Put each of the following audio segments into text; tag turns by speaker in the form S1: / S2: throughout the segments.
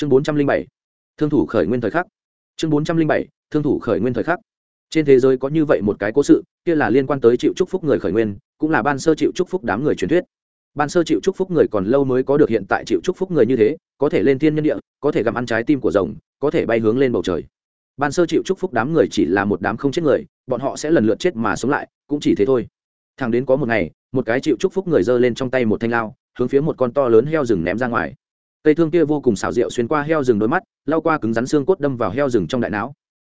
S1: chương bốn trăm linh bảy, thương thủ khởi nguyên thời khắc. Chương bốn trăm linh bảy, thương thủ khởi nguyên thời khắc. Trên thế giới có như vậy một cái cố sự, kia là liên quan tới chịu chúc phúc người khởi nguyên, cũng là ban sơ chịu chúc phúc đám người truyền thuyết. Ban sơ chịu chúc phúc người còn lâu mới có được hiện tại chịu chúc phúc người như thế, có thể lên thiên nhân địa, có thể gặm ăn trái tim của rồng, có thể bay hướng lên bầu trời. Ban sơ chịu chúc phúc đám người chỉ là một đám không chết người, bọn họ sẽ lần lượt chết mà sống lại, cũng chỉ thế thôi. Thằng đến có một ngày, một cái chịu chúc phúc người giơ lên trong tay một thanh lao, hướng phía một con to lớn heo rừng ném ra ngoài cây thương kia vô cùng xảo diệu xuyên qua heo rừng đôi mắt lao qua cứng rắn xương cốt đâm vào heo rừng trong đại não.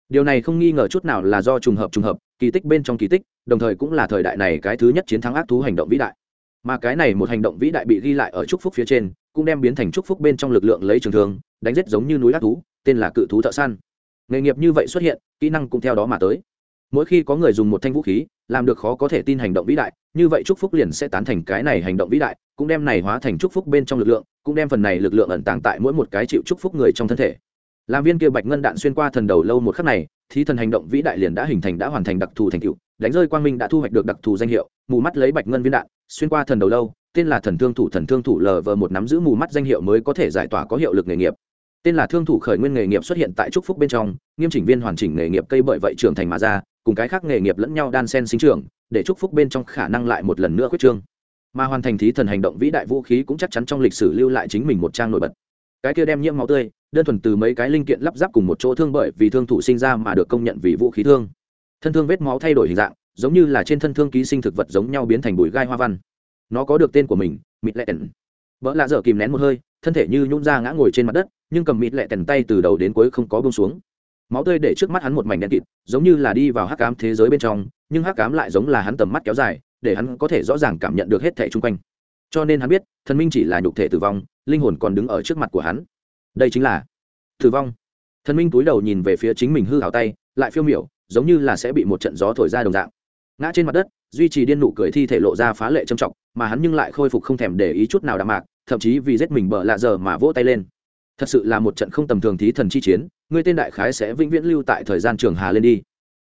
S1: Điều này không nghi ngờ chút nào là do trùng hợp trùng hợp, kỳ tích bên trong kỳ tích, đồng thời cũng là thời đại này cái thứ nhất chiến thắng ác thú hành động vĩ đại. Mà cái này một hành động vĩ đại bị ghi lại ở trúc phúc phía trên, cũng đem biến thành trúc phúc bên trong lực lượng lấy trường thương, đánh giết giống như núi ác thú, tên là cự thú thợ săn. Nghề nghiệp như vậy xuất hiện, kỹ năng cũng theo đó mà tới mỗi khi có người dùng một thanh vũ khí, làm được khó có thể tin hành động vĩ đại, như vậy chúc phúc liền sẽ tán thành cái này hành động vĩ đại, cũng đem này hóa thành chúc phúc bên trong lực lượng, cũng đem phần này lực lượng ẩn tàng tại mỗi một cái chịu chúc phúc người trong thân thể. Làm viên kia bạch ngân đạn xuyên qua thần đầu lâu một khắc này thì thần hành động vĩ đại liền đã hình thành, đã hoàn thành đặc thù thành tựu, đánh rơi quang minh đã thu hoạch được đặc thù danh hiệu, mù mắt lấy bạch ngân viên đạn, xuyên qua thần đầu lâu, tên là thần thương thủ thần thương thủ lờ vờ một nắm giữ mù mắt danh hiệu mới có thể giải tỏa có hiệu lực nghề nghiệp tên là thương thủ khởi nguyên nghề nghiệp xuất hiện tại trúc phúc bên trong, nghiêm chỉnh viên hoàn chỉnh nghề nghiệp cây bởi vậy trưởng thành mà ra, cùng cái khác nghề nghiệp lẫn nhau đan sen sinh trưởng, để trúc phúc bên trong khả năng lại một lần nữa quyết trương. Mà hoàn thành thí thần hành động vĩ đại vũ khí cũng chắc chắn trong lịch sử lưu lại chính mình một trang nổi bật. Cái kia đem nhiễm máu tươi, đơn thuần từ mấy cái linh kiện lắp ráp cùng một chỗ thương bởi vì thương thủ sinh ra mà được công nhận vì vũ khí thương. Thân thương vết máu thay đổi hình dạng, giống như là trên thân thương ký sinh thực vật giống nhau biến thành bụi gai hoa văn. Nó có được tên của mình, mịt Lẹn. tần vợ lạ dở kìm nén một hơi, thân thể như nhún ra ngã ngồi trên mặt đất nhưng cầm mịt lẹ tần tay từ đầu đến cuối không có bông xuống. Máu tươi để trước mắt hắn một mảnh đen kịt, giống như là đi vào hắc cám thế giới bên trong, nhưng hắc cám lại giống là hắn tầm mắt kéo dài, để hắn có thể rõ ràng cảm nhận được hết thể chung quanh. Cho nên hắn biết, thần minh chỉ là nhục thể tử vong, linh hồn còn đứng ở trước mặt của hắn. Đây chính là tử vong. Thần minh túi đầu nhìn về phía chính mình hư hào tay, lại phiêu miểu, giống như là sẽ bị một trận gió thổi ra đồng dạng. Ngã trên mặt đất, duy trì điên nụ cười thi thể lộ ra phá lệ trầm trọng, mà hắn nhưng lại khôi phục không thèm để ý chút nào đạm mạc, thậm chí vì giết mình bợ lạ giờ mà vỗ tay lên thật sự là một trận không tầm thường thí thần chi chiến, người tên đại khái sẽ vĩnh viễn lưu tại thời gian trường hà lên đi.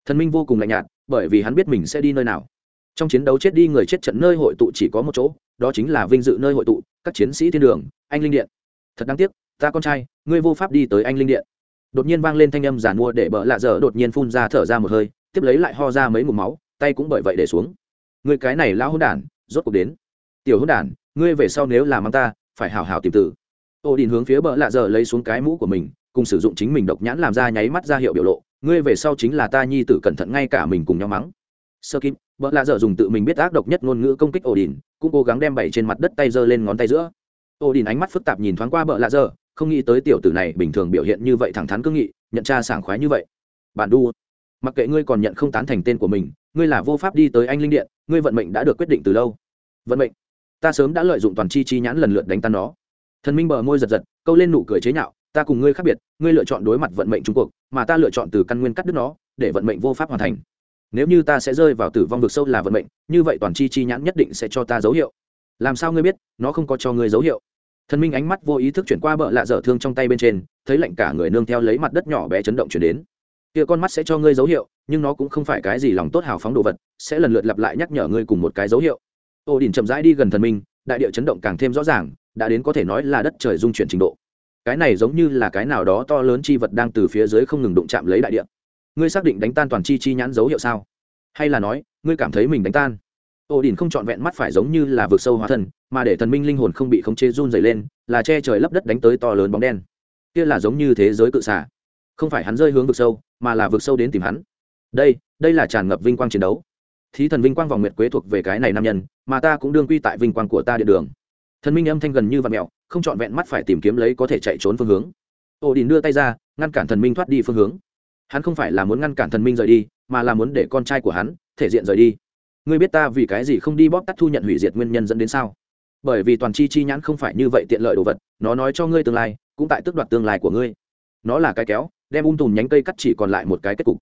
S1: Thần minh vô cùng lạnh nhạt, bởi vì hắn biết mình sẽ đi nơi nào. Trong chiến đấu chết đi người chết trận nơi hội tụ chỉ có một chỗ, đó chính là vinh dự nơi hội tụ, các chiến sĩ thiên đường, anh linh điện. Thật đáng tiếc, ta con trai, ngươi vô pháp đi tới anh linh điện. Đột nhiên vang lên thanh âm giản mua để bợ lạ dở, đột nhiên phun ra thở ra một hơi, tiếp lấy lại ho ra mấy ngụm máu, tay cũng bởi vậy để xuống. Người cái này lão hôn đản, rốt cuộc đến. Tiểu hôn đản, ngươi về sau nếu làm mang ta, phải hào hào tìm tử ô đình hướng phía bợ lạ dở lấy xuống cái mũ của mình, cùng sử dụng chính mình độc nhãn làm ra nháy mắt ra hiệu biểu lộ, ngươi về sau chính là ta nhi tử cẩn thận ngay cả mình cùng nhau mắng. Sơ kim bợ lạ dở dùng tự mình biết ác độc nhất ngôn ngữ công kích ổ đình, cũng cố gắng đem bảy trên mặt đất tay giơ lên ngón tay giữa. Ổ đình ánh mắt phức tạp nhìn thoáng qua bợ lạ dở không nghĩ tới tiểu tử này bình thường biểu hiện như vậy thẳng thắn cương nghị, nhận tra sảng khoái như vậy. Bản đu, mặc kệ ngươi còn nhận không tán thành tên của mình, ngươi là vô pháp đi tới anh linh điện, ngươi vận mệnh đã được quyết định từ lâu. Vận mệnh? Ta sớm đã lợi dụng toàn chi chi nhãn lần lượt đánh tan nó thần minh bờ môi giật giật, câu lên nụ cười chế nhạo, ta cùng ngươi khác biệt, ngươi lựa chọn đối mặt vận mệnh trung cuộc mà ta lựa chọn từ căn nguyên cắt đứt nó, để vận mệnh vô pháp hoàn thành. Nếu như ta sẽ rơi vào tử vong vực sâu là vận mệnh, như vậy toàn chi chi nhãn nhất định sẽ cho ta dấu hiệu. Làm sao ngươi biết, nó không có cho ngươi dấu hiệu. Thần minh ánh mắt vô ý thức chuyển qua bờ lạ dở thương trong tay bên trên, thấy lạnh cả người nương theo lấy mặt đất nhỏ bé chấn động chuyển đến. Kia con mắt sẽ cho ngươi dấu hiệu, nhưng nó cũng không phải cái gì lòng tốt hào phóng đồ vật, sẽ lần lượt lặp lại nhắc nhở ngươi cùng một cái dấu hiệu. Ô đình chậm rãi đi gần thần minh, đại địa chấn động càng thêm rõ ràng đã đến có thể nói là đất trời dung chuyển trình độ. Cái này giống như là cái nào đó to lớn chi vật đang từ phía dưới không ngừng đụng chạm lấy đại địa. Ngươi xác định đánh tan toàn chi chi nhãn dấu hiệu sao? Hay là nói, ngươi cảm thấy mình đánh tan? Ô đình không trọn vẹn mắt phải giống như là vượt sâu hóa thần, mà để thần minh linh hồn không bị khống chế run dày lên, là che trời lấp đất đánh tới to lớn bóng đen. Kia là giống như thế giới cự xả không phải hắn rơi hướng vực sâu, mà là vực sâu đến tìm hắn. Đây đây là tràn ngập vinh quang chiến đấu. Thí thần vinh quang vòng nguyệt quế thuộc về cái này nam nhân, mà ta cũng đương quy tại vinh quang của ta điện đường thần minh âm thanh gần như vạt mẹo không trọn vẹn mắt phải tìm kiếm lấy có thể chạy trốn phương hướng. Ổ đình đưa tay ra, ngăn cản thần minh thoát đi phương hướng. Hắn không phải là muốn ngăn cản thần minh rời đi, mà là muốn để con trai của hắn, thể diện rời đi. Ngươi biết ta vì cái gì không đi bóp tắt thu nhận hủy diệt nguyên nhân dẫn đến sao? Bởi vì toàn chi chi nhãn không phải như vậy tiện lợi đồ vật, nó nói cho ngươi tương lai, cũng tại tước đoạt tương lai của ngươi. Nó là cái kéo, đem ung tùm nhánh cây cắt chỉ còn lại một cái kết cục.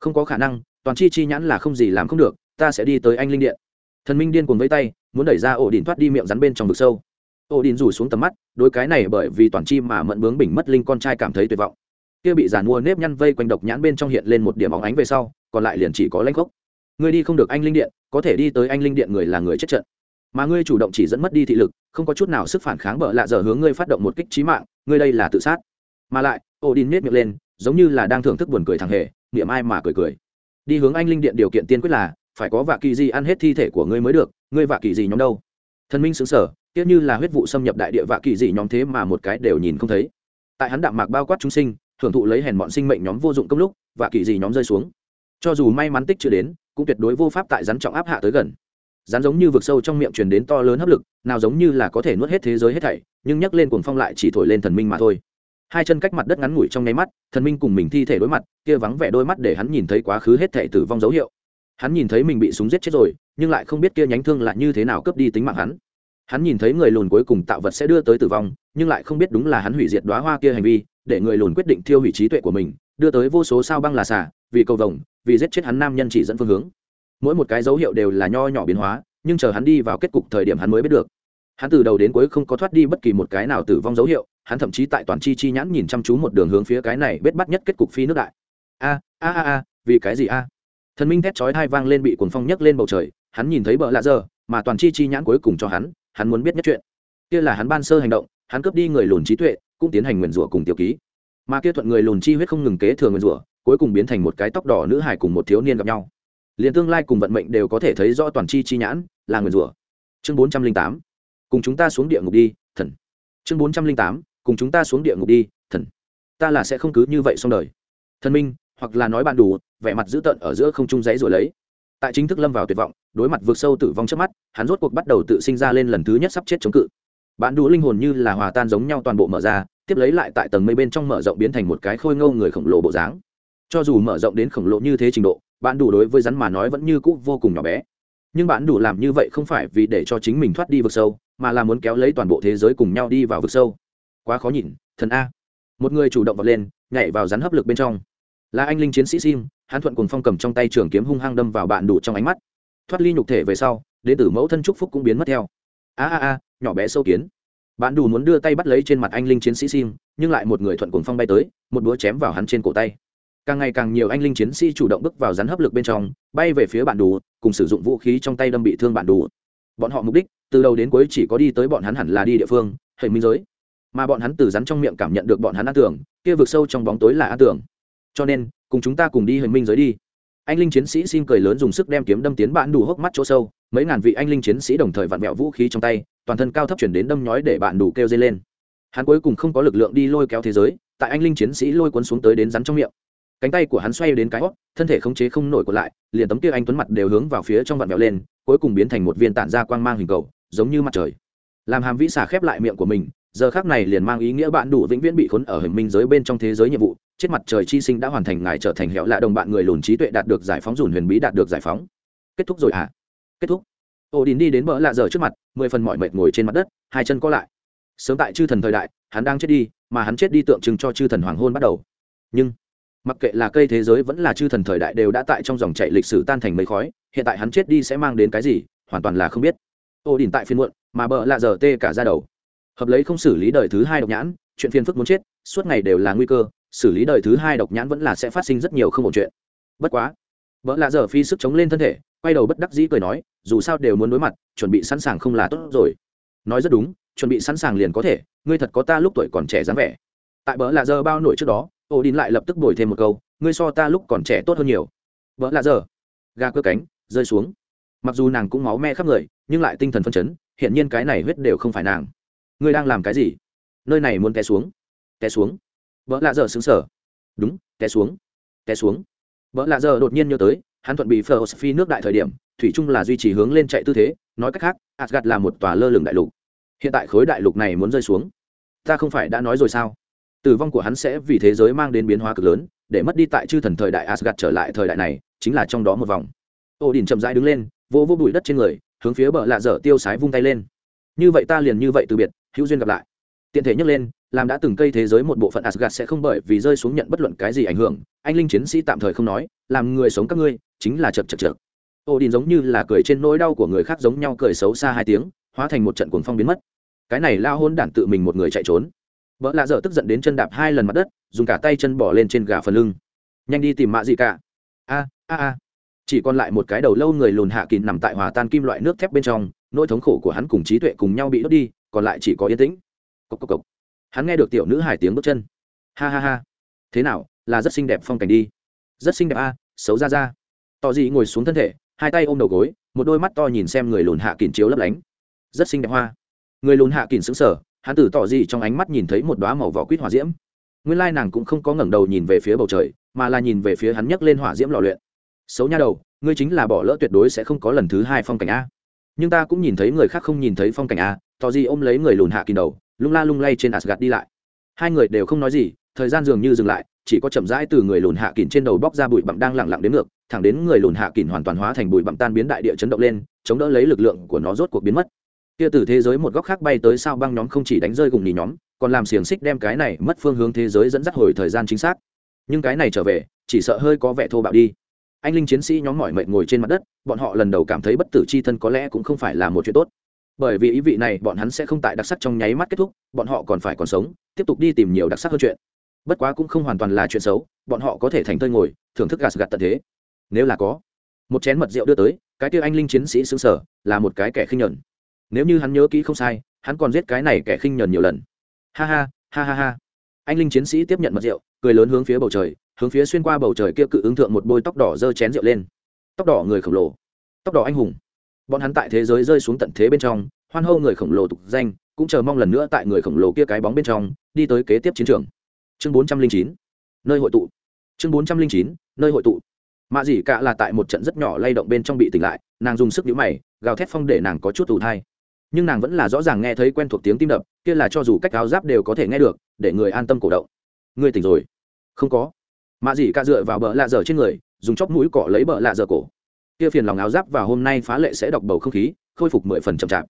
S1: Không có khả năng, toàn chi chi nhãn là không gì làm không được, ta sẽ đi tới anh linh điện. Thần minh điên cuồng với tay, muốn đẩy ra ổ đỉnh thoát đi miệng rắn bên trong vực sâu. Ô đình rủ xuống tầm mắt đôi cái này bởi vì toàn chi mà mẫn bướng bình mất linh con trai cảm thấy tuyệt vọng. Kia bị giàn mua nếp nhăn vây quanh độc nhãn bên trong hiện lên một điểm óng ánh về sau, còn lại liền chỉ có lãnh gốc ngươi đi không được anh linh điện, có thể đi tới anh linh điện người là người chết trận. Mà ngươi chủ động chỉ dẫn mất đi thị lực, không có chút nào sức phản kháng bợ lạ giờ hướng ngươi phát động một kích trí mạng, ngươi đây là tự sát. Mà lại ô đi miết miệng lên, giống như là đang thưởng thức buồn cười thằng hề, niệm ai mà cười cười. Đi hướng anh linh điện điều kiện tiên quyết là, phải có vạ kỳ gì ăn hết thi thể của ngươi mới được, ngươi vạ kỳ gì nhóm đâu? Thần minh xứng sở tiếc như là huyết vụ xâm nhập đại địa vạ kỳ dị nhóm thế mà một cái đều nhìn không thấy. Tại hắn đạm mạc bao quát chúng sinh hưởng thụ lấy hèn bọn sinh mệnh nhóm vô dụng công lúc, vạ kỳ dị nhóm rơi xuống. Cho dù may mắn tích chưa đến, cũng tuyệt đối vô pháp tại rắn trọng áp hạ tới gần. Rắn giống như vực sâu trong miệng truyền đến to lớn hấp lực, nào giống như là có thể nuốt hết thế giới hết thảy, nhưng nhắc lên cuồng phong lại chỉ thổi lên thần minh mà thôi. Hai chân cách mặt đất ngắn ngủi trong nháy mắt, thần minh cùng mình thi thể đối mặt, kia vắng vẻ đôi mắt để hắn nhìn thấy quá khứ hết thảy tử vong dấu hiệu. Hắn nhìn thấy mình bị súng giết chết rồi, nhưng lại không biết kia nhánh thương là như thế nào cướp đi tính mạng hắn hắn nhìn thấy người lùn cuối cùng tạo vật sẽ đưa tới tử vong, nhưng lại không biết đúng là hắn hủy diệt đoá hoa kia hành vi, để người lùn quyết định thiêu hủy trí tuệ của mình, đưa tới vô số sao băng là xả vì cầu vồng, vì giết chết hắn nam nhân chỉ dẫn phương hướng. Mỗi một cái dấu hiệu đều là nho nhỏ biến hóa, nhưng chờ hắn đi vào kết cục thời điểm hắn mới biết được. Hắn từ đầu đến cuối không có thoát đi bất kỳ một cái nào tử vong dấu hiệu, hắn thậm chí tại toàn chi chi nhãn nhìn chăm chú một đường hướng phía cái này bết bắt nhất kết cục phi nước đại. A a a a, vì cái gì a? Thần minh thét chói thai vang lên bị cuồng phong nhấc lên bầu trời, hắn nhìn thấy bợ lạ giờ, mà toàn chi chi nhãn cuối cùng cho hắn hắn muốn biết nhất chuyện. Kia là hắn ban sơ hành động, hắn cướp đi người lùn trí tuệ, cũng tiến hành nguyền rủa cùng tiểu ký. Mà kia thuận người lùn chi huyết không ngừng kế thừa nguyền rủa, cuối cùng biến thành một cái tóc đỏ nữ hải cùng một thiếu niên gặp nhau. Liền tương lai cùng vận mệnh đều có thể thấy rõ toàn chi chi nhãn, là nguyền rủa. Chương bốn trăm linh tám, cùng chúng ta xuống địa ngục đi, thần. Chương bốn trăm linh tám, cùng chúng ta xuống địa ngục đi, thần. Ta là sẽ không cứ như vậy xong đời. Thần minh, hoặc là nói bạn đủ, vẻ mặt dữ tợn ở giữa không trung giấy rồi lấy tại chính thức lâm vào tuyệt vọng, đối mặt vượt sâu tử vong trước mắt, hắn rốt cuộc bắt đầu tự sinh ra lên lần thứ nhất sắp chết chống cự. Bạn đủ linh hồn như là hòa tan giống nhau toàn bộ mở ra, tiếp lấy lại tại tầng mây bên trong mở rộng biến thành một cái khôi ngâu người khổng lồ bộ dáng. Cho dù mở rộng đến khổng lồ như thế trình độ, bạn đủ đối với rắn mà nói vẫn như cũ vô cùng nhỏ bé. Nhưng bạn đủ làm như vậy không phải vì để cho chính mình thoát đi vực sâu, mà là muốn kéo lấy toàn bộ thế giới cùng nhau đi vào vực sâu. Quá khó nhìn, thần a. Một người chủ động vọt lên, nhảy vào rắn hấp lực bên trong. Là anh linh chiến sĩ sim hắn thuận cùng phong cầm trong tay trường kiếm hung hăng đâm vào bạn đủ trong ánh mắt. Thoát ly nhục thể về sau, đến tử mẫu thân trúc phúc cũng biến mất theo. A a a, nhỏ bé sâu kiến. Bạn đủ muốn đưa tay bắt lấy trên mặt anh linh chiến sĩ sim nhưng lại một người thuận cùng phong bay tới, một búa chém vào hắn trên cổ tay. Càng ngày càng nhiều anh linh chiến sĩ chủ động bước vào rắn hấp lực bên trong, bay về phía bạn đủ, cùng sử dụng vũ khí trong tay đâm bị thương bạn đủ. Bọn họ mục đích, từ đầu đến cuối chỉ có đi tới bọn hắn hẳn là đi địa phương, hệ minh giới. Mà bọn hắn từ rắn trong miệng cảm nhận được bọn hắn ăn tưởng, kia vực sâu trong bóng tối là ăn tưởng cho nên, cùng chúng ta cùng đi hệ minh giới đi. Anh linh chiến sĩ xin cười lớn dùng sức đem kiếm đâm tiến bạn đủ hốc mắt chỗ sâu, mấy ngàn vị anh linh chiến sĩ đồng thời vặn vẹo vũ khí trong tay, toàn thân cao thấp chuyển đến đâm nhói để bạn đủ kêu dây lên. Hắn cuối cùng không có lực lượng đi lôi kéo thế giới, tại anh linh chiến sĩ lôi cuốn xuống tới đến rắn trong miệng. Cánh tay của hắn xoay đến cái hót, thân thể khống chế không nổi còn lại, liền tấm kia anh tuấn mặt đều hướng vào phía trong vặn mẹo lên, cuối cùng biến thành một viên tản ra quang mang hình cầu, giống như mặt trời. Làm hàm vĩ xà khép lại miệng của mình giờ khác này liền mang ý nghĩa bạn đủ vĩnh viễn bị khốn ở hình minh giới bên trong thế giới nhiệm vụ, chết mặt trời chi sinh đã hoàn thành ngài trở thành hẹo lạ đồng bạn người lùn trí tuệ đạt được giải phóng dùn huyền bí đạt được giải phóng. Kết thúc rồi à kết thúc. Ô đình đi đến bờ lạ giờ trước mặt, mười phần mọi mệt ngồi trên mặt đất, hai chân co lại. Sớm tại chư thần thời đại, hắn đang chết đi, mà hắn chết đi tượng trưng cho chư thần hoàng hôn bắt đầu. Nhưng, mặc kệ là cây thế giới vẫn là chư thần thời đại đều đã tại trong dòng chạy lịch sử tan thành mấy khói, hiện tại hắn chết đi sẽ mang đến cái gì, hoàn toàn là không biết. Ô đình tại phiên muộn, mà bờ lạ giờ tê cả ra đầu hợp lấy không xử lý đời thứ hai độc nhãn, chuyện phiền phức muốn chết, suốt ngày đều là nguy cơ, xử lý đời thứ hai độc nhãn vẫn là sẽ phát sinh rất nhiều không ổn chuyện. Bất quá, vợ lạ giờ phi sức chống lên thân thể, quay đầu bất đắc dĩ cười nói, dù sao đều muốn đối mặt, chuẩn bị sẵn sàng không là tốt rồi. Nói rất đúng, chuẩn bị sẵn sàng liền có thể, ngươi thật có ta lúc tuổi còn trẻ dáng vẻ. Tại bỡ lạ giờ bao nổi trước đó ô đin lại lập tức đổi thêm một câu, ngươi so ta lúc còn trẻ tốt hơn nhiều. Vợ lạ giờ ga cơ cánh, rơi xuống. Mặc dù nàng cũng máu me khắp người, nhưng lại tinh thần phân chấn hiện nhiên cái này huyết đều không phải nàng ngươi đang làm cái gì? Nơi này muốn té xuống. Té xuống. Vợ lạ giờ xứng sở đúng, té xuống. Té xuống. Vợ lạ giờ đột nhiên nhớ tới, hắn thuận bị phờ phi nước đại thời điểm, thủy chung là duy trì hướng lên chạy tư thế, nói cách khác asgad là một tòa lơ lửng đại lục. Hiện tại khối đại lục này muốn rơi xuống. Ta không phải đã nói rồi sao? Tử vong của hắn sẽ vì thế giới mang đến biến hóa cực lớn, để mất đi tại chư thần thời đại asgad trở lại thời đại này, chính là trong đó một vòng. Ô đình chậm rãi đứng lên vô vô bụi đất trên người, hướng phía bờ lạ dở tiêu sái vung tay lên. Như vậy ta liền như vậy từ biệt hữu duyên gặp lại. Tiện thể nhắc lên, làm đã từng cây thế giới một bộ phận asgad sẽ không bởi vì rơi xuống nhận bất luận cái gì ảnh hưởng. Anh linh chiến sĩ tạm thời không nói, làm người sống các ngươi, chính là chật chật chật. Ô đình giống như là cười trên nỗi đau của người khác giống nhau cười xấu xa hai tiếng, hóa thành một trận cuồng phong biến mất. Cái này lao hôn đản tự mình một người chạy trốn. Vợ lạ dở tức giận đến chân đạp hai lần mặt đất, dùng cả tay chân bỏ lên trên gà phần lưng. Nhanh đi tìm mạ gì cả. A a a. Chỉ còn lại một cái đầu lâu người lùn hạ kín nằm tại hòa tan kim loại nước thép bên trong, nỗi thống khổ của hắn cùng trí tuệ cùng nhau bị đốt đi còn lại chỉ có yên tĩnh. Cốc cốc cốc. hắn nghe được tiểu nữ hải tiếng bước chân. Ha ha ha. Thế nào, là rất xinh đẹp phong cảnh đi. Rất xinh đẹp a, xấu ra ra. Tỏ dị ngồi xuống thân thể, hai tay ôm đầu gối, một đôi mắt to nhìn xem người lùn hạ kỳn chiếu lấp lánh. Rất xinh đẹp hoa. Người lùn hạ kỳn xứng sở hắn tử tỏ dị trong ánh mắt nhìn thấy một đoá màu vỏ quýt hỏa diễm. Nguyên lai nàng cũng không có ngẩng đầu nhìn về phía bầu trời, mà là nhìn về phía hắn nhấc lên hỏa diễm lò luyện. Xấu nha đầu, ngươi chính là bỏ lỡ tuyệt đối sẽ không có lần thứ hai phong cảnh a. Nhưng ta cũng nhìn thấy người khác không nhìn thấy phong cảnh a tỏ gì ôm lấy người lùn hạ kỳ đầu, lung la lung lay trên asgad đi lại. Hai người đều không nói gì, thời gian dường như dừng lại, chỉ có chậm rãi từ người lùn hạ kỳn trên đầu bóc ra bụi bặm đang lặng lặng đến ngược, thẳng đến người lùn hạ kỳn hoàn toàn hóa thành bụi bặm tan biến đại địa chấn động lên, chống đỡ lấy lực lượng của nó rốt cuộc biến mất. Kia từ thế giới một góc khác bay tới sao băng nhóm không chỉ đánh rơi gùng nhì nhóm, còn làm xiềng xích đem cái này mất phương hướng thế giới dẫn dắt hồi thời gian chính xác. Nhưng cái này trở về, chỉ sợ hơi có vẻ thô bạo đi. Anh linh chiến sĩ nhóm mỏi mệt ngồi trên mặt đất, bọn họ lần đầu cảm thấy bất tử c h i thân có lẽ cũng không phải là một chuyện tốt bởi vì ý vị này, bọn hắn sẽ không tại đặc sắc trong nháy mắt kết thúc, bọn họ còn phải còn sống, tiếp tục đi tìm nhiều đặc sắc hơn chuyện. Bất quá cũng không hoàn toàn là chuyện xấu, bọn họ có thể thành thơi ngồi, thưởng thức gạt gạt tận thế. Nếu là có, một chén mật rượu đưa tới, cái tiêu anh linh chiến sĩ xứng sở, là một cái kẻ khinh nhẫn nếu như hắn nhớ kỹ không sai, hắn còn giết cái này kẻ khinh nhẫn nhiều lần. Ha ha ha ha ha. Anh linh chiến sĩ tiếp nhận mật rượu, cười lớn hướng phía bầu trời, hướng phía xuyên qua bầu trời kia cự ứng thượng một bôi tóc đỏ dơ chén rượu lên. Tóc đỏ người khổng lồ, tóc đỏ anh hùng bọn hắn tại thế giới rơi xuống tận thế bên trong, hoan hô người khổng lồ tục danh, cũng chờ mong lần nữa tại người khổng lồ kia cái bóng bên trong, đi tới kế tiếp chiến trường. Chương bốn trăm linh chín, nơi hội tụ. Chương bốn trăm linh chín, nơi hội tụ. Mạ dỉ cả là tại một trận rất nhỏ lay động bên trong bị tỉnh lại, nàng dùng sức nhũ mày, gào thét phong để nàng có chút tù thai nhưng nàng vẫn là rõ ràng nghe thấy quen thuộc tiếng tim đập, kia là cho dù cách áo giáp đều có thể nghe được, để người an tâm cổ động. Ngươi tỉnh rồi. Không có. Mạ dỉ cả dựa vào bờ lạ dở trên người, dùng chóp mũi cọ lấy bờ lạ dở cổ kia phiền lòng áo giáp và hôm nay phá lệ sẽ đọc bầu không khí, khôi phục mười phần chậm chạp.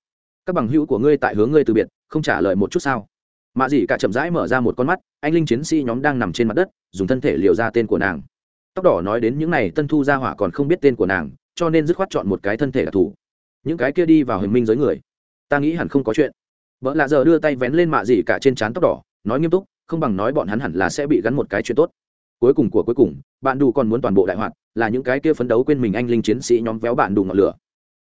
S1: Các bằng hữu của ngươi tại hướng ngươi từ biệt, không trả lời một chút sao? Mạ dị cả chậm rãi mở ra một con mắt, anh linh chiến sĩ nhóm đang nằm trên mặt đất, dùng thân thể liều ra tên của nàng. Tóc đỏ nói đến những n à y tân thu ra hỏa còn không biết tên của nàng, cho nên dứt khoát chọn một cái thân thể đặc thù. Những cái kia đi vào hình minh giới người, ta nghĩ hẳn không có chuyện. Vợ lạ giờ đưa tay vén lên mạ dị cả trên trán tóc đỏ, nói nghiêm túc, không bằng nói bọn hắn hẳn là sẽ bị gắn một cái chuyện tốt cuối cùng của cuối cùng, bạn đủ còn muốn toàn bộ đại hoạt, là những cái kia phấn đấu quên mình anh linh chiến sĩ nhóm véo bạn đủ ngọn lửa.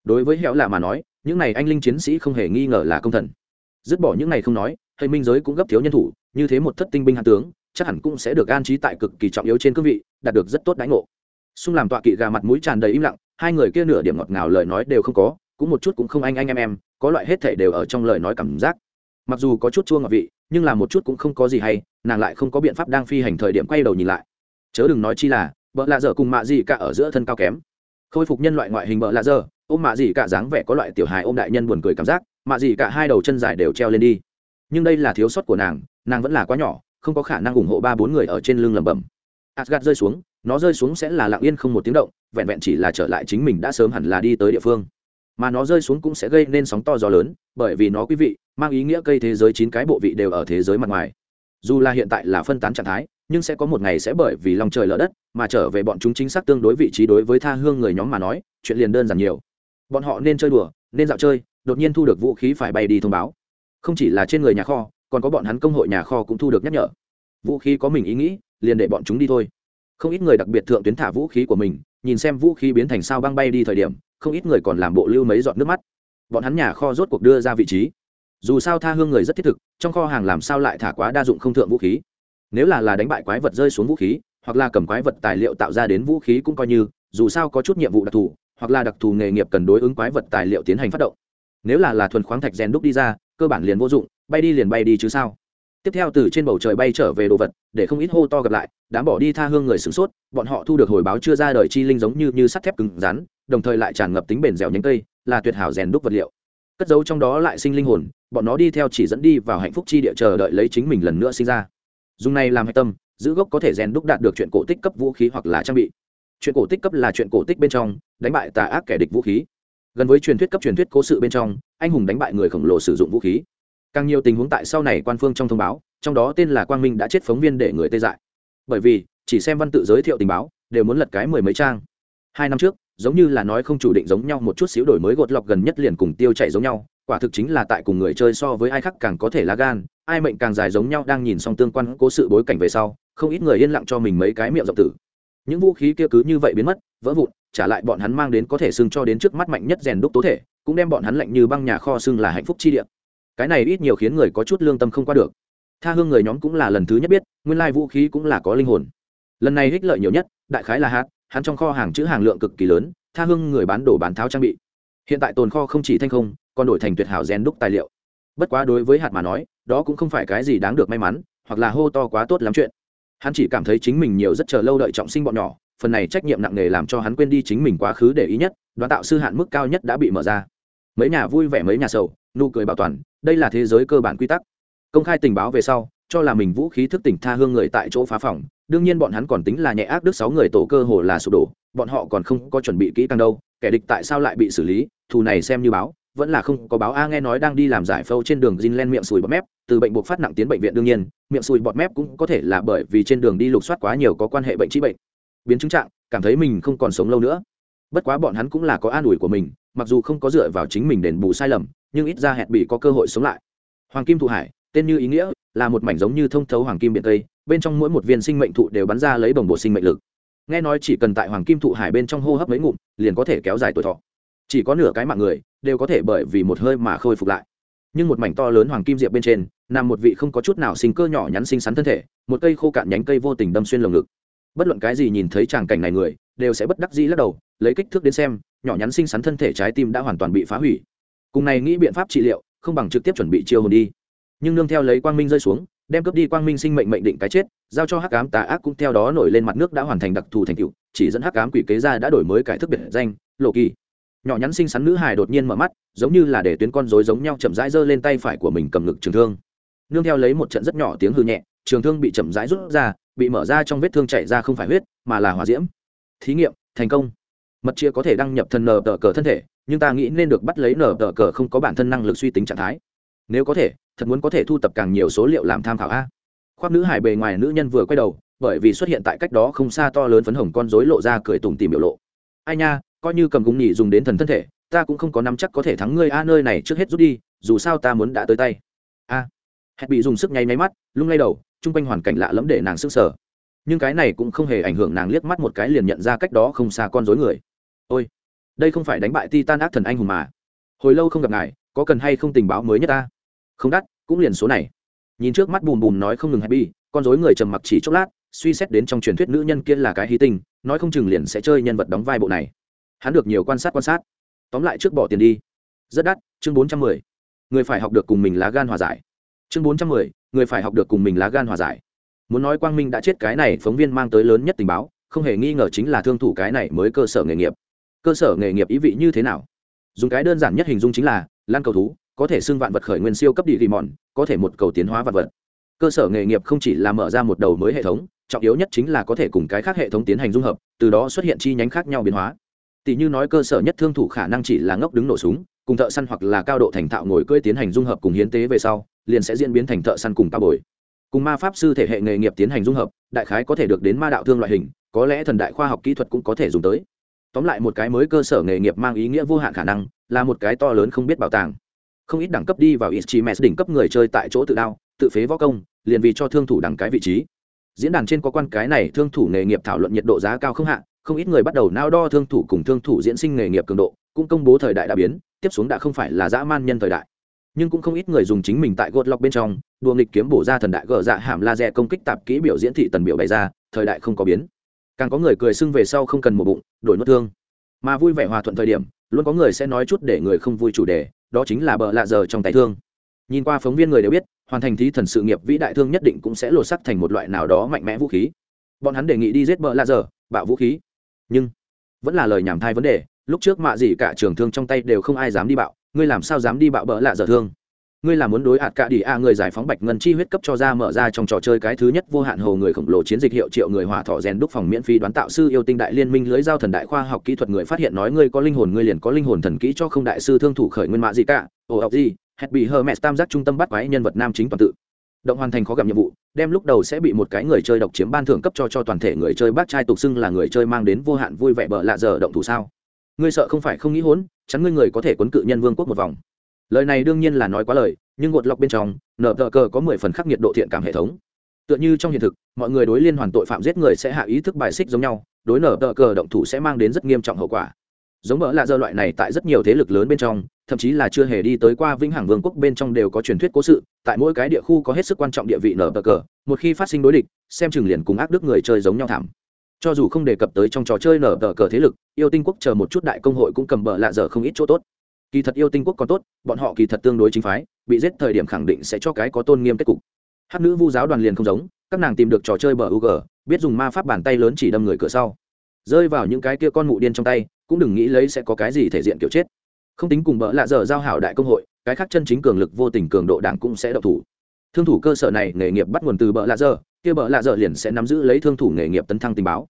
S1: Đối với hẻo lạ mà nói, những này anh linh chiến sĩ không hề nghi ngờ là công thần. Dứt bỏ những này không nói hệ minh giới cũng gấp thiếu nhân thủ, như thế một thất tinh binh hạ tướng, chắc hẳn cũng sẽ được an trí tại cực kỳ trọng yếu trên cương vị, đạt được rất tốt đánh ngộ. Xung làm tọa kỵ gà mặt mũi tràn đầy im lặng, hai người kia nửa điểm ngọt ngào lời nói đều không có, cũng một chút cũng không anh anh em em, có loại hết thể đều ở trong lời nói cảm giác. Mặc dù có chút chua ngọt vị nhưng là một chút cũng không có gì hay, nàng lại không có biện pháp đang phi hành thời điểm quay đầu nhìn lại. Chớ đừng nói chi là vợ lạ dở cùng mạ gì cả ở giữa thân cao kém. Khôi phục nhân loại ngoại hình vợ lạ dở, ôm mạ gì cả dáng vẻ có loại tiểu hài ôm đại nhân buồn cười cảm giác, mạ gì cả hai đầu chân dài đều treo lên đi. Nhưng đây là thiếu sót của nàng nàng vẫn là quá nhỏ, không có khả năng ủng hộ ba bốn người ở trên lưng lẩm bẩm. Asgad rơi xuống, nó rơi xuống sẽ là lặng yên không một tiếng động, vẹn vẹn chỉ là trở lại chính mình đã sớm hẳn là đi tới địa phương mà nó rơi xuống cũng sẽ gây nên sóng to gió lớn, bởi vì nó quý vị, mang ý nghĩa cây thế giới chín cái bộ vị đều ở thế giới mặt ngoài. Dù là hiện tại là phân tán trạng thái, nhưng sẽ có một ngày sẽ bởi vì lòng trời lỡ đất mà trở về bọn chúng chính xác tương đối vị trí đối với tha hương người nhóm mà nói, chuyện liền đơn giản nhiều. Bọn họ nên chơi đùa, nên dạo chơi, đột nhiên thu được vũ khí phải bay đi thông báo. Không chỉ là trên người nhà kho, còn có bọn hắn công hội nhà kho cũng thu được nhắc nhở. Vũ khí có mình ý nghĩ, liền để bọn chúng đi thôi. Không ít người đặc biệt thượng tuyến thả vũ khí của mình, nhìn xem vũ khí biến thành sao băng bay đi thời điểm không ít người còn làm bộ lưu mấy giọt nước mắt. Bọn hắn nhà kho rốt cuộc đưa ra vị trí. Dù sao tha hương người rất thiết thực, trong kho hàng làm sao lại thả quá đa dụng không thượng vũ khí? Nếu là là đánh bại quái vật rơi xuống vũ khí, hoặc là cầm quái vật tài liệu tạo ra đến vũ khí cũng coi như, dù sao có chút nhiệm vụ đặc thù, hoặc là đặc thù nghề nghiệp cần đối ứng quái vật tài liệu tiến hành phát động. Nếu là là thuần khoáng thạch rèn đúc đi ra, cơ bản liền vô dụng, bay đi liền bay đi chứ sao? Tiếp theo từ trên bầu trời bay trở về đồ vật, để không ít hô to gặp lại, đám bỏ đi tha hương người sửng sốt, bọn họ thu được hồi báo chưa ra đời chi linh giống như như sắt thép cứng rắn, đồng thời lại tràn ngập tính bền dẻo nhánh cây, là tuyệt hảo rèn đúc vật liệu. Cất giấu trong đó lại sinh linh hồn, bọn nó đi theo chỉ dẫn đi vào hạnh phúc chi địa chờ đợi lấy chính mình lần nữa sinh ra. Dùng này làm hạch tâm, giữ gốc có thể rèn đúc đạt được chuyện cổ tích cấp vũ khí hoặc là trang bị. Chuyện cổ tích cấp là chuyện cổ tích bên trong, đánh bại tà ác kẻ địch vũ khí. Gần với truyền thuyết cấp truyền thuyết cố sự bên trong, anh hùng đánh bại người khổng lồ sử dụng vũ khí càng nhiều tình huống tại sau này quan phương trong thông báo, trong đó tên là quang minh đã chết phóng viên để người tê dại. Bởi vì, chỉ xem văn tự giới thiệu tình báo, đều muốn lật cái mười mấy trang. Hai năm trước, giống như là nói không chủ định giống nhau một chút xíu đổi mới gột lọc gần nhất liền cùng tiêu chạy giống nhau, quả thực chính là tại cùng người chơi so với ai khác càng có thể lá gan, ai mệnh càng dài giống nhau đang nhìn xong tương quan cố sự bối cảnh về sau, không ít người yên lặng cho mình mấy cái miệng rộng tử. Những vũ khí kia cứ như vậy biến mất, vỡ vụn, trả lại bọn hắn mang đến có thể xưng cho đến trước mắt mạnh nhất rèn đúc tố thể, cũng đem bọn hắn lạnh như băng nhà kho xưng là hạnh phúc chi địa cái này ít nhiều khiến người có chút lương tâm không qua được. Tha hương người nhóm cũng là lần thứ nhất biết, nguyên lai vũ khí cũng là có linh hồn. Lần này hích lợi nhiều nhất, đại khái là hát hắn trong kho hàng chữ hàng lượng cực kỳ lớn, tha hương người bán đổ bán tháo trang bị. Hiện tại tồn kho không chỉ thanh không, còn đổi thành tuyệt hảo rèn đúc tài liệu. Bất quá đối với hạt mà nói, đó cũng không phải cái gì đáng được may mắn, hoặc là hô to quá tốt lắm chuyện. Hắn chỉ cảm thấy chính mình nhiều rất chờ lâu đợi trọng sinh bọn nhỏ, phần này trách nhiệm nặng nề làm cho hắn quên đi chính mình quá khứ để ý nhất, đoán tạo sư hạn mức cao nhất đã bị mở ra. Mấy nhà vui vẻ, mấy nhà sầu nụ cười bảo toàn đây là thế giới cơ bản quy tắc công khai tình báo về sau cho là mình vũ khí thức tỉnh tha hương người tại chỗ phá phòng đương nhiên bọn hắn còn tính là nhẹ ác đức sáu người tổ cơ hồ là sụp đổ bọn họ còn không có chuẩn bị kỹ càng đâu kẻ địch tại sao lại bị xử lý thù này xem như báo vẫn là không có báo a nghe nói đang đi làm giải phẫu trên đường Jinlen miệng sùi bọt mép, từ bệnh buộc phát nặng tiến bệnh viện đương nhiên, miệng sùi bọt mép cũng có thể là bởi vì trên đường đi lục soát quá nhiều có quan hệ bệnh trị bệnh. Biến chứng trạng, cảm thấy mình không còn sống lâu nữa. Bất quá bọn hắn cũng là có an ủi của mình, mặc dù không có dựa vào chính mình đền bù sai lầm, nhưng ít ra hẹn bị có cơ hội sống lại. Hoàng Kim Thụ Hải, tên như ý nghĩa, là một mảnh giống như thông thấu hoàng kim biển tây, bên trong mỗi một viên sinh mệnh thụ đều bắn ra lấy bồng bộ sinh mệnh lực. Nghe nói chỉ cần tại hoàng kim thụ hải bên trong hô hấp mấy ngụm, liền có thể kéo dài tuổi thọ. Chỉ có nửa cái mạng người, đều có thể bởi vì một hơi mà khôi phục lại nhưng một mảnh to lớn hoàng kim diệp bên trên nằm một vị không có chút nào sinh cơ nhỏ nhắn xinh xắn thân thể một cây khô cạn nhánh cây vô tình đâm xuyên lồng ngực bất luận cái gì nhìn thấy tràng cảnh này người đều sẽ bất đắc dĩ lắc đầu lấy kích thước đến xem nhỏ nhắn xinh xắn thân thể trái tim đã hoàn toàn bị phá hủy cùng này nghĩ biện pháp trị liệu, không bằng trực tiếp chuẩn bị chiêu hồn đi. Nhưng nương theo lấy quang minh rơi xuống, đem cướp đi quang minh sinh mệnh mệnh định cái chết, giao cho hắc ám tà ác cũng theo đó nổi lên mặt nước đã hoàn thành đặc thù thành tựu, chỉ dẫn hắc ám quỷ kế ra đã đổi mới cải thức biệt danh, lộ kỳ. Nhỏ nhắn xinh xắn nữ hài đột nhiên mở mắt, giống như là để tuyến con rối giống nhau chậm rãi giơ lên tay phải của mình cầm ngực trường thương. Nương theo lấy một trận rất nhỏ tiếng hư nhẹ, trường thương bị chậm rãi rút ra, bị mở ra trong vết thương chảy ra không phải huyết, mà là hỏa diễm. Thí nghiệm, thành công. Mật chia có thể đăng nhập thần nở tờ cờ thân thể nhưng ta nghĩ nên được bắt lấy nở tờ cờ không có bản thân năng lực suy tính trạng thái. Nếu có thể thật muốn có thể thu tập càng nhiều số liệu làm tham khảo a. Khoác nữ hải bề ngoài nữ nhân vừa quay đầu bởi vì xuất hiện tại cách đó không xa to lớn phấn hồng con rối lộ ra cười tủm tìm biểu lộ. Ai nha coi như cầm gúng nhị dùng đến thần thân thể ta cũng không có nắm chắc có thể thắng ngươi a nơi này trước hết rút đi dù sao ta muốn đã tới tay. A. À, hẹn bị dùng sức nháy máy mắt lung lay đầu chung quanh hoàn cảnh lạ lẫm để nàng sức sở nhưng cái này cũng không hề ảnh hưởng nàng liếc mắt một cái liền nhận ra cách đó không xa con dối người. Ôi đây không phải đánh bại ti tan ác thần anh hùng mà. Hồi lâu không gặp ngài, có cần hay không tình báo mới nhất ta? Không đắt, cũng liền số này. Nhìn trước mắt bùm bùm nói không ngừng happy, con dối người trầm mặc chỉ chốc lát, suy xét đến trong truyền thuyết nữ nhân kia là cái hí tinh nói không chừng liền sẽ chơi nhân vật đóng vai bộ này. Hắn được nhiều quan sát quan sát. Tóm lại trước bỏ tiền đi. Rất đắt, chương bốn trăm mười. Người phải học được cùng mình lá gan hòa giải. Chương bốn trăm mười, người phải học được cùng mình lá gan hòa giải. Muốn nói quang minh đã chết cái này, phóng viên mang tới lớn nhất tình báo, không hề nghi ngờ chính là thương thủ cái này mới cơ sở nghề nghiệp cơ sở nghề nghiệp ý vị như thế nào? Dùng cái đơn giản nhất hình dung chính là, lan cầu thú, có thể xưng vạn vật khởi nguyên siêu cấp địa ghi mòn, có thể một cầu tiến hóa vạn vật. Cơ sở nghề nghiệp không chỉ là mở ra một đầu mới hệ thống, trọng yếu nhất chính là có thể cùng cái khác hệ thống tiến hành dung hợp, từ đó xuất hiện chi nhánh khác nhau biến hóa. Tỷ như nói cơ sở nhất thương thủ khả năng chỉ là ngốc đứng nổ súng, cùng thợ săn hoặc là cao độ thành thạo ngồi cưỡi tiến hành dung hợp cùng hiến tế về sau, liền sẽ diễn biến thành thợ săn cùng cao bồi. Cùng ma pháp sư thể hệ nghề nghiệp tiến hành dung hợp, đại khái có thể được đến ma đạo thương loại hình, có lẽ thần đại khoa học kỹ thuật cũng có thể dùng tới tóm lại một cái mới cơ sở nghề nghiệp mang ý nghĩa vô hạn khả năng, là một cái to lớn không biết bảo tàng. Không ít đẳng cấp đi vào Ichimes đỉnh cấp người chơi tại chỗ tự đao, tự phế võ công, liền vì cho thương thủ đẳng cái vị trí. Diễn đàn trên có quan cái này thương thủ nghề nghiệp thảo luận nhiệt độ giá cao không hạn không ít người bắt đầu nao đo thương thủ cùng thương thủ diễn sinh nghề nghiệp cường độ, cũng công bố thời đại đã biến, tiếp xuống đã không phải là dã man nhân thời đại. Nhưng cũng không ít người dùng chính mình tại gột lọc bên trong đua nghịch kiếm bổ ra thần đại gờ dạ hàm laser công kích tạp kỹ biểu diễn thị tần biểu bày ra, thời đại không có biến càng có người cười xưng về sau không cần một bụng, đổi nuốt thương. Mà vui vẻ hòa thuận thời điểm, luôn có người sẽ nói chút để người không vui chủ đề, đó chính là bợ lạ giờ trong tay thương. Nhìn qua phóng viên người đều biết, hoàn thành thí thần sự nghiệp vĩ đại thương nhất định cũng sẽ lột sắc thành một loại nào đó mạnh mẽ vũ khí. Bọn hắn đề nghị đi giết bợ lạ giờ, bạo vũ khí. Nhưng, vẫn là lời nhảm thai vấn đề, lúc trước mạ gì cả trường thương trong tay đều không ai dám đi bạo, ngươi làm sao dám đi bạo bỡ lạ giờ thương? Ngươi là muốn đối hạt cả đi a người giải phóng bạch ngân chi huyết cấp cho ra mở ra trong trò chơi cái thứ nhất vô hạn hồ người khổng lồ chiến dịch hiệu triệu người hỏa thọ rèn đúc phòng miễn phí đoán tạo sư yêu tinh đại liên minh lưới giao thần đại khoa học kỹ thuật người phát hiện nói ngươi có linh hồn, ngươi liền có linh hồn thần kỹ cho không đại sư thương thủ khởi nguyên mạ gì cả. Ồ, ọc gì? Hẹt bị hờ mẹ tam giác trung tâm bắt quái nhân vật nam chính toàn tự. Động hoàn thành khó gặp nhiệm vụ, đem lúc đầu sẽ bị một cái người chơi độc chiếm ban thưởng cấp cho cho toàn thể người chơi bác trai tục xưng là người chơi mang đến vô hạn vui vẻ bợ lạ giờ động thủ sao? Ngươi sợ không phải không nghĩ hốn, chắn ngươi người có thể quấn cự nhân vương quốc một vòng lời này đương nhiên là nói quá lời, nhưng gột lọc bên trong, nở tờ cờ có mười phần khắc nghiệt độ thiện cảm hệ thống. Tựa như trong hiện thực, mọi người đối liên hoàn tội phạm giết người sẽ hạ ý thức bài xích giống nhau, đối nở tờ cờ động thủ sẽ mang đến rất nghiêm trọng hậu quả. Giống mỡ lạ dơ loại này tại rất nhiều thế lực lớn bên trong, thậm chí là chưa hề đi tới qua vĩnh hằng vương quốc bên trong đều có truyền thuyết cố sự, tại mỗi cái địa khu có hết sức quan trọng địa vị nở tờ cờ, một khi phát sinh đối địch, xem chừng liền cùng ác đức người chơi giống nhau thảm. Cho dù không đề cập tới trong trò chơi nở tờ cờ thế lực, yêu tinh quốc chờ một chút đại công hội cũng cầm bờ lạ dở không ít chỗ tốt kỳ thật yêu tinh quốc còn tốt, bọn họ kỳ thật tương đối chính phái, bị giết thời điểm khẳng định sẽ cho cái có tôn nghiêm kết cục. Hát nữ vu giáo đoàn liền không giống, các nàng tìm được trò chơi bờ u g, biết dùng ma pháp bàn tay lớn chỉ đâm người cửa sau. Rơi vào những cái kia con mụ điên trong tay, cũng đừng nghĩ lấy sẽ có cái gì thể diện kiểu chết. Không tính cùng bỡ lạ dở giao hảo đại công hội, cái khác chân chính cường lực vô tình cường độ đảng cũng sẽ độc thủ. Thương thủ cơ sở này nghề nghiệp bắt nguồn từ bỡ lạ dở, kia bỡ lạ dở liền sẽ nắm giữ lấy thương thủ nghề nghiệp tấn thăng tình báo.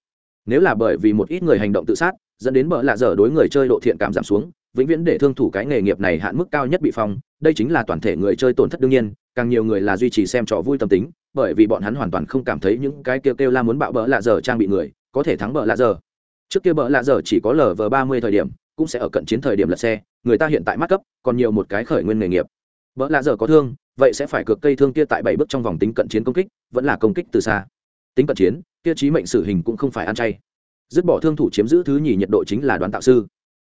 S1: Nếu là bởi vì một ít người hành động tự sát, dẫn đến bỡ lạ dở đối người chơi độ thiện cảm giảm xuống vĩnh viễn để thương thủ cái nghề nghiệp này hạn mức cao nhất bị phong, đây chính là toàn thể người chơi tổn thất đương nhiên, càng nhiều người là duy trì xem trò vui tâm tính, bởi vì bọn hắn hoàn toàn không cảm thấy những cái kêu kêu la muốn bạo bỡ lạ giờ trang bị người, có thể thắng bỡ lạ giờ. Trước kia bỡ lạ giờ chỉ có lờ vờ ba mươi thời điểm, cũng sẽ ở cận chiến thời điểm lật xe, người ta hiện tại mắc cấp, còn nhiều một cái khởi nguyên nghề nghiệp. Bỡ lạ giờ có thương, vậy sẽ phải cược cây thương kia tại bảy bước trong vòng tính cận chiến công kích, vẫn là công kích từ xa. Tính cận chiến, kia trí mệnh sử hình cũng không phải ăn chay. Dứt bỏ thương thủ chiếm giữ thứ nhì nhiệt độ chính là đoán tạo sư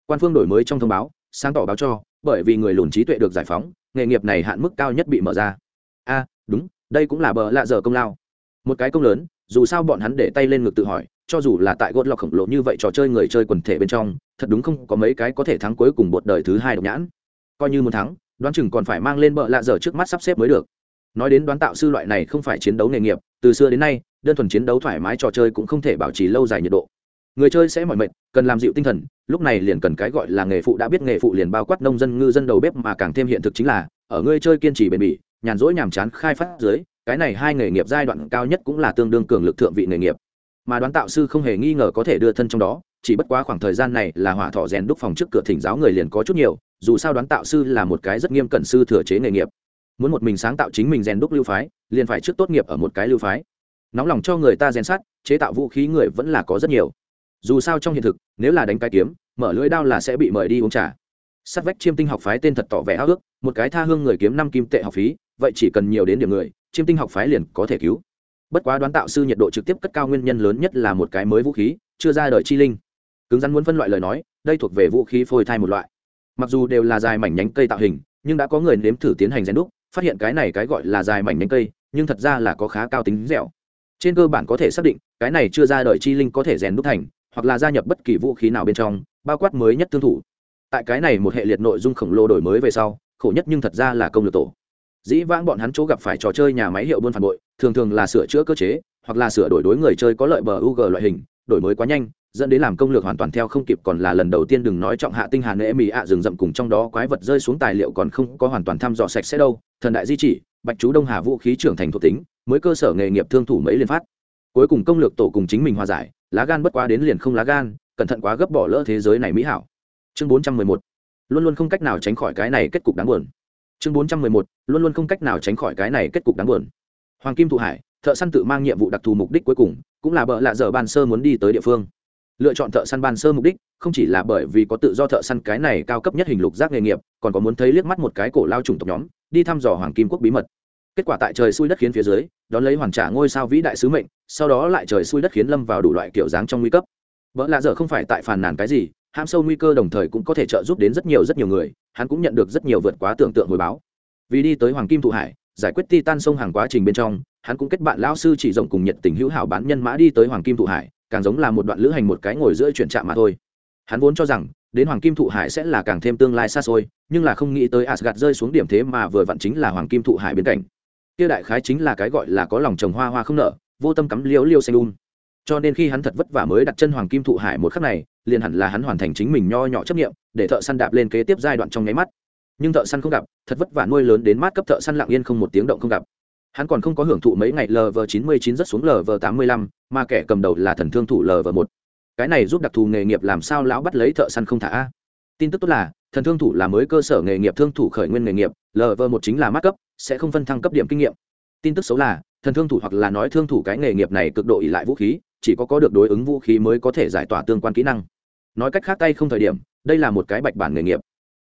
S1: quan phương đổi mới trong thông báo, sáng tỏ báo cho, bởi vì người lùn trí tuệ được giải phóng, nghề nghiệp này hạn mức cao nhất bị mở ra. A, đúng, đây cũng là bờ lạ dở công lao. Một cái công lớn, dù sao bọn hắn để tay lên ngực tự hỏi, cho dù là tại gốt lọc khổng lồ như vậy trò chơi người chơi quần thể bên trong, thật đúng không có mấy cái có thể thắng cuối cùng một đời thứ hai độc nhãn. Coi như muốn thắng, đoán chừng còn phải mang lên bờ lạ dở trước mắt sắp xếp mới được. Nói đến đoán tạo sư loại này không phải chiến đấu nghề nghiệp, từ xưa đến nay, đơn thuần chiến đấu thoải mái trò chơi cũng không thể bảo trì lâu dài nhiệt độ người chơi sẽ mỏi mệt, cần làm dịu tinh thần, lúc này liền cần cái gọi là nghề phụ đã biết nghề phụ liền bao quát nông dân, ngư dân đầu bếp mà càng thêm hiện thực chính là, ở người chơi kiên trì bền bỉ, nhàn rỗi nhàm chán khai phát dưới, cái này hai nghề nghiệp giai đoạn cao nhất cũng là tương đương cường lực thượng vị nghề nghiệp. Mà đoán tạo sư không hề nghi ngờ có thể đưa thân trong đó, chỉ bất quá khoảng thời gian này là hỏa thọ rèn đúc phòng trước cửa thỉnh giáo người liền có chút nhiều, dù sao đoán tạo sư là một cái rất nghiêm cẩn sư thừa chế nghề nghiệp. Muốn một mình sáng tạo chính mình rèn đúc lưu phái, liền phải trước tốt nghiệp ở một cái lưu phái. Nóng lòng cho người ta rèn sát, chế tạo vũ khí người vẫn là có rất nhiều dù sao trong hiện thực, nếu là đánh cái kiếm, mở lưỡi đao là sẽ bị mời đi uống trà. Sát vách chiêm tinh học phái tên thật tỏ vẻ háo ước một cái tha hương người kiếm năm kim tệ học phí, vậy chỉ cần nhiều đến điểm người, chiêm tinh học phái liền có thể cứu. Bất quá đoán tạo sư nhiệt độ trực tiếp cất cao nguyên nhân lớn nhất là một cái mới vũ khí, chưa ra đời chi linh. Cứng rắn muốn phân loại lời nói, đây thuộc về vũ khí phôi thai một loại. Mặc dù đều là dài mảnh nhánh cây tạo hình, nhưng đã có người nếm thử tiến hành rèn đúc, phát hiện cái này cái gọi là dài mảnh nhánh cây, nhưng thật ra là có khá cao tính dẻo. Trên cơ bản có thể xác định, cái này chưa ra đời chi linh có thể rèn đúc thành hoặc là gia nhập bất kỳ vũ khí nào bên trong, bao quát mới nhất thương thủ. Tại cái này một hệ liệt nội dung khổng lồ đổi mới về sau, khổ nhất nhưng thật ra là công lược tổ. Dĩ vãng bọn hắn chỗ gặp phải trò chơi nhà máy hiệu buôn phản bội, thường thường là sửa chữa cơ chế, hoặc là sửa đổi đối người chơi có lợi bờ u g loại hình, đổi mới quá nhanh, dẫn đến làm công lược hoàn toàn theo không kịp còn là lần đầu tiên đừng nói trọng hạ tinh hà nễ mì ạ rừng rậm cùng trong đó quái vật rơi xuống tài liệu còn không có hoàn toàn thăm dò sạch sẽ đâu, thần đại di chỉ, bạch chú đông hà vũ khí trưởng thành thuộc tính, mới cơ sở nghề nghiệp thương thủ mấy liên phát. Cuối cùng công lược tổ cùng chính mình hòa giải lá gan bất quá đến liền không lá gan, cẩn thận quá gấp bỏ lỡ thế giới này mỹ hảo. Chương bốn trăm mười một. Luôn luôn không cách nào tránh khỏi cái này kết cục đáng buồn. Chương bốn trăm mười một. Luôn luôn không cách nào tránh khỏi cái này kết cục đáng buồn. Hoàng kim thụ hải, thợ săn tự mang nhiệm vụ đặc thù mục đích cuối cùng, cũng là bợ lạ dở ban sơ muốn đi tới địa phương. Lựa chọn thợ săn ban sơ mục đích, không chỉ là bởi vì có tự do thợ săn cái này cao cấp nhất hình lục giác nghề nghiệp, còn có muốn thấy liếc mắt một cái cổ lao chủng tộc nhóm, đi thăm dò hoàng kim quốc bí mật kết quả tại trời xui đất khiến phía dưới, đón lấy hoàn trả ngôi sao vĩ đại sứ mệnh, sau đó lại trời xui đất khiến lâm vào đủ loại kiểu dáng trong nguy cấp. Vợ lạ dở không phải tại phàn nàn cái gì, ham sâu nguy cơ đồng thời cũng có thể trợ giúp đến rất nhiều rất nhiều người, hắn cũng nhận được rất nhiều vượt quá tưởng tượng hồi báo. Vì đi tới hoàng kim thụ hải, giải quyết ti tan sông hàng quá trình bên trong, hắn cũng kết bạn lão sư chỉ rộng cùng nhiệt tình hữu hảo bán nhân mã đi tới hoàng kim thụ hải, càng giống là một đoạn lữ hành một cái ngồi giữa chuyển trạm mà thôi. Hắn vốn cho rằng, đến hoàng kim thụ hải sẽ là càng thêm tương lai xa xôi, nhưng là không nghĩ tới asgad rơi xuống điểm thế mà vừa vặn chính là hoàng kim thụ hải bên cạnh kia đại khái chính là cái gọi là có lòng trồng hoa hoa không nở vô tâm cắm liêu liêu xanh đun cho nên khi hắn thật vất vả mới đặt chân hoàng kim thụ hải một khắc này, liền hẳn là hắn hoàn thành chính mình nho nhỏ chấp nghiệm để thợ săn đạp lên kế tiếp giai đoạn trong nháy mắt. Nhưng thợ săn không gặp, thật vất vả nuôi lớn đến mát cấp thợ săn lặng yên không một tiếng động không gặp. Hắn còn không có hưởng thụ mấy ngày lv chín mươi chín rất xuống lv tám mươi lăm, mà kẻ cầm đầu là thần thương thủ lv một. Cái này giúp đặc thù nghề nghiệp làm sao lão bắt lấy thợ săn không thả a? Tin tức tốt là, thần thương thủ là mới cơ sở nghề nghiệp thương thủ khởi nguyên nghề nghiệp lv một chính là mát cấp sẽ không phân thăng cấp điểm kinh nghiệm. Tin tức xấu là, thần thương thủ hoặc là nói thương thủ cái nghề nghiệp này cực độ ỉ lại vũ khí, chỉ có có được đối ứng vũ khí mới có thể giải tỏa tương quan kỹ năng. Nói cách khác tay không thời điểm, đây là một cái bạch bản nghề nghiệp.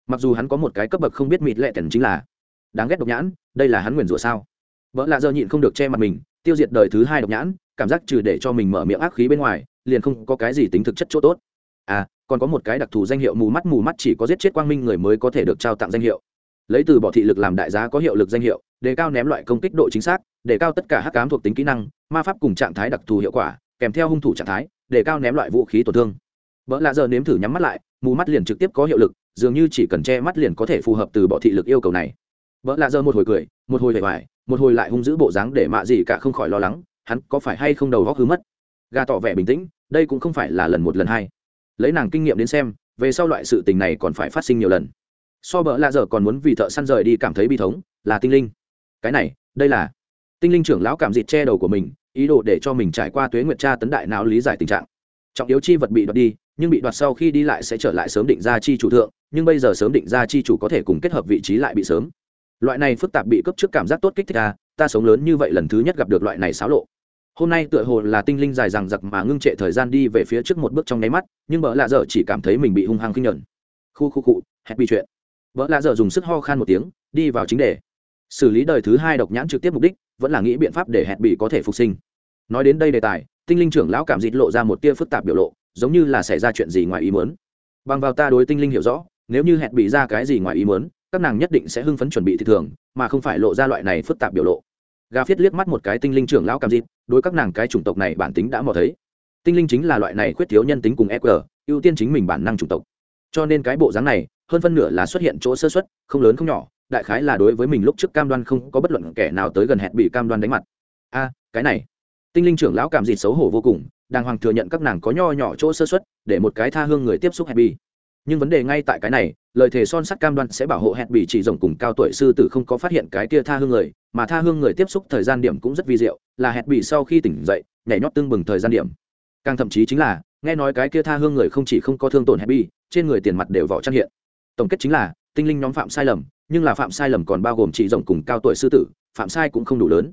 S1: Mặc dù hắn có một cái cấp bậc không biết mịt lệ tần chính là, đáng ghét độc nhãn, đây là hắn nguyền rủa sao? Vợ lạ giờ nhịn không được che mặt mình, tiêu diệt đời thứ hai độc nhãn, cảm giác trừ để cho mình mở miệng ác khí bên ngoài, liền không có cái gì tính thực chất chỗ tốt. À còn có một cái đặc thù danh hiệu mù mắt mù mắt chỉ có giết chết quang minh người mới có thể được trao tặng danh hiệu. Lấy từ bỏ thị lực làm đại giá có hiệu lực danh hiệu, đề cao ném loại công kích độ chính xác, đề cao tất cả hắc cám thuộc tính kỹ năng, ma pháp cùng trạng thái đặc thù hiệu quả, kèm theo hung thủ trạng thái, đề cao ném loại vũ khí tổn thương. Vợ lạ giờ nếm thử nhắm mắt lại, mù mắt liền trực tiếp có hiệu lực, dường như chỉ cần che mắt liền có thể phù hợp từ bỏ thị lực yêu cầu này. Vợ lạ giờ một hồi cười, một hồi vẻ vải, một hồi lại hung giữ bộ dáng để mạ gì cả không khỏi lo lắng, hắn có phải hay không đầu góc hứa mất? Gà tỏ vẻ bình tĩnh, đây cũng không phải là lần một lần hai lấy nàng kinh nghiệm đến xem, về sau loại sự tình này còn phải phát sinh nhiều lần. So bỡ lạ giờ còn muốn vì thợ săn rời đi cảm thấy bi thống, là tinh linh. Cái này, đây là tinh linh trưởng lão cảm dịt che đầu của mình, ý đồ để cho mình trải qua tuế nguyệt tra tấn đại não lý giải tình trạng. Trọng yếu chi vật bị đoạt đi, nhưng bị đoạt sau khi đi lại sẽ trở lại sớm định ra chi chủ thượng, nhưng bây giờ sớm định ra chi chủ có thể cùng kết hợp vị trí lại bị sớm. Loại này phức tạp bị cấp trước cảm giác tốt kích thích ta ta sống lớn như vậy lần thứ nhất gặp được loại này xáo lộ hôm nay tựa hồ là tinh linh dài rằng giặc mà ngưng trệ thời gian đi về phía trước một bước trong nháy mắt, nhưng vợ lạ dở chỉ cảm thấy mình bị hung hăng khinh nhẫn. Khu khu cụ hẹn bị chuyện. Vợ lạ dở dùng sức ho khan một tiếng, đi vào chính đề. Xử lý đời thứ hai độc nhãn trực tiếp mục đích, vẫn là nghĩ biện pháp để hẹn bị có thể phục sinh. Nói đến đây đề tài, tinh linh trưởng lão cảm dịt lộ ra một tia phức tạp biểu lộ, giống như là xảy ra chuyện gì ngoài ý muốn. Bằng vào ta đối tinh linh hiểu rõ, nếu như hẹn bị ra cái gì ngoài ý muốn, các nàng nhất định sẽ hưng phấn chuẩn bị thị thường, mà không phải lộ ra loại này phức tạp biểu lộ gà phiết liếc mắt một cái tinh linh trưởng lão cảm dịp đối các nàng cái chủng tộc này bản tính đã mò thấy. Tinh linh chính là loại này khuyết thiếu nhân tính cùng eq ưu tiên chính mình bản năng chủng tộc. Cho nên cái bộ dáng này, hơn phân nửa là xuất hiện chỗ sơ xuất không lớn không nhỏ, đại khái là đối với mình lúc trước cam đoan không có bất luận kẻ nào tới gần hẹn bị cam đoan đánh mặt. A, cái này. Tinh linh trưởng lão cảm dịt xấu hổ vô cùng, đàng hoàng thừa nhận các nàng có nho nhỏ chỗ sơ xuất để một cái tha hương người tiếp xúc hẹn bị. Nhưng vấn đề ngay tại cái này, lời thề son sắt cam đoan sẽ bảo hộ hẹn bị chỉ rồng cùng cao tuổi sư tử không có phát hiện cái kia tha hương người mà tha hương người tiếp xúc thời gian điểm cũng rất vi diệu, là hẹn bị sau khi tỉnh dậy, nhảy nhót tương bừng thời gian điểm. Càng thậm chí chính là, nghe nói cái kia tha hương người không chỉ không có thương tổn hẹn bị, trên người tiền mặt đều vỏ trang hiện. Tổng kết chính là, tinh linh nhóm phạm sai lầm, nhưng là phạm sai lầm còn bao gồm chỉ rồng cùng cao tuổi sư tử, phạm sai cũng không đủ lớn.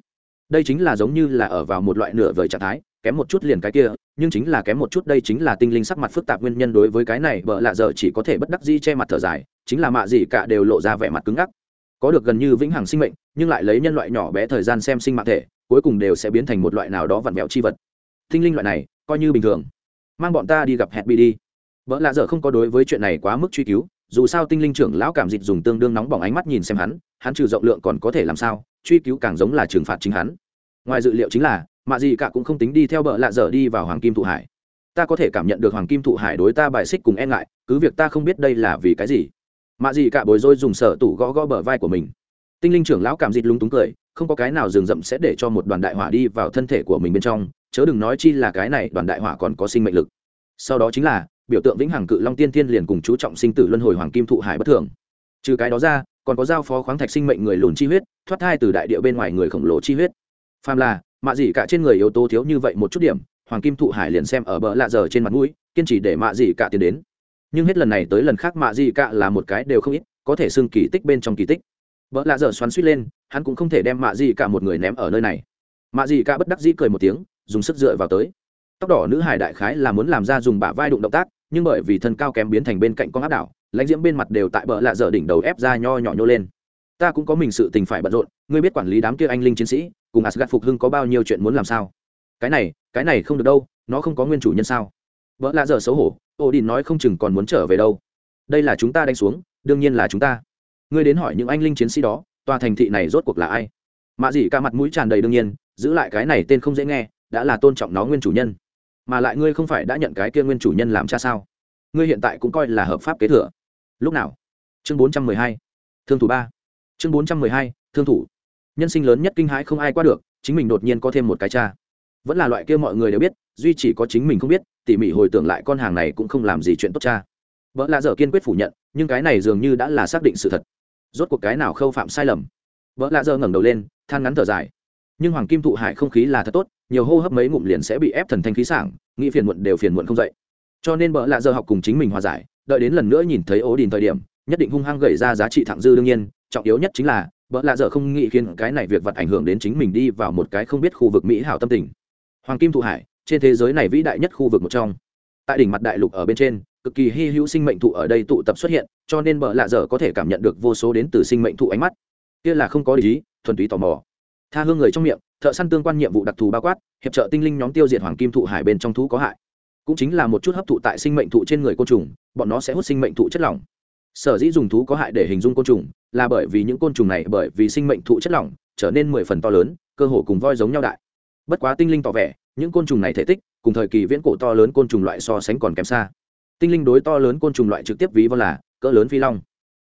S1: Đây chính là giống như là ở vào một loại nửa vời trạng thái, kém một chút liền cái kia, nhưng chính là kém một chút đây chính là tinh linh sắc mặt phức tạp nguyên nhân đối với cái này vợ lạ giờ chỉ có thể bất đắc dĩ che mặt thở dài, chính là mạ gì cả đều lộ ra vẻ mặt cứng ngắc có được gần như vĩnh hằng sinh mệnh, nhưng lại lấy nhân loại nhỏ bé thời gian xem sinh mạng thể, cuối cùng đều sẽ biến thành một loại nào đó vặn vẹo chi vật. Tinh linh loại này, coi như bình thường. Mang bọn ta đi gặp hẹn bị đi. Vợ lạ Dở không có đối với chuyện này quá mức truy cứu, dù sao tinh linh trưởng lão cảm dịch dùng tương đương nóng bỏng ánh mắt nhìn xem hắn hắn trừ rộng lượng còn có thể làm sao, truy cứu càng giống là trừng phạt chính hắn. Ngoài dự liệu chính là, mạ gì cả cũng không tính đi theo bợ lạ dở đi vào hoàng kim thụ hải. Ta có thể cảm nhận được hoàng kim thụ hải đối ta bài xích cùng e ngại, cứ việc ta không biết đây là vì cái gì mạ dị cả bồi dôi dùng sở tủ gõ gõ bờ vai của mình. Tinh linh trưởng lão cảm dịch lúng túng cười, không có cái nào rừng rậm sẽ để cho một đoàn đại hỏa đi vào thân thể của mình bên trong, chớ đừng nói chi là cái này đoàn đại hỏa còn có sinh mệnh lực. Sau đó chính là, biểu tượng vĩnh hằng cự long tiên thiên liền cùng chú trọng sinh tử luân hồi hoàng kim thụ hải bất thường. Trừ cái đó ra, còn có giao phó khoáng thạch sinh mệnh người lùn chi huyết, thoát thai từ đại địa bên ngoài người khổng lồ chi huyết. Phàm là, mạ dị cả trên người yếu tố thiếu như vậy một chút điểm, hoàng kim thụ hải liền xem ở bờ lạ giờ trên mặt mũi, kiên trì để mạ dị cả tiến đến nhưng hết lần này tới lần khác mạ dị cả là một cái đều không ít, có thể xưng kỳ tích bên trong kỳ tích. Vợ lạ dở xoắn suýt lên, hắn cũng không thể đem mạ dị cả một người ném ở nơi này. Mạ dị cả bất đắc dĩ cười một tiếng, dùng sức dựa vào tới. Tóc đỏ nữ hải đại khái là muốn làm ra dùng bả vai đụng động tác, nhưng bởi vì thân cao kém biến thành bên cạnh con áp đảo, lãnh diễm bên mặt đều tại bờ lạ dở đỉnh đầu ép ra nho nhỏ nhô lên. Ta cũng có mình sự tình phải bận rộn, ngươi biết quản lý đám kia anh linh chiến sĩ, cùng asgad phục hưng có bao nhiêu chuyện muốn làm sao? Cái này cái này không được đâu, nó không có nguyên chủ nhân sao? Vợ lạ dở xấu hổ ô đình nói không chừng còn muốn trở về đâu. Đây là chúng ta đánh xuống, đương nhiên là chúng ta. Ngươi đến hỏi những anh linh chiến sĩ đó, tòa thành thị này rốt cuộc là ai? Mạ dị ca mặt mũi tràn đầy đương nhiên, giữ lại cái này tên không dễ nghe, đã là tôn trọng nó nguyên chủ nhân. Mà lại ngươi không phải đã nhận cái kia nguyên chủ nhân làm cha sao? Ngươi hiện tại cũng coi là hợp pháp kế thừa. Lúc nào? Chương bốn trăm mười hai. Thương thủ ba. Chương bốn trăm mười hai, thương thủ. Nhân sinh lớn nhất kinh hãi không ai qua được, chính mình đột nhiên có thêm một cái cha. Vẫn là loại kia mọi người đều biết, duy chỉ có chính mình không biết tỉ mỉ hồi tưởng lại con hàng này cũng không làm gì chuyện tốt cha. Vợ lạ dở kiên quyết phủ nhận, nhưng cái này dường như đã là xác định sự thật. Rốt cuộc cái nào khâu phạm sai lầm? Vợ lạ dở ngẩng đầu lên, than ngắn thở dài. Nhưng hoàng kim thụ hải không khí là thật tốt, nhiều hô hấp mấy ngụm liền sẽ bị ép thần thanh khí sảng, nghĩ phiền muộn đều phiền muộn không dậy. Cho nên vợ lạ dơ học cùng chính mình hòa giải, đợi đến lần nữa nhìn thấy ố đình thời điểm, nhất định hung hăng gầy ra giá trị thẳng dư đương nhiên, trọng yếu nhất chính là, vợ lạ dơ không nghĩ khiến cái này việc vật ảnh hưởng đến chính mình đi vào một cái không biết khu vực mỹ hảo tâm tình. Hoàng kim thụ hải trên thế giới này vĩ đại nhất khu vực một trong. Tại đỉnh mặt đại lục ở bên trên, cực kỳ hy hữu sinh mệnh thụ ở đây tụ tập xuất hiện, cho nên bợ lạ dở có thể cảm nhận được vô số đến từ sinh mệnh thụ ánh mắt. Kia là không có lý, thuần túy tò mò. Tha hương người trong miệng, thợ săn tương quan nhiệm vụ đặc thù bao quát, hiệp trợ tinh linh nhóm tiêu diệt hoàng kim thụ hải bên trong thú có hại. Cũng chính là một chút hấp thụ tại sinh mệnh thụ trên người côn trùng, bọn nó sẽ hút sinh mệnh thụ chất lỏng. Sở dĩ dùng thú có hại để hình dung côn trùng, là bởi vì những côn trùng này bởi vì sinh mệnh thụ chất lỏng, trở nên mười phần to lớn, cơ hồ cùng voi giống nhau đại. Bất quá tinh linh tỏ vẻ những côn trùng này thể tích, cùng thời kỳ viễn cổ to lớn côn trùng loại so sánh còn kém xa. Tinh linh đối to lớn côn trùng loại trực tiếp ví von là cỡ lớn phi long.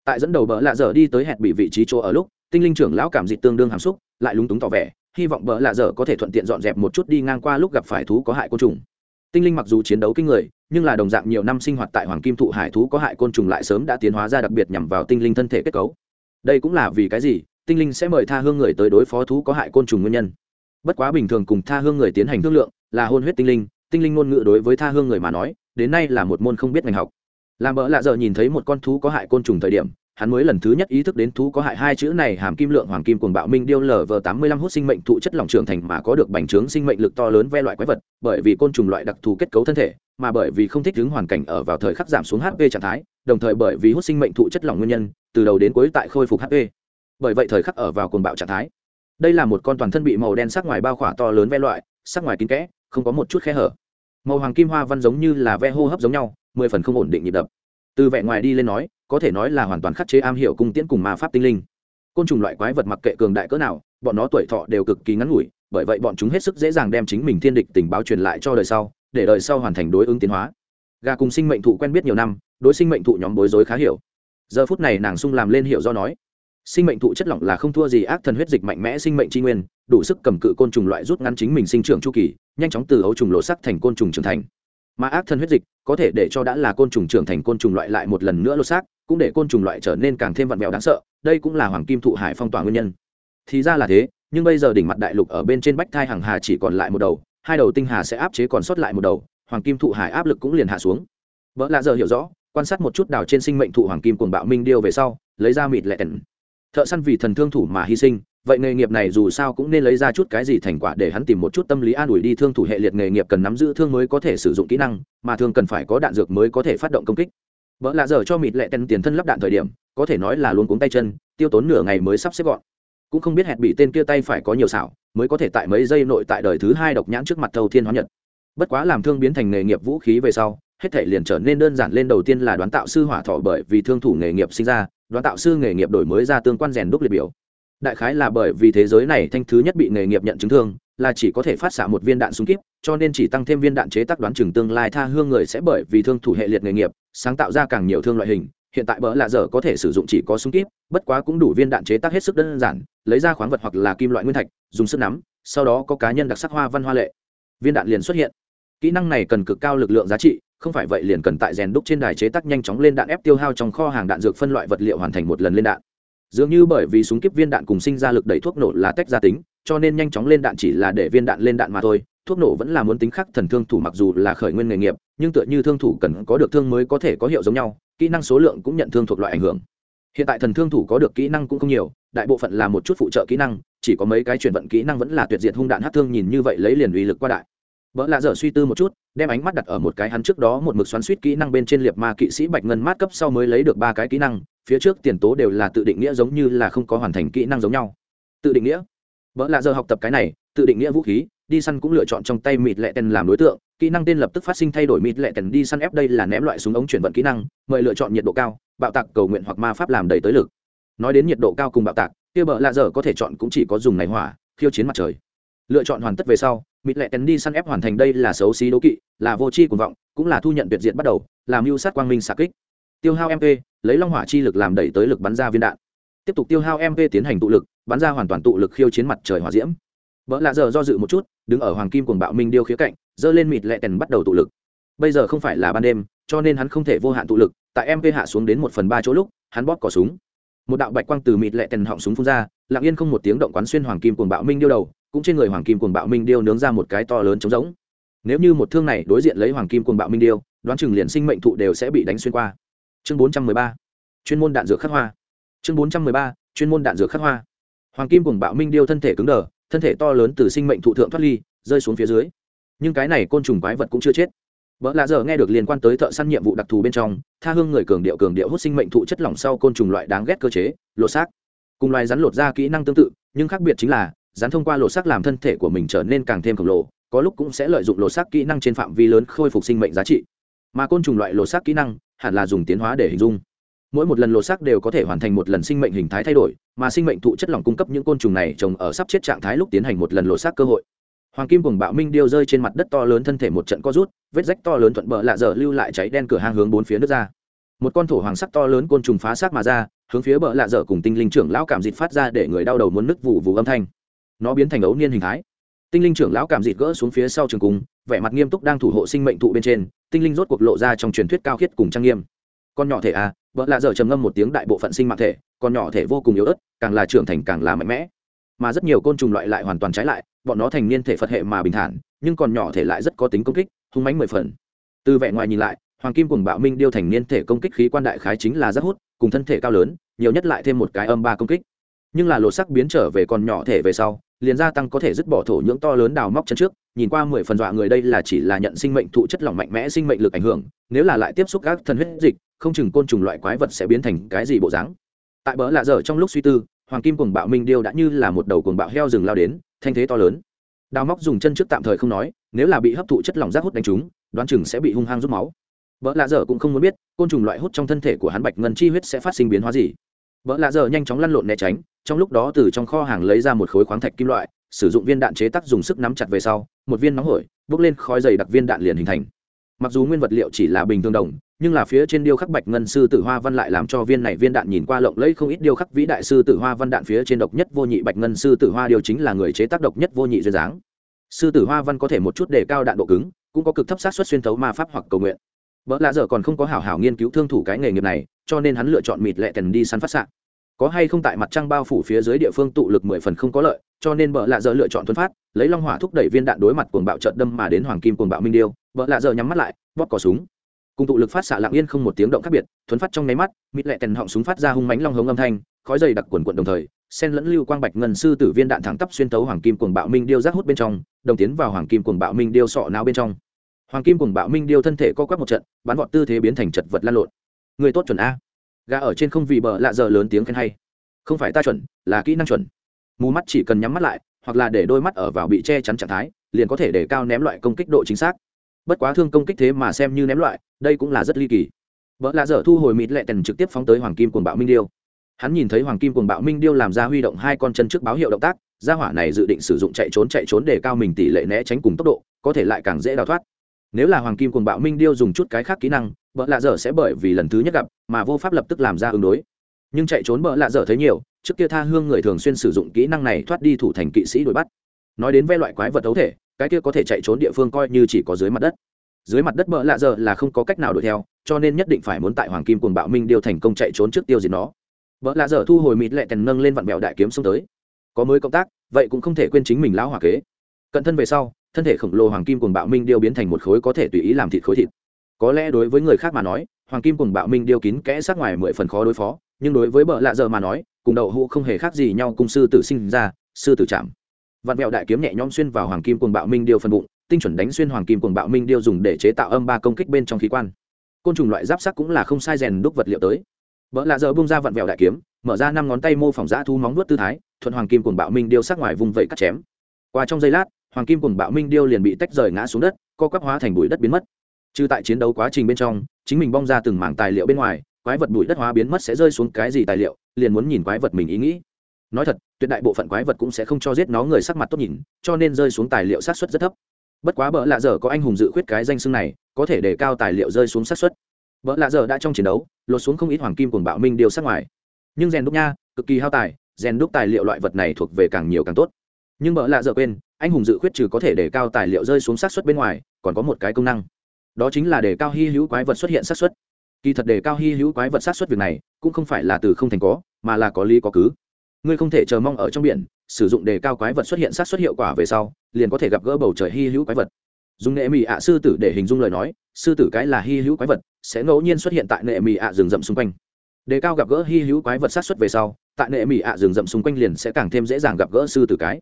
S1: Tại dẫn đầu bỡ lạ dở đi tới hẹn bị vị trí chỗ ở lúc, tinh linh trưởng lão cảm dị tương đương hàm xúc, lại lúng túng tỏ vẻ, hy vọng bỡ lạ dở có thể thuận tiện dọn dẹp một chút đi ngang qua lúc gặp phải thú có hại côn trùng. Tinh linh mặc dù chiến đấu kinh người, nhưng là đồng dạng nhiều năm sinh hoạt tại hoàng kim thụ hải thú có hại côn trùng lại sớm đã tiến hóa ra đặc biệt nhằm vào tinh linh thân thể kết cấu. Đây cũng là vì cái gì? Tinh linh sẽ mời tha hương người tới đối phó thú có hại côn trùng nguyên nhân bất quá bình thường cùng tha hương người tiến hành thương lượng, là hôn huyết tinh linh tinh linh ngôn ngữ đối với tha hương người mà nói, đến nay là một môn không biết ngành học. Làm bỡ lạ giờ nhìn thấy một con thú có hại côn trùng thời điểm, hắn mới lần thứ nhất ý thức đến thú có hại hai chữ này hàm kim lượng hoàng kim cuồng bạo minh điêu lv tám mươi lăm hút sinh mệnh thụ chất lỏng trưởng thành mà có được bành trướng sinh mệnh lực to lớn ve loại quái vật, bởi vì côn trùng loại đặc thù kết cấu thân thể, mà bởi vì không thích ứng hoàn cảnh ở vào thời khắc giảm xuống hp trạng thái, đồng thời bởi vì hút sinh mệnh thụ chất lỏng nguyên nhân, từ đầu đến cuối tại khôi phục hp bởi vậy thời khắc ở vào cuồng bạo trạng thái đây là một con toàn thân bị màu đen sắc ngoài bao khỏa to lớn ve loại, sắc ngoài kín kẽ, không có một chút khe hở. Màu hoàng kim hoa văn giống như là ve hô hấp giống nhau, mười phần không ổn định nhịp đập. Từ vẻ ngoài đi lên nói, có thể nói là hoàn toàn khắc chế am hiểu cung tiễn cùng ma pháp tinh linh. Côn trùng loại quái vật mặc kệ cường đại cỡ nào, bọn nó tuổi thọ đều cực kỳ ngắn ngủi, bởi vậy bọn chúng hết sức dễ dàng đem chính mình thiên địch tình báo truyền lại cho đời sau, để đời sau hoàn thành đối ứng tiến hóa. Gà cùng sinh mệnh thụ quen biết nhiều năm, đối sinh mệnh thụ nhóm bối rối khá hiểu. Giờ phút này nàng sung làm lên hiểu do nói sinh mệnh thụ chất lỏng là không thua gì ác thần huyết dịch mạnh mẽ sinh mệnh tri nguyên, đủ sức cầm cự côn trùng loại rút ngắn chính mình sinh trưởng chu kỳ, nhanh chóng từ ấu trùng lộ sắc thành côn trùng trưởng thành. Mà ác thần huyết dịch có thể để cho đã là côn trùng trưởng thành côn trùng loại lại một lần nữa lột xác, cũng để côn trùng loại trở nên càng thêm vặn vẹo đáng sợ, đây cũng là hoàng kim thụ hải phong tỏa nguyên nhân. Thì ra là thế, nhưng bây giờ đỉnh mặt đại lục ở bên trên bách thai hàng hà chỉ còn lại một đầu, hai đầu tinh hà sẽ áp chế còn sót lại một đầu, hoàng kim thụ hải áp lực cũng liền hạ xuống. Vợ lạ giờ hiểu rõ, quan sát một chút đào trên sinh mệnh thụ hoàng kim cuồng bạo minh điêu về sau, lấy ra mịt lẹn thợ săn vì thần thương thủ mà hy sinh, vậy nghề nghiệp này dù sao cũng nên lấy ra chút cái gì thành quả để hắn tìm một chút tâm lý an ủi đi thương thủ hệ liệt nghề nghiệp cần nắm giữ thương mới có thể sử dụng kỹ năng, mà thương cần phải có đạn dược mới có thể phát động công kích. Vợ lạ giờ cho mịt lẹ tên tiền thân lắp đạn thời điểm, có thể nói là luôn cuống tay chân, tiêu tốn nửa ngày mới sắp xếp gọn. Cũng không biết hẹn bị tên kia tay phải có nhiều xảo, mới có thể tại mấy giây nội tại đời thứ hai độc nhãn trước mặt thâu thiên hóa nhật. Bất quá làm thương biến thành nghề nghiệp vũ khí về sau hết thể liền trở nên đơn giản lên đầu tiên là đoán tạo sư hỏa thọ bởi vì thương thủ nghề nghiệp sinh ra, đoán tạo sư nghề nghiệp đổi mới ra tương quan rèn đúc liệt biểu. Đại khái là bởi vì thế giới này thanh thứ nhất bị nghề nghiệp nhận chứng thương, là chỉ có thể phát xạ một viên đạn súng kíp, cho nên chỉ tăng thêm viên đạn chế tác đoán chừng tương lai tha hương người sẽ bởi vì thương thủ hệ liệt nghề nghiệp, sáng tạo ra càng nhiều thương loại hình. Hiện tại bỡ lạ dở có thể sử dụng chỉ có súng kíp, bất quá cũng đủ viên đạn chế tác hết sức đơn giản, lấy ra khoáng vật hoặc là kim loại nguyên thạch, dùng sức nắm, sau đó có cá nhân đặc sắc hoa văn hoa lệ. Viên đạn liền xuất hiện. Kỹ năng này cần cực cao lực lượng giá trị không phải vậy liền cần tại rèn đúc trên đài chế tác nhanh chóng lên đạn ép tiêu hao trong kho hàng đạn dược phân loại vật liệu hoàn thành một lần lên đạn. Dường như bởi vì súng kíp viên đạn cùng sinh ra lực đẩy thuốc nổ là tách ra tính, cho nên nhanh chóng lên đạn chỉ là để viên đạn lên đạn mà thôi, thuốc nổ vẫn là muốn tính khắc thần thương thủ mặc dù là khởi nguyên nghề nghiệp, nhưng tựa như thương thủ cần có được thương mới có thể có hiệu giống nhau, kỹ năng số lượng cũng nhận thương thuộc loại ảnh hưởng. Hiện tại thần thương thủ có được kỹ năng cũng không nhiều, đại bộ phận là một chút phụ trợ kỹ năng, chỉ có mấy cái chuyển vận kỹ năng vẫn là tuyệt diệt hung đạn hát thương nhìn như vậy lấy liền uy lực qua đại vợ lạ dở suy tư một chút, đem ánh mắt đặt ở một cái hắn trước đó một mực xoắn suýt kỹ năng bên trên liệt ma kỵ sĩ bạch ngân mát cấp sau mới lấy được ba cái kỹ năng, phía trước tiền tố đều là tự định nghĩa giống như là không có hoàn thành kỹ năng giống nhau. Tự định nghĩa? Vợ lạ dở học tập cái này, tự định nghĩa vũ khí, đi săn cũng lựa chọn trong tay mịt lệ tèn làm đối tượng, kỹ năng tên lập tức phát sinh thay đổi mịt lệ tèn đi săn ép đây là ném loại súng ống chuyển vận kỹ năng, mời lựa chọn nhiệt độ cao, bạo tạc cầu nguyện hoặc ma pháp làm đầy tới lực. Nói đến nhiệt độ cao cùng bạo tạc, kia bợ lạ dở có thể chọn cũng chỉ có dùng này hỏa, khiêu chiến mặt trời lựa chọn hoàn tất về sau, mịt lệ tèn đi săn ép hoàn thành đây là xấu xí đố kỵ, là vô tri cuồng vọng, cũng là thu nhận tuyệt diệt bắt đầu làm mưu sát quang minh xạ kích. Tiêu hao mp lấy long hỏa chi lực làm đẩy tới lực bắn ra viên đạn. Tiếp tục tiêu hao mp tiến hành tụ lực, bắn ra hoàn toàn tụ lực khiêu chiến mặt trời hỏa diễm. Vợ lạ giờ do dự một chút, đứng ở hoàng kim cuồng bạo minh điêu khía cạnh, giơ lên mịt lệ tèn bắt đầu tụ lực. Bây giờ không phải là ban đêm, cho nên hắn không thể vô hạn tụ lực, tại mp hạ xuống đến một phần ba chỗ lúc, hắn bóp cỏ súng. Một đạo bạch quang từ mịt lệ tèn họng súng phun ra, lặng yên không một tiếng động quán xuyên hoàng kim cuồng bạo minh điêu đầu cũng trên người hoàng kim cuồng bạo minh điêu nướng ra một cái to lớn trống rỗng. Nếu như một thương này đối diện lấy hoàng kim cuồng bạo minh điêu, đoán chừng liền sinh mệnh thụ đều sẽ bị đánh xuyên qua. Chương bốn trăm mười ba, chuyên môn đạn dược khắc hoa. Chương bốn trăm mười ba, chuyên môn đạn dược khắc hoa. Hoàng kim cuồng bạo minh điêu thân thể cứng đờ, thân thể to lớn từ sinh mệnh thụ thượng thoát ly, rơi xuống phía dưới. Nhưng cái này côn trùng quái vật cũng chưa chết. Vợ lạ giờ nghe được liên quan tới thợ săn nhiệm vụ đặc thù bên trong, tha hương người cường điệu cường điệu hút sinh mệnh thụ chất lỏng sau côn trùng loại đáng ghét cơ chế, lột xác. Cùng loài rắn lột ra kỹ năng tương tự, nhưng khác biệt chính là rắn thông qua lột xác làm thân thể của mình trở nên càng thêm khổng lồ, có lúc cũng sẽ lợi dụng lột xác kỹ năng trên phạm vi lớn khôi phục sinh mệnh giá trị. Mà côn trùng loại lột xác kỹ năng hẳn là dùng tiến hóa để hình dung. Mỗi một lần lột xác đều có thể hoàn thành một lần sinh mệnh hình thái thay đổi, mà sinh mệnh thụ chất lỏng cung cấp những côn trùng này trồng ở sắp chết trạng thái lúc tiến hành một lần lột xác cơ hội. Hoàng kim cùng bạo minh điêu rơi trên mặt đất to lớn thân thể một trận co rút, vết rách to lớn thuận bờ lạ dở lưu lại cháy đen cửa hang hướng bốn phía nước ra. Một con thổ hoàng sắc to lớn côn trùng phá xác mà ra, hướng phía bờ lạ dở cùng tinh linh trưởng lão cảm dịch phát ra để người đau đầu muốn nứt vụ vụ âm thanh nó biến thành ấu niên hình thái. Tinh linh trưởng lão cảm dịt gỡ xuống phía sau trường cung, vẻ mặt nghiêm túc đang thủ hộ sinh mệnh thụ bên trên, tinh linh rốt cuộc lộ ra trong truyền thuyết cao khiết cùng trang nghiêm. Con nhỏ thể à vợ lạ dở trầm ngâm một tiếng đại bộ phận sinh mạng thể, con nhỏ thể vô cùng yếu ớt, càng là trưởng thành càng là mạnh mẽ. Mà rất nhiều côn trùng loại lại hoàn toàn trái lại, bọn nó thành niên thể phật hệ mà bình thản, nhưng còn nhỏ thể lại rất có tính công kích, hung mánh mười phần. Từ vẻ ngoài nhìn lại, hoàng kim cùng bạo minh điêu thành niên thể công kích khí quan đại khái chính là rất hút, cùng thân thể cao lớn, nhiều nhất lại thêm một cái âm ba công kích. Nhưng là lột sắc biến trở về còn nhỏ thể về sau liền gia tăng có thể dứt bỏ thổ nhưỡng to lớn đào móc chân trước, nhìn qua mười phần dọa người đây là chỉ là nhận sinh mệnh thụ chất lỏng mạnh mẽ, sinh mệnh lực ảnh hưởng, nếu là lại tiếp xúc các thần huyết dịch, không chừng côn trùng loại quái vật sẽ biến thành cái gì bộ dáng. Tại bỡ lạ dở trong lúc suy tư, hoàng kim cùng bạo minh điêu đã như là một đầu cuồng bạo heo rừng lao đến, thanh thế to lớn. Đào móc dùng chân trước tạm thời không nói, nếu là bị hấp thụ chất lỏng rác hút đánh trúng, đoán chừng sẽ bị hung hăng rút máu. Vợ lạ dở cũng không muốn biết, côn trùng loại hút trong thân thể của hắn bạch ngân chi huyết sẽ phát sinh biến hóa gì vợ lạ dở nhanh chóng lăn lộn né tránh, trong lúc đó từ trong kho hàng lấy ra một khối khoáng thạch kim loại, sử dụng viên đạn chế tác dùng sức nắm chặt về sau, một viên nóng hổi, bốc lên khói dày đặc viên đạn liền hình thành. Mặc dù nguyên vật liệu chỉ là bình thường đồng, nhưng là phía trên điêu khắc bạch ngân sư tử hoa văn lại làm cho viên này viên đạn nhìn qua lộng lẫy không ít điêu khắc vĩ đại sư tử hoa văn đạn phía trên độc nhất vô nhị bạch ngân sư tử hoa điều chính là người chế tác độc nhất vô nhị duyên dáng. Sư tử hoa văn có thể một chút để cao đạn độ cứng, cũng có cực thấp sát xuất xuyên thấu ma pháp hoặc cầu nguyện. Vợ lạ dở còn không có hảo hảo nghiên cứu thương thủ cái nghề nghiệp này cho nên hắn lựa chọn mịt lệ tần đi săn phát xạ. Có hay không tại mặt trăng bao phủ phía dưới địa phương tụ lực mười phần không có lợi, cho nên vợ lạ dở lựa chọn thuấn phát, lấy long hỏa thúc đẩy viên đạn đối mặt cuồng bạo trận đâm mà đến hoàng kim cuồng bạo minh điêu vợ lạ dở nhắm mắt lại bóp cò súng. Cùng tụ lực phát xạ lặng yên không một tiếng động khác biệt, thuấn phát trong nháy mắt, mịt lệ tần họng súng phát ra hung mánh long hống âm thanh, khói dày đặc quần quận đồng thời, sen lẫn lưu quang bạch ngân sư tử viên đạn thẳng tắp xuyên tấu hoàng kim cuồng bạo minh điêu rác hút bên trong, đồng tiến vào hoàng kim cuồng bạo minh điêu sọ não bên trong. Hoàng kim cuồng bạo minh điêu thân thể co quắp một trận, bắn vọt tư thế biến thành chật vật lan lộn người tốt chuẩn a. Gà ở trên không vì bờ lạ giờ lớn tiếng khen hay. Không phải ta chuẩn, là kỹ năng chuẩn. Mù mắt chỉ cần nhắm mắt lại, hoặc là để đôi mắt ở vào bị che chắn trạng thái, liền có thể để cao ném loại công kích độ chính xác. Bất quá thương công kích thế mà xem như ném loại, đây cũng là rất ly kỳ. Vợ lạ dở thu hồi mịt lệ tần trực tiếp phóng tới hoàng kim cuồng bạo minh điêu. Hắn nhìn thấy hoàng kim cuồng bạo minh điêu làm ra huy động hai con chân trước báo hiệu động tác, gia hỏa này dự định sử dụng chạy trốn chạy trốn để cao mình tỷ lệ né tránh cùng tốc độ, có thể lại càng dễ đào thoát nếu là hoàng kim cuồng bạo minh điêu dùng chút cái khác kỹ năng vợ lạ dở sẽ bởi vì lần thứ nhất gặp mà vô pháp lập tức làm ra ứng đối. Nhưng chạy trốn vợ lạ dở thấy nhiều, trước kia tha hương người thường xuyên sử dụng kỹ năng này thoát đi thủ thành kỵ sĩ đuổi bắt. Nói đến ve loại quái vật ấu thể, cái kia có thể chạy trốn địa phương coi như chỉ có dưới mặt đất. Dưới mặt đất bỡ lạ dở là không có cách nào đuổi theo, cho nên nhất định phải muốn tại hoàng kim cuồng bạo minh điêu thành công chạy trốn trước tiêu diệt nó. Vợ lạ dở thu hồi mịt lẹ tèn nâng lên vặn bèo đại kiếm xông tới. Có mới công tác, vậy cũng không thể quên chính mình lão hỏa kế. Cận thân về sau thân thể khổng lồ hoàng kim cuồng bạo minh điêu biến thành một khối có thể tùy ý làm thịt khối thịt. Có lẽ đối với người khác mà nói, hoàng kim cuồng bạo minh điêu kín kẽ sát ngoài mười phần khó đối phó, nhưng đối với bợ lạ giờ mà nói, cùng đậu hũ không hề khác gì nhau cùng sư tử sinh ra, sư tử chạm. Vạn vẹo đại kiếm nhẹ nhõm xuyên vào hoàng kim cuồng bạo minh điêu phần bụng, tinh chuẩn đánh xuyên hoàng kim cuồng bạo minh điêu dùng để chế tạo âm ba công kích bên trong khí quan. Côn trùng loại giáp sắc cũng là không sai rèn đúc vật liệu tới. Vợ lạ giờ bung ra vặn vẹo đại kiếm, mở ra năm ngón tay mô phỏng giã thu móng nuốt tư thái, thuận hoàng kim cuồng bạo minh điêu sắc ngoài vùng vẫy cắt chém. Qua trong giây lát hoàng kim cùng bạo minh điêu liền bị tách rời ngã xuống đất, co quắp hóa thành bụi đất biến mất. Trừ tại chiến đấu quá trình bên trong, chính mình bong ra từng mảng tài liệu bên ngoài, quái vật bụi đất hóa biến mất sẽ rơi xuống cái gì tài liệu, liền muốn nhìn quái vật mình ý nghĩ. Nói thật, tuyệt đại bộ phận quái vật cũng sẽ không cho giết nó người sắc mặt tốt nhìn, cho nên rơi xuống tài liệu sát xuất rất thấp. Bất quá bỡ lạ dở có anh hùng dự khuyết cái danh xưng này, có thể để cao tài liệu rơi xuống sát xuất bỡ lạ dở đã trong chiến đấu, lột xuống không ít hoàng kim cùng bạo minh điều sát ngoài. Nhưng rèn đúc nha, cực kỳ hao tài, rèn đúc tài liệu loại vật này thuộc về càng nhiều càng tốt nhưng bợ lạ dở quên, anh hùng dự khuyết trừ có thể đề cao tài liệu rơi xuống sát xuất bên ngoài, còn có một cái công năng. Đó chính là đề cao hy hữu quái vật xuất hiện sát xuất kỳ thật đề cao hy hữu quái vật sát xuất việc này, cũng không phải là từ không thành có, mà là có lý có cứ. Ngươi không thể chờ mong ở trong biển, sử dụng đề cao quái vật xuất hiện sát xuất hiệu quả về sau, liền có thể gặp gỡ bầu trời hy hữu quái vật. Dùng nệ mị ạ sư tử để hình dung lời nói, sư tử cái là hy hữu quái vật, sẽ ngẫu nhiên xuất hiện tại nệ mị ạ rừng rậm xung quanh. Đề cao gặp gỡ hy hữu quái vật sát xuất về sau, tại nệ mị ạ rừng rậm xung quanh liền sẽ càng thêm dễ dàng gặp gỡ sư tử cái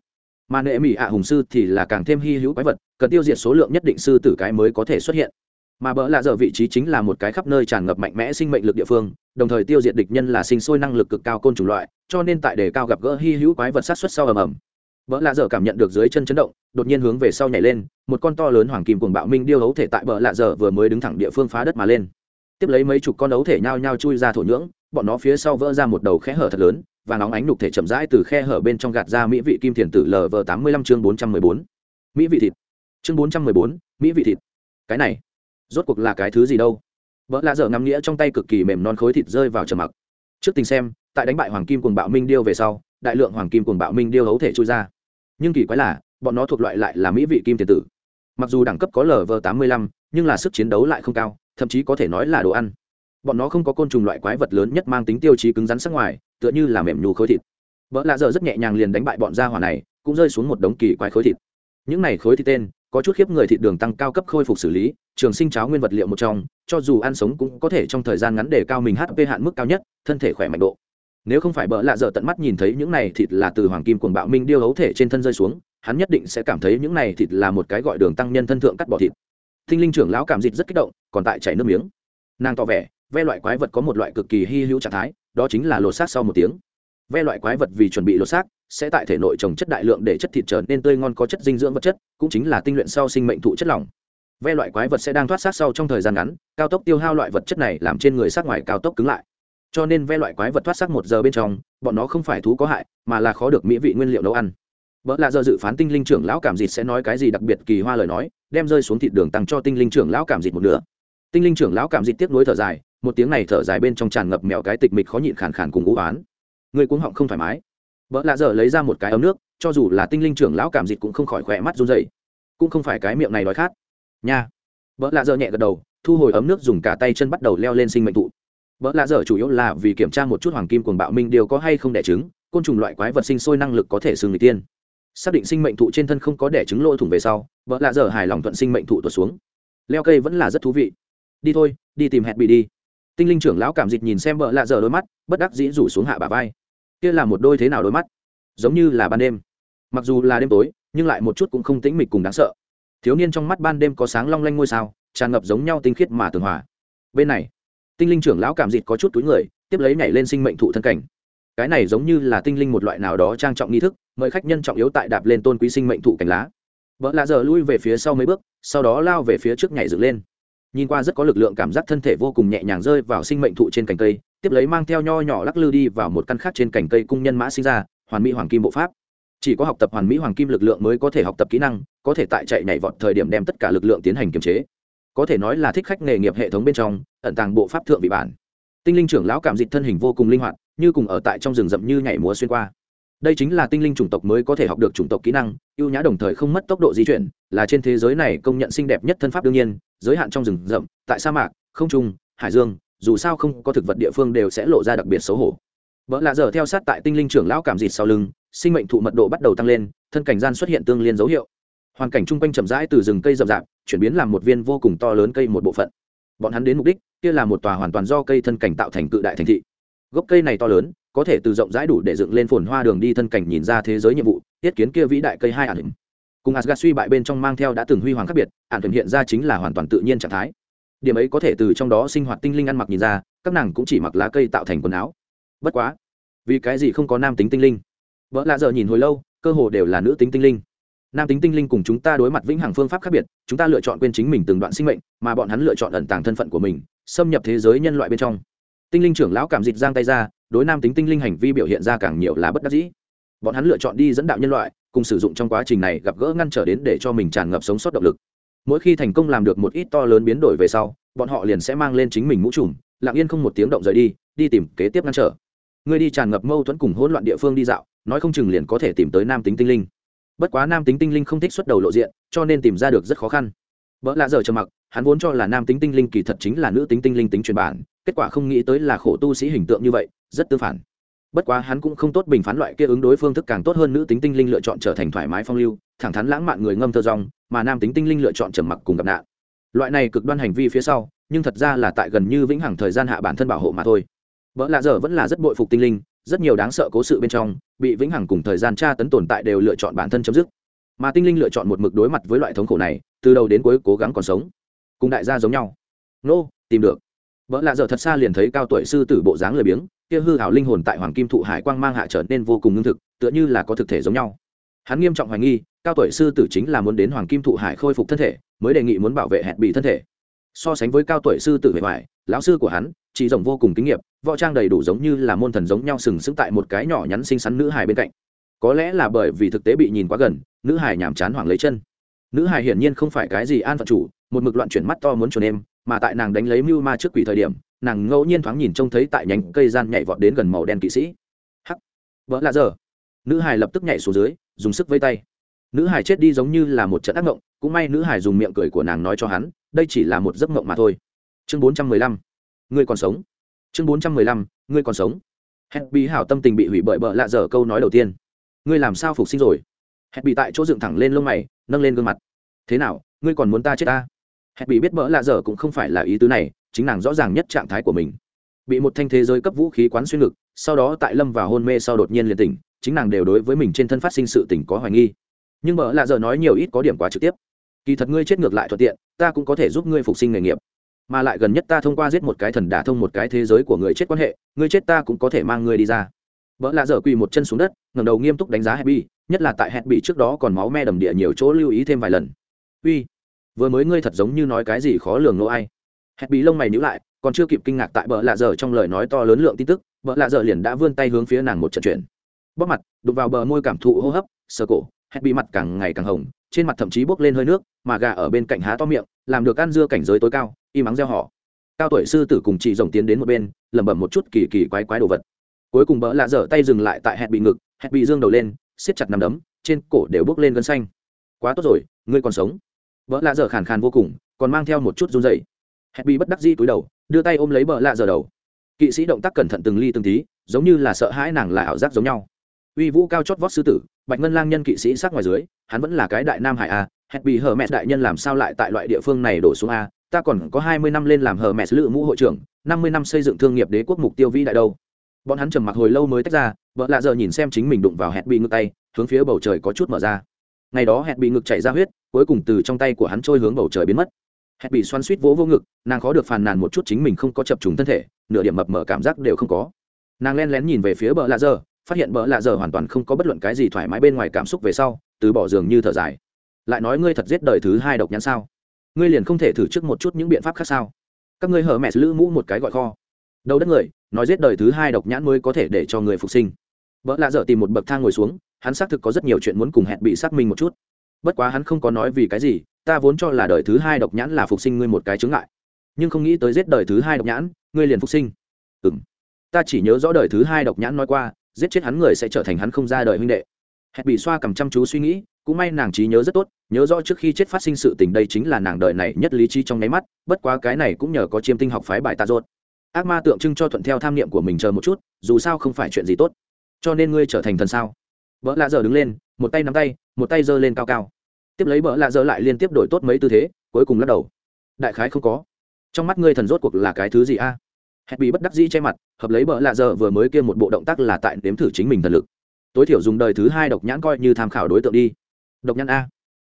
S1: mà nệ mỹ ạ hùng sư thì là càng thêm hy hữu quái vật, cần tiêu diệt số lượng nhất định sư tử cái mới có thể xuất hiện. Mà bỡ lạ dở vị trí chính là một cái khắp nơi tràn ngập mạnh mẽ sinh mệnh lực địa phương, đồng thời tiêu diệt địch nhân là sinh sôi năng lực cực cao côn chủng loại, cho nên tại đề cao gặp gỡ hy hữu quái vật sát xuất sau ầm ầm, bỡ lạ dở cảm nhận được dưới chân chấn động, đột nhiên hướng về sau nhảy lên, một con to lớn hoàng kim cùng bạo minh điêu hấu thể tại bỡ lạ dở vừa mới đứng thẳng địa phương phá đất mà lên. Tiếp lấy mấy chục con ấu thể nhao nhao chui ra thổ nhưỡng, bọn nó phía sau vỡ ra một đầu khẽ hở thật lớn và nóng ánh nục thể chậm rãi từ khe hở bên trong gạt ra mỹ vị kim thiền tử lv tám mươi lăm chương bốn trăm mười bốn. Mỹ vị thịt. Chương bốn trăm mười bốn, mỹ vị thịt. Cái này, rốt cuộc là cái thứ gì đâu? Vợ lạ dở ngắm nghĩa trong tay cực kỳ mềm non khối thịt rơi vào trầm mặc. Trước tình xem, tại đánh bại hoàng kim cuồng bạo minh điêu về sau, đại lượng hoàng kim cuồng bạo minh điêu hấu thể trôi ra. Nhưng kỳ quái là, bọn nó thuộc loại lại là mỹ vị kim tiền tử. Mặc dù đẳng cấp có lv tám mươi lăm, nhưng là sức chiến đấu lại không cao, thậm chí có thể nói là đồ ăn. Bọn nó không có côn trùng loại quái vật lớn nhất mang tính tiêu chí cứng rắn sắc ngoài tựa như là mềm nhù khối thịt. Vợ lạ dở rất nhẹ nhàng liền đánh bại bọn gia hỏa này, cũng rơi xuống một đống kỳ quái khối thịt. Những này khối thịt tên, có chút khiếp người thịt đường tăng cao cấp khôi phục xử lý, trường sinh cháo nguyên vật liệu một trong, cho dù ăn sống cũng có thể trong thời gian ngắn để cao mình hp hạn mức cao nhất, thân thể khỏe mạnh độ. Nếu không phải bỡ lạ dở tận mắt nhìn thấy những này thịt là từ hoàng kim cuồng bạo minh điêu hấu thể trên thân rơi xuống, hắn nhất định sẽ cảm thấy những này thịt là một cái gọi đường tăng nhân thân thượng cắt bỏ thịt. Thinh linh trưởng lão cảm dịch rất kích động, còn tại chảy nước miếng. Nàng tỏ vẻ, ve loại quái vật có một loại cực kỳ hy hữu trạng thái đó chính là lột xác sau một tiếng. Ve loại quái vật vì chuẩn bị lột xác, sẽ tại thể nội trồng chất đại lượng để chất thịt trở nên tươi ngon có chất dinh dưỡng vật chất, cũng chính là tinh luyện sau sinh mệnh thụ chất lỏng. Ve loại quái vật sẽ đang thoát xác sau trong thời gian ngắn, cao tốc tiêu hao loại vật chất này làm trên người xác ngoài cao tốc cứng lại. Cho nên ve loại quái vật thoát xác một giờ bên trong, bọn nó không phải thú có hại, mà là khó được mỹ vị nguyên liệu nấu ăn. Vợ lạ giờ dự phán tinh linh trưởng lão cảm dịt sẽ nói cái gì đặc biệt kỳ hoa lời nói, đem rơi xuống thịt đường tăng cho tinh linh trưởng lão cảm dịt một nửa. Tinh linh trưởng lão cảm dịt tiếp nối thở dài một tiếng này thở dài bên trong tràn ngập mèo cái tịch mịch khó nhịn khàn khàn cùng ngũ oán. Người cuống họng không thoải mái. Vợ lạ dở lấy ra một cái ấm nước, cho dù là tinh linh trưởng lão cảm dịch cũng không khỏi khỏe mắt run dậy cũng không phải cái miệng này nói khát. Nha. Vợ lạ dở nhẹ gật đầu, thu hồi ấm nước dùng cả tay chân bắt đầu leo lên sinh mệnh thụ vợ lạ dở chủ yếu là vì kiểm tra một chút hoàng kim cuồng bạo minh điều có hay không đẻ trứng, côn trùng loại quái vật sinh sôi năng lực có thể xương người tiên. Xác định sinh mệnh thụ trên thân không có đẻ trứng lỗ thủng về sau, vợ lạ dở hài lòng thuận sinh mệnh thụ tuột xuống. Leo cây vẫn là rất thú vị. Đi thôi, đi tìm hẹn bị đi tinh linh trưởng lão cảm dịch nhìn xem vợ lạ dở đôi mắt, bất đắc dĩ rủ xuống hạ bà vai. Kia là một đôi thế nào đôi mắt? Giống như là ban đêm. Mặc dù là đêm tối, nhưng lại một chút cũng không tĩnh mịch cùng đáng sợ. Thiếu niên trong mắt ban đêm có sáng long lanh ngôi sao, tràn ngập giống nhau tinh khiết mà tường hòa. Bên này, tinh linh trưởng lão cảm dịt có chút túi người, tiếp lấy nhảy lên sinh mệnh thụ thân cảnh. Cái này giống như là tinh linh một loại nào đó trang trọng nghi thức, mời khách nhân trọng yếu tại đạp lên tôn quý sinh mệnh thụ cành lá. Vợ lạ giờ lui về phía sau mấy bước, sau đó lao về phía trước nhảy dựng lên nhìn qua rất có lực lượng cảm giác thân thể vô cùng nhẹ nhàng rơi vào sinh mệnh thụ trên cành cây, tiếp lấy mang theo nho nhỏ lắc lư đi vào một căn khác trên cành cây cung nhân mã sinh ra, hoàn mỹ hoàng kim bộ pháp. Chỉ có học tập hoàn mỹ hoàng kim lực lượng mới có thể học tập kỹ năng, có thể tại chạy nhảy vọt thời điểm đem tất cả lực lượng tiến hành kiềm chế. Có thể nói là thích khách nghề nghiệp hệ thống bên trong, ẩn tàng bộ pháp thượng vị bản. Tinh linh trưởng lão cảm dịch thân hình vô cùng linh hoạt, như cùng ở tại trong rừng rậm như nhảy múa xuyên qua đây chính là tinh linh chủng tộc mới có thể học được chủng tộc kỹ năng, ưu nhã đồng thời không mất tốc độ di chuyển, là trên thế giới này công nhận xinh đẹp nhất thân pháp đương nhiên, giới hạn trong rừng rậm, tại sa mạc, không trung, hải dương, dù sao không có thực vật địa phương đều sẽ lộ ra đặc biệt xấu hổ. Vợ lạ giờ theo sát tại tinh linh trưởng lão cảm dịt sau lưng, sinh mệnh thụ mật độ bắt đầu tăng lên, thân cảnh gian xuất hiện tương liên dấu hiệu. Hoàn cảnh chung quanh chậm rãi từ rừng cây rậm rạp, chuyển biến làm một viên vô cùng to lớn cây một bộ phận. Bọn hắn đến mục đích, kia là một tòa hoàn toàn do cây thân cảnh tạo thành cự đại thành thị. Gốc cây này to lớn có thể từ rộng rãi đủ để dựng lên phồn hoa đường đi thân cảnh nhìn ra thế giới nhiệm vụ thiết kiến kia vĩ đại cây hai ản hình cùng asgad suy bại bên trong mang theo đã từng huy hoàng khác biệt ản hình hiện ra chính là hoàn toàn tự nhiên trạng thái. Điểm ấy có thể từ trong đó sinh hoạt tinh linh ăn mặc nhìn ra, các nàng cũng chỉ mặc lá cây tạo thành quần áo. Bất quá, vì cái gì không có nam tính tinh linh? Vợ lạ giờ nhìn hồi lâu, cơ hồ đều là nữ tính tinh linh. Nam tính tinh linh cùng chúng ta đối mặt vĩnh hằng phương pháp khác biệt, chúng ta lựa chọn quên chính mình từng đoạn sinh mệnh, mà bọn hắn lựa chọn ẩn tàng thân phận của mình, xâm nhập thế giới nhân loại bên trong tinh linh trưởng lão cảm dịch giang tay ra, đối nam tính tinh linh hành vi biểu hiện ra càng nhiều là bất đắc dĩ. Bọn hắn lựa chọn đi dẫn đạo nhân loại, cùng sử dụng trong quá trình này gặp gỡ ngăn trở đến để cho mình tràn ngập sống sót động lực. Mỗi khi thành công làm được một ít to lớn biến đổi về sau, bọn họ liền sẽ mang lên chính mình mũ trùm, lặng yên không một tiếng động rời đi đi tìm kế tiếp ngăn trở. Người đi tràn ngập mâu thuẫn cùng hỗn loạn địa phương đi dạo, nói không chừng liền có thể tìm tới nam tính tinh linh. Bất quá nam tính tinh linh không thích xuất đầu lộ diện, cho nên tìm ra được rất khó khăn. Vợ lạ giờ trầm mặc, hắn vốn cho là nam tính tinh linh kỳ thật chính là nữ tính tinh linh tính truyền bản kết quả không nghĩ tới là khổ tu sĩ hình tượng như vậy rất tư phản. Bất quá hắn cũng không tốt bình phán loại kia ứng đối phương thức càng tốt hơn nữ tính tinh linh lựa chọn trở thành thoải mái phong lưu thẳng thắn lãng mạn người ngâm thơ rong mà nam tính tinh linh lựa chọn trầm mặc cùng gặp nạn. Loại này cực đoan hành vi phía sau nhưng thật ra là tại gần như vĩnh hằng thời gian hạ bản thân bảo hộ mà thôi. Vợ lạ giờ vẫn là rất bội phục tinh linh rất nhiều đáng sợ cố sự bên trong bị vĩnh hằng cùng thời gian tra tấn tồn tại đều lựa chọn bản thân chấm dứt. Mà tinh linh lựa chọn một mực đối mặt với loại thống khổ này từ đầu đến cuối cố gắng còn sống. Cùng đại gia giống nhau. Nô、no, tìm được vợ lạ dở thật xa liền thấy cao tuổi sư tử bộ dáng lười biếng, kia hư hảo linh hồn tại hoàng kim thụ hải quang mang hạ trở nên vô cùng ngưng thực, tựa như là có thực thể giống nhau. Hắn nghiêm trọng hoài nghi, cao tuổi sư tử chính là muốn đến hoàng kim thụ hải khôi phục thân thể, mới đề nghị muốn bảo vệ hẹn bị thân thể. So sánh với cao tuổi sư tử bề ngoài, lão sư của hắn, chỉ rồng vô cùng kinh nghiệm võ trang đầy đủ giống như là môn thần giống nhau sừng sững tại một cái nhỏ nhắn xinh xắn nữ hài bên cạnh. Có lẽ là bởi vì thực tế bị nhìn quá gần, nữ hài nhàm chán hoảng lấy chân. Nữ hài hiển nhiên không phải cái gì an phận chủ, một mực loạn chuyển mắt to muốn chuồn em mà tại nàng đánh lấy mưu ma trước quỷ thời điểm, nàng ngẫu nhiên thoáng nhìn trông thấy tại nhánh cây gian nhảy vọt đến gần màu đen kỵ sĩ. Hắc. Vỡ lạ giờ. Nữ hải lập tức nhảy xuống dưới, dùng sức vây tay. Nữ hải chết đi giống như là một trận ác mộng, cũng may nữ hải dùng miệng cười của nàng nói cho hắn, đây chỉ là một giấc mộng mà thôi. Chương bốn trăm mười lăm. Ngươi còn sống. Chương bốn trăm mười lăm. Ngươi còn sống. Hẹn bị hảo tâm tình bị hủy bởi bợ lạ dở câu nói đầu tiên. Ngươi làm sao phục sinh rồi? Hẹn bị tại chỗ dựng thẳng lên lông mày, nâng lên gương mặt. Thế nào, ngươi còn muốn ta chết ta? Hẹn bị biết bỡ lạ dở cũng không phải là ý tứ này, chính nàng rõ ràng nhất trạng thái của mình. Bị một thanh thế giới cấp vũ khí quán xuyên ngực, sau đó tại lâm và hôn mê sau đột nhiên liền tỉnh, chính nàng đều đối với mình trên thân phát sinh sự tỉnh có hoài nghi. Nhưng bỡ lạ dở nói nhiều ít có điểm quá trực tiếp. Kỳ thật ngươi chết ngược lại thuận tiện, ta cũng có thể giúp ngươi phục sinh nghề nghiệp. Mà lại gần nhất ta thông qua giết một cái thần đả thông một cái thế giới của người chết quan hệ, ngươi chết ta cũng có thể mang ngươi đi ra. Vợ lạ dở quỳ một chân xuống đất ngầm đầu nghiêm túc đánh giá hẹn bi nhất là tại hẹn bị trước đó còn máu me đầm địa nhiều chỗ lưu ý thêm vài lần. Uy vừa mới ngươi thật giống như nói cái gì khó lường nô ai. Hẹn bị lông mày nhữ lại, còn chưa kịp kinh ngạc tại bợ lạ dở trong lời nói to lớn lượng tin tức, bợ lạ dở liền đã vươn tay hướng phía nàng một trận chuyển bóp mặt, đụng vào bờ môi cảm thụ hô hấp, sờ cổ, hẹn bị mặt càng ngày càng hồng, trên mặt thậm chí bốc lên hơi nước, mà gà ở bên cạnh há to miệng, làm được ăn dưa cảnh giới tối cao y mắng gieo họ cao tuổi sư tử cùng chị rồng tiến đến một bên, lẩm bẩm một chút kỳ kỳ quái quái đồ vật. Cuối cùng bỡ lạ dở tay dừng lại tại hẹn bị ngực, hẹn bị dương đầu lên, siết chặt nằm đấm, trên cổ đều bốc lên gân xanh. Quá tốt rồi, ngươi còn sống vợ lạ dở khàn khàn vô cùng, còn mang theo một chút run dày hẹn bị bất đắc di túi đầu, đưa tay ôm lấy bờ lạ dở đầu. Kỵ sĩ động tác cẩn thận từng ly từng tí, giống như là sợ hãi nàng là ảo giác giống nhau. Uy vũ cao chót vót sư tử, bạch ngân lang nhân kỵ sĩ sát ngoài dưới, hắn vẫn là cái đại nam hải a, hẹn bị hờ mẹ đại nhân làm sao lại tại loại địa phương này đổ xuống a, ta còn có hai mươi năm lên làm hờ mẹ lự mũ hội trưởng, năm mươi năm xây dựng thương nghiệp đế quốc mục tiêu vĩ đại đâu. Bọn hắn trầm mặc hồi lâu mới tách ra vợ lạ giờ nhìn xem chính mình đụng vào hẹn bị ngược tay, hướng phía bầu trời có chút mở ra ngày đó hẹn bị ngực chảy ra huyết, cuối cùng từ trong tay của hắn trôi hướng bầu trời biến mất. Hẹn bị xoắn suýt vỗ vô ngực, nàng khó được phàn nàn một chút chính mình không có chập trùng thân thể, nửa điểm mập mở cảm giác đều không có. Nàng len lén nhìn về phía bờ lạ giờ, phát hiện bờ lạ giờ hoàn toàn không có bất luận cái gì thoải mái bên ngoài cảm xúc về sau, từ bỏ giường như thở dài. Lại nói ngươi thật giết đời thứ hai độc nhãn sao? Ngươi liền không thể thử trước một chút những biện pháp khác sao? Các ngươi hở mẹ lữ mũ một cái gọi kho. Đâu đất người, nói giết đời thứ hai độc nhãn mới có thể để cho người phục sinh vợ lạ dở tìm một bậc thang ngồi xuống, hắn xác thực có rất nhiều chuyện muốn cùng hẹn bị xác minh một chút. Bất quá hắn không có nói vì cái gì, ta vốn cho là đời thứ hai độc nhãn là phục sinh ngươi một cái chướng ngại. Nhưng không nghĩ tới giết đời thứ hai độc nhãn, ngươi liền phục sinh. Ừ m ta chỉ nhớ rõ đời thứ hai độc nhãn nói qua, giết chết hắn người sẽ trở thành hắn không ra đời huynh đệ. Hẹn bị xoa cầm chăm chú suy nghĩ, cũng may nàng trí nhớ rất tốt, nhớ rõ trước khi chết phát sinh sự tình đây chính là nàng đời này nhất lý trí trong nháy mắt, bất quá cái này cũng nhờ có chiêm tinh học phái bài tạ rốt. Ác ma tượng trưng cho thuận theo tham niệm của mình chờ một chút, dù sao không phải chuyện gì tốt cho nên ngươi trở thành thần sao? Vợ lạ giờ đứng lên, một tay nắm tay, một tay giơ lên cao cao. Tiếp lấy vợ lạ giờ lại liên tiếp đổi tốt mấy tư thế, cuối cùng lắc đầu. Đại khái không có. Trong mắt ngươi thần rốt cuộc là cái thứ gì a? À? hẹn bị bất đắc dĩ che mặt, hợp lấy vợ lạ giờ vừa mới kia một bộ động tác là tại nếm thử chính mình thần lực. Tối thiểu dùng đời thứ hai độc nhãn coi như tham khảo đối tượng đi. Độc nhãn a?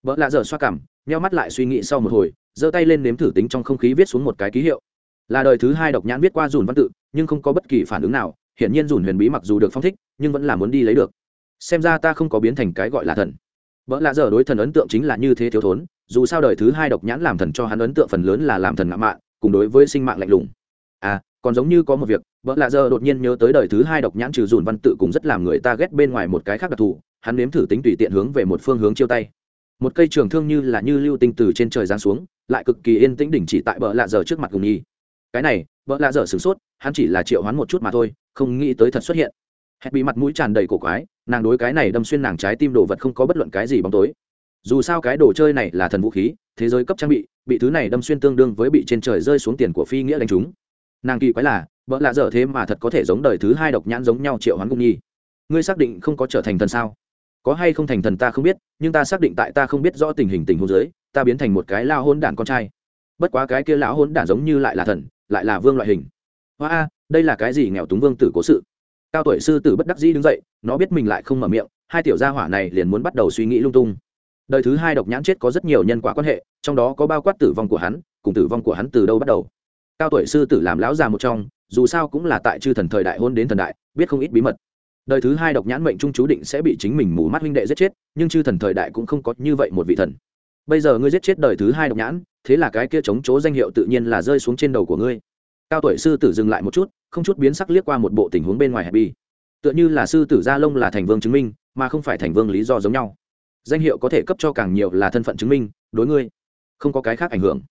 S1: Vợ lạ giờ xoa cảm, nheo mắt lại suy nghĩ sau một hồi, giơ tay lên nếm thử tính trong không khí viết xuống một cái ký hiệu. Là đời thứ hai độc nhãn viết qua dùn văn tự, nhưng không có bất kỳ phản ứng nào hiển nhiên dùn huyền bí mặc dù được phong thích, nhưng vẫn là muốn đi lấy được. Xem ra ta không có biến thành cái gọi là thần. Vợ lạ giờ đối thần ấn tượng chính là như thế thiếu thốn, dù sao đời thứ hai độc nhãn làm thần cho hắn ấn tượng phần lớn là làm thần ngạo mạn, cùng đối với sinh mạng lạnh lùng. À còn giống như có một việc, vợ lạ giờ đột nhiên nhớ tới đời thứ hai độc nhãn trừ dùn văn tự cũng rất làm người ta ghét bên ngoài một cái khác đặc thù, hắn nếm thử tính tùy tiện hướng về một phương hướng chiêu tay. Một cây trường thương như là như lưu tinh từ trên trời giáng xuống, lại cực kỳ yên tĩnh đỉnh chỉ tại bờ lạ giờ trước mặt cùng nhi. Cái này, vợ lạ dở sửng sốt, hắn chỉ là triệu hoán một chút mà thôi không nghĩ tới thật xuất hiện. Hẹn bị mặt mũi tràn đầy cổ quái, nàng đối cái này đâm xuyên nàng trái tim đồ vật không có bất luận cái gì bóng tối. Dù sao cái đồ chơi này là thần vũ khí, thế giới cấp trang bị bị thứ này đâm xuyên tương đương với bị trên trời rơi xuống tiền của phi nghĩa đánh chúng. Nàng kỳ quái là, vợ lạ dở thế mà thật có thể giống đời thứ hai độc nhãn giống nhau triệu hoán cung nhi. Ngươi xác định không có trở thành thần sao? Có hay không thành thần ta không biết, nhưng ta xác định tại ta không biết rõ tình hình tình huống giới ta biến thành một cái lao hôn đản con trai. Bất quá cái kia lão hôn đản giống như lại là thần, lại là vương loại hình. Hoa a đây là cái gì nghèo túng vương tử cố sự? Cao tuổi sư tử bất đắc dĩ đứng dậy, nó biết mình lại không mở miệng, hai tiểu gia hỏa này liền muốn bắt đầu suy nghĩ lung tung. Đời thứ hai độc nhãn chết có rất nhiều nhân quả quan hệ, trong đó có bao quát tử vong của hắn, cùng tử vong của hắn từ đâu bắt đầu. Cao tuổi sư tử làm lão già một trong, dù sao cũng là tại chư thần thời đại hôn đến thần đại, biết không ít bí mật. Đời thứ hai độc nhãn mệnh trung chú định sẽ bị chính mình mù mắt huynh đệ giết chết, nhưng chư thần thời đại cũng không có như vậy một vị thần. Bây giờ ngươi giết chết đời thứ hai độc nhãn, thế là cái kia chống chỗ danh hiệu tự nhiên là rơi xuống trên đầu của ngươi cao tuổi sư tử dừng lại một chút, không chút biến sắc liếc qua một bộ tình huống bên ngoài hẹp bi tựa như là sư tử gia lông là thành vương chứng minh, mà không phải thành vương lý do giống nhau. Danh hiệu có thể cấp cho càng nhiều là thân phận chứng minh, đối ngươi, không có cái khác ảnh hưởng.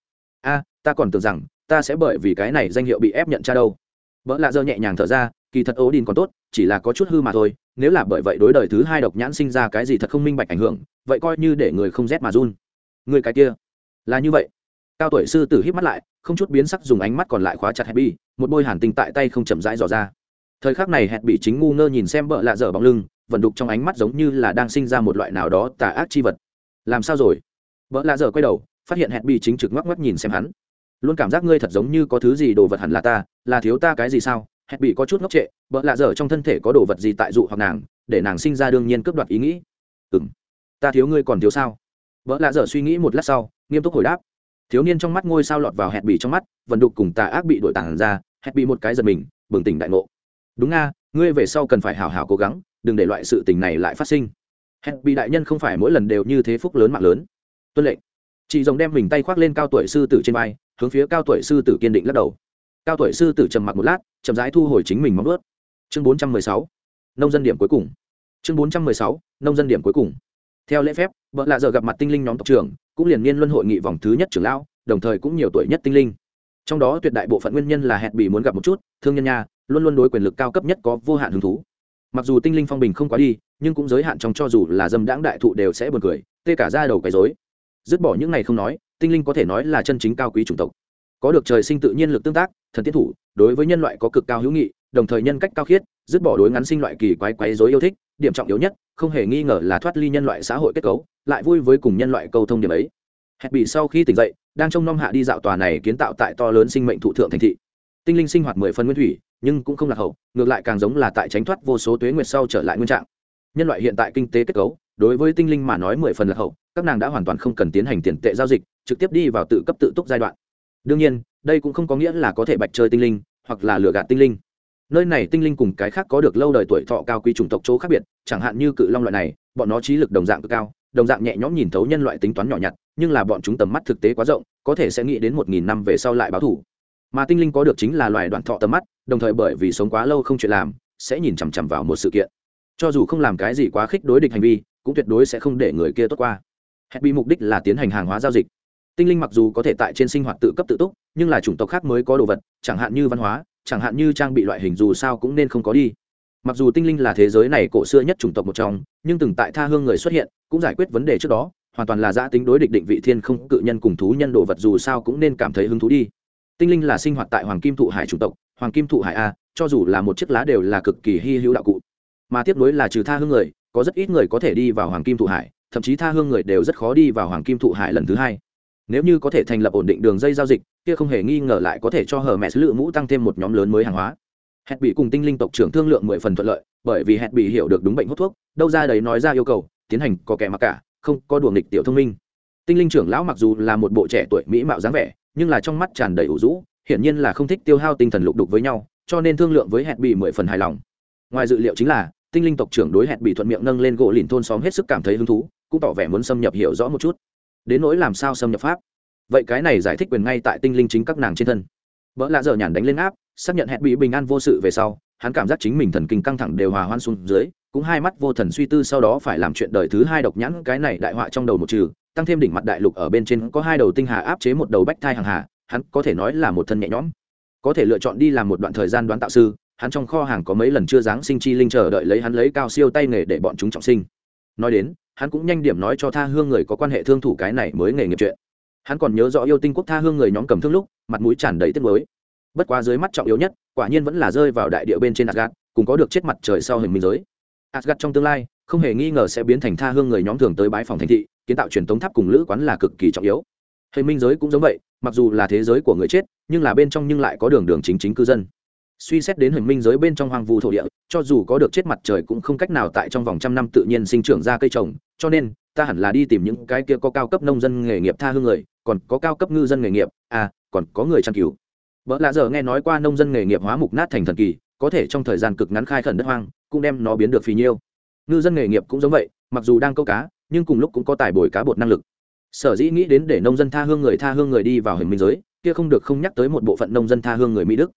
S1: A, ta còn tưởng rằng, ta sẽ bởi vì cái này danh hiệu bị ép nhận cha đâu. Vợ lạ dơ nhẹ nhàng thở ra, kỳ thật ố đình còn tốt, chỉ là có chút hư mà thôi, nếu là bởi vậy đối đời thứ hai độc nhãn sinh ra cái gì thật không minh bạch ảnh hưởng, vậy coi như để người không rét mà run. Người cái kia, là như vậy cao tuổi sư tử hít mắt lại, không chút biến sắc dùng ánh mắt còn lại khóa chặt hẹp bi, một bôi hàn tinh tại tay không chậm rãi dò ra. Thời khắc này hẹp bị chính ngu ngơ nhìn xem vợ lạ dở bóng lưng vận đục trong ánh mắt giống như là đang sinh ra một loại nào đó tà ác chi vật. Làm sao rồi? Vợ lạ dở quay đầu, phát hiện hẹp bị chính trực ngoắc ngoắc nhìn xem hắn. Luôn cảm giác ngươi thật giống như có thứ gì đồ vật hẳn là ta, là thiếu ta cái gì sao? Hẹp bị có chút ngốc trệ vợ lạ dở trong thân thể có đồ vật gì tại dụ hoặc nàng, để nàng sinh ra đương nhiên cướp đoạt ý nghĩ. Ừ m ta thiếu ngươi còn thiếu sao? Vợ lạ dở suy nghĩ một lát sau, nghiêm túc hồi đáp thiếu niên trong mắt ngôi sao lọt vào hẹn bị trong mắt vận đục cùng tà ác bị đội tàn ra, hẹn bị một cái giật mình, bừng tỉnh đại ngộ. Đúng nga, ngươi về sau cần phải hào hào cố gắng, đừng để loại sự tình này lại phát sinh. Hẹn bị đại nhân không phải mỗi lần đều như thế phúc lớn mạng lớn. Tuân lệnh. Chị rồng đem mình tay khoác lên cao tuổi sư tử trên vai, hướng phía cao tuổi sư tử kiên định lắc đầu. Cao tuổi sư tử trầm mặc một lát, chậm rãi thu hồi chính mình móng ướt chương bốn trăm mười sáu, nông dân điểm cuối cùng. Chương bốn trăm mười sáu, nông dân điểm cuối cùng. Theo lễ phép vợ lạ giờ gặp mặt tinh linh nhóm tộc trưởng cũng liền niên luân hội nghị vòng thứ nhất trưởng lão, đồng thời cũng nhiều tuổi nhất tinh linh. Trong đó tuyệt đại bộ phận nguyên nhân là hẹn bị muốn gặp một chút, thương nhân nha luôn luôn đối quyền lực cao cấp nhất có vô hạn hứng thú. Mặc dù tinh linh phong bình không quá đi, nhưng cũng giới hạn trong cho dù là dâm đãng đại thụ đều sẽ buồn cười, tê cả ra đầu cái dối dứt bỏ những này không nói, tinh linh có thể nói là chân chính cao quý chủng tộc. Có được trời sinh tự nhiên lực tương tác, thần tiến thủ, đối với nhân loại có cực cao hữu nghị, đồng thời nhân cách cao khiết, dứt bỏ đối ngắn sinh loại kỳ quái quái dối yêu thích điểm trọng yếu nhất, không hề nghi ngờ là thoát ly nhân loại xã hội kết cấu, lại vui với cùng nhân loại câu thông điểm ấy. Hẹn bị sau khi tỉnh dậy, đang trông nom hạ đi dạo tòa này kiến tạo tại to lớn sinh mệnh thụ thượng thành thị. Tinh linh sinh hoạt mười phần nguyên thủy, nhưng cũng không lạc hậu, ngược lại càng giống là tại tránh thoát vô số tuế nguyệt sau trở lại nguyên trạng. Nhân loại hiện tại kinh tế kết cấu, đối với tinh linh mà nói mười phần lạc hậu, các nàng đã hoàn toàn không cần tiến hành tiền tệ giao dịch, trực tiếp đi vào tự cấp tự túc giai đoạn. Đương nhiên, đây cũng không có nghĩa là có thể bạch chơi tinh linh, hoặc là lừa gạt tinh linh nơi này tinh linh cùng cái khác có được lâu đời tuổi thọ cao quý chủng tộc chỗ khác biệt, chẳng hạn như cự long loại này, bọn nó trí lực đồng dạng cực cao, đồng dạng nhẹ nhõm nhìn thấu nhân loại tính toán nhỏ nhặt, nhưng là bọn chúng tầm mắt thực tế quá rộng, có thể sẽ nghĩ đến một nghìn năm về sau lại báo thủ mà tinh linh có được chính là loài đoạn thọ tầm mắt, đồng thời bởi vì sống quá lâu không chuyện làm, sẽ nhìn chằm chằm vào một sự kiện. Cho dù không làm cái gì quá khích đối địch hành vi, cũng tuyệt đối sẽ không để người kia tốt qua. Hẹn bị mục đích là tiến hành hàng hóa giao dịch. Tinh linh mặc dù có thể tại trên sinh hoạt tự cấp tự túc, nhưng là chủng tộc khác mới có đồ vật, chẳng hạn như văn hóa chẳng hạn như trang bị loại hình dù sao cũng nên không có đi. Mặc dù tinh linh là thế giới này cổ xưa nhất chủng tộc một trong, nhưng từng tại tha hương người xuất hiện, cũng giải quyết vấn đề trước đó, hoàn toàn là giã tính đối địch định vị thiên không, cự nhân cùng thú nhân đồ vật dù sao cũng nên cảm thấy hứng thú đi. Tinh linh là sinh hoạt tại hoàng kim thụ hải chủng tộc, hoàng kim thụ hải a, cho dù là một chiếc lá đều là cực kỳ hy hữu đạo cụ. Mà tiếp nối là trừ tha hương người, có rất ít người có thể đi vào hoàng kim thụ hải, thậm chí tha hương người đều rất khó đi vào hoàng kim thụ hải lần thứ hai nếu như có thể thành lập ổn định đường dây giao dịch, kia không hề nghi ngờ lại có thể cho hờ mẹ sứ lự mũ tăng thêm một nhóm lớn mới hàng hóa. Hẹn bị cùng tinh linh tộc trưởng thương lượng mười phần thuận lợi, bởi vì hẹn bị hiểu được đúng bệnh hút thuốc, đâu ra đấy nói ra yêu cầu, tiến hành có kẻ mặc cả, không có đùa nghịch tiểu thông minh. Tinh linh trưởng lão mặc dù là một bộ trẻ tuổi mỹ mạo dáng vẻ, nhưng là trong mắt tràn đầy ủ rũ, hiển nhiên là không thích tiêu hao tinh thần lục đục với nhau, cho nên thương lượng với hẹn bị mười phần hài lòng. Ngoài dự liệu chính là, tinh linh tộc trưởng đối hẹn bị thuận miệng nâng lên gỗ lìn thôn xóm hết sức cảm thấy hứng thú, cũng tỏ vẻ muốn xâm nhập hiểu rõ một chút đến nỗi làm sao xâm nhập pháp. Vậy cái này giải thích quyền ngay tại tinh linh chính các nàng trên thân. Vợ lạ dở nhàn đánh lên áp, xác nhận hẹn bị bình an vô sự về sau, hắn cảm giác chính mình thần kinh căng thẳng đều hòa hoan xuống dưới, cũng hai mắt vô thần suy tư sau đó phải làm chuyện đời thứ hai độc nhãn cái này đại họa trong đầu một trừ, tăng thêm đỉnh mặt đại lục ở bên trên có hai đầu tinh hà áp chế một đầu bách thai hàng hà, hắn có thể nói là một thân nhẹ nhõm. Có thể lựa chọn đi làm một đoạn thời gian đoán tạo sư, hắn trong kho hàng có mấy lần chưa dáng sinh chi linh chờ đợi lấy hắn lấy cao siêu tay nghề để bọn chúng trọng sinh. Nói đến hắn cũng nhanh điểm nói cho tha hương người có quan hệ thương thủ cái này mới nghề nghiệp chuyện hắn còn nhớ rõ yêu tinh quốc tha hương người nhóm cầm thương lúc mặt mũi tràn đầy tiếc mới bất quá dưới mắt trọng yếu nhất quả nhiên vẫn là rơi vào đại địa bên trên Asgard, cùng có được chết mặt trời sau hình minh giới. Asgard trong tương lai, không hề nghi ngờ sẽ biến thành tha hương người nhóm thường tới bái phòng thành thị, kiến tạo truyền tống tháp cùng lữ quán là cực kỳ trọng yếu. Hình minh giới cũng giống vậy, mặc dù là thế giới của người chết, nhưng là bên trong nhưng lại có đường đường chính chính cư dân. Suy xét đến hình minh giới bên trong hoang vu thổ địa, cho dù có được chết mặt trời cũng không cách nào tại trong vòng trăm năm tự nhiên sinh trưởng ra cây trồng, cho nên ta hẳn là đi tìm những cái kia có cao cấp nông dân nghề nghiệp tha hương người, còn có cao cấp ngư dân nghề nghiệp, à, còn có người chăn cứu vợ lạ giờ nghe nói qua nông dân nghề nghiệp hóa mục nát thành thần kỳ có thể trong thời gian cực ngắn khai khẩn đất hoang cũng đem nó biến được phì nhiêu. Ngư dân nghề nghiệp cũng giống vậy mặc dù đang câu cá nhưng cùng lúc cũng có tài bồi cá bột năng lực. Sở dĩ nghĩ đến để nông dân tha hương người tha hương người đi vào hình minh giới kia không được không nhắc tới một bộ phận nông dân tha hương người mỹ đức.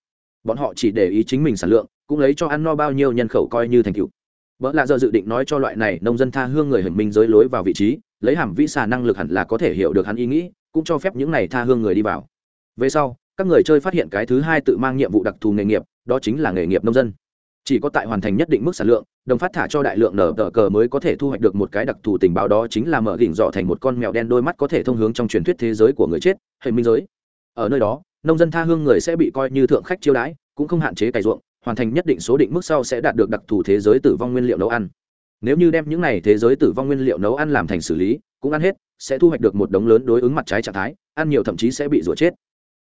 S1: Bọn họ chỉ để ý chính mình sản lượng cũng lấy cho ăn no bao nhiêu nhân khẩu coi như thành cựu vợ lạ giờ dự định nói cho loại này nông dân tha hương người hình minh giới lối vào vị trí, lấy hàm vĩ xà năng lực hẳn là có thể hiểu được hắn ý nghĩ, cũng cho phép những này tha hương người đi vào. Về sau, các người chơi phát hiện cái thứ hai tự mang nhiệm vụ đặc thù nghề nghiệp, đó chính là nghề nghiệp nông dân. Chỉ có tại hoàn thành nhất định mức sản lượng, đồng phát thả cho đại lượng nở tờ cờ mới có thể thu hoạch được một cái đặc thù tình báo đó chính là mở đỉnh dọ thành một con mèo đen đôi mắt có thể thông hướng trong truyền thuyết thế giới của người chết hệ minh giới. Ở nơi đó, nông dân tha hương người sẽ bị coi như thượng khách chiêu đãi, cũng không hạn chế cày ruộng hoàn thành nhất định số định mức sau sẽ đạt được đặc thù thế giới tử vong nguyên liệu nấu ăn. Nếu như đem những này thế giới tử vong nguyên liệu nấu ăn làm thành xử lý, cũng ăn hết, sẽ thu hoạch được một đống lớn đối ứng mặt trái trạng thái, ăn nhiều thậm chí sẽ bị rủa chết.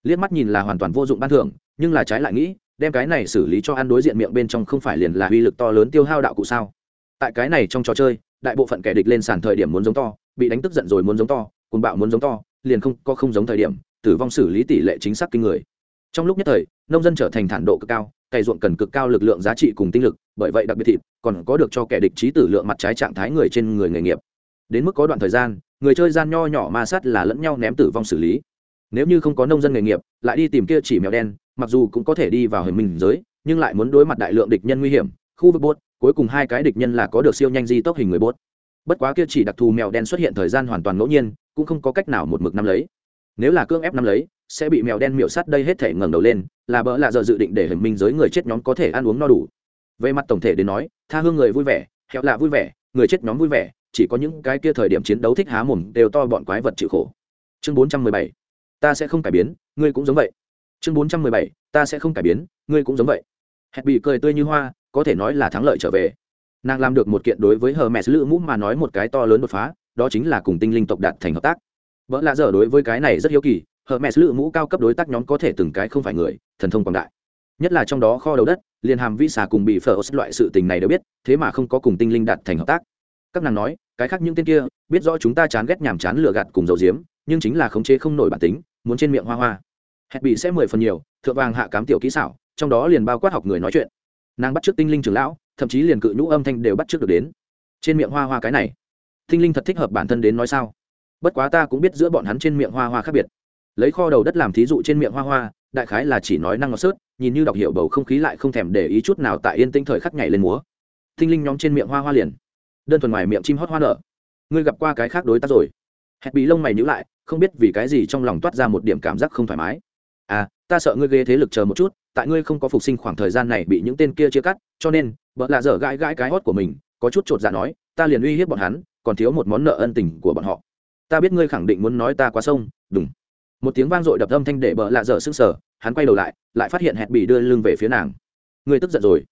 S1: Liếc mắt nhìn là hoàn toàn vô dụng ban thưởng, nhưng là trái lại nghĩ, đem cái này xử lý cho ăn đối diện miệng bên trong không phải liền là uy lực to lớn tiêu hao đạo cụ sao? Tại cái này trong trò chơi, đại bộ phận kẻ địch lên sàn thời điểm muốn giống to, bị đánh tức giận rồi muốn giống to cùng bạo muốn giống to, liền không, có không giống thời điểm, tử vong xử lý tỷ lệ chính xác kinh người. Trong lúc nhất thời, nông dân trở thành thản độ cực cao cày ruộng cần cực cao lực lượng giá trị cùng tinh lực, bởi vậy đặc biệt thịt còn có được cho kẻ địch trí tử lượng mặt trái trạng thái người trên người nghề nghiệp. Đến mức có đoạn thời gian, người chơi gian nho nhỏ ma sát là lẫn nhau ném tử vong xử lý. Nếu như không có nông dân nghề nghiệp, lại đi tìm kia chỉ mèo đen, mặc dù cũng có thể đi vào hình mình giới, nhưng lại muốn đối mặt đại lượng địch nhân nguy hiểm, khu vực bốt cuối cùng hai cái địch nhân là có được siêu nhanh di tốc hình người bốt bất quá kia chỉ đặc thù mèo đen xuất hiện thời gian hoàn toàn ngẫu nhiên, cũng không có cách nào một mực năm lấy. Nếu là cưỡng ép năm lấy sẽ bị mèo đen miệu sát đây hết thể ngẩng đầu lên, là bỡ lạ giờ dự định để hình minh giới người chết nhóm có thể ăn uống no đủ. Về mặt tổng thể đến nói, tha hương người vui vẻ, hẹo lạ vui vẻ, người chết nhóm vui vẻ, chỉ có những cái kia thời điểm chiến đấu thích há mồm đều to bọn quái vật chịu khổ. Chương bốn trăm mười bảy. Ta sẽ không cải biến, ngươi cũng giống vậy. Chương bốn trăm mười bảy. Ta sẽ không cải biến, ngươi cũng giống vậy. Hẹn bị cười tươi như hoa, có thể nói là thắng lợi trở về. Nàng làm được một kiện đối với hờ mẹ lữ mũ mà nói một cái to lớn đột phá, đó chính là cùng tinh linh tộc đạt thành hợp tác. Vợ lạ dở đối với cái này rất hiếu kỳ Hermes mẹ mũ cao cấp đối tác nhóm có thể từng cái không phải người, thần thông quảng đại. Nhất là trong đó kho đầu đất liền hàm vĩ xà cùng bị phở loại sự tình này đều biết, thế mà không có cùng tinh linh đạt thành hợp tác. Các nàng nói, cái khác những tên kia, biết rõ chúng ta chán ghét nhàm chán lừa gạt cùng dầu diếm nhưng chính là khống chế không nổi bản tính, muốn trên miệng hoa hoa. Hẹn bị sẽ mười phần nhiều, thượng vàng hạ cám tiểu kỹ xảo, trong đó liền bao quát học người nói chuyện. Nàng bắt trước tinh linh trưởng lão, thậm chí liền cự nhũ âm thanh đều bắt trước được đến. Trên miệng hoa hoa cái này, tinh linh thật thích hợp bản thân đến nói sao? Bất quá ta cũng biết giữa bọn hắn trên miệng hoa hoa khác biệt lấy kho đầu đất làm thí dụ trên miệng hoa hoa, đại khái là chỉ nói năng ngọt sớt, nhìn như đọc hiểu bầu không khí lại không thèm để ý chút nào tại yên tinh thời khắc nhảy lên múa. Tinh linh nhóm trên miệng hoa hoa liền, đơn thuần ngoài miệng chim hót hoa nở. Ngươi gặp qua cái khác đối tác rồi? Hẹp bị lông mày nhữ lại, không biết vì cái gì trong lòng toát ra một điểm cảm giác không thoải mái. À ta sợ ngươi ghê thế lực chờ một chút, tại ngươi không có phục sinh khoảng thời gian này bị những tên kia chia cắt, cho nên vợ lạ dở gãi gãi cái hót của mình, có chút chột dạ nói, ta liền uy hiếp bọn hắn, còn thiếu một món nợ ân tình của bọn họ. Ta biết ngươi khẳng định muốn nói ta quá sông đúng một tiếng vang dội đập âm thanh để bợ lạ dở sưng sờ, hắn quay đầu lại lại phát hiện hẹn bị đưa lưng về phía nàng. Ngươi tức giận rồi.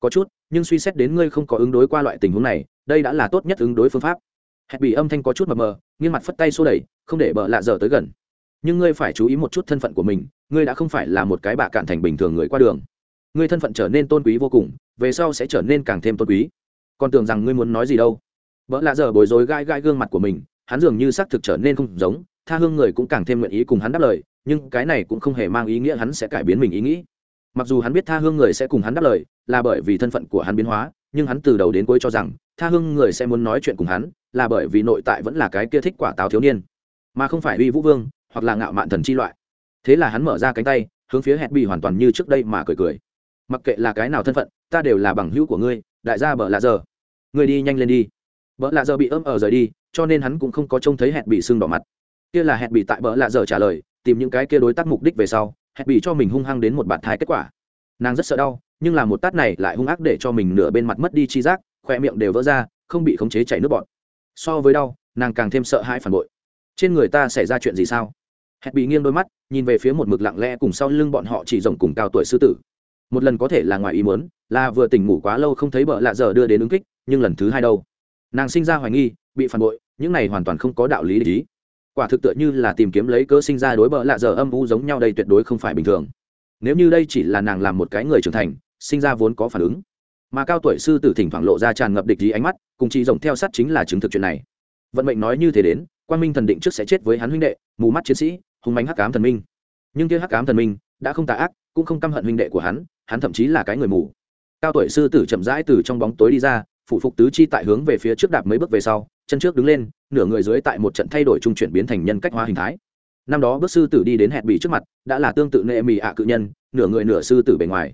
S1: Có chút, nhưng suy xét đến ngươi không có ứng đối qua loại tình huống này, đây đã là tốt nhất ứng đối phương pháp. Hẹn bị âm thanh có chút mờ mờ, nghiêng mặt phất tay xô đẩy, không để bợ lạ dở tới gần. Nhưng ngươi phải chú ý một chút thân phận của mình, ngươi đã không phải là một cái bạ cạn thành bình thường người qua đường. Ngươi thân phận trở nên tôn quý vô cùng, về sau sẽ trở nên càng thêm tôn quý. Còn tưởng rằng ngươi muốn nói gì đâu. Vợ lạ giờ bối rối gai gai gương mặt của mình, hắn dường như xác thực trở nên không giống tha hương người cũng càng thêm nguyện ý cùng hắn đáp lời, nhưng cái này cũng không hề mang ý nghĩa hắn sẽ cải biến mình ý nghĩ. Mặc dù hắn biết tha hương người sẽ cùng hắn đáp lời, là bởi vì thân phận của hắn biến hóa, nhưng hắn từ đầu đến cuối cho rằng, tha hương người sẽ muốn nói chuyện cùng hắn, là bởi vì nội tại vẫn là cái kia thích quả táo thiếu niên, mà không phải uy vũ vương, hoặc là ngạo mạn thần chi loại. Thế là hắn mở ra cánh tay, hướng phía hẹn bị hoàn toàn như trước đây mà cười cười. Mặc kệ là cái nào thân phận, ta đều là bằng hữu của ngươi, đại gia bợ lạ giờ. Ngươi đi nhanh lên đi. Bợ lạ giờ bị ôm ở rời đi, cho nên hắn cũng không có trông thấy hẹn bị sưng đỏ mặt kia là hẹn bị tại bợ lạ giờ trả lời, tìm những cái kia đối tác mục đích về sau, hẹn bị cho mình hung hăng đến một bạt thái kết quả. Nàng rất sợ đau, nhưng là một tát này lại hung ác để cho mình nửa bên mặt mất đi chi giác khoe miệng đều vỡ ra, không bị khống chế chảy nước bọt. So với đau, nàng càng thêm sợ hãi phản bội. Trên người ta xảy ra chuyện gì sao? Hẹn bị nghiêng đôi mắt, nhìn về phía một mực lặng lẽ cùng sau lưng bọn họ chỉ rồng cùng cao tuổi sư tử. Một lần có thể là ngoài ý muốn, là vừa tỉnh ngủ quá lâu không thấy bợ lạ giờ đưa đến ứng kích, nhưng lần thứ hai đâu? Nàng sinh ra hoài nghi, bị phản bội, những này hoàn toàn không có đạo lý lý quả thực tựa như là tìm kiếm lấy cớ sinh ra đối bợ lạ giờ âm u giống nhau đây tuyệt đối không phải bình thường. Nếu như đây chỉ là nàng làm một cái người trưởng thành, sinh ra vốn có phản ứng. Mà cao tuổi sư tử thỉnh thoảng lộ ra tràn ngập địch ý ánh mắt, cùng chị rồng theo sát chính là chứng thực chuyện này. Vận mệnh nói như thế đến quan minh thần định trước sẽ chết với hắn huynh đệ, mù mắt chiến sĩ hùng mánh hắc cám thần minh. Nhưng kia hắc cám thần minh đã không tà ác, cũng không căm hận huynh đệ của hắn hắn thậm chí là cái người mù. Cao tuổi sư tử chậm rãi từ trong bóng tối đi ra, phủ phục tứ chi tại hướng về phía trước đạp mấy bước về sau chân trước đứng lên, nửa người dưới tại một trận thay đổi trung chuyển biến thành nhân cách hóa hình thái. Năm đó bước sư tử đi đến hẹn bị trước mặt, đã là tương tự nệ mì ạ cự nhân, nửa người nửa sư tử bề ngoài.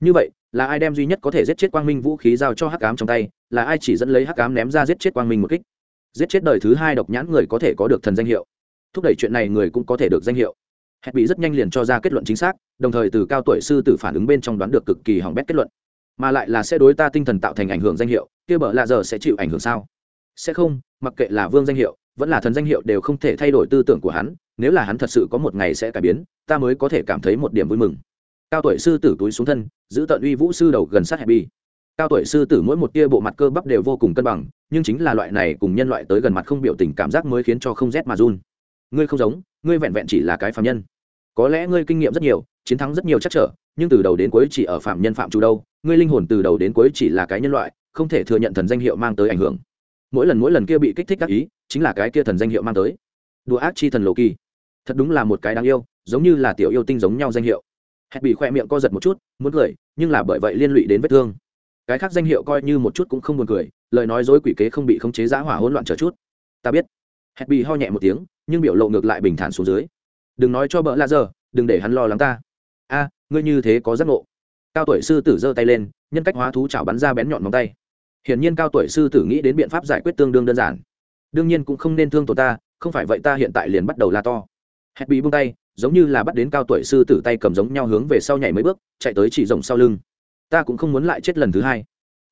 S1: Như vậy, là ai đem duy nhất có thể giết chết quang minh vũ khí giao cho hắc ám trong tay, là ai chỉ dẫn lấy hắc ám ném ra giết chết quang minh một kích? Giết chết đời thứ hai độc nhãn người có thể có được thần danh hiệu. Thúc đẩy chuyện này người cũng có thể được danh hiệu. Hẹn bị rất nhanh liền cho ra kết luận chính xác, đồng thời từ cao tuổi sư tử phản ứng bên trong đoán được cực kỳ hỏng bét kết luận. Mà lại là sẽ đối ta tinh thần tạo thành ảnh hưởng danh hiệu, kia bở lạ giờ sẽ chịu ảnh hưởng sao? Sẽ không, mặc kệ là vương danh hiệu, vẫn là thần danh hiệu đều không thể thay đổi tư tưởng của hắn, nếu là hắn thật sự có một ngày sẽ cải biến, ta mới có thể cảm thấy một điểm vui mừng. Cao tuổi sư tử túi xuống thân, giữ tận uy vũ sư đầu gần sát hẹp bi. Cao tuổi sư tử mỗi một tia bộ mặt cơ bắp đều vô cùng cân bằng, nhưng chính là loại này cùng nhân loại tới gần mặt không biểu tình cảm giác mới khiến cho không rét mà run. Ngươi không giống, ngươi vẹn vẹn chỉ là cái phạm nhân. Có lẽ ngươi kinh nghiệm rất nhiều, chiến thắng rất nhiều chắc trở, nhưng từ đầu đến cuối chỉ ở phạm nhân phạm chủ đâu, ngươi linh hồn từ đầu đến cuối chỉ là cái nhân loại, không thể thừa nhận thần danh hiệu mang tới ảnh hưởng mỗi lần mỗi lần kia bị kích thích các ý, chính là cái kia thần danh hiệu mang tới. Đùa ác chi thần lộ kỳ. Thật đúng là một cái đáng yêu, giống như là tiểu yêu tinh giống nhau danh hiệu. Hẹn bị khoe miệng co giật một chút, muốn cười, nhưng là bởi vậy liên lụy đến vết thương. Cái khác danh hiệu coi như một chút cũng không buồn cười, lời nói dối quỷ kế không bị khống chế giã hỏa hỗn loạn trở chút. Ta biết. Hẹn bị ho nhẹ một tiếng, nhưng biểu lộ ngược lại bình thản xuống dưới. Đừng nói cho bỡ la giờ, đừng để hắn lo lắng ta. A, ngươi như thế có giấc ngộ. Cao tuổi sư tử giơ tay lên, nhân cách hóa thú chảo bắn ra bén nhọn móng tay hiển nhiên cao tuổi sư tử nghĩ đến biện pháp giải quyết tương đương đơn giản. Đương nhiên cũng không nên thương tổ ta, không phải vậy ta hiện tại liền bắt đầu la to. Hét bị bung tay, giống như là bắt đến cao tuổi sư tử tay cầm giống nhau hướng về sau nhảy mấy bước, chạy tới chỉ rộng sau lưng. Ta cũng không muốn lại chết lần thứ hai.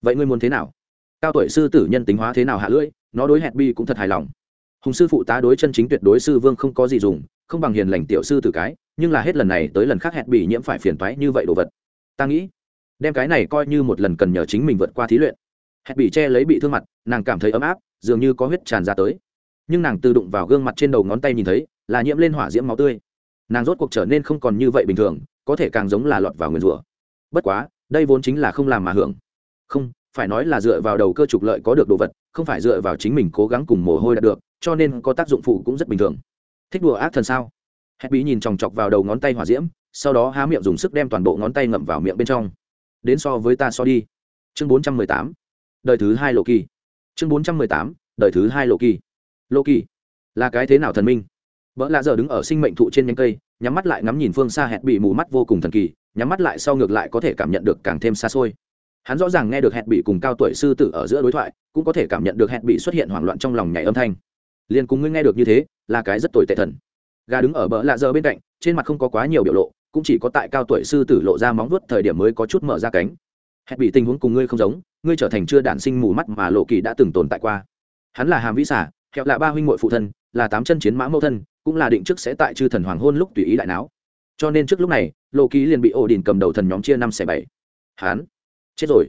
S1: Vậy ngươi muốn thế nào? Cao tuổi sư tử nhân tính hóa thế nào hạ lưỡi, nó đối hẹn bi cũng thật hài lòng. Hùng sư phụ tá đối chân chính tuyệt đối sư vương không có gì dùng, không bằng hiền lành tiểu sư tử cái, nhưng là hết lần này tới lần khác hẹn bị nhiễm phải phiền toái như vậy đồ vật. Ta nghĩ, đem cái này coi như một lần cần nhờ chính mình vượt qua thí luyện hẹn bị che lấy bị thương mặt, nàng cảm thấy ấm áp, dường như có huyết tràn ra tới. Nhưng nàng tự đụng vào gương mặt trên đầu ngón tay nhìn thấy, là nhiễm lên hỏa diễm máu tươi. Nàng rốt cuộc trở nên không còn như vậy bình thường, có thể càng giống là lọt vào nguyền rủa. Bất quá, đây vốn chính là không làm mà hưởng. Không, phải nói là dựa vào đầu cơ trục lợi có được đồ vật, không phải dựa vào chính mình cố gắng cùng mồ hôi đạt được, cho nên có tác dụng phụ cũng rất bình thường. Thích đùa ác thần sao? Hét bí nhìn chòng chọc vào đầu ngón tay hỏa diễm, sau đó há miệng dùng sức đem toàn bộ ngón tay ngậm vào miệng bên trong. Đến so với ta so đi. Chương bốn trăm mười tám đời thứ hai lộ kỳ chương bốn trăm mười tám, đời thứ hai lộ kỳ lộ kỳ là cái thế nào thần minh? Vợ lạ giờ đứng ở sinh mệnh thụ trên nhánh cây, nhắm mắt lại ngắm nhìn phương xa hẹn bị mù mắt vô cùng thần kỳ, nhắm mắt lại sau ngược lại có thể cảm nhận được càng thêm xa xôi. Hắn rõ ràng nghe được hẹn bị cùng cao tuổi sư tử ở giữa đối thoại, cũng có thể cảm nhận được hẹn bị xuất hiện hoảng loạn trong lòng nhảy âm thanh. Liền cùng ngươi nghe được như thế, là cái rất tồi tệ thần. Gà đứng ở bờ lạ giờ bên cạnh, trên mặt không có quá nhiều biểu lộ, cũng chỉ có tại cao tuổi sư tử lộ ra móng vuốt thời điểm mới có chút mở ra cánh hẹn bị tình huống cùng ngươi không giống, ngươi trở thành chưa đản sinh mù mắt mà lộ kỳ đã từng tồn tại qua. Hắn là hàm vĩ xả kẹo là ba huynh muội phụ thân, là tám chân chiến mã mẫu thân, cũng là định trước sẽ tại chư thần hoàng hôn lúc tùy ý đại não cho nên trước lúc này, lộ ký liền bị ổ đình cầm đầu thần nhóm chia năm xẻ bảy. Hắn chết rồi.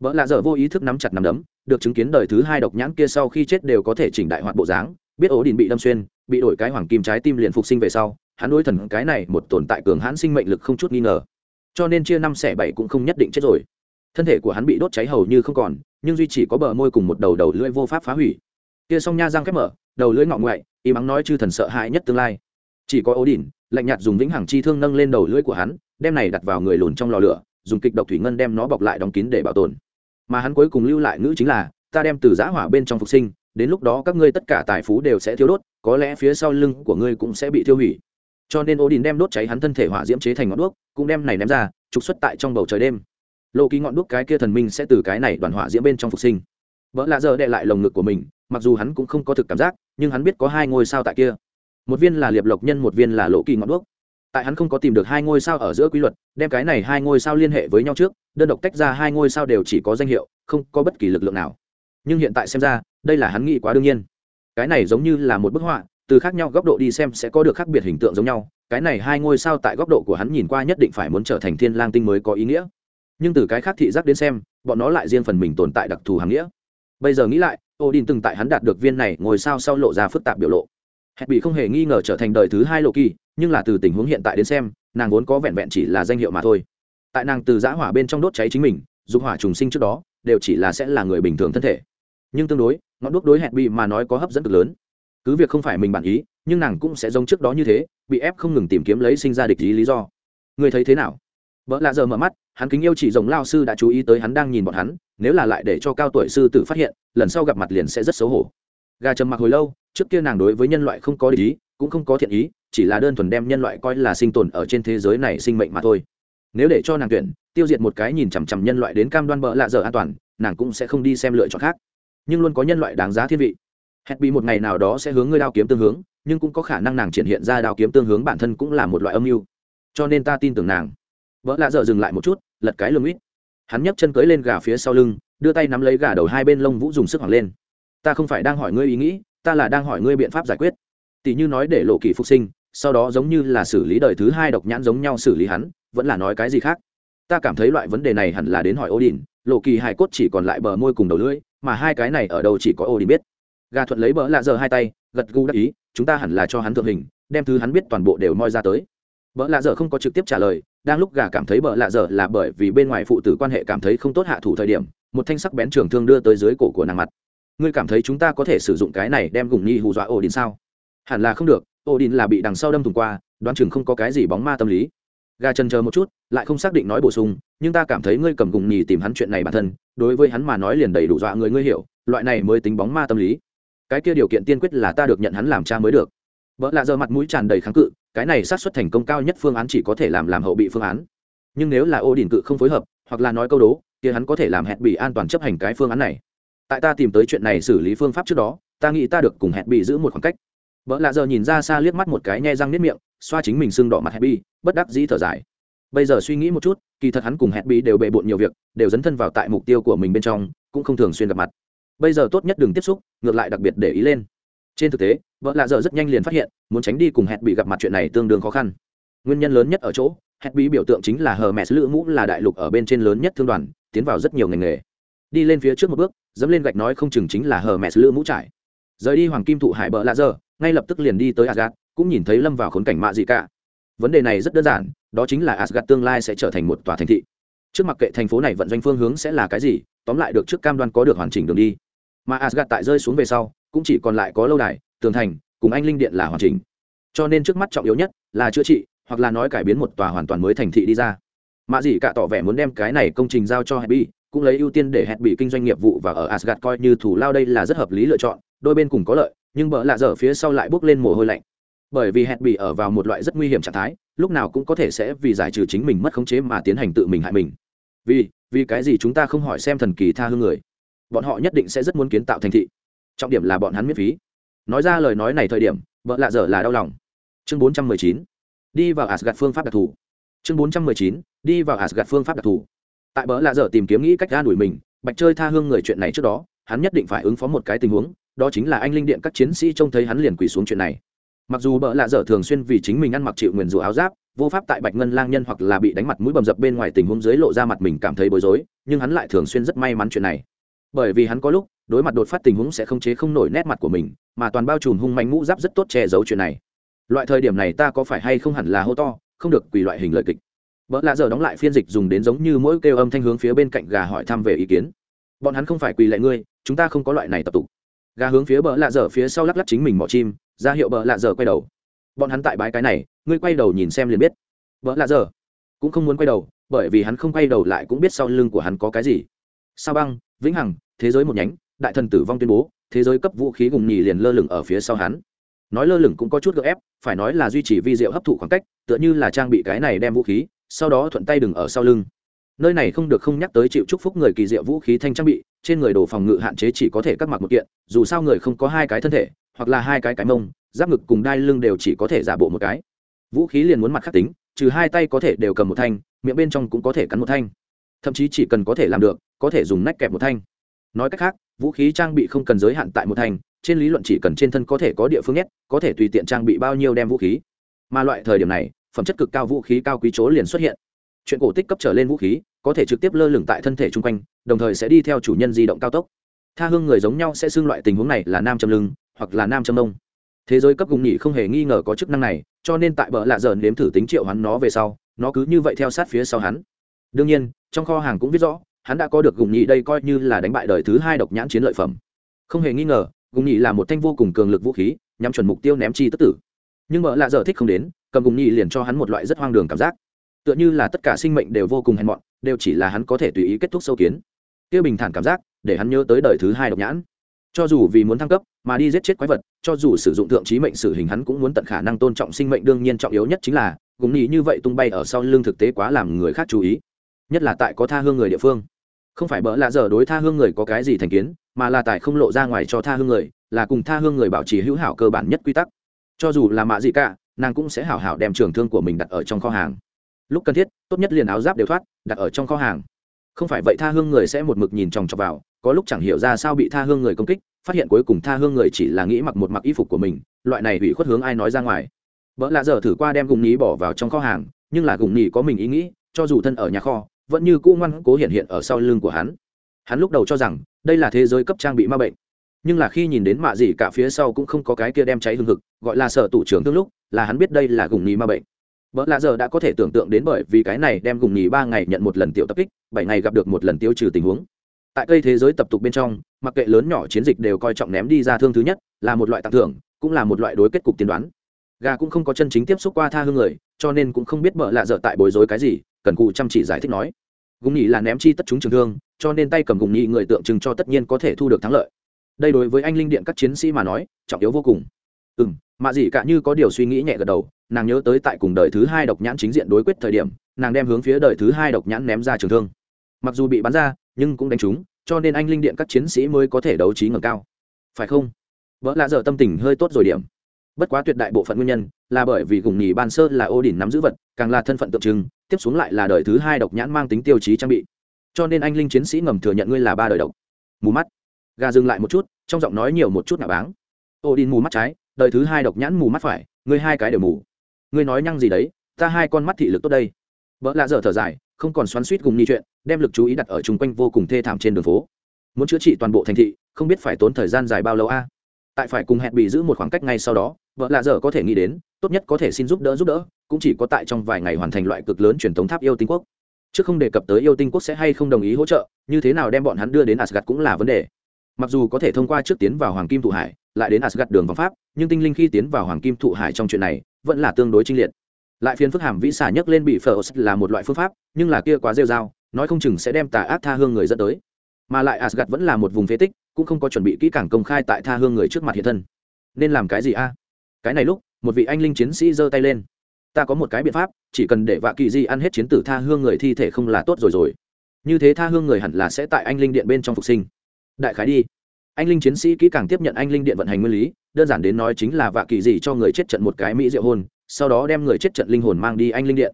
S1: Vợ lạ dở vô ý thức nắm chặt nắm đấm, được chứng kiến đời thứ hai độc nhãn kia sau khi chết đều có thể chỉnh đại hoạt bộ dáng, biết ổ đình bị đâm xuyên, bị đổi cái hoàng kim trái tim liền phục sinh về sau, hắn đối thần cái này một tồn tại cường hãn sinh mệnh lực không chút nghi ngờ. Cho nên chia năm xẻ bảy cũng không nhất định chết rồi thân thể của hắn bị đốt cháy hầu như không còn, nhưng duy chỉ có bờ môi cùng một đầu đầu lưỡi vô pháp phá hủy. Kia song nha răng khép mở, đầu lưỡi ngọn ngoại, y mắng nói chư thần sợ hãi nhất tương lai. Chỉ có ố đỉnh lạnh nhạt dùng vĩnh hằng chi thương nâng lên đầu lưỡi của hắn, đem này đặt vào người lùn trong lò lửa, dùng kịch độc thủy ngân đem nó bọc lại đóng kín để bảo tồn. Mà hắn cuối cùng lưu lại ngữ chính là, ta đem từ giã hỏa bên trong phục sinh, đến lúc đó các ngươi tất cả tài phú đều sẽ thiêu đốt, có lẽ phía sau lưng của ngươi cũng sẽ bị thiêu hủy. Cho nên Odin đem đốt cháy hắn thân thể hỏa diễm chế thành ngọn đuốc, cũng đem này ném ra, trục xuất tại trong bầu trời đêm lộ ký ngọn đuốc cái kia thần minh sẽ từ cái này đoàn hỏa diễm bên trong phục sinh. Vợ lạ giờ đệ lại lồng ngực của mình, mặc dù hắn cũng không có thực cảm giác, nhưng hắn biết có hai ngôi sao tại kia. Một viên là liệp lộc nhân, một viên là lộ kỳ ngọn đuốc. Tại hắn không có tìm được hai ngôi sao ở giữa quy luật, đem cái này hai ngôi sao liên hệ với nhau trước, đơn độc tách ra hai ngôi sao đều chỉ có danh hiệu, không có bất kỳ lực lượng nào. Nhưng hiện tại xem ra, đây là hắn nghĩ quá đương nhiên. Cái này giống như là một bức họa, từ khác nhau góc độ đi xem sẽ có được khác biệt hình tượng giống nhau. Cái này hai ngôi sao tại góc độ của hắn nhìn qua nhất định phải muốn trở thành thiên lang tinh mới có ý nghĩa nhưng từ cái khác thị giác đến xem, bọn nó lại riêng phần mình tồn tại đặc thù hàng nghĩa. Bây giờ nghĩ lại, odin từng tại hắn đạt được viên này ngồi sao sau lộ ra phức tạp biểu lộ. Hẹn bị không hề nghi ngờ trở thành đời thứ hai lộ kỳ nhưng là từ tình huống hiện tại đến xem, nàng vốn có vẹn vẹn chỉ là danh hiệu mà thôi. Tại nàng từ giã hỏa bên trong đốt cháy chính mình dùng hỏa trùng sinh trước đó, đều chỉ là sẽ là người bình thường thân thể. Nhưng tương đối, ngọn đuốc đối hẹn bị mà nói có hấp dẫn cực lớn. Cứ việc không phải mình bản ý, nhưng nàng cũng sẽ giống trước đó như thế, bị ép không ngừng tìm kiếm lấy sinh ra địch ý lý do. Người thấy thế nào? Vợ lạ giờ mở mắt hắn kính yêu chỉ rồng lao sư đã chú ý tới hắn đang nhìn bọn hắn, nếu là lại để cho cao tuổi sư tử phát hiện, lần sau gặp mặt liền sẽ rất xấu hổ. Gà trầm mặc hồi lâu, trước kia nàng đối với nhân loại không có ý, cũng không có thiện ý, chỉ là đơn thuần đem nhân loại coi là sinh tồn ở trên thế giới này sinh mệnh mà thôi. Nếu để cho nàng tuyển, tiêu diệt một cái nhìn chằm chằm nhân loại đến cam đoan bỡ lạ dở an toàn, nàng cũng sẽ không đi xem lựa chọn khác. Nhưng luôn có nhân loại đáng giá thiên vị. Hẹn bị một ngày nào đó sẽ hướng ngươi đao kiếm tương hướng, nhưng cũng có khả năng nàng triển hiện ra đao kiếm tương hướng bản thân cũng là một loại âm mưu. Cho nên ta tin tưởng nàng vợ lạ dở dừng lại một chút lật cái lưng ít hắn nhấc chân cưới lên gà phía sau lưng đưa tay nắm lấy gà đầu hai bên lông vũ dùng sức hoảng lên. Ta không phải đang hỏi ngươi ý nghĩ ta là đang hỏi ngươi biện pháp giải quyết. Tỷ như nói để lộ kỳ phục sinh sau đó giống như là xử lý đời thứ hai độc nhãn giống nhau xử lý hắn vẫn là nói cái gì khác? Ta cảm thấy loại vấn đề này hẳn là đến hỏi ô đình, lộ kỳ hài cốt chỉ còn lại bờ môi cùng đầu lưỡi mà hai cái này ở đâu chỉ có ô đình biết. Gà thuận lấy bờ lạ giờ hai tay gật gù đắc ý chúng ta hẳn là cho hắn thượng hình đem thứ hắn biết toàn bộ đều moi ra tới. Bờ lạ giờ không có trực tiếp trả lời đang lúc gà cảm thấy bợ lạ dở là bởi vì bên ngoài phụ tử quan hệ cảm thấy không tốt hạ thủ thời điểm, một thanh sắc bén trường thương đưa tới dưới cổ của nàng mặt. Ngươi cảm thấy chúng ta có thể sử dụng cái này đem gùng nhi hù dọa Odin sao? Hẳn là không được, Odin là bị đằng sau đâm thùng qua, đoán chừng không có cái gì bóng ma tâm lý. Gà chân chờ một chút, lại không xác định nói bổ sung, nhưng ta cảm thấy ngươi cầm gùng nhì tìm hắn chuyện này bản thân, đối với hắn mà nói liền đầy đủ dọa người ngươi hiểu, loại này mới tính bóng ma tâm lý. Cái kia điều kiện tiên quyết là ta được nhận hắn làm cha mới được vợ lạ giờ mặt mũi tràn đầy kháng cự cái này sát xuất thành công cao nhất phương án chỉ có thể làm làm hậu bị phương án. Nhưng nếu là ô đình cự không phối hợp hoặc là nói câu đố thì hắn có thể làm hẹn bị an toàn chấp hành cái phương án này. Tại ta tìm tới chuyện này xử lý phương pháp trước đó ta nghĩ ta được cùng hẹn bị giữ một khoảng cách. Vợ lạ giờ nhìn ra xa liếc mắt một cái nhe răng nếp miệng xoa chính mình sưng đỏ mặt hẹn bị, bất đắc dĩ thở dài. Bây giờ suy nghĩ một chút kỳ thật hắn cùng hẹn bị đều bề bộn nhiều việc đều dấn thân vào tại mục tiêu của mình bên trong cũng không thường xuyên gặp mặt. Bây giờ tốt nhất đừng tiếp xúc ngược lại đặc biệt để ý lên trên thực tế, vợ lạ giờ rất nhanh liền phát hiện, muốn tránh đi cùng hẹn bị gặp mặt chuyện này tương đương khó khăn. Nguyên nhân lớn nhất ở chỗ hẹn bị biểu tượng chính là hờ mẹ lữ mũ là đại lục ở bên trên lớn nhất thương đoàn, tiến vào rất nhiều ngành nghề. Đi lên phía trước một bước, dẫm lên gạch nói không chừng chính là hờ mẹ lữ mũ trải. Rời đi hoàng kim thụ hải bợ lạ giờ ngay lập tức liền đi tới asgad cũng nhìn thấy lâm vào khốn cảnh mạ gì cả. Vấn đề này rất đơn giản, đó chính là asgad tương lai sẽ trở thành một tòa thành thị. Trước mặt kệ thành phố này vận doanh phương hướng sẽ là cái gì, tóm lại được trước cam đoan có được hoàn chỉnh đường đi mà Asgard tại rơi xuống về sau cũng chỉ còn lại có lâu đài tường thành cùng anh linh điện là hoàn chỉnh. Cho nên trước mắt trọng yếu nhất là chữa trị hoặc là nói cải biến một tòa hoàn toàn mới thành thị đi ra. Mạ gì cả tỏ vẻ muốn đem cái này công trình giao cho Happy, cũng lấy ưu tiên để Happy kinh doanh nghiệp vụ và ở Asgard coi như thủ lao đây là rất hợp lý lựa chọn đôi bên cùng có lợi nhưng bỡ lạ dở phía sau lại bốc lên mồ hôi lạnh. Bởi vì hẹn bị ở vào một loại rất nguy hiểm trạng thái lúc nào cũng có thể sẽ vì giải trừ chính mình mất khống chế mà tiến hành tự mình hại mình. Vì vì cái gì chúng ta không hỏi xem thần kỳ tha hương người? Bọn họ nhất định sẽ rất muốn kiến tạo thành thị. Trọng điểm là bọn hắn miễn phí. Nói ra lời nói này thời điểm, vợ lạ dở là đau lòng. Chương 419 đi vào asgad phương pháp đặc thù. Chương 419 đi vào asgad phương pháp đặc thù. Tại bỡ lạ dở tìm kiếm nghĩ cách ra đuổi mình, bạch chơi tha hương người chuyện này trước đó, hắn nhất định phải ứng phó một cái tình huống, đó chính là anh linh điện các chiến sĩ trông thấy hắn liền quỳ xuống chuyện này. Mặc dù bợ lạ dở thường xuyên vì chính mình ăn mặc chịu nguyền rủa áo giáp, vô pháp tại bạch ngân lang nhân hoặc là bị đánh mặt mũi bầm dập bên ngoài tình huống dưới lộ ra mặt mình cảm thấy bối rối, nhưng hắn lại thường xuyên rất may mắn chuyện này bởi vì hắn có lúc, đối mặt đột phát tình huống sẽ không chế không nổi nét mặt của mình, mà toàn bao trùm hung manh mũ giáp rất tốt che giấu chuyện này. Loại thời điểm này ta có phải hay không hẳn là hô to, không được quỳ loại hình lợi kịch. Vợ lạ giờ đóng lại phiên dịch dùng đến giống như mỗi kêu âm thanh hướng phía bên cạnh gà hỏi thăm về ý kiến. Bọn hắn không phải quỳ lại ngươi, chúng ta không có loại này tập tục. Gà hướng phía bờ lạ dở phía sau lắc lắc chính mình mỏ chim, ra hiệu bờ lạ dở quay đầu. Bọn hắn tại bãi cái này, ngươi quay đầu nhìn xem liền biết. Bờ lạ dở cũng không muốn quay đầu, bởi vì hắn không quay đầu lại cũng biết sau lưng của hắn có cái gì. Sao băng vĩnh hằng, thế giới một nhánh, đại thần tử vong tuyên bố, thế giới cấp vũ khí gùng nhì liền lơ lửng ở phía sau hắn. Nói lơ lửng cũng có chút gợ ép, phải nói là duy trì vi diệu hấp thụ khoảng cách, tựa như là trang bị cái này đem vũ khí, sau đó thuận tay đừng ở sau lưng. Nơi này không được không nhắc tới chịu chúc phúc người kỳ diệu vũ khí thanh trang bị, trên người đồ phòng ngự hạn chế chỉ có thể cắt mặc một kiện, dù sao người không có hai cái thân thể, hoặc là hai cái cái mông, giáp ngực cùng đai lưng đều chỉ có thể giả bộ một cái. Vũ khí liền muốn mặt khắc tính, trừ hai tay có thể đều cầm một thanh, miệng bên trong cũng có thể cắn một thanh thậm chí chỉ cần có thể làm được, có thể dùng nách kẹp một thanh. Nói cách khác, vũ khí trang bị không cần giới hạn tại một thanh, trên lý luận chỉ cần trên thân có thể có địa phương nhất có thể tùy tiện trang bị bao nhiêu đem vũ khí. Mà loại thời điểm này, phẩm chất cực cao vũ khí cao quý chỗ liền xuất hiện. Chuyện cổ tích cấp trở lên vũ khí, có thể trực tiếp lơ lửng tại thân thể chung quanh, đồng thời sẽ đi theo chủ nhân di động cao tốc. Tha hương người giống nhau sẽ xưng loại tình huống này là nam châm lưng, hoặc là nam châm đông thế giới cấp gùng nhị không hề nghi ngờ có chức năng này, cho nên tại bờ lạ dởn nếm thử tính triệu hắn nó về sau, nó cứ như vậy theo sát phía sau hắn đương nhiên, trong kho hàng cũng viết rõ, hắn đã có được gùng nhị đây coi như là đánh bại đời thứ hai độc nhãn chiến lợi phẩm. Không hề nghi ngờ, gùng nhị là một thanh vô cùng cường lực vũ khí nhằm chuẩn mục tiêu ném chi tức tử. Nhưng mợ lạ dở thích không đến, cầm gùng nhị liền cho hắn một loại rất hoang đường cảm giác. Tựa như là tất cả sinh mệnh đều vô cùng hèn mọn, đều chỉ là hắn có thể tùy ý kết thúc sâu kiến. Kia bình thản cảm giác, để hắn nhớ tới đời thứ hai độc nhãn. Cho dù vì muốn thăng cấp, mà đi giết chết quái vật, cho dù sử dụng thượng trí mệnh sử hình hắn cũng muốn tận khả năng tôn trọng sinh mệnh đương nhiên trọng yếu nhất chính là, gùng nhị như vậy tung bay ở sau lưng thực tế quá làm người khác chú ý nhất là tại có tha hương người địa phương. Không phải bỡ lạ giờ đối tha hương người có cái gì thành kiến, mà là tại không lộ ra ngoài cho tha hương người, là cùng tha hương người bảo trì hữu hảo cơ bản nhất quy tắc. Cho dù là mạ gì cả, nàng cũng sẽ hảo hảo đem trường thương của mình đặt ở trong kho hàng. Lúc cần thiết, tốt nhất liền áo giáp đều thoát, đặt ở trong kho hàng. Không phải vậy tha hương người sẽ một mực nhìn chòng chọc vào, có lúc chẳng hiểu ra sao bị tha hương người công kích, phát hiện cuối cùng tha hương người chỉ là nghĩ mặc một mặc y phục của mình, loại này hủy khuất hướng ai nói ra ngoài. Vợ lạ giờ thử qua đem gùng nhí bỏ vào trong kho hàng, nhưng là gùng nhí có mình ý nghĩ, cho dù thân ở nhà kho vẫn như cũ ngoan cố hiện hiện ở sau lưng của hắn. Hắn lúc đầu cho rằng, đây là thế giới cấp trang bị ma bệnh. Nhưng là khi nhìn đến mạ gì cả phía sau cũng không có cái kia đem cháy hương thực gọi là sở tủ trưởng tương lúc, là hắn biết đây là gùng nhì ma bệnh. Vợ lạ giờ đã có thể tưởng tượng đến bởi vì cái này đem gùng nhì ba ngày nhận một lần tiểu tập kích, bảy ngày gặp được một lần tiêu trừ tình huống. Tại cây thế giới tập tục bên trong, mặc kệ lớn nhỏ chiến dịch đều coi trọng ném đi ra thương thứ nhất, là một loại tặng thưởng, cũng là một loại đối kết cục tiên đoán. Gà cũng không có chân chính tiếp xúc qua tha hương người, cho nên cũng không biết bợ lạ dở tại bối rối cái gì, cần cụ chăm chỉ giải thích nói gùng nhị là ném chi tất chúng trường thương, cho nên tay cầm gùng nhị người tượng trưng cho tất nhiên có thể thu được thắng lợi. Đây đối với anh linh điện các chiến sĩ mà nói, trọng yếu vô cùng. Ừ m mạ dị cả như có điều suy nghĩ nhẹ gật đầu, nàng nhớ tới tại cùng đời thứ hai độc nhãn chính diện đối quyết thời điểm, nàng đem hướng phía đời thứ hai độc nhãn ném ra trường thương. Mặc dù bị bắn ra, nhưng cũng đánh trúng, cho nên anh linh điện các chiến sĩ mới có thể đấu trí ngẩng cao. Phải không? Vợ lạ dở tâm tình hơi tốt rồi điểm bất quá tuyệt đại bộ phận nguyên nhân là bởi vì gùng nhì ban sơ là ô đỉnh nắm giữ vật, càng là thân phận tượng trưng, tiếp xuống lại là đời thứ hai độc nhãn mang tính tiêu chí trang bị. Cho nên anh linh chiến sĩ ngầm thừa nhận ngươi là ba đời độc. Mù mắt. Gà dừng lại một chút, trong giọng nói nhiều một chút nạ báng. Ô đỉnh mù mắt trái, đời thứ hai độc nhãn mù mắt phải, ngươi hai cái đều mù. Ngươi nói nhăng gì đấy, ta hai con mắt thị lực tốt đây. Vợ lạ dở thở dài, không còn xoắn suýt gùng ni chuyện, đem lực chú ý đặt ở chung quanh vô cùng thê thảm trên đường phố. Muốn chữa trị toàn bộ thành thị, không biết phải tốn thời gian dài bao lâu a? Tại phải cùng hẹn bị giữ một khoảng cách ngay sau đó, vợ lạ dở có thể nghĩ đến, tốt nhất có thể xin giúp đỡ giúp đỡ, cũng chỉ có tại trong vài ngày hoàn thành loại cực lớn truyền thống tháp yêu tinh quốc. Chứ không đề cập tới yêu tinh quốc sẽ hay không đồng ý hỗ trợ, như thế nào đem bọn hắn đưa đến asgad cũng là vấn đề. Mặc dù có thể thông qua trước tiến vào hoàng kim thụ hải, lại đến asgad đường vòng pháp, nhưng tinh linh khi tiến vào hoàng kim thụ hải trong chuyện này, vẫn là tương đối trinh liệt. Lại phiền phức hàm vĩ xả nhấc lên bị phở là một loại phương pháp, nhưng là kia quá rêu r a o nói không chừng sẽ đem tà ác tha hương người dẫn tới. Mà lại asgad vẫn là một vùng phế tích cũng không có chuẩn bị kỹ càng công khai tại tha hương người trước mặt hiện thân. Nên làm cái gì a? Cái này lúc, một vị anh linh chiến sĩ giơ tay lên. Ta có một cái biện pháp, chỉ cần để vạ kỳ di ăn hết chiến tử tha hương người thi thể không là tốt rồi rồi. Như thế tha hương người hẳn là sẽ tại anh linh điện bên trong phục sinh. Đại khái đi. Anh linh chiến sĩ kỹ càng tiếp nhận anh linh điện vận hành nguyên lý, đơn giản đến nói chính là vạ kỳ di cho người chết trận một cái mỹ diệu hôn sau đó đem người chết trận linh hồn mang đi anh linh điện.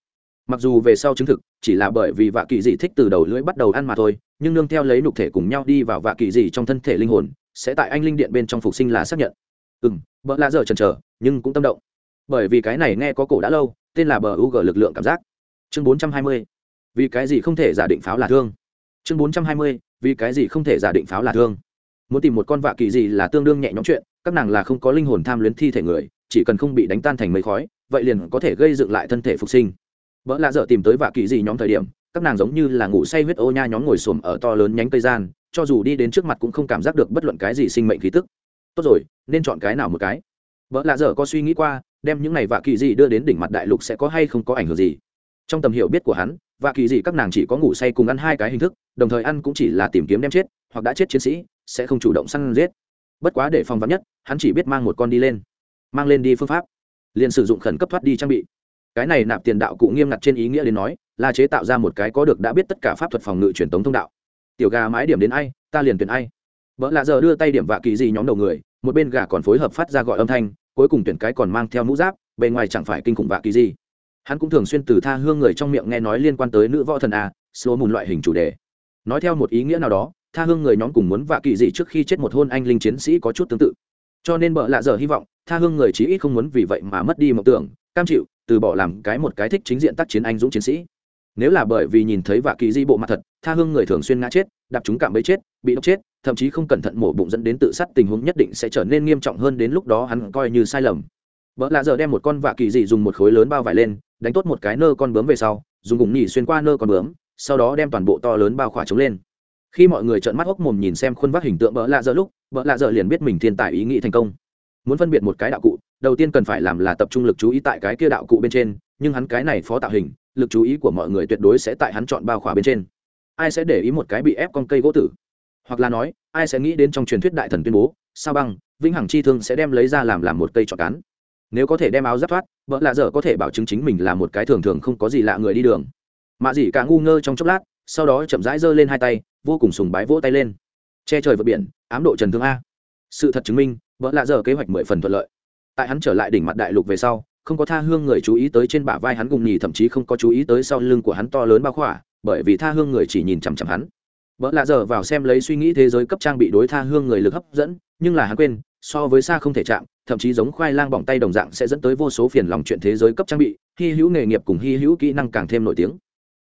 S1: Mặc dù về sau chứng thực, chỉ là bởi vì vạ kỳ dị thích từ đầu lưỡi bắt đầu ăn mà thôi nhưng nương theo lấy nục thể cùng nhau đi vào vạ kỳ gì trong thân thể linh hồn, sẽ tại anh linh điện bên trong phục sinh là xác nhận. Ừ m bỡ lạ dở chần chờ, nhưng cũng tâm động. Bởi vì cái này nghe có cổ đã lâu, tên là bờ u g lực lượng cảm giác. Chương bốn trăm hai mươi, vì cái gì không thể giả định pháo là thương? Chương bốn trăm hai mươi, vì cái gì không thể giả định pháo là thương? Muốn tìm một con vạ kỳ gì là tương đương nhẹ nhõm chuyện, các nàng là không có linh hồn tham luyến thi thể người, chỉ cần không bị đánh tan thành mấy khói, vậy liền có thể gây dựng lại thân thể phục sinh. Vợ lạ dở tìm tới vạ kỳ gì nhóm thời điểm các nàng giống như là ngủ say huyết ô nha nhóm ngồi xổm ở to lớn nhánh cây gian, cho dù đi đến trước mặt cũng không cảm giác được bất luận cái gì sinh mệnh khí tức. Tốt rồi, nên chọn cái nào một cái? Vợ lạ dở có suy nghĩ qua, đem những này vạ kỳ gì đưa đến đỉnh mặt đại lục sẽ có hay không có ảnh hưởng gì? Trong tầm hiểu biết của hắn, vạ kỳ gì các nàng chỉ có ngủ say cùng ăn hai cái hình thức, đồng thời ăn cũng chỉ là tìm kiếm đem chết, hoặc đã chết chiến sĩ, sẽ không chủ động săn giết. Bất quá để phòng vắn nhất, hắn chỉ biết mang một con đi lên. Mang lên đi phương pháp. Liền sử dụng khẩn cấp thoát đi trang bị cái này nạp tiền đạo cụ nghiêm ngặt trên ý nghĩa đến nói, là chế tạo ra một cái có được đã biết tất cả pháp thuật phòng ngự truyền thống thông đạo. Tiểu gà mái điểm đến ai, ta liền tuyển ai. Vợ lạ giờ đưa tay điểm vạ kỳ gì nhóm đầu người, một bên gà còn phối hợp phát ra gọi âm thanh, cuối cùng tuyển cái còn mang theo mũ giáp, bề ngoài chẳng phải kinh khủng vạ kỳ gì. Hắn cũng thường xuyên từ tha hương người trong miệng nghe nói liên quan tới nữ võ thần a số mùn loại hình chủ đề. Nói theo một ý nghĩa nào đó, tha hương người nhóm cùng muốn vạ kỳ gì trước khi chết một hôn anh linh chiến sĩ có chút tương tự. Cho nên bợ lạ giờ hy vọng, tha hương người chí ít không muốn vì vậy mà mất đi mộng tưởng cam chịu, từ bỏ làm cái một cái thích chính diện tác chiến anh dũng chiến sĩ. Nếu là bởi vì nhìn thấy vạ kỳ di bộ mặt thật, tha hương người thường xuyên ngã chết, đạp chúng cảm bẫy chết, bị độc chết, thậm chí không cẩn thận mổ bụng dẫn đến tự sát, tình huống nhất định sẽ trở nên nghiêm trọng hơn đến lúc đó hắn coi như sai lầm. Vợ lạ giờ đem một con vạ kỳ dị dùng một khối lớn bao vải lên, đánh tốt một cái nơ con bướm về sau, dùng gùng nhỉ xuyên qua nơ con bướm, sau đó đem toàn bộ to lớn bao khỏa trống lên. Khi mọi người trợn mắt hốc mồm nhìn xem khuôn vác hình tượng vợ lạ giờ lúc vợ lạ giờ liền biết mình thiên tài ý nghĩ thành công. Muốn phân biệt một cái đạo cụ đầu tiên cần phải làm là tập trung lực chú ý tại cái kia đạo cụ bên trên, nhưng hắn cái này phó tạo hình, lực chú ý của mọi người tuyệt đối sẽ tại hắn chọn bao khỏa bên trên. Ai sẽ để ý một cái bị ép con cây gỗ tử? Hoặc là nói, ai sẽ nghĩ đến trong truyền thuyết đại thần tuyên bố, sao băng, vĩnh hằng chi thương sẽ đem lấy ra làm làm một cây chọn cán. Nếu có thể đem áo giáp thoát, vợ lạ dở có thể bảo chứng chính mình là một cái thường thường không có gì lạ người đi đường. Mạ dỉ cả ngu ngơ trong chốc lát, sau đó chậm rãi giơ lên hai tay, vô cùng sùng bái vỗ tay lên. Che trời vượt biển, ám độ trần thương a. Sự thật chứng minh, vợ lạ dở kế hoạch mười phần thuận lợi tại hắn trở lại đỉnh mặt đại lục về sau, không có tha hương người chú ý tới trên bả vai hắn gùng nhì thậm chí không có chú ý tới sau lưng của hắn to lớn bao khỏa, bởi vì tha hương người chỉ nhìn chằm chằm hắn. Vợ lạ dở vào xem lấy suy nghĩ thế giới cấp trang bị đối tha hương người lực hấp dẫn, nhưng là hắn quên, so với xa không thể chạm, thậm chí giống khoai lang bỏng tay đồng dạng sẽ dẫn tới vô số phiền lòng chuyện thế giới cấp trang bị, hy hữu nghề nghiệp cùng hy hữu kỹ năng càng thêm nổi tiếng.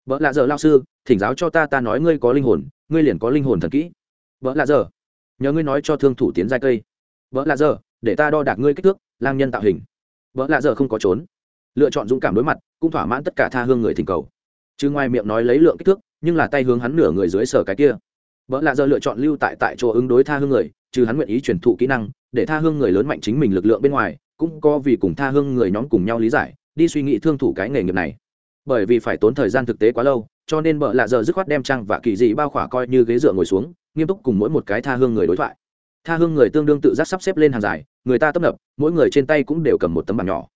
S1: Vợ lạ dở lao sư, thỉnh giáo cho ta ta nói ngươi có linh hồn, ngươi liền có linh hồn thần kỹ. Vợ lạ dở nhờ ngươi nói cho thương thủ tiến giai cây. Vợ lạ dở để ta đo đạc ngươi kích thước lang nhân tạo hình. Vợ lạ giờ không có trốn. Lựa chọn dũng cảm đối mặt, cũng thỏa mãn tất cả tha hương người thỉnh cầu. Chứ ngoài miệng nói lấy lượng kích thước, nhưng là tay hướng hắn nửa người dưới sở cái kia. Vợ lạ giờ lựa chọn lưu tại tại chỗ ứng đối tha hương người chứ hắn nguyện ý truyền thụ kỹ năng, để tha hương người lớn mạnh chính mình lực lượng bên ngoài, cũng có vì cùng tha hương người nhóm cùng nhau lý giải, đi suy nghĩ thương thủ cái nghề nghiệp này. Bởi vì phải tốn thời gian thực tế quá lâu, cho nên bợ lạ giờ dứt khoát đem trang và kỳ dị bao khỏa coi như ghế dựa ngồi xuống, nghiêm túc cùng mỗi một cái tha hương người đối thoại tha hương người tương đương tự giác sắp xếp lên hàng dài, người ta tấp nập, mỗi người trên tay cũng đều cầm một tấm bảng nhỏ.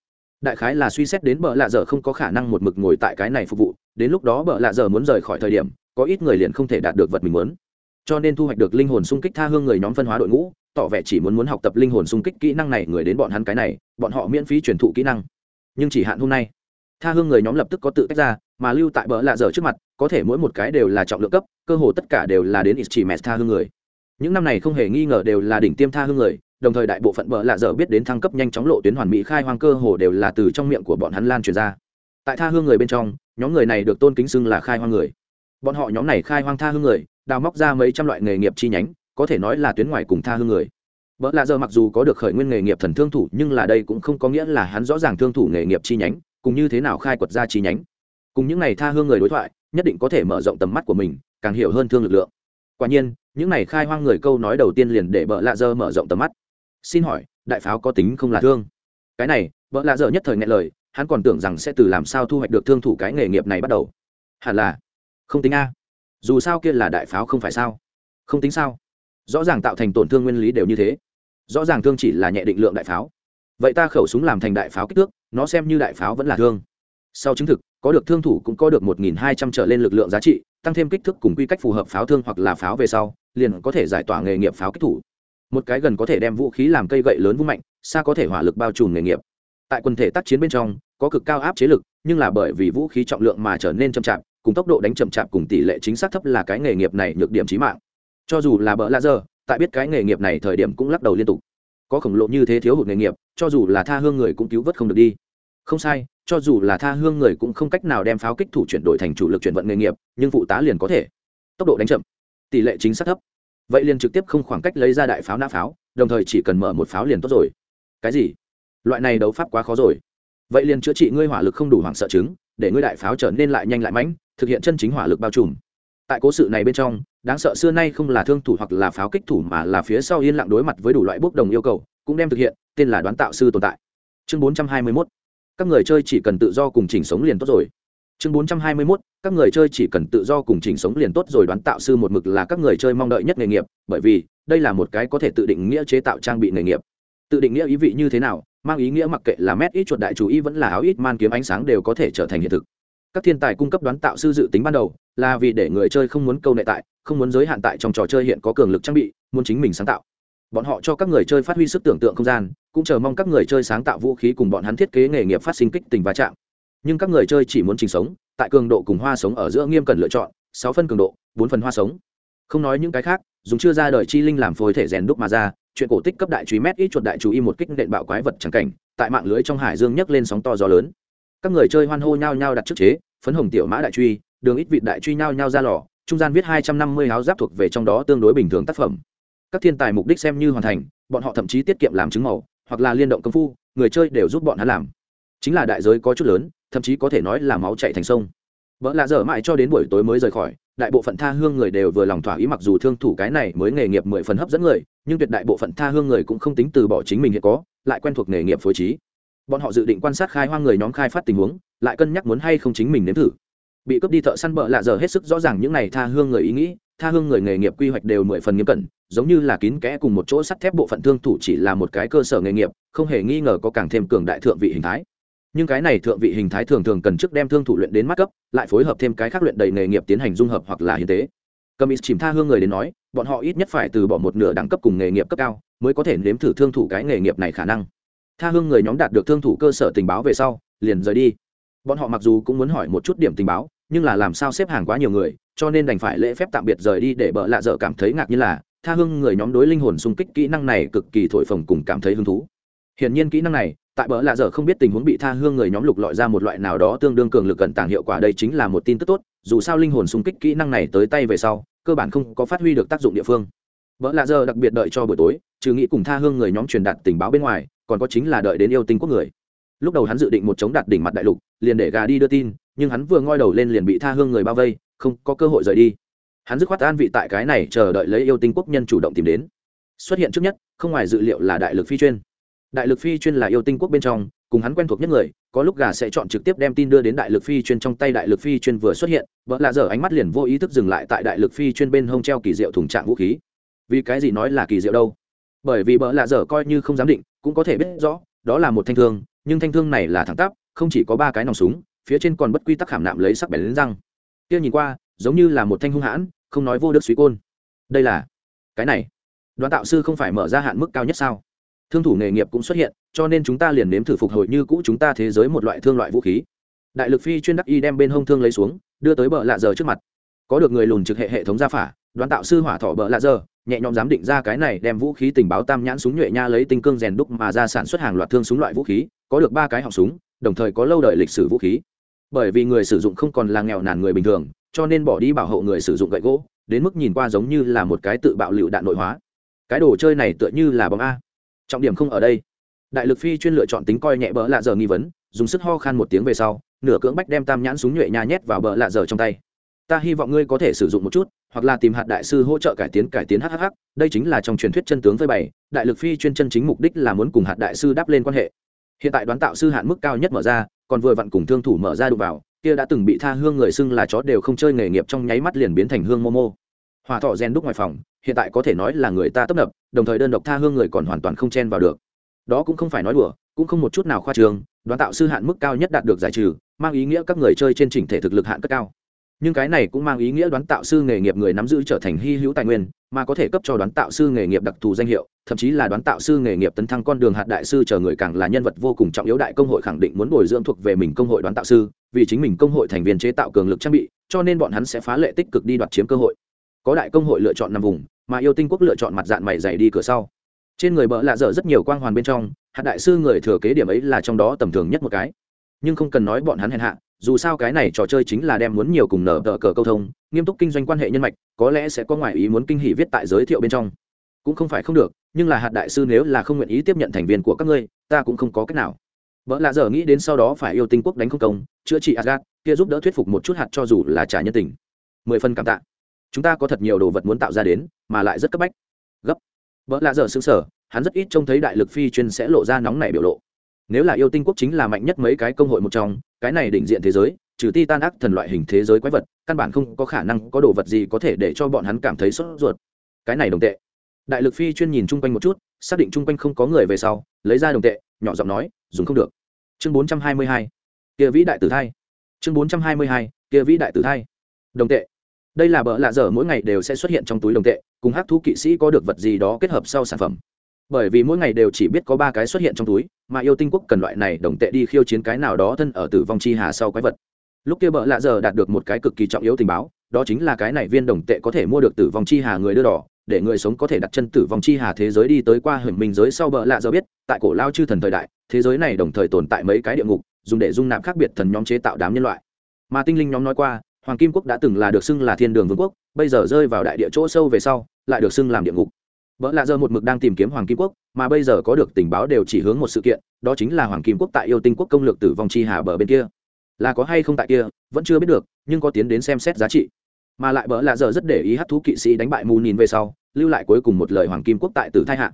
S1: Đại khái là suy xét đến bợ lạ giờ không có khả năng một mực ngồi tại cái này phục vụ, đến lúc đó bợ lạ giờ muốn rời khỏi thời điểm, có ít người liền không thể đạt được vật mình muốn. Cho nên thu hoạch được linh hồn xung kích tha hương người nhóm phân hóa đội ngũ, tỏ vẻ chỉ muốn muốn học tập linh hồn xung kích kỹ năng này, người đến bọn hắn cái này, bọn họ miễn phí truyền thụ kỹ năng. Nhưng chỉ hạn hôm nay, tha hương người nhóm lập tức có tự tách ra, mà lưu tại bờ lạ dở trước mặt, có thể mỗi một cái đều là trọng lượng cấp, cơ hồ tất cả đều là đến ít chỉ mẹ tha hương người những năm này không hề nghi ngờ đều là đỉnh tiêm tha hương người, đồng thời đại bộ phận bờ lạ dở biết đến thăng cấp nhanh chóng lộ tuyến hoàn mỹ khai hoang cơ hồ đều là từ trong miệng của bọn hắn lan truyền ra. Tại tha hương người bên trong, nhóm người này được tôn kính xưng là khai hoang người. Bọn họ nhóm này khai hoang tha hương người, đào móc ra mấy trăm loại nghề nghiệp chi nhánh, có thể nói là tuyến ngoài cùng tha hương người. Bỡ lạ giờ mặc dù có được khởi nguyên nghề nghiệp thần thương thủ, nhưng là đây cũng không có nghĩa là hắn rõ ràng thương thủ nghề nghiệp chi nhánh, cùng như thế nào khai quật ra chi nhánh. Cùng những này tha hương người đối thoại, nhất định có thể mở rộng tầm mắt của mình, càng hiểu hơn thương lực lượng. Quả nhiên những này khai hoang người câu nói đầu tiên liền để bợ lạ dơ mở rộng tầm mắt. Xin hỏi, đại pháo có tính không là thương? Cái này, bợ lạ dơ nhất thời nghe lời, hắn còn tưởng rằng sẽ từ làm sao thu hoạch được thương thủ cái nghề nghiệp này bắt đầu. Hẳn là, không tính a. Dù sao kia là đại pháo không phải sao? Không tính sao? Rõ ràng tạo thành tổn thương nguyên lý đều như thế. Rõ ràng thương chỉ là nhẹ định lượng đại pháo. Vậy ta khẩu súng làm thành đại pháo kích thước, nó xem như đại pháo vẫn là thương. Sau chứng thực có được thương thủ cũng có được một nghìn hai trăm trở lên lực lượng giá trị tăng thêm kích thước cùng quy cách phù hợp pháo thương hoặc là pháo về sau liền có thể giải tỏa nghề nghiệp pháo kích thủ. Một cái gần có thể đem vũ khí làm cây gậy lớn vung mạnh xa có thể hỏa lực bao trùm nghề nghiệp. Tại quần thể tác chiến bên trong có cực cao áp chế lực nhưng là bởi vì vũ khí trọng lượng mà trở nên chậm chạp cùng tốc độ đánh chậm chạp cùng tỷ lệ chính xác thấp là cái nghề nghiệp này nhược điểm chí mạng. Cho dù là bỡ lạ giờ, tại biết cái nghề nghiệp này thời điểm cũng lắc đầu liên tục. Có khổng lồ như thế thiếu hụt nghề nghiệp cho dù là tha hương người cũng cứu vớt không được đi. Không sai cho dù là tha hương người cũng không cách nào đem pháo kích thủ chuyển đổi thành chủ lực chuyển vận nghề nghiệp, nhưng phụ tá liền có thể. Tốc độ đánh chậm, tỷ lệ chính xác thấp. Vậy liền trực tiếp không khoảng cách lấy ra đại pháo nã pháo, đồng thời chỉ cần mở một pháo liền tốt rồi. Cái gì? Loại này đấu pháp quá khó rồi. Vậy liền chữa trị ngươi hỏa lực không đủ hoảng sợ chứng, để ngươi đại pháo trở nên lại nhanh lại mãnh, thực hiện chân chính hỏa lực bao trùm. Tại cố sự này bên trong, đáng sợ xưa nay không là thương thủ hoặc là pháo kích thủ mà là phía sau yên lặng đối mặt với đủ loại bốc đồng yêu cầu, cũng đem thực hiện, tên là đoán tạo sư tồn tại. Chương 421 các người chơi chỉ cần tự do cùng chỉnh sống liền tốt rồi. Chương 421 các người chơi chỉ cần tự do cùng chỉnh sống liền tốt rồi đoán tạo sư một mực là các người chơi mong đợi nhất nghề nghiệp, bởi vì, đây là một cái có thể tự định nghĩa chế tạo trang bị nghề nghiệp. Tự định nghĩa ý vị như thế nào, mang ý nghĩa mặc kệ là mét ít chuột đại chú ý vẫn là áo ít man kiếm ánh sáng đều có thể trở thành hiện thực. Các thiên tài cung cấp đoán tạo sư dự tính ban đầu, là vì để người chơi không muốn câu nệ tại, không muốn giới hạn tại trong trò chơi hiện có cường lực trang bị, muốn chính mình sáng tạo bọn họ cho các người chơi phát huy sức tưởng tượng không gian, cũng chờ mong các người chơi sáng tạo vũ khí cùng bọn hắn thiết kế nghề nghiệp phát sinh kích tình va chạm. Nhưng các người chơi chỉ muốn trình sống, tại cường độ cùng hoa sống ở giữa nghiêm cần lựa chọn, sáu phân cường độ, bốn phần hoa sống. Không nói những cái khác, dùng chưa ra đời chi linh làm phôi thể rèn đúc mà ra, chuyện cổ tích cấp đại chú mét ít chuột đại chú y một kích nện bạo quái vật trắng cảnh, tại mạng lưới trong hải dương nhấc lên sóng to gió lớn. Các người chơi hoan hô nhau nhau đặt trước chế, phấn hồng tiểu mã đại truy, đường ít vị đại truy nhau nhau ra lò, trung gian viết hai trăm năm mươi áo giáp thuộc về trong đó tương đối bình thường tác phẩm các thiên tài mục đích xem như hoàn thành, bọn họ thậm chí tiết kiệm làm chứng màu, hoặc là liên động công phu, người chơi đều giúp bọn hắn làm. Chính là đại giới có chút lớn, thậm chí có thể nói là máu chạy thành sông. Vợ lạ dở mãi cho đến buổi tối mới rời khỏi, đại bộ phận tha hương người đều vừa lòng thỏa ý mặc dù thương thủ cái này mới nghề nghiệp mười phần hấp dẫn người, nhưng tuyệt đại bộ phận tha hương người cũng không tính từ bỏ chính mình hiện có, lại quen thuộc nghề nghiệp phối trí. Bọn họ dự định quan sát khai hoang người nhóm khai phát tình huống, lại cân nhắc muốn hay không chính mình nếm thử. Bị cướp đi thợ săn bợ lạ giờ hết sức rõ ràng những này tha hương người ý nghĩ, tha hương người nghề nghiệp quy hoạch đều mười phần nghiêm cẩn giống như là kín kẽ cùng một chỗ sắt thép bộ phận thương thủ chỉ là một cái cơ sở nghề nghiệp, không hề nghi ngờ có càng thêm cường đại thượng vị hình thái. Nhưng cái này thượng vị hình thái thường thường cần trước đem thương thủ luyện đến mắt cấp, lại phối hợp thêm cái khác luyện đầy nghề nghiệp tiến hành dung hợp hoặc là hiến tế. Cầm ít chìm tha hương người đến nói, bọn họ ít nhất phải từ bỏ một nửa đẳng cấp cùng nghề nghiệp cấp cao, mới có thể nếm thử thương thủ cái nghề nghiệp này khả năng. Tha hương người nhóm đạt được thương thủ cơ sở tình báo về sau, liền rời đi. Bọn họ mặc dù cũng muốn hỏi một chút điểm tình báo, nhưng là làm sao xếp hàng quá nhiều người, cho nên đành phải lễ phép tạm biệt rời đi để bợ lạ dở cảm thấy ngạc như là tha hương người nhóm đối linh hồn xung kích kỹ năng này cực kỳ thổi phồng cùng cảm thấy hứng thú. Hiển nhiên kỹ năng này, tại bỡ lạ dở không biết tình huống bị tha hương người nhóm lục lọi ra một loại nào đó tương đương cường lực cận tàng hiệu quả đây chính là một tin tức tốt, dù sao linh hồn xung kích kỹ năng này tới tay về sau, cơ bản không có phát huy được tác dụng địa phương. Bỡ lạ dở đặc biệt đợi cho buổi tối, trừ nghĩ cùng tha hương người nhóm truyền đạt tình báo bên ngoài, còn có chính là đợi đến yêu tinh quốc người. Lúc đầu hắn dự định một chống đạt đỉnh mặt đại lục, liền để gà đi đưa tin, nhưng hắn vừa ngoi đầu lên liền bị tha hương người bao vây, không có cơ hội rời đi hắn dứt khoát an vị tại cái này chờ đợi lấy yêu tinh quốc nhân chủ động tìm đến. Xuất hiện trước nhất, không ngoài dự liệu là đại lực phi chuyên. Đại lực phi chuyên là yêu tinh quốc bên trong, cùng hắn quen thuộc nhất người, có lúc gà sẽ chọn trực tiếp đem tin đưa đến đại lực phi chuyên trong tay đại lực phi chuyên vừa xuất hiện vợ lạ dở ánh mắt liền vô ý thức dừng lại tại đại lực phi chuyên bên hông treo kỳ diệu thùng trạng vũ khí. Vì cái gì nói là kỳ diệu đâu? Bởi vì vợ lạ dở coi như không dám định, cũng có thể biết rõ, đó là một thanh thương, nhưng thanh thương này là thẳng tắp, không chỉ có ba cái nòng súng, phía trên còn bất quy tắc khảm nạm lấy sắc bén lên răng. Kia nhìn qua giống như là một thanh hung hãn, không nói vô đức suy côn. Đây là cái này. Đoàn tạo sư không phải mở ra hạn mức cao nhất sao? Thương thủ nghề nghiệp cũng xuất hiện, cho nên chúng ta liền nếm thử phục hồi như cũ chúng ta thế giới một loại thương loại vũ khí. Đại lực phi chuyên đắc y đem bên hông thương lấy xuống, đưa tới bờ lạ giờ trước mặt. Có được người lùn trực hệ hệ thống gia phả, đoàn tạo sư hỏa thọ bờ lạ giờ, nhẹ nhõm giám định ra cái này đem vũ khí tình báo tam nhãn súng nhuệ nha lấy tinh cương rèn đúc mà ra sản xuất hàng loạt thương súng loại vũ khí, có được ba cái họng súng, đồng thời có lâu đời lịch sử vũ khí. Bởi vì người sử dụng không còn là nghèo nàn người bình thường cho nên bỏ đi bảo hộ người sử dụng gậy gỗ, đến mức nhìn qua giống như là một cái tự bạo lựu đạn nội hóa. Cái đồ chơi này tựa như là bom a. Trọng điểm không ở đây. Đại lực phi chuyên lựa chọn tính coi nhẹ bỡ lạ giờ nghi vấn, dùng sức ho khan một tiếng về sau, nửa cưỡng bách đem tam nhãn súng nhuệ nhà nhét vào bỡ lạ giờ trong tay. Ta hy vọng ngươi có thể sử dụng một chút, hoặc là tìm hạt đại sư hỗ trợ cải tiến cải tiến hhh đây chính là trong truyền thuyết chân tướng với bảy đại lực phi chuyên chân chính mục đích là muốn cùng hạt đại sư đáp lên quan hệ. Hiện tại đoán tạo sư hạn mức cao nhất mở ra, còn vừa vặn cùng thương thủ mở ra đụng vào kia đã từng bị tha hương người xưng là chó đều không chơi nghề nghiệp trong nháy mắt liền biến thành hương momo. Hòa thọ gen đúc ngoài phòng, hiện tại có thể nói là người ta tấp nập, đồng thời đơn độc tha hương người còn hoàn toàn không chen vào được. Đó cũng không phải nói đùa, cũng không một chút nào khoa trường đoán tạo sư hạn mức cao nhất đạt được giải trừ, mang ý nghĩa các người chơi trên chỉnh thể thực lực hạn cất cao nhưng cái này cũng mang ý nghĩa đoán tạo sư nghề nghiệp người nắm giữ trở thành hy hữu tài nguyên, mà có thể cấp cho đoán tạo sư nghề nghiệp đặc thù danh hiệu, thậm chí là đoán tạo sư nghề nghiệp tấn thăng con đường hạt đại sư chờ người càng là nhân vật vô cùng trọng yếu đại công hội khẳng định muốn bồi dưỡng thuộc về mình công hội đoán tạo sư, vì chính mình công hội thành viên chế tạo cường lực trang bị, cho nên bọn hắn sẽ phá lệ tích cực đi đoạt chiếm cơ hội. Có đại công hội lựa chọn nằm vùng, mà yêu tinh quốc lựa chọn mặt dạng mày dày đi cửa sau. Trên người bợ lạ dở rất nhiều quang hoàn bên trong, hạt đại sư người thừa kế điểm ấy là trong đó tầm thường nhất một cái. Nhưng không cần nói bọn hắn hèn hạ dù sao cái này trò chơi chính là đem muốn nhiều cùng nở tờ cờ câu thông, nghiêm túc kinh doanh quan hệ nhân mạch, có lẽ sẽ có ngoại ý muốn kinh hỉ viết tại giới thiệu bên trong. Cũng không phải không được, nhưng là hạt đại sư nếu là không nguyện ý tiếp nhận thành viên của các ngươi, ta cũng không có cách nào. Vợ lạ dở nghĩ đến sau đó phải yêu tinh quốc đánh không công, chữa trị adgat kia giúp đỡ thuyết phục một chút hạt cho dù là trả nhân tình. Mười phần cảm tạ. Chúng ta có thật nhiều đồ vật muốn tạo ra đến, mà lại rất cấp bách. Gấp. Vợ lạ dở xứng sở hắn rất ít trông thấy đại lực phi chuyên sẽ lộ ra nóng này biểu lộ. Nếu là yêu tinh quốc chính là mạnh nhất mấy cái công hội một trong cái này đỉnh diện thế giới, trừ ti tan ác thần loại hình thế giới quái vật, căn bản không có khả năng có đồ vật gì có thể để cho bọn hắn cảm thấy sốt ruột. Cái này đồng tệ. Đại lực phi chuyên nhìn chung quanh một chút, xác định chung quanh không có người về sau, lấy ra đồng tệ, nhỏ giọng nói, dùng không được. Chương bốn trăm hai mươi hai. Kia vĩ đại tử thai. Chương bốn trăm hai mươi hai. Kia vĩ đại tử thai. Đồng tệ. Đây là bợ lạ dở mỗi ngày đều sẽ xuất hiện trong túi đồng tệ, cùng hát thú kỵ sĩ có được vật gì đó kết hợp sau sản phẩm bởi vì mỗi ngày đều chỉ biết có ba cái xuất hiện trong túi, mà yêu tinh quốc cần loại này đồng tệ đi khiêu chiến cái nào đó thân ở tử vong chi hà sau quái vật. Lúc kia bợ lạ giờ đạt được một cái cực kỳ trọng yếu tình báo, đó chính là cái này viên đồng tệ có thể mua được tử vong chi hà người đưa đỏ, để người sống có thể đặt chân tử vong chi hà thế giới đi tới qua hưởng minh giới sau bợ lạ giờ biết, tại cổ lao chư thần thời đại, thế giới này đồng thời tồn tại mấy cái địa ngục, dùng để dung nạp khác biệt thần nhóm chế tạo đám nhân loại. Mà tinh linh nhóm nói qua, hoàng kim quốc đã từng là được xưng là thiên đường vương quốc, bây giờ rơi vào đại địa chỗ sâu về sau, lại được xưng làm địa ngục vợ lạ giờ một mực đang tìm kiếm hoàng kim quốc, mà bây giờ có được tình báo đều chỉ hướng một sự kiện, đó chính là hoàng kim quốc tại yêu tinh quốc công lược tử vong chi hà bờ bên kia. Là có hay không tại kia, vẫn chưa biết được, nhưng có tiến đến xem xét giá trị. Mà lại bỡ lạ giờ rất để ý hát thú kỵ sĩ đánh bại mù nhìn về sau, lưu lại cuối cùng một lời hoàng kim quốc tại tử thai hạ.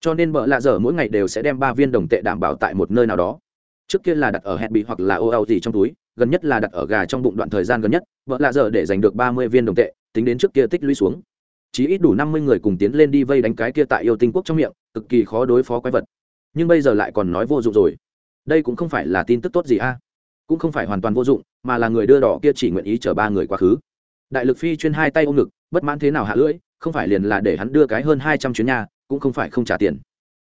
S1: Cho nên bỡ lạ giờ mỗi ngày đều sẽ đem ba viên đồng tệ đảm bảo tại một nơi nào đó. Trước kia là đặt ở hẹn bị hoặc là ô ao gì trong túi, gần nhất là đặt ở gà trong bụng đoạn thời gian gần nhất, bỡ lạ giờ để giành được ba mươi viên đồng tệ, tính đến trước kia tích lũy xuống chỉ ít đủ năm mươi người cùng tiến lên đi vây đánh cái kia tại yêu tinh quốc trong miệng, cực kỳ khó đối phó quái vật. Nhưng bây giờ lại còn nói vô dụng rồi. Đây cũng không phải là tin tức tốt gì a. À? Cũng không phải hoàn toàn vô dụng, mà là người đưa đỏ kia chỉ nguyện ý chở ba người quá khứ. Đại lực phi chuyên hai tay ôm ngực, bất mãn thế nào hạ lưỡi, không phải liền là để hắn đưa cái hơn hai trăm chuyến nhà cũng không phải không trả tiền.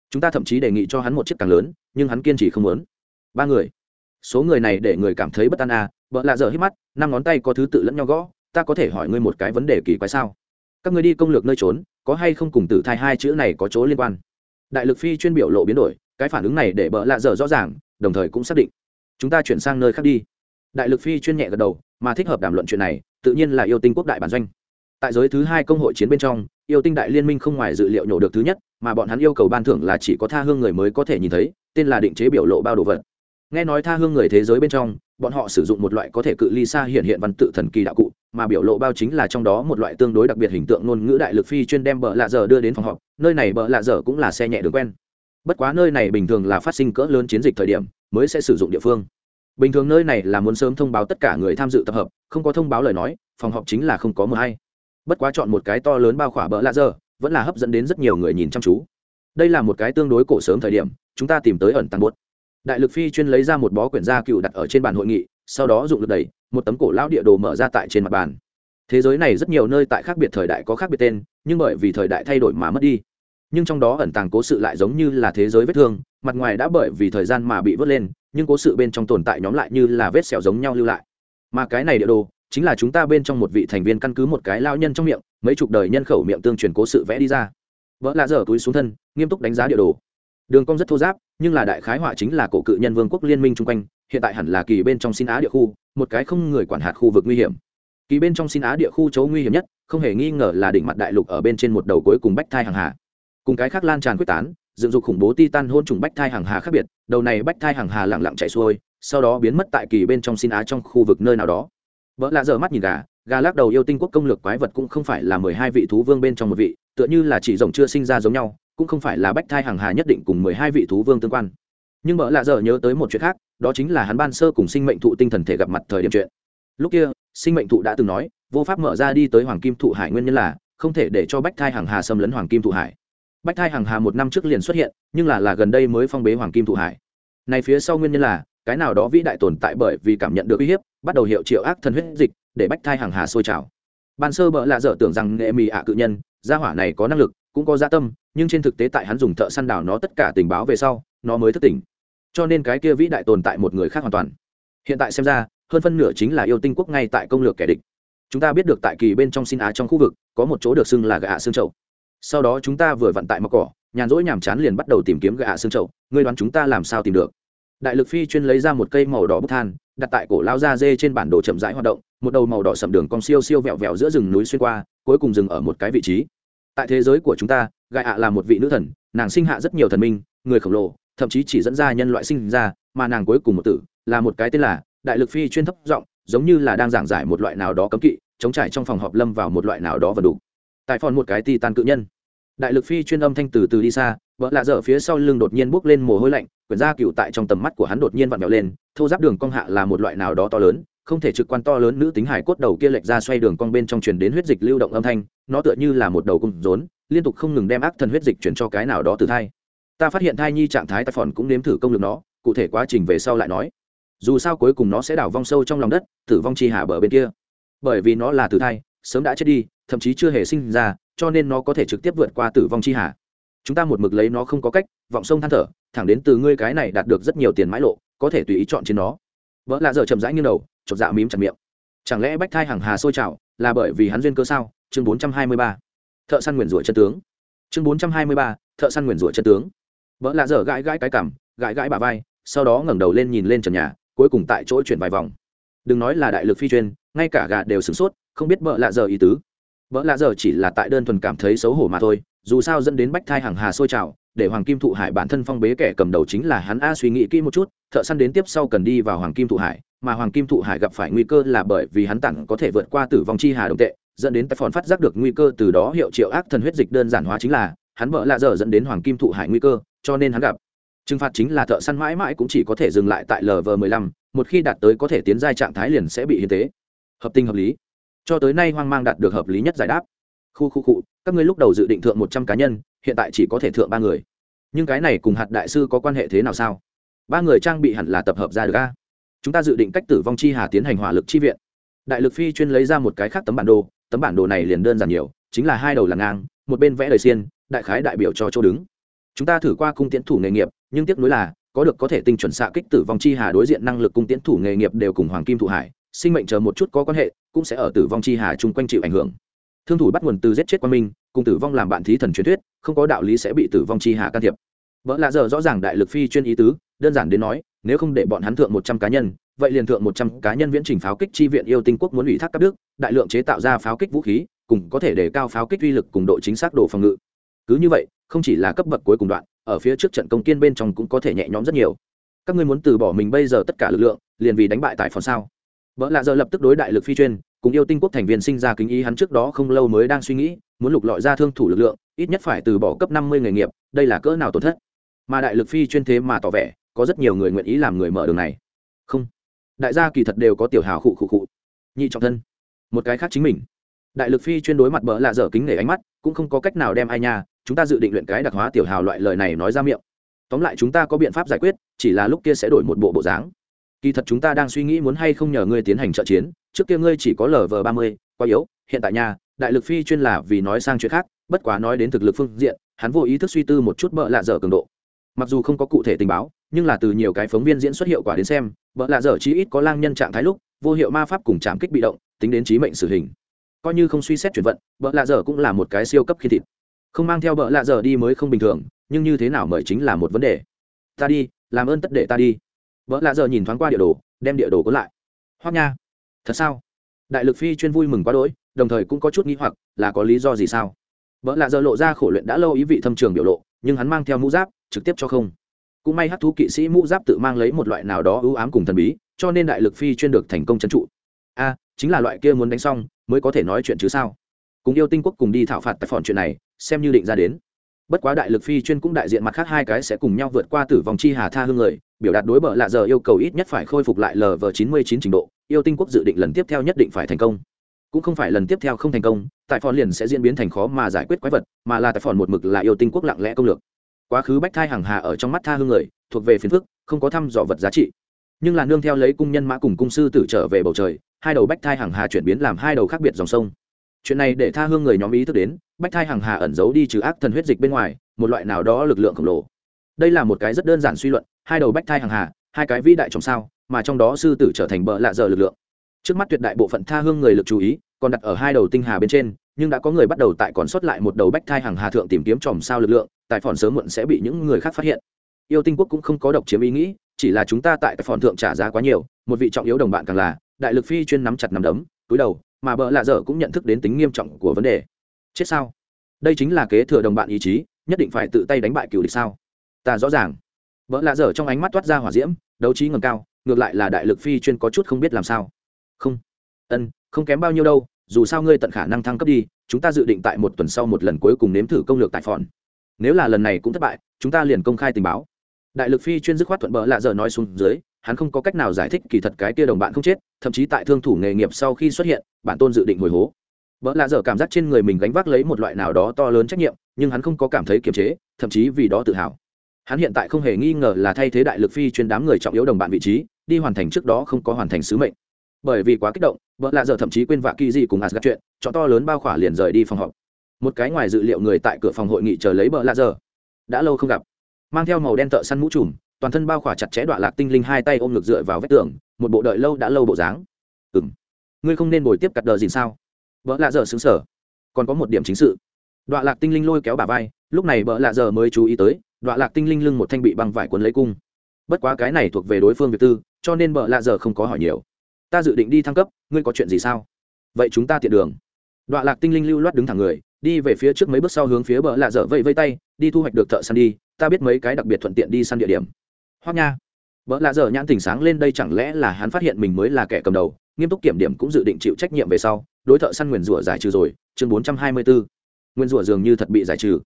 S1: Chúng ta thậm chí đề nghị cho hắn một chiếc càng lớn, nhưng hắn kiên trì không muốn. Ba người. Số người này để người cảm thấy bất an à vợ lạ dở hít mắt, năm ngón tay có thứ tự lẫn nhau gõ, ta có thể hỏi ngươi một cái vấn đề kỳ quái sao? Các ngươi đi công lược nơi trốn, có hay không cùng tử thai hai chữ này có chỗ liên quan? Đại lực phi chuyên biểu lộ biến đổi, cái phản ứng này để bợ lạ dở rõ ràng, đồng thời cũng xác định. Chúng ta chuyển sang nơi khác đi. Đại lực phi chuyên nhẹ gật đầu, mà thích hợp đàm luận chuyện này, tự nhiên là yêu tinh quốc đại bản doanh. Tại giới thứ hai công hội chiến bên trong, yêu tinh đại liên minh không ngoài dự liệu nhổ được thứ nhất, mà bọn hắn yêu cầu ban thưởng là chỉ có tha hương người mới có thể nhìn thấy, tên là định chế biểu lộ bao đồ vật. Nghe nói tha hương người thế giới bên trong, bọn họ sử dụng một loại có thể cự ly xa hiện hiện văn tự thần kỳ đạo cụ mà biểu lộ bao chính là trong đó một loại tương đối đặc biệt hình tượng ngôn ngữ đại lực phi chuyên đem bờ lạ dở đưa đến phòng họp, nơi này bờ lạ dở cũng là xe nhẹ đường quen. Bất quá nơi này bình thường là phát sinh cỡ lớn chiến dịch thời điểm, mới sẽ sử dụng địa phương. Bình thường nơi này là muốn sớm thông báo tất cả người tham dự tập hợp, không có thông báo lời nói, phòng họp chính là không có mờ hay. Bất quá chọn một cái to lớn bao khỏa bờ lạ dở, vẫn là hấp dẫn đến rất nhiều người nhìn chăm chú. Đây là một cái tương đối cổ sớm thời điểm, chúng ta tìm tới ẩn tăng bốt đại lực phi chuyên lấy ra một bó quyển gia cựu đặt ở trên bàn hội nghị sau đó dụng lực đẩy, một tấm cổ lão địa đồ mở ra tại trên mặt bàn. Thế giới này rất nhiều nơi tại khác biệt thời đại có khác biệt tên, nhưng bởi vì thời đại thay đổi mà mất đi. Nhưng trong đó ẩn tàng cố sự lại giống như là thế giới vết thương, mặt ngoài đã bởi vì thời gian mà bị vớt lên, nhưng cố sự bên trong tồn tại nhóm lại như là vết sẹo giống nhau lưu lại. Mà cái này địa đồ, chính là chúng ta bên trong một vị thành viên căn cứ một cái lao nhân trong miệng, mấy chục đời nhân khẩu miệng tương truyền cố sự vẽ đi ra. Vỡ lạ dở túi xuống thân, nghiêm túc đánh giá địa đồ. Đường cong rất thô giáp, nhưng là đại khái họa chính là cổ cự nhân vương quốc liên minh chung quanh hiện tại hẳn là kỳ bên trong xin á địa khu, một cái không người quản hạt khu vực nguy hiểm. Kỳ bên trong xin á địa khu chỗ nguy hiểm nhất, không hề nghi ngờ là đỉnh mặt đại lục ở bên trên một đầu cuối cùng bách thai hàng hà. Cùng cái khác lan tràn quyết tán, dựng dục khủng bố titan hôn trùng bách thai hàng hà khác biệt, đầu này bách thai hàng hà lặng lặng chạy xuôi, sau đó biến mất tại kỳ bên trong xin á trong khu vực nơi nào đó. Vợ lạ dở mắt nhìn gà gà lắc đầu yêu tinh quốc công lược quái vật cũng không phải là mười hai vị thú vương bên trong một vị, tựa như là chỉ rồng chưa sinh ra giống nhau, cũng không phải là bách thai hàng hà nhất định cùng mười hai vị thú vương tương quan nhưng mợ lạ dở nhớ tới một chuyện khác, đó chính là hắn ban sơ cùng sinh mệnh thụ tinh thần thể gặp mặt thời điểm chuyện. Lúc kia, sinh mệnh thụ đã từng nói, vô pháp mở ra đi tới hoàng kim thụ hải nguyên nhân là, không thể để cho bách thai hàng hà xâm lấn hoàng kim thụ hải. Bách thai hàng hà một năm trước liền xuất hiện, nhưng là là gần đây mới phong bế hoàng kim thụ hải. Này phía sau nguyên nhân là, cái nào đó vĩ đại tồn tại bởi vì cảm nhận được uy hiếp, bắt đầu hiệu triệu ác thần huyết dịch, để bách thai hàng hà sôi trào. Ban sơ bợ lạ dở tưởng rằng nghệ mì ạ cự nhân, gia hỏa này có năng lực, cũng có gia tâm, nhưng trên thực tế tại hắn dùng thợ săn đào nó tất cả tình báo về sau nó mới thức tỉnh. Cho nên cái kia vĩ đại tồn tại một người khác hoàn toàn. Hiện tại xem ra, hơn phân nửa chính là yêu tinh quốc ngay tại công lược kẻ địch. Chúng ta biết được tại kỳ bên trong xin á trong khu vực, có một chỗ được xưng là gạ xương trậu sau đó chúng ta vừa vặn tại mọc cỏ, nhàn rỗi nhàm chán liền bắt đầu tìm kiếm gạ xương trậu ngươi đoán chúng ta làm sao tìm được? Đại lực phi chuyên lấy ra một cây màu đỏ bốc than, đặt tại cổ lao da dê trên bản đồ chậm rãi hoạt động, một đầu màu đỏ sầm đường cong siêu siêu vẹo vẹo giữa rừng núi xuyên qua, cuối cùng dừng ở một cái vị trí. Tại thế giới của chúng ta gai ạ là một vị nữ thần, nàng sinh hạ rất nhiều thần minh, người khổng lồ thậm chí chỉ dẫn ra nhân loại sinh ra, mà nàng cuối cùng một tử, là một cái tên là đại lực phi chuyên thấp giọng, giống như là đang giảng giải một loại nào đó cấm kỵ, chống trải trong phòng họp lâm vào một loại nào đó và đủ. Tại phòn một cái ti tan cự nhân. Đại lực phi chuyên âm thanh từ từ đi xa, vợ lạ dở phía sau lưng đột nhiên bốc lên mồ hôi lạnh, quyển da cựu tại trong tầm mắt của hắn đột nhiên vặn vẹo lên, thô giáp đường cong hạ là một loại nào đó to lớn, không thể trực quan to lớn nữ tính hải cốt đầu kia lệch ra xoay đường cong bên trong truyền đến huyết dịch lưu động âm thanh, nó tựa như là một đầu cung rốn, liên tục không ngừng đem ác thần huyết dịch chuyển cho cái nào đó từ thai ta phát hiện thai nhi trạng thái tài phòn cũng nếm thử công lực nó, cụ thể quá trình về sau lại nói. Dù sao cuối cùng nó sẽ đảo vong sâu trong lòng đất, tử vong chi hạ bờ bên kia. Bởi vì nó là tử thai, sớm đã chết đi, thậm chí chưa hề sinh ra, cho nên nó có thể trực tiếp vượt qua tử vong chi hạ chúng ta một mực lấy nó không có cách, vọng sông than thở, thẳng đến từ ngươi cái này đạt được rất nhiều tiền mãi lộ, có thể tùy ý chọn trên nó. Vợ lạ giờ chậm rãi như đầu, chột dạ mím chặt miệng. Chẳng lẽ bách thai hàng hà sôi trào, là bởi vì hắn duyên cơ sao? Chương bốn trăm hai mươi ba. Thợ săn nguyền rủa chân tướng. Chương bốn trăm hai mươi ba. Thợ săn nguyền rủa chân tướng vợ lạ dở gãi gãi cái cằm, gãi gãi bà vai, sau đó ngẩng đầu lên nhìn lên trần nhà, cuối cùng tại chỗ chuyển vài vòng. Đừng nói là đại lực phi chuyên, ngay cả gà đều sửng sốt, không biết vợ lạ dở ý tứ. Vợ lạ dở chỉ là tại đơn thuần cảm thấy xấu hổ mà thôi, dù sao dẫn đến bách thai hàng hà sôi trào, để hoàng kim thụ hải bản thân phong bế kẻ cầm đầu chính là hắn a suy nghĩ kỹ một chút, thợ săn đến tiếp sau cần đi vào hoàng kim thụ hải, mà hoàng kim thụ hải gặp phải nguy cơ là bởi vì hắn tặng có thể vượt qua tử vong chi hà đồng tệ, dẫn đến tay phòn phát giác được nguy cơ từ đó hiệu triệu ác thần huyết dịch đơn giản hóa chính là hắn vợ lạ dở dẫn đến hoàng kim thụ hải nguy cơ, cho nên hắn gặp. Trừng phạt chính là thợ săn mãi mãi cũng chỉ có thể dừng lại tại lv mười lăm, một khi đạt tới có thể tiến giai trạng thái liền sẽ bị hiến tế. Hợp tình hợp lý. Cho tới nay hoang mang đạt được hợp lý nhất giải đáp. Khu khu cụ các ngươi lúc đầu dự định thượng một trăm cá nhân, hiện tại chỉ có thể thượng ba người. Nhưng cái này cùng hạt đại sư có quan hệ thế nào sao? Ba người trang bị hẳn là tập hợp ra được a. Chúng ta dự định cách tử vong chi hà tiến hành hỏa lực chi viện. Đại lực phi chuyên lấy ra một cái khác tấm bản đồ, tấm bản đồ này liền đơn giản nhiều, chính là hai đầu là ngang, một bên vẽ đời xiên đại khái đại biểu cho chỗ đứng. Chúng ta thử qua cung tiễn thủ nghề nghiệp, nhưng tiếc nuối là, có được có thể tinh chuẩn xạ kích tử vong chi hà đối diện năng lực cung tiễn thủ nghề nghiệp đều cùng hoàng kim thụ hải, sinh mệnh chờ một chút có quan hệ, cũng sẽ ở tử vong chi hà chung quanh chịu ảnh hưởng. Thương thủ bắt nguồn từ giết chết quan minh, cùng tử vong làm bạn thí thần truyền thuyết, không có đạo lý sẽ bị tử vong chi hà can thiệp. Vợ lạ giờ rõ ràng đại lực phi chuyên ý tứ, đơn giản đến nói, nếu không để bọn hắn thượng một trăm cá nhân, vậy liền thượng một trăm cá nhân viễn trình pháo kích chi viện yêu tinh quốc muốn ủy thác các nước đại lượng chế tạo ra pháo kích vũ khí, cùng có thể để cao pháo kích uy lực cùng độ chính xác độ phòng ngự cứ như vậy, không chỉ là cấp bậc cuối cùng đoạn, ở phía trước trận công kiên bên trong cũng có thể nhẹ nhõm rất nhiều. Các ngươi muốn từ bỏ mình bây giờ tất cả lực lượng, liền vì đánh bại tại phòng sao? Vợ lạ giờ lập tức đối đại lực phi chuyên, cùng yêu tinh quốc thành viên sinh ra kính ý hắn trước đó không lâu mới đang suy nghĩ, muốn lục lọi ra thương thủ lực lượng, ít nhất phải từ bỏ cấp năm mươi nghề nghiệp, đây là cỡ nào tổn thất? Mà đại lực phi chuyên thế mà tỏ vẻ, có rất nhiều người nguyện ý làm người mở đường này. Không. Đại gia kỳ thật đều có tiểu hào khụ khụ khụ. Nhị trọng thân. Một cái khác chính mình. Đại lực phi chuyên đối mặt bỡ lạ dở kính nể ánh mắt, cũng không có cách nào đem ai nhà chúng ta dự định luyện cái đặc hóa tiểu hào loại lời này nói ra miệng. Tóm lại chúng ta có biện pháp giải quyết, chỉ là lúc kia sẽ đổi một bộ bộ dáng. Kỳ thật chúng ta đang suy nghĩ muốn hay không nhờ ngươi tiến hành trợ chiến, trước kia ngươi chỉ có lv ba mươi, quá yếu, hiện tại nhà đại lực phi chuyên là vì nói sang chuyện khác, bất quá nói đến thực lực phương diện, hắn vô ý thức suy tư một chút bợ lạ dở cường độ. Mặc dù không có cụ thể tình báo, nhưng là từ nhiều cái phóng viên diễn xuất hiệu quả đến xem, bợ lạ dở chí ít có lang nhân trạng thái lúc, vô hiệu ma pháp cùng chạm kích bị động, tính đến trí mệnh xử hình. Coi như không suy xét chuyển vận, bợ lạ dở cũng là một cái siêu cấp khi thịt không mang theo bợ lạ dở đi mới không bình thường, nhưng như thế nào mời chính là một vấn đề. Ta đi, làm ơn tất để ta đi. Vợ lạ giờ nhìn thoáng qua địa đồ, đem địa đồ cuốn lại. Hoác nha, thật sao? Đại lực phi chuyên vui mừng quá đỗi, đồng thời cũng có chút nghĩ hoặc, là có lý do gì sao? Vợ lạ giờ lộ ra khổ luyện đã lâu ý vị thâm trường biểu lộ, nhưng hắn mang theo mũ giáp, trực tiếp cho không. Cũng may hát thú kỵ sĩ mũ giáp tự mang lấy một loại nào đó ưu ám cùng thần bí, cho nên đại lực phi chuyên được thành công trấn trụ. A, chính là loại kia muốn đánh xong, mới có thể nói chuyện chứ sao? Cùng yêu tinh quốc cùng đi thảo phạt tại phòn chuyện này xem như định ra đến. Bất quá đại lực phi chuyên cũng đại diện mặt khác hai cái sẽ cùng nhau vượt qua tử vong chi hà tha hương người, biểu đạt đối bờ lạ giờ yêu cầu ít nhất phải khôi phục lại lv chín mươi chín trình độ, yêu tinh quốc dự định lần tiếp theo nhất định phải thành công. Cũng không phải lần tiếp theo không thành công, tại phòn liền sẽ diễn biến thành khó mà giải quyết quái vật, mà là tại phòn một mực là yêu tinh quốc lặng lẽ công lược. Quá khứ bách thai hàng hà ở trong mắt tha hương người, thuộc về phiền phức, không có thăm dò vật giá trị. Nhưng là nương theo lấy cung nhân mã cùng cung sư tử trở về bầu trời, hai đầu bách thai hàng hà chuyển biến làm hai đầu khác biệt dòng sông chuyện này để tha hương người nhóm ý thức đến, bách thai hàng hà ẩn giấu đi trừ ác thần huyết dịch bên ngoài, một loại nào đó lực lượng khổng lồ. Đây là một cái rất đơn giản suy luận, hai đầu bách thai hàng hà, hai cái vĩ đại trong sao, mà trong đó sư tử trở thành bợ lạ giờ lực lượng. Trước mắt tuyệt đại bộ phận tha hương người lực chú ý, còn đặt ở hai đầu tinh hà bên trên, nhưng đã có người bắt đầu tại còn sót lại một đầu bách thai hàng hà thượng tìm kiếm chòm sao lực lượng, tại phòn sớm muộn sẽ bị những người khác phát hiện. Yêu tinh quốc cũng không có độc chiếm ý nghĩ, chỉ là chúng ta tại phòn thượng trả giá quá nhiều, một vị trọng yếu đồng bạn càng là, đại lực phi chuyên nắm chặt nắm đấm, túi đầu mà bợ lạ dở cũng nhận thức đến tính nghiêm trọng của vấn đề. Chết sao? Đây chính là kế thừa đồng bạn ý chí, nhất định phải tự tay đánh bại cựu địch sao? Ta rõ ràng. Bợ lạ dở trong ánh mắt toát ra hỏa diễm, đấu trí ngầm cao, ngược lại là đại lực phi chuyên có chút không biết làm sao. Không. Ân, không kém bao nhiêu đâu, dù sao ngươi tận khả năng thăng cấp đi, chúng ta dự định tại một tuần sau một lần cuối cùng nếm thử công lược tại phòn. Nếu là lần này cũng thất bại, chúng ta liền công khai tình báo. Đại lực phi chuyên dứt khoát thuận bợ lạ dở nói xuống dưới hắn không có cách nào giải thích kỳ thật cái kia đồng bạn không chết, thậm chí tại thương thủ nghề nghiệp sau khi xuất hiện, bản tôn dự định hồi hố. Vợ lạ dở cảm giác trên người mình gánh vác lấy một loại nào đó to lớn trách nhiệm, nhưng hắn không có cảm thấy kiềm chế, thậm chí vì đó tự hào. Hắn hiện tại không hề nghi ngờ là thay thế đại lực phi chuyên đám người trọng yếu đồng bạn vị trí, đi hoàn thành trước đó không có hoàn thành sứ mệnh. Bởi vì quá kích động vợ lạ dở thậm chí quên vạ kỳ gì cùng asgad chuyện cho to lớn bao khỏa liền rời đi phòng họp. Một cái ngoài dự liệu người tại cửa phòng hội nghị chờ lấy vợ lạ dở. Đã lâu không gặp. Mang theo màu đen tợ săn mũ trùm toàn thân bao khỏa chặt chẽ đoạn lạc tinh linh hai tay ôm ngực dựa vào vách tường, một bộ đợi lâu đã lâu bộ dáng. Ừ m ngươi không nên bồi tiếp cặt đờ gì sao? Vợ lạ dở xứng sở. Còn có một điểm chính sự. Đoạn lạc tinh linh lôi kéo bà vai, lúc này vợ lạ dở mới chú ý tới đoạn lạc tinh linh lưng một thanh bị băng vải quấn lấy cung. Bất quá cái này thuộc về đối phương việt tư, cho nên vợ lạ dở không có hỏi nhiều. Ta dự định đi thăng cấp, ngươi có chuyện gì sao? Vậy chúng ta tiện đường. Đoạn lạc tinh linh lưu loát đứng thẳng người, đi về phía trước mấy bước sau hướng phía bờ lạ dở vây vây tay, đi thu hoạch được thợ săn đi, ta biết mấy cái đặc biệt thuận tiện đi săn địa điểm hoắc nha. Vợ lạ dở nhãn tỉnh sáng lên đây chẳng lẽ là hắn phát hiện mình mới là kẻ cầm đầu, nghiêm túc kiểm điểm cũng dự định chịu trách nhiệm về sau, đối thợ săn nguyền rủa giải trừ rồi, chương bốn trăm hai mươi bốn nguyên rủa dường như thật bị giải trừ.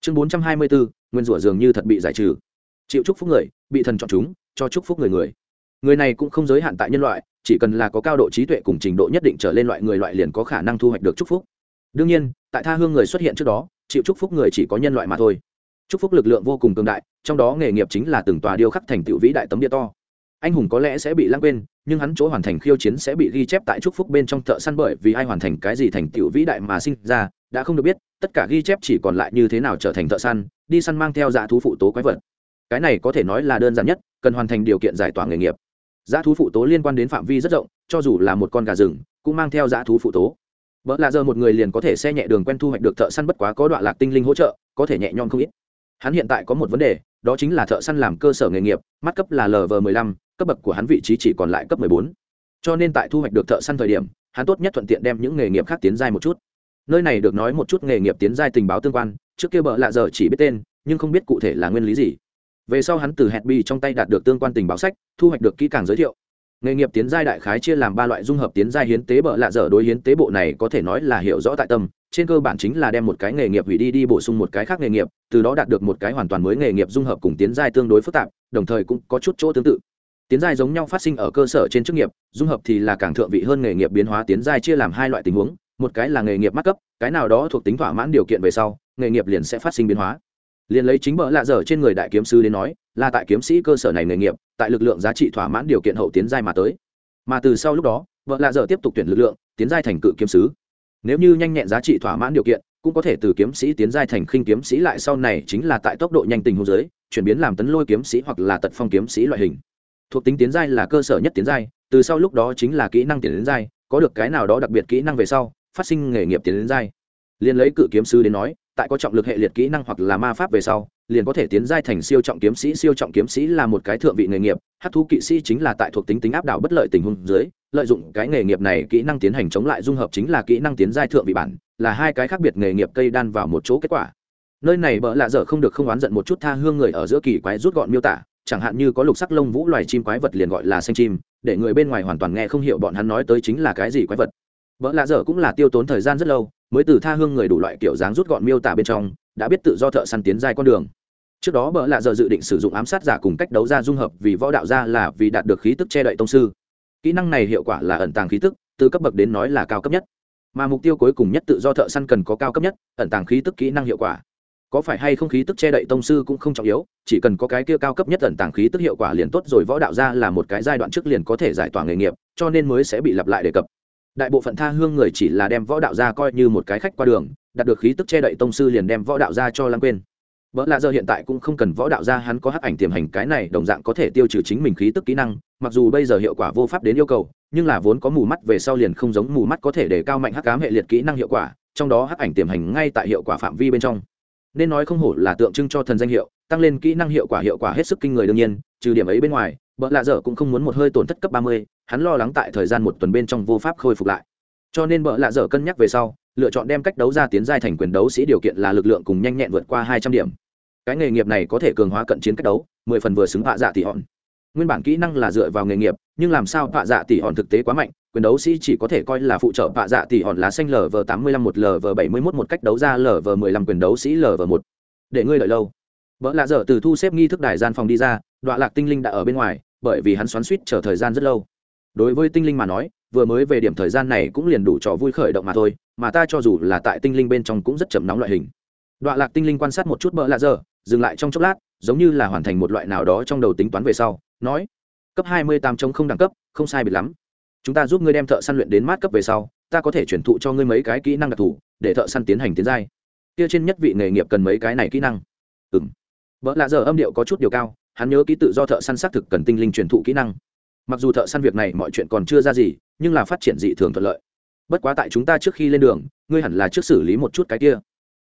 S1: Chương bốn trăm hai mươi bốn nguyên rủa dường như thật bị giải trừ. Chịu chúc phúc người, bị thần chọn chúng, cho chúc phúc người người. Người này cũng không giới hạn tại nhân loại, chỉ cần là có cao độ trí tuệ cùng trình độ nhất định trở lên loại người loại liền có khả năng thu hoạch được chúc phúc. Đương nhiên, tại tha hương người xuất hiện trước đó chịu chúc phúc người chỉ có nhân loại mà thôi chúc phúc lực lượng vô cùng cường đại, trong đó nghề nghiệp chính là từng tòa điêu khắc thành tựu vĩ đại tấm địa to. Anh hùng có lẽ sẽ bị lãng quên, nhưng hắn chỗ hoàn thành khiêu chiến sẽ bị ghi chép tại chúc phúc bên trong thợ săn bởi vì ai hoàn thành cái gì thành tựu vĩ đại mà sinh ra, đã không được biết, tất cả ghi chép chỉ còn lại như thế nào trở thành thợ săn, đi săn mang theo dạ thú phụ tố quái vật. Cái này có thể nói là đơn giản nhất, cần hoàn thành điều kiện giải tỏa nghề nghiệp. Dã thú phụ tố liên quan đến phạm vi rất rộng, cho dù là một con gà rừng, cũng mang theo dã thú phụ tố. Vợ lạ giờ một người liền có thể xe nhẹ đường quen thu hoạch được thợ săn bất quá có đoạn lạc tinh linh hỗ trợ, có thể nhẹ nhõm không ít hắn hiện tại có một vấn đề, đó chính là thợ săn làm cơ sở nghề nghiệp, mắt cấp là lv m ộ ư cấp bậc của hắn vị trí chỉ còn lại cấp m ộ ư bốn. Cho nên tại thu hoạch được thợ săn thời điểm, hắn tốt nhất thuận tiện đem những nghề nghiệp khác tiến giai một chút. Nơi này được nói một chút nghề nghiệp tiến giai tình báo tương quan, trước kia bợ lạ giờ chỉ biết tên, nhưng không biết cụ thể là nguyên lý gì. Về sau hắn từ hẹn bi trong tay đạt được tương quan tình báo sách, thu hoạch được kỹ càng giới thiệu. Nghề nghiệp tiến giai đại khái chia làm ba loại dung hợp tiến giai hiến tế bợ lạ dở đối hiến tế bộ này có thể nói là hiểu rõ tại tâm trên cơ bản chính là đem một cái nghề nghiệp hủy đi đi bổ sung một cái khác nghề nghiệp, từ đó đạt được một cái hoàn toàn mới nghề nghiệp dung hợp cùng tiến giai tương đối phức tạp, đồng thời cũng có chút chỗ tương tự. Tiến giai giống nhau phát sinh ở cơ sở trên chức nghiệp, dung hợp thì là càng thượng vị hơn nghề nghiệp biến hóa tiến giai chia làm hai loại tình huống, một cái là nghề nghiệp mắc cấp, cái nào đó thuộc tính thỏa mãn điều kiện về sau, nghề nghiệp liền sẽ phát sinh biến hóa. Liền lấy chính bợ lạ dở trên người đại kiếm sư đến nói, là tại kiếm sĩ cơ sở này nghề nghiệp, tại lực lượng giá trị thỏa mãn điều kiện hậu tiến giai mà tới. Mà từ sau lúc đó vợ lạ dở tiếp tục tuyển lực lượng, tiến giai thành cự kiếm sứ nếu như nhanh nhẹn giá trị thỏa mãn điều kiện, cũng có thể từ kiếm sĩ tiến giai thành khinh kiếm sĩ lại sau này chính là tại tốc độ nhanh tình hô giới, chuyển biến làm tấn lôi kiếm sĩ hoặc là tật phong kiếm sĩ loại hình. Thuộc tính tiến giai là cơ sở nhất tiến giai, từ sau lúc đó chính là kỹ năng tiến đến giai, có được cái nào đó đặc biệt kỹ năng về sau, phát sinh nghề nghiệp tiến đến giai. Liền lấy cự kiếm sư đến nói, tại có trọng lực hệ liệt kỹ năng hoặc là ma pháp về sau liền có thể tiến giai thành siêu trọng kiếm sĩ. Siêu trọng kiếm sĩ là một cái thượng vị nghề nghiệp, hát thú kỵ sĩ chính là tại thuộc tính tính áp đảo bất lợi tình huống dưới, lợi dụng cái nghề nghiệp này kỹ năng tiến hành chống lại dung hợp chính là kỹ năng tiến giai thượng vị bản, là hai cái khác biệt nghề nghiệp cây đan vào một chỗ kết quả. Nơi này bỡ lạ dở không được không oán giận một chút tha hương người ở giữa kỳ quái rút gọn miêu tả, chẳng hạn như có lục sắc lông vũ loài chim quái vật liền gọi là xanh chim, để người bên ngoài hoàn toàn nghe không hiểu bọn hắn nói tới chính là cái gì quái vật. Vợ lạ dở cũng là tiêu tốn thời gian rất lâu, mới từ tha hương người đủ loại kiểu dáng rút gọn miêu tả bên trong đã biết tự do thợ săn tiến giai con đường. Trước đó bỡ lạ giờ dự định sử dụng ám sát giả cùng cách đấu ra dung hợp vì võ đạo ra là vì đạt được khí tức che đậy tông sư. Kỹ năng này hiệu quả là ẩn tàng khí tức, từ cấp bậc đến nói là cao cấp nhất. Mà mục tiêu cuối cùng nhất tự do thợ săn cần có cao cấp nhất, ẩn tàng khí tức kỹ năng hiệu quả. Có phải hay không khí tức che đậy tông sư cũng không trọng yếu, chỉ cần có cái kia cao cấp nhất ẩn tàng khí tức hiệu quả liền tốt rồi, võ đạo ra là một cái giai đoạn trước liền có thể giải tỏa nghề nghiệp, cho nên mới sẽ bị lặp lại đề cập. Đại bộ phận tha hương người chỉ là đem võ đạo ra coi như một cái khách qua đường đạt được khí tức che đậy tông sư liền đem võ đạo ra cho lãng quên vợ lạ giờ hiện tại cũng không cần võ đạo ra, hắn có hắc ảnh tiềm hành, cái này đồng dạng có thể tiêu trừ chính mình khí tức kỹ năng, mặc dù bây giờ hiệu quả vô pháp đến yêu cầu, nhưng là vốn có mù mắt về sau liền không giống mù mắt có thể để cao mạnh hắc cám hệ liệt kỹ năng hiệu quả, trong đó hắc ảnh tiềm hành ngay tại hiệu quả phạm vi bên trong. Nên nói không hổ là tượng trưng cho thần danh hiệu, tăng lên kỹ năng hiệu quả hiệu quả hết sức kinh người đương nhiên, trừ điểm ấy bên ngoài vợ lạ dở cũng không muốn một hơi tổn thất cấp ba mươi, hắn lo lắng tại thời gian một tuần bên trong vô pháp khôi phục lại cho nên vợ lạ dở cân nhắc về sau, lựa chọn đem cách đấu ra tiến giai thành quyền đấu sĩ điều kiện là lực lượng cùng nhanh nhẹn vượt qua hai trăm điểm. Cái nghề nghiệp này có thể cường hóa cận chiến cách đấu, mười phần vừa xứng hạ dạ tỷ hòn. Nguyên bản kỹ năng là dựa vào nghề nghiệp, nhưng làm sao hạ dạ tỷ hòn thực tế quá mạnh, quyền đấu sĩ chỉ có thể coi là phụ trợ hạ dạ tỷ hòn lá xanh lv tám mươi lăm một lv bảy mươi mốt một cách đấu ra lv mười lăm quyền đấu sĩ lv một. Để ngươi đợi lâu. Vợ lạ dở từ thu xếp nghi thức đài gian phòng đi ra đoạn lạc tinh linh đã ở bên ngoài, bởi vì hắn xoắn suýt chờ thời gian rất lâu. Đối với tinh linh mà nói vừa mới về điểm thời gian này cũng liền đủ trò vui khởi động mà thôi, mà ta cho dù là tại tinh linh bên trong cũng rất chậm nóng loại hình. Đoạn lạc tinh linh quan sát một chút bỡ lạ giờ, dừng lại trong chốc lát, giống như là hoàn thành một loại nào đó trong đầu tính toán về sau, nói, cấp hai mươi tám không đẳng cấp, không sai biệt lắm. Chúng ta giúp ngươi đem thợ săn luyện đến mát cấp về sau, ta có thể chuyển thụ cho ngươi mấy cái kỹ năng đặc thù, để thợ săn tiến hành tiến giai. Kia trên nhất vị nghề nghiệp cần mấy cái này kỹ năng. Ừ m vợ lạ giờ âm điệu có chút điều cao, hắn nhớ ký tự do thợ săn xác thực cần tinh linh truyền thụ kỹ năng. Mặc dù thợ săn việc này mọi chuyện còn chưa ra gì nhưng là phát triển dị thường thuận lợi. Bất quá tại chúng ta trước khi lên đường, ngươi hẳn là trước xử lý một chút cái kia.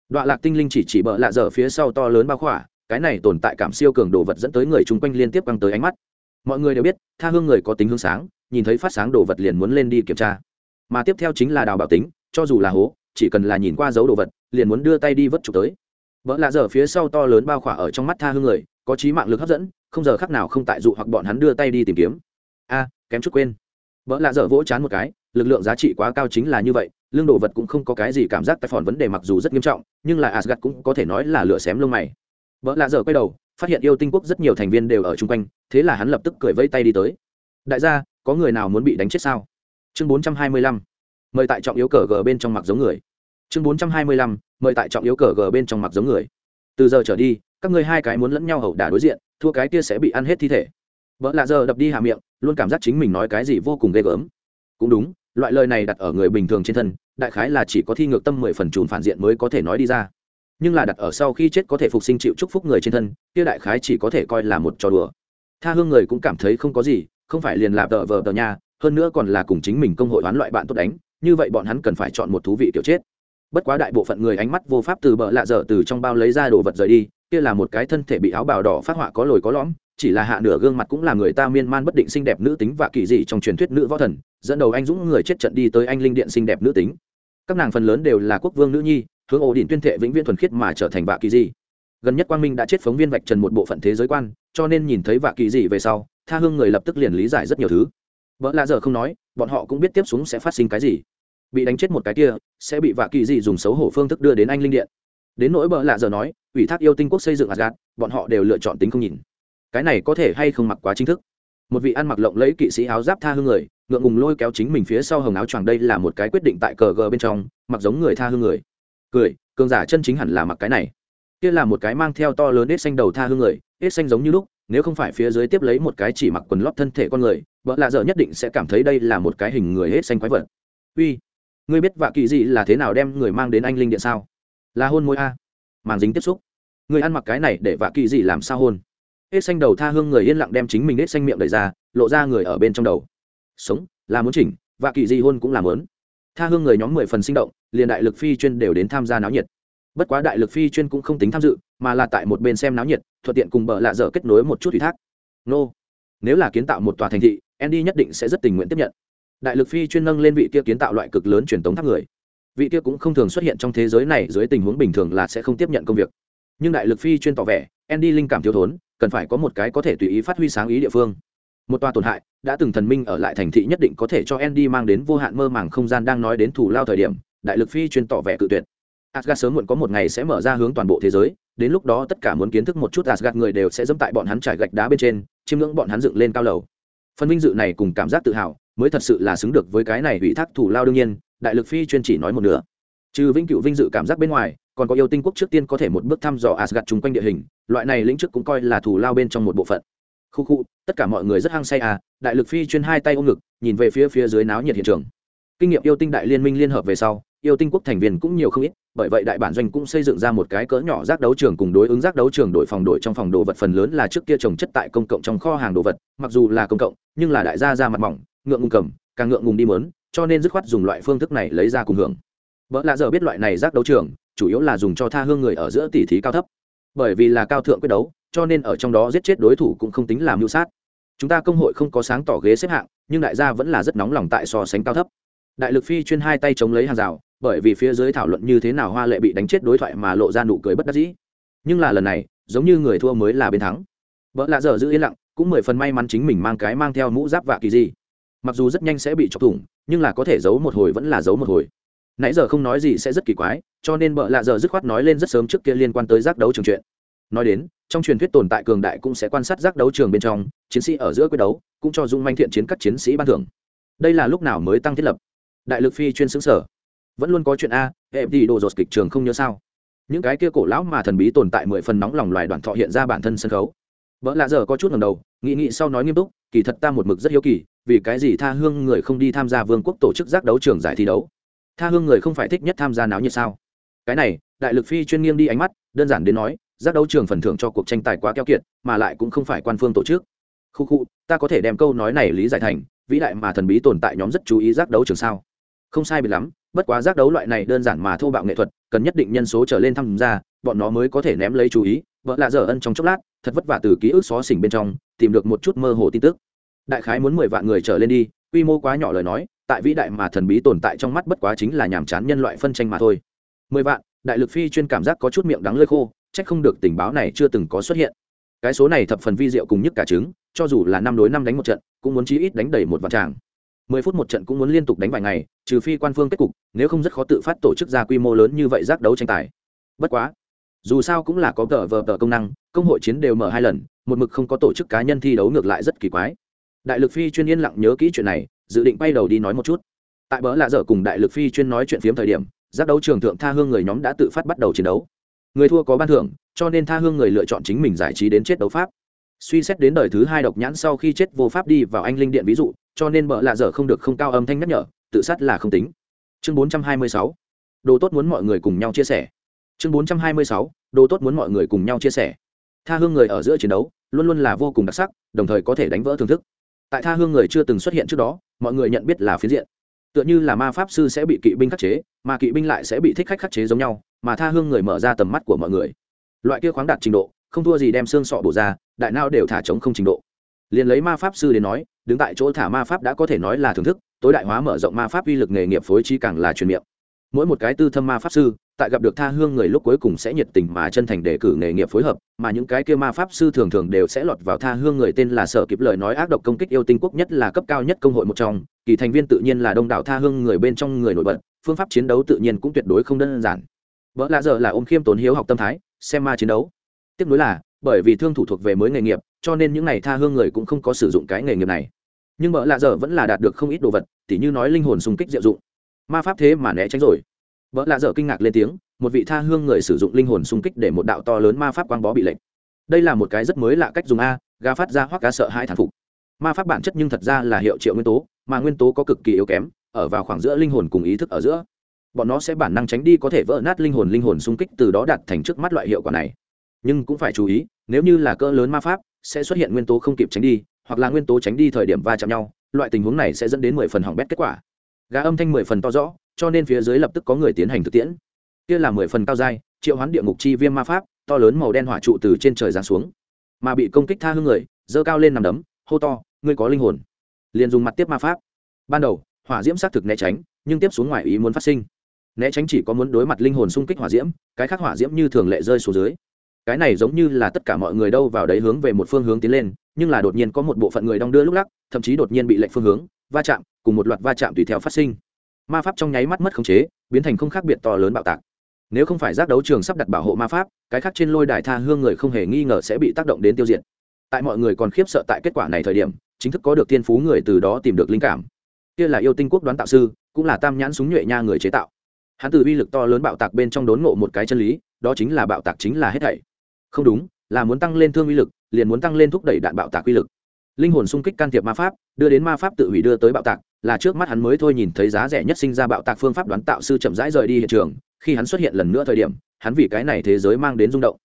S1: Đoạn lạc tinh linh chỉ chỉ bợ lạ dở phía sau to lớn bao khỏa, cái này tồn tại cảm siêu cường đồ vật dẫn tới người chung quanh liên tiếp căng tới ánh mắt. Mọi người đều biết, tha hương người có tính hương sáng, nhìn thấy phát sáng đồ vật liền muốn lên đi kiểm tra. Mà tiếp theo chính là đào bảo tính, cho dù là hố, chỉ cần là nhìn qua dấu đồ vật, liền muốn đưa tay đi vớt trục tới. Vợ lạ dở phía sau to lớn bao khỏa ở trong mắt tha hương người, có trí mạng lực hấp dẫn, không giờ khác nào không tại dụ hoặc bọn hắn đưa tay đi tìm kiếm. A, kém chút quên vợ lạ dở vỗ chán một cái, lực lượng giá trị quá cao chính là như vậy, lương đồ vật cũng không có cái gì cảm giác tai phòn vấn đề mặc dù rất nghiêm trọng, nhưng là asgad cũng có thể nói là lửa xém lông mày. Vợ lạ dở quay đầu, phát hiện yêu tinh quốc rất nhiều thành viên đều ở chung quanh, thế là hắn lập tức cười vây tay đi tới. Đại gia, có người nào muốn bị đánh chết sao? Chương bốn trăm hai mươi lăm, mời tại trọng yếu cờ g bên trong mặc giống người. Chương bốn trăm hai mươi lăm, mời tại trọng yếu cờ g bên trong mặc giống người. Từ giờ trở đi, các ngươi hai cái muốn lẫn nhau hậu đả đối diện, thua cái kia sẽ bị ăn hết thi thể vợ lạ giờ đập đi hạ miệng, luôn cảm giác chính mình nói cái gì vô cùng ghê gớm. Cũng đúng, loại lời này đặt ở người bình thường trên thân, đại khái là chỉ có thi ngược tâm mười phần trùn phản diện mới có thể nói đi ra. Nhưng là đặt ở sau khi chết có thể phục sinh chịu chúc phúc người trên thân, kia đại khái chỉ có thể coi là một trò đùa. Tha hương người cũng cảm thấy không có gì, không phải liền là tờ vờ tờ nhà, hơn nữa còn là cùng chính mình công hội đoán loại bạn tốt đánh, như vậy bọn hắn cần phải chọn một thú vị kiểu chết. Bất quá đại bộ phận người ánh mắt vô pháp từ bờ lạ dở từ trong bao lấy ra đồ vật rời đi, kia là một cái thân thể bị áo bào đỏ phát họa có lồi có lõm chỉ là hạ nửa gương mặt cũng là người ta miên man bất định xinh đẹp nữ tính và kỳ dị trong truyền thuyết nữ võ thần, dẫn đầu anh dũng người chết trận đi tới anh linh điện xinh đẹp nữ tính. Các nàng phần lớn đều là quốc vương nữ nhi, hướng ổ đỉnh tuyên thệ vĩnh viễn thuần khiết mà trở thành vạ kỳ dị. Gần nhất quang minh đã chết phóng viên vạch trần một bộ phận thế giới quan, cho nên nhìn thấy vạ kỳ dị về sau, tha hương người lập tức liền lý giải rất nhiều thứ. Vợ lạ giờ không nói, bọn họ cũng biết tiếp xuống sẽ phát sinh cái gì. Bị đánh chết một cái kia, sẽ bị vạ kỳ dị dùng xấu hổ phương thức đưa đến anh linh điện. Đến nỗi bợ lạ giờ nói, ủy thác yêu tinh quốc xây dựng asgad bọn họ đều lựa chọn tính không nhìn cái này có thể hay không mặc quá chính thức. Một vị ăn mặc lộng lấy kỵ sĩ áo giáp tha hương người, ngượng ngùng lôi kéo chính mình phía sau hồng áo choàng đây là một cái quyết định tại cờ gờ bên trong, mặc giống người tha hương người. Cười, cường giả chân chính hẳn là mặc cái này. Kia là một cái mang theo to lớn hết xanh đầu tha hương người, hết xanh giống như lúc, nếu không phải phía dưới tiếp lấy một cái chỉ mặc quần lót thân thể con người, vợ lạ dở nhất định sẽ cảm thấy đây là một cái hình người hết xanh quái vật. Uy, ngươi biết vạ kỳ gì là thế nào đem người mang đến anh linh điện sao? Là hôn môi a. Màng dính tiếp xúc. Người ăn mặc cái này để vạ kỳ gì làm sao hôn? Hết xanh đầu tha hương người yên lặng đem chính mình hết xanh miệng đẩy ra, lộ ra người ở bên trong đầu. Sống, là muốn chỉnh, và kỳ Di hôn cũng làm lớn tha hương người nhóm mười phần sinh động, liền đại lực phi chuyên đều đến tham gia náo nhiệt. Bất quá đại lực phi chuyên cũng không tính tham dự, mà là tại một bên xem náo nhiệt, thuận tiện cùng bờ lạ dở kết nối một chút ủy thác. Nô, nếu là kiến tạo một tòa thành thị, andy nhất định sẽ rất tình nguyện tiếp nhận. Đại lực phi chuyên nâng lên vị kia kiến tạo loại cực lớn truyền thống tháp người. Vị kia cũng không thường xuất hiện trong thế giới này, dưới tình huống bình thường là sẽ không tiếp nhận công việc. Nhưng đại lực phi chuyên tỏ vẻ, andy linh cảm thiếu thốn cần phải có một cái có thể tùy ý phát huy sáng ý địa phương một tòa tổn hại đã từng thần minh ở lại thành thị nhất định có thể cho andy mang đến vô hạn mơ màng không gian đang nói đến thủ lao thời điểm đại lực phi chuyên tỏ vẻ cự tuyệt Asgard sớm muộn có một ngày sẽ mở ra hướng toàn bộ thế giới, đến lúc đó tất cả muốn kiến thức một chút Asgard người đều sẽ dẫm tại bọn hắn trải gạch đá bên trên, chiêm ngưỡng bọn hắn dựng lên cao lầu. Phần vinh dự này cùng cảm giác tự hào, mới thật sự là xứng được với cái này ủy thác thủ lao đương nhiên, đại lực phi chuyên chỉ nói một nửa. Trừ vinh cựu vinh dự cảm giác bên ngoài, còn có yêu tinh quốc trước tiên có thể một bước thăm dò Asgard chung quanh địa hình, loại này lĩnh trước cũng coi là thủ lao bên trong một bộ phận. Khu khu, tất cả mọi người rất hăng say à, đại lực phi chuyên hai tay ôm ngực, nhìn về phía phía dưới náo nhiệt hiện trường. Kinh nghiệm yêu tinh đại liên minh liên hợp về sau, yêu tinh quốc thành viên cũng nhiều không ít bởi vậy đại bản doanh cũng xây dựng ra một cái cỡ nhỏ rác đấu trường cùng đối ứng rác đấu trường đổi phòng đổi trong phòng đồ vật phần lớn là trước kia trồng chất tại công cộng trong kho hàng đồ vật mặc dù là công cộng nhưng là đại gia ra mặt mỏng ngượng ngùng cầm càng ngượng ngùng đi mớn cho nên dứt khoát dùng loại phương thức này lấy ra cùng hưởng vợ lạ giờ biết loại này rác đấu trường chủ yếu là dùng cho tha hương người ở giữa tỷ thí cao thấp. Bởi vì là cao thượng quyết đấu, cho nên ở trong đó giết chết đối thủ cũng không tính làm mưu sát. Chúng ta công hội không có sáng tỏ ghế xếp hạng, nhưng đại gia vẫn là rất nóng lòng tại so sánh cao thấp. Đại lực phi chuyên hai tay chống lấy hàng rào, bởi vì phía dưới thảo luận như thế nào hoa lệ bị đánh chết đối thoại mà lộ ra nụ cười bất đắc dĩ. Nhưng là lần này, giống như người thua mới là bên thắng. Vợ lạ dở giữ yên lặng, cũng mười phần may mắn chính mình mang cái mang theo mũ giáp vạ kỳ gì. Mặc dù rất nhanh sẽ bị chọc thủng, nhưng là có thể giấu một hồi vẫn là giấu một hồi nãy giờ không nói gì sẽ rất kỳ quái, cho nên bợ lạ giờ dứt khoát nói lên rất sớm trước kia liên quan tới giác đấu trường chuyện. Nói đến, trong truyền thuyết tồn tại cường đại cũng sẽ quan sát giác đấu trường bên trong, chiến sĩ ở giữa quyết đấu, cũng cho dung manh thiện chiến các chiến sĩ ban thưởng. Đây là lúc nào mới tăng thiết lập? Đại lực phi chuyên xứng sở. Vẫn luôn có chuyện a, hệ đi đồ dột kịch trường không nhớ sao? Những cái kia cổ lão mà thần bí tồn tại mười phần nóng lòng loài đoàn thọ hiện ra bản thân sân khấu. Vợ lạ giờ có chút ngầm đầu nghị nghị sau nói nghiêm túc, kỳ thật ta một mực rất hiếu kỳ, vì cái gì tha hương người không đi tham gia vương quốc tổ chức giác đấu trường giải thi đấu? Tha hương người không phải thích nhất tham gia náo nhiệt sao? Cái này, đại lực phi chuyên nghiêng đi ánh mắt, đơn giản đến nói, giác đấu trường phần thưởng cho cuộc tranh tài quá keo kiệt, mà lại cũng không phải quan phương tổ chức. Khu khu, ta có thể đem câu nói này lý giải thành, vĩ đại mà thần bí tồn tại nhóm rất chú ý giác đấu trường sao. Không sai bị lắm, bất quá giác đấu loại này đơn giản mà thô bạo nghệ thuật, cần nhất định nhân số trở lên tham gia, bọn nó mới có thể ném lấy chú ý, vợ lạ dở ân trong chốc lát, thật vất vả từ ký ức xó xỉnh bên trong, tìm được một chút mơ hồ tin tức. Đại khái muốn mười vạn người trở lên đi, quy mô quá nhỏ lời nói tại vĩ đại mà thần bí tồn tại trong mắt bất quá chính là nhàm chán nhân loại phân tranh mà thôi. Mười vạn, đại lực phi chuyên cảm giác có chút miệng đắng lơi khô trách không được tình báo này chưa từng có xuất hiện. Cái số này thập phần vi diệu cùng nhất cả trứng, cho dù là năm đối năm đánh một trận, cũng muốn chí ít đánh đầy một vạn tràng. Mười phút một trận cũng muốn liên tục đánh vài ngày, trừ phi quan phương kết cục, nếu không rất khó tự phát tổ chức ra quy mô lớn như vậy giác đấu tranh tài. Bất quá, dù sao cũng là có tờ vờ tờ công năng, công hội chiến đều mở hai lần, một mực không có tổ chức cá nhân thi đấu ngược lại rất kỳ quái. Đại lực phi chuyên yên lặng nhớ kỹ chuyện này dự định bay đầu đi nói một chút. Tại bỡ lạ dở cùng đại lực phi chuyên nói chuyện phiếm thời điểm, giác đấu trường thượng tha hương người nhóm đã tự phát bắt đầu chiến đấu. Người thua có ban thưởng, cho nên tha hương người lựa chọn chính mình giải trí đến chết đấu pháp. Suy xét đến đời thứ hai độc nhãn sau khi chết vô pháp đi vào anh linh điện ví dụ, cho nên bỡ lạ dở không được không cao âm thanh nhắc nhở, tự sát là không tính. Chương bốn trăm hai mươi sáu. Đồ tốt muốn mọi người cùng nhau chia sẻ. Chương bốn trăm hai mươi sáu. Đồ tốt muốn mọi người cùng nhau chia sẻ. Tha hương người ở giữa chiến đấu, luôn luôn là vô cùng đặc sắc, đồng thời có thể đánh vỡ thưởng thức tại tha hương người chưa từng xuất hiện trước đó, mọi người nhận biết là phiến diện. Tựa như là ma pháp sư sẽ bị kỵ binh khắc chế, mà kỵ binh lại sẽ bị thích khách khắc chế giống nhau, mà tha hương người mở ra tầm mắt của mọi người. Loại kia khoáng đạt trình độ, không thua gì đem xương sọ bổ ra, đại nao đều thả trống không trình độ. Liền lấy ma pháp sư đến nói, đứng tại chỗ thả ma pháp đã có thể nói là thưởng thức, tối đại hóa mở rộng ma pháp uy lực nghề nghiệp phối trí càng là truyền miệng. Mỗi một cái tư thâm ma pháp sư tại gặp được tha hương người lúc cuối cùng sẽ nhiệt tình mà chân thành đề cử nghề nghiệp phối hợp, mà những cái kia ma pháp sư thường thường đều sẽ lọt vào tha hương người tên là sở kịp lời nói ác độc công kích yêu tinh quốc nhất là cấp cao nhất công hội một trong, kỳ thành viên tự nhiên là đông đảo tha hương người bên trong người nổi bật, phương pháp chiến đấu tự nhiên cũng tuyệt đối không đơn giản. Vợ lạ giờ là ôm khiêm tốn hiếu học tâm thái, xem ma chiến đấu. Tiếp nối là, bởi vì thương thủ thuộc về mới nghề nghiệp, cho nên những n à y tha hương người cũng không có sử dụng cái nghề nghiệp này. Nhưng vợ lạ giờ vẫn là đạt được không ít đồ vật, tỉ như nói linh hồn xung kích diệu dụng. Ma pháp thế mà né tránh rồi vợ lạ dở kinh ngạc lên tiếng, một vị tha hương người sử dụng linh hồn xung kích để một đạo to lớn ma pháp quang bó bị lệnh đây là một cái rất mới lạ cách dùng a ga phát ra hoặc ga sợ hai thản phục. Ma pháp bản chất nhưng thật ra là hiệu triệu nguyên tố, mà nguyên tố có cực kỳ yếu kém, ở vào khoảng giữa linh hồn cùng ý thức ở giữa. Bọn nó sẽ bản năng tránh đi có thể vỡ nát linh hồn linh hồn xung kích từ đó đạt thành trước mắt loại hiệu quả này. Nhưng cũng phải chú ý, nếu như là cỡ lớn ma pháp, sẽ xuất hiện nguyên tố không kịp tránh đi, hoặc là nguyên tố tránh đi thời điểm va chạm nhau, loại tình huống này sẽ dẫn đến mười phần hỏng bét kết quả. Gà âm thanh mười phần to rõ cho nên phía dưới lập tức có người tiến hành thực tiễn. Kia là mười phần cao dai triệu hoán địa ngục chi viêm ma pháp, to lớn màu đen hỏa trụ từ trên trời giáng xuống. Mà bị công kích tha hương người dơ cao lên nằm đấm, hô to, ngươi có linh hồn. Liền dùng mặt tiếp ma pháp. Ban đầu, hỏa diễm xác thực né tránh, nhưng tiếp xuống ngoài ý muốn phát sinh. Né tránh chỉ có muốn đối mặt linh hồn xung kích hỏa diễm, cái khác hỏa diễm như thường lệ rơi xuống dưới. Cái này giống như là tất cả mọi người đâu vào đấy hướng về một phương hướng tiến lên, nhưng là đột nhiên có một bộ phận người đong đưa lúc lắc, thậm chí đột nhiên bị lệnh phương hướng, va chạm, cùng một loạt va chạm tùy theo phát sinh ma pháp trong nháy mắt mất khống chế, biến thành không khác biệt to lớn bạo tạc. Nếu không phải giác đấu trường sắp đặt bảo hộ ma pháp, cái khác trên lôi đài tha hương người không hề nghi ngờ sẽ bị tác động đến tiêu diệt. Tại mọi người còn khiếp sợ tại kết quả này thời điểm, chính thức có được tiên phú người từ đó tìm được linh cảm. Kia là yêu tinh quốc đoán tạo sư, cũng là tam nhãn súng nhuệ nha người chế tạo. Hắn từ uy lực to lớn bạo tạc bên trong đốn ngộ một cái chân lý, đó chính là bạo tạc chính là hết thảy. Không đúng, là muốn tăng lên thương uy lực, liền muốn tăng lên thúc đẩy đạn bạo tạc uy lực. Linh hồn xung kích can thiệp ma pháp, đưa đến ma pháp tự hủy đưa tới bạo tạc là trước mắt hắn mới thôi nhìn thấy giá rẻ nhất sinh ra bạo tạc phương pháp đoán tạo sư chậm rãi rời đi hiện trường, khi hắn xuất hiện lần nữa thời điểm, hắn vì cái này thế giới mang đến rung động.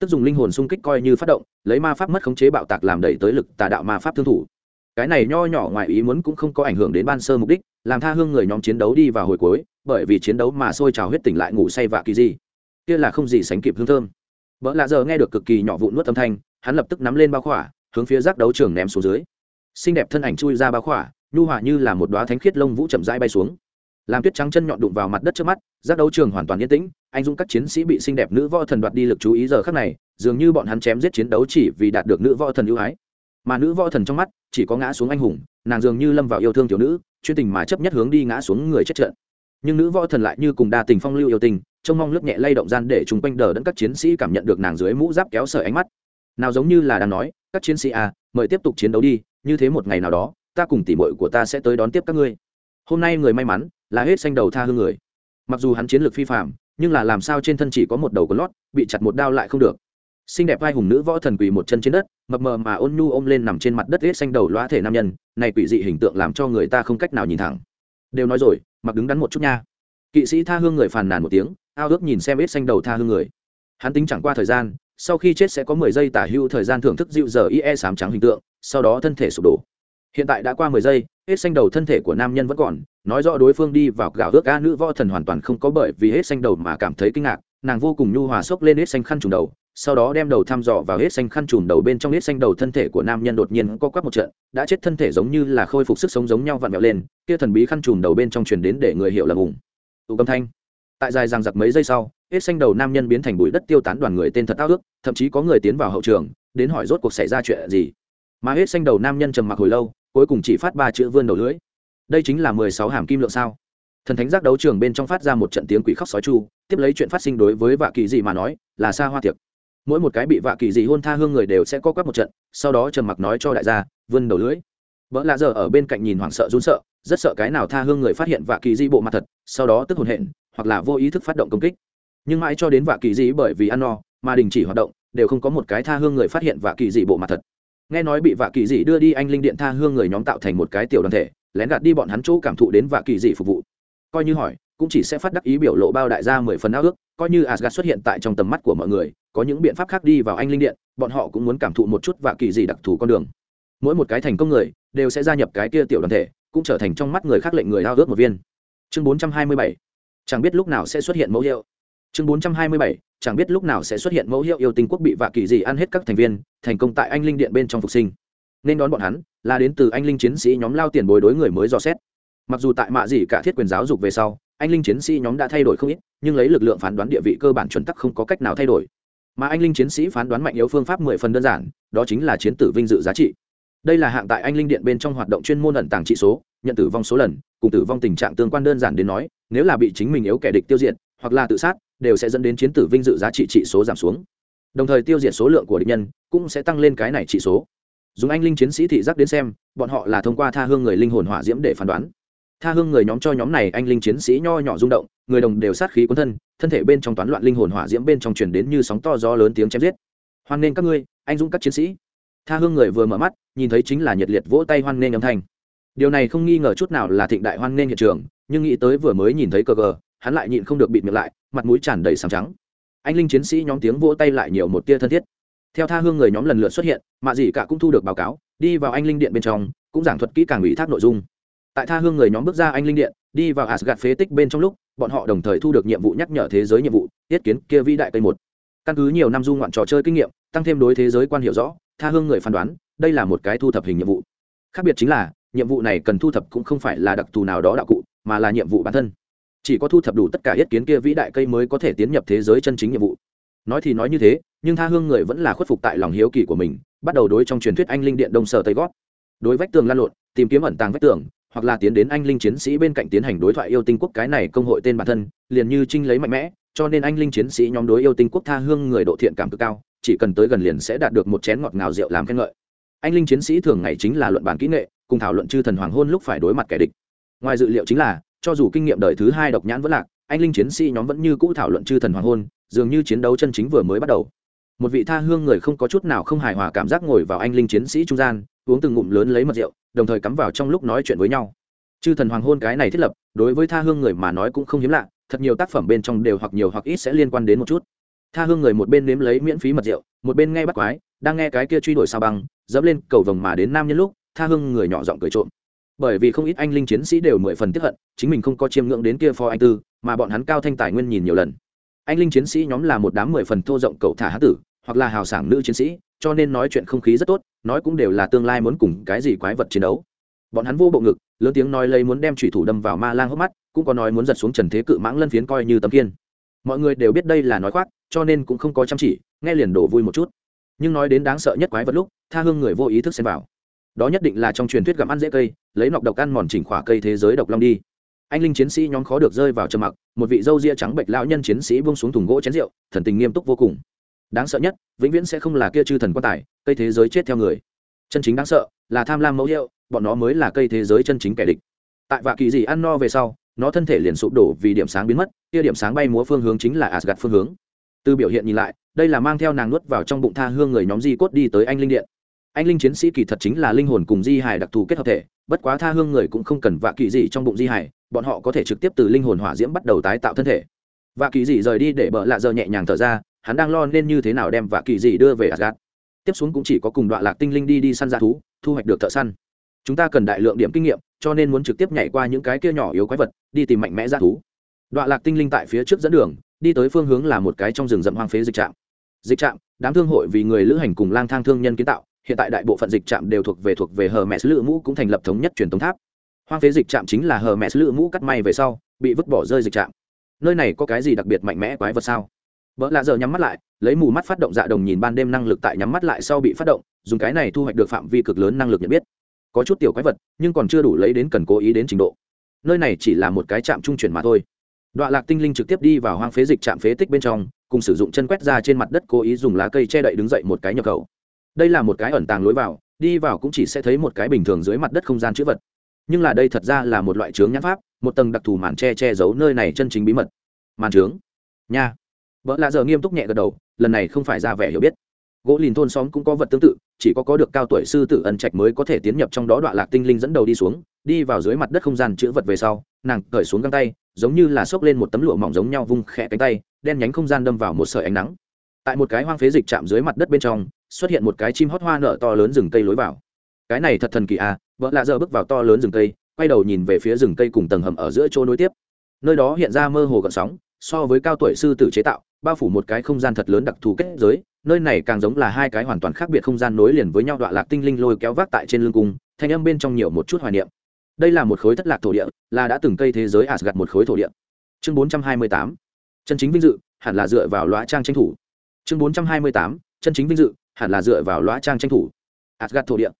S1: Tức dùng linh hồn xung kích coi như phát động, lấy ma pháp mất khống chế bạo tạc làm đẩy tới lực tà đạo ma pháp thương thủ. Cái này nho nhỏ ngoài ý muốn cũng không có ảnh hưởng đến ban sơ mục đích, làm tha hương người nhóm chiến đấu đi vào hồi cuối, bởi vì chiến đấu mà sôi trào huyết tỉnh lại ngủ say vạ kỳ gì. Kia là không gì sánh kịp hương thơm. Vợ lạ giờ nghe được cực kỳ nhỏ vụn nuốt âm thanh, hắn lập tức nắm lên bao khỏa, hướng phía giác đấu trường ném xuống dưới. Xinh đẹp thân ảnh chui ra bao khỏa nhu hòa như là một đoá thánh khiết lông vũ chậm rãi bay xuống. Làm tuyết trắng chân nhọn đụng vào mặt đất trước mắt, giác đấu trường hoàn toàn yên tĩnh, anh dũng các chiến sĩ bị xinh đẹp nữ võ thần đoạt đi lực chú ý giờ khắc này, dường như bọn hắn chém giết chiến đấu chỉ vì đạt được nữ võ thần ưu ái. Mà nữ võ thần trong mắt, chỉ có ngã xuống anh hùng, nàng dường như lâm vào yêu thương thiếu nữ, chuyên tình mà chấp nhất hướng đi ngã xuống người chết trận. Nhưng nữ võ thần lại như cùng đa tình phong lưu yêu tình, trông mong lướt nhẹ lay động gian để chung quanh đờ đẫn các chiến sĩ cảm nhận được nàng dưới mũ giáp kéo sợi ánh mắt. Nào giống như là đang nói, các chiến sĩ à mời tiếp tục chiến đấu đi, như thế một ngày nào đó ta cùng tỉ mội của ta sẽ tới đón tiếp các ngươi. Hôm nay người may mắn là hết xanh đầu tha hương người. Mặc dù hắn chiến lược phi phạm nhưng là làm sao trên thân chỉ có một đầu có lót, bị chặt một đao lại không được. Xinh đẹp vai hùng nữ võ thần quỳ một chân trên đất, mập mờ mà ôn nhu ôm lên nằm trên mặt đất hết xanh đầu loa thể nam nhân, này quỷ dị hình tượng làm cho người ta không cách nào nhìn thẳng. Đều nói rồi, mặc đứng đắn một chút nha. Kỵ sĩ tha hương người phàn nàn một tiếng, ao ước nhìn xem hết xanh đầu tha hương người. Hắn tính chẳng qua thời gian, sau khi chết sẽ có mười giây tả hưu thời gian thưởng thức dịu giờ ie sám trắng hình tượng, sau đó thân thể sụp đổ hiện tại đã qua mười giây, hết xanh đầu thân thể của nam nhân vẫn còn, nói rõ đối phương đi vào gạo ước ca nữ võ thần hoàn toàn không có bởi vì hết xanh đầu mà cảm thấy kinh ngạc, nàng vô cùng nhu hòa xốc lên hết xanh khăn trùm đầu, sau đó đem đầu thăm dò vào hết xanh khăn trùm đầu bên trong hết xanh đầu thân thể của nam nhân đột nhiên co quắp một trận, đã chết thân thể giống như là khôi phục sức sống giống nhau vặn vẹo lên, kia thần bí khăn trùm đầu bên trong truyền đến để người hiểu là ngùng. Tụ âm thanh. Tại dài rằng giặc mấy giây sau, hết xanh đầu nam nhân biến thành bụi đất tiêu tán đoàn người tên thật ao ước, thậm chí có người tiến vào hậu trường, đến hỏi rốt cuộc xảy ra chuyện gì. Mà hết xanh đầu nam nhân trầm mặc hồi lâu cuối cùng chỉ phát ba chữ vươn đầu lưỡi. Đây chính là mười sáu hàm kim lượng sao? Thần thánh giác đấu trường bên trong phát ra một trận tiếng quỷ khóc sói chu, tiếp lấy chuyện phát sinh đối với vạ kỳ gì mà nói, là xa hoa tiệc. Mỗi một cái bị vạ kỳ dị hôn tha hương người đều sẽ co quắp một trận, sau đó trầm mặc nói cho đại gia, vươn đầu lưỡi. Vợ lạ giờ ở bên cạnh nhìn hoảng sợ run sợ, rất sợ cái nào tha hương người phát hiện vạ kỳ dị bộ mặt thật, sau đó tức hồn hện, hoặc là vô ý thức phát động công kích. Nhưng mãi cho đến vạ kỳ dị bởi vì ăn no, mà đình chỉ hoạt động, đều không có một cái tha hương người phát hiện vạ kỳ dị bộ mặt thật nghe nói bị vạ kỳ dị đưa đi anh linh điện tha hương người nhóm tạo thành một cái tiểu đoàn thể, lén gạt đi bọn hắn chỗ cảm thụ đến vạ kỳ dị phục vụ. Coi như hỏi, cũng chỉ sẽ phát đắc ý biểu lộ bao đại gia mười phần ao ước, coi như asgad xuất hiện tại trong tầm mắt của mọi người, có những biện pháp khác đi vào anh linh điện, bọn họ cũng muốn cảm thụ một chút vạ kỳ dị đặc thù con đường. Mỗi một cái thành công người, đều sẽ gia nhập cái kia tiểu đoàn thể, cũng trở thành trong mắt người khác lệnh người ao ước một viên. Chương bốn trăm hai mươi bảy. Chẳng biết lúc nào sẽ xuất hiện mẫu hiệu chương bốn trăm hai mươi bảy, chẳng biết lúc nào sẽ xuất hiện mẫu hiệu yêu tinh quốc bị vạ kỳ gì ăn hết các thành viên, thành công tại anh linh điện bên trong phục sinh. Nên đón bọn hắn là đến từ anh linh chiến sĩ nhóm lao tiền bồi đối người mới dò xét. Mặc dù tại mạ gì cả thiết quyền giáo dục về sau, anh linh chiến sĩ nhóm đã thay đổi không ít, nhưng lấy lực lượng phán đoán địa vị cơ bản chuẩn tắc không có cách nào thay đổi. Mà anh linh chiến sĩ phán đoán mạnh yếu phương pháp mười phần đơn giản, đó chính là chiến tử vinh dự giá trị. Đây là hạng tại anh linh điện bên trong hoạt động chuyên môn ẩn tàng trị số, nhận tử vong số lần, cùng tử vong tình trạng tương quan đơn giản đến nói, nếu là bị chính mình yếu kẻ địch tiêu diệt, hoặc là tự sát đều sẽ dẫn đến chiến tử vinh dự giá trị trị số giảm xuống. Đồng thời tiêu diệt số lượng của địch nhân cũng sẽ tăng lên cái này trị số. Dùng anh linh chiến sĩ thị giác đến xem, bọn họ là thông qua tha hương người linh hồn hỏa diễm để phán đoán. Tha hương người nhóm cho nhóm này anh linh chiến sĩ nho nhỏ rung động, người đồng đều sát khí cuốn thân thân thể bên trong toán loạn linh hồn hỏa diễm bên trong truyền đến như sóng to gió lớn tiếng chém giết. Hoan nên các ngươi, anh dũng các chiến sĩ. Tha hương người vừa mở mắt, nhìn thấy chính là nhiệt liệt vỗ tay hoan nghênh âm thanh. Điều này không nghi ngờ chút nào là thịnh đại hoan nghênh hiện trường, nhưng nghĩ tới vừa mới nhìn thấy cờ gờ, hắn lại nhịn không được bịt miệng lại mặt mũi tràn đầy sàm trắng. Anh linh chiến sĩ nhóm tiếng vỗ tay lại nhiều một tia thân thiết. Theo tha hương người nhóm lần lượt xuất hiện, mạ dị cả cũng thu được báo cáo, đi vào anh linh điện bên trong, cũng giảng thuật kỹ càng ủy thác nội dung. Tại tha hương người nhóm bước ra anh linh điện, đi vào asgad phế tích bên trong lúc, bọn họ đồng thời thu được nhiệm vụ nhắc nhở thế giới nhiệm vụ tiết kiến kia vĩ đại cây một. Căn cứ nhiều năm du ngoạn trò chơi kinh nghiệm, tăng thêm đối thế giới quan hiểu rõ, tha hương người phán đoán, đây là một cái thu thập hình nhiệm vụ. Khác biệt chính là, nhiệm vụ này cần thu thập cũng không phải là đặc thù nào đó đạo cụ, mà là nhiệm vụ bản thân chỉ có thu thập đủ tất cả yết kiến kia vĩ đại cây mới có thể tiến nhập thế giới chân chính nhiệm vụ. Nói thì nói như thế, nhưng tha hương người vẫn là khuất phục tại lòng hiếu kỳ của mình, bắt đầu đối trong truyền thuyết anh linh điện đông sở tây gót. Đối vách tường lan lộn, tìm kiếm ẩn tàng vách tường, hoặc là tiến đến anh linh chiến sĩ bên cạnh tiến hành đối thoại yêu tinh quốc cái này công hội tên bản thân, liền như trinh lấy mạnh mẽ, cho nên anh linh chiến sĩ nhóm đối yêu tinh quốc tha hương người độ thiện cảm cực cao, chỉ cần tới gần liền sẽ đạt được một chén ngọt ngào rượu làm khen ngợi. Anh linh chiến sĩ thường ngày chính là luận bản kỹ nghệ, cùng thảo luận chư thần hoàng hôn lúc phải đối mặt kẻ địch. Ngoài dự liệu chính là cho dù kinh nghiệm đời thứ hai độc nhãn vẫn lạc, anh linh chiến sĩ nhóm vẫn như cũ thảo luận chư thần hoàng hôn, dường như chiến đấu chân chính vừa mới bắt đầu. Một vị tha hương người không có chút nào không hài hòa cảm giác ngồi vào anh linh chiến sĩ trung gian, uống từng ngụm lớn lấy mật rượu, đồng thời cắm vào trong lúc nói chuyện với nhau. Chư thần hoàng hôn cái này thiết lập, đối với tha hương người mà nói cũng không hiếm lạ, thật nhiều tác phẩm bên trong đều hoặc nhiều hoặc ít sẽ liên quan đến một chút. Tha hương người một bên nếm lấy miễn phí mật rượu, một bên nghe bắt quái, đang nghe cái kia truy đuổi sao băng, dẫm lên cầu vồng mà đến nam nhân lúc, tha hương người nhỏ giọng cười trộm bởi vì không ít anh linh chiến sĩ đều mười phần tiếp hận, chính mình không có chiêm ngưỡng đến kia phó anh tư, mà bọn hắn cao thanh tài nguyên nhìn nhiều lần. Anh linh chiến sĩ nhóm là một đám mười phần thô rộng cậu thả hát tử, hoặc là hào sảng nữ chiến sĩ, cho nên nói chuyện không khí rất tốt, nói cũng đều là tương lai muốn cùng cái gì quái vật chiến đấu. Bọn hắn vô bộ ngực, lớn tiếng nói lấy muốn đem thủy thủ đâm vào ma lang hốc mắt, cũng có nói muốn giật xuống trần thế cự mãng lân phiến coi như tấm kiên. Mọi người đều biết đây là nói khoác, cho nên cũng không có chăm chỉ, nghe liền đổ vui một chút. Nhưng nói đến đáng sợ nhất quái vật lúc, tha hương người vô ý thức xem vào đó nhất định là trong truyền thuyết gặm ăn dễ cây, lấy nọc độc ăn mòn chỉnh khỏa cây thế giới độc long đi. Anh linh chiến sĩ nhóm khó được rơi vào trầm mặc, một vị dâu ria trắng bệch lão nhân chiến sĩ buông xuống thùng gỗ chén rượu, thần tình nghiêm túc vô cùng. Đáng sợ nhất, vĩnh viễn sẽ không là kia chư thần quan tài, cây thế giới chết theo người. Chân chính đáng sợ, là tham lam mẫu hiệu, bọn nó mới là cây thế giới chân chính kẻ địch. Tại vạ kỳ gì ăn no về sau, nó thân thể liền sụp đổ vì điểm sáng biến mất, kia điểm sáng bay múa phương hướng chính là asgad phương hướng. Từ biểu hiện nhìn lại, đây là mang theo nàng nuốt vào trong bụng tha hương người nhóm di cốt đi tới anh linh điện anh linh chiến sĩ kỳ thật chính là linh hồn cùng di hải đặc thù kết hợp thể, bất quá tha hương người cũng không cần vạ kỳ gì trong bụng di hải, bọn họ có thể trực tiếp từ linh hồn hỏa diễm bắt đầu tái tạo thân thể. Vạ kỳ dị rời đi để bợ lạ giờ nhẹ nhàng thở ra, hắn đang lo nên như thế nào đem vạ kỳ dị đưa về asgad tiếp xuống cũng chỉ có cùng đoạn lạc tinh linh đi đi săn ra thú, thu hoạch được thợ săn. Chúng ta cần đại lượng điểm kinh nghiệm, cho nên muốn trực tiếp nhảy qua những cái kia nhỏ yếu quái vật, đi tìm mạnh mẽ ra thú. Đoạn lạc tinh linh tại phía trước dẫn đường, đi tới phương hướng là một cái trong rừng rậm hoang phế dịch trạm. Dịch trạm, đám thương hội vì người lữ hành cùng lang thang thương nhân kiến tạo hiện tại đại bộ phận dịch trạm đều thuộc về thuộc về hờ mẹ sứ lự mũ cũng thành lập thống nhất truyền thống tháp. Hoang phế dịch trạm chính là hờ mẹ sứ lự mũ cắt may về sau, bị vứt bỏ rơi dịch trạm. Nơi này có cái gì đặc biệt mạnh mẽ quái vật sao? Vợ lạ giờ nhắm mắt lại, lấy mù mắt phát động dạ đồng nhìn ban đêm năng lực tại nhắm mắt lại sau bị phát động, dùng cái này thu hoạch được phạm vi cực lớn năng lực nhận biết. Có chút tiểu quái vật, nhưng còn chưa đủ lấy đến cần cố ý đến trình độ. Nơi này chỉ là một cái trạm trung chuyển mà thôi. Đoạn lạc tinh linh trực tiếp đi vào hoang phế dịch trạm phế tích bên trong, cùng sử dụng chân quét ra trên mặt đất cố ý dùng lá cây che đậy đứng dậy một cái nhập khẩu đây là một cái ẩn tàng lối vào, đi vào cũng chỉ sẽ thấy một cái bình thường dưới mặt đất không gian chữ vật. Nhưng là đây thật ra là một loại trướng nhãn pháp, một tầng đặc thù màn che che giấu nơi này chân chính bí mật. Màn trướng nha. Vợ lạ giờ nghiêm túc nhẹ gật đầu, lần này không phải ra vẻ hiểu biết. Gỗ lìn thôn xóm cũng có vật tương tự, chỉ có có được cao tuổi sư tử ẩn trạch mới có thể tiến nhập trong đó đoạn lạc tinh linh dẫn đầu đi xuống, đi vào dưới mặt đất không gian chữ vật về sau, nàng cởi xuống găng tay, giống như là xốc lên một tấm lụa mỏng giống nhau vung khẽ cánh tay, đen nhánh không gian đâm vào một sợi ánh nắng. Tại một cái hoang phế dịch chạm dưới mặt đất bên trong xuất hiện một cái chim hót hoa nở to lớn rừng cây lối vào. Cái này thật thần kỳ à vợ lạ giờ bước vào to lớn rừng cây, quay đầu nhìn về phía rừng cây cùng tầng hầm ở giữa chỗ nối tiếp. Nơi đó hiện ra mơ hồ gợn sóng, so với cao tuổi sư tử chế tạo, bao phủ một cái không gian thật lớn đặc thù kết giới, nơi này càng giống là hai cái hoàn toàn khác biệt không gian nối liền với nhau đoạn lạc tinh linh lôi kéo vác tại trên lưng cung, thanh âm bên trong nhiều một chút hoài niệm. Đây là một khối thất lạc thổ địa, là đã từng cây thế giới ạt gặt một khối thổ địa. Chương bốn trăm hai mươi tám. Chân chính vinh dự, hẳn là dựa vào lõa trang tranh thủ. Chương bốn trăm hai mươi tám. Chân chính vinh dự hẳn là dựa vào loa trang tranh thủ ạt thổ địa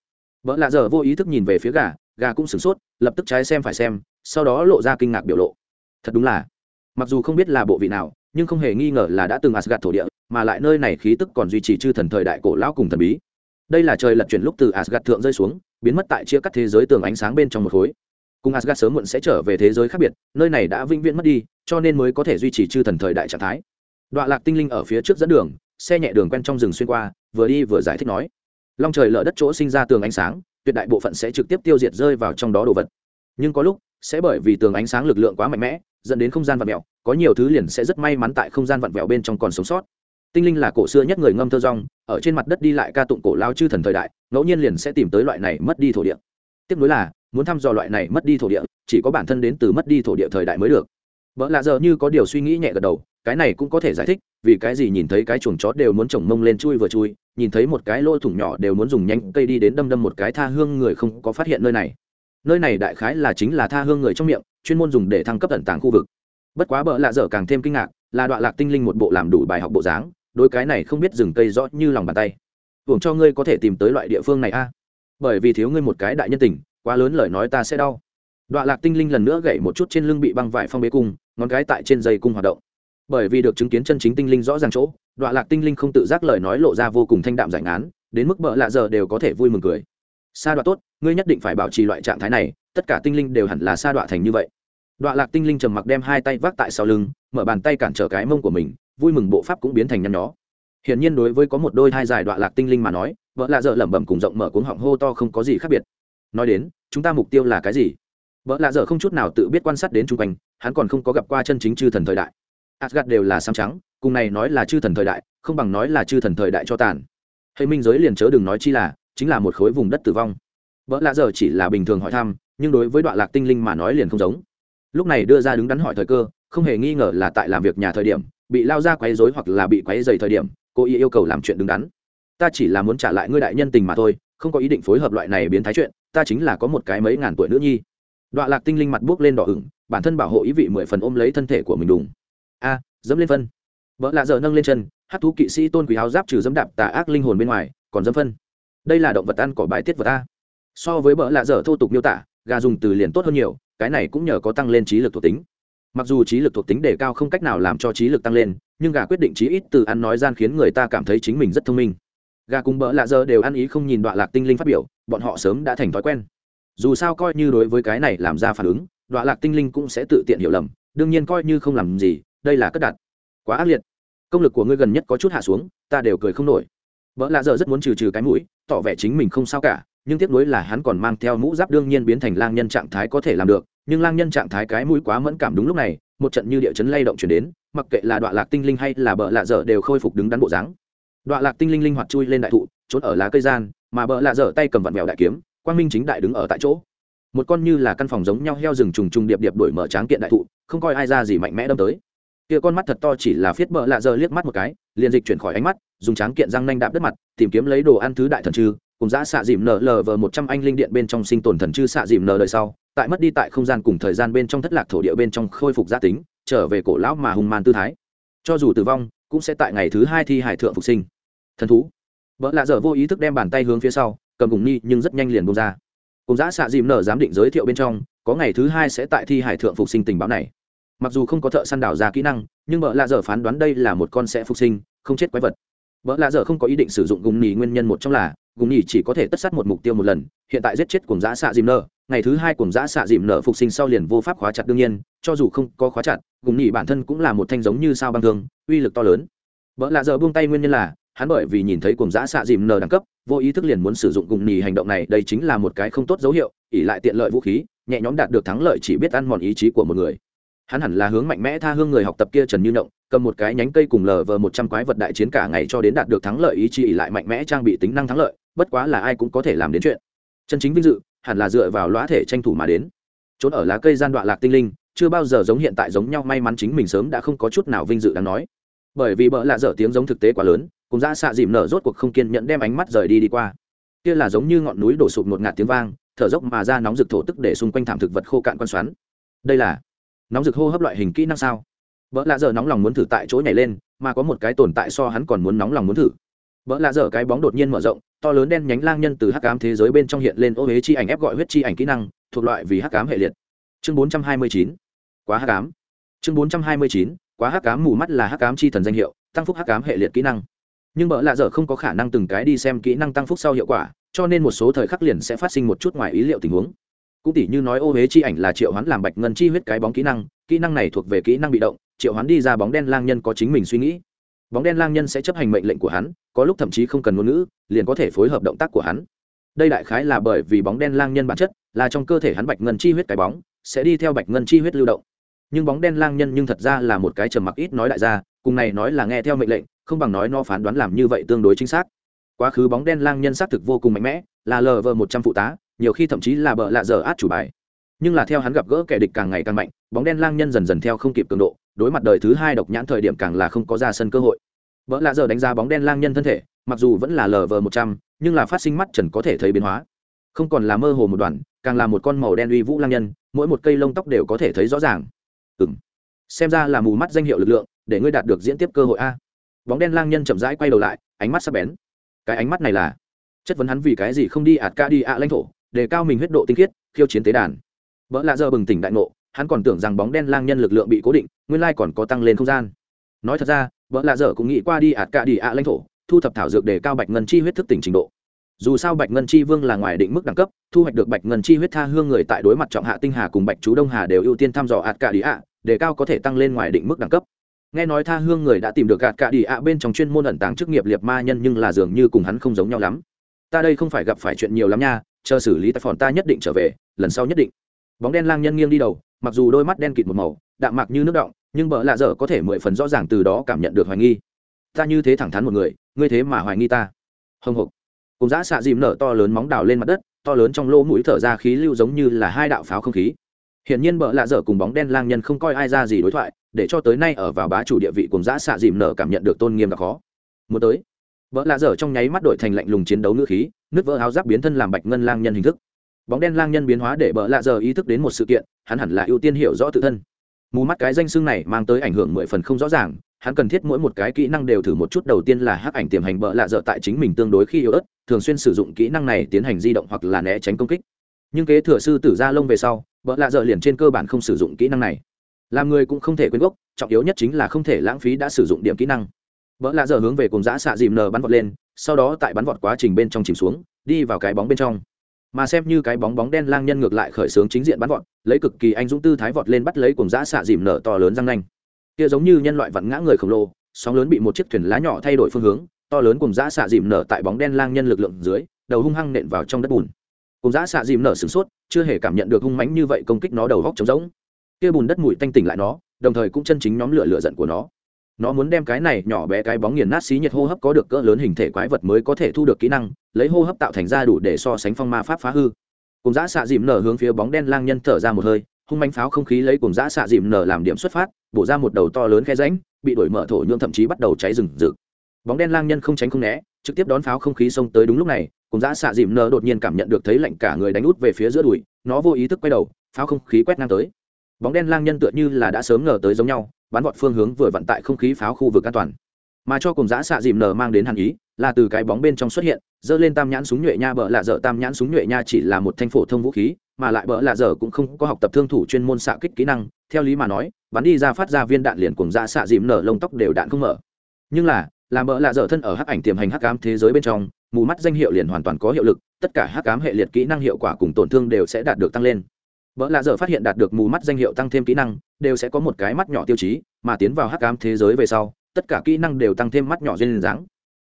S1: vợ lạ giờ vô ý thức nhìn về phía gà gà cũng sửng sốt lập tức trái xem phải xem sau đó lộ ra kinh ngạc biểu lộ thật đúng là mặc dù không biết là bộ vị nào nhưng không hề nghi ngờ là đã từng Asgard thổ địa, mà lại nơi này khí tức còn duy trì chư thần thời đại cổ lão cùng thần bí. Đây là trời lật chuyển lúc từ Asgard thượng rơi xuống, biến mất tại chia cắt thế giới tường ánh sáng bên trong một khối. Cùng Asgard sớm muộn sẽ trở về thế giới khác biệt, nơi này đã vĩnh viễn mất đi, cho nên mới có thể duy trì chư thần thời đại trạng thái. Đoạn Lạc tinh linh ở phía trước dẫn đường, xe nhẹ đường quen trong rừng xuyên qua, vừa đi vừa giải thích nói: Long trời lở đất chỗ sinh ra tường ánh sáng, tuyệt đại bộ phận sẽ trực tiếp tiêu diệt rơi vào trong đó đồ vật. Nhưng có lúc sẽ bởi vì tường ánh sáng lực lượng quá mạnh mẽ, dẫn đến không gian vặn vẹo có nhiều thứ liền sẽ rất may mắn tại không gian vặn vẹo bên trong còn sống sót. Tinh linh là cổ xưa nhất người ngâm thơ rong ở trên mặt đất đi lại ca tụng cổ lao chư thần thời đại ngẫu nhiên liền sẽ tìm tới loại này mất đi thổ địa. Tiếp nối là muốn thăm dò loại này mất đi thổ địa chỉ có bản thân đến từ mất đi thổ địa thời đại mới được. Vợ lạ giờ như có điều suy nghĩ nhẹ gật đầu cái này cũng có thể giải thích, vì cái gì nhìn thấy cái chuồng chó đều muốn trồng mông lên chui vừa chui, nhìn thấy một cái lỗ thủng nhỏ đều muốn dùng nhanh cây đi đến đâm đâm một cái tha hương người không có phát hiện nơi này. Nơi này đại khái là chính là tha hương người trong miệng, chuyên môn dùng để thăng cấp tận tàng khu vực. Bất quá bợ lạ dở càng thêm kinh ngạc, là đoạn lạc tinh linh một bộ làm đủ bài học bộ dáng đôi cái này không biết rừng cây rõ như lòng bàn tay. Hưởng cho ngươi có thể tìm tới loại địa phương này a. Bởi vì thiếu ngươi một cái đại nhân tình, quá lớn lời nói ta sẽ đau. Đoạn lạc tinh linh lần nữa gậy một chút trên lưng bị băng vải phong bế cung, ngón cái tại trên dây cung hoạt động bởi vì được chứng kiến chân chính tinh linh rõ ràng chỗ đoạn lạc tinh linh không tự giác lời nói lộ ra vô cùng thanh đạm giải ngán, đến mức bợ lạ giờ đều có thể vui mừng cười. Sa đoạn tốt, ngươi nhất định phải bảo trì loại trạng thái này, tất cả tinh linh đều hẳn là sa đoạn thành như vậy. Đoạn lạc tinh linh trầm mặc đem hai tay vác tại sau lưng, mở bàn tay cản trở cái mông của mình, vui mừng bộ pháp cũng biến thành nhăn nhó. Hiển nhiên đối với có một đôi hai dài đoạn lạc tinh linh mà nói vợ lạ dở lẩm bẩm cùng rộng mở cuống họng hô to không có gì khác biệt. Nói đến, chúng ta mục tiêu là cái gì? Vợ lạ dở không chút nào tự biết quan sát đến chung quanh, hắn còn không có gặp qua chân chính chư thần thời đại. Asgard đều là xám trắng, cùng này nói là chư thần thời đại, không bằng nói là chư thần thời đại cho tàn. Hệ minh giới liền chớ đừng nói chi là, chính là một khối vùng đất tử vong. Bỡ lạ giờ chỉ là bình thường hỏi thăm, nhưng đối với đoạn lạc tinh linh mà nói liền không giống. Lúc này đưa ra đứng đắn hỏi thời cơ, không hề nghi ngờ là tại làm việc nhà thời điểm, bị lao ra quấy rối hoặc là bị quấy rầy thời điểm, cô ý yêu cầu làm chuyện đứng đắn. Ta chỉ là muốn trả lại ngươi đại nhân tình mà thôi, không có ý định phối hợp loại này biến thái chuyện, ta chính là có một cái mấy ngàn tuổi nữ nhi. Đoạn lạc tinh linh mặt buốc lên đỏ ửng, bản thân bảo hộ ý vị mười phần ôm lấy thân thể của mình đùng a, dẫm lên phân. Vợ lạ giờ nâng lên chân, hát thú kỵ sĩ tôn quý áo giáp trừ dẫm đạp tà ác linh hồn bên ngoài, còn dẫm phân. Đây là động vật ăn cỏ bài tiết vật ta so với vợ lạ dở thô tục miêu tả, gà dùng từ liền tốt hơn nhiều, cái này cũng nhờ có tăng lên trí lực thuộc tính. Mặc dù trí lực thuộc tính đề cao không cách nào làm cho trí lực tăng lên, nhưng gà quyết định trí ít từ ăn nói gian khiến người ta cảm thấy chính mình rất thông minh. Gà cùng bỡ lạ giờ đều ăn ý không nhìn đoạn lạc tinh linh phát biểu, bọn họ sớm đã thành thói quen. Dù sao coi như đối với cái này làm ra phản ứng đoạn lạc tinh linh cũng sẽ tự tiện hiểu lầm, đương nhiên coi như không làm gì đây là cất đặt. Quá ác liệt. Công lực của ngươi gần nhất có chút hạ xuống, ta đều cười không nổi. Vợ lạ giờ rất muốn trừ trừ cái mũi, tỏ vẻ chính mình không sao cả, nhưng tiếc nuối là hắn còn mang theo mũ giáp đương nhiên biến thành lang nhân trạng thái có thể làm được, nhưng lang nhân trạng thái cái mũi quá mẫn cảm đúng lúc này, một trận như địa chấn lay động chuyển đến, mặc kệ là đoạn lạc tinh linh hay là bợ lạ dở đều khôi phục đứng đắn bộ dáng. Đoạn lạc tinh linh linh hoạt chui lên đại thụ, trốn ở lá cây gian, mà bợ lạ dở tay cầm vặn vẹo đại kiếm, quang minh chính đại đứng ở tại chỗ. Một con như là căn phòng giống nhau heo rừng trùng trùng điệp điệp đổi mở tráng kiện đại thụ, không coi ai ra gì mạnh mẽ đâm tới kia con mắt thật to chỉ là phiết bợ lạ giờ liếc mắt một cái liền dịch chuyển khỏi ánh mắt dùng tráng kiện răng nanh đạp đất mặt tìm kiếm lấy đồ ăn thứ đại thần chư, cùng giã xạ dìm nở lờ vờ một trăm anh linh điện bên trong sinh tồn thần chư xạ dìm nở đời sau tại mất đi tại không gian cùng thời gian bên trong thất lạc thổ địa bên trong khôi phục gia tính trở về cổ lão mà hùng man tư thái. Cho dù tử vong cũng sẽ tại ngày thứ hai thi hải thượng phục sinh. Thần thú. Vợ lạ dở vô ý thức đem bàn tay hướng phía sau cầm cùng ni nhưng rất nhanh liền bông ra. Cùng giã xạ dìm nở giám định giới thiệu bên trong có ngày thứ hai sẽ tại thi hải thượng phục sinh tình báo này mặc dù không có thợ săn đào ra kỹ năng, nhưng bợ lạ dở phán đoán đây là một con sẽ phục sinh, không chết quái vật. Bợ lạ dở không có ý định sử dụng gùng nhì nguyên nhân một trong là, gùng nhì chỉ có thể tất sát một mục tiêu một lần, hiện tại giết chết cùng giã xạ dìm nở ngày thứ hai cùng giã xạ dìm nở phục sinh sau liền vô pháp khóa chặt đương nhiên, cho dù không có khóa chặt, gùng nhì bản thân cũng là một thanh giống như sao băng thương, uy lực to lớn. Bợ lạ dở buông tay nguyên nhân là, hắn bởi vì nhìn thấy cùng giã xạ dìm nở đẳng cấp, vô ý thức liền muốn sử dụng gùng nhì hành động này, đây chính là một cái không tốt dấu hiệu ỉ lại tiện lợi vũ khí, nhẹ nhõm đạt được thắng lợi chỉ biết ăn mòn ý chí của một người hắn hẳn là hướng mạnh mẽ tha hương người học tập kia trần như động cầm một cái nhánh cây cùng lờ vờ một trăm quái vật đại chiến cả ngày cho đến đạt được thắng lợi ý chí ỉ lại mạnh mẽ trang bị tính năng thắng lợi, bất quá là ai cũng có thể làm đến chuyện. Chân chính vinh dự, hẳn là dựa vào lõa thể tranh thủ mà đến. Trốn ở lá cây gian đoạn lạc tinh linh, chưa bao giờ giống hiện tại giống nhau may mắn chính mình sớm đã không có chút nào vinh dự đáng nói. Bởi vì bỡ lạ dở tiếng giống thực tế quá lớn, cùng ra xạ dìm nở rốt cuộc không kiên nhẫn đem ánh mắt rời đi đi qua. Kia là giống như ngọn núi đổ sụp một ngạt tiếng vang, thở dốc mà ra nóng rực thổ tức để xung quanh thảm thực vật khô cạn quan xoắn. Đây là nóng rực hô hấp loại hình kỹ năng sao? Vợ lạ dở nóng lòng muốn thử tại chỗ nhảy lên, mà có một cái tồn tại so hắn còn muốn nóng lòng muốn thử. Vợ lạ dở cái bóng đột nhiên mở rộng, to lớn đen nhánh lang nhân từ hắc ám thế giới bên trong hiện lên ô huế chi ảnh ép gọi huyết chi ảnh kỹ năng, thuộc loại vì hắc ám hệ liệt. Chương bốn trăm hai mươi chín, quá hắc ám. Chương bốn trăm hai mươi chín, quá hắc ám mù mắt là hắc ám chi thần danh hiệu, tăng phúc hắc ám hệ liệt kỹ năng. Nhưng vợ lạ dở không có khả năng từng cái đi xem kỹ năng tăng phúc sau hiệu quả, cho nên một số thời khắc liền sẽ phát sinh một chút ngoài ý liệu tình huống cũng tỉ như nói ô huế chi ảnh là triệu hoán làm bạch ngân chi huyết cái bóng kỹ năng kỹ năng này thuộc về kỹ năng bị động, triệu hoán đi ra bóng đen lang nhân có chính mình suy nghĩ. Bóng đen lang nhân sẽ chấp hành mệnh lệnh của hắn, có lúc thậm chí không cần ngôn ngữ, liền có thể phối hợp động tác của hắn. Đây đại khái là bởi vì bóng đen lang nhân bản chất là trong cơ thể hắn bạch ngân chi huyết cái bóng, sẽ đi theo bạch ngân chi huyết lưu động. Nhưng bóng đen lang nhân nhưng thật ra là một cái trầm mặc ít nói đại gia, cùng này nói là nghe theo mệnh lệnh, không bằng nói nó phán đoán làm như vậy tương đối chính xác. Quá khứ bóng đen lang nhân xác thực vô cùng mạnh mẽ, là lờ vờ một trăm phụ tá nhiều khi thậm chí là bợ lạ giờ át chủ bài. Nhưng là theo hắn gặp gỡ kẻ địch càng ngày càng mạnh, bóng đen lang nhân dần dần theo không kịp cường độ, đối mặt đời thứ hai độc nhãn thời điểm càng là không có ra sân cơ hội. Vợ lạ giờ đánh giá bóng đen lang nhân thân thể, mặc dù vẫn là lờ vờ một trăm, nhưng là phát sinh mắt trần có thể thấy biến hóa. Không còn là mơ hồ một đoàn càng là một con màu đen uy vũ lang nhân, mỗi một cây lông tóc đều có thể thấy rõ ràng. Ừ m xem ra là mù mắt danh hiệu lực lượng, để ngươi đạt được diễn tiếp cơ hội a. Bóng đen lang nhân chậm rãi quay đầu lại, ánh mắt sắp bén. Cái ánh mắt này là, chất vấn hắn vì cái gì không đi ạt ca đi ạ lãnh thổ để cao mình huyết độ tinh khiết, khiêu chiến tế đàn. Vợ lạ giờ bừng tỉnh đại ngộ, hắn còn tưởng rằng bóng đen lang nhân lực lượng bị cố định, nguyên lai còn có tăng lên không gian. Nói thật ra, vợ lạ giờ cũng nghĩ qua đi ạt cả đi ạ lãnh thổ, thu thập thảo dược để cao bạch ngân chi huyết thức tỉnh trình độ. Dù sao bạch ngân chi vương là ngoài định mức đẳng cấp, thu hoạch được bạch ngân chi huyết tha hương người tại đối mặt trọng hạ tinh hà cùng bạch chú đông hà đều ưu tiên thăm dò ạt cả đi ạ, để cao có thể tăng lên ngoài định mức đẳng cấp. Nghe nói tha hương người đã tìm được gạt cả đi ạ bên trong chuyên môn ẩn tàng chức nghiệp liệt ma nhân nhưng là dường như cùng hắn không giống nhau lắm. Ta đây không phải gặp phải chuyện nhiều lắm nha chờ xử lý tài phòn ta nhất định trở về, lần sau nhất định. Bóng đen lang nhân nghiêng đi đầu, mặc dù đôi mắt đen kịt một màu, đạm mạc như nước động, nhưng bợ lạ dở có thể mười phần rõ ràng từ đó cảm nhận được hoài nghi. Ta như thế thẳng thắn một người, ngươi thế mà hoài nghi ta. Hồng hộc cùng giã xạ dìm nở to lớn móng đào lên mặt đất, to lớn trong lỗ mũi thở ra khí lưu giống như là hai đạo pháo không khí. Hiển nhiên bợ lạ dở cùng bóng đen lang nhân không coi ai ra gì đối thoại, để cho tới nay ở vào bá chủ địa vị cùng giã xạ dìm nở cảm nhận được tôn nghiêm là khó. Muốn tới. Vợ lạ dở trong nháy mắt đổi thành lạnh lùng chiến đấu ngữ khí nước vỡ áo giáp biến thân làm bạch ngân lang nhân hình thức. Bóng đen lang nhân biến hóa để bợ lạ dở ý thức đến một sự kiện, hắn hẳn là ưu tiên hiểu rõ tự thân. Mù mắt cái danh xưng này mang tới ảnh hưởng mười phần không rõ ràng, hắn cần thiết mỗi một cái kỹ năng đều thử một chút, đầu tiên là hắc ảnh tiềm hành bợ lạ dở tại chính mình tương đối khi yếu ớt, thường xuyên sử dụng kỹ năng này tiến hành di động hoặc là né tránh công kích. Nhưng kế thừa sư tử ra lông về sau, bợ lạ dở liền trên cơ bản không sử dụng kỹ năng này. Làm người cũng không thể quên gốc, trọng yếu nhất chính là không thể lãng phí đã sử dụng điểm kỹ năng. Bỡ lạ dở hướng về cùng giã xạ dìm nờ bắn vọt lên sau đó tại bắn vọt quá trình bên trong chìm xuống, đi vào cái bóng bên trong. Mà xem như cái bóng bóng đen lang nhân ngược lại khởi xướng chính diện bắn vọt, lấy cực kỳ anh dũng tư thái vọt lên bắt lấy cùng giã xạ dìm nở to lớn răng nanh. Kia giống như nhân loại vặn ngã người khổng lồ, sóng lớn bị một chiếc thuyền lá nhỏ thay đổi phương hướng, to lớn cùng giã xạ dìm nở tại bóng đen lang nhân lực lượng dưới, đầu hung hăng nện vào trong đất bùn. Cùng giã xạ dìm nở sửng sốt, chưa hề cảm nhận được hung mãnh như vậy công kích nó đầu góc trống rỗng. Kia bùn đất mùi tanh tỉnh lại nó, đồng thời cũng chân chính nhóm lửa lửa giận của nó nó muốn đem cái này nhỏ bé cái bóng nghiền nát xí nhiệt hô hấp có được cỡ lớn hình thể quái vật mới có thể thu được kỹ năng, lấy hô hấp tạo thành ra đủ để so sánh phong ma pháp phá hư. Cùng giã xạ dìm nở hướng phía bóng đen lang nhân thở ra một hơi, hung manh pháo không khí lấy cùng giã xạ dìm nở làm điểm xuất phát, bổ ra một đầu to lớn khe ránh bị đổi mở thổ nhuộm thậm chí bắt đầu cháy rừng rực. Bóng đen lang nhân không tránh không né, trực tiếp đón pháo không khí xông tới đúng lúc này, cùng giã xạ dìm nở đột nhiên cảm nhận được thấy lạnh cả người đánh út về phía giữa đùi, nó vô ý thức quay đầu, pháo không khí quét ngang tới. Bóng đen lang nhân tựa như là đã sớm ngờ tới giống nhau bắn vọt phương hướng vừa vận tại không khí pháo khu vực an toàn. Mà cho cùng giã xạ dìm nở mang đến hàn ý, là từ cái bóng bên trong xuất hiện dơ lên tam nhãn súng nhuệ nha bợ lạ dở. Tam nhãn súng nhuệ nha chỉ là một thanh phổ thông vũ khí, mà lại bỡ lạ dở cũng không có học tập thương thủ chuyên môn xạ kích kỹ năng. Theo lý mà nói, bắn đi ra phát ra viên đạn liền cùng giã xạ dìm nở lông tóc đều đạn không mở. Nhưng là, làm bỡ lạ dở thân ở hắc ảnh tiềm hành hắc ám thế giới bên trong, mù mắt danh hiệu liền hoàn toàn có hiệu lực, tất cả hắc ám hệ liệt kỹ năng hiệu quả cùng tổn thương đều sẽ đạt được tăng lên vợ lạ dở phát hiện đạt được mù mắt danh hiệu tăng thêm kỹ năng, đều sẽ có một cái mắt nhỏ tiêu chí, mà tiến vào hắc ám thế giới về sau, tất cả kỹ năng đều tăng thêm mắt nhỏ duyên dáng.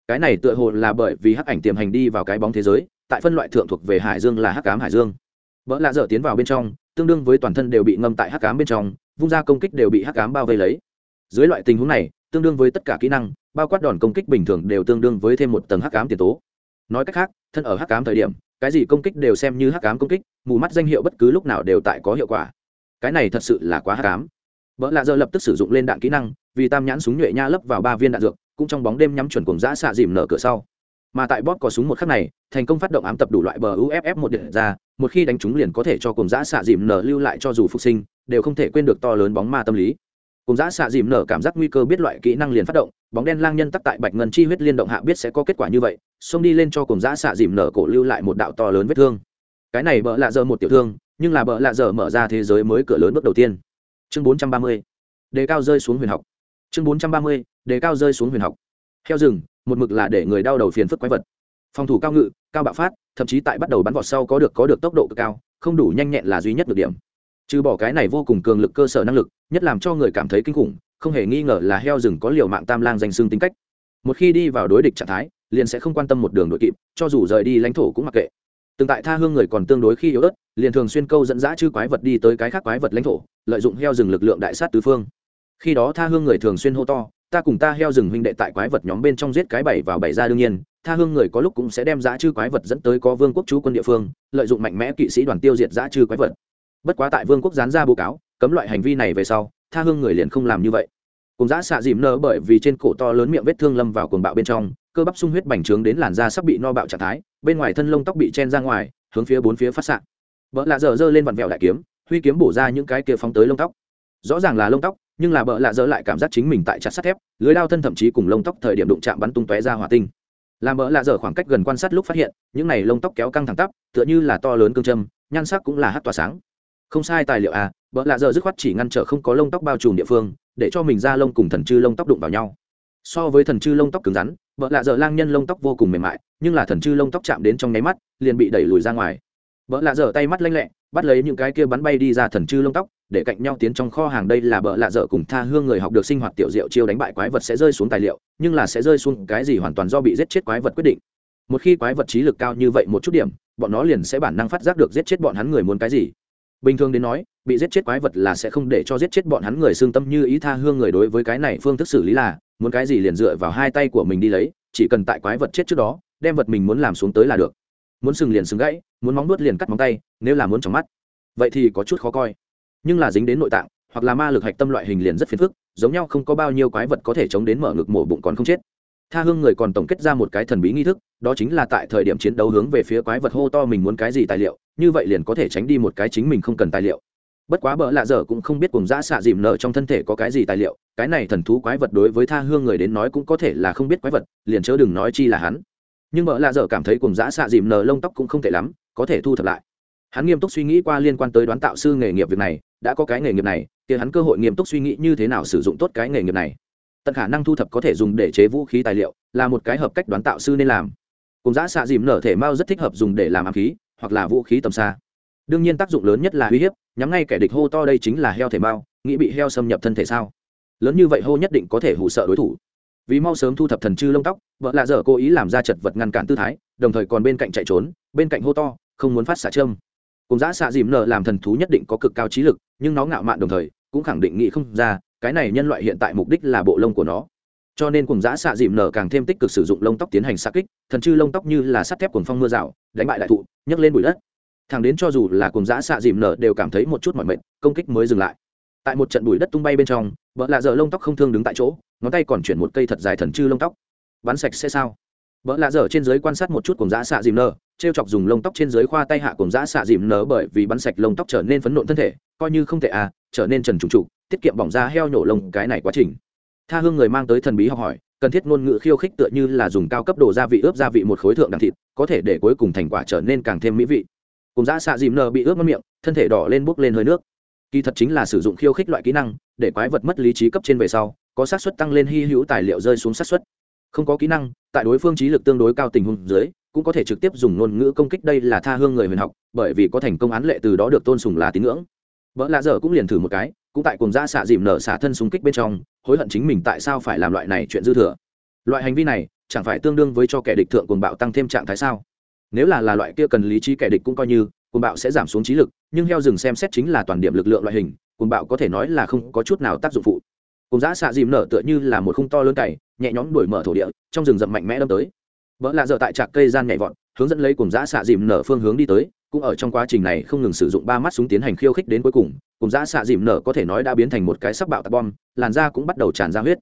S1: Cái này tựa hồ là bởi vì hắc ảnh tiềm hành đi vào cái bóng thế giới, tại phân loại thượng thuộc về hải dương là hắc ám hải dương. Vợ lạ dở tiến vào bên trong, tương đương với toàn thân đều bị ngâm tại hắc ám bên trong, vung ra công kích đều bị hắc ám bao vây lấy. Dưới loại tình huống này, tương đương với tất cả kỹ năng, bao quát đòn công kích bình thường đều tương đương với thêm một tầng hắc ám tiền tố. Nói cách khác, thân ở hắc ám thời điểm cái gì công kích đều xem như hắc ám công kích, mù mắt danh hiệu bất cứ lúc nào đều tại có hiệu quả. Cái này thật sự là quá hắc ám. Vợ lạ giờ lập tức sử dụng lên đạn kỹ năng, vì tam nhãn súng nhuệ nha lấp vào ba viên đạn dược, cũng trong bóng đêm nhắm chuẩn cùng giã xạ dìm nở cửa sau. Mà tại bóp có súng một khắc này, thành công phát động ám tập đủ loại bờ uff một điện ra, một khi đánh chúng liền có thể cho cùng giã xạ dìm nở lưu lại cho dù phục sinh, đều không thể quên được to lớn bóng ma tâm lý. Cùng giã xạ dìm nở cảm giác nguy cơ biết loại kỹ năng liền phát động bóng đen lang nhân tắc tại bạch ngân chi huyết liên động hạ biết sẽ có kết quả như vậy, xông đi lên cho cùng giã xạ dìm nở cổ lưu lại một đạo to lớn vết thương. Cái này bợ lạ dơ một tiểu thương, nhưng là bợ lạ dở mở ra thế giới mới cửa lớn bước đầu tiên. Chương bốn trăm ba mươi, đề cao rơi xuống huyền học. Chương bốn trăm ba mươi, đề cao rơi xuống huyền học. Heo rừng, một mực là để người đau đầu phiền phức quái vật. Phòng thủ cao ngự, cao bạo phát, thậm chí tại bắt đầu bắn vọt sau có được có được tốc độ cực cao, không đủ nhanh nhẹn là duy nhất được điểm. Trừ bỏ cái này vô cùng cường lực cơ sở năng lực, nhất làm cho người cảm thấy kinh khủng không hề nghi ngờ là heo rừng có liều mạng tam lang danh xương tính cách. Một khi đi vào đối địch trạng thái, liền sẽ không quan tâm một đường đội kịp, cho dù rời đi lãnh thổ cũng mặc kệ. Từng tại tha hương người còn tương đối khi yếu ớt, liền thường xuyên câu dẫn dã chư quái vật đi tới cái khác quái vật lãnh thổ, lợi dụng heo rừng lực lượng đại sát tứ phương. Khi đó tha hương người thường xuyên hô to, ta cùng ta heo rừng huynh đệ tại quái vật nhóm bên trong giết cái bảy vào bảy ra đương nhiên, tha hương người có lúc cũng sẽ đem dã chư quái vật dẫn tới có vương quốc chú quân địa phương, lợi dụng mạnh mẽ kỵ sĩ đoàn tiêu diệt dã chư quái vật. Bất quá tại vương quốc gián ra báo cáo, cấm loại hành vi này về sau tha hương người liền không làm như vậy. Cùng giã xạ dìm nơ bởi vì trên cổ to lớn miệng vết thương lâm vào cuồng bạo bên trong, cơ bắp sung huyết bành trướng đến làn da sắp bị no bạo trạng thái, bên ngoài thân lông tóc bị chen ra ngoài, hướng phía bốn phía phát xạ. Vợ lạ dở dơ lên vặn vẹo đại kiếm, huy kiếm bổ ra những cái kia phóng tới lông tóc. Rõ ràng là lông tóc, nhưng là bợ lạ dở lại cảm giác chính mình tại chặt sắt thép, lưới đao thân thậm chí cùng lông tóc thời điểm đụng chạm bắn tung tóe ra hỏa tinh. Làm bợ lạ dở khoảng cách gần quan sát lúc phát hiện, những này lông tóc kéo căng thẳng tắp, tựa như là to lớn cương châm, nhan sắc cũng là hát tỏa sáng. Không sai tài liệu à bợ lạ giờ dứt khoát chỉ ngăn trở không có lông tóc bao trùm địa phương, để cho mình ra lông cùng thần chư lông tóc đụng vào nhau. So với thần chư lông tóc cứng rắn bợ lạ dở lang nhân lông tóc vô cùng mềm mại, nhưng là thần chư lông tóc chạm đến trong nháy mắt, liền bị đẩy lùi ra ngoài. Bợ lạ dở tay mắt lanh lẹ, bắt lấy những cái kia bắn bay đi ra thần chư lông tóc, để cạnh nhau tiến trong kho hàng đây là bợ lạ dở cùng tha hương người học được sinh hoạt tiểu diệu chiêu đánh bại quái vật sẽ rơi xuống tài liệu, nhưng là sẽ rơi xuống cái gì hoàn toàn do bị giết chết quái vật quyết định. Một khi quái vật trí lực cao như vậy một chút điểm, bọn nó liền sẽ bản năng phát giác được giết chết bọn hắn người muốn cái gì. Bình thường đến nói bị giết chết quái vật là sẽ không để cho giết chết bọn hắn người xương tâm như ý tha hương người đối với cái này phương thức xử lý là, muốn cái gì liền dựa vào hai tay của mình đi lấy, chỉ cần tại quái vật chết trước đó, đem vật mình muốn làm xuống tới là được. Muốn sừng liền sừng gãy, muốn móng nuốt liền cắt móng tay, nếu là muốn trong mắt. Vậy thì có chút khó coi. Nhưng là dính đến nội tạng, hoặc là ma lực hạch tâm loại hình liền rất phiền phức, giống nhau không có bao nhiêu quái vật có thể chống đến mở ngực mổ bụng còn không chết. Tha hương người còn tổng kết ra một cái thần bí nghi thức, đó chính là tại thời điểm chiến đấu hướng về phía quái vật hô to mình muốn cái gì tài liệu, như vậy liền có thể tránh đi một cái chính mình không cần tài liệu bất quá bỡ lạ dở cũng không biết cùng giã xạ dìm nợ trong thân thể có cái gì tài liệu, cái này thần thú quái vật đối với tha hương người đến nói cũng có thể là không biết quái vật, liền chớ đừng nói chi là hắn. Nhưng bỡ lạ dở cảm thấy cùng giã xạ dìm nợ lông tóc cũng không tệ lắm, có thể thu thập lại. Hắn nghiêm túc suy nghĩ qua liên quan tới đoán tạo sư nghề nghiệp việc này, đã có cái nghề nghiệp này thì hắn cơ hội nghiêm túc suy nghĩ như thế nào sử dụng tốt cái nghề nghiệp này. Tận khả năng thu thập có thể dùng để chế vũ khí tài liệu, là một cái hợp cách đoán tạo sư nên làm. Cùng giã xạ dìm nở thể mao rất thích hợp dùng để làm ám khí, hoặc là vũ khí tầm xa đương nhiên tác dụng lớn nhất là uy hiếp, nhắm ngay kẻ địch hô to đây chính là heo thể mao nghĩ bị heo xâm nhập thân thể sao? Lớn như vậy hô nhất định có thể hụ sợ đối thủ. Vì mau sớm thu thập thần chư lông tóc, vợ lạ dở cố ý làm ra chật vật ngăn cản tư thái, đồng thời còn bên cạnh chạy trốn, bên cạnh hô to, không muốn phát xạ trâm cùng giã xạ dìm nợ làm thần thú nhất định có cực cao trí lực, nhưng nó ngạo mạn đồng thời, cũng khẳng định nghĩ không ra, cái này nhân loại hiện tại mục đích là bộ lông của nó. Cho nên cùng giã xạ dìm nở càng thêm tích cực sử dụng lông tóc tiến hành xa kích, thần chư lông tóc như là sắt thép cuồng phong mưa rào, đánh bại đại thụ, nhấc lên bụi đất thằng đến cho dù là cùng giã xạ dìm nở đều cảm thấy một chút mọi mệnh công kích mới dừng lại. Tại một trận bụi đất tung bay bên trong, vợ lạ dở lông tóc không thương đứng tại chỗ, ngón tay còn chuyển một cây thật dài thần chư lông tóc. Bắn sạch sẽ sao? Vợ lạ dở trên dưới quan sát một chút cùng giã xạ dìm nở t r e o chọc dùng lông tóc trên dưới khoa tay hạ cùng giã xạ dìm nở bởi vì bắn sạch lông tóc trở nên phấn nộn thân thể, coi như không thể à trở nên trần trùng trụ, tiết kiệm bỏng da heo nhổ lông, cái này quá trình. Tha hương người mang tới thần bí học hỏi, cần thiết ngôn ngữ khiêu khích tựa như là dùng cao cấp đồ gia vị ướp gia vị một khối thượng đẳng thịt, có thể để cuối cùng thành quả trở nên càng thêm mỹ vị cùng giã xạ dìm nờ bị ướt mất miệng, thân thể đỏ lên bốc lên hơi nước. Kỳ thật chính là sử dụng khiêu khích loại kỹ năng, để quái vật mất lý trí cấp trên về sau, có xác suất tăng lên hy hữu tài liệu rơi xuống xác suất. Không có kỹ năng, tại đối phương trí lực tương đối cao tình huống dưới, cũng có thể trực tiếp dùng ngôn ngữ công kích đây là tha hương người huyền học, bởi vì có thành công án lệ từ đó được tôn sùng là tín ngưỡng. Vợ lạ dở cũng liền thử một cái, cũng tại cùng ra xạ dìm nở xả thân súng kích bên trong, hối hận chính mình tại sao phải làm loại này chuyện dư thừa. Loại hành vi này, chẳng phải tương đương với cho kẻ địch thượng cuồng bạo tăng thêm trạng thái sao? Nếu là là loại kia cần lý trí kẻ địch cũng coi như, cuồng bạo sẽ giảm xuống trí lực, nhưng heo rừng xem xét chính là toàn điểm lực lượng loại hình, cuồng bạo có thể nói là không có chút nào tác dụng phụ. Cùng giã xạ dìm nở tựa như là một khung to lớn cày, nhẹ nhõm đuổi mở thổ địa, trong rừng rậm mạnh mẽ đâm tới. Vợ lạ dở tại trạc cây gian nhảy vọt, hướng dẫn lấy cùng giã xạ dìm nở phương hướng đi tới, cũng ở trong quá trình này không ngừng sử dụng ba mắt súng tiến hành khiêu khích đến cuối cùng cùng giã xạ dìm nở có thể nói đã biến thành một cái sắc bạo tạc bom, làn da cũng bắt đầu tràn ra huyết.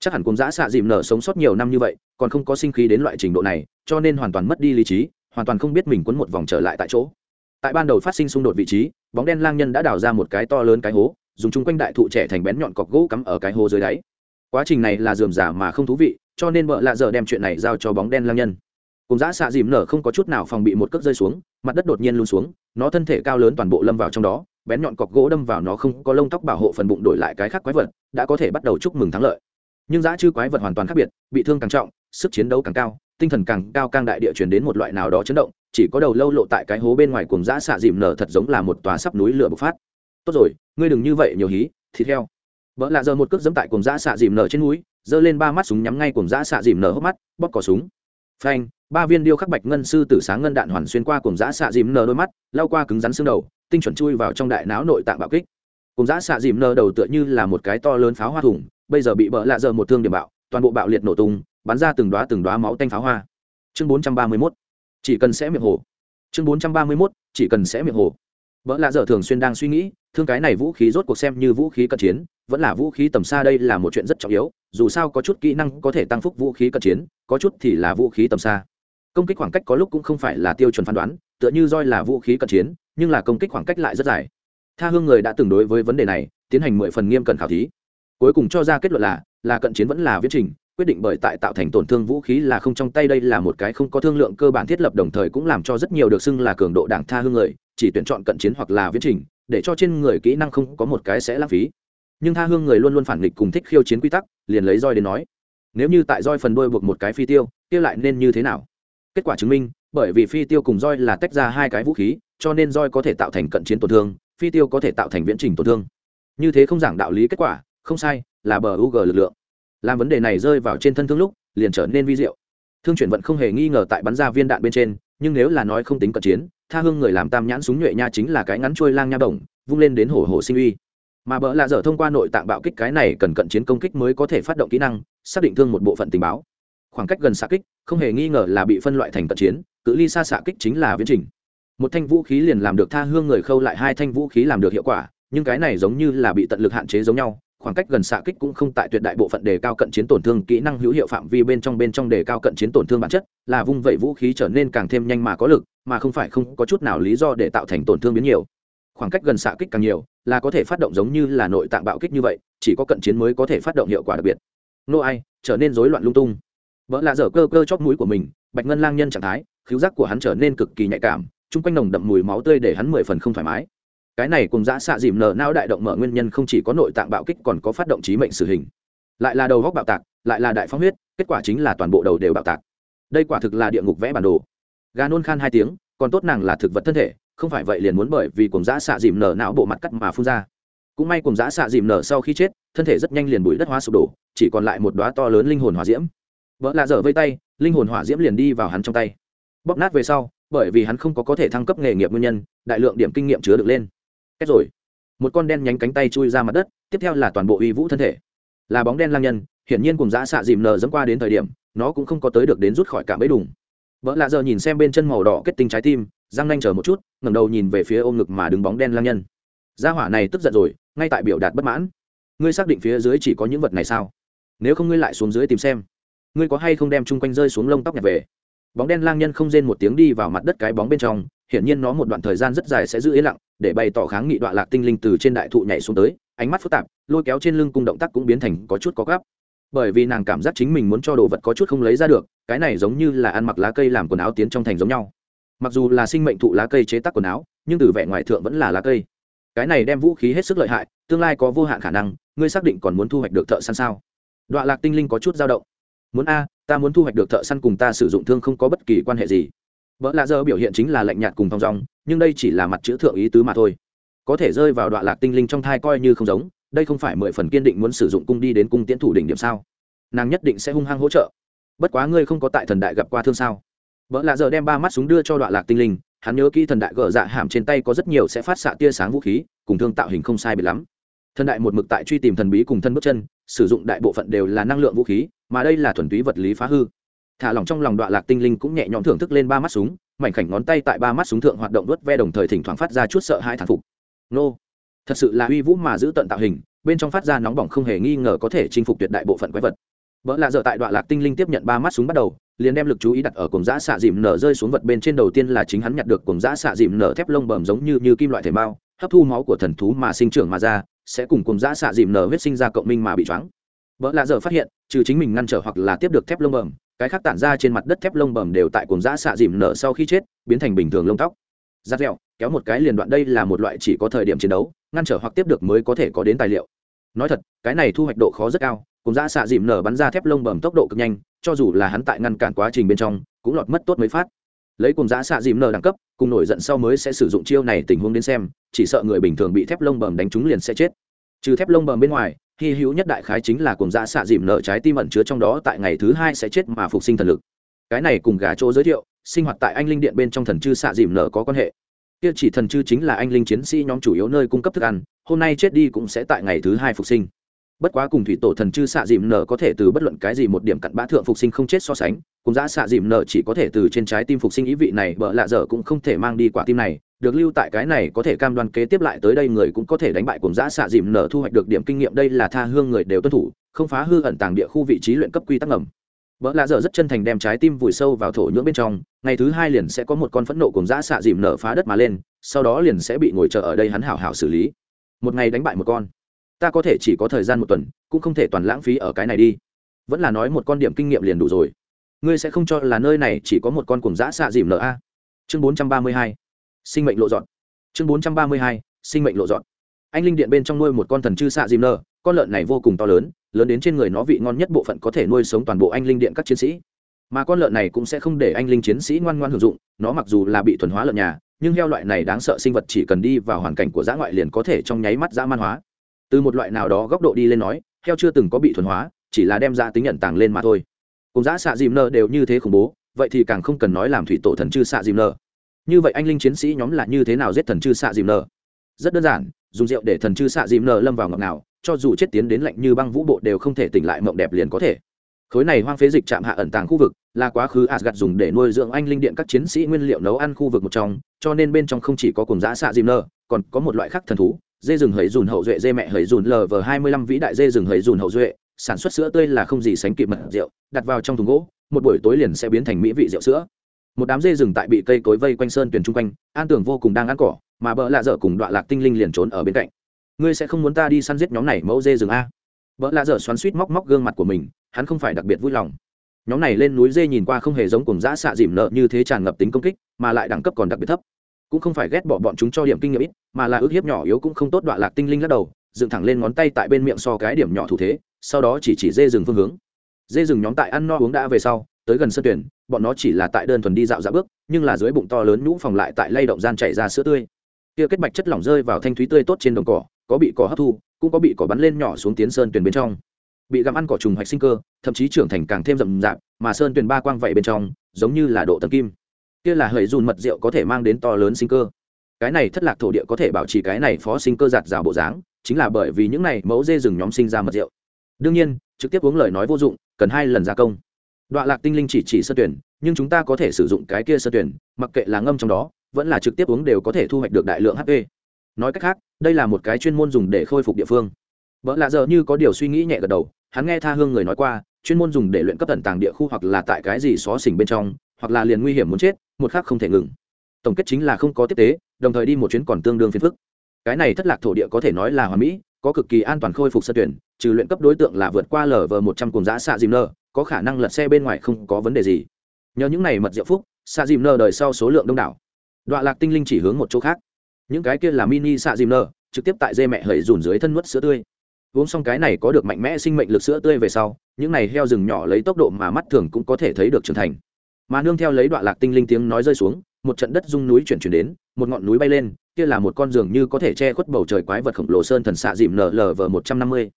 S1: Chắc hẳn cùng giã xạ dìm nở sống sót nhiều năm như vậy, còn không có sinh khí đến loại trình độ này, cho nên hoàn toàn mất đi lý trí hoàn toàn không biết mình quấn một vòng trở lại tại chỗ. Tại ban đầu phát sinh xung đột vị trí, bóng đen lang nhân đã đào ra một cái to lớn cái hố, dùng chung quanh đại thụ trẻ thành bén nhọn cọc gỗ cắm ở cái hố dưới đáy. Quá trình này là dườm giả mà không thú vị, cho nên vợ lạ giờ đem chuyện này giao cho bóng đen lang nhân. Cùng giã xạ dìm nở không có chút nào phòng bị một cước rơi xuống, mặt đất đột nhiên luôn xuống, nó thân thể cao lớn toàn bộ lâm vào trong đó, bén nhọn cọc gỗ đâm vào nó không có lông tóc bảo hộ phần bụng đổi lại cái khác quái vật, đã có thể bắt đầu chúc mừng thắng lợi. Nhưng giã chư quái vật hoàn toàn khác biệt, bị thương càng trọng, sức chiến đấu càng cao tinh thần càng cao càng đại địa chuyển đến một loại nào đó chấn động, chỉ có đầu lâu lộ tại cái hố bên ngoài cùng giã xạ dìm nở thật giống là một tòa sắp núi lửa bộc phát. Tốt rồi, ngươi đừng như vậy, nhiều hí, thịt heo. Vợ lạ giờ một cước dẫm tại cùng giã xạ dìm nở trên núi, giơ lên ba mắt súng nhắm ngay cùng giã xạ dìm nở hốc mắt, bóp cỏ súng. Phanh, ba viên điêu khắc bạch ngân sư tử sáng ngân đạn hoàn xuyên qua cùng giã xạ dìm nở đôi mắt, lao qua cứng rắn xương đầu, tinh chuẩn chui vào trong đại não nội tạng bạo kích. Cùng giã xạ dìm nở đầu tựa như là một cái to lớn pháo hoa thủng, bây giờ bị vợ lạ giờ một thương điểm bạo, toàn bộ bạo liệt nổ tung bắn ra từng đoá từng đoá máu tanh pháo hoa. Chương bốn trăm ba mươi mốt, chỉ cần sẽ miệng hồ. Chương bốn trăm ba mươi mốt, chỉ cần sẽ miệng hồ. Vợ lạ dở thường xuyên đang suy nghĩ, thương cái này vũ khí rốt cuộc xem như vũ khí cận chiến, vẫn là vũ khí tầm xa đây là một chuyện rất trọng yếu, dù sao có chút kỹ năng có thể tăng phúc vũ khí cận chiến, có chút thì là vũ khí tầm xa. Công kích khoảng cách có lúc cũng không phải là tiêu chuẩn phán đoán, tựa như roi là vũ khí cận chiến, nhưng là công kích khoảng cách lại rất dài. Tha hương người đã từng đối với vấn đề này tiến hành mười phần nghiêm cẩn khảo thí. Cuối cùng cho ra kết luận là là cận chiến vẫn là viết trình quyết định bởi tại tạo thành tổn thương vũ khí là không trong tay đây là một cái không có thương lượng cơ bản thiết lập đồng thời cũng làm cho rất nhiều được xưng là cường độ đảng tha hương người, chỉ tuyển chọn cận chiến hoặc là viễn trình, để cho trên người kỹ năng không có một cái sẽ lãng phí. Nhưng tha hương người luôn luôn phản nghịch cùng thích khiêu chiến quy tắc, liền lấy roi đến nói, nếu như tại roi phần đôi buộc một cái phi tiêu tiêu lại nên như thế nào? Kết quả chứng minh, bởi vì phi tiêu cùng roi là tách ra hai cái vũ khí, cho nên roi có thể tạo thành cận chiến tổn thương, phi tiêu có thể tạo thành viễn trình tổn thương. Như thế không giảng đạo lý kết quả, không sai, là bờ u g lực lượng làm vấn đề này rơi vào trên thân thương lúc, liền trở nên vi diệu. Thương chuyển vận không hề nghi ngờ tại bắn ra viên đạn bên trên, nhưng nếu là nói không tính cận chiến, tha hương người làm tam nhãn súng nhuệ nha chính là cái ngắn trôi lang nha đồng vung lên đến hổ hổ sinh uy. Mà bỡ lạ dở thông qua nội tạng bạo kích cái này cần cận chiến công kích mới có thể phát động kỹ năng, xác định thương một bộ phận tình báo. Khoảng cách gần xạ kích, không hề nghi ngờ là bị phân loại thành cận chiến, cự ly xa xạ kích chính là viễn trình. Một thanh vũ khí liền làm được tha hương người khâu lại hai thanh vũ khí làm được hiệu quả, nhưng cái này giống như là bị tận lực hạn chế giống nhau khoảng cách gần xạ kích cũng không tại tuyệt đại bộ phận đề cao cận chiến tổn thương, kỹ năng hữu hiệu phạm vi bên trong bên trong đề cao cận chiến tổn thương bản chất, là vung vẩy vũ khí trở nên càng thêm nhanh mà có lực, mà không phải không có chút nào lý do để tạo thành tổn thương biến nhiều. Khoảng cách gần xạ kích càng nhiều, là có thể phát động giống như là nội tạng bạo kích như vậy, chỉ có cận chiến mới có thể phát động hiệu quả đặc biệt. Nô ai, trở nên rối loạn lung tung. Vợ lạ dở cơ cơ chóp mũi của mình, bạch ngân lang nhân trạng thái, khiếu giác của hắn trở nên cực kỳ nhạy cảm, chung quanh nồng đậm mùi máu tươi để hắn mười phần không thoải mái cái này cùng giã xạ dìm nở não đại động mở nguyên nhân không chỉ có nội tạng bạo kích còn có phát động trí mệnh xử hình. Lại là đầu góc bạo tạc, lại là đại phong huyết, kết quả chính là toàn bộ đầu đều bạo tạc. Đây quả thực là địa ngục vẽ bản đồ. Gà nôn khan hai tiếng, còn tốt nàng là thực vật thân thể, không phải vậy liền muốn bởi vì cùng giã xạ dìm nở não bộ mặt cắt mà phun ra. Cũng may cùng giã xạ dìm nở sau khi chết, thân thể rất nhanh liền bụi đất hóa sụp đổ, chỉ còn lại một đoá to lớn linh hồn hỏa diễm. Vợ lạ dở vây tay, linh hồn hỏa diễm liền đi vào hắn trong tay. Bóp nát về sau, bởi vì hắn không có có thể thăng cấp nghề nghiệp nguyên nhân, đại lượng điểm kinh nghiệm chứa được lên kết rồi. Một con đen nhánh cánh tay chui ra mặt đất, tiếp theo là toàn bộ uy vũ thân thể. Là bóng đen lang nhân, hiển nhiên cùng giã xạ dìm nở dẫm qua đến thời điểm, nó cũng không có tới được đến rút khỏi cả bẫy đùng. Vợ lạ giờ nhìn xem bên chân màu đỏ kết tinh trái tim, răng nanh chờ một chút, ngẩng đầu nhìn về phía ôm ngực mà đứng bóng đen lang nhân. Gia hỏa này tức giận rồi, ngay tại biểu đạt bất mãn. Ngươi xác định phía dưới chỉ có những vật này sao? Nếu không ngươi lại xuống dưới tìm xem. Ngươi có hay không đem chung quanh rơi xuống lông tóc nhặt về? Bóng đen lang nhân không rên một tiếng đi vào mặt đất cái bóng bên trong hiển nhiên nó một đoạn thời gian rất dài sẽ giữ yên lặng, để bày tỏ kháng nghị đoạn lạc tinh linh từ trên đại thụ nhảy xuống tới, ánh mắt phức tạp, lôi kéo trên lưng cung động tác cũng biến thành có chút có gáp bởi vì nàng cảm giác chính mình muốn cho đồ vật có chút không lấy ra được, cái này giống như là ăn mặc lá cây làm quần áo tiến trong thành giống nhau. Mặc dù là sinh mệnh thụ lá cây chế tác quần áo, nhưng từ vẻ ngoài thượng vẫn là lá cây. Cái này đem vũ khí hết sức lợi hại, tương lai có vô hạn khả năng, ngươi xác định còn muốn thu hoạch được thợ săn sao? Đoạn lạc tinh linh có chút dao động. Muốn a, ta muốn thu hoạch được thợ săn cùng ta sử dụng thương không có bất kỳ quan hệ gì vợ lạ giờ biểu hiện chính là lạnh nhạt cùng thong dong, nhưng đây chỉ là mặt chữ thượng ý tứ mà thôi. Có thể rơi vào đoạn lạc tinh linh trong thai coi như không giống, đây không phải mười phần kiên định muốn sử dụng cung đi đến cung tiến thủ đỉnh điểm sao? Nàng nhất định sẽ hung hăng hỗ trợ. Bất quá ngươi không có tại thần đại gặp qua thương sao? Vợ lạ giờ đem ba mắt súng đưa cho đoạn lạc tinh linh, hắn nhớ kỹ thần đại gỡ dạ hàm trên tay có rất nhiều sẽ phát xạ tia sáng vũ khí, cùng thương tạo hình không sai biệt lắm. Thần đại một mực tại truy tìm thần bí cùng thân bước chân, sử dụng đại bộ phận đều là năng lượng vũ khí, mà đây là thuần túy vật lý phá hư thả lỏng trong lòng đoạn lạc tinh linh cũng nhẹ nhõm thưởng thức lên ba mắt súng, mảnh khảnh ngón tay tại ba mắt súng thượng hoạt động đốt ve đồng thời thỉnh thoảng phát ra chút sợ hai thản phục. Nô, thật sự là uy vũ mà giữ tận tạo hình, bên trong phát ra nóng bỏng không hề nghi ngờ có thể chinh phục tuyệt đại bộ phận quái vật. Vợ lạ dở tại đoạn lạc tinh linh tiếp nhận ba mắt súng bắt đầu, liền đem lực chú ý đặt ở cùng giã xạ dìm nở rơi xuống vật bên trên đầu tiên là chính hắn nhặt được cùng giã xạ dìm nở thép lông bầm giống như như kim loại thể mao hấp thu máu của thần thú mà sinh trưởng mà ra, sẽ cùng cùng giã xạ dìm nở huyết sinh ra cộng minh mà bị choáng. Vợ lạ dở phát hiện, trừ chính mình ngăn trở hoặc là tiếp được thép lông bầm cái khác tản ra trên mặt đất thép lông bầm đều tại cuồng giã xạ dìm nở sau khi chết, biến thành bình thường lông tóc. Giặt dẹo, kéo một cái liền đoạn đây là một loại chỉ có thời điểm chiến đấu, ngăn trở hoặc tiếp được mới có thể có đến tài liệu. Nói thật, cái này thu hoạch độ khó rất cao cùng giã xạ dìm nở bắn ra thép lông bầm tốc độ cực nhanh, cho dù là hắn tại ngăn cản quá trình bên trong, cũng lọt mất tốt mới phát. Lấy cùng giã xạ dìm nở đẳng cấp, cùng nổi giận sau mới sẽ sử dụng chiêu này tình huống đến xem, chỉ sợ người bình thường bị thép lông bầm đánh trúng liền sẽ chết. Trừ thép lông bầm bên ngoài hy hữu nhất đại khái chính là cùng dã xạ dìm nở trái tim ẩn chứa trong đó tại ngày thứ hai sẽ chết mà phục sinh thần lực. Cái này cùng gà chỗ giới thiệu, sinh hoạt tại anh linh điện bên trong thần chư xạ dìm nở có quan hệ. Kia chỉ thần chư chính là anh linh chiến sĩ nhóm chủ yếu nơi cung cấp thức ăn, hôm nay chết đi cũng sẽ tại ngày thứ hai phục sinh. Bất quá cùng thủy tổ thần chư xạ dìm nở có thể từ bất luận cái gì một điểm cặn bã thượng phục sinh không chết so sánh, cùng giã xạ dìm nở chỉ có thể từ trên trái tim phục sinh ý vị này, bợ lạ dở cũng không thể mang đi quả tim này được lưu tại cái này có thể cam đoan kế tiếp lại tới đây người cũng có thể đánh bại cùng giã xạ dìm nở thu hoạch được điểm kinh nghiệm. Đây là tha hương người đều tuân thủ, không phá hư ẩn tàng địa khu vị trí luyện cấp quy tắc ngầm. Vợ lạ dở rất chân thành đem trái tim vùi sâu vào thổ nhưỡng bên trong, ngày thứ hai liền sẽ có một con phẫn nộ cùng giã xạ dìm nở phá đất mà lên, sau đó liền sẽ bị ngồi chờ ở đây hắn hảo hảo xử lý. Một ngày đánh bại một con. Ta có thể chỉ có thời gian một tuần, cũng không thể toàn lãng phí ở cái này đi. Vẫn là nói một con điểm kinh nghiệm liền đủ rồi. Ngươi sẽ không cho là nơi này chỉ có một con cùng giã xạ dìm nở a. Chương bốn trăm ba mươi hai sinh mệnh lộ dọn. Chương bốn trăm ba mươi hai, sinh mệnh lộ dọn. Anh linh điện bên trong nuôi một con thần chư xạ dìm nở con lợn này vô cùng to lớn lớn đến trên người nó vị ngon nhất bộ phận có thể nuôi sống toàn bộ anh linh điện các chiến sĩ. Mà con lợn này cũng sẽ không để anh linh chiến sĩ ngoan ngoan hưởng dụng, nó mặc dù là bị thuần hóa lợn nhà, nhưng heo loại này đáng sợ sinh vật chỉ cần đi vào hoàn cảnh của dã ngoại liền có thể trong nháy mắt dã man hóa. Từ một loại nào đó góc độ đi lên nói, heo chưa từng có bị thuần hóa, chỉ là đem ra tính nhận tàng lên mà thôi. Cùng dã xạ dìm nơ đều như thế khủng bố, vậy thì càng không cần nói làm thủy tổ thần chư xạ dìm nơ như vậy anh linh chiến sĩ nhóm là như thế nào giết thần chư xạ dìm nở rất đơn giản, dùng rượu để thần chư xạ dìm nở lâm vào ngọc nào cho dù chết tiến đến lạnh như băng vũ bộ đều không thể tỉnh lại mộng đẹp liền có thể. Khối này hoang phế dịch chạm hạ ẩn tàng khu vực, là quá khứ asgad dùng để nuôi dưỡng anh linh điện các chiến sĩ nguyên liệu nấu ăn khu vực một trong, cho nên bên trong không chỉ có cùng giã xạ dìm nơ còn có một loại khác thần thú, dê rừng hấy dùn hậu duệ, dê mẹ hấy dùn lv hai mươi lăm vĩ đại dê rừng hấy dùn hậu duệ, sản xuất sữa tươi là không gì sánh kịp mật rượu, đặt vào trong thùng gỗ, một buổi tối liền sẽ biến thành mỹ vị rượu sữa một đám dê rừng tại bị cây cối vây quanh sơn tuyển chung quanh, an tưởng vô cùng đang ăn cỏ, mà bỡ lạ dở cùng đoạn lạc tinh linh liền trốn ở bên cạnh. Ngươi sẽ không muốn ta đi săn giết nhóm này mẫu dê rừng a? Bỡ lạ dở xoắn suýt móc móc gương mặt của mình, hắn không phải đặc biệt vui lòng. Nhóm này lên núi dê nhìn qua không hề giống cùng giã xạ dìm nợ như thế tràn ngập tính công kích, mà lại đẳng cấp còn đặc biệt thấp. Cũng không phải ghét bỏ bọn chúng cho điểm kinh nghiệm ít, mà là ước hiếp nhỏ yếu cũng không tốt đoạn lạc tinh linh lắc đầu, dựng thẳng lên ngón tay tại bên miệng so cái điểm nhỏ thủ thế, sau đó chỉ chỉ dê rừng phương hướng. Dê rừng nhóm tại ăn no uống đã về sau tới gần sân tuyển, bọn nó chỉ là tại đơn thuần đi dạo dạo bước, nhưng là dưới bụng to lớn nhũ phòng lại tại lay động gian chảy ra sữa tươi. Kia kết bạch chất lỏng rơi vào thanh thúy tươi tốt trên đồng cỏ, có bị cỏ hấp thu, cũng có bị cỏ bắn lên nhỏ xuống tiến sơn tuyển bên trong. Bị gặm ăn cỏ trùng hoạch sinh cơ, thậm chí trưởng thành càng thêm rậm rạp, mà sơn tuyển ba quang vậy bên trong, giống như là độ tầng kim. Kia là hầy dùn mật rượu có thể mang đến to lớn sinh cơ. Cái này thất lạc thổ địa có thể bảo trì cái này phó sinh cơ giạt rào bộ dáng, chính là bởi vì những này mẫu dê rừng nhóm sinh ra mật rượu. Đương nhiên, trực tiếp uống lời nói vô dụng, cần hai lần gia công đoạn lạc tinh linh chỉ chỉ sơ tuyển, nhưng chúng ta có thể sử dụng cái kia sơ tuyển, mặc kệ là ngâm trong đó, vẫn là trực tiếp uống đều có thể thu hoạch được đại lượng hp nói cách khác, đây là một cái chuyên môn dùng để khôi phục địa phương. Vợ lạ giờ như có điều suy nghĩ nhẹ gật đầu, hắn nghe tha hương người nói qua, chuyên môn dùng để luyện cấp tận tàng địa khu hoặc là tại cái gì xó xỉnh bên trong, hoặc là liền nguy hiểm muốn chết, một khác không thể ngừng. Tổng kết chính là không có tiếp tế, đồng thời đi một chuyến còn tương đương phiền phức. Cái này thất lạc thổ địa có thể nói là hoàn mỹ, có cực kỳ an toàn khôi phục sơ tuyển, trừ luyện cấp đối tượng là vượt qua lv một trăm cùng giã xạ dìm nơ có khả năng lật xe bên ngoài không có vấn đề gì. Nhờ những này mật diệu phúc xạ dìm nơ đời sau số lượng đông đảo. Đoạn lạc tinh linh chỉ hướng một chỗ khác. Những cái kia là mini xạ dìm nơ, trực tiếp tại dê mẹ hầy dùn dưới thân nuốt sữa tươi. Uống xong cái này có được mạnh mẽ sinh mệnh lực sữa tươi về sau, những này heo rừng nhỏ lấy tốc độ mà mắt thường cũng có thể thấy được trưởng thành. Mà nương theo lấy đoạn lạc tinh linh tiếng nói rơi xuống, một trận đất rung núi chuyển chuyển đến, một ngọn núi bay lên, kia là một con giường như có thể che khuất bầu trời quái vật khổng lồ sơn thần xạ dìm nlv một trăm năm mươi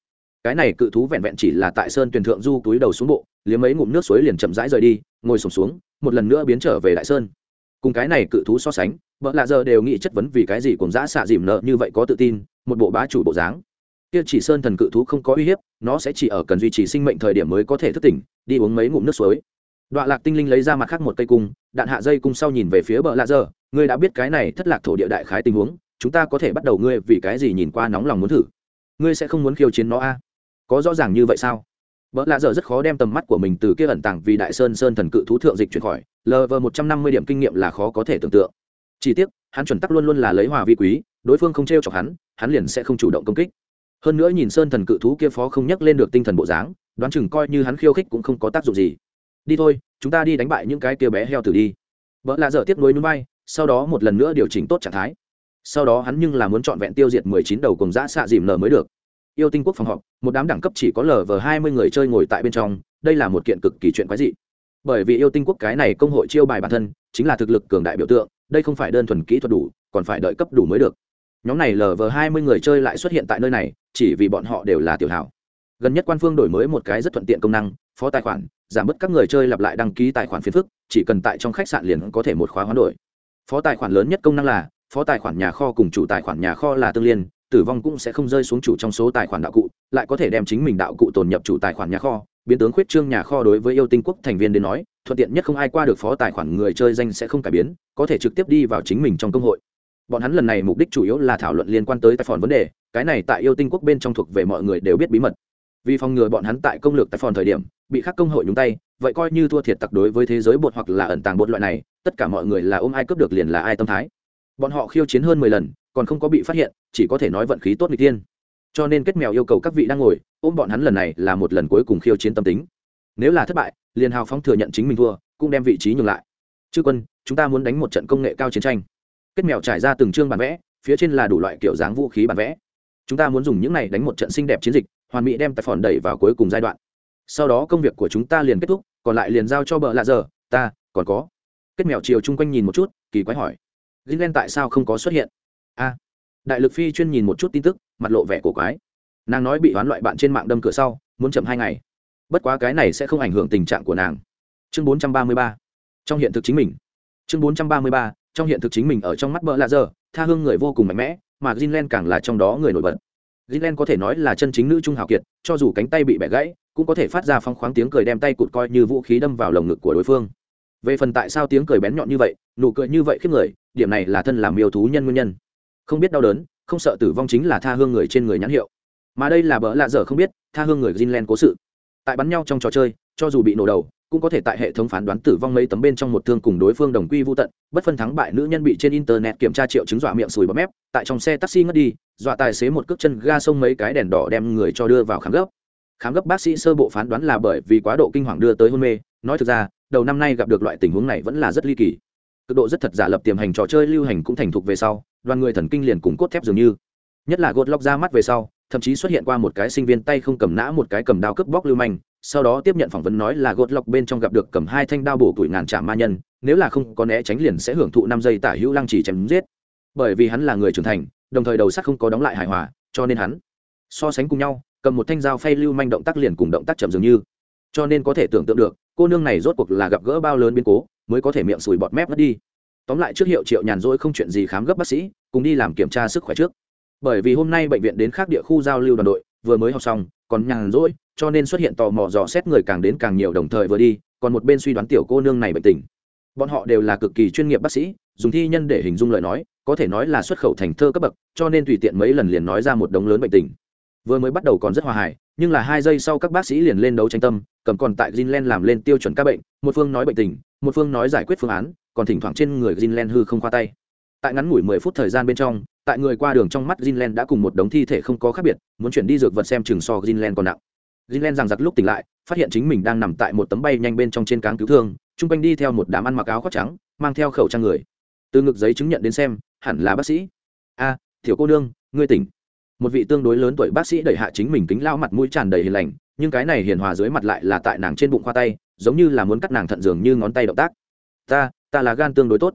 S1: cái này cự thú vẹn vẹn chỉ là tại sơn tuyển thượng du túi đầu xuống bộ liếm mấy ngụm nước suối liền chậm rãi rời đi ngồi sùng xuống, xuống một lần nữa biến trở về đại sơn. Cùng cái này cự thú so sánh vợ lạ giờ đều nghĩ chất vấn vì cái gì cùng dã xạ dìm nợ như vậy có tự tin một bộ bá chủ bộ dáng. Kia chỉ sơn thần cự thú không có uy hiếp nó sẽ chỉ ở cần duy trì sinh mệnh thời điểm mới có thể thức tỉnh đi uống mấy ngụm nước suối. Đoạn lạc tinh linh lấy ra mặt khác một cây cung đạn hạ dây cung sau nhìn về phía bờ lạ giờ ngươi đã biết cái này thất lạc thổ địa đại khái tình huống chúng ta có thể bắt đầu ngươi vì cái gì nhìn qua nóng lòng muốn thử. Ngươi sẽ không muốn khiêu chiến nó a? Có rõ ràng như vậy sao? Vợ lạ dở rất khó đem tầm mắt của mình từ kia ẩn tàng vì đại sơn sơn thần cự thú thượng dịch chuyển khỏi. Lv một trăm năm mươi điểm kinh nghiệm là khó có thể tưởng tượng. Chỉ tiếc, hắn chuẩn tắc luôn luôn là lấy hòa vi quý, đối phương không t r e o chọc hắn hắn liền sẽ không chủ động công kích. Hơn nữa nhìn sơn thần cự thú kia phó không nhắc lên được tinh thần bộ dáng, đoán chừng coi như hắn khiêu khích cũng không có tác dụng gì. Đi thôi, chúng ta đi đánh bại những cái kia bé heo tử đi. Vợ lạ dở tiếp nối núi bay, sau đó một lần nữa điều chỉnh tốt trạng thái. Sau đó hắn nhưng là muốn trọn vẹn tiêu diệt mười chín đầu cùng giã xạ dìm nở mới được yêu tinh quốc phòng họp, một đám đẳng cấp chỉ có lờ vờ hai mươi người chơi ngồi tại bên trong, đây là một kiện cực kỳ chuyện quái dị. Bởi vì yêu tinh quốc cái này công hội chiêu bài bản thân, chính là thực lực cường đại biểu tượng, đây không phải đơn thuần kỹ thuật đủ, còn phải đợi cấp đủ mới được. Nhóm này lờ vờ hai mươi người chơi lại xuất hiện tại nơi này, chỉ vì bọn họ đều là tiểu hảo. Gần nhất quan phương đổi mới một cái rất thuận tiện công năng, phó tài khoản, giảm bớt các người chơi lặp lại đăng ký tài khoản phiền phức, chỉ cần tại trong khách sạn liền có thể một khóa hoán đổi. Phó tài khoản lớn nhất công năng là, phó tài khoản nhà kho cùng chủ tài khoản nhà kho là tương liên tử vong cũng sẽ không rơi xuống chủ trong số tài khoản đạo cụ, lại có thể đem chính mình đạo cụ tồn nhập chủ tài khoản nhà kho. Biến tướng khuyết trương nhà kho đối với yêu tinh quốc thành viên đến nói, thuận tiện nhất không ai qua được phó tài khoản người chơi danh sẽ không cải biến, có thể trực tiếp đi vào chính mình trong công hội. Bọn hắn lần này mục đích chủ yếu là thảo luận liên quan tới tài khoản vấn đề, cái này tại yêu tinh quốc bên trong thuộc về mọi người đều biết bí mật. Vì phòng ngừa bọn hắn tại công lược tài phòn thời điểm, bị khắc công hội nhúng tay, vậy coi như thua thiệt tặc đối với thế giới bột hoặc là ẩn tàng bột loại này, tất cả mọi người là ôm ai cướp được liền là ai tâm thái. Bọn họ khiêu chiến hơn mười lần, còn không có bị phát hiện chỉ có thể nói vận khí tốt n tiên cho nên kết mèo yêu cầu các vị đang ngồi, ôm bọn hắn lần này là một lần cuối cùng khiêu chiến tâm tính. Nếu là thất bại, liền hào phóng thừa nhận chính mình thua, cũng đem vị trí nhường lại. Chư quân, chúng ta muốn đánh một trận công nghệ cao chiến tranh. Kết mèo trải ra từng chương bản vẽ, phía trên là đủ loại kiểu dáng vũ khí bản vẽ. Chúng ta muốn dùng những này đánh một trận xinh đẹp chiến dịch, hoàn mỹ đem tài phòn đẩy vào cuối cùng giai đoạn. Sau đó công việc của chúng ta liền kết thúc, còn lại liền giao cho bờ lạ giờ, ta, còn có. Kết mèo chiều chung quanh nhìn một chút, kỳ quái hỏi. Gilen tại sao không có xuất hiện? A đại lực phi chuyên nhìn một chút tin tức, mặt lộ vẻ cổ quái. Nàng nói bị hoán loại bạn trên mạng đâm cửa sau, muốn chậm hai ngày. Bất quá cái này sẽ không ảnh hưởng tình trạng của nàng. Chương bốn trăm ba mươi ba. Trong hiện thực chính mình. Chương bốn trăm ba mươi ba, trong hiện thực chính mình ở trong mắt bỡ lạ giờ, tha hương người vô cùng mạnh mẽ, mà Greenland càng là trong đó người nổi bật. Greenland có thể nói là chân chính nữ trung hào kiệt, cho dù cánh tay bị bẻ gãy, cũng có thể phát ra phong khoáng tiếng cười đem tay cụt coi như vũ khí đâm vào lồng ngực của đối phương. Về phần tại sao tiếng cười bén nhọn như vậy, nụ cười như vậy khiếp người, điểm này là thân làm yêu thú nhân nguyên nhân không biết đau đớn, không sợ tử vong chính là tha hương người trên người nhãn hiệu. Mà đây là bỡ lạ dở không biết, tha hương người Greenland cố sự. Tại bắn nhau trong trò chơi, cho dù bị nổ đầu, cũng có thể tại hệ thống phán đoán tử vong mấy tấm bên trong một thương cùng đối phương đồng quy vô tận, bất phân thắng bại nữ nhân bị trên internet kiểm tra triệu chứng dọa miệng sùi bọt mép, tại trong xe taxi ngất đi, dọa tài xế một cước chân ga sông mấy cái đèn đỏ đem người cho đưa vào khám gấp. Khám gấp bác sĩ sơ bộ phán đoán là bởi vì quá độ kinh hoàng đưa tới hôn mê, nói thực ra, đầu năm nay gặp được loại tình huống này vẫn là rất ly kỳ. Cực độ rất thật giả lập tiềm hành trò chơi lưu hành cũng thành thục về sau đoàn người thần kinh liền cùng cốt thép dường như. Nhất là gột lóc ra mắt về sau, thậm chí xuất hiện qua một cái sinh viên tay không cầm nã một cái cầm đao cướp bóc lưu manh, sau đó tiếp nhận phỏng vấn nói là gột lọc bên trong gặp được cầm hai thanh đao bổ tuổi ngàn trả ma nhân, nếu là không có né tránh liền sẽ hưởng thụ năm giây tả hữu lăng chỉ chém giết. Bởi vì hắn là người trưởng thành, đồng thời đầu sắt không có đóng lại hài hòa, cho nên hắn so sánh cùng nhau, cầm một thanh dao phay lưu manh động tác liền cùng động tác chậm dường như. Cho nên có thể tưởng tượng được, cô nương này rốt cuộc là gặp gỡ bao lớn biến cố, mới có thể miệng sùi bọt mép mất đi tóm lại trước hiệu triệu nhàn rỗi không chuyện gì khám gấp bác sĩ, cùng đi làm kiểm tra sức khỏe trước. Bởi vì hôm nay bệnh viện đến khác địa khu giao lưu đoàn đội, vừa mới học xong, còn nhàn rỗi, cho nên xuất hiện tò mò dò xét người càng đến càng nhiều đồng thời vừa đi, còn một bên suy đoán tiểu cô nương này bệnh tình. Bọn họ đều là cực kỳ chuyên nghiệp bác sĩ, dùng thi nhân để hình dung lời nói, có thể nói là xuất khẩu thành thơ cấp bậc, cho nên tùy tiện mấy lần liền nói ra một đống lớn bệnh tình vừa mới bắt đầu còn rất hòa hài nhưng là hai giây sau các bác sĩ liền lên đấu tranh tâm cầm còn tại Greenland làm lên tiêu chuẩn các bệnh một phương nói bệnh tình một phương nói giải quyết phương án còn thỉnh thoảng trên người Greenland hư không khoa tay. Tại ngắn ngủi mười phút thời gian bên trong tại người qua đường trong mắt Greenland đã cùng một đống thi thể không có khác biệt muốn chuyển đi dược vật xem chừng so Greenland còn nặng. Greenland rằng giặc lúc tỉnh lại phát hiện chính mình đang nằm tại một tấm bay nhanh bên trong trên cáng cứu thương chung quanh đi theo một đám ăn mặc áo khoác trắng mang theo khẩu trang người. Từ ngực giấy chứng nhận đến xem hẳn là bác sĩ. A à, thiểu cô nương ngươi tỉnh một vị tương đối lớn tuổi bác sĩ đẩy hạ chính mình kính lao mặt mũi tràn đầy hiền lành, nhưng cái này hiền hòa dưới mặt lại là tại nàng trên bụng khoa tay, giống như là muốn cắt nàng thận dường như ngón tay động tác. Ta ta là gan tương đối tốt.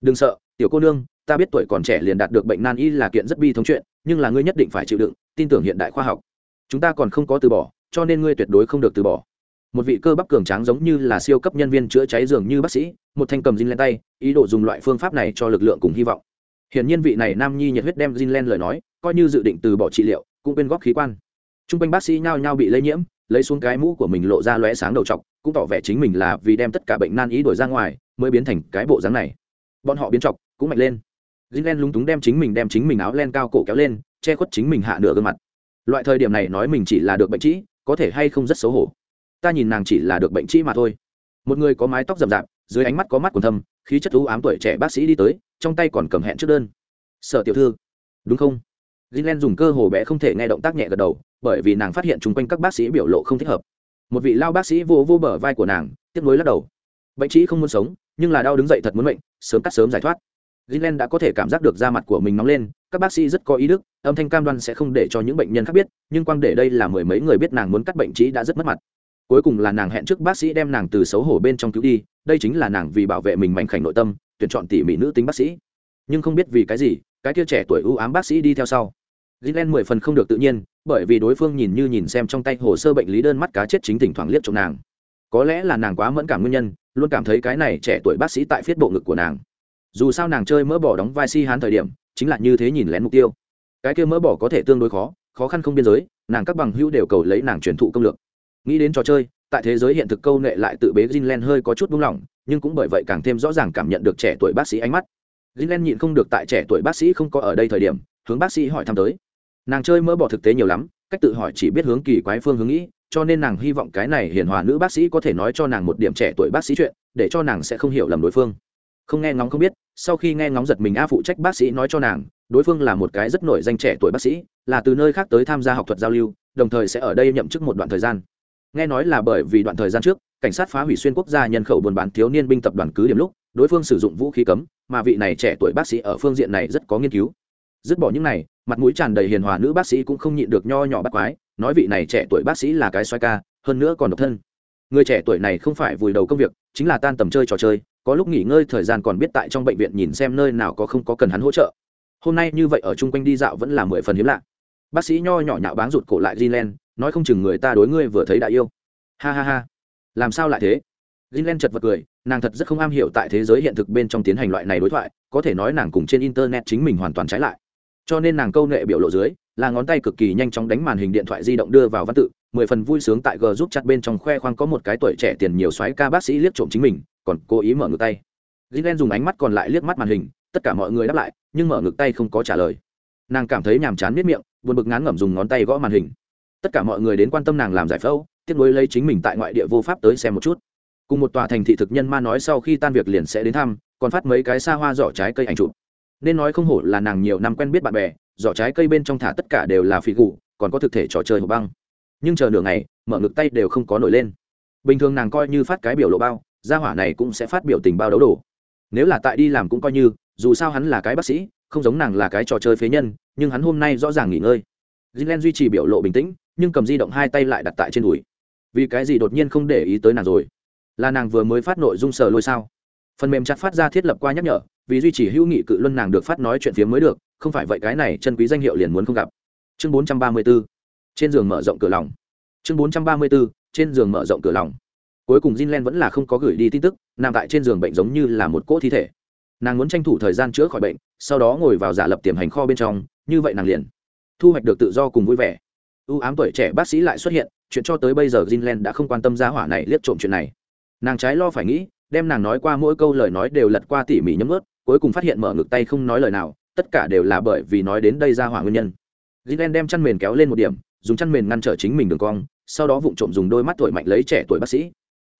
S1: Đừng sợ, tiểu cô nương, ta biết tuổi còn trẻ liền đạt được bệnh nan y là kiện rất bi thống chuyện, nhưng là ngươi nhất định phải chịu đựng, tin tưởng hiện đại khoa học. Chúng ta còn không có từ bỏ, cho nên ngươi tuyệt đối không được từ bỏ. Một vị cơ bắp cường tráng giống như là siêu cấp nhân viên chữa cháy dường như bác sĩ, một thanh cầm zin lên tay, ý đồ dùng loại phương pháp này cho lực lượng cùng hy vọng. Hiển nhiên vị này nam nhi nhiệt huyết đem zin lên lời nói coi như dự định từ bỏ trị liệu, cũng quên góp khí quan. T r u n g quanh bác sĩ nhao nhao bị lây nhiễm, lấy xuống cái mũ của mình lộ ra lóe sáng đầu t cũng tỏ vẻ chính mình là vì đem tất cả bệnh nan ý đổi ra ngoài, mới biến thành cái bộ dáng này. Bọn họ biến chọc cũng mạnh lên. Zin len lúng túng đem chính mình đem chính mình áo len cao cổ kéo lên, che khuất chính mình hạ nửa gương mặt. Loại thời điểm này nói mình chỉ là được bệnh trĩ, có thể hay không rất xấu hổ. Ta nhìn nàng chỉ là được bệnh trĩ mà thôi. Một người có mái tóc rậm rạp, dưới ánh mắt có mắt còn thâm, khí chất thú ám tuổi trẻ bác sĩ đi tới, trong tay còn cầm hẹn trước đơn. Sợ tiểu thư, đúng không? Jinlen dùng cơ hồ bé không thể nghe động tác nhẹ gật đầu, bởi vì nàng phát hiện chung quanh các bác sĩ biểu lộ không thích hợp. Một vị lao bác sĩ vô vô bờ vai của nàng, tiếp nối lắc đầu. Bệnh trí không muốn sống, nhưng là đau đứng dậy thật muốn mệnh, sớm cắt sớm giải thoát. Jinlen đã có thể cảm giác được da mặt của mình nóng lên, các bác sĩ rất có ý đức, âm thanh cam đoan sẽ không để cho những bệnh nhân khác biết, nhưng quang để đây là mười mấy người biết nàng muốn cắt bệnh trí đã rất mất mặt. Cuối cùng là nàng hẹn trước bác sĩ đem nàng từ xấu hổ bên trong cứu đi, đây chính là nàng vì bảo vệ mình mảnh khảnh nội tâm, tuyển chọn tỉ mỉ nữ tính bác sĩ. Nhưng không biết vì cái gì, cái kia trẻ tuổi ưu ám bác sĩ đi theo sau Gilen mười phần không được tự nhiên, bởi vì đối phương nhìn như nhìn xem trong tay hồ sơ bệnh lý đơn mắt cá chết chính thỉnh thoảng liếc trộm nàng. Có lẽ là nàng quá mẫn cảm nguyên nhân, luôn cảm thấy cái này trẻ tuổi bác sĩ tại phiết bộ ngực của nàng. Dù sao nàng chơi mỡ bỏ đóng vai si hán thời điểm, chính là như thế nhìn lén mục tiêu. Cái kia mỡ bỏ có thể tương đối khó, khó khăn không biên giới, nàng các bằng hữu đều cầu lấy nàng truyền thụ công lược. Nghĩ đến trò chơi, tại thế giới hiện thực câu nệ lại tự bế Gilen hơi có chút buông lỏng, nhưng cũng bởi vậy càng thêm rõ ràng cảm nhận được trẻ tuổi bác sĩ ánh mắt. Gilen nhịn không được tại trẻ tuổi bác sĩ không có ở đây thời điểm, hướng bác sĩ hỏi thăm tới nàng chơi mỡ bỏ thực tế nhiều lắm, cách tự hỏi chỉ biết hướng kỳ quái phương hướng nghĩ, cho nên nàng hy vọng cái này hiền hòa nữ bác sĩ có thể nói cho nàng một điểm trẻ tuổi bác sĩ chuyện, để cho nàng sẽ không hiểu lầm đối phương. Không nghe ngóng không biết, sau khi nghe ngóng giật mình a phụ trách bác sĩ nói cho nàng, đối phương là một cái rất nổi danh trẻ tuổi bác sĩ, là từ nơi khác tới tham gia học thuật giao lưu, đồng thời sẽ ở đây nhậm chức một đoạn thời gian. Nghe nói là bởi vì đoạn thời gian trước, cảnh sát phá hủy xuyên quốc gia nhân khẩu buôn bán thiếu niên binh tập đoàn cứ điểm lúc, đối phương sử dụng vũ khí cấm, mà vị này trẻ tuổi bác sĩ ở phương diện này rất có nghiên cứu dứt bỏ những này mặt mũi tràn đầy hiền hòa nữ bác sĩ cũng không nhịn được nho nhỏ bắt quái nói vị này trẻ tuổi bác sĩ là cái xoay ca hơn nữa còn độc thân. Người trẻ tuổi này không phải vùi đầu công việc chính là tan tầm chơi trò chơi có lúc nghỉ ngơi thời gian còn biết tại trong bệnh viện nhìn xem nơi nào có không có cần hắn hỗ trợ. Hôm nay như vậy ở chung quanh đi dạo vẫn là mười phần hiếm lạ. Bác sĩ nho nhỏ nhạo báng rụt cổ lại Greenland, nói không chừng người ta đối ngươi vừa thấy đã yêu. Ha ha ha. Làm sao lại thế? Greenland chật vật cười nàng thật rất không am hiểu tại thế giới hiện thực bên trong tiến hành loại này đối thoại có thể nói nàng cùng trên internet chính mình hoàn toàn trái lại cho nên nàng câu nệ biểu lộ dưới, là ngón tay cực kỳ nhanh chóng đánh màn hình điện thoại di động đưa vào văn tự, mười phần vui sướng tại g giúp chặt bên trong khoe khoang có một cái tuổi trẻ tiền nhiều xoáy ca bác sĩ liếc trộm chính mình, còn cố ý mở ngược tay. Gilen dùng ánh mắt còn lại liếc mắt màn hình, tất cả mọi người đáp lại, nhưng mở ngược tay không có trả lời. Nàng cảm thấy nhàm chán miết miệng, buồn bực ngán ngẩm dùng ngón tay gõ màn hình. Tất cả mọi người đến quan tâm nàng làm giải phẫu tiếp nối lấy chính mình tại ngoại địa vô pháp tới xem một chút. Cùng một tòa thành thị thực nhân ma nói sau khi tan việc liền sẽ đến thăm, còn phát mấy cái xa hoa giỏ trái cây ảnh chụp nên nói không hổ là nàng nhiều năm quen biết bạn bè, giỏ trái cây bên trong thả tất cả đều là phi gù, còn có thực thể trò chơi hộp băng. Nhưng chờ nửa ngày, mở ngực tay đều không có nổi lên. Bình thường nàng coi như phát cái biểu lộ bao, gia hỏa này cũng sẽ phát biểu tình bao đấu đổ. nếu là tại đi làm cũng coi như, dù sao hắn là cái bác sĩ, không giống nàng là cái trò chơi phế nhân, nhưng hắn hôm nay rõ ràng nghỉ ngơi. Gilen duy trì biểu lộ bình tĩnh, nhưng cầm di động hai tay lại đặt tại trên đùi. Vì cái gì đột nhiên không để ý tới nàng rồi? Là nàng vừa mới phát nội dung sờ lôi sao? Phần mềm chặt phát ra thiết lập qua nhắc nhở, vì duy trì hữu nghị cự luân nàng được phát nói chuyện phía mới được, không phải vậy cái này chân quý danh hiệu liền muốn không gặp. Chương 434 trên giường mở rộng cửa lòng. Chương 434 trên giường mở rộng cửa lòng. Cuối cùng Jinlen vẫn là không có gửi đi tin tức, nằm tại trên giường bệnh giống như là một cỗ thi thể. Nàng muốn tranh thủ thời gian chữa khỏi bệnh, sau đó ngồi vào giả lập tiềm hành kho bên trong, như vậy nàng liền thu hoạch được tự do cùng vui vẻ. Ưu ám tuổi trẻ bác sĩ lại xuất hiện, chuyện cho tới bây giờ Jinlen đã không quan tâm giá hỏa này liếc trộm chuyện này. Nàng trái lo phải nghĩ đem nàng nói qua mỗi câu lời nói đều lật qua tỉ mỉ nhấm ướt, cuối cùng phát hiện mở ngực tay không nói lời nào, tất cả đều là bởi vì nói đến đây ra hỏa nguyên nhân. Gilen đem chăn mền kéo lên một điểm, dùng chăn mền ngăn trở chính mình đường cong, sau đó vụng trộm dùng đôi mắt tuổi mạnh lấy trẻ tuổi bác sĩ.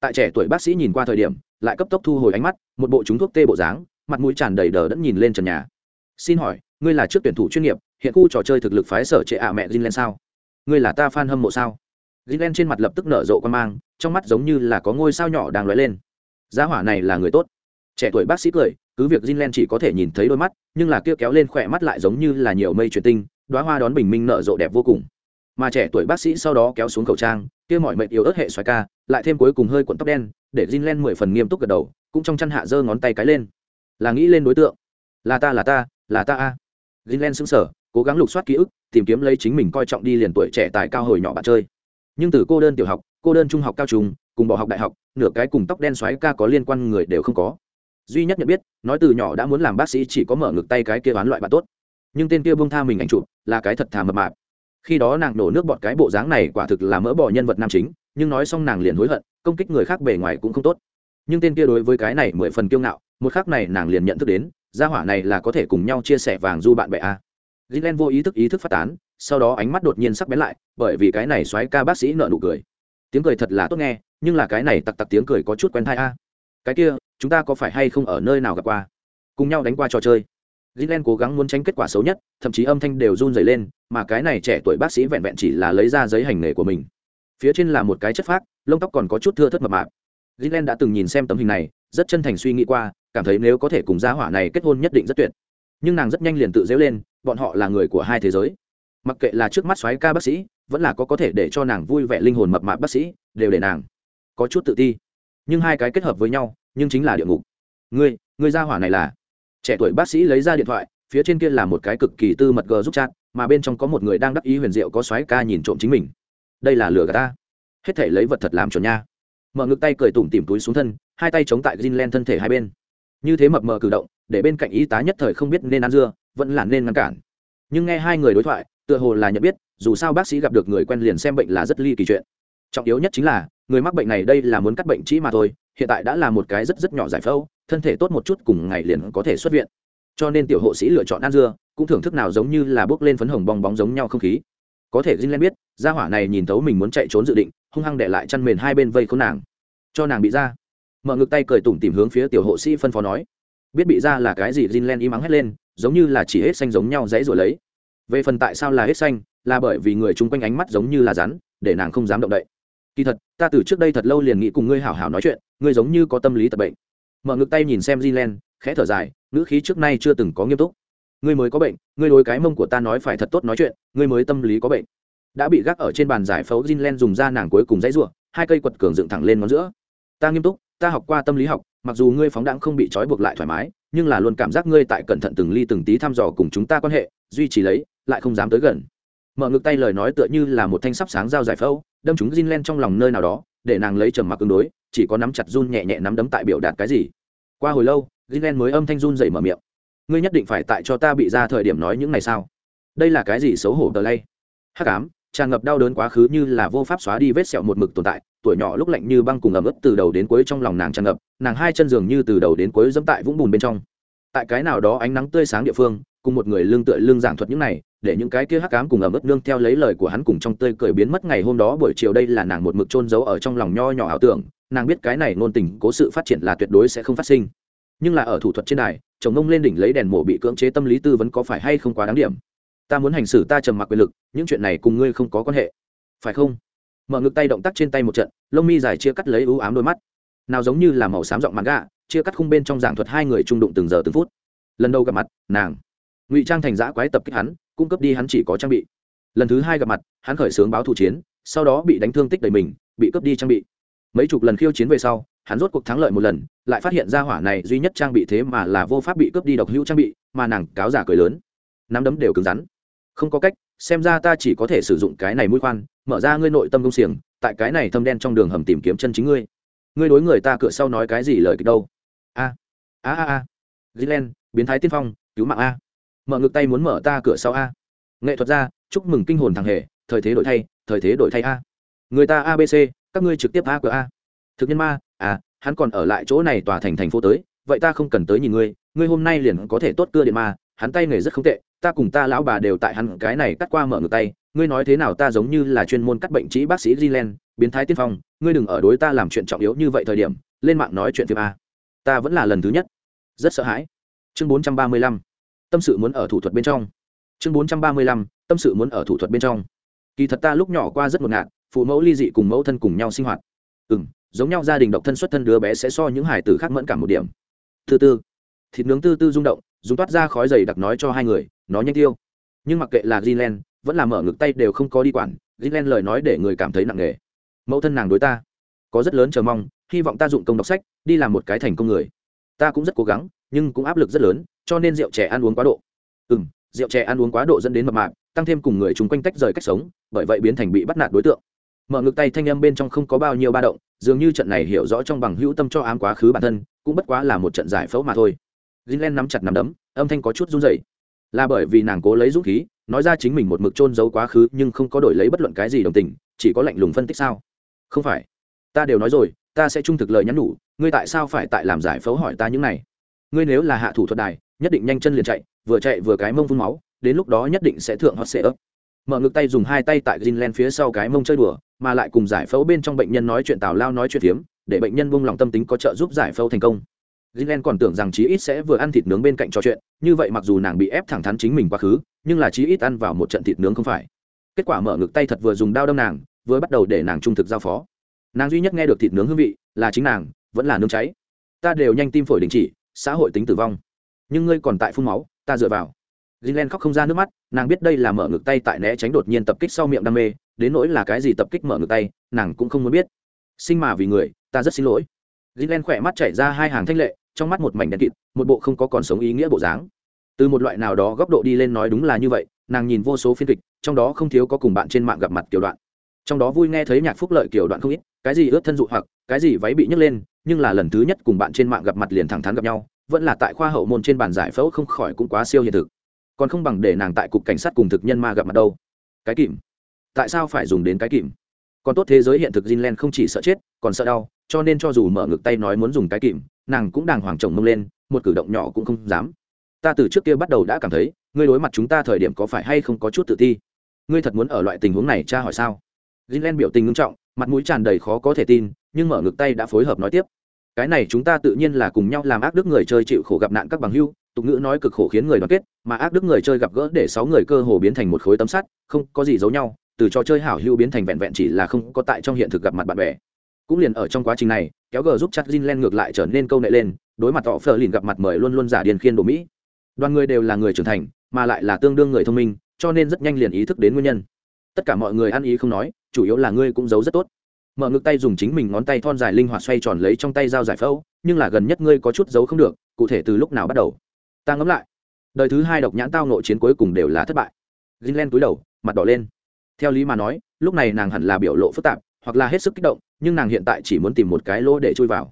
S1: Tại trẻ tuổi bác sĩ nhìn qua thời điểm, lại cấp tốc thu hồi ánh mắt, một bộ chúng thuốc tê bộ dáng, mặt mũi tràn đầy đờ đẫn nhìn lên trần nhà. Xin hỏi, ngươi là trước tuyển thủ chuyên nghiệp, hiện khu trò chơi thực lực phái sở trệ ạ mẹ gilen sao? Ngươi là ta fan hâm mộ sao? Gilen trên mặt lập tức nở rộ quan mang, trong mắt giống như là có ngôi sao nhỏ đang lóe lên giá hỏa này là người tốt. Trẻ tuổi bác sĩ cười, cứ việc Jinlen chỉ có thể nhìn thấy đôi mắt, nhưng là kia kéo lên khỏe mắt lại giống như là nhiều mây truyền tinh, đóa hoa đón bình minh nở rộ đẹp vô cùng. Mà trẻ tuổi bác sĩ sau đó kéo xuống khẩu trang, kia mọi mệnh yếu ớt hệ xoài ca, lại thêm cuối cùng hơi cuộn tóc đen, để Jinlen mười phần nghiêm túc gật đầu, cũng trong chăn hạ giơ ngón tay cái lên. Là nghĩ lên đối tượng. Là ta là ta là ta a. Jinlen sững sờ, cố gắng lục soát ký ức, tìm kiếm lấy chính mình coi trọng đi liền tuổi trẻ tài cao hồi nhỏ bạn chơi. Nhưng từ cô đơn tiểu học, cô đơn trung học cao trung, cùng bỏ học đại học nửa cái cùng tóc đen xoáy ca có liên quan người đều không có. Duy nhất nhận biết, nói từ nhỏ đã muốn làm bác sĩ chỉ có mở ngực tay cái kia bán loại bạn tốt. Nhưng tên kia bông tha mình ảnh chụp, là cái thật thà mập mạp. Khi đó nàng đổ nước bọt cái bộ dáng này quả thực là mỡ bỏ nhân vật nam chính, nhưng nói xong nàng liền hối hận, công kích người khác bề ngoài cũng không tốt. Nhưng tên kia đối với cái này mười phần kiêu ngạo, một khác này nàng liền nhận thức đến, gia hỏa này là có thể cùng nhau chia sẻ vàng du bạn bè a. Gilen vô ý thức ý thức phát tán, sau đó ánh mắt đột nhiên sắc bén lại, bởi vì cái này xoáy ca bác sĩ nợ nụ cười. Tiếng cười thật là tốt nghe nhưng là cái này tặc tặc tiếng cười có chút quen thai a. Cái kia, chúng ta có phải hay không ở nơi nào gặp qua? Cùng nhau đánh qua trò chơi. Gilen cố gắng muốn tránh kết quả xấu nhất, thậm chí âm thanh đều run dày lên, mà cái này trẻ tuổi bác sĩ vẹn vẹn chỉ là lấy ra giấy hành nghề của mình. Phía trên là một cái chất phác, lông tóc còn có chút thưa thất mập mạp. Gilen đã từng nhìn xem tấm hình này, rất chân thành suy nghĩ qua, cảm thấy nếu có thể cùng gia hỏa này kết hôn nhất định rất tuyệt. Nhưng nàng rất nhanh liền tự dễu lên, bọn họ là người của hai thế giới. Mặc kệ là trước mắt xoáy ca bác sĩ, vẫn là có có thể để cho nàng vui vẻ linh hồn mập mạp bác sĩ, đều để nàng có chút tự ti. Nhưng hai cái kết hợp với nhau, nhưng chính là địa ngục. Ngươi ngươi gia hỏa này là? Trẻ tuổi bác sĩ lấy ra điện thoại, phía trên kia là một cái cực kỳ tư mật g giúp chat, mà bên trong có một người đang đắc ý huyền diệu có xoáy ca nhìn trộm chính mình. Đây là lửa gà ta. Hết thể lấy vật thật làm chuẩn nha. Mở ngực tay cười tủm tìm túi xuống thân, hai tay chống tại Greenland thân thể hai bên. Như thế mập mờ cử động, để bên cạnh y tá nhất thời không biết nên ăn dưa, vẫn là nên ngăn cản. Nhưng nghe hai người đối thoại, tựa hồ là nhận biết, dù sao bác sĩ gặp được người quen liền xem bệnh là rất ly kỳ chuyện trọng yếu nhất chính là, người mắc bệnh này đây là muốn cắt bệnh trĩ mà thôi, hiện tại đã là một cái rất rất nhỏ giải phẫu, thân thể tốt một chút cùng ngày liền có thể xuất viện. Cho nên tiểu hộ sĩ lựa chọn ăn dưa, cũng thưởng thức nào giống như là bước lên phấn hồng bong bóng giống nhau không khí. Có thể Jin biết, gia hỏa này nhìn thấu mình muốn chạy trốn dự định, hung hăng để lại chăn mền hai bên vây khốn nàng. Cho nàng bị ra mở ngực tay cười tủm tìm hướng phía tiểu hộ sĩ phân phó nói. Biết bị ra là cái gì Jin im ắng hét lên, giống như là chỉ hết xanh giống nhau dãy rồi lấy. Về phần tại sao là hết xanh, là bởi vì người chung quanh ánh mắt giống như là rắn, để nàng không dám động đậy kỳ thật, ta từ trước đây thật lâu liền nghĩ cùng ngươi hảo hảo nói chuyện, ngươi giống như có tâm lý tật bệnh. Mở ngực tay nhìn xem Jin khẽ thở dài, ngữ khí trước nay chưa từng có nghiêm túc. Ngươi mới có bệnh, ngươi đối cái mông của ta nói phải thật tốt nói chuyện, ngươi mới tâm lý có bệnh. Đã bị gác ở trên bàn giải phẫu, Jin dùng ra nàng cuối cùng dãy ruộng hai cây quật cường dựng thẳng lên ngón giữa. Ta nghiêm túc, ta học qua tâm lý học, mặc dù ngươi phóng đãng không bị trói buộc lại thoải mái, nhưng là luôn cảm giác ngươi tại cẩn thận từng ly từng tí thăm dò cùng chúng ta quan hệ, duy trì lấy, lại không dám tới gần. Mở ngực tay lời nói tựa như là một thanh sắp sáng dao giải phẫu đâm chúng Jin len trong lòng nơi nào đó, để nàng lấy trầm mặc ứng đối, chỉ có nắm chặt run nhẹ nhẹ nắm đấm tại biểu đạt cái gì. Qua hồi lâu, Jin len mới âm thanh run dậy mở miệng. Ngươi nhất định phải tại cho ta bị ra thời điểm nói những này sao? Đây là cái gì xấu hổ tờ lay hắc ám, tràn ngập đau đớn quá khứ như là vô pháp xóa đi vết sẹo một mực tồn tại, tuổi nhỏ lúc lạnh như băng cùng ẩm ướt từ đầu đến cuối trong lòng nàng tràn ngập, nàng hai chân giường như từ đầu đến cuối dẫm tại vũng bùn bên trong. Tại cái nào đó ánh nắng tươi sáng địa phương, cùng một người lương tựa lương giảng thuật những này để những cái kia hắc ám cùng ẩm ướt nương theo lấy lời của hắn cùng trong tươi cười biến mất ngày hôm đó buổi chiều đây là nàng một mực trôn giấu ở trong lòng nho nhỏ ảo tưởng. Nàng biết cái này ngôn tình cố sự phát triển là tuyệt đối sẽ không phát sinh. Nhưng là ở thủ thuật trên đài, chồng ông lên đỉnh lấy đèn mổ bị cưỡng chế tâm lý tư vấn có phải hay không quá đáng điểm. Ta muốn hành xử ta trầm mặc quyền lực, những chuyện này cùng ngươi không có quan hệ. Phải không? Mở ngực tay động tác trên tay một trận, lông mi dài chia cắt lấy ưu ám đôi mắt. Nào giống như là màu xám giọng mặt gạ chia cắt khung bên trong giảng thuật hai người trung đụng từng giờ từng phút. Lần đầu gặp mặt, nàng. Ngụy trang thành giã quái tập kích hắn cung cấp đi hắn chỉ có trang bị. Lần thứ hai gặp mặt, hắn khởi xướng báo thủ chiến, sau đó bị đánh thương tích đầy mình, bị cướp đi trang bị. Mấy chục lần khiêu chiến về sau, hắn rốt cuộc thắng lợi một lần, lại phát hiện ra hỏa này duy nhất trang bị thế mà là vô pháp bị cướp đi độc hữu trang bị, mà nàng cáo giả cười lớn. Nắm đấm đều cứng rắn. Không có cách, xem ra ta chỉ có thể sử dụng cái này mũi khoan, mở ra ngươi nội tâm công xiềng, tại cái này thâm đen trong đường hầm tìm kiếm chân chính ngươi. Ngươi đối người ta cửa sau nói cái gì lời kịch đâu? A a a a. Gilen biến thái tiên phong, cứu mạng a mở ngực tay muốn mở ta cửa sau a nghệ thuật ra chúc mừng kinh hồn thằng hề thời thế đổi thay thời thế đổi thay a người ta abc các ngươi trực tiếp a cửa a thực nhân ma à hắn còn ở lại chỗ này tòa thành thành phố tới vậy ta không cần tới nhìn ngươi ngươi hôm nay liền có thể tốt cưa điện ma hắn tay nghề rất không tệ ta cùng ta lão bà đều tại hắn cái này cắt qua mở ngược tay ngươi nói thế nào ta giống như là chuyên môn cắt bệnh trí bác sĩ Gilen, biến thái tiên phong, ngươi đừng ở đối ta làm chuyện trọng yếu như vậy thời điểm, lên mạng nói chuyện phim a. Ta vẫn là lần thứ nhất. Rất sợ hãi. Chương 435. Tâm sự muốn ở thủ thuật bên trong. Chương 435. Tâm sự muốn ở thủ thuật bên trong. Kỳ thật ta lúc nhỏ qua rất ngột ngạt, phụ mẫu ly dị cùng mẫu thân cùng nhau sinh hoạt. Ừm, giống nhau gia đình độc thân xuất thân đứa bé sẽ so những hải tử khác mẫn cảm một điểm. tư tư thịt nướng tư tư rung động dùng toát ra khói dày đặc nói cho hai người nó nhanh tiêu nhưng mặc kệ là Greenland, vẫn là mở ngực tay đều không có đi quản Greenland lời nói để người cảm thấy nặng nề mẫu thân nàng đối ta có rất lớn chờ mong hy vọng ta dụng công đọc sách đi làm một cái thành công người ta cũng rất cố gắng nhưng cũng áp lực rất lớn cho nên rượu trẻ ăn uống quá độ. Ừ m rượu trẻ ăn uống quá độ dẫn đến mập mạp, tăng thêm cùng người chung quanh tách rời cách sống, bởi vậy biến thành bị bắt nạt đối tượng. Mở ngực tay thanh âm bên trong không có bao nhiêu ba động, dường như trận này hiểu rõ trong bằng hữu tâm cho ám quá khứ bản thân, cũng bất quá là một trận giải phẫu mà thôi. Greenland nắm chặt nắm đấm, âm thanh có chút run rẩy. Là bởi vì nàng cố lấy dũng khí, nói ra chính mình một mực trôn giấu quá khứ nhưng không có đổi lấy bất luận cái gì đồng tình, chỉ có lạnh lùng phân tích sao? Không phải. Ta đều nói rồi, ta sẽ trung thực lời nhắn nhủ, ngươi tại sao phải tại làm giải phẫu hỏi ta những này? Ngươi nếu là hạ thủ thuật đài nhất định nhanh chân liền chạy vừa chạy vừa cái mông phun máu đến lúc đó nhất định sẽ thượng hot sệ ấp mở ngực tay dùng hai tay tại Greenland phía sau cái mông chơi đùa mà lại cùng giải phẫu bên trong bệnh nhân nói chuyện tào lao nói chuyện phiếm để bệnh nhân buông lòng tâm tính có trợ giúp giải phẫu thành công greenland còn tưởng rằng chí ít sẽ vừa ăn thịt nướng bên cạnh trò chuyện, như vậy mặc dù nàng bị ép thẳng thắn chính mình quá khứ, nhưng là chí ít ăn vào một trận thịt nướng không phải. Kết quả mở ngực tay thật vừa dùng dao đâm nàng, vừa bắt đầu để nàng trung thực giao phó. Nàng duy nhất nghe được thịt nướng hương vị, là chính nàng, vẫn là nướng cháy. Ta đều nhanh tim phổi đình chỉ, xã hội tính tử vong. Nhưng ngươi còn tại phun máu, ta dựa vào. Gilen khóc không ra nước mắt, nàng biết đây là mở ngực tay tại né tránh đột nhiên tập kích sau miệng đam mê, đến nỗi là cái gì tập kích mở ngực tay, nàng cũng không muốn biết. Sinh mà vì người, ta rất xin lỗi. Gilen khỏe mắt chảy ra hai hàng thanh lệ, trong mắt một mảnh đen kịt một bộ không có còn sống ý nghĩa bộ dáng từ một loại nào đó góc độ đi lên nói đúng là như vậy nàng nhìn vô số phiên kịch trong đó không thiếu có cùng bạn trên mạng gặp mặt kiểu đoạn trong đó vui nghe thấy nhạc phúc lợi kiểu đoạn không ít cái gì ướt thân dụ hoặc cái gì váy bị nhấc lên nhưng là lần thứ nhất cùng bạn trên mạng gặp mặt liền thẳng thắn gặp nhau vẫn là tại khoa hậu môn trên bàn giải phẫu không khỏi cũng quá siêu hiện thực. Còn không bằng để nàng tại cục cảnh sát cùng thực nhân ma gặp mặt đâu. Cái kìm. Tại sao phải dùng đến cái kìm? Còn tốt thế giới hiện thực Jinlen không chỉ sợ chết, còn sợ đau, cho nên cho dù mở ngực tay nói muốn dùng cái kìm, nàng cũng đàng hoàng chồng mông lên, một cử động nhỏ cũng không dám. Ta từ trước kia bắt đầu đã cảm thấy, ngươi đối mặt chúng ta thời điểm có phải hay không có chút tự ti? Ngươi thật muốn ở loại tình huống này cha hỏi sao? Jinlen biểu tình ngưng trọng, mặt mũi tràn đầy khó có thể tin, nhưng mở ngực tay đã phối hợp nói tiếp cái này chúng ta tự nhiên là cùng nhau làm ác đức người chơi chịu khổ gặp nạn các bằng hưu, tục ngữ nói cực khổ khiến người đoàn kết, mà ác đức người chơi gặp gỡ để sáu người cơ hồ biến thành một khối tấm sắt, không có gì giấu nhau, từ trò chơi hảo hưu biến thành vẹn vẹn chỉ là không có tại trong hiện thực gặp mặt bạn bè. Cũng liền ở trong quá trình này, kéo gờ giúp chặt zin len ngược lại trở nên câu nệ lên, đối mặt họ phờ lìn gặp mặt mời luôn luôn giả điền khiên đồ mỹ. Đoàn người đều là người trưởng thành, mà lại là tương đương người thông minh, cho nên rất nhanh liền ý thức đến nguyên nhân. Tất cả mọi người ăn ý không nói, chủ yếu là ngươi cũng giấu rất tốt mở ngực tay dùng chính mình ngón tay thon dài linh hoạt xoay tròn lấy trong tay dao giải phẫu, nhưng là gần nhất ngươi có chút giấu không được, cụ thể từ lúc nào bắt đầu? Ta ngẫm lại. Đời thứ hai độc nhãn tao nội chiến cuối cùng đều là thất bại. Gin len túi đầu, mặt đỏ lên. Theo lý mà nói, lúc này nàng hẳn là biểu lộ phức tạp, hoặc là hết sức kích động, nhưng nàng hiện tại chỉ muốn tìm một cái lỗ để chui vào.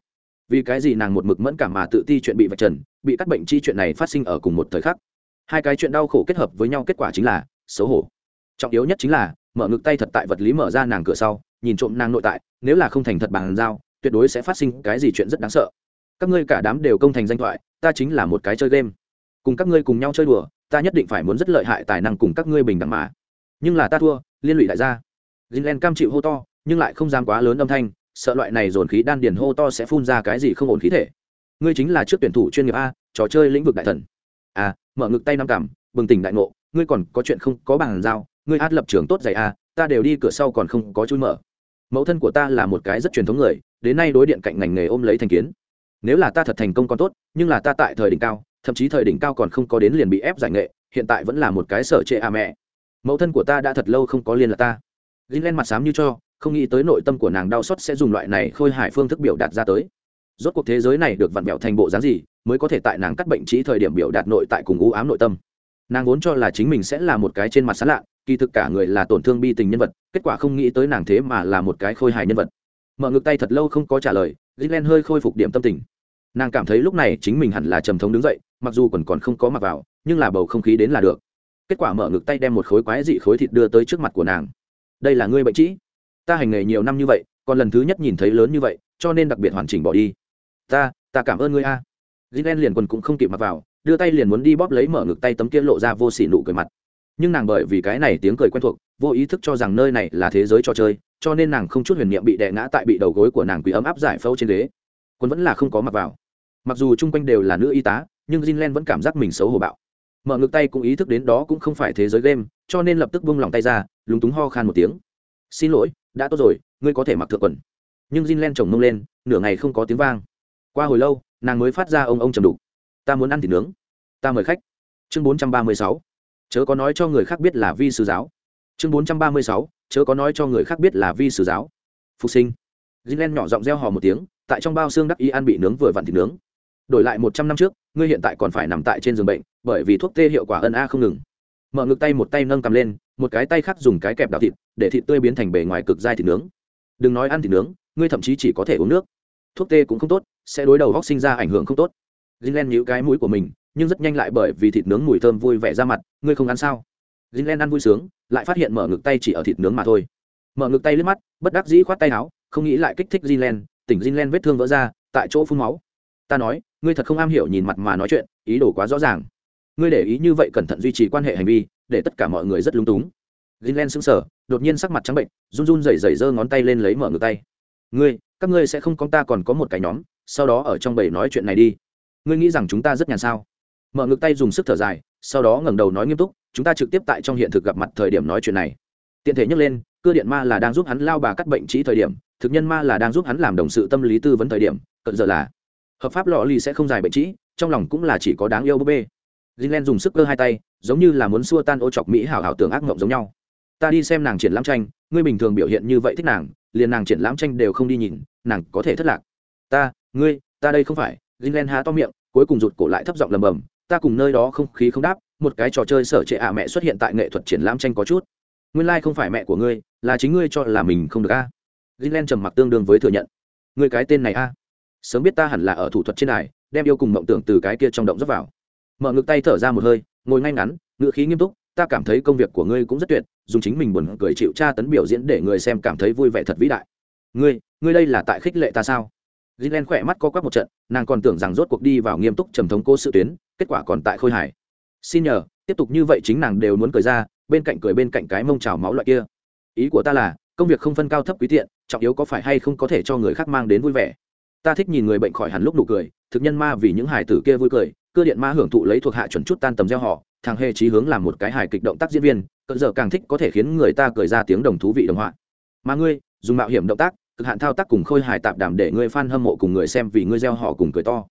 S1: Vì cái gì nàng một mực mẫn cảm mà tự ti chuyện bị vạch trần, bị cắt bệnh chi chuyện này phát sinh ở cùng một thời khắc. Hai cái chuyện đau khổ kết hợp với nhau kết quả chính là xấu hổ. Trọng yếu nhất chính là, mở ngực tay thật tại vật lý mở ra nàng cửa sau nhìn trộm nàng nội tại, nếu là không thành thật bằng giao, tuyệt đối sẽ phát sinh cái gì chuyện rất đáng sợ. Các ngươi cả đám đều công thành danh thoại, ta chính là một cái chơi game. Cùng các ngươi cùng nhau chơi đùa, ta nhất định phải muốn rất lợi hại tài năng cùng các ngươi bình đẳng mà. Nhưng là ta thua, liên lụy đại gia zinlen cam chịu hô to, nhưng lại không dám quá lớn âm thanh, sợ loại này dồn khí đan điền hô to sẽ phun ra cái gì không ổn khí thể. Ngươi chính là trước tuyển thủ chuyên nghiệp a, trò chơi lĩnh vực đại thần. À mở ngực tay năm cảm, bừng tỉnh đại ngộ, ngươi còn có chuyện không có bàn giao, ngươi át lập trường tốt dày a, ta đều đi cửa sau còn không có chui mở mẫu thân của ta là một cái rất truyền thống người, đến nay đối điện cạnh ngành nghề ôm lấy thành kiến. Nếu là ta thật thành công còn tốt, nhưng là ta tại thời đỉnh cao, thậm chí thời đỉnh cao còn không có đến liền bị ép giải nghệ, hiện tại vẫn là một cái sở trệ a mẹ. Mẫu thân của ta đã thật lâu không có liên lạc ta. Linh lên mặt xám như cho, không nghĩ tới nội tâm của nàng đau xót sẽ dùng loại này khôi hài phương thức biểu đạt ra tới. Rốt cuộc thế giới này được vặn vẹo thành bộ dáng gì, mới có thể tại nàng cắt bệnh trí thời điểm biểu đạt nội tại cùng u ám nội tâm. Nàng vốn cho là chính mình sẽ là một cái trên mặt sán lạ kỳ thực cả người là tổn thương bi tình nhân vật, kết quả không nghĩ tới nàng thế mà là một cái khôi hài nhân vật. Mở ngực tay thật lâu không có trả lời Gilen hơi khôi phục điểm tâm tình. Nàng cảm thấy lúc này chính mình hẳn là trầm thống đứng dậy, mặc dù còn còn không có mặc vào, nhưng là bầu không khí đến là được. Kết quả mở ngực tay đem một khối quái dị khối thịt đưa tới trước mặt của nàng. Đây là ngươi bệnh trĩ. Ta hành nghề nhiều năm như vậy, còn lần thứ nhất nhìn thấy lớn như vậy, cho nên đặc biệt hoàn chỉnh bỏ đi. Ta ta cảm ơn ngươi a. Gilen liền quần cũng không kịp mặc vào, đưa tay liền muốn đi bóp lấy mở ngực tay tấm kia lộ ra vô xỉ nụ cười mặt nhưng nàng bởi vì cái này tiếng cười quen thuộc, vô ý thức cho rằng nơi này là thế giới trò chơi, cho nên nàng không chút huyền niệm bị đè ngã tại bị đầu gối của nàng quỳ ấm áp giải phẫu trên ghế. Quân vẫn là không có mặc vào. Mặc dù chung quanh đều là nữ y tá, nhưng Jinlen vẫn cảm giác mình xấu hổ bạo. Mở ngực tay cũng ý thức đến đó cũng không phải thế giới game, cho nên lập tức buông lòng tay ra, lúng túng ho khan một tiếng. Xin lỗi, đã tốt rồi, ngươi có thể mặc thượng quần. Nhưng Jinlen chồng mông lên, nửa ngày không có tiếng vang. Qua hồi lâu, nàng mới phát ra ông ông trầm đục. Ta muốn ăn thịt nướng. Ta mời khách. Chương bốn trăm ba mươi sáu chớ có nói cho người khác biết là vi sư giáo. Chương bốn trăm ba mươi sáu, chớ có nói cho người khác biết là vi sư giáo. Phục sinh. Gilen nhỏ giọng reo hò một tiếng, tại trong bao xương đắc y ăn bị nướng vừa vặn thịt nướng. Đổi lại một trăm năm trước, ngươi hiện tại còn phải nằm tại trên giường bệnh, bởi vì thuốc tê hiệu quả ân a không ngừng. Mở ngực tay một tay nâng cầm lên, một cái tay khác dùng cái kẹp đào thịt, để thịt tươi biến thành bề ngoài cực dai thịt nướng. Đừng nói ăn thịt nướng, ngươi thậm chí chỉ có thể uống nước. Thuốc tê cũng không tốt, sẽ đối đầu góc sinh ra ảnh hưởng không tốt. Gilen nhíu cái mũi của mình nhưng rất nhanh lại bởi vì thịt nướng mùi thơm vui vẻ ra mặt, ngươi không ăn sao? Gilen ăn vui sướng, lại phát hiện mở ngực tay chỉ ở thịt nướng mà thôi. Mở ngực tay liếc mắt, bất đắc dĩ khoát tay áo, không nghĩ lại kích thích gilen tỉnh gilen vết thương vỡ ra, tại chỗ phun máu. Ta nói, ngươi thật không am hiểu nhìn mặt mà nói chuyện, ý đồ quá rõ ràng. Ngươi để ý như vậy cẩn thận duy trì quan hệ hành vi, để tất cả mọi người rất lung túng. Gilen sững sờ, đột nhiên sắc mặt trắng bệnh, run run rẩy rẩy giơ ngón tay lên lấy mở ngực tay. Ngươi, các ngươi sẽ không có ta còn có một cái nhóm, sau đó ở trong bầy nói chuyện này đi. Ngươi nghĩ rằng chúng ta rất nhàn sao? Mở ngực tay dùng sức thở dài, sau đó ngẩng đầu nói nghiêm túc, chúng ta trực tiếp tại trong hiện thực gặp mặt thời điểm nói chuyện này. Tiện thể nhắc lên cưa điện ma là đang giúp hắn lao bà cắt bệnh trí thời điểm, thực nhân ma là đang giúp hắn làm đồng sự tâm lý tư vấn thời điểm, cận giờ là, hợp pháp lọ ly sẽ không dài bệnh trí, trong lòng cũng là chỉ có đáng yêu búp bê. Jinlen dùng sức cơ hai tay, giống như là muốn xua tan ô chọc mỹ hảo hảo tưởng ác mộng giống nhau. Ta đi xem nàng triển lãm tranh, ngươi bình thường biểu hiện như vậy thích nàng, liền nàng triển lãm tranh đều không đi nhìn, nàng có thể thất lạc. Ta, ngươi, ta đây không phải. Jinlen há to miệng, cuối cùng rụt cổ lại thấp giọng lầm bầm ta cùng nơi đó không khí không đáp, một cái trò chơi sở trệ ạ mẹ xuất hiện tại nghệ thuật triển lãm tranh có chút. Nguyên lai、like、không phải mẹ của ngươi, là chính ngươi cho là mình không được a. À. Jinlen trầm mặc tương đương với thừa nhận. Ngươi cái tên này a. Sớm biết ta hẳn là ở thủ thuật trên này đem yêu cùng mộng tưởng từ cái kia trong động dốc vào. Mở ngực tay thở ra một hơi, ngồi ngay ngắn ngựa khí nghiêm túc, ta cảm thấy công việc của ngươi cũng rất tuyệt, dùng chính mình buồn cười chịu tra tấn biểu diễn để người xem cảm thấy vui vẻ thật vĩ đại. Ngươi ngươi đây là tại khích lệ ta sao? Gilen khỏe mắt co quắp một trận, nàng còn tưởng rằng rốt cuộc đi vào nghiêm túc trầm thống cô sự tuyến, kết quả còn tại khôi hài. Xin nhờ, tiếp tục như vậy chính nàng đều muốn cười ra, bên cạnh cười bên cạnh cái mông trào máu loại kia. Ý của ta là, công việc không phân cao thấp quý tiện, trọng yếu có phải hay không có thể cho người khác mang đến vui vẻ. Ta thích nhìn người bệnh khỏi hẳn lúc nụ cười, thực nhân ma vì những hài tử kia vui cười, cơ điện ma hưởng thụ lấy thuộc hạ chuẩn chút tan tầm gieo họ, thằng hề chí hướng làm một cái hài kịch động tác diễn viên, cỡ giờ càng thích có thể khiến người ta cười ra tiếng đồng thú vị đồng họa. Mà ngươi, dùng mạo hiểm động tác, cực hạn thao tác cùng khôi hài tạp đảm để người fan hâm mộ cùng người xem vì ngươi gieo họ cùng cười to.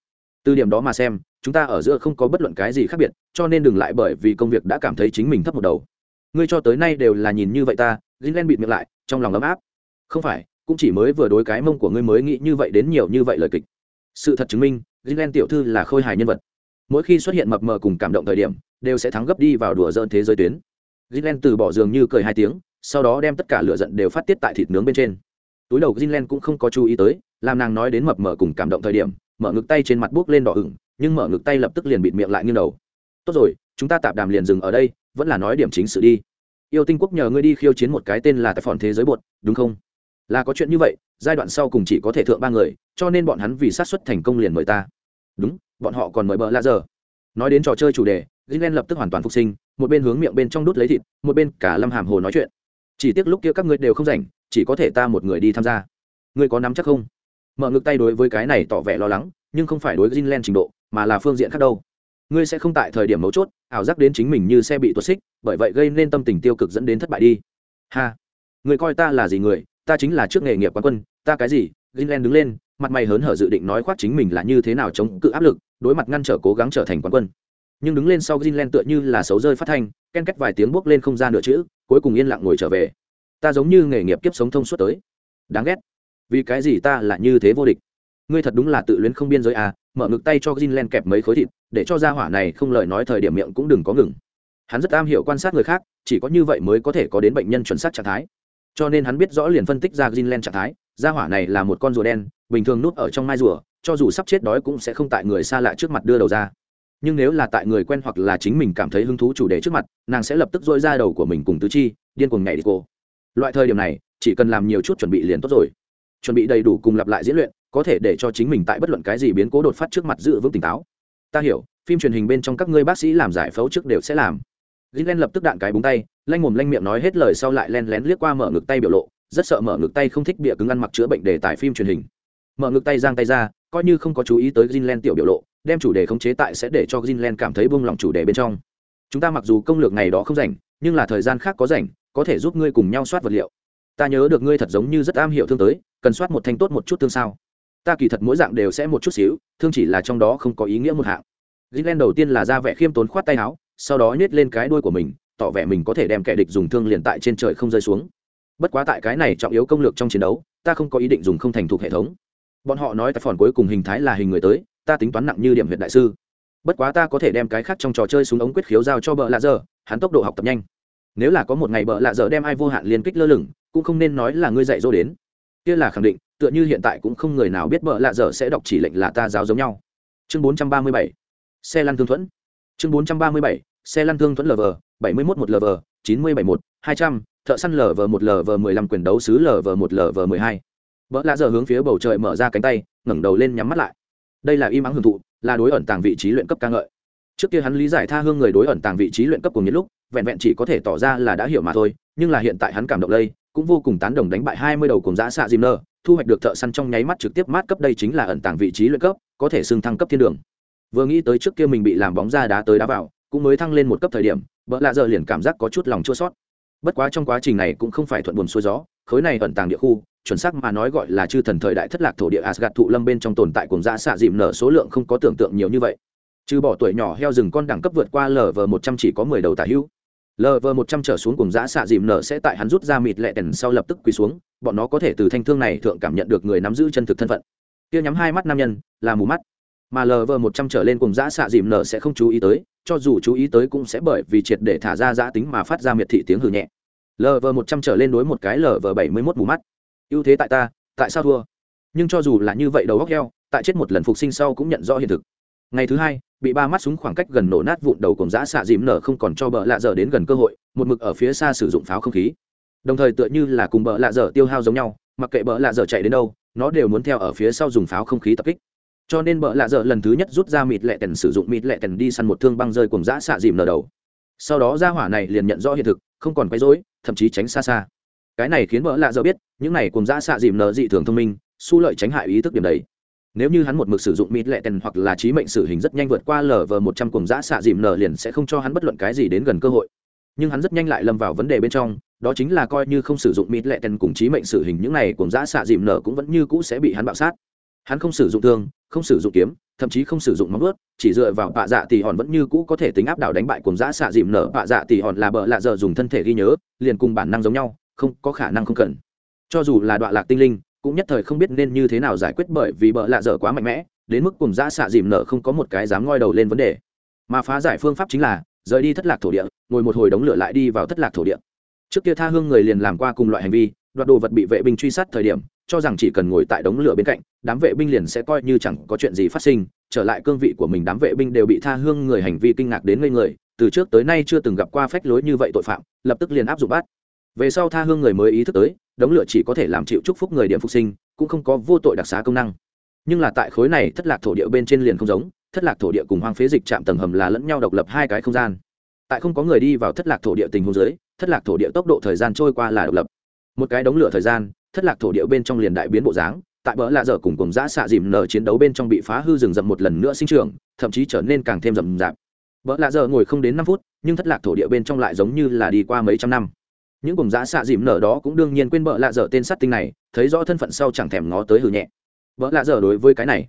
S1: Từ điểm đó mà xem, chúng ta ở giữa không có bất luận cái gì khác biệt, cho nên đừng lại bởi vì công việc đã cảm thấy chính mình thấp một đầu. Ngươi cho tới nay đều là nhìn như vậy ta Gilen bịt miệng lại, trong lòng ấm áp. Không phải, cũng chỉ mới vừa đối cái mông của ngươi mới nghĩ như vậy đến nhiều như vậy lời kịch. Sự thật chứng minh Gilen tiểu thư là khôi hài nhân vật. Mỗi khi xuất hiện mập mờ cùng cảm động thời điểm, đều sẽ thắng gấp đi vào đùa giỡn thế giới tuyến. Gilen từ bỏ giường như cười hai tiếng, sau đó đem tất cả lửa giận đều phát tiết tại thịt nướng bên trên túi đầu Jinlen cũng không có chú ý tới, làm nàng nói đến mập mờ cùng cảm động thời điểm, mở ngực tay trên mặt buốc lên đỏ ửng, nhưng mở ngực tay lập tức liền bịt miệng lại nghiêng đầu. Tốt rồi, chúng ta tạm đàm liền dừng ở đây, vẫn là nói điểm chính sự đi. Yêu Tinh Quốc nhờ ngươi đi khiêu chiến một cái tên là Tài Phòn thế giới bột, đúng không? Là có chuyện như vậy, giai đoạn sau cùng chỉ có thể thượng ba người, cho nên bọn hắn vì sát suất thành công liền mời ta. Đúng, bọn họ còn mời bờ lạ giờ. Nói đến trò chơi chủ đề, Jinlen lập tức hoàn toàn phục sinh, một bên hướng miệng bên trong đút lấy thịt, một bên cả Lâm Hàm Hồ nói chuyện. Chỉ tiếc lúc kia các ngươi đều không rảnh, chỉ có thể ta một người đi tham gia. Ngươi có nắm chắc không? Mở ngực tay đối với cái này tỏ vẻ lo lắng, nhưng không phải đối với Jinlen trình độ, mà là phương diện khác đâu. Ngươi sẽ không tại thời điểm mấu chốt, ảo giác đến chính mình như xe bị tuột xích, bởi vậy gây nên tâm tình tiêu cực dẫn đến thất bại đi. Ha. Ngươi coi ta là gì người? Ta chính là trước nghề nghiệp quán quân, ta cái gì? Jinlen đứng lên, mặt mày hớn hở dự định nói khoác chính mình là như thế nào chống cự áp lực, đối mặt ngăn trở cố gắng trở thành quán quân. Nhưng đứng lên sau Jinlen tựa như là xấu rơi phát thanh, ken két vài tiếng bước lên không gian nửa chữ, cuối cùng yên lặng ngồi trở về ta giống như nghề nghiệp kiếp sống thông suốt tới. Đáng ghét. Vì cái gì ta là như thế vô địch? Ngươi thật đúng là tự luyến không biên giới à mở ngực tay cho gin len kẹp mấy khối thịt, để cho gia hỏa này không lời nói thời điểm miệng cũng đừng có ngừng. Hắn rất am hiểu quan sát người khác, chỉ có như vậy mới có thể có đến bệnh nhân chuẩn xác trạng thái. Cho nên hắn biết rõ liền phân tích ra gin len trạng thái, gia hỏa này là một con rùa đen, bình thường núp ở trong mai rùa, cho dù sắp chết đói cũng sẽ không tại người xa lạ trước mặt đưa đầu ra. Nhưng nếu là tại người quen hoặc là chính mình cảm thấy hứng thú chủ đề trước mặt, nàng sẽ lập tức dôi ra đầu của mình cùng tứ chi, điên cuồng nhảy đi cô loại thời điểm này chỉ cần làm nhiều chút chuẩn bị liền tốt rồi chuẩn bị đầy đủ cùng lặp lại diễn luyện có thể để cho chính mình tại bất luận cái gì biến cố đột phát trước mặt giữ vững tỉnh táo ta hiểu phim truyền hình bên trong các ngươi bác sĩ làm giải phẫu trước đều sẽ làm Gilen lập tức đạn cái búng tay, lanh mồm lanh miệng nói hết lời sau lại len lén liếc qua mở ngực tay biểu lộ, rất sợ mở ngực tay không thích bịa cứng ăn mặc chữa bệnh đề tài phim truyền hình. Mở ngực tay giang tay ra, coi như không có chú ý tới Gilen tiểu biểu lộ, đem chủ đề khống chế tại sẽ để cho Gilen cảm thấy buông lòng chủ đề bên trong. Chúng ta mặc dù công lược ngày đó không rảnh, nhưng là thời gian khác có rảnh, có thể giúp ngươi cùng nhau soát vật liệu. Ta nhớ được ngươi thật giống như rất am hiểu thương tới, cần soát một thanh tốt một chút thương sao? Ta kỳ thật mỗi dạng đều sẽ một chút xíu, thương chỉ là trong đó không có ý nghĩa một hạng. Gilen đầu tiên là ra vẻ khiêm tốn khoát tay áo, sau đó nhét lên cái đuôi của mình, tỏ vẻ mình có thể đem kẻ địch dùng thương liền tại trên trời không rơi xuống. Bất quá tại cái này trọng yếu công lược trong chiến đấu, ta không có ý định dùng không thành thục hệ thống. Bọn họ nói tại phòn cuối cùng hình thái là hình người tới, ta tính toán nặng như điểm huyện đại sư. Bất quá ta có thể đem cái khác trong trò chơi xuống ống quyết khiếu giao cho bợ lạ dở hắn tốc độ học tập nhanh nếu là có một ngày bợ lạ dở đem ai vô hạn liên kích lơ lửng, cũng không nên nói là ngươi dạy dỗ đến. Kia là khẳng định, tựa như hiện tại cũng không người nào biết bợ lạ dở sẽ đọc chỉ lệnh là ta giáo giống nhau. Chương 437 xe lăn thương thuẫn. Chương 437 xe lăn thương thuẫn lv bảy mươi một một lv chín mươi bảy một hai trăm, thợ săn lv một lv mười lăm, quyền đấu sứ lv một lv mười hai. Vợ lạ giờ hướng phía bầu trời mở ra cánh tay, ngẩng đầu lên nhắm mắt lại. Đây là im ắng hưởng thụ, là đối ẩn tàng vị trí luyện cấp ca ngợi trước kia hắn lý giải tha hương người đối ẩn tàng vị trí luyện cấp cùng những lúc, vẹn vẹn chỉ có thể tỏ ra là đã hiểu mà thôi, nhưng là hiện tại hắn cảm động lây, cũng vô cùng tán đồng đánh bại hai mươi đầu cùng giã xạ dìm nơ, thu hoạch được thợ săn trong nháy mắt trực tiếp mát cấp đây chính là ẩn tàng vị trí luyện cấp, có thể xưng thăng cấp thiên đường vừa nghĩ tới trước kia mình bị làm bóng ra đá tới đá vào, cũng mới thăng lên một cấp thời điểm vợ lạ giờ liền cảm giác có chút lòng chua sót bất quá trong quá trình này cũng không phải thuận buồn xuôi gió, khối này ẩn tàng địa khu, chuẩn xác mà nói gọi là chư thần thời đại thất lạc thổ địa Asgard thụ lâm bên trong tồn tại cùng dã xạ dịm nở số lượng không có tưởng tượng nhiều như vậy. Trừ bỏ tuổi nhỏ heo rừng con đẳng cấp vượt qua lv một trăm chỉ có mười đầu tả hữu. lv một trăm trở xuống cùng dã xạ dìm nở sẽ tại hắn rút ra mịt lệ tần sau lập tức quỳ xuống, bọn nó có thể từ thanh thương này thượng cảm nhận được người nắm giữ chân thực thân phận. Kia nhắm hai mắt nam nhân, là mù mắt. Mà lv một trăm trở lên cùng dã xạ dìm nở sẽ không chú ý tới, cho dù chú ý tới cũng sẽ bởi vì triệt để thả ra giã tính mà phát ra miệt thị tiếng hừ nhẹ lv một trăm trở lên đối một cái lv bảy mươi mốt mù mắt ưu thế tại ta tại sao thua nhưng cho dù là như vậy đầu góc heo tại chết một lần phục sinh sau cũng nhận rõ hiện thực ngày thứ hai bị ba mắt súng khoảng cách gần nổ nát vụn đầu cùng giã xạ dìm nở không còn cho bợ lạ dở đến gần cơ hội, một mực ở phía xa sử dụng pháo không khí. Đồng thời tựa như là cùng bợ lạ dở tiêu hao giống nhau, mặc kệ bợ lạ dở chạy đến đâu, nó đều muốn theo ở phía sau dùng pháo không khí tập kích. Cho nên bợ lạ dở lần thứ nhất rút ra mịt lẹ tần sử dụng mịt lẹ tần đi săn một thương băng rơi cùng giã xạ dìm nở đầu. Sau đó ra hỏa này liền nhận rõ hiện thực, không còn quấy rối, thậm chí tránh xa xa. Cái này khiến bợ lạ dở biết, những này cùng giã xạ dìm nở dị thường thông minh su lợi tránh hại ý thức điểm đấy nếu như hắn một mực sử dụng mịt lệ tần hoặc là trí mệnh sử hình rất nhanh vượt qua lv một trăm cùng giã xạ dìm nở liền sẽ không cho hắn bất luận cái gì đến gần cơ hội. Nhưng hắn rất nhanh lại lâm vào vấn đề bên trong, đó chính là coi như không sử dụng mịt lệ tần cùng trí mệnh sử hình những này cùng giã xạ dìm nở cũng vẫn như cũ sẽ bị hắn bạo sát. Hắn không sử dụng thương, không sử dụng kiếm, thậm chí không sử dụng móng ướt chỉ dựa vào bạ dạ thì hòn vẫn như cũ có thể tính áp đảo đánh bại cùng giã xạ dìm nở. Bạ dạ thì hòn là bợ lạ giờ dùng thân thể ghi nhớ, liền cùng bản năng giống nhau, không có khả năng không cần. Cho dù là đoạn lạc tinh linh cũng nhất thời không biết nên như thế nào giải quyết bởi vì bợ lạ dở quá mạnh mẽ, đến mức cùng dã xạ dìm nở không có một cái dám ngoi đầu lên vấn đề. Mà phá giải phương pháp chính là, rời đi thất lạc thổ địa, ngồi một hồi đống lửa lại đi vào thất lạc thổ địa. Trước kia tha hương người liền làm qua cùng loại hành vi, đoạt đồ vật bị vệ binh truy sát thời điểm, cho rằng chỉ cần ngồi tại đống lửa bên cạnh, đám vệ binh liền sẽ coi như chẳng có chuyện gì phát sinh, trở lại cương vị của mình đám vệ binh đều bị tha hương người hành vi kinh ngạc đến ngây người, từ trước tới nay chưa từng gặp qua phách lối như vậy tội phạm, lập tức liền áp dụng bắt. Về sau tha hương người mới ý thức tới đống lửa chỉ có thể làm chịu chúc phúc người điểm phục sinh, cũng không có vô tội đặc xá công năng. Nhưng là tại khối này thất lạc thổ địa bên trên liền không giống, thất lạc thổ địa cùng hoang phế dịch chạm tầng hầm là lẫn nhau độc lập hai cái không gian. Tại không có người đi vào thất lạc thổ địa tình huống dưới, thất lạc thổ địa tốc độ thời gian trôi qua là độc lập. Một cái đống lửa thời gian, thất lạc thổ địa bên trong liền đại biến bộ dáng, tại bỡ lạ dở cùng cùng giã xạ dìm nở chiến đấu bên trong bị phá hư rừng rậm một lần nữa sinh trưởng, thậm chí trở nên càng thêm rậm rạp. Bỡ lạ dở ngồi không đến năm phút, nhưng thất lạc thổ địa bên trong lại giống như là đi qua mấy trăm năm những cùng giã xạ dìm nở đó cũng đương nhiên quên bỡ lạ dở tên sát tinh này, thấy rõ thân phận sau chẳng thèm ngó tới hử nhẹ. Bỡ lạ dở đối với cái này,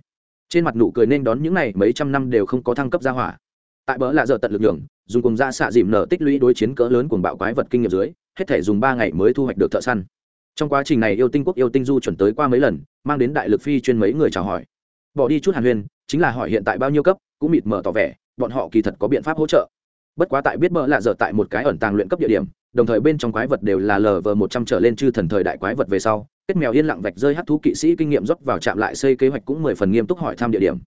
S1: trên mặt nụ cười nên đón những này mấy trăm năm đều không có thăng cấp gia hỏa. Tại bỡ lạ dở tận lực lượng, dùng cùng giã xạ dìm nở tích lũy đối chiến cỡ lớn cùng bạo quái vật kinh nghiệm dưới, hết thể dùng ba ngày mới thu hoạch được thợ săn. Trong quá trình này yêu tinh quốc yêu tinh du chuẩn tới qua mấy lần, mang đến đại lực phi chuyên mấy người chào hỏi. Bỏ đi chút hàn huyên chính là hỏi hiện tại bao nhiêu cấp, cũng mịt mở tỏ vẻ, bọn họ kỳ thật có biện pháp hỗ trợ. Bất quá tại biết bỡ lạ dở tại một cái ẩn tàng luyện cấp địa điểm đồng thời bên trong quái vật đều là lờ vờ một trăm trở lên chư thần thời đại quái vật về sau, kết mèo yên lặng vạch rơi hát thú kỵ sĩ kinh nghiệm dốc vào chạm lại xây kế hoạch cũng mười phần nghiêm túc hỏi thăm địa điểm.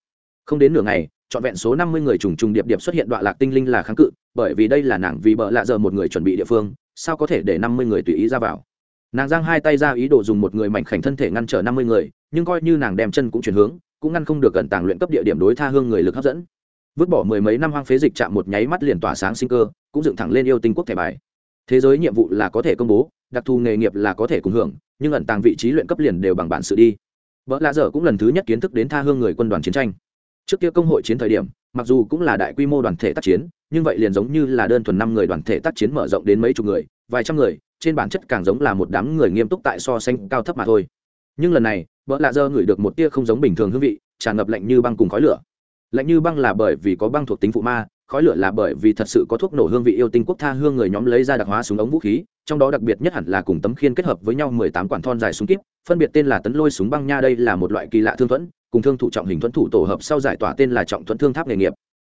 S1: Không đến nửa ngày, trọn vẹn số năm mươi người trùng trùng điệp điệp xuất hiện đoạn lạc tinh linh là kháng cự, bởi vì đây là nàng vì bợ lạ giờ một người chuẩn bị địa phương, sao có thể để năm mươi người tùy ý ra vào? Nàng giang hai tay ra ý đồ dùng một người mảnh khảnh thân thể ngăn trở năm mươi người, nhưng coi như nàng đem chân cũng chuyển hướng, cũng ngăn không được gần tàng luyện cấp địa điểm đối tha hương người lực hấp dẫn. Vứt bỏ mười mấy năm hoang phế dịch chạm một nháy mắt liền tỏa sáng sinh cơ, cũng dựng thẳng lên yêu tinh quốc thẻ bài thế giới nhiệm vụ là có thể công bố, đặc thù nghề nghiệp là có thể cùng hưởng, nhưng ẩn tàng vị trí luyện cấp liền đều bằng bản sự đi. Vợ lạ dở cũng lần thứ nhất kiến thức đến tha hương người quân đoàn chiến tranh. Trước kia công hội chiến thời điểm, mặc dù cũng là đại quy mô đoàn thể tác chiến, nhưng vậy liền giống như là đơn thuần năm người đoàn thể tác chiến mở rộng đến mấy chục người, vài trăm người, trên bản chất càng giống là một đám người nghiêm túc tại so sánh cao thấp mà thôi. Nhưng lần này vợ lạ dơ ngửi được một tia không giống bình thường hương vị, tràn ngập lạnh như băng cùng khói lửa. Lạnh như băng là bởi vì có băng thuộc tính phụ ma khói lửa là bởi vì thật sự có thuốc nổ hương vị yêu tinh quốc tha hương người nhóm lấy ra đặc hóa súng ống vũ khí, trong đó đặc biệt nhất hẳn là cùng tấm khiên kết hợp với nhau mười tám quản thon dài súng kíp, phân biệt tên là tấn lôi súng băng nha đây là một loại kỳ lạ thương thuẫn, cùng thương thủ trọng hình thuẫn thủ tổ hợp sau giải tỏa tên là trọng thuẫn thương tháp nghề nghiệp.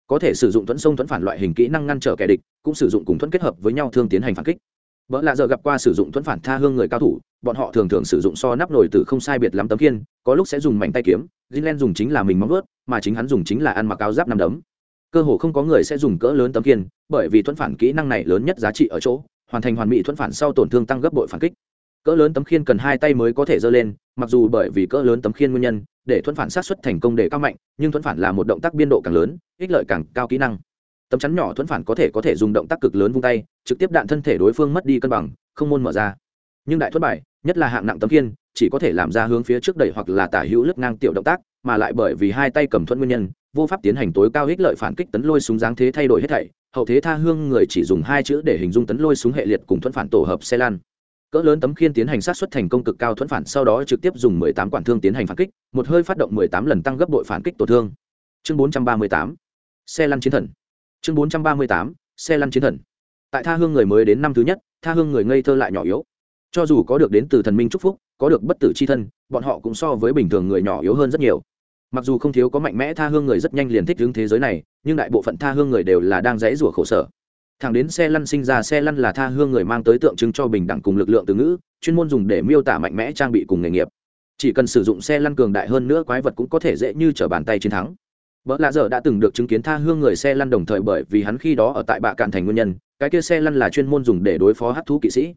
S1: Có thể sử dụng thuẫn sông thuẫn phản loại hình kỹ năng ngăn trở kẻ địch, cũng sử dụng cùng thuẫn kết hợp với nhau thương tiến hành phản kích. Vợ lạ giờ gặp qua sử dụng thuẫn phản tha hương người cao thủ, bọn họ thường thường sử dụng so nắp nồi từ không sai biệt lắm tấm kiên có lúc sẽ dùng mảnh tay kiếm, Greenland dùng chính là mình móng vớt mà chính hắn dùng chính là ăn mặc áo giáp nằm đấm cơ hồ không có người sẽ dùng cỡ lớn tấm kiên, bởi vì thuẫn phản kỹ năng này lớn nhất giá trị ở chỗ, hoàn thành hoàn mỹ thuẫn phản sau tổn thương tăng gấp bội phản kích. Cỡ lớn tấm khiên cần hai tay mới có thể giơ lên, mặc dù bởi vì cỡ lớn tấm khiên nguyên nhân, để thuẫn phản sát xuất thành công để cao mạnh, nhưng thuẫn phản là một động tác biên độ càng lớn, ích lợi càng cao kỹ năng. Tấm chắn nhỏ thuẫn phản có thể có thể dùng động tác cực lớn vung tay, trực tiếp đạn thân thể đối phương mất đi cân bằng, không môn mở ra. Nhưng đại thuẫn bài, nhất là hạng nặng tấm khiên, chỉ có thể làm ra hướng phía trước đẩy hoặc là tả hữu lướt ngang tiểu động tác, mà lại bởi vì hai tay cầm thuẫn nguyên nhân vô pháp tiến hành tối cao ích lợi phản kích tấn lôi súng dáng thế thay đổi hết thảy, hậu thế tha hương người chỉ dùng hai chữ để hình dung tấn lôi súng hệ liệt cùng thuẫn phản tổ hợp xe lan. Cỡ lớn tấm khiên tiến hành sát xuất thành công cực cao thuẫn phản, sau đó trực tiếp dùng 18 quản thương tiến hành phản kích, một hơi phát động 18 lần tăng gấp đội phản kích tổn thương. Chương 438 xe lăn chiến thần. Chương 438 xe lăn chiến thần. Tại tha hương người mới đến năm thứ nhất, tha hương người ngây thơ lại nhỏ yếu. Cho dù có được đến từ thần minh chúc phúc, có được bất tử c h i thân, bọn họ cũng so với bình thường người nhỏ yếu hơn rất nhiều mặc dù không thiếu có mạnh mẽ tha hương người rất nhanh liền thích hướng thế giới này, nhưng đại bộ phận tha hương người đều là đang dãy rủa khổ sở. Thẳng đến xe lăn sinh ra, xe lăn là tha hương người mang tới tượng trưng cho bình đẳng cùng lực lượng từ ngữ, chuyên môn dùng để miêu tả mạnh mẽ trang bị cùng nghề nghiệp. Chỉ cần sử dụng xe lăn cường đại hơn nữa quái vật cũng có thể dễ như t r ở bàn tay chiến thắng. Vợ lạ dở đã từng được chứng kiến tha hương người xe lăn đồng thời bởi vì hắn khi đó ở tại bạ cạn thành nguyên nhân, cái kia xe lăn là chuyên môn dùng để đối phó hát thú kỵ sĩ.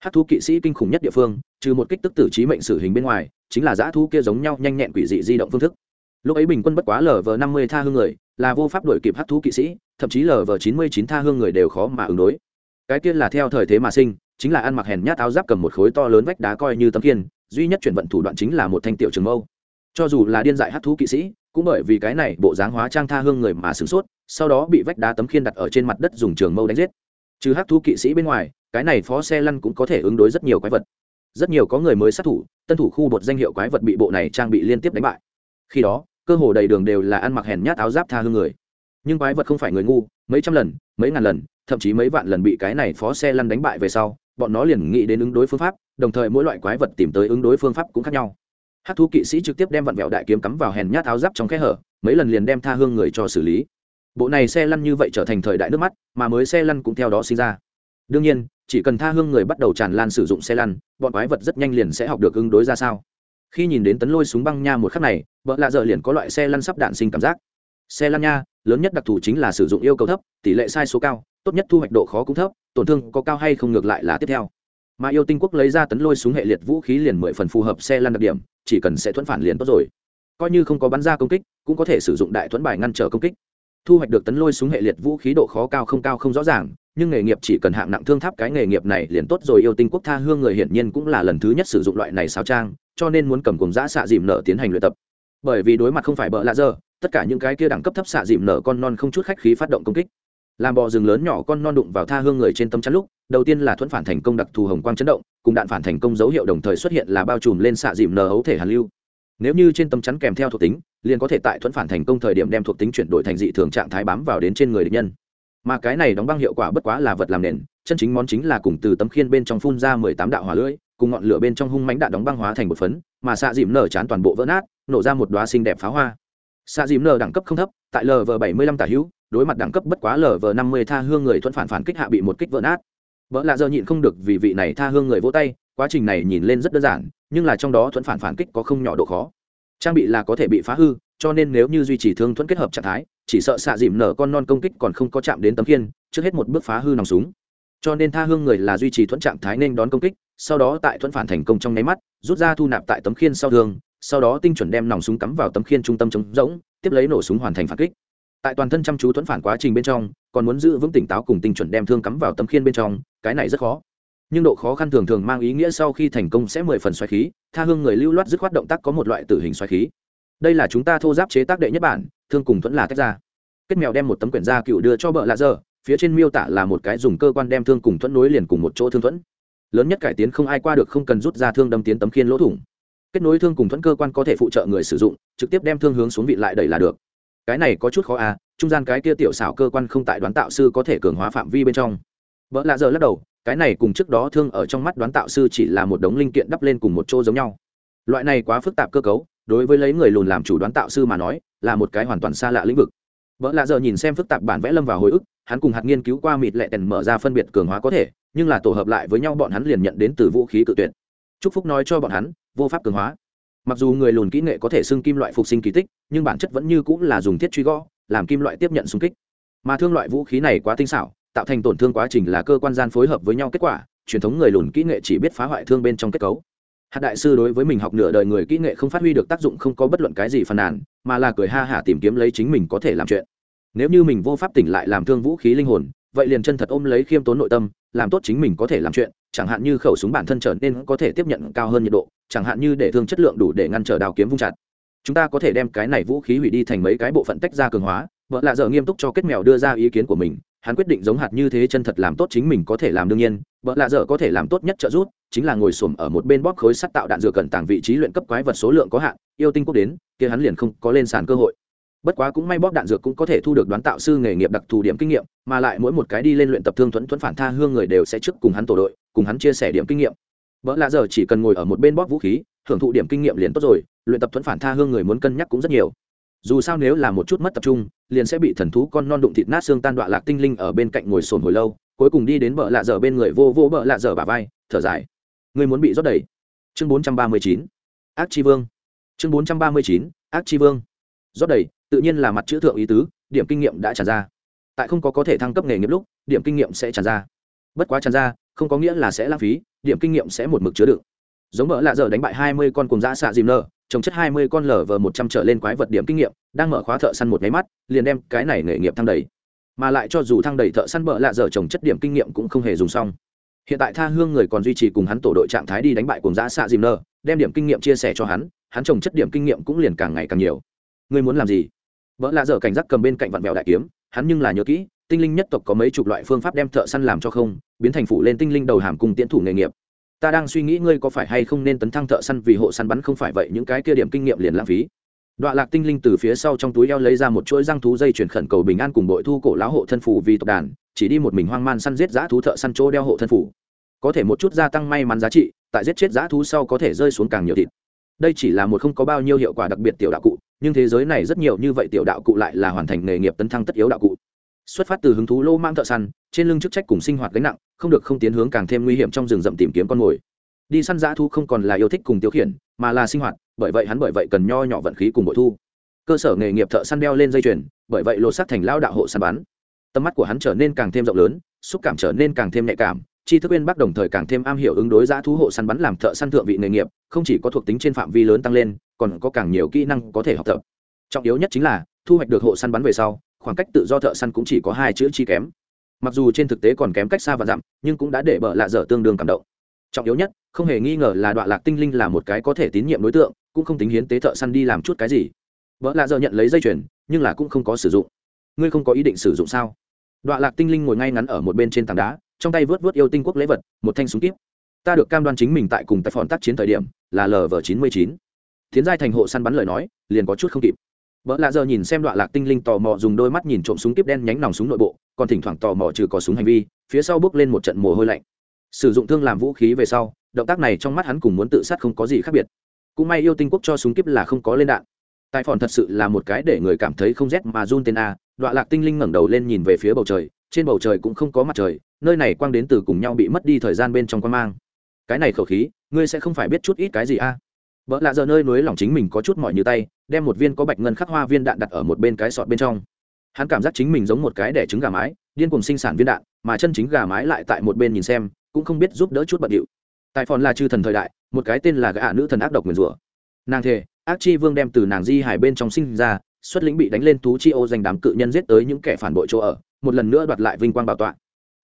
S1: Hát thú kỵ sĩ kinh khủng nhất địa phương, trừ một kích tức tử trí mệnh xử hình bên ngoài, chính là dã thú kia giống nhau nhanh nhẹn quỷ dị di động phương thức lúc ấy bình quân bất quá lv năm mươi tha hương người, là vô pháp đổi kịp hát thú kỵ sĩ, thậm chí lv chín mươi chín tha hương người đều khó mà ứng đối. Cái kia là theo thời thế mà sinh, chính là ăn mặc hèn nhát áo giáp cầm một khối to lớn vách đá coi như tấm kiên duy nhất chuyển vận thủ đoạn chính là một thanh tiểu trường mâu. Cho dù là điên dại hát thú kỵ sĩ, cũng bởi vì cái này bộ dáng hóa trang tha hương người mà sửng sốt, sau đó bị vách đá tấm khiên đặt ở trên mặt đất dùng trường mâu đánh giết. Trừ hát thú kỵ sĩ bên ngoài, cái này phó xe lăn cũng có thể ứng đối rất nhiều quái vật. Rất nhiều có người mới sát thủ, tân thủ khu bột danh hiệu quái vật bị bộ này trang bị liên tiếp đánh bại. Khi đó cơ hồ đầy đường đều là ăn mặc hèn nhát áo giáp tha hương người. Nhưng quái vật không phải người ngu, mấy trăm lần, mấy ngàn lần, thậm chí mấy vạn lần bị cái này phó xe lăn đánh bại về sau, bọn nó liền nghĩ đến ứng đối phương pháp, đồng thời mỗi loại quái vật tìm tới ứng đối phương pháp cũng khác nhau. Hát thú kỵ sĩ trực tiếp đem vặn vẹo đại kiếm cắm vào hèn nhát áo giáp trong kẽ hở, mấy lần liền đem tha hương người cho xử lý. Bộ này xe lăn như vậy trở thành thời đại nước mắt, mà mới xe lăn cũng theo đó sinh ra. Đương nhiên, chỉ cần tha hương người bắt đầu tràn lan sử dụng xe lăn, bọn quái vật rất nhanh liền sẽ học được ứng đối ra sao khi nhìn đến tấn lôi súng băng nha một khắc này, vợ lạ dợ liền có loại xe lăn sắp đạn sinh cảm giác. Xe lăn nha, lớn nhất đặc thù chính là sử dụng yêu cầu thấp, tỷ lệ sai số cao, tốt nhất thu hoạch độ khó cũng thấp, tổn thương có cao hay không ngược lại là tiếp theo. Mà yêu tinh quốc lấy ra tấn lôi súng hệ liệt vũ khí liền mười phần phù hợp xe lăn đặc điểm, chỉ cần sẽ thuẫn phản liền tốt rồi. Coi như không có bắn ra công kích, cũng có thể sử dụng đại thuẫn bài ngăn trở công kích. Thu hoạch được tấn lôi súng hệ liệt vũ khí độ khó cao không cao không rõ ràng, nhưng nghề nghiệp chỉ cần hạng nặng thương tháp cái nghề nghiệp này liền tốt rồi, yêu tinh quốc tha hương người hiển nhiên cũng là lần thứ nhất sử dụng loại này sao trang cho nên muốn cầm cùng giã xạ dìm nở tiến hành luyện tập. Bởi vì đối mặt không phải bợ lạ dơ tất cả những cái kia đẳng cấp thấp xạ dìm nở con non không chút khách khí phát động công kích. Làm bò rừng lớn nhỏ con non đụng vào tha hương người trên tâm chắn lúc, đầu tiên là thuẫn phản thành công đặc thù hồng quang chấn động, cùng đạn phản thành công dấu hiệu đồng thời xuất hiện là bao trùm lên xạ dìm nở ấu thể hàn lưu. Nếu như trên tâm chắn kèm theo thuộc tính, liền có thể tại thuẫn phản thành công thời điểm đem thuộc tính chuyển đổi thành dị thường trạng thái bám vào đến trên người địch nhân. Mà cái này đóng băng hiệu quả bất quá là vật làm nền, chân chính món chính là cùng từ tấm khiên bên trong phun ra mười tám đạo hỏa lưỡi cùng ngọn lửa bên trong hung mánh đạn đóng băng hóa thành một phấn, mà xạ dìm nở chán toàn bộ vỡ nát, nổ ra một đoá xinh đẹp pháo hoa. Xạ dìm nở đẳng cấp không thấp, tại lv bảy mươi lăm tả hữu, đối mặt đẳng cấp bất quá lv năm mươi tha hương người thuận phản phản kích hạ bị một kích vỡ nát. Vợ lạ giờ nhịn không được vì vị này tha hương người vỗ tay, quá trình này nhìn lên rất đơn giản, nhưng là trong đó thuận phản phản kích có không nhỏ độ khó. Trang bị là có thể bị phá hư, cho nên nếu như duy trì thương thuẫn kết hợp trạng thái, chỉ sợ xạ dìm nở con non công kích còn không có chạm đến tấm khiên, trước hết một bước phá hư nòng súng. Cho nên tha hương người là duy trì thuẫn trạng thái nên đón công kích sau đó tại thuẫn phản thành công trong nháy mắt, rút ra thu nạp tại tấm khiên sau thương, sau đó tinh chuẩn đem nòng súng cắm vào tấm khiên trung tâm chống rỗng, tiếp lấy nổ súng hoàn thành phản kích. Tại toàn thân chăm chú thuẫn phản quá trình bên trong, còn muốn giữ vững tỉnh táo cùng tinh chuẩn đem thương cắm vào tấm khiên bên trong, cái này rất khó. Nhưng độ khó khăn thường thường mang ý nghĩa sau khi thành công sẽ mười phần xoáy khí, tha hương người lưu loát dứt khoát động tác có một loại tử hình xoáy khí. Đây là chúng ta thô giáp chế tác đệ nhất bản, thương cùng thuẫn là tách ra. Kết mèo đem một tấm quyển da cựu đưa cho bợ lạ dơ phía trên miêu tả là một cái dùng cơ quan đem thương cùng thuẫn nối liền cùng một chỗ thương thuẫn lớn nhất cải tiến không ai qua được không cần rút ra thương đâm tiến tấm khiên lỗ thủng. Kết nối thương cùng thuẫn cơ quan có thể phụ trợ người sử dụng, trực tiếp đem thương hướng xuống vị lại đẩy là được. Cái này có chút khó à trung gian cái kia tiểu xảo cơ quan không tại đoán tạo sư có thể cường hóa phạm vi bên trong. Vợ lạ giờ lắc đầu, cái này cùng trước đó thương ở trong mắt đoán tạo sư chỉ là một đống linh kiện đắp lên cùng một chỗ giống nhau. Loại này quá phức tạp cơ cấu, đối với lấy người lùn làm chủ đoán tạo sư mà nói, là một cái hoàn toàn xa lạ lĩnh vực. Vợ lạ giờ nhìn xem phức tạp bản vẽ lâm vào hồi ức, hắn cùng hạt nghiên cứu qua mịt lệ tèn mở ra phân biệt cường hóa có thể nhưng là tổ hợp lại với nhau bọn hắn liền nhận đến từ vũ khí cự tuyệt. Chúc phúc nói cho bọn hắn, vô pháp cường hóa. Mặc dù người lùn kỹ nghệ có thể xưng kim loại phục sinh kỳ tích, nhưng bản chất vẫn như cũng là dùng thiết truy gõ, làm kim loại tiếp nhận xung kích. Mà thương loại vũ khí này quá tinh xảo, tạo thành tổn thương quá trình là cơ quan gian phối hợp với nhau kết quả, truyền thống người lùn kỹ nghệ chỉ biết phá hoại thương bên trong kết cấu. Hạt đại sư đối với mình học nửa đời người kỹ nghệ không phát huy được tác dụng không có bất luận cái gì phàn nàn, mà là cười ha hả tìm kiếm lấy chính mình có thể làm chuyện. Nếu như mình vô pháp tỉnh lại làm thương vũ khí linh hồn, vậy liền chân thật ôm lấy khiêm tốn nội tâm làm tốt chính mình có thể làm chuyện, chẳng hạn như khẩu súng bản thân trở nên có thể tiếp nhận cao hơn nhiệt độ, chẳng hạn như để thương chất lượng đủ để ngăn trở đào kiếm vung chặt. Chúng ta có thể đem cái này vũ khí hủy đi thành mấy cái bộ phận tách ra cường hóa, vợ lạ dở nghiêm túc cho kết mèo đưa ra ý kiến của mình, hắn quyết định giống hạt như thế chân thật làm tốt chính mình có thể làm đương nhiên, vợ lạ dở có thể làm tốt nhất trợ giúp, chính là ngồi xổm ở một bên bóp khối sắt tạo đạn dựa cẩn tàng vị trí luyện cấp quái vật số lượng có hạn, yêu tinh quốc đến, kia hắn liền không có lên sàn cơ hội bất quá cũng may bóp đạn dược cũng có thể thu được đoán tạo sư nghề nghiệp đặc thù điểm kinh nghiệm, mà lại mỗi một cái đi lên luyện tập thương thuẫn thuẫn phản tha hương người đều sẽ trước cùng hắn tổ đội, cùng hắn chia sẻ điểm kinh nghiệm. Vợ lạ giờ chỉ cần ngồi ở một bên bóp vũ khí hưởng thụ điểm kinh nghiệm liền tốt rồi, luyện tập thuẫn phản tha hương người muốn cân nhắc cũng rất nhiều. Dù sao nếu là một chút mất tập trung, liền sẽ bị thần thú con non đụng thịt nát xương tan đoạn lạc tinh linh ở bên cạnh ngồi sồn hồi lâu, cuối cùng đi đến bờ lạ dở bên người vô vô bờ lạ dở bà vai, thở dài. Người muốn bị rót đầy. Chương bốn trăm ba mươi chín. Ác chi vương. Chương bốn trăm ba mươi chín. Ác chi vương. Rót đầy tự nhiên là mặt chữ thượng ý tứ, điểm kinh nghiệm đã tràn ra. Tại không có có thể thăng cấp nghề nghiệp lúc, điểm kinh nghiệm sẽ tràn ra. Bất quá tràn ra, không có nghĩa là sẽ lãng phí, điểm kinh nghiệm sẽ một mực chứa đựng. Giống mỡ lạ giờ đánh bại hai mươi con cùng dã xạ dìm nơ trồng chất hai mươi con lở vờ một trăm trở lên quái vật điểm kinh nghiệm, đang mở khóa thợ săn một nháy mắt, liền đem cái này nghề nghiệp thăng đầy. Mà lại cho dù thăng đầy thợ săn bỡ lạ giờ trồng chất điểm kinh nghiệm cũng không hề dùng xong. Hiện tại tha hương người còn duy trì cùng hắn tổ đội trạng thái đi đánh bại cùng dã xạ dìm nơ đem điểm kinh nghiệm chia sẻ cho hắn hắn trồng chất điểm kinh nghiệm cũng liền càng ngày càng nhiều. Ngươi muốn làm gì? Vợ lạ dở cảnh giác cầm bên cạnh vạn mèo đại kiếm, hắn nhưng là nhớ kỹ, tinh linh nhất tộc có mấy chục loại phương pháp đem thợ săn làm cho không, biến thành phụ lên tinh linh đầu hàm cùng tiễn thủ nghề nghiệp. Ta đang suy nghĩ ngươi có phải hay không nên tấn thăng thợ săn vì hộ săn bắn không phải vậy, những cái kia điểm kinh nghiệm liền lãng phí. Đoạn lạc tinh linh từ phía sau trong túi eo lấy ra một chuỗi răng thú dây chuyển khẩn cầu bình an cùng bội thu cổ lão hộ thân phủ vì tộc đàn, chỉ đi một mình hoang man săn giết giã thú thợ săn chỗ đeo hộ thân phủ. Có thể một chút gia tăng may mắn giá trị, tại giết chết giã thú sau có thể rơi xuống càng nhiều thịt. Đây chỉ là một không có bao nhiêu hiệu quả đặc biệt tiểu đạo cụ nhưng thế giới này rất nhiều như vậy tiểu đạo cụ lại là hoàn thành nghề nghiệp tấn thăng tất yếu đạo cụ. Xuất phát từ hứng thú lô mang thợ săn, trên lưng chức trách cùng sinh hoạt gánh nặng, không được không tiến hướng càng thêm nguy hiểm trong rừng rậm tìm kiếm con mồi. Đi săn dã thu không còn là yêu thích cùng tiêu khiển, mà là sinh hoạt, bởi vậy hắn bởi vậy cần nho nhỏ vận khí cùng bội thu. Cơ sở nghề nghiệp thợ săn đeo lên dây chuyền, bởi vậy lột xác thành lao đạo hộ săn bắn. Tầm mắt của hắn trở nên càng thêm rộng lớn, xúc cảm trở nên càng thêm nhạy cảm chi thức bên bắc đồng thời càng thêm am hiểu ứng đối giã thú hộ săn bắn làm thợ săn thượng vị nghề nghiệp, không chỉ có thuộc tính trên phạm vi lớn tăng lên còn có càng nhiều kỹ năng có thể học tập. Trọng yếu nhất chính là, thu hoạch được hộ săn bắn về sau, khoảng cách tự do thợ săn cũng chỉ có hai chữ chi kém. Mặc dù trên thực tế còn kém cách xa và dặm, nhưng cũng đã để bợ lạ dở tương đương cảm động. Trọng yếu nhất, không hề nghi ngờ là đoạn lạc tinh linh là một cái có thể tín nhiệm đối tượng, cũng không tính hiến tế thợ săn đi làm chút cái gì. Vợ lạ dở nhận lấy dây chuyền, nhưng là cũng không có sử dụng. Ngươi không có ý định sử dụng sao? Đoạn lạc tinh linh ngồi ngay ngắn ở một bên trên tảng đá, trong tay vớt vớt yêu tinh quốc lễ vật, một thanh súng kíp. Ta được cam đoan chính mình tại cùng tài phòn tác chiến thời điểm, là lv chín mươi chín tiến giai thành hộ săn bắn lời nói, liền có chút không kịp. Vợ lạ giờ nhìn xem đoạn lạc tinh linh tò mò dùng đôi mắt nhìn trộm súng kíp đen nhánh nòng súng nội bộ, còn thỉnh thoảng tò mò trừ có súng hành vi, phía sau bước lên một trận mồ hôi lạnh. Sử dụng thương làm vũ khí về sau, động tác này trong mắt hắn cùng muốn tự sát không có gì khác biệt. Cũng may yêu tinh quốc cho súng kíp là không có lên đạn. Tài phòn thật sự là một cái để người cảm thấy không rét mà run tên a, đoạn lạc tinh linh ngẩng đầu lên nhìn về phía bầu trời, trên bầu trời cũng không có mặt trời, nơi này quang đến từ cùng nhau bị mất đi thời gian bên trong quan mang. Cái này khẩu khí, ngươi sẽ không phải biết chút ít cái gì a. à? Vợ lạ giờ nơi núi lỏng chính mình có chút mỏi như tay, đem một viên có bạch ngân khắc hoa viên đạn đặt ở một bên cái sọt bên trong. Hắn cảm giác chính mình giống một cái đẻ trứng gà mái, điên cùng sinh sản viên đạn, mà chân chính gà mái lại tại một bên nhìn xem, cũng không biết giúp đỡ chút bận điệu. Tại phòn là chư thần thời đại, một cái tên là gã nữ thần ác độc nguyền rủa. Nàng thề, ác chi vương đem từ nàng di hải bên trong sinh ra, xuất lĩnh bị đánh lên thú chi ô danh đám cự nhân giết tới những kẻ phản bội chỗ ở, một lần nữa đoạt lại vinh quang bảo tọa.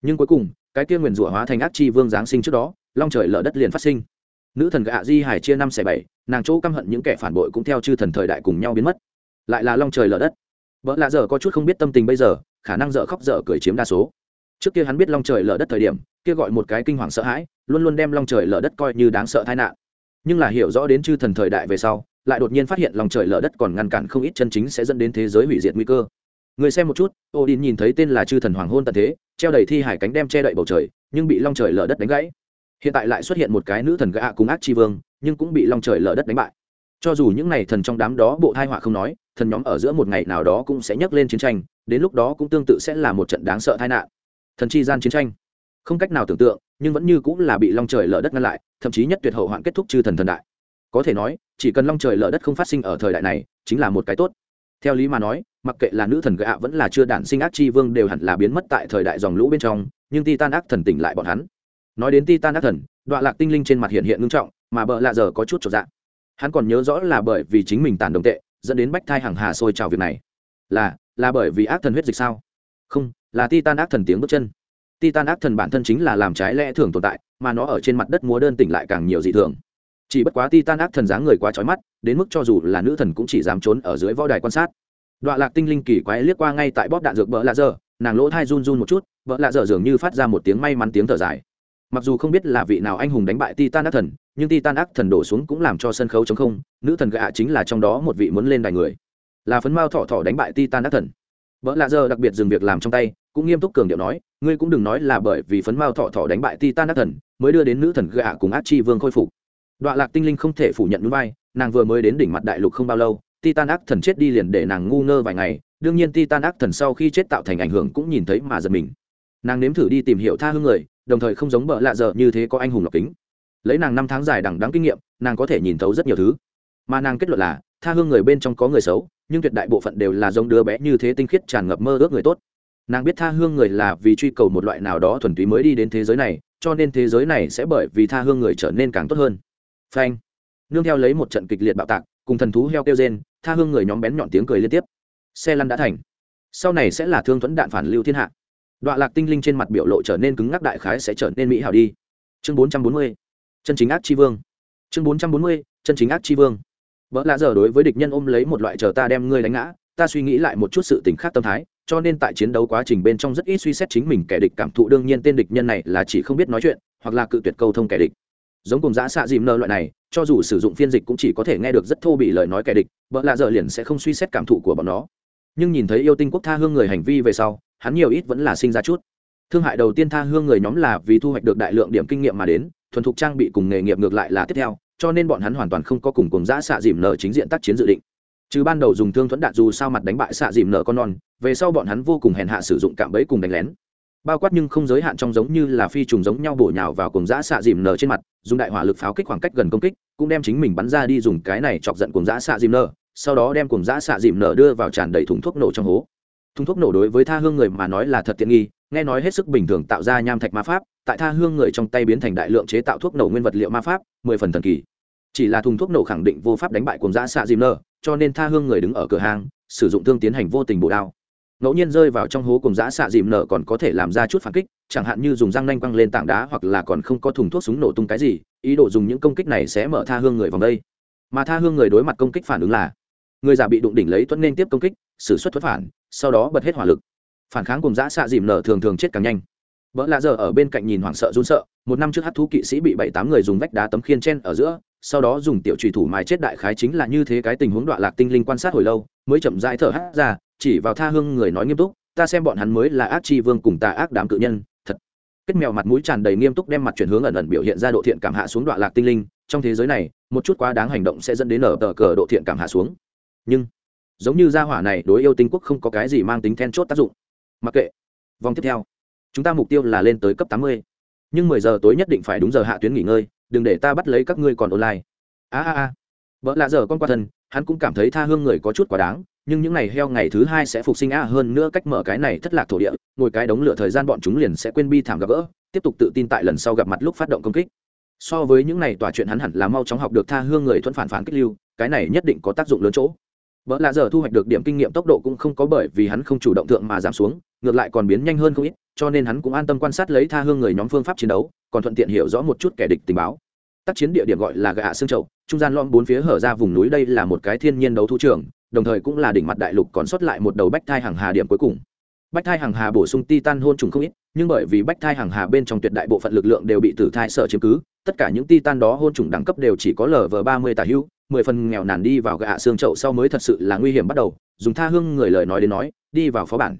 S1: Nhưng cuối cùng, cái kia nguyền rủa hóa thành ác chi vương giáng sinh trước đó, long trời lở đất liền phát sinh nữ thần gạ di hải chia năm xẻ bảy, nàng chỗ căm hận những kẻ phản bội cũng theo chư thần thời đại cùng nhau biến mất. Lại là long trời lở đất. Vợ lạ dở có chút không biết tâm tình bây giờ, khả năng dở khóc dở cười chiếm đa số. Trước kia hắn biết long trời lở đất thời điểm, kia gọi một cái kinh hoàng sợ hãi, luôn luôn đem long trời lở đất coi như đáng sợ tai nạn. Nhưng là hiểu rõ đến chư thần thời đại về sau, lại đột nhiên phát hiện lòng trời lở đất còn ngăn cản không ít chân chính sẽ dẫn đến thế giới hủy diệt nguy cơ. Người xem một chút, odin nhìn thấy tên là chư thần hoàng hôn tận thế, treo đầy thi hải cánh đem che đậy bầu trời, nhưng bị long trời lở đất đánh gãy hiện tại lại xuất hiện một cái nữ thần gạ cùng ác chi vương, nhưng cũng bị long trời lở đất đánh bại. Cho dù những ngày thần trong đám đó bộ thai họa không nói, thần nhóm ở giữa một ngày nào đó cũng sẽ nhấc lên chiến tranh, đến lúc đó cũng tương tự sẽ là một trận đáng sợ tai nạn. Thần chi gian chiến tranh. Không cách nào tưởng tượng, nhưng vẫn như cũng là bị long trời lở đất ngăn lại, thậm chí nhất tuyệt hậu hoạn kết thúc chư thần thần đại. Có thể nói, chỉ cần long trời lở đất không phát sinh ở thời đại này, chính là một cái tốt. Theo lý mà nói, mặc kệ là nữ thần gạ vẫn là chưa đản sinh ác chi vương đều hẳn là biến mất tại thời đại dòng lũ bên trong, nhưng titan ác thần tỉnh lại bọn hắn nói đến titan ác thần đoạn lạc tinh linh trên mặt hiện hiện ngưng trọng, mà bợ lạ giờ có chút trọn dạng hắn còn nhớ rõ là bởi vì chính mình tàn đồng tệ, dẫn đến bách thai hàng hà sôi trào việc này. Là là bởi vì ác thần huyết dịch sao? Không, là titan ác thần tiếng bước chân. Titan ác thần bản thân chính là làm trái lẽ thường tồn tại, mà nó ở trên mặt đất múa đơn tỉnh lại càng nhiều dị thường. Chỉ bất quá titan ác thần dáng người quá trói mắt, đến mức cho dù là nữ thần cũng chỉ dám trốn ở dưới võ đài quan sát. Đọa lạc tinh linh kỳ quái liếc qua ngay tại bóp đạn dược bỡ lạ dở nàng lỗ thai run run một chút bỡ lạ dở dường như phát ra một tiếng may mắn tiếng thở dài mặc dù không biết là vị nào anh hùng đánh bại titan ác thần, nhưng titan ác thần đổ xuống cũng làm cho sân khấu chống không, nữ thần gạ chính là trong đó một vị muốn lên đài người. Là phấn mao thọ thọ đánh bại titan ác thần. Vợ lạ giờ đặc biệt dừng việc làm trong tay, cũng nghiêm túc cường điệu nói, ngươi cũng đừng nói là bởi vì phấn mao thọ thọ đánh bại titan ác thần mới đưa đến nữ thần gạ cùng ác chi vương khôi phục. Đoạn lạc tinh linh không thể phủ nhận núi vai, nàng vừa mới đến đỉnh mặt đại lục không bao lâu, titan ác thần chết đi liền để nàng ngu ngơ vài ngày, đương nhiên titan ác thần sau khi chết tạo thành ảnh hưởng cũng nhìn thấy mà giật mình. Nàng nếm thử đi tìm hiểu tha hương người đồng thời không giống bợ lạ dở như thế có anh hùng lọc kính. Lấy nàng năm tháng dài đằng đắng kinh nghiệm, nàng có thể nhìn thấu rất nhiều thứ. Mà nàng kết luận là, tha hương người bên trong có người xấu, nhưng tuyệt đại bộ phận đều là giống đứa bé như thế tinh khiết tràn ngập mơ ước người tốt. Nàng biết tha hương người là vì truy cầu một loại nào đó thuần túy mới đi đến thế giới này, cho nên thế giới này sẽ bởi vì tha hương người trở nên càng tốt hơn. Phanh. Nương theo lấy một trận kịch liệt bạo tạc, cùng thần thú heo kêu rên, tha hương người nhóm bén nhọn tiếng cười liên tiếp. Xe lăn đã thành. Sau này sẽ là thương thuẫn đạn phản lưu thiên hạ đọa lạc tinh linh trên mặt biểu lộ trở nên cứng ngắc, đại khái sẽ trở nên mỹ hảo đi. Chương bốn trăm bốn mươi, chân chính ác chi vương. Chương bốn trăm bốn mươi, chân chính ác chi vương. Vợ lạ giờ đối với địch nhân ôm lấy một loại chờ ta đem ngươi đánh ngã, ta suy nghĩ lại một chút sự tình khác tâm thái, cho nên tại chiến đấu quá trình bên trong rất ít suy xét chính mình kẻ địch cảm thụ, đương nhiên tên địch nhân này là chỉ không biết nói chuyện, hoặc là cự tuyệt câu thông kẻ địch. Giống cùng giã xạ dìm nơ loại này, cho dù sử dụng phiên dịch cũng chỉ có thể nghe được rất thô bị lời nói kẻ địch, vợ lạ giờ liền sẽ không suy xét cảm thụ của bọn nó. Nhưng nhìn thấy yêu tinh quốc tha hương người hành vi về sau hắn nhiều ít vẫn là sinh ra chút. Thương hại đầu tiên tha hương người nhóm là vì thu hoạch được đại lượng điểm kinh nghiệm mà đến, thuần thục trang bị cùng nghề nghiệp ngược lại là tiếp theo, cho nên bọn hắn hoàn toàn không có cùng cùng giã xạ dìm nở chính diện tác chiến dự định. Trừ ban đầu dùng thương thuẫn đạn dù sao mặt đánh bại xạ dìm nở con non, về sau bọn hắn vô cùng hèn hạ sử dụng cạm bẫy cùng đánh lén. Bao quát nhưng không giới hạn trong giống như là phi trùng giống nhau bổ nhào vào cùng giã xạ dìm nở trên mặt, dùng đại hỏa lực pháo kích khoảng cách gần công kích, cũng đem chính mình bắn ra đi dùng cái này chọc giận cùng giã xạ dìm nở sau đó đem cùng giã xạ dìm nở đưa vào tràn đầy thùng thuốc nổ trong hố thùng thuốc nổ đối với tha hương người mà nói là thật tiện nghi, nghe nói hết sức bình thường tạo ra nham thạch ma pháp, tại tha hương người trong tay biến thành đại lượng chế tạo thuốc nổ nguyên vật liệu ma pháp, mười phần thần kỳ. Chỉ là thùng thuốc nổ khẳng định vô pháp đánh bại cùng giã xạ dìm nơ, cho nên tha hương người đứng ở cửa hàng, sử dụng thương tiến hành vô tình bổ đao. Ngẫu nhiên rơi vào trong hố cùng giã xạ dìm nở còn có thể làm ra chút phản kích, chẳng hạn như dùng răng nanh quăng lên tảng đá hoặc là còn không có thùng thuốc súng nổ tung cái gì, ý đồ dùng những công kích này sẽ mở tha hương người vòng đây. Mà tha hương người đối mặt công kích phản ứng là người già bị đụng đỉnh lấy tuấn nên tiếp công kích, xử suất thuất phản, sau đó bật hết hỏa lực. Phản kháng cùng giã xạ dìm nở thường thường chết càng nhanh. Vợ lạ giờ ở bên cạnh nhìn hoảng sợ run sợ, một năm trước hát thú kỵ sĩ bị bảy tám người dùng vách đá tấm khiên chen ở giữa, sau đó dùng tiểu trùy thủ mài chết đại khái chính là như thế cái tình huống đoạn lạc tinh linh quan sát hồi lâu, mới chậm rãi thở hát ra, chỉ vào tha hương người nói nghiêm túc, ta xem bọn hắn mới là ác chi vương cùng tà ác đám cự nhân, thật. Kết mèo mặt mũi tràn đầy nghiêm túc đem mặt chuyển hướng ẩn ẩn biểu hiện ra độ thiện cảm hạ xuống đoạn lạc tinh linh, trong thế giới này, một chút quá đáng hành động sẽ dẫn đến nở tờ cờ độ thiện cảm hạ xuống nhưng giống như gia hỏa này đối yêu tinh quốc không có cái gì mang tính then chốt tác dụng. Mặc kệ, vòng tiếp theo, chúng ta mục tiêu là lên tới cấp tám mươi. Nhưng mười giờ tối nhất định phải đúng giờ hạ tuyến nghỉ ngơi, đừng để ta bắt lấy các ngươi còn online. A a a. Vợ lạ giờ con qua thân, hắn cũng cảm thấy tha hương người có chút quá đáng, nhưng những ngày heo ngày thứ hai sẽ phục sinh a hơn nữa cách mở cái này thất lạc thổ địa, ngồi cái đống lửa thời gian bọn chúng liền sẽ quên bi thảm gặp gỡ, tiếp tục tự tin tại lần sau gặp mặt lúc phát động công kích. So với những này tòa chuyện hắn hẳn là mau chóng học được tha hương người thuận phản phản kích lưu, cái này nhất định có tác dụng lớn chỗ vợ lạ giờ thu hoạch được điểm kinh nghiệm tốc độ cũng không có bởi vì hắn không chủ động thượng mà giảm xuống, ngược lại còn biến nhanh hơn không ít, cho nên hắn cũng an tâm quan sát lấy tha hương người nhóm phương pháp chiến đấu, còn thuận tiện hiểu rõ một chút kẻ địch tình báo. Tác chiến địa điểm gọi là gạ xương trậu trung gian lom bốn phía hở ra vùng núi đây là một cái thiên nhiên đấu thu trường, đồng thời cũng là đỉnh mặt đại lục còn sót lại một đầu bách thai hàng hà điểm cuối cùng. Bách thai hàng hà bổ sung titan hôn trùng không ít, nhưng bởi vì bách thai hàng hà bên trong tuyệt đại bộ phận lực lượng đều bị tử thai sợ chiếm cứ, tất cả những titan đó hôn trùng đẳng cấp đều chỉ có lv ba mươi tả hữu mười phần nghèo nàn đi vào gạ xương chậu sau mới thật sự là nguy hiểm bắt đầu, dùng tha hương người lời nói đến nói, đi vào phó bản.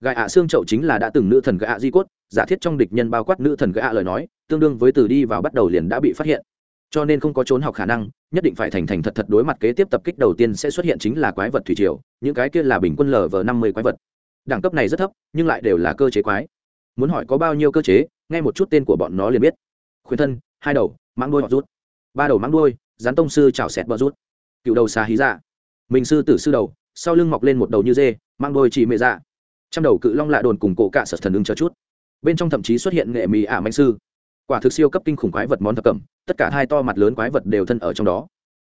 S1: Gạ ạ xương chậu chính là đã từng nữ thần gạ di cốt, giả thiết trong địch nhân bao quát nữ thần gạ lời nói, tương đương với từ đi vào bắt đầu liền đã bị phát hiện. Cho nên không có trốn học khả năng, nhất định phải thành thành thật thật đối mặt kế tiếp tập kích đầu tiên sẽ xuất hiện chính là quái vật thủy triều, những cái kia là bình quân lv năm mươi quái vật. Đẳng cấp này rất thấp, nhưng lại đều là cơ chế quái. Muốn hỏi có bao nhiêu cơ chế, nghe một chút tên của bọn nó liền biết. Khuyên thân, hai đầu mang đôi hoặc rút. Ba đầu mang đôi rắn tông sư chảo xẹt bờ rút. Cựu đầu xà hí dạ. Mình sư tử sư đầu, sau lưng mọc lên một đầu như dê, mang đôi chỉ mệ dạ. Trăm đầu cự long lạ đồn cùng cổ cạ sật thần ứng chờ chút. Bên trong thậm chí xuất hiện nghệ mì ả manh sư. Quả thực siêu cấp kinh khủng quái vật món thập cẩm, tất cả hai to mặt lớn quái vật đều thân ở trong đó.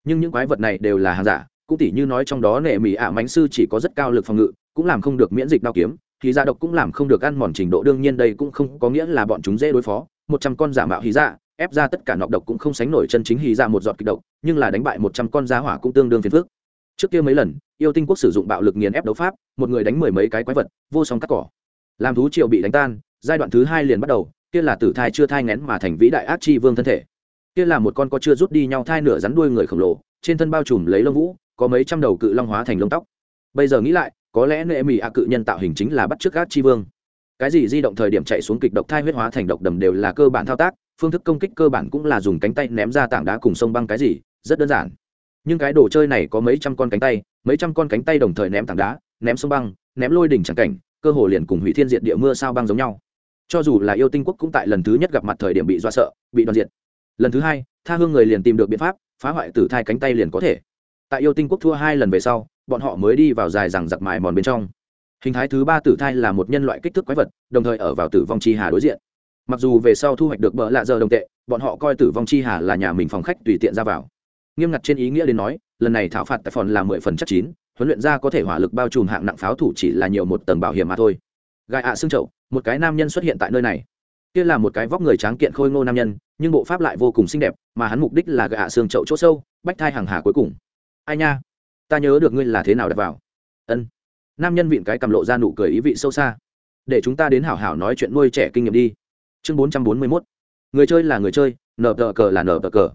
S1: Nhưng những quái vật này đều là hàng giả, cũng tỉ như nói trong đó nghệ mì ả mánh sư chỉ có rất cao lực phòng ngự, cũng làm không được miễn dịch đao kiếm thì gia dạ độc cũng làm không được ăn mòn trình độ, đương nhiên đây cũng không có nghĩa là bọn chúng dễ đối phó. Một trăm con giả mạo hí dạ ép ra tất cả nọc độc cũng không sánh nổi chân chính hí ra một giọt kịch độc, nhưng là đánh bại một trăm con da hỏa cũng tương đương phiền phước trước kia mấy lần, yêu tinh quốc sử dụng bạo lực nghiền ép đấu pháp, một người đánh mười mấy cái quái vật, vô song cắt cỏ. Làm thú triệu bị đánh tan, giai đoạn thứ hai liền bắt đầu, kia là tử thai chưa thai ngén mà thành vĩ đại ác chi vương thân thể. Kia là một con có chưa rút đi nhau thai nửa rắn đuôi người khổng lồ, trên thân bao trùm lấy lông vũ, có mấy trăm đầu cự long hóa thành lông tóc. Bây giờ nghĩ lại, có lẽ nệ mỹ ạ cự nhân tạo hình chính là bắt chước ác chi vương. Cái gì di động thời điểm chạy xuống kịch độc thai huyết hóa thành độc đầm đều là cơ bản thao tác phương thức công kích cơ bản cũng là dùng cánh tay ném ra tảng đá cùng sông băng cái gì, rất đơn giản. Nhưng cái đồ chơi này có mấy trăm con cánh tay, mấy trăm con cánh tay đồng thời ném tảng đá, ném sông băng, ném lôi đỉnh chẳng cảnh, cơ hồ liền cùng hủy thiên diện địa mưa sao băng giống nhau. Cho dù là yêu tinh quốc cũng tại lần thứ nhất gặp mặt thời điểm bị do sợ, bị đoàn diện lần thứ hai, tha hương người liền tìm được biện pháp, phá hoại tử thai cánh tay liền có thể. Tại yêu tinh quốc thua hai lần về sau, bọn họ mới đi vào dài rằng giặc mài mòn bên trong. Hình thái thứ ba tử thai là một nhân loại kích thước quái vật, đồng thời ở vào tử vong chi hà đối diện mặc dù về sau thu hoạch được bỡ lạ giờ đồng tệ, bọn họ coi tử vong chi hà là nhà mình phòng khách tùy tiện ra vào. Nghiêm ngặt trên ý nghĩa đến nói, lần này thảo phạt tại phòn là mười phần chất chín, huấn luyện ra có thể hỏa lực bao trùm hạng nặng pháo thủ chỉ là nhiều một tầng bảo hiểm mà thôi. Gai ạ xương chậu, một cái nam nhân xuất hiện tại nơi này. Kia là một cái vóc người tráng kiện khôi ngô nam nhân, nhưng bộ pháp lại vô cùng xinh đẹp, mà hắn mục đích là gai ạ xương chậu chỗ sâu, bách thai hàng hà cuối cùng. Ai nha, ta nhớ được ngươi là thế nào đặt vào. Ân. Nam nhân vịn cái cầm lộ ra nụ cười ý vị sâu xa. Để chúng ta đến hảo hảo nói chuyện nuôi trẻ kinh nghiệm đi chương bốn trăm bốn mươi mốt. Người chơi là người chơi, nở tờ cờ là nở tờ cờ.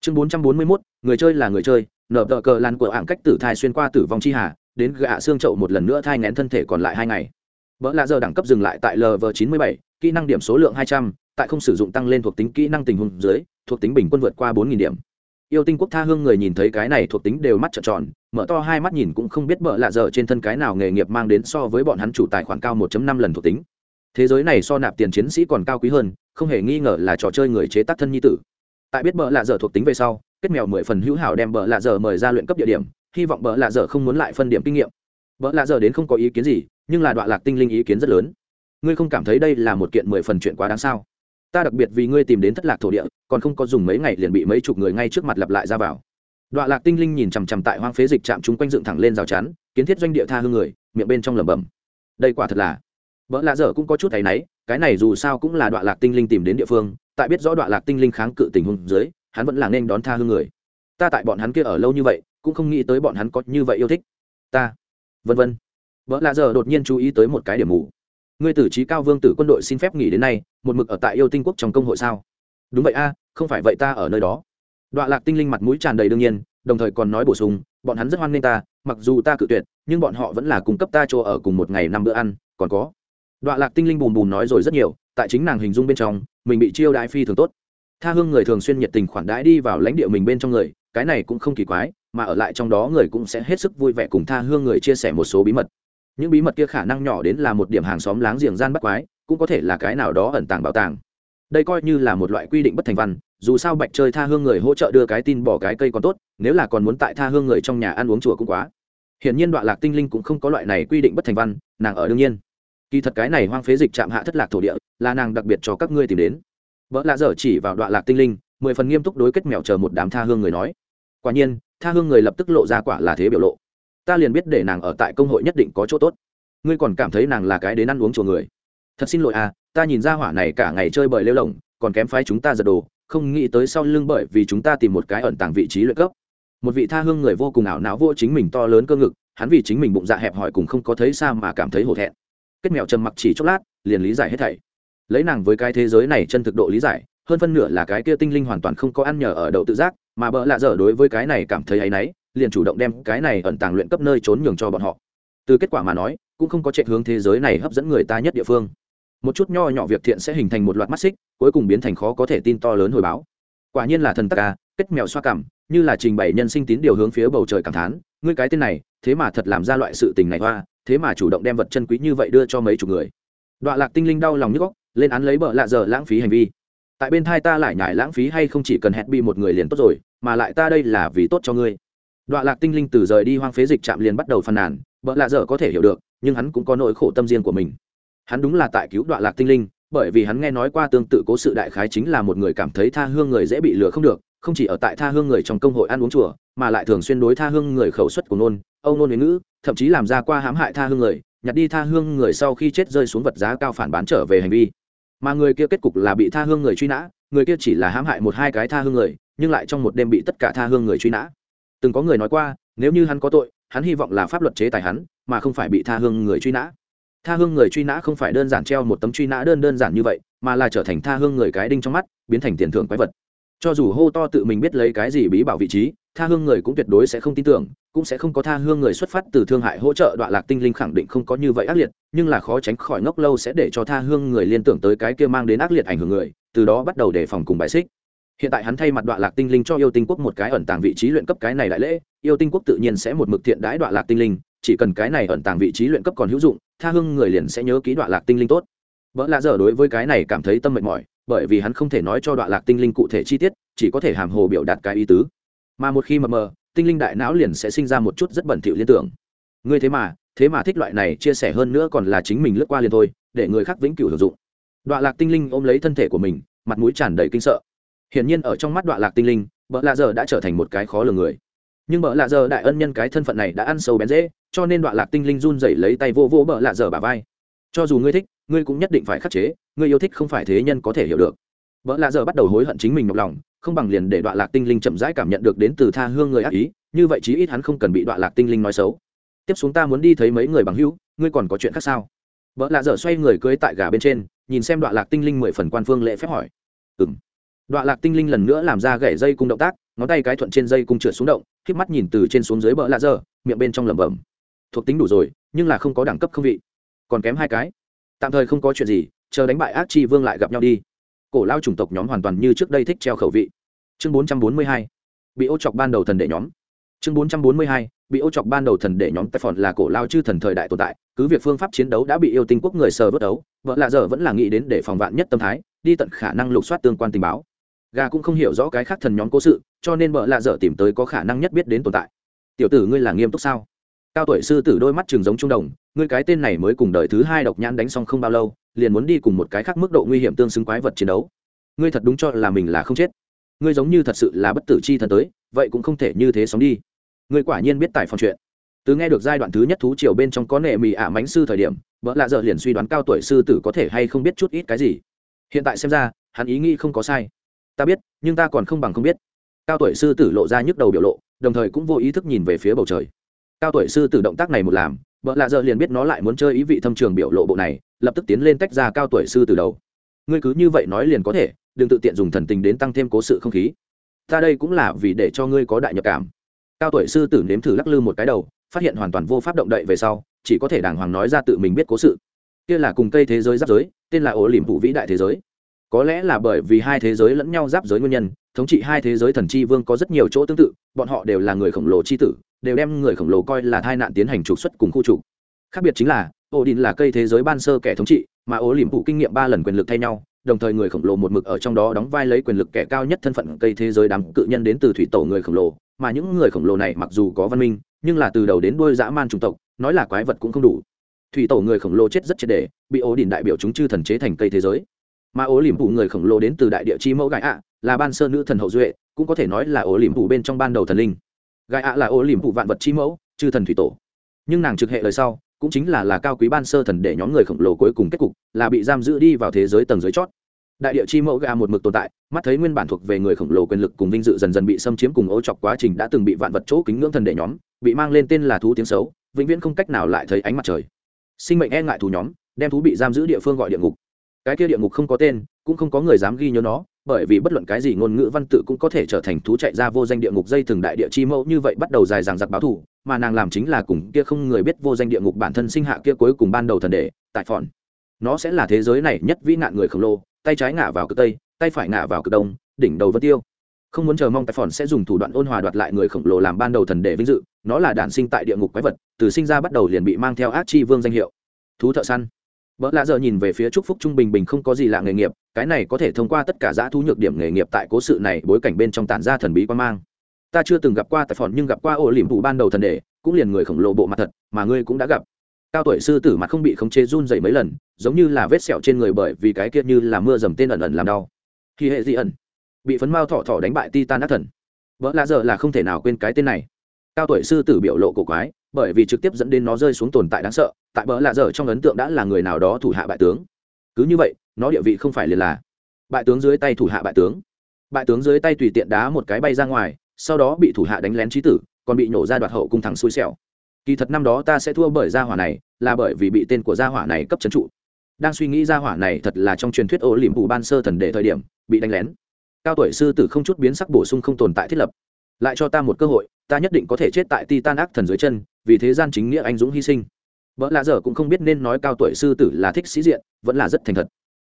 S1: Chương bốn trăm bốn mươi mốt, người chơi là người chơi, nở tờ cờ lan của hạng cách tử thai xuyên qua tử vong chi hà, đến gạ xương chậu một lần nữa thai ngén thân thể còn lại hai ngày. Vợ lạ giờ đẳng cấp dừng lại tại lv chín mươi bảy, kỹ năng điểm số lượng hai trăm, tại không sử dụng tăng lên thuộc tính kỹ năng tình huống dưới, thuộc tính bình quân vượt qua bốn nghìn điểm. Yêu tinh quốc tha hương người nhìn thấy cái này thuộc tính đều mắt trợn tròn, mở to hai mắt nhìn cũng không biết bợ lạ giờ trên thân cái nào nghề nghiệp mang đến so với bọn hắn chủ tài khoản cao 1 năm lần thuộc tính thế giới này so nạp tiền chiến sĩ còn cao quý hơn, không hề nghi ngờ là trò chơi người chế tác thân nhi tử. Tại biết bợ lạ dở thuộc tính về sau, kết mèo mười phần hữu hảo đem bợ lạ dở mời ra luyện cấp địa điểm, hy vọng bợ lạ dở không muốn lại phân điểm kinh nghiệm. Bợ lạ dở đến không có ý kiến gì, nhưng là đoạn lạc tinh linh ý kiến rất lớn. Ngươi không cảm thấy đây là một kiện mười phần chuyện quá đáng sao? Ta đặc biệt vì ngươi tìm đến thất lạc thổ địa, còn không có dùng mấy ngày liền bị mấy chục người ngay trước mặt lặp lại ra vào. Đoạn lạc tinh linh nhìn chằm chằm tại hoang phế dịch chạm chúng quanh dựng thẳng lên rào chắn, kiến thiết doanh địa tha hương người, miệng bên trong lẩm bẩm. Đây quả thật là vợ lạ dở cũng có chút thấy náy, cái này dù sao cũng là đoạn lạc tinh linh tìm đến địa phương, tại biết rõ đoạn lạc tinh linh kháng cự tình huống dưới, hắn vẫn là nên đón tha hương người. Ta tại bọn hắn kia ở lâu như vậy, cũng không nghĩ tới bọn hắn có như vậy yêu thích. Ta, vân vân. Vợ lạ dở đột nhiên chú ý tới một cái điểm mù. Ngươi tử trí cao vương tử quân đội xin phép nghỉ đến nay, một mực ở tại yêu tinh quốc trong công hội sao? Đúng vậy a, không phải vậy ta ở nơi đó. Đoạn lạc tinh linh mặt mũi tràn đầy đương nhiên, đồng thời còn nói bổ sung, bọn hắn rất hoan nghênh ta, mặc dù ta cự tuyệt, nhưng bọn họ vẫn là cung cấp ta chỗ ở cùng một ngày năm bữa ăn, còn có đoạn lạc tinh linh bùn bùn nói rồi rất nhiều, tại chính nàng hình dung bên trong, mình bị chiêu đại phi thường tốt. Tha hương người thường xuyên nhiệt tình khoản đãi đi vào lãnh địa mình bên trong người, cái này cũng không kỳ quái, mà ở lại trong đó người cũng sẽ hết sức vui vẻ cùng tha hương người chia sẻ một số bí mật. Những bí mật kia khả năng nhỏ đến là một điểm hàng xóm láng giềng gian bắt quái, cũng có thể là cái nào đó ẩn tàng bảo tàng. Đây coi như là một loại quy định bất thành văn, dù sao bạch chơi tha hương người hỗ trợ đưa cái tin bỏ cái cây còn tốt, nếu là còn muốn tại tha hương người trong nhà ăn uống chùa cũng quá. Hiển nhiên đoạn lạc tinh linh cũng không có loại này quy định bất thành văn, nàng ở đương nhiên kỳ thật cái này hoang phế dịch chạm hạ thất lạc thổ địa, là nàng đặc biệt cho các ngươi tìm đến. Vợ lạ dở chỉ vào đoạn lạc tinh linh, mười phần nghiêm túc đối kết mèo chờ một đám tha hương người nói. Quả nhiên, tha hương người lập tức lộ ra quả là thế biểu lộ. Ta liền biết để nàng ở tại công hội nhất định có chỗ tốt. Ngươi còn cảm thấy nàng là cái đến ăn uống chùa người. Thật xin lỗi à ta nhìn ra hỏa này cả ngày chơi bời lêu lỏng còn kém phái chúng ta giật đồ, không nghĩ tới sau lưng bởi vì chúng ta tìm một cái ẩn tàng vị trí lợi cấp. Một vị tha hương người vô cùng ảo não vô chính mình to lớn cơ ngực, hắn vì chính mình bụng dạ hẹp hòi cùng không có thấy xa mà cảm thấy hổ thẹn kết mèo trầm mặc chỉ chốc lát, liền lý giải hết thảy. Lấy nàng với cái thế giới này chân thực độ lý giải, hơn phân nửa là cái kia tinh linh hoàn toàn không có ăn nhờ ở đậu tự giác, mà bợ lạ dở đối với cái này cảm thấy áy náy, liền chủ động đem cái này ẩn tàng luyện cấp nơi trốn nhường cho bọn họ. Từ kết quả mà nói, cũng không có chạy hướng thế giới này hấp dẫn người ta nhất địa phương. Một chút nho nhỏ việc thiện sẽ hình thành một loạt mắt xích, cuối cùng biến thành khó có thể tin to lớn hồi báo. Quả nhiên là thần tắc ca kết mèo xoa cảm, như là trình bày nhân sinh tín điều hướng phía bầu trời cảm thán, ngươi cái tên này, thế mà thật làm ra loại sự tình này hoa thế mà chủ động đem vật chân quý như vậy đưa cho mấy chục người. Đọa lạc tinh linh đau lòng như góc lên án lấy bợ lạ giờ lãng phí hành vi. Tại bên thai ta lại nhải lãng phí hay không chỉ cần hẹn bị một người liền tốt rồi, mà lại ta đây là vì tốt cho ngươi. Đọa lạc tinh linh từ rời đi hoang phế dịch trạm liền bắt đầu phàn nàn, bợ lạ giờ có thể hiểu được, nhưng hắn cũng có nỗi khổ tâm riêng của mình. Hắn đúng là tại cứu đọa lạc tinh linh, bởi vì hắn nghe nói qua tương tự cố sự đại khái chính là một người cảm thấy tha hương người dễ bị lừa không được không chỉ ở tại tha hương người trong công hội ăn uống chùa, mà lại thường xuyên đối tha hương người khẩu suất của nôn âu nôn huế ngữ, thậm chí làm ra qua hãm hại tha hương người, nhặt đi tha hương người sau khi chết rơi xuống vật giá cao phản bán trở về hành vi. Mà người kia kết cục là bị tha hương người truy nã, người kia chỉ là hãm hại một hai cái tha hương người, nhưng lại trong một đêm bị tất cả tha hương người truy nã. Từng có người nói qua, nếu như hắn có tội, hắn hy vọng là pháp luật chế tài hắn, mà không phải bị tha hương người truy nã. Tha hương người truy nã không phải đơn giản treo một tấm truy nã đơn đơn giản như vậy, mà là trở thành tha hương người cái đinh trong mắt, biến thành tiền thưởng quái vật cho dù hô to tự mình biết lấy cái gì bí bảo vị trí, tha hương người cũng tuyệt đối sẽ không tin tưởng, cũng sẽ không có tha hương người xuất phát từ thương hại hỗ trợ đoạn lạc tinh linh khẳng định không có như vậy ác liệt, nhưng là khó tránh khỏi ngốc lâu sẽ để cho tha hương người liên tưởng tới cái kia mang đến ác liệt ảnh hưởng người, từ đó bắt đầu đề phòng cùng bài xích. Hiện tại hắn thay mặt đoạn lạc tinh linh cho yêu tinh quốc một cái ẩn tàng vị trí luyện cấp cái này đại lễ, yêu tinh quốc tự nhiên sẽ một mực thiện đãi đoạn lạc tinh linh, chỉ cần cái này ẩn tàng vị trí luyện cấp còn hữu dụng, tha hương người liền sẽ nhớ ký đoạn lạc tinh linh tốt. Vợ lạ dở đối với cái này cảm thấy tâm mệt mỏi bởi vì hắn không thể nói cho đoạn lạc tinh linh cụ thể chi tiết, chỉ có thể hàm hồ biểu đạt cái ý tứ. Mà một khi mờ mờ, tinh linh đại não liền sẽ sinh ra một chút rất bẩn thỉu liên tưởng. Ngươi thế mà thế mà thích loại này chia sẻ hơn nữa còn là chính mình lướt qua liền thôi, để người khác vĩnh cửu sử dụng. Đoạn lạc tinh linh ôm lấy thân thể của mình, mặt mũi tràn đầy kinh sợ. Hiển nhiên ở trong mắt đoạn lạc tinh linh vợ lạ giờ đã trở thành một cái khó lường người. Nhưng vợ lạ giờ đại ân nhân cái thân phận này đã ăn sâu bén dễ, cho nên đoạn lạc tinh linh run rẩy lấy tay vô vô vợ lạ giờ bà vai. Cho dù ngươi thích ngươi cũng nhất định phải khắc chế, ngươi yêu thích không phải thế nhân có thể hiểu được. Vợ lạ giờ bắt đầu hối hận chính mình nhọc lòng, không bằng liền để đoạn lạc tinh linh chậm rãi cảm nhận được đến từ tha hương người ác ý, như vậy chí ít hắn không cần bị đoạn lạc tinh linh nói xấu. Tiếp xuống ta muốn đi thấy mấy người bằng hữu, ngươi còn có chuyện khác sao? Vợ lạ dở xoay người cưới tại gà bên trên, nhìn xem đoạn lạc tinh linh mười phần quan phương lễ phép hỏi. Ừ m đoạn lạc tinh linh lần nữa làm ra gãy dây cung động tác, ngón tay cái thuận trên dây cung trượt xuống động k h mắt nhìn từ trên xuống dưới bờ lạ dở miệng bên trong lẩm bẩm. Thuộc tính đủ rồi, nhưng là không có đẳng cấp không vị. Còn kém hai cái tạm thời không có chuyện gì, chờ đánh bại ác chi vương lại gặp nhau đi. Cổ lao chủng tộc nhóm hoàn toàn như trước đây thích treo khẩu vị. Chương bốn trăm bốn mươi hai, bị ô chọc ban đầu thần đệ nhóm. Chương bốn trăm bốn mươi hai, bị ô chọc ban đầu thần đệ nhóm tài phòn là cổ lao chư thần thời đại tồn tại, cứ việc phương pháp chiến đấu đã bị yêu tinh quốc người sờ vớt đấu, vợ lạ dở vẫn là nghĩ đến để phòng vạn nhất tâm thái, đi tận khả năng lục soát tương quan tình báo. Gà cũng không hiểu rõ cái khác thần nhóm cố sự, cho nên vợ lạ dở tìm tới có khả năng nhất biết đến tồn tại. Tiểu tử ngươi là nghiêm túc sao? Cao tuổi sư tử đôi mắt trường giống trung đồng, ngươi cái tên này mới cùng đời thứ hai độc nhãn đánh xong không bao lâu, liền muốn đi cùng một cái khác mức độ nguy hiểm tương xứng quái vật chiến đấu. Ngươi thật đúng cho là mình là không chết. Ngươi giống như thật sự là bất tử chi thần tới, vậy cũng không thể như thế sống đi. Ngươi quả nhiên biết tài phòng chuyện. Từ nghe được giai đoạn thứ nhất thú triều bên trong có nệ mì ả mánh sư thời điểm, vợ lạ dợ liền suy đoán cao tuổi sư tử có thể hay không biết chút ít cái gì. Hiện tại xem ra, hắn ý nghĩ không có sai. Ta biết, nhưng ta còn không bằng không biết. Cao tuổi sư tử lộ ra nhức đầu biểu lộ, đồng thời cũng vô ý thức nhìn về phía bầu trời cao tuổi sư tử động tác này một làm, vợ lạ giờ liền biết nó lại muốn chơi ý vị thâm trường biểu lộ bộ này, lập tức tiến lên tách ra cao tuổi sư từ đầu. Ngươi cứ như vậy nói liền có thể, đừng tự tiện dùng thần tình đến tăng thêm cố sự không khí. Ta đây cũng là vì để cho ngươi có đại nhập cảm. Cao tuổi sư tử nếm thử lắc lư một cái đầu, phát hiện hoàn toàn vô pháp động đậy về sau, chỉ có thể đàng hoàng nói ra tự mình biết cố sự. Kia là cùng cây thế giới giáp giới, tên là ổ liềm phụ vĩ đại thế giới có lẽ là bởi vì hai thế giới lẫn nhau giáp giới nguyên nhân, thống trị hai thế giới thần chi vương có rất nhiều chỗ tương tự, bọn họ đều là người khổng lồ chi tử, đều đem người khổng lồ coi là tai nạn tiến hành trục xuất cùng khu trục. Khác biệt chính là ổ đình là cây thế giới ban sơ kẻ thống trị, mà ổ liềm phụ kinh nghiệm ba lần quyền lực thay nhau, đồng thời người khổng lồ một mực ở trong đó đóng vai lấy quyền lực kẻ cao nhất thân phận cây thế giới đám cự nhân đến từ thủy tổ người khổng lồ, mà những người khổng lồ này mặc dù có văn minh, nhưng là từ đầu đến đuôi dã man chủng tộc, nói là quái vật cũng không đủ. Thủy tổ người khổng lồ chết rất triệt đề bị ố đình đại biểu chúng chư thần chế thành cây thế giới mà ố liềm phụ người khổng lồ đến từ đại địa chi mẫu gãi ạ, là ban sơ nữ thần hậu duệ, cũng có thể nói là ố liềm phụ bên trong ban đầu thần linh. Gãi ạ là ố liềm phụ vạn vật chi mẫu, chư thần thủy tổ. Nhưng nàng trực hệ lời sau, cũng chính là là cao quý ban sơ thần để nhóm người khổng lồ cuối cùng kết cục, là bị giam giữ đi vào thế giới tầng dưới chót. Đại địa chi mẫu gà một mực tồn tại, mắt thấy nguyên bản thuộc về người khổng lồ quyền lực cùng vinh dự dần dần bị xâm chiếm cùng ô chọc quá trình đã từng bị vạn vật chỗ kính ngưỡng thần đệ nhóm, bị mang lên tên là thú tiếng xấu, vĩnh viễn không cách nào lại thấy ánh mặt trời. Sinh mệnh e ngại thú nhóm, đem thú bị giam giữ địa phương gọi địa ngục cái kia địa ngục không có tên, cũng không có người dám ghi nhớ nó, bởi vì bất luận cái gì ngôn ngữ văn tự cũng có thể trở thành thú chạy ra vô danh địa ngục dây thường đại địa chi mẫu như vậy bắt đầu dài dằng giặc báo thủ mà nàng làm chính là cùng kia không người biết vô danh địa ngục bản thân sinh hạ kia cuối cùng ban đầu thần đệ, tại phòn. Nó sẽ là thế giới này nhất vĩ nạn người khổng lồ, tay trái ngả vào cực tây, tay phải ngả vào cực đông, đỉnh đầu vân tiêu. Không muốn chờ mong tại phòn sẽ dùng thủ đoạn ôn hòa đoạt lại người khổng lồ làm ban đầu thần đệ vinh dự, nó là đản sinh tại địa ngục quái vật, từ sinh ra bắt đầu liền bị mang theo ác chi vương danh hiệu. Thú thợ săn. Bỡ lạ giờ nhìn về phía trúc phúc trung bình bình không có gì lạ nghề nghiệp, cái này có thể thông qua tất cả giá thu nhược điểm nghề nghiệp tại cố sự này bối cảnh bên trong tản ra thần bí quan mang. Ta chưa từng gặp qua tại phòn nhưng gặp qua ổ liềm thủ ban đầu thần đề cũng liền người khổng lồ bộ mặt thật, mà ngươi cũng đã gặp. Cao tuổi sư tử mặt không bị khống chế run rẩy mấy lần, giống như là vết sẹo trên người bởi vì cái kia như là mưa dầm tên ẩn ẩn làm đau. Khi hệ dị ẩn, bị phấn mao thọ thọ đánh bại titan ác thần. Bỡ lạ giờ là không thể nào quên cái tên này. Cao tuổi sư tử biểu lộ cổ quái bởi vì trực tiếp dẫn đến nó rơi xuống tồn tại đáng sợ, tại bỡ lạ dở trong ấn tượng đã là người nào đó thủ hạ bại tướng. Cứ như vậy, nó địa vị không phải liền là bại tướng dưới tay thủ hạ bại tướng. Bại tướng dưới tay tùy tiện đá một cái bay ra ngoài, sau đó bị thủ hạ đánh lén trí tử, còn bị nổ ra đoạt hậu cung thằng xui xẻo. Kỳ thật năm đó ta sẽ thua bởi gia hỏa này, là bởi vì bị tên của gia hỏa này cấp trấn trụ. Đang suy nghĩ gia hỏa này thật là trong truyền thuyết ô liềm phủ ban sơ thần đệ thời điểm, bị đánh lén. Cao tuổi sư tử không chút biến sắc bổ sung không tồn tại thiết lập lại cho ta một cơ hội, ta nhất định có thể chết tại titan ác thần dưới chân, vì thế gian chính nghĩa anh dũng hy sinh. Vợ lạ dở cũng không biết nên nói cao tuổi sư tử là thích sĩ diện, vẫn là rất thành thật.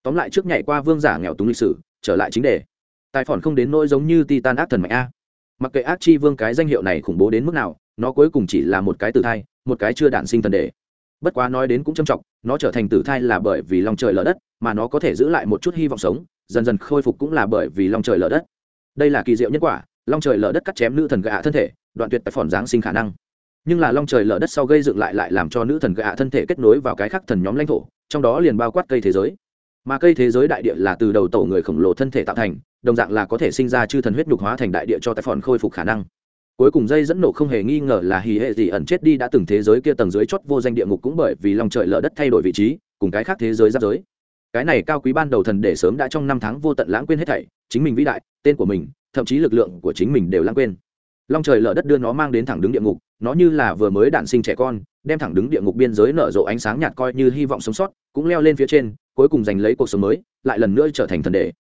S1: Tóm lại trước nhảy qua vương giả nghèo túng lịch sử, trở lại chính đề. Tài phòn không đến nỗi giống như titan ác thần mạnh a. Mặc kệ ác chi vương cái danh hiệu này khủng bố đến mức nào, nó cuối cùng chỉ là một cái tử thai, một cái chưa đản sinh thần đề. Bất quá nói đến cũng trầm trọng, nó trở thành tử thai là bởi vì lòng trời lở đất, mà nó có thể giữ lại một chút hy vọng sống, dần dần khôi phục cũng là bởi vì lòng trời lở đất. Đây là kỳ diệu nhân quả long trời lở đất cắt chém nữ thần gạ thân thể, đoạn tuyệt tài phòn giáng sinh khả năng. Nhưng là long trời lở đất sau gây dựng lại lại làm cho nữ thần gạ thân thể kết nối vào cái khác thần nhóm lãnh thổ, trong đó liền bao quát cây thế giới. Mà cây thế giới đại địa là từ đầu tổ người khổng lồ thân thể tạo thành, đồng dạng là có thể sinh ra chư thần huyết nhục hóa thành đại địa cho tài phòn khôi phục khả năng. Cuối cùng dây dẫn nổ không hề nghi ngờ là hì hệ gì ẩn chết đi đã từng thế giới kia tầng dưới chót vô danh địa ngục cũng bởi vì long trời lở đất thay đổi vị trí, cùng cái khác thế giới giáp giới cái này cao quý ban đầu thần để sớm đã trong năm tháng vô tận lãng quên hết thảy, chính mình vĩ đại, tên của mình, thậm chí lực lượng của chính mình đều lãng quên. Long trời lở đất đưa nó mang đến thẳng đứng địa ngục, nó như là vừa mới đản sinh trẻ con, đem thẳng đứng địa ngục biên giới nở rộ ánh sáng nhạt coi như hy vọng sống sót, cũng leo lên phía trên, cuối cùng giành lấy cuộc sống mới, lại lần nữa trở thành thần đệ.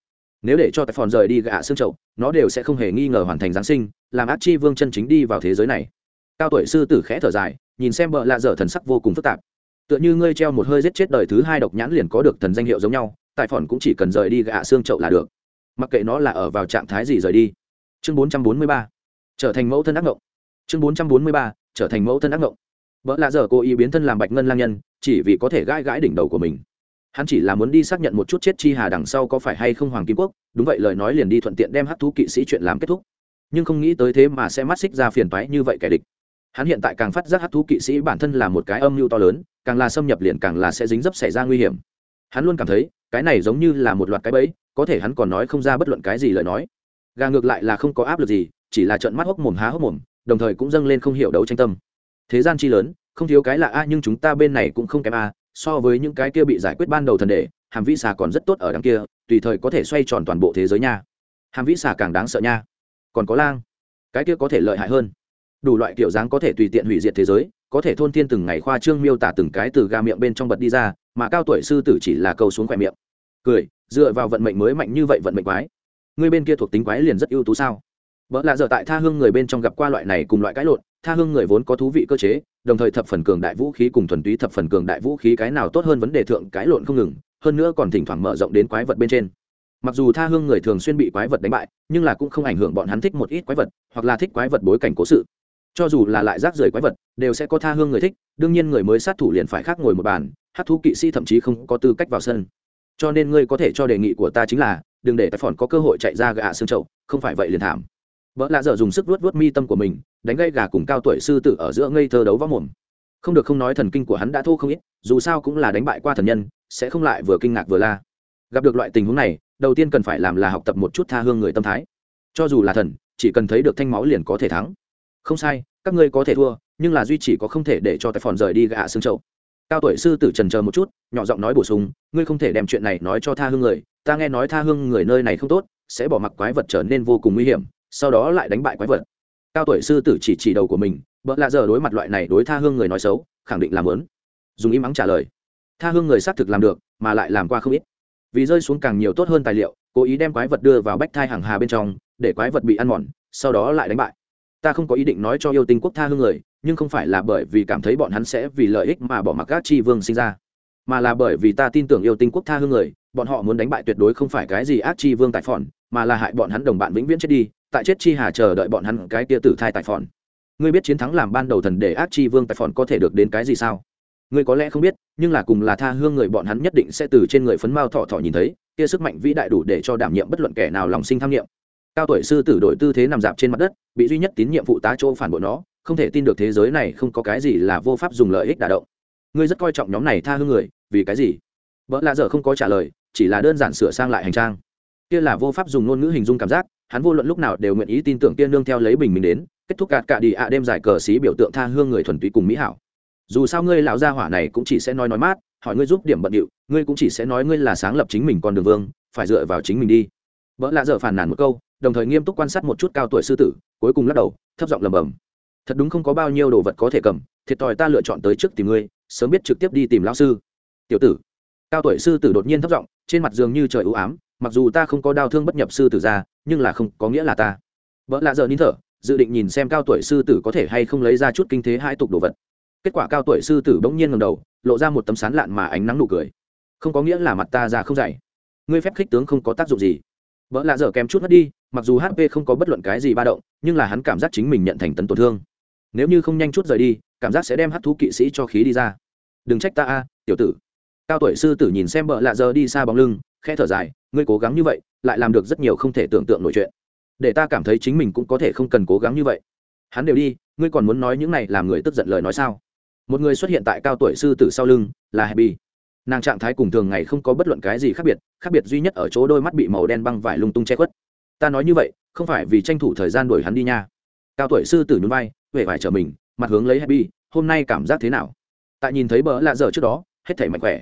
S1: Nếu để cho tài phòn rời đi gạ xương trậu nó đều sẽ không hề nghi ngờ hoàn thành giáng sinh, làm ác chi vương chân chính đi vào thế giới này. Cao tuổi sư tử khẽ thở dài, nhìn xem bợ lạ dở thần sắc vô cùng phức tạp tựa như ngươi treo một hơi giết chết đời thứ hai độc nhãn liền có được thần danh hiệu giống nhau tài phòn cũng chỉ cần rời đi gạ xương trậu là được. Mặc kệ nó là ở vào trạng thái gì rời đi. Chương bốn trăm bốn mươi ba. Trở thành mẫu thân ác ngộng. Chương bốn trăm bốn mươi ba. Trở thành mẫu thân ác ngộng. Vợ lạ giờ cô ý biến thân làm bạch ngân lang nhân, chỉ vì có thể gãi gãi đỉnh đầu của mình. Hắn chỉ là muốn đi xác nhận một chút chết chi hà đằng sau có phải hay không hoàng kim quốc, đúng vậy lời nói liền đi thuận tiện đem hát thú kỵ sĩ chuyện làm kết thúc. Nhưng không nghĩ tới thế mà sẽ mắt xích ra phiền toái như vậy kẻ địch. Hắn hiện tại càng phát giác hát thú kỵ sĩ bản thân là một cái âm mưu to lớn càng là xâm nhập liền càng là sẽ dính dấp xảy ra nguy hiểm. Hắn luôn cảm thấy, cái này giống như là một loạt cái bẫy, có thể hắn còn nói không ra bất luận cái gì lời nói. Gà ngược lại là không có áp lực gì, chỉ là trận mắt hốc mồm há hốc mồm, đồng thời cũng dâng lên không hiểu đấu tranh tâm. Thế gian chi lớn, không thiếu cái là a, nhưng chúng ta bên này cũng không kém a, so với những cái kia bị giải quyết ban đầu thần đệ, hàm vĩ xà còn rất tốt ở đằng kia, tùy thời có thể xoay tròn toàn bộ thế giới nha. Hàm vĩ xà càng đáng sợ nha. Còn có lang, cái kia có thể lợi hại hơn. Đủ loại kiểu dáng có thể tùy tiện hủy diệt thế giới có thể thôn thiên từng ngày khoa trương miêu tả từng cái từ ga miệng bên trong bật đi ra, mà cao tuổi sư tử chỉ là câu xuống khỏe miệng. Cười, dựa vào vận mệnh mới mạnh như vậy vận mệnh quái. Người bên kia thuộc tính quái liền rất ưu tú sao? Vợ lạ giờ tại tha hương người bên trong gặp qua loại này cùng loại cãi lộn, tha hương người vốn có thú vị cơ chế, đồng thời thập phần cường đại vũ khí cùng thuần túy thập phần cường đại vũ khí cái nào tốt hơn vấn đề thượng cãi lộn không ngừng, hơn nữa còn thỉnh thoảng mở rộng đến quái vật bên trên. Mặc dù tha hương người thường xuyên bị quái vật đánh bại, nhưng là cũng không ảnh hưởng bọn hắn thích một ít quái vật, hoặc là thích quái vật bối cảnh cố sự cho dù là lại rác rưởi quái vật, đều sẽ có tha hương người thích, đương nhiên người mới sát thủ liền phải khác ngồi một bàn, hát thú kỵ sĩ thậm chí không có tư cách vào sân. Cho nên ngươi có thể cho đề nghị của ta chính là, đừng để tài phòn có cơ hội chạy ra gạ xương trậu không phải vậy liền thảm. Vợ lạ dở dùng sức vuốt vuốt mi tâm của mình, đánh gây gà cùng cao tuổi sư tử ở giữa ngây thơ đấu võ mồm. Không được không nói thần kinh của hắn đã thô không ít, dù sao cũng là đánh bại qua thần nhân, sẽ không lại vừa kinh ngạc vừa la. Gặp được loại tình huống này, đầu tiên cần phải làm là học tập một chút tha hương người tâm thái. Cho dù là thần, chỉ cần thấy được thanh máu liền có thể thắng không sai, các ngươi có thể thua, nhưng là duy chỉ có không thể để cho tài phòn rời đi gạ xương trậu cao tuổi sư tử trần chờ một chút, nhỏ giọng nói bổ sung, ngươi không thể đem chuyện này nói cho tha hương người, ta nghe nói tha hương người nơi này không tốt, sẽ bỏ mặc quái vật trở nên vô cùng nguy hiểm, sau đó lại đánh bại quái vật. Cao tuổi sư tử chỉ chỉ đầu của mình bỡ lạ giờ đối mặt loại này đối tha hương người nói xấu, khẳng định làm lớn. Dùng im ắng trả lời. Tha hương người xác thực làm được, mà lại làm qua không ít. Vì rơi xuống càng nhiều tốt hơn tài liệu, cố ý đem quái vật đưa vào bách thai hàng hà bên trong, để quái vật bị ăn mòn, sau đó lại đánh bại ta không có ý định nói cho yêu tinh quốc tha hương người, nhưng không phải là bởi vì cảm thấy bọn hắn sẽ vì lợi ích mà bỏ mặc các tri vương sinh ra, mà là bởi vì ta tin tưởng yêu tinh quốc tha hương người, bọn họ muốn đánh bại tuyệt đối không phải cái gì ác chi vương tại phòn, mà là hại bọn hắn đồng bạn vĩnh viễn chết đi, tại chết chi hà chờ đợi bọn hắn cái kia tử thai tại phòn. Ngươi biết chiến thắng làm ban đầu thần để ác chi vương tại phòn có thể được đến cái gì sao? Ngươi có lẽ không biết, nhưng là cùng là tha hương người bọn hắn nhất định sẽ từ trên người phấn mao thọ thọ nhìn thấy, kia sức mạnh vĩ đại đủ để cho đảm nhiệm bất luận kẻ nào lòng sinh tham nghiệm cao tuổi sư tử đổi tư thế nằm dạp trên mặt đất, bị duy nhất tín nhiệm phụ tá chỗ phản bội nó, không thể tin được thế giới này không có cái gì là vô pháp dùng lợi ích đả động. Ngươi rất coi trọng nhóm này tha hương người, vì cái gì? Vợ lạ dở không có trả lời, chỉ là đơn giản sửa sang lại hành trang. Kia là vô pháp dùng ngôn ngữ hình dung cảm giác, hắn vô luận lúc nào đều nguyện ý tin tưởng kia nương theo lấy bình mình đến, kết thúc gạt cả đi ạ đêm dài cờ xí biểu tượng tha hương người thuần túy cùng mỹ hảo. Dù sao ngươi lão gia hỏa này cũng chỉ sẽ nói nói mát, hỏi ngươi giúp điểm bận điệu, ngươi cũng chỉ sẽ nói ngươi là sáng lập chính mình con đường vương, phải dựa vào chính mình đi. Vợ lạ dở phản nàn một câu đồng thời nghiêm túc quan sát một chút cao tuổi sư tử, cuối cùng lắc đầu, thấp giọng lầm bầm thật đúng không có bao nhiêu đồ vật có thể cầm, thiệt thòi ta lựa chọn tới trước tìm ngươi, sớm biết trực tiếp đi tìm lão sư. Tiểu tử. Cao tuổi sư tử đột nhiên thấp giọng, trên mặt dường như trời ưu ám, mặc dù ta không có đau thương bất nhập sư tử ra, nhưng là không có nghĩa là ta. Vợ lạ giờ nín thở, dự định nhìn xem cao tuổi sư tử có thể hay không lấy ra chút kinh thế hai tục đồ vật. Kết quả cao tuổi sư tử bỗng nhiên ngầm đầu, lộ ra một tấm sán lạn mà ánh nắng nụ cười. Không có nghĩa là mặt ta ra không dày. Ngươi phép khích tướng không có tác dụng gì vợ lạ dở kém chút mất đi, mặc dù hp không có bất luận cái gì ba động, nhưng là hắn cảm giác chính mình nhận thành tấn tổn thương. Nếu như không nhanh chút rời đi, cảm giác sẽ đem hát thú kỵ sĩ cho khí đi ra. Đừng trách ta a, tiểu tử. Cao tuổi sư tử nhìn xem vợ lạ dở đi xa bóng lưng khe thở dài, ngươi cố gắng như vậy, lại làm được rất nhiều không thể tưởng tượng nổi chuyện. Để ta cảm thấy chính mình cũng có thể không cần cố gắng như vậy. Hắn đều đi, ngươi còn muốn nói những này làm người tức giận lời nói sao? Một người xuất hiện tại cao tuổi sư tử sau lưng, là happy nàng trạng thái cùng thường ngày không có bất luận cái gì khác biệt khác biệt duy nhất ở chỗ đôi mắt bị màu đen băng vải lung tung che khuất. Ta nói như vậy, không phải vì tranh thủ thời gian đuổi hắn đi nha. Cao tuổi sư tử nhún vai huệ vải trở mình, mặt hướng lấy happy, hôm nay cảm giác thế nào? Tại nhìn thấy bỡ lạ dở trước đó, hết thảy mạnh khỏe.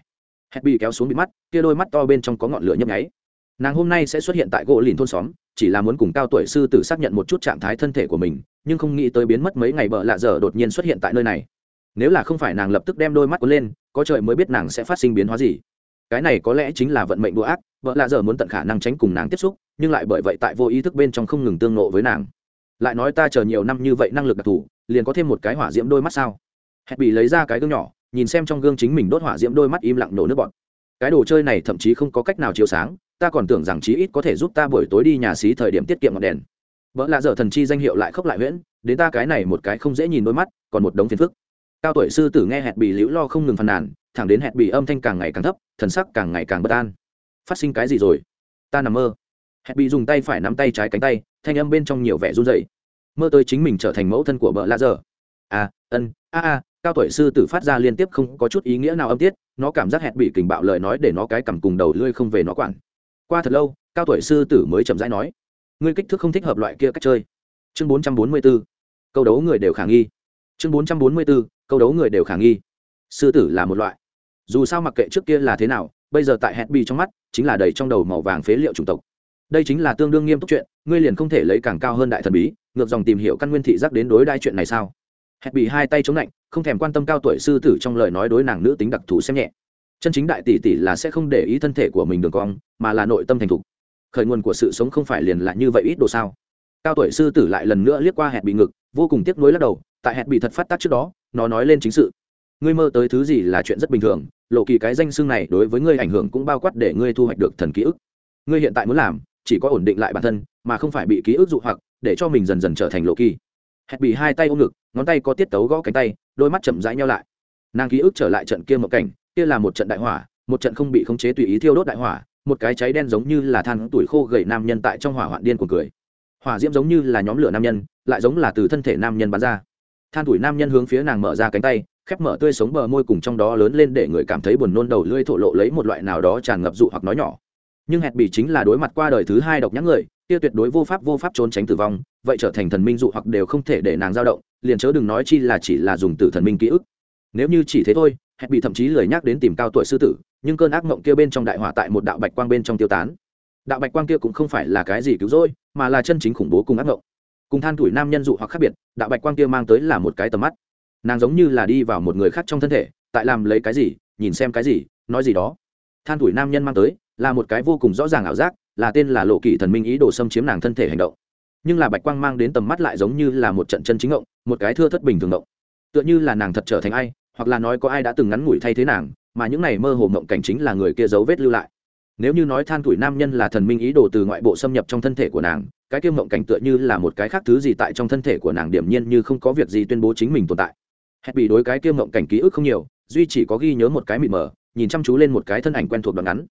S1: Happy kéo xuống bị mắt, kia đôi mắt to bên trong có ngọn lửa nhấp nháy. Nàng hôm nay sẽ xuất hiện tại gỗ lìn thôn xóm, chỉ là muốn cùng cao tuổi sư tử xác nhận một chút trạng thái thân thể của mình, nhưng không nghĩ tới biến mất mấy ngày bỡ lạ dở đột nhiên xuất hiện tại nơi này nếu là không phải nàng lập tức đem đôi mắt cuốn lên, có trời mới biết nàng sẽ phát sinh biến hóa gì. Cái này có lẽ chính là vận mệnh đùa ác, vợ lạ giờ muốn tận khả năng tránh cùng nàng tiếp xúc, nhưng lại bởi vậy tại vô ý thức bên trong không ngừng tương nộ với nàng. Lại nói ta chờ nhiều năm như vậy năng lực đặc thù, liền có thêm một cái hỏa diễm đôi mắt sao? Hẹn bị lấy ra cái gương nhỏ, nhìn xem trong gương chính mình đốt hỏa diễm đôi mắt im lặng nổ nước bọt. Cái đồ chơi này thậm chí không có cách nào chiếu sáng, ta còn tưởng rằng chí ít có thể giúp ta buổi tối đi nhà xí thời điểm tiết kiệm ngọn đèn. Vợ lạ dở thần chi danh hiệu lại khóc lại huyễn, đến ta cái này một cái không dễ nhìn đôi mắt, còn một đống phiền phức cao tuổi sư tử nghe hẹn bị liễu lo không ngừng phàn nàn, thẳng đến hẹn bị âm thanh càng ngày càng thấp, thần sắc càng ngày càng bất an. Phát sinh cái gì rồi? Ta nằm mơ. Hẹn bị dùng tay phải nắm tay trái cánh tay, thanh âm bên trong nhiều vẻ run dậy mơ tới chính mình trở thành mẫu thân của vợ lạ dở à ân, a a, cao tuổi sư tử phát ra liên tiếp không có chút ý nghĩa nào âm tiết, nó cảm giác hẹn bị kình bạo lời nói để nó cái cầm cùng đầu lươi không về nó quản. Qua thật lâu, cao tuổi sư tử mới chậm rãi nói, ngươi kích thước không thích hợp loại kia cách chơi. Chương bốn trăm bốn mươi b ố câu đấu người đều khả nghi. Chương bốn trăm bốn mươi b ố câu đấu người đều khả nghi. Sư tử là một loại. Dù sao mặc kệ trước kia là thế nào, bây giờ tại hẹn bị trong mắt, chính là đầy trong đầu màu vàng phế liệu chủng tộc. Đây chính là tương đương nghiêm túc chuyện, ngươi liền không thể lấy càng cao hơn đại thần bí, ngược dòng tìm hiểu căn nguyên thị giác đến đối đai chuyện này sao? Hẹn bị hai tay chống lạnh, không thèm quan tâm cao tuổi sư tử trong lời nói đối nàng nữ tính đặc thù xem nhẹ. Chân chính đại tỷ tỷ là sẽ không để ý thân thể của mình đường cong, mà là nội tâm thành thục. Khởi nguồn của sự sống không phải liền là như vậy ít đồ sao? Cao tuổi sư tử lại lần nữa liếc qua hẹn bị ngực, vô cùng tiếc nuối lắc đầu, tại hẹn bị thật phát tác trước đó nó nói lên chính sự. Ngươi mơ tới thứ gì là chuyện rất bình thường, lộ kỳ cái danh xưng này đối với ngươi ảnh hưởng cũng bao quát để ngươi thu hoạch được thần ký ức. Ngươi hiện tại muốn làm, chỉ có ổn định lại bản thân, mà không phải bị ký ức dụ hoặc, để cho mình dần dần trở thành lộ kỳ. Hẹn bị hai tay ôm ngực, ngón tay có tiết tấu gõ cánh tay, đôi mắt chậm rãi nhau lại. Nàng ký ức trở lại trận kia một cảnh, kia là một trận đại hỏa, một trận không bị khống chế tùy ý thiêu đốt đại hỏa, một cái cháy đen giống như là than tuổi khô gầy nam nhân tại trong hỏa hoạn điên của cười. Hỏa diễm giống như là nhóm lửa nam nhân, lại giống là từ thân thể nam nhân bắn ra than tuổi nam nhân hướng phía nàng mở ra cánh tay, khép mở tươi sống bờ môi cùng trong đó lớn lên để người cảm thấy buồn nôn đầu lưỡi thổ lộ lấy một loại nào đó tràn ngập dụ hoặc nói nhỏ. Nhưng hẹn bị chính là đối mặt qua đời thứ hai độc nhãn người, kia tuyệt đối vô pháp vô pháp trốn tránh tử vong, vậy trở thành thần minh dụ hoặc đều không thể để nàng dao động, liền chớ đừng nói chi là chỉ là dùng từ thần minh ký ức. Nếu như chỉ thế thôi, hẹn bị thậm chí lời nhắc đến tìm cao tuổi sư tử, nhưng cơn ác mộng kia bên trong đại hỏa tại một đạo bạch quang bên trong tiêu tán. Đạo bạch quang kia cũng không phải là cái gì cứu rỗi, mà là chân chính khủng bố cùng ác mộng cùng than tuổi nam nhân dụ hoặc khác biệt, đạo bạch quang kia mang tới là một cái tầm mắt. Nàng giống như là đi vào một người khác trong thân thể, tại làm lấy cái gì, nhìn xem cái gì, nói gì đó. Than tuổi nam nhân mang tới, là một cái vô cùng rõ ràng ảo giác, là tên là lộ kỳ thần minh ý đồ xâm chiếm nàng thân thể hành động. Nhưng là bạch quang mang đến tầm mắt lại giống như là một trận chân chính ngộng, một cái thưa thất bình thường ngộng. Tựa như là nàng thật trở thành ai, hoặc là nói có ai đã từng ngắn ngủi thay thế nàng, mà những này mơ hồ ngộng cảnh chính là người kia dấu vết lưu lại. Nếu như nói than tuổi nam nhân là thần minh ý đồ từ ngoại bộ xâm nhập trong thân thể của nàng cái kia mộng cảnh tựa như là một cái khác thứ gì tại trong thân thể của nàng điểm nhiên như không có việc gì tuyên bố chính mình tồn tại. Hẹn bị đối cái kia mộng cảnh ký ức không nhiều, duy chỉ có ghi nhớ một cái mịt mờ, nhìn chăm chú lên một cái thân ảnh quen thuộc đoạn ngắn.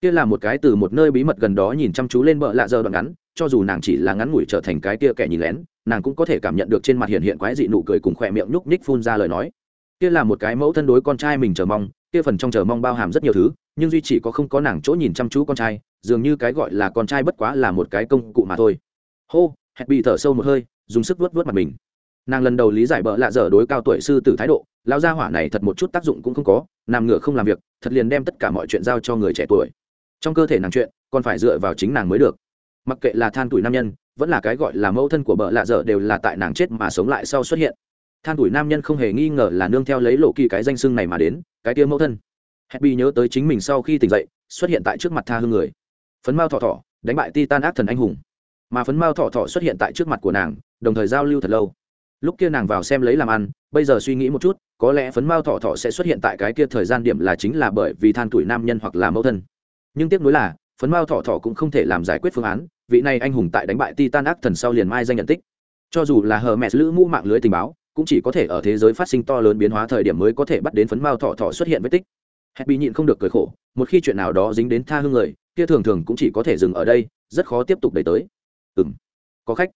S1: Kia là một cái từ một nơi bí mật gần đó nhìn chăm chú lên bờ lạ giờ đoạn ngắn, cho dù nàng chỉ là ngắn ngủi trở thành cái kia kẻ nhìn lén, nàng cũng có thể cảm nhận được trên mặt hiện hiện quái dị nụ cười cùng khỏe miệng nhúc nhích phun ra lời nói. Kia là một cái mẫu thân đối con trai mình chờ mong, kia phần trong chờ mong bao hàm rất nhiều thứ, nhưng duy chỉ có không có nàng chỗ nhìn chăm chú con trai, dường như cái gọi là con trai bất quá là một cái công cụ mà thôi hô hẹn bị thở sâu một hơi, dùng sức vớt vớt mặt mình. Nàng lần đầu lý giải bợ lạ dở đối cao tuổi sư tử thái độ lao gia hỏa này thật một chút tác dụng cũng không có, nằm ngựa không làm việc, thật liền đem tất cả mọi chuyện giao cho người trẻ tuổi. Trong cơ thể nàng chuyện, còn phải dựa vào chính nàng mới được. Mặc kệ là than tuổi nam nhân, vẫn là cái gọi là mẫu thân của bợ lạ dở đều là tại nàng chết mà sống lại sau xuất hiện. Than tuổi nam nhân không hề nghi ngờ là nương theo lấy lộ kỳ cái danh xưng này mà đến, cái kia mẫu thân. Happy nhớ tới chính mình sau khi tỉnh dậy, xuất hiện tại trước mặt tha hương người. Phấn mao thọ thọ đánh bại titan ác thần anh hùng mà phấn mao thọ thọ xuất hiện tại trước mặt của nàng, đồng thời giao lưu thật lâu. Lúc kia nàng vào xem lấy làm ăn, bây giờ suy nghĩ một chút, có lẽ phấn mao thọ thọ sẽ xuất hiện tại cái kia thời gian điểm là chính là bởi vì than tuổi nam nhân hoặc là mẫu thân. Nhưng tiếc nuối là, phấn mao thọ thọ cũng không thể làm giải quyết phương án, vị này anh hùng tại đánh bại titan ác thần sau liền mai danh nhận tích. Cho dù là hờ mẹ lữ mũ mạng lưới tình báo, cũng chỉ có thể ở thế giới phát sinh to lớn biến hóa thời điểm mới có thể bắt đến phấn mao thọ thọ xuất hiện vết tích. Happy nhịn không được cười khổ, một khi chuyện nào đó dính đến tha hương người, kia thường thường cũng chỉ có thể dừng ở đây, rất khó tiếp tục đẩy tới ừng có khách.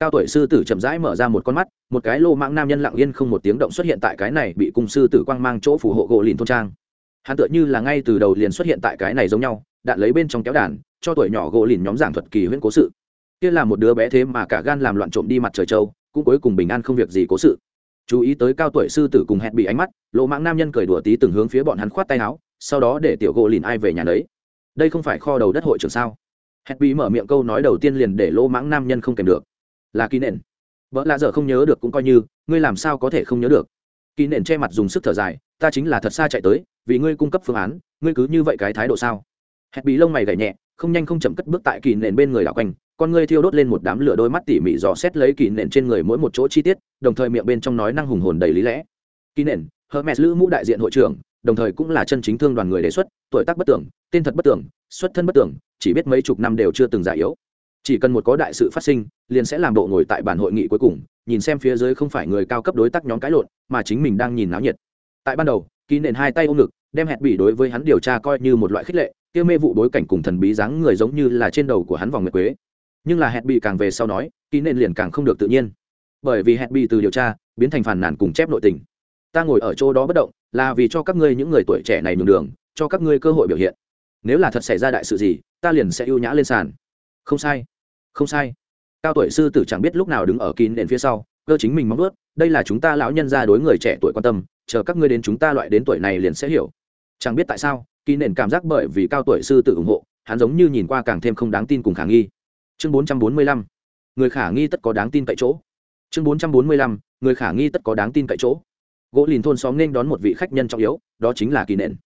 S1: Cao tuổi sư tử chậm rãi mở ra một con mắt, một cái lô mãng nam nhân lặng yên không một tiếng động xuất hiện tại cái này bị cung sư tử quang mang chỗ phù hộ gỗ lìn thôn trang. Hắn tựa như là ngay từ đầu liền xuất hiện tại cái này giống nhau, đạn lấy bên trong kéo đàn, cho tuổi nhỏ gỗ lìn nhóm giảng thuật kỳ huyễn cố sự. Kia là một đứa bé thế mà cả gan làm loạn trộm đi mặt trời châu, cũng cuối cùng bình an không việc gì cố sự. Chú ý tới cao tuổi sư tử cùng hẹn bị ánh mắt lộ mãng nam nhân cười đùa tí từng hướng phía bọn hắn khoát tay áo, sau đó để tiểu gỗ lìn ai về nhà đấy đây không phải kho đầu đất hội trường sao? Hét bị mở miệng câu nói đầu tiên liền để lỗ mãng nam nhân không kèm được. Là kỳ nện. Vợ lạ dở không nhớ được cũng coi như, ngươi làm sao có thể không nhớ được? Kỳ nện che mặt dùng sức thở dài, ta chính là thật xa chạy tới, vì ngươi cung cấp phương án, ngươi cứ như vậy cái thái độ sao? Hét bị lông mày gảy nhẹ, không nhanh không chậm cất bước tại kỳ nện bên người đảo quanh, con ngươi thiêu đốt lên một đám lửa đôi mắt tỉ mỉ dò xét lấy kỳ nện trên người mỗi một chỗ chi tiết, đồng thời miệng bên trong nói năng hùng hồn đầy lý lẽ. Kỳ nện, hermes lữ mũ đại diện hội trưởng, đồng thời cũng là chân chính thương đoàn người đề xuất, tuổi tác bất tưởng, tên thật bất tưởng, xuất thân bất tưởng chỉ biết mấy chục năm đều chưa từng giải yếu. Chỉ cần một có đại sự phát sinh, liền sẽ làm bộ ngồi tại bản hội nghị cuối cùng, nhìn xem phía dưới không phải người cao cấp đối tác nhóm cái lộn, mà chính mình đang nhìn náo nhiệt. Tại ban đầu, ký nền hai tay ôm ngực, đem hẹn bị đối với hắn điều tra coi như một loại khích lệ, kia mê vụ bối cảnh cùng thần bí dáng người giống như là trên đầu của hắn vòng nguyệt quế. Nhưng là hẹn bị càng về sau nói, ký nền liền càng không được tự nhiên. Bởi vì hẹn bị từ điều tra, biến thành phản nản cùng chép nội tình. Ta ngồi ở chỗ đó bất động, là vì cho các ngươi những người tuổi trẻ này nhường đường, cho các ngươi cơ hội biểu hiện. Nếu là thật xảy ra đại sự gì ta liền sẽ ưu nhã lên sàn. Không sai. Không sai. Cao tuổi sư tử chẳng biết lúc nào đứng ở kín đèn phía sau, cơ chính mình mong ước, đây là chúng ta lão nhân ra đối người trẻ tuổi quan tâm, chờ các ngươi đến chúng ta loại đến tuổi này liền sẽ hiểu. Chẳng biết tại sao, kín nền cảm giác bởi vì cao tuổi sư tử ủng hộ, hắn giống như nhìn qua càng thêm không đáng tin cùng khả nghi. Chương bốn trăm bốn mươi lăm. Người khả nghi tất có đáng tin tại chỗ. Chương bốn trăm bốn mươi lăm. Người khả nghi tất có đáng tin tại chỗ. Gỗ lìn thôn xóm nên đón một vị khách nhân trọng yếu, đó chính là kỳ nện.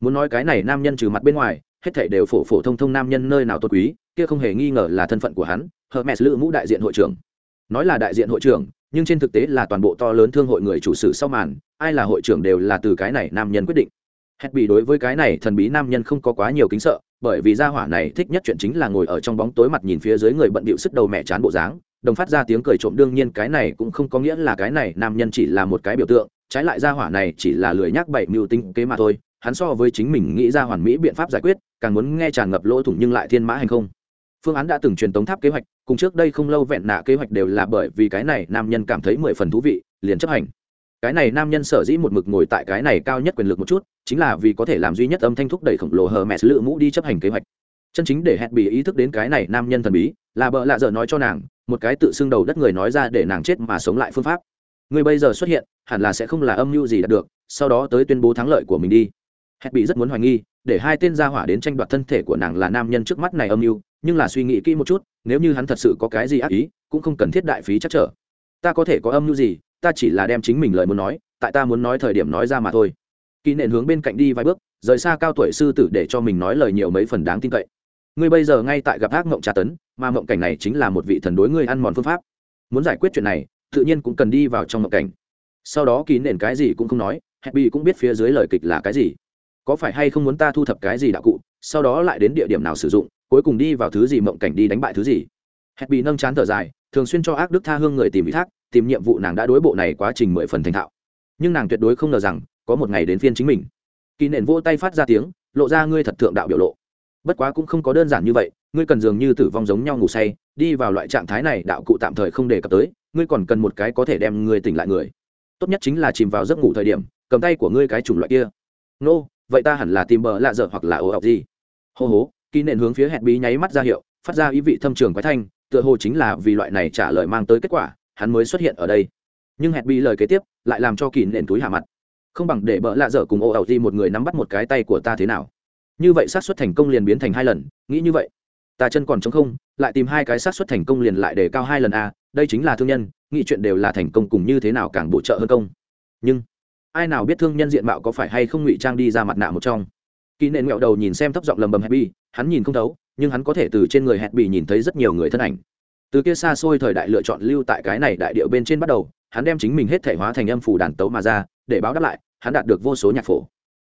S1: Muốn nói cái này nam nhân trừ mặt bên ngoài hết thảy đều phổ phổ thông thông nam nhân nơi nào tốt quý, kia không hề nghi ngờ là thân phận của hắn, hermes lữ mũ đại diện hội trưởng. Nói là đại diện hội trưởng, nhưng trên thực tế là toàn bộ to lớn thương hội người chủ sự sau màn, ai là hội trưởng đều là từ cái này nam nhân quyết định. Hết bị đối với cái này thần bí nam nhân không có quá nhiều kính sợ, bởi vì gia hỏa này thích nhất chuyện chính là ngồi ở trong bóng tối mặt nhìn phía dưới người bận bịu sức đầu mẹ chán bộ dáng, đồng phát ra tiếng cười trộm đương nhiên cái này cũng không có nghĩa là cái này nam nhân chỉ là một cái biểu tượng, trái lại gia hỏa này chỉ là lười nhắc bảy mưu tinh kế mà thôi hắn so với chính mình nghĩ ra hoàn mỹ biện pháp giải quyết, càng muốn nghe tràn ngập lỗ thủng nhưng lại thiên mã hành không. Phương án đã từng truyền tống tháp kế hoạch, cùng trước đây không lâu vẹn nạ kế hoạch đều là bởi vì cái này nam nhân cảm thấy mười phần thú vị, liền chấp hành. Cái này nam nhân sở dĩ một mực ngồi tại cái này cao nhất quyền lực một chút, chính là vì có thể làm duy nhất âm thanh thúc đẩy khổng lồ hờ mẹ lựa mũ đi chấp hành kế hoạch. Chân chính để hẹn bị ý thức đến cái này nam nhân thần bí, là bợ lạ dở nói cho nàng, một cái tự xưng đầu đất người nói ra để nàng chết mà sống lại phương pháp. Người bây giờ xuất hiện, hẳn là sẽ không là âm mưu gì đạt được, sau đó tới tuyên bố thắng lợi của mình đi hẹn bị rất muốn hoài nghi, để hai tên gia hỏa đến tranh đoạt thân thể của nàng là nam nhân trước mắt này âm mưu, nhưng là suy nghĩ kỹ một chút, nếu như hắn thật sự có cái gì ác ý, cũng không cần thiết đại phí chắc trở. Ta có thể có âm mưu gì, ta chỉ là đem chính mình lời muốn nói, tại ta muốn nói thời điểm nói ra mà thôi. Kỳ nện hướng bên cạnh đi vài bước, rời xa cao tuổi sư tử để cho mình nói lời nhiều mấy phần đáng tin cậy. Ngươi bây giờ ngay tại gặp ác mộng tra tấn, mà mộng cảnh này chính là một vị thần đối ngươi ăn mòn phương pháp. Muốn giải quyết chuyện này, tự nhiên cũng cần đi vào trong mộng cảnh. Sau đó kỳ nền cái gì cũng không nói happy cũng biết phía dưới lời kịch là cái gì có phải hay không muốn ta thu thập cái gì đạo cụ sau đó lại đến địa điểm nào sử dụng cuối cùng đi vào thứ gì mộng cảnh đi đánh bại thứ gì? Hẹn bị nâng chán thở dài thường xuyên cho ác đức tha hương người tìm ý thác tìm nhiệm vụ nàng đã đối bộ này quá trình mười phần thành thạo. Nhưng nàng tuyệt đối không ngờ rằng có một ngày đến phiên chính mình. Kỳ nện vỗ tay phát ra tiếng lộ ra ngươi thật thượng đạo biểu lộ. Bất quá cũng không có đơn giản như vậy ngươi cần dường như tử vong giống nhau ngủ say đi vào loại trạng thái này đạo cụ tạm thời không đề cập tới ngươi còn cần một cái có thể đem ngươi tỉnh lại người. Tốt nhất chính là chìm vào giấc ngủ thời điểm cầm tay của ngươi cái chủng loại kia. Nô、no, vậy ta hẳn là tìm bờ lạ dở hoặc là ồ ọc gì? Hô hố, ký nện hướng phía hẹn bí nháy mắt ra hiệu, phát ra ý vị thâm trường quái thanh, tựa hồ chính là vì loại này trả lời mang tới kết quả, hắn mới xuất hiện ở đây. Nhưng hẹn bí lời kế tiếp, lại làm cho kỳ nện túi hạ mặt. Không bằng để bờ lạ dở cùng ồ ọc gì một người nắm bắt một cái tay của ta thế nào? Như vậy xác suất thành công liền biến thành hai lần, nghĩ như vậy. Ta chân còn chống không, lại tìm hai cái xác suất thành công liền lại để cao hai lần a đây chính là thương nhân, nghĩ chuyện đều là thành công cùng như thế nào càng bổ trợ hơn công. Nhưng ai nào biết thương nhân diện mạo có phải hay không ngụy trang đi ra mặt nạ một trong. Kỳ nện ngẹo đầu nhìn xem thấp giọng lầm bầm happy, hắn nhìn không thấu, nhưng hắn có thể từ trên người happy nhìn thấy rất nhiều người thân ảnh. Từ kia xa xôi thời đại lựa chọn lưu tại cái này đại điệu bên trên bắt đầu, hắn đem chính mình hết thể hóa thành âm phủ đàn tấu mà ra, để báo đáp lại, hắn đạt được vô số nhạc phổ.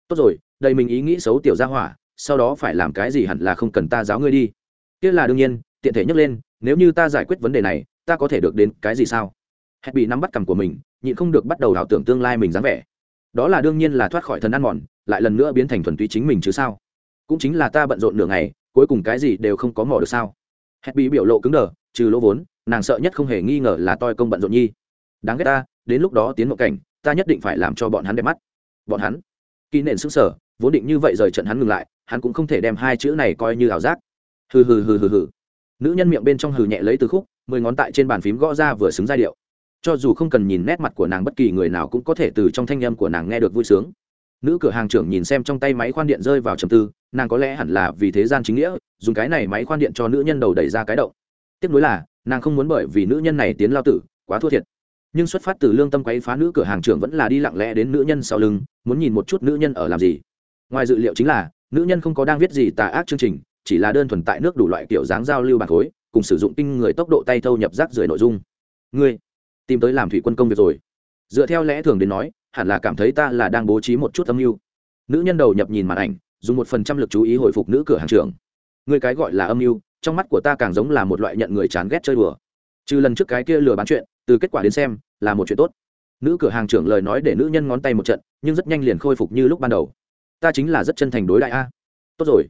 S1: Tốt rồi đây mình ý nghĩ xấu tiểu gia hỏa, sau đó phải làm cái gì hẳn là không cần ta giáo ngươi đi. Kia là đương nhiên, tiện thể nhắc lên, nếu như ta giải quyết vấn đề này, ta có thể được đến cái gì sao? Hẹn bị nắm bắt cằm của mình, nhịn không được bắt đầu ảo tưởng tương lai mình dáng vẻ đó là đương nhiên là thoát khỏi thần ăn mòn, lại lần nữa biến thành thuần túy chính mình chứ sao? Cũng chính là ta bận rộn nửa ngày, cuối cùng cái gì đều không có mỏ được sao? Hẹn bị biểu lộ cứng đờ, trừ lỗ vốn, nàng sợ nhất không hề nghi ngờ là toi công bận rộn nhi. Đáng ghét ta, đến lúc đó tiến mộ cảnh, ta nhất định phải làm cho bọn hắn đẹp mắt. Bọn hắn? Kỳ nền xứng sở, vốn định như vậy rời trận hắn ngừng lại, hắn cũng không thể đem hai chữ này coi như ảo giác. Hừ hừ hừ hừ hừ. Nữ nhân miệng bên trong hừ nhẹ lấy từ khúc, mười ngón tại trên bàn phím gõ ra vừa xứng giai điệu cho dù không cần nhìn nét mặt của nàng bất kỳ người nào cũng có thể từ trong thanh âm của nàng nghe được vui sướng. Nữ cửa hàng trưởng nhìn xem trong tay máy khoan điện rơi vào trầm tư, nàng có lẽ hẳn là vì thế gian chính nghĩa, dùng cái này máy khoan điện cho nữ nhân đầu đẩy ra cái động. Tiếp nối là, nàng không muốn bởi vì nữ nhân này tiến lao tử, quá thua thiệt. Nhưng xuất phát từ lương tâm quấy phá nữ cửa hàng trưởng vẫn là đi lặng lẽ đến nữ nhân sau lưng, muốn nhìn một chút nữ nhân ở làm gì. Ngoài dự liệu chính là, nữ nhân không có đang viết gì tà ác chương trình, chỉ là đơn thuần tại nước đủ loại kiểu dáng giao lưu bạc khối, cùng sử dụng kinh người tốc độ tay thâu nhập rác rưởi nội dung. Ngươi tìm tới làm thủy quân công việc rồi. Dựa theo lẽ thường đến nói, hẳn là cảm thấy ta là đang bố trí một chút âm mưu. Nữ nhân đầu nhập nhìn màn ảnh, dùng một phần trăm lực chú ý hồi phục nữ cửa hàng trưởng. Người cái gọi là âm mưu, trong mắt của ta càng giống là một loại nhận người chán ghét chơi đùa. Trừ lần trước cái kia lừa bán chuyện, từ kết quả đến xem, là một chuyện tốt. Nữ cửa hàng trưởng lời nói để nữ nhân ngón tay một trận, nhưng rất nhanh liền khôi phục như lúc ban đầu. Ta chính là rất chân thành đối đại a. Tốt rồi.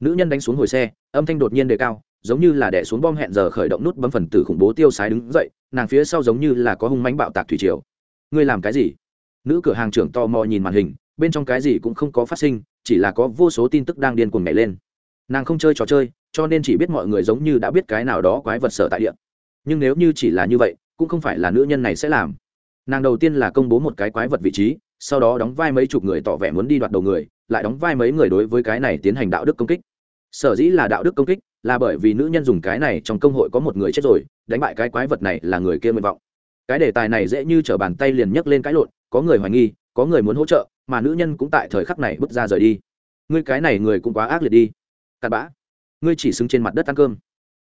S1: Nữ nhân đánh xuống hồi xe, âm thanh đột nhiên đề cao, giống như là đẻ xuống bom hẹn giờ khởi động nút bấm phần tử khủng bố tiêu sái đứng dậy nàng phía sau giống như là có hung mánh bạo tạc thủy triều. Ngươi làm cái gì? Nữ cửa hàng trưởng to mò nhìn màn hình, bên trong cái gì cũng không có phát sinh, chỉ là có vô số tin tức đang điên cuồng nhảy lên. Nàng không chơi trò chơi, cho nên chỉ biết mọi người giống như đã biết cái nào đó quái vật sở tại địa. Nhưng nếu như chỉ là như vậy, cũng không phải là nữ nhân này sẽ làm. Nàng đầu tiên là công bố một cái quái vật vị trí, sau đó đóng vai mấy chục người tỏ vẻ muốn đi đoạt đầu người, lại đóng vai mấy người đối với cái này tiến hành đạo đức công kích. Sở dĩ là đạo đức công kích là bởi vì nữ nhân dùng cái này trong công hội có một người chết rồi, đánh bại cái quái vật này là người kia nguyện vọng. Cái đề tài này dễ như t r ở bàn tay liền nhấc lên cái lộn, có người hoài nghi, có người muốn hỗ trợ, mà nữ nhân cũng tại thời khắc này bước ra rời đi. Ngươi cái này người cũng quá ác liệt đi. Cặn bã, ngươi chỉ xứng trên mặt đất ăn cơm.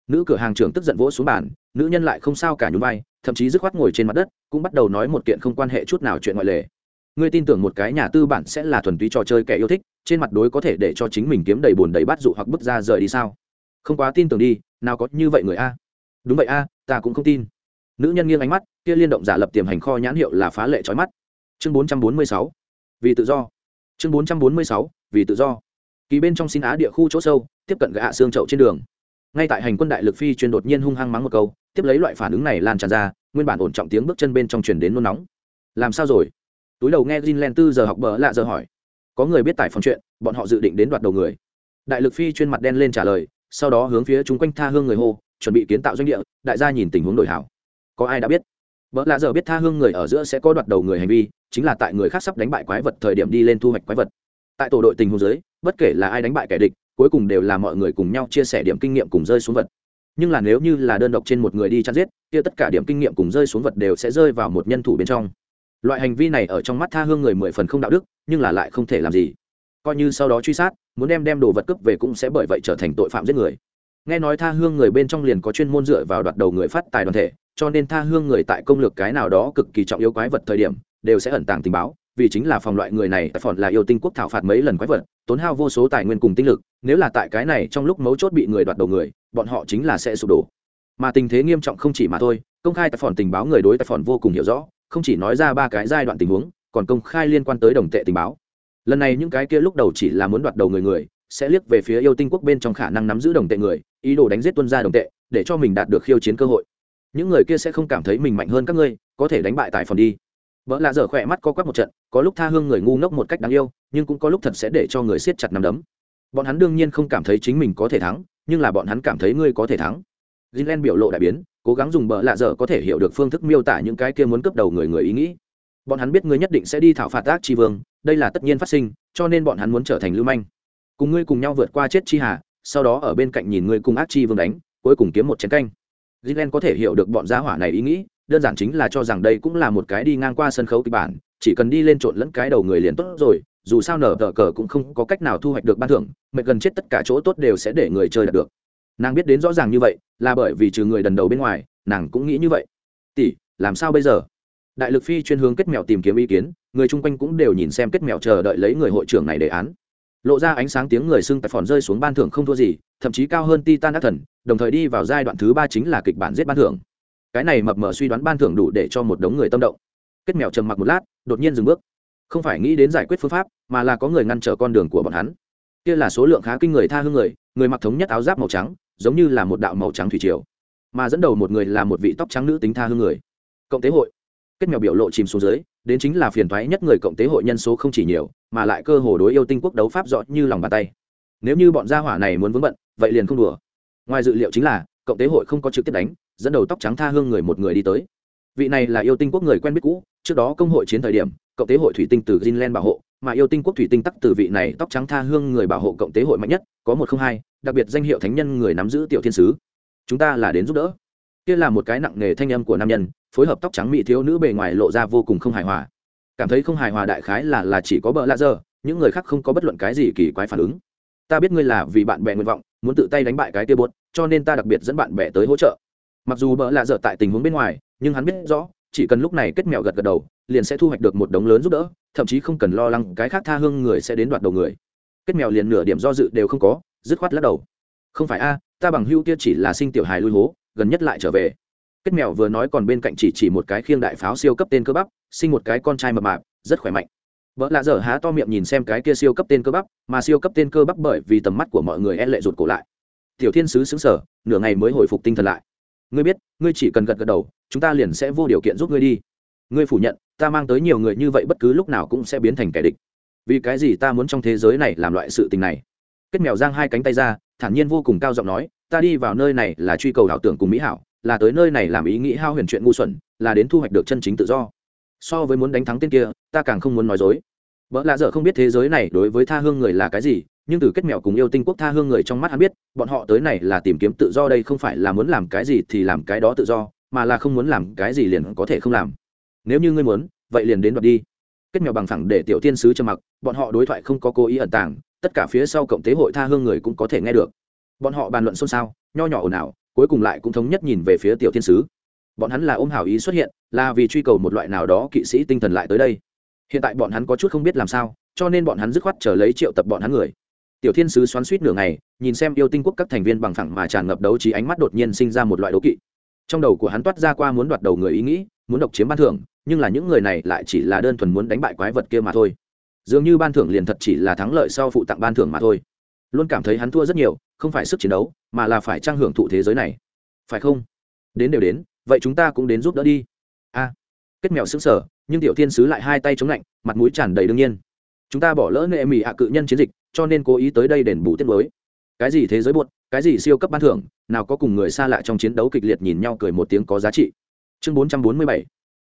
S1: Nữ cửa hàng trưởng tức giận vỗ xuống bàn, nữ nhân lại không sao cả nhún vai, thậm chí dứt khoát ngồi trên mặt đất, cũng bắt đầu nói một kiện không quan hệ chút nào chuyện ngoại lệ. Ngươi tin tưởng một cái nhà tư bản sẽ là thuần túy trò chơi kẻ yêu thích, trên mặt đối có thể để cho chính mình kiếm đầy bùn đầy bát dụ hoặc bước ra rời đi sao? Không quá tin tưởng đi, nào có như vậy người a? Đúng vậy a, ta cũng không tin. Nữ nhân nghiêng ánh mắt, kia liên động giả lập tiềm hành kho nhãn hiệu là phá lệ trói mắt. Chương bốn trăm bốn mươi sáu, vì tự do. Chương bốn trăm bốn mươi sáu, vì tự do. Kỳ bên trong xin á địa khu chỗ sâu, tiếp cận gạ xương chậu trên đường. Ngay tại hành quân đại lực phi chuyên đột nhiên hung hăng mắng một câu, tiếp lấy loại phản ứng này lan tràn ra, nguyên bản ổn trọng tiếng bước chân bên trong truyền đến nôn nóng. Làm sao rồi? Túi đầu nghe Jin Len tư giờ học bờ lạ giờ hỏi. Có người biết tải phòng chuyện, bọn họ dự định đến đoạt đầu người. Đại lực phi chuyên mặt đen lên trả lời sau đó hướng phía chúng quanh tha hương người hô, chuẩn bị kiến tạo doanh địa, đại gia nhìn tình huống đổi hảo. Có ai đã biết? Vợ lạ giờ biết tha hương người ở giữa sẽ có đoạt đầu người hành vi, chính là tại người khác sắp đánh bại quái vật thời điểm đi lên thu hoạch quái vật. Tại tổ đội tình huống dưới, bất kể là ai đánh bại kẻ địch, cuối cùng đều là mọi người cùng nhau chia sẻ điểm kinh nghiệm cùng rơi xuống vật. Nhưng là nếu như là đơn độc trên một người đi chăn giết, kia tất cả điểm kinh nghiệm cùng rơi xuống vật đều sẽ rơi vào một nhân thủ bên trong. Loại hành vi này ở trong mắt tha hương người mười phần không đạo đức, nhưng là lại không thể làm gì coi như sau đó truy sát, muốn đem đem đồ vật cướp về cũng sẽ bởi vậy trở thành tội phạm giết người. Nghe nói tha hương người bên trong liền có chuyên môn dựa vào đoạt đầu người phát tài đoàn thể, cho nên tha hương người tại công lược cái nào đó cực kỳ trọng yếu quái vật thời điểm, đều sẽ ẩn tàng tình báo, vì chính là phòng loại người này tại phòn là yêu tinh quốc thảo phạt mấy lần quái vật, tốn hao vô số tài nguyên cùng tinh lực, nếu là tại cái này trong lúc mấu chốt bị người đoạt đầu người, bọn họ chính là sẽ sụp đổ. Mà tình thế nghiêm trọng không chỉ mà thôi, công khai tại phòn tình báo người đối tại phòn vô cùng hiểu rõ, không chỉ nói ra ba cái giai đoạn tình huống, còn công khai liên quan tới đồng tệ tình báo lần này những cái kia lúc đầu chỉ là muốn đoạt đầu người người, sẽ liếc về phía yêu tinh quốc bên trong khả năng nắm giữ đồng tệ người, ý đồ đánh giết tuân gia đồng tệ, để cho mình đạt được khiêu chiến cơ hội. Những người kia sẽ không cảm thấy mình mạnh hơn các ngươi, có thể đánh bại tại phần đi. Vợ lạ dở khỏe mắt co quắp một trận, có lúc tha hương người ngu ngốc một cách đáng yêu, nhưng cũng có lúc thật sẽ để cho người siết chặt nắm đấm. Bọn hắn đương nhiên không cảm thấy chính mình có thể thắng, nhưng là bọn hắn cảm thấy ngươi có thể thắng. Gilen biểu lộ đại biến, cố gắng dùng bợ lạ dở có thể hiểu được phương thức miêu tả những cái kia muốn cướp đầu người người ý nghĩ. Bọn hắn biết ngươi nhất định sẽ đi thảo phạt ác tri vương đây là tất nhiên phát sinh, cho nên bọn hắn muốn trở thành lưu manh. Cùng ngươi cùng nhau vượt qua chết chi hà, sau đó ở bên cạnh nhìn ngươi cùng ác chi vương đánh, cuối cùng kiếm một chén canh. Gilen có thể hiểu được bọn gia hỏa này ý nghĩ, đơn giản chính là cho rằng đây cũng là một cái đi ngang qua sân khấu kịch bản, chỉ cần đi lên trộn lẫn cái đầu người liền tốt rồi, dù sao nở tờ cờ cũng không có cách nào thu hoạch được ban thưởng, mệt gần chết tất cả chỗ tốt đều sẽ để người chơi đạt được. Nàng biết đến rõ ràng như vậy, là bởi vì trừ người đần đầu bên ngoài, nàng cũng nghĩ như vậy. Tỷ, làm sao bây giờ? Đại lực phi chuyên hướng kết mèo tìm kiếm ý kiến người chung quanh cũng đều nhìn xem kết mèo chờ đợi lấy người hội trưởng này đề án. Lộ ra ánh sáng tiếng người xưng tại phòn rơi xuống ban thưởng không thua gì, thậm chí cao hơn titan ác thần, đồng thời đi vào giai đoạn thứ ba chính là kịch bản giết ban thưởng. Cái này mập mờ suy đoán ban thưởng đủ để cho một đống người tâm động. Kết mèo trầm mặc một lát, đột nhiên dừng bước. Không phải nghĩ đến giải quyết phương pháp, mà là có người ngăn trở con đường của bọn hắn. Kia là số lượng khá kinh người tha hương người người mặc thống nhất áo giáp màu trắng, giống như là một đạo màu trắng thủy triều. Mà dẫn đầu một người là một vị tóc trắng nữ tính tha hương người. Cộng tế hội kết mèo biểu lộ chìm xuống dưới, đến chính là phiền thoái nhất người cộng tế hội nhân số không chỉ nhiều, mà lại cơ hồ đối yêu tinh quốc đấu pháp rõ như lòng bàn tay. Nếu như bọn gia hỏa này muốn vướng bận, vậy liền không đùa. Ngoài dự liệu chính là, cộng tế hội không có trực tiếp đánh, dẫn đầu tóc trắng tha hương người một người đi tới. Vị này là yêu tinh quốc người quen biết cũ, trước đó công hội chiến thời điểm, cộng tế hội thủy tinh từ greenland bảo hộ, mà yêu tinh quốc thủy tinh tắc từ vị này tóc trắng tha hương người bảo hộ cộng tế hội mạnh nhất, có một không hai, đặc biệt danh hiệu thánh nhân người nắm giữ tiểu thiên sứ. Chúng ta là đến giúp đỡ kia là một cái nặng nghề thanh âm của nam nhân, phối hợp tóc trắng mỹ thiếu nữ bề ngoài lộ ra vô cùng không hài hòa. Cảm thấy không hài hòa đại khái là là chỉ có bợ lạ dơ những người khác không có bất luận cái gì kỳ quái phản ứng. Ta biết ngươi là vì bạn bè nguyện vọng, muốn tự tay đánh bại cái tia bột cho nên ta đặc biệt dẫn bạn bè tới hỗ trợ. Mặc dù bợ lạ dở tại tình huống bên ngoài, nhưng hắn biết rõ, chỉ cần lúc này kết mẹo gật gật đầu, liền sẽ thu hoạch được một đống lớn giúp đỡ, thậm chí không cần lo lắng cái khác tha hương người sẽ đến đoạt đầu người. Kết mèo liền nửa điểm do dự đều không có, dứt khoát lắc đầu. Không phải a, ta bằng hưu kia chỉ là sinh tiểu hài lui hố gần nhất lại trở về. Kết mèo vừa nói còn bên cạnh chỉ chỉ một cái khiêng đại pháo siêu cấp tên cơ bắp, sinh một cái con trai mập mạp, rất khỏe mạnh. Vợ lạ dở há to miệng nhìn xem cái kia siêu cấp tên cơ bắp, mà siêu cấp tên cơ bắp bởi vì tầm mắt của mọi người e lệ rụt cổ lại. Tiểu thiên sứ xứng sở nửa ngày mới hồi phục tinh thần lại. Ngươi biết, ngươi chỉ cần gật gật đầu, chúng ta liền sẽ vô điều kiện giúp ngươi đi. Ngươi phủ nhận, ta mang tới nhiều người như vậy bất cứ lúc nào cũng sẽ biến thành kẻ địch. Vì cái gì ta muốn trong thế giới này làm loại sự tình này? Kết mèo giang hai cánh tay ra, thản nhiên vô cùng cao giọng nói ta đi vào nơi này là truy cầu ảo tưởng cùng mỹ hảo, là tới nơi này làm ý nghĩ hao huyền chuyện ngu xuẩn, là đến thu hoạch được chân chính tự do. So với muốn đánh thắng tên kia, ta càng không muốn nói dối. Vợ lạ dở không biết thế giới này đối với tha hương người là cái gì, nhưng từ kết mẹo cùng yêu tinh quốc tha hương người trong mắt hắn biết, bọn họ tới này là tìm kiếm tự do đây không phải là muốn làm cái gì thì làm cái đó tự do, mà là không muốn làm cái gì liền có thể không làm. Nếu như ngươi muốn, vậy liền đến đoạt đi. Kết mẹo bằng thẳng để tiểu tiên sứ trầm mặc, bọn họ đối thoại không có cố ý ẩn tàng, tất cả phía sau cộng tế hội tha hương người cũng có thể nghe được bọn họ bàn luận xôn xao, nho nhỏ ồn ào, cuối cùng lại cũng thống nhất nhìn về phía tiểu thiên sứ. Bọn hắn là ôm hảo ý xuất hiện, là vì truy cầu một loại nào đó kỵ sĩ tinh thần lại tới đây. Hiện tại bọn hắn có chút không biết làm sao, cho nên bọn hắn dứt khoát chờ lấy triệu tập bọn hắn người. Tiểu thiên sứ xoắn suýt nửa ngày, nhìn xem yêu tinh quốc các thành viên bằng phẳng mà tràn ngập đấu trí ánh mắt đột nhiên sinh ra một loại đấu kỵ. Trong đầu của hắn toát ra qua muốn đoạt đầu người ý nghĩ, muốn độc chiếm ban thưởng, nhưng là những người này lại chỉ là đơn thuần muốn đánh bại quái vật kia mà thôi. Dường như ban thưởng liền thật chỉ là thắng lợi sau phụ tặng ban thưởng mà thôi. Luôn cảm thấy hắn thua rất nhiều không phải sức chiến đấu, mà là phải trang hưởng thụ thế giới này. Phải không? Đến đều đến, vậy chúng ta cũng đến giúp đỡ đi. A. Kết mèo xứng sở nhưng tiểu thiên sứ lại hai tay chống lạnh, mặt mũi tràn đầy đương nhiên. Chúng ta bỏ lỡ nệ mỹ hạ cự nhân chiến dịch, cho nên cố ý tới đây đền bù tiết mới. Cái gì thế giới buột cái gì siêu cấp ban thưởng, nào có cùng người xa lạ trong chiến đấu kịch liệt nhìn nhau cười một tiếng có giá trị. Chương bốn trăm bốn mươi bảy.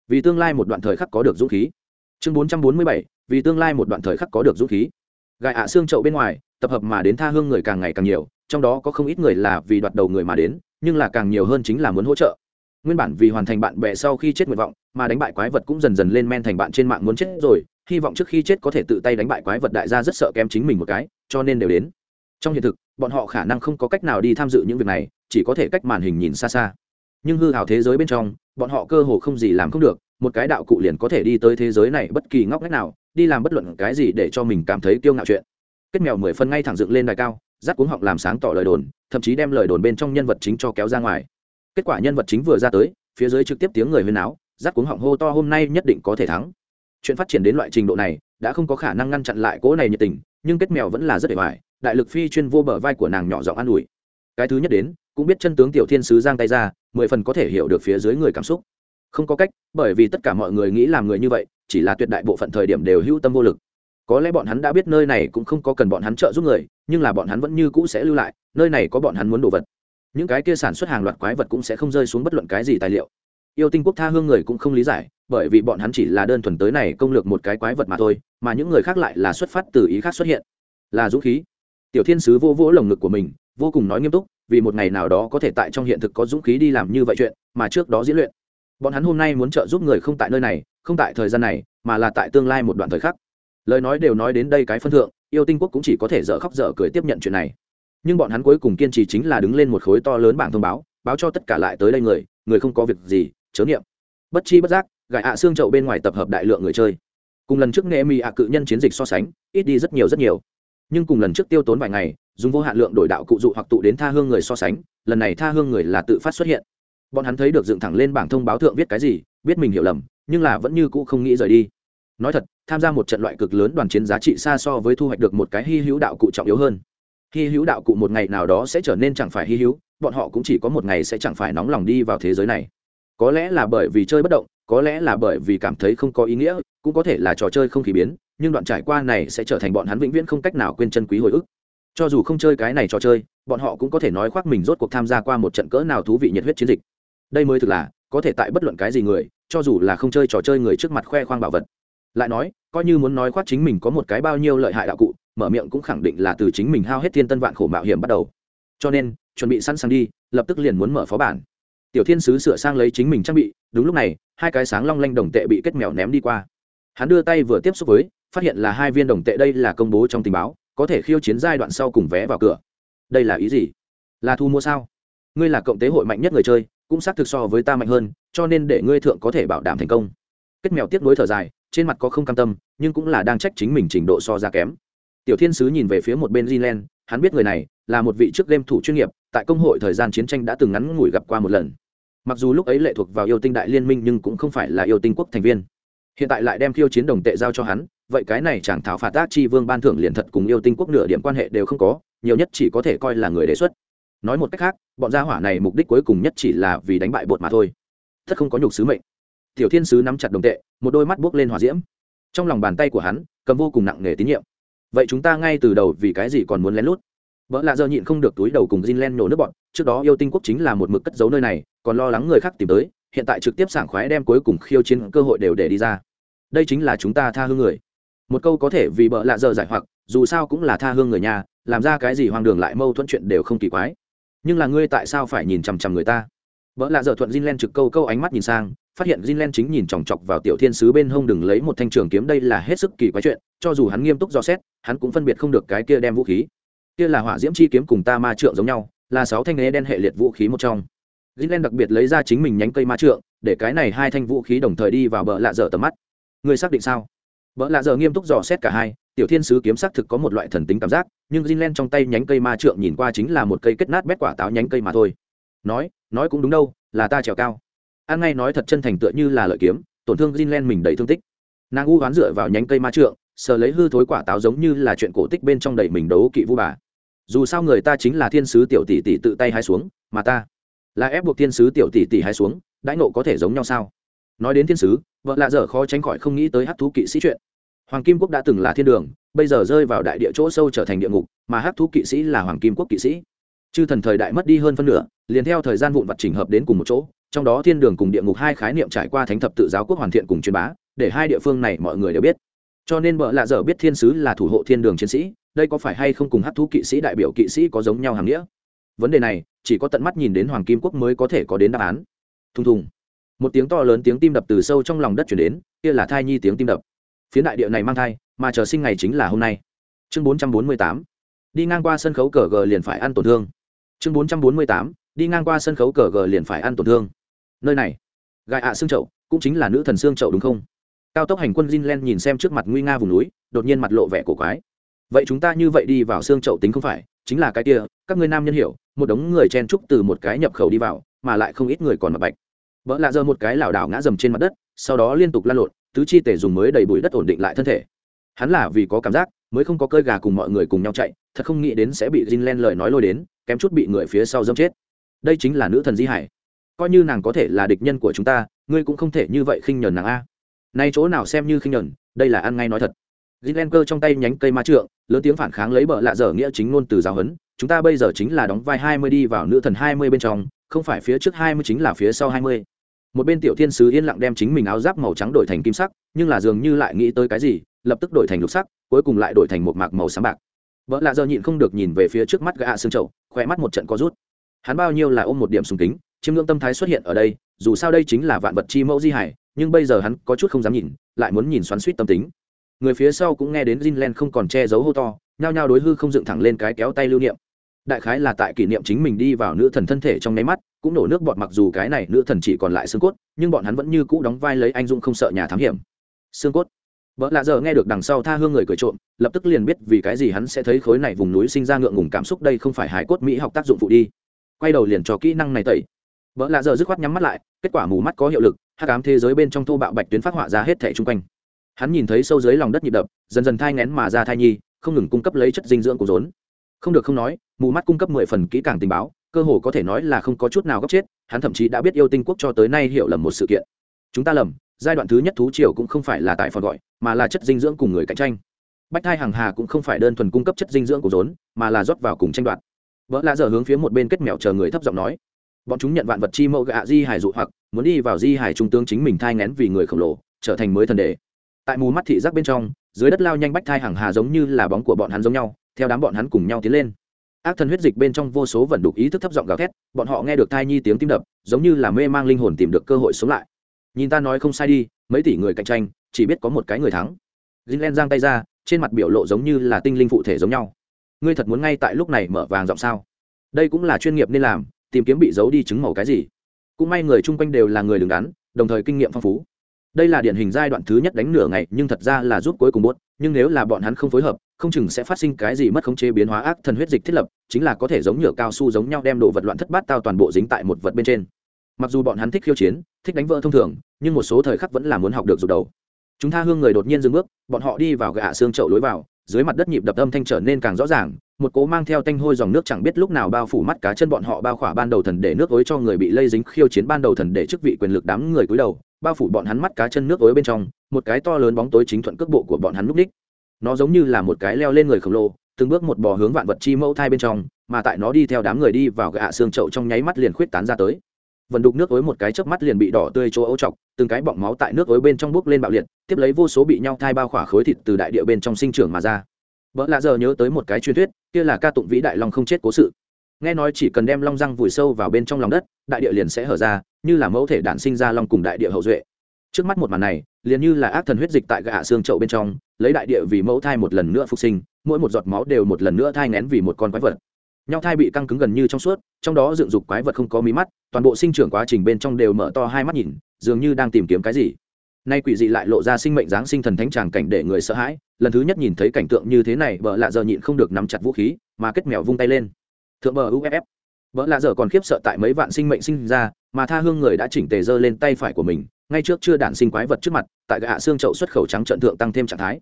S1: Vì tương lai một đoạn thời khắc có được dũng khí. Chương bốn trăm bốn mươi bảy. Vì tương lai một đoạn thời khắc có được dũng khí. Gài ạ xương trậu bên ngoài, tập hợp mà đến tha hương người càng ngày càng nhiều trong đó có không ít người là vì đoạt đầu người mà đến, nhưng là càng nhiều hơn chính là muốn hỗ trợ. Nguyên bản vì hoàn thành bạn bè sau khi chết nguyện vọng, mà đánh bại quái vật cũng dần dần lên men thành bạn trên mạng muốn chết rồi, hy vọng trước khi chết có thể tự tay đánh bại quái vật đại gia rất sợ kém chính mình một cái, cho nên đều đến. Trong hiện thực, bọn họ khả năng không có cách nào đi tham dự những việc này, chỉ có thể cách màn hình nhìn xa xa. Nhưng hư hào thế giới bên trong, bọn họ cơ hồ không gì làm không được, một cái đạo cụ liền có thể đi tới thế giới này bất kỳ ngóc ngách nào, đi làm bất luận cái gì để cho mình cảm thấy kiêu ngạo chuyện. Kết mèo mười phân ngay thẳng dựng lên đài cao rát cuống họng làm sáng tỏ lời đồn, thậm chí đem lời đồn bên trong nhân vật chính cho kéo ra ngoài. Kết quả nhân vật chính vừa ra tới, phía dưới trực tiếp tiếng người huyên áo rát cuống họng hô to hôm nay nhất định có thể thắng. Chuyện phát triển đến loại trình độ này, đã không có khả năng ngăn chặn lại cỗ này nhiệt tình, nhưng kết mèo vẫn là rất để hoài đại lực phi chuyên vô bờ vai của nàng nhỏ giọng an ủi. Cái thứ nhất đến, cũng biết chân tướng tiểu thiên sứ giang tay ra, mười phần có thể hiểu được phía dưới người cảm xúc. Không có cách, bởi vì tất cả mọi người nghĩ làm người như vậy, chỉ là tuyệt đại bộ phận thời điểm đều hữu tâm vô lực có lẽ bọn hắn đã biết nơi này cũng không có cần bọn hắn trợ giúp người, nhưng là bọn hắn vẫn như cũ sẽ lưu lại, nơi này có bọn hắn muốn đồ vật. Những cái kia sản xuất hàng loạt quái vật cũng sẽ không rơi xuống bất luận cái gì tài liệu. Yêu tinh quốc tha hương người cũng không lý giải, bởi vì bọn hắn chỉ là đơn thuần tới này công lược một cái quái vật mà thôi, mà những người khác lại là xuất phát từ ý khác xuất hiện. Là dũng khí. Tiểu thiên sứ vô vỗ lồng ngực của mình, vô cùng nói nghiêm túc, vì một ngày nào đó có thể tại trong hiện thực có dũng khí đi làm như vậy chuyện, mà trước đó diễn luyện. Bọn hắn hôm nay muốn trợ giúp người không tại nơi này, không tại thời gian này, mà là tại tương lai một đoạn thời khắc lời nói đều nói đến đây cái phân thượng, yêu tinh quốc cũng chỉ có thể dở khóc dở cười tiếp nhận chuyện này. Nhưng bọn hắn cuối cùng kiên trì chính là đứng lên một khối to lớn bảng thông báo báo cho tất cả lại tới đây người người không có việc gì, chớ niệm. Bất chi bất giác gại ạ xương chậu bên ngoài tập hợp đại lượng người chơi. Cùng lần trước nghe mỹ ạ cự nhân chiến dịch so sánh, ít đi rất nhiều rất nhiều. Nhưng cùng lần trước tiêu tốn vài ngày, dùng vô hạn lượng đổi đạo cụ dụ hoặc tụ đến tha hương người so sánh, lần này tha hương người là tự phát xuất hiện. Bọn hắn thấy được dựng thẳng lên bảng thông báo thượng viết cái gì, biết mình hiểu lầm, nhưng là vẫn như cũ không nghĩ rời đi. Nói thật tham gia một trận loại cực lớn đoàn chiến giá trị xa so với thu hoạch được một cái hy hữu đạo cụ trọng yếu hơn. Hy hữu đạo cụ một ngày nào đó sẽ trở nên chẳng phải hy hữu, bọn họ cũng chỉ có một ngày sẽ chẳng phải nóng lòng đi vào thế giới này. Có lẽ là bởi vì chơi bất động, có lẽ là bởi vì cảm thấy không có ý nghĩa, cũng có thể là trò chơi không khí biến, nhưng đoạn trải qua này sẽ trở thành bọn hắn vĩnh viễn không cách nào quên chân quý hồi ức. Cho dù không chơi cái này trò chơi, bọn họ cũng có thể nói khoác mình rốt cuộc tham gia qua một trận cỡ nào thú vị nhiệt huyết chiến dịch. Đây mới thực là, có thể tại bất luận cái gì người, cho dù là không chơi trò chơi người trước mặt khoe khoang bảo vật lại nói, coi như muốn nói khoác chính mình có một cái bao nhiêu lợi hại đạo cụ, mở miệng cũng khẳng định là từ chính mình hao hết thiên tân vạn khổ mạo hiểm bắt đầu. Cho nên, chuẩn bị sẵn sàng đi, lập tức liền muốn mở phó bản. Tiểu thiên sứ sửa sang lấy chính mình trang bị, đúng lúc này, hai cái sáng long lanh đồng tệ bị kết mèo ném đi qua. Hắn đưa tay vừa tiếp xúc với, phát hiện là hai viên đồng tệ đây là công bố trong tình báo, có thể khiêu chiến giai đoạn sau cùng vé vào cửa. Đây là ý gì? Là thu mua sao? Ngươi là cộng tế hội mạnh nhất người chơi, cũng xác thực so với ta mạnh hơn, cho nên để ngươi thượng có thể bảo đảm thành công. Kết mèo tiếp nối thở dài trên mặt có không cam tâm, nhưng cũng là đang trách chính mình trình độ so ra kém. Tiểu thiên sứ nhìn về phía một bên jinlen hắn biết người này là một vị trước game thủ chuyên nghiệp, tại công hội thời gian chiến tranh đã từng ngắn ngủi gặp qua một lần. Mặc dù lúc ấy lệ thuộc vào yêu tinh đại liên minh nhưng cũng không phải là yêu tinh quốc thành viên. Hiện tại lại đem khiêu chiến đồng tệ giao cho hắn, vậy cái này chẳng thảo phạt tác chi vương ban thưởng liền thật cùng yêu tinh quốc nửa điểm quan hệ đều không có, nhiều nhất chỉ có thể coi là người đề xuất. Nói một cách khác, bọn gia hỏa này mục đích cuối cùng nhất chỉ là vì đánh bại bột mà thôi. Thật không có nhục sứ mệnh tiểu thiên sứ nắm chặt đồng tệ một đôi mắt buốc lên hòa diễm trong lòng bàn tay của hắn cầm vô cùng nặng nề tín nhiệm vậy chúng ta ngay từ đầu vì cái gì còn muốn lén lút vợ lạ giờ nhịn không được túi đầu cùng Jinlen Len nổ nước bọn, trước đó yêu tinh quốc chính là một mực cất giấu nơi này, còn lo lắng người khác tìm tới, hiện tại trực tiếp sảng khoái đem cuối cùng khiêu chiến cơ hội đều để đi ra. Đây chính là chúng ta tha hương người. Một câu có thể vì vợ lạ giờ giải hoặc, dù sao cũng là tha hương người nhà, làm ra cái gì hoang đường lại mâu thuẫn chuyện đều không kỳ quái. Nhưng là ngươi tại sao phải nhìn chằm chằm người ta? Vợ lạ giờ thuận Jinlen trực câu câu ánh mắt nhìn sang, phát hiện Jinlen chính nhìn chòng chọc vào tiểu thiên sứ bên hông đừng lấy một thanh trường kiếm đây là hết sức kỳ quái chuyện, cho dù hắn nghiêm túc dò xét, hắn cũng phân biệt không được cái kia đem vũ khí. Kia là hỏa diễm chi kiếm cùng ta ma trượng giống nhau là sáu thanh đen hệ liệt vũ khí một trong. Jinlen đặc biệt lấy ra chính mình nhánh cây ma trượng để cái này hai thanh vũ khí đồng thời đi vào bờ lạ dở tầm mắt. Người xác định sao? Bờ lạ dở nghiêm túc dò xét cả hai tiểu thiên sứ kiếm xác thực có một loại thần tính cảm giác nhưng Jinlen trong tay nhánh cây ma trượng nhìn qua chính là một cây kết nát bét quả táo nhánh cây mà thôi. Nói nói cũng đúng đâu là ta trèo cao an ngay nói thật chân thành tựa như là lợi kiếm, tổn thương gilen mình đầy thương tích. Nàng u hoán dựa vào nhánh cây ma trượng, sờ lấy hư thối quả táo giống như là chuyện cổ tích bên trong đầy mình đấu kỵ vu bà. Dù sao người ta chính là thiên sứ tiểu tỷ tỷ tự tay hai xuống, mà ta là ép buộc thiên sứ tiểu tỷ tỷ hai xuống, đãi nộ có thể giống nhau sao? Nói đến thiên sứ, vợ lạ dở khó tránh khỏi không nghĩ tới hát thú kỵ sĩ chuyện. Hoàng kim quốc đã từng là thiên đường, bây giờ rơi vào đại địa chỗ sâu trở thành địa ngục, mà hát thú kỵ sĩ là hoàng kim quốc kỵ sĩ. Chư thần thời đại mất đi hơn phân nửa, liền theo thời gian vụn vặt chỉnh hợp đến cùng một chỗ trong đó thiên đường cùng địa ngục hai khái niệm trải qua thánh thập tự giáo quốc hoàn thiện cùng truyền bá, để hai địa phương này mọi người đều biết. Cho nên vợ lạ dở biết thiên sứ là thủ hộ thiên đường chiến sĩ, đây có phải hay không cùng hát thú kỵ sĩ đại biểu kỵ sĩ có giống nhau hàng nghĩa? Vấn đề này, chỉ có tận mắt nhìn đến hoàng kim quốc mới có thể có đến đáp án. Thùng thùng. Một tiếng to lớn tiếng tim đập từ sâu trong lòng đất chuyển đến, kia là thai nhi tiếng tim đập. Phiến đại địa này mang thai, mà chờ sinh ngày chính là hôm nay. Chương bốn trăm bốn mươi tám. Đi ngang qua sân khấu cờ g liền phải ăn tổn thương. Chương bốn trăm bốn mươi tám. Đi ngang qua sân khấu cờ g liền phải ăn tổn thương nơi này. Gai ạ xương trậu cũng chính là nữ thần xương trậu đúng không? Cao tốc hành quân Jinlen nhìn xem trước mặt nguy nga vùng núi, đột nhiên mặt lộ vẻ cổ quái. Vậy chúng ta như vậy đi vào xương trậu tính không phải, chính là cái kia, các ngươi nam nhân hiểu, một đống người chen trúc từ một cái nhập khẩu đi vào, mà lại không ít người còn mặc bạch. Vợ lạ giờ một cái lảo đảo ngã dầm trên mặt đất, sau đó liên tục lan lộn, tứ chi tể dùng mới đầy bụi đất ổn định lại thân thể. Hắn là vì có cảm giác, mới không có cơi gà cùng mọi người cùng nhau chạy, thật không nghĩ đến sẽ bị Jinlen lời nói lôi đến, kém chút bị người phía sau dâm chết. Đây chính là nữ thần di hải coi như nàng có thể là địch nhân của chúng ta, ngươi cũng không thể như vậy khinh nhờn nàng a. Nay chỗ nào xem như khinh nhờn, đây là ăn ngay nói thật. Jinlen cơ trong tay nhánh cây ma trượng, lớn tiếng phản kháng lấy bờ lạ dở nghĩa chính ngôn từ giáo huấn, chúng ta bây giờ chính là đóng vai hai mươi đi vào nữ thần hai mươi bên trong, không phải phía trước hai mươi chính là phía sau hai mươi. Một bên tiểu thiên sứ yên lặng đem chính mình áo giáp màu trắng đổi thành kim sắc, nhưng là dường như lại nghĩ tới cái gì, lập tức đổi thành lục sắc, cuối cùng lại đổi thành một mạc màu sáng bạc. Vợ lạ dở nhịn không được nhìn về phía trước mắt gã xương trậu khỏe mắt một trận có rút. Hắn bao nhiêu là ôm một điểm sùng kính chiêm ngưỡng tâm thái xuất hiện ở đây, dù sao đây chính là vạn vật chi mẫu di hải, nhưng bây giờ hắn có chút không dám nhìn, lại muốn nhìn xoắn suýt tâm tính. Người phía sau cũng nghe đến Jinlen không còn che giấu hô to, nhao nhao đối hư không dựng thẳng lên cái kéo tay lưu niệm. Đại khái là tại kỷ niệm chính mình đi vào nữ thần thân thể trong nháy mắt, cũng nổ nước bọt mặc dù cái này nữ thần chỉ còn lại xương cốt, nhưng bọn hắn vẫn như cũ đóng vai lấy anh dũng không sợ nhà thám hiểm. Xương cốt. Vợ lạ giờ nghe được đằng sau tha hương người cười trộm, lập tức liền biết vì cái gì hắn sẽ thấy khối này vùng núi sinh ra ngượng ngùng cảm xúc đây không phải hải cốt mỹ học tác dụng phụ đi. Quay đầu liền cho kỹ năng này tẩy vợ lạ giờ dứt khoát nhắm mắt lại, kết quả mù mắt có hiệu lực hát cám thế giới bên trong thô bạo bạch tuyến phát họa ra hết thẻ chung quanh. Hắn nhìn thấy sâu dưới lòng đất nhịp đập, dần dần thai ngén mà ra thai nhi, không ngừng cung cấp lấy chất dinh dưỡng của rốn. Không được không nói, mù mắt cung cấp mười phần kỹ càng tình báo, cơ hồ có thể nói là không có chút nào gấp chết, hắn thậm chí đã biết yêu tinh quốc cho tới nay hiểu lầm một sự kiện. Chúng ta lầm, giai đoạn thứ nhất thú triều cũng không phải là tại phòn gọi, mà là chất dinh dưỡng cùng người cạnh tranh. Bách thai hàng hà cũng không phải đơn thuần cung cấp chất dinh dưỡng của rốn, mà là rót vào cùng tranh đoạt. Vợ lạ giờ hướng phía một bên kết mèo chờ người thấp giọng nói bọn chúng nhận vạn vật chi mẫu gạ di hải dụ hoặc, muốn đi vào di hải trung tướng chính mình thai ngén vì người khổng lồ, trở thành mới thần đề tại mù mắt thị giác bên trong, dưới đất lao nhanh bách thai hàng hà giống như là bóng của bọn hắn giống nhau, theo đám bọn hắn cùng nhau tiến lên. Ác thần huyết dịch bên trong vô số vận đục ý thức thấp giọng gào thét, bọn họ nghe được thai nhi tiếng tim đập, giống như là mê mang linh hồn tìm được cơ hội sống lại. Nhìn ta nói không sai đi, mấy tỷ người cạnh tranh, chỉ biết có một cái người thắng. Jinlen giang tay ra, trên mặt biểu lộ giống như là tinh linh phụ thể giống nhau. Ngươi thật muốn ngay tại lúc này mở vàng giọng sao? Đây cũng là chuyên nghiệp nên làm tìm kiếm bị giấu đi chứng màu cái gì. Cũng may người chung quanh đều là người đứng đắn, đồng thời kinh nghiệm phong phú. Đây là điển hình giai đoạn thứ nhất đánh nửa ngày, nhưng thật ra là rút cuối cùng bốt nhưng nếu là bọn hắn không phối hợp, không chừng sẽ phát sinh cái gì mất khống chế biến hóa ác thần huyết dịch thiết lập, chính là có thể giống nhựa cao su giống nhau đem đồ vật loạn thất bát tao toàn bộ dính tại một vật bên trên. Mặc dù bọn hắn thích khiêu chiến, thích đánh vỡ thông thường, nhưng một số thời khắc vẫn là muốn học được rụt đầu. Chúng ta hương người đột nhiên dừng bước, bọn họ đi vào gạ xương chậu lối vào dưới mặt đất nhịp đập âm thanh trở nên càng rõ ràng, một cố mang theo tanh hôi dòng nước chẳng biết lúc nào bao phủ mắt cá chân bọn họ, bao khỏa ban đầu thần để nước ối cho người bị lây dính khiêu chiến ban đầu thần để chức vị quyền lực đám người cúi đầu, bao phủ bọn hắn mắt cá chân nước ối bên trong, một cái to lớn bóng tối chính thuận cước bộ của bọn hắn lúc đích. Nó giống như là một cái leo lên người khổng lồ, từng bước một bò hướng vạn vật chi mẫu thai bên trong, mà tại nó đi theo đám người đi vào gạ xương chậu trong nháy mắt liền khuyết tán ra tới vần đục nước ối một cái chớp mắt liền bị đỏ tươi chỗ ấu trọc, từng cái bọng máu tại nước ối bên trong bốc lên bạo liệt, tiếp lấy vô số bị nhau thai bao khỏa khối thịt từ đại địa bên trong sinh trưởng mà ra. Vợ lạ giờ nhớ tới một cái truyền thuyết, kia là ca tụng vĩ đại long không chết cố sự. Nghe nói chỉ cần đem long răng vùi sâu vào bên trong lòng đất, đại địa liền sẽ hở ra, như là mẫu thể đản sinh ra long cùng đại địa hậu duệ. Trước mắt một màn này, liền như là ác thần huyết dịch tại gạ xương chậu bên trong, lấy đại địa vì mẫu thai một lần nữa phục sinh, mỗi một giọt máu đều một lần nữa thai ngén vì một con quái vật nhau thai bị căng cứng gần như trong suốt, trong đó dựng dục quái vật không có mí mắt, toàn bộ sinh trưởng quá trình bên trong đều mở to hai mắt nhìn, dường như đang tìm kiếm cái gì. Nay quỷ dị lại lộ ra sinh mệnh giáng sinh thần thánh tràng cảnh để người sợ hãi, lần thứ nhất nhìn thấy cảnh tượng như thế này vợ lạ giờ nhịn không được nắm chặt vũ khí, mà kết mèo vung tay lên. Thượng bờ uff vợ lạ giờ còn khiếp sợ tại mấy vạn sinh mệnh sinh ra, mà tha hương người đã chỉnh tề giơ lên tay phải của mình, ngay trước chưa đản sinh quái vật trước mặt, tại gã xương chậu xuất khẩu trắng trận thượng tăng thêm trạng thái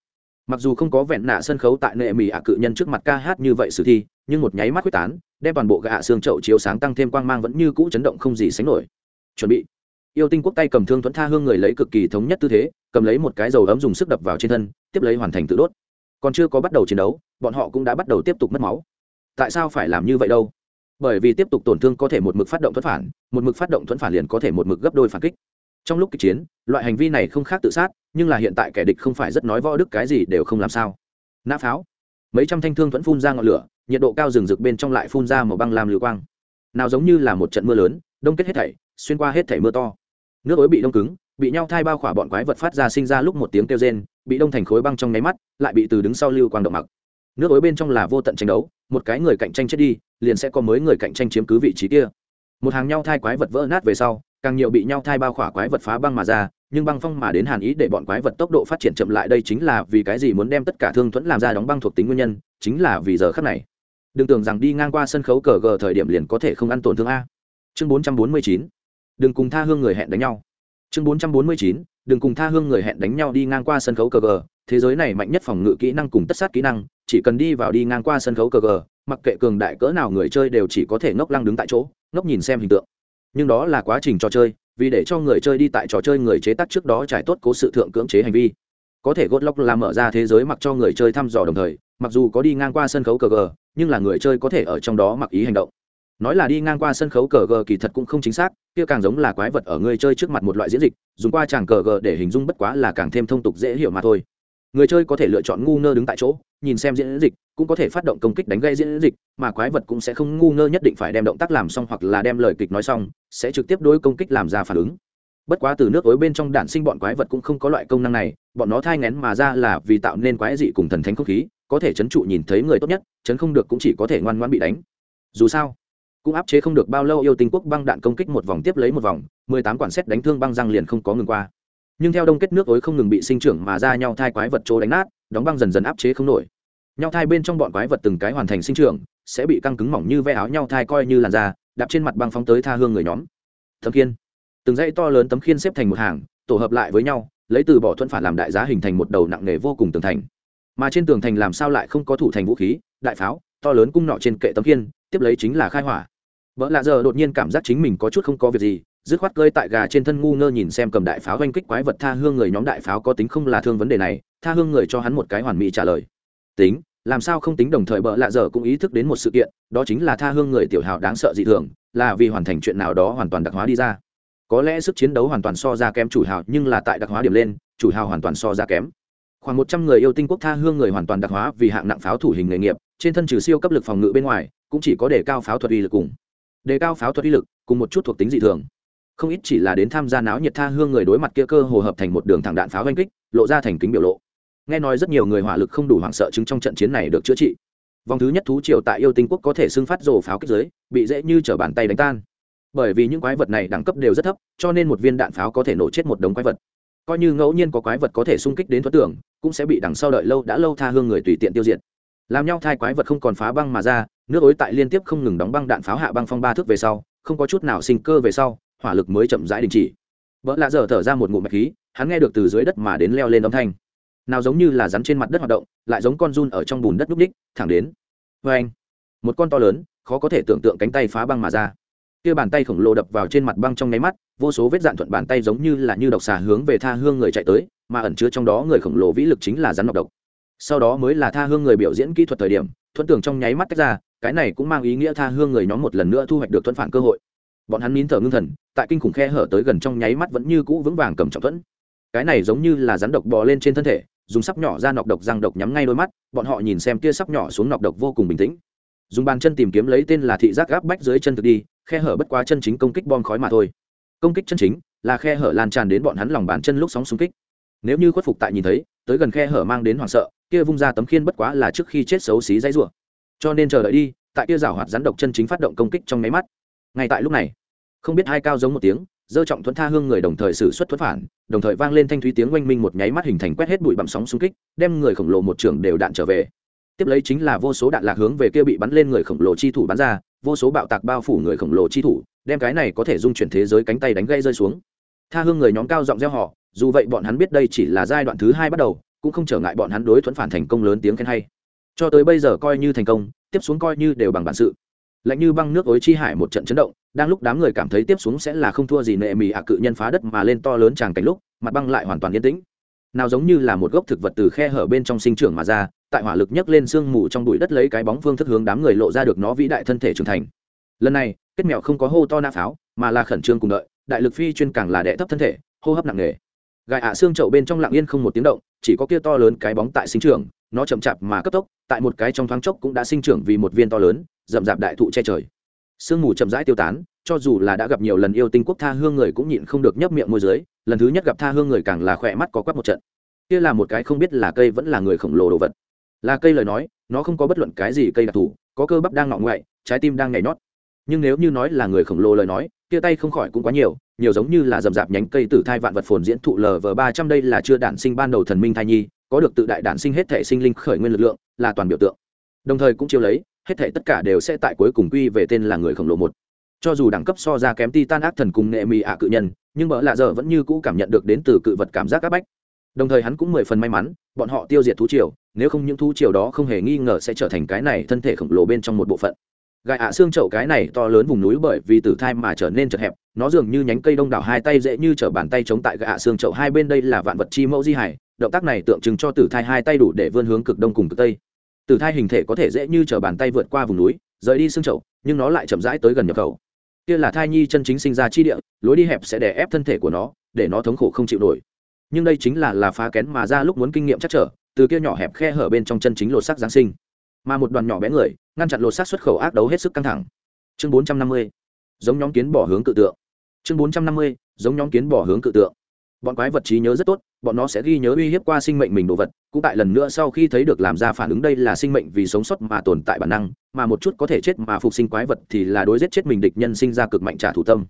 S1: mặc dù không có vẹn nạ sân khấu tại nệ mỹ ạ cự nhân trước mặt ca hát như vậy sử thi, nhưng một nháy mắt quyết tán, đem toàn bộ gạ xương chậu chiếu sáng tăng thêm quang mang vẫn như cũ chấn động không gì sánh nổi. Chuẩn bị. Yêu tinh quốc tay cầm thương thuẫn tha hương người lấy cực kỳ thống nhất tư thế, cầm lấy một cái dầu ấm dùng sức đập vào trên thân, tiếp lấy hoàn thành tự đốt. Còn chưa có bắt đầu chiến đấu, bọn họ cũng đã bắt đầu tiếp tục mất máu. Tại sao phải làm như vậy đâu? Bởi vì tiếp tục tổn thương có thể một mực phát động thuẫn phản, một mực phát động thuẫn phản liền có thể một mực gấp đôi phản kích trong lúc kịch chiến, loại hành vi này không khác tự sát, nhưng là hiện tại kẻ địch không phải rất nói võ đức cái gì đều không làm sao. Nã pháo. Mấy trăm thanh thương thuẫn phun ra ngọn lửa, nhiệt độ cao rừng rực bên trong lại phun ra màu băng làm lưu quang. Nào giống như là một trận mưa lớn, đông kết hết thảy, xuyên qua hết thảy mưa to. Nước ối bị đông cứng, bị nhau thai bao khỏa bọn quái vật phát ra sinh ra lúc một tiếng kêu rên, bị đông thành khối băng trong nháy mắt, lại bị từ đứng sau lưu quang động mặc. Nước ối bên trong là vô tận tranh đấu, một cái người cạnh tranh chết đi, liền sẽ có mới người cạnh tranh chiếm cứ vị trí kia. Một hàng nhau thai quái vật vỡ nát về sau càng nhiều bị nhau thai bao khỏa quái vật phá băng mà ra, nhưng băng phong mà đến hàn ý để bọn quái vật tốc độ phát triển chậm lại đây chính là vì cái gì muốn đem tất cả thương thuẫn làm ra đóng băng thuộc tính nguyên nhân, chính là vì giờ khắc này. Đừng tưởng rằng đi ngang qua sân khấu cờ gờ thời điểm liền có thể không ăn tổn thương a. Chương bốn trăm bốn mươi chín, đừng cùng tha hương người hẹn đánh nhau. Chương bốn trăm bốn mươi chín, đừng cùng tha hương người hẹn đánh nhau đi ngang qua sân khấu cờ gờ, thế giới này mạnh nhất phòng ngự kỹ năng cùng tất sát kỹ năng, chỉ cần đi vào đi ngang qua sân khấu cờ gờ, mặc kệ cường đại cỡ nào người chơi đều chỉ có thể ngốc lăng đứng tại chỗ, ngốc nhìn xem hình tượng nhưng đó là quá trình trò chơi, vì để cho người chơi đi tại trò chơi người chế tác trước đó trải tốt cố sự thượng cưỡng chế hành vi. Có thể gốt lóc làm mở ra thế giới mặc cho người chơi thăm dò đồng thời, mặc dù có đi ngang qua sân khấu cờ gờ, nhưng là người chơi có thể ở trong đó mặc ý hành động. Nói là đi ngang qua sân khấu cờ gờ kỳ thật cũng không chính xác, kia càng giống là quái vật ở người chơi trước mặt một loại diễn dịch, dùng qua tràng cờ gờ để hình dung bất quá là càng thêm thông tục dễ hiểu mà thôi. Người chơi có thể lựa chọn ngu ngơ đứng tại chỗ nhìn xem diễn dịch, cũng có thể phát động công kích đánh gây diễn dịch, mà quái vật cũng sẽ không ngu ngơ nhất định phải đem động tác làm xong hoặc là đem lời kịch nói xong, sẽ trực tiếp đối công kích làm ra phản ứng. Bất quá từ nước ối bên trong đản sinh bọn quái vật cũng không có loại công năng này, bọn nó thai ngén mà ra là vì tạo nên quái dị cùng thần thánh không khí, có thể chấn trụ nhìn thấy người tốt nhất, chấn không được cũng chỉ có thể ngoan ngoan bị đánh. Dù sao, cũng áp chế không được bao lâu yêu tinh quốc băng đạn công kích một vòng tiếp lấy một vòng, mười tám quản xét đánh thương băng răng liền không có ngừng qua. Nhưng theo đông kết nước ối không ngừng bị sinh trưởng mà ra nhau thai quái vật chỗ đánh nát đóng băng dần dần áp chế không nổi. Nhau thai bên trong bọn quái vật từng cái hoàn thành sinh trưởng, sẽ bị căng cứng mỏng như ve áo nhau thai coi như làn da, đạp trên mặt băng phóng tới tha hương người nhóm. Tấm khiên. Từng dãy to lớn tấm khiên xếp thành một hàng, tổ hợp lại với nhau, lấy từ bỏ thuận phản làm đại giá hình thành một đầu nặng nề vô cùng tường thành. Mà trên tường thành làm sao lại không có thủ thành vũ khí, đại pháo, to lớn cung nọ trên kệ tấm khiên, tiếp lấy chính là khai hỏa. Vợ lạ giờ đột nhiên cảm giác chính mình có chút không có việc gì, dứt khoát cơi tại gà trên thân ngu ngơ nhìn xem cầm đại pháo oanh kích quái vật tha hương người nhóm đại pháo có tính không là thương vấn đề này tha hương người cho hắn một cái hoàn mỹ trả lời. Tính, làm sao không tính đồng thời bợ lạ giờ cũng ý thức đến một sự kiện, đó chính là tha hương người tiểu hào đáng sợ dị thường, là vì hoàn thành chuyện nào đó hoàn toàn đặc hóa đi ra. Có lẽ sức chiến đấu hoàn toàn so ra kém chủ hào, nhưng là tại đặc hóa điểm lên, chủ hào hoàn toàn so ra kém. Khoảng một trăm người yêu tinh quốc tha hương người hoàn toàn đặc hóa vì hạng nặng pháo thủ hình nghề nghiệp, trên thân trừ siêu cấp lực phòng ngự bên ngoài, cũng chỉ có đề cao pháo thuật uy lực cùng. Đề cao pháo thuật uy lực, cùng một chút thuộc tính dị thường. Không ít chỉ là đến tham gia náo nhiệt tha hương người đối mặt kia cơ hồ hợp thành một đường thẳng đạn pháo oanh kích, lộ ra thành kính biểu lộ nghe nói rất nhiều người hỏa lực không đủ hoảng sợ chứng trong trận chiến này được chữa trị. Vòng thứ nhất thú triều tại yêu tinh quốc có thể xưng phát rổ pháo kích giới, bị dễ như t bàn tay đánh tan. Bởi vì những quái vật này đẳng cấp đều rất thấp, cho nên một viên đạn pháo có thể nổ chết một đống quái vật. Coi như ngẫu nhiên có quái vật có thể xung kích đến thoát tưởng, cũng sẽ bị đằng sau đợi lâu đã lâu tha hương người tùy tiện tiêu diệt. Làm nhau thai quái vật không còn phá băng mà ra, nước ối tại liên tiếp không ngừng đóng băng đạn pháo hạ băng phong ba thước về sau, không có chút nào sinh cơ về sau, hỏa lực mới chậm rãi đình chỉ. Vợ lạ dở thở ra một ngụm mạch khí, hắn nghe được từ dưới đất mà đến leo lên âm thanh nào giống như là rắn trên mặt đất hoạt động, lại giống con run ở trong bùn đất núp ních, thẳng đến. Vê anh, một con to lớn, khó có thể tưởng tượng cánh tay phá băng mà ra. Kia bàn tay khổng lồ đập vào trên mặt băng trong nháy mắt, vô số vết dạn thuận bàn tay giống như là như độc xà hướng về tha hương người chạy tới, mà ẩn chứa trong đó người khổng lồ vĩ lực chính là rắn nọc độc. Sau đó mới là tha hương người biểu diễn kỹ thuật thời điểm thuận tưởng trong nháy mắt tách ra, cái này cũng mang ý nghĩa tha hương người nhóm một lần nữa thu hoạch được thuận phản cơ hội. Bọn hắn nín thở ngưng thần, tại kinh khủng khe hở tới gần trong nháy mắt vẫn như cũ vững vàng cầm trọng thuẫn. Cái này giống như là rắn độc bò lên trên thân thể dùng sắp nhỏ ra nọc độc răng độc nhắm ngay đôi mắt, bọn họ nhìn xem kia sắp nhỏ xuống nọc độc vô cùng bình tĩnh. Dùng bàn chân tìm kiếm lấy tên là thị giác gáp bách dưới chân thực đi, khe hở bất quá chân chính công kích bom khói mà thôi. Công kích chân chính là khe hở lan tràn đến bọn hắn lòng bàn chân lúc sóng xung kích. Nếu như khuất phục tại nhìn thấy, tới gần khe hở mang đến hoảng sợ, kia vung ra tấm khiên bất quá là trước khi chết xấu xí dãy rủa. Cho nên chờ đợi đi, tại kia rào hoạt rắn độc chân chính phát động công kích trong máy mắt. Ngay tại lúc này, không biết hai cao giống một tiếng dơ trọng thuẫn tha hương người đồng thời xử xuất thuẫn phản, đồng thời vang lên thanh thúy tiếng oanh minh một nháy mắt hình thành quét hết bụi bặm sóng xung kích, đem người khổng lồ một trường đều đạn trở về. Tiếp lấy chính là vô số đạn lạc hướng về kia bị bắn lên người khổng lồ chi thủ bắn ra, vô số bạo tạc bao phủ người khổng lồ chi thủ, đem cái này có thể dung chuyển thế giới cánh tay đánh gây rơi xuống. Tha hương người nhóm cao giọng gieo họ dù vậy bọn hắn biết đây chỉ là giai đoạn thứ hai bắt đầu, cũng không trở ngại bọn hắn đối thuẫn phản thành công lớn tiếng khen hay. Cho tới bây giờ coi như thành công, tiếp xuống coi như đều bằng bản sự. Lạnh như băng nước ối chi hải một trận chấn động đang lúc đám người cảm thấy tiếp xuống sẽ là không thua gì nệ mì ạ cự nhân phá đất mà lên to lớn tràng cảnh lúc, mặt băng lại hoàn toàn yên tĩnh. Nào giống như là một gốc thực vật từ khe hở bên trong sinh trưởng mà ra, tại hỏa lực nhấc lên sương mù trong bụi đất lấy cái bóng phương thức hướng đám người lộ ra được nó vĩ đại thân thể trưởng thành. Lần này, kết mẹo không có hô to na pháo, mà là khẩn trương cùng đợi, đại lực phi chuyên càng là đệ thấp thân thể, hô hấp nặng nề. Gài ạ xương trậu bên trong lặng yên không một tiếng động, chỉ có kia to lớn cái bóng tại sinh trưởng, nó chậm chạp mà cấp tốc, tại một cái trong thoáng chốc cũng đã sinh trưởng vì một viên to lớn, rậm rạp đại thụ che trời sương mù chậm rãi tiêu tán, cho dù là đã gặp nhiều lần yêu tinh quốc tha hương người cũng nhịn không được nhấp miệng môi dưới, lần thứ nhất gặp tha hương người càng là khỏe mắt có quắp một trận. Kia là một cái không biết là cây vẫn là người khổng lồ đồ vật. Là cây lời nói, nó không có bất luận cái gì cây đặc thù, có cơ bắp đang ngọ ngoại, trái tim đang nhảy nhót. Nhưng nếu như nói là người khổng lồ lời nói, kia tay không khỏi cũng quá nhiều nhiều giống như là rầm rạp nhánh cây tử thai vạn vật phồn diễn thụ lv ba trăm đây là chưa đản sinh ban đầu thần minh thai nhi, có được tự đại đản sinh hết thể sinh linh khởi nguyên lực lượng, là toàn biểu tượng. Đồng thời cũng chiếu lấy hết thể tất cả đều sẽ tại cuối cùng quy về tên là người khổng lồ một. Cho dù đẳng cấp so ra kém titan ác thần cùng nghệ mì ạ cự nhân, nhưng bỡ lạ giờ vẫn như cũ cảm nhận được đến từ cự vật cảm giác áp bách. Đồng thời hắn cũng mười phần may mắn, bọn họ tiêu diệt thú triều, nếu không những thú triều đó không hề nghi ngờ sẽ trở thành cái này thân thể khổng lồ bên trong một bộ phận. Gại ạ xương chậu cái này to lớn vùng núi bởi vì tử thai mà trở nên chật hẹp, nó dường như nhánh cây đông đảo hai tay dễ như t r ở bàn tay chống tại gai ạ xương chậu hai bên đây là vạn vật chi mẫu di hải, động tác này tượng trưng cho tử thai hai tay đủ để vươn hướng cực đông cùng cực tây tử thai hình thể có thể dễ như t r ở bàn tay vượt qua vùng núi, rời đi xương chậu, nhưng nó lại chậm rãi tới gần nhập khẩu. Kia là thai nhi chân chính sinh ra chi địa, lối đi hẹp sẽ đè ép thân thể của nó, để nó thống khổ không chịu nổi. Nhưng đây chính là là phá kén mà ra lúc muốn kinh nghiệm chắc trở, từ kia nhỏ hẹp khe hở bên trong chân chính lột sắc giáng sinh. Mà một đoàn nhỏ bé người, ngăn chặn lột xác xuất khẩu ác đấu hết sức căng thẳng. Chương bốn trăm năm mươi, giống nhóm kiến bỏ hướng cự tượng. Chương bốn trăm năm mươi, giống nhóm kiến bỏ hướng cự tượng bọn quái vật trí nhớ rất tốt, bọn nó sẽ ghi nhớ uy hiếp qua sinh mệnh mình đồ vật, cũng tại lần nữa sau khi thấy được làm ra phản ứng đây là sinh mệnh vì sống sót mà tồn tại bản năng, mà một chút có thể chết mà phục sinh quái vật thì là đối giết chết mình địch nhân sinh ra cực mạnh trả thủ tâm.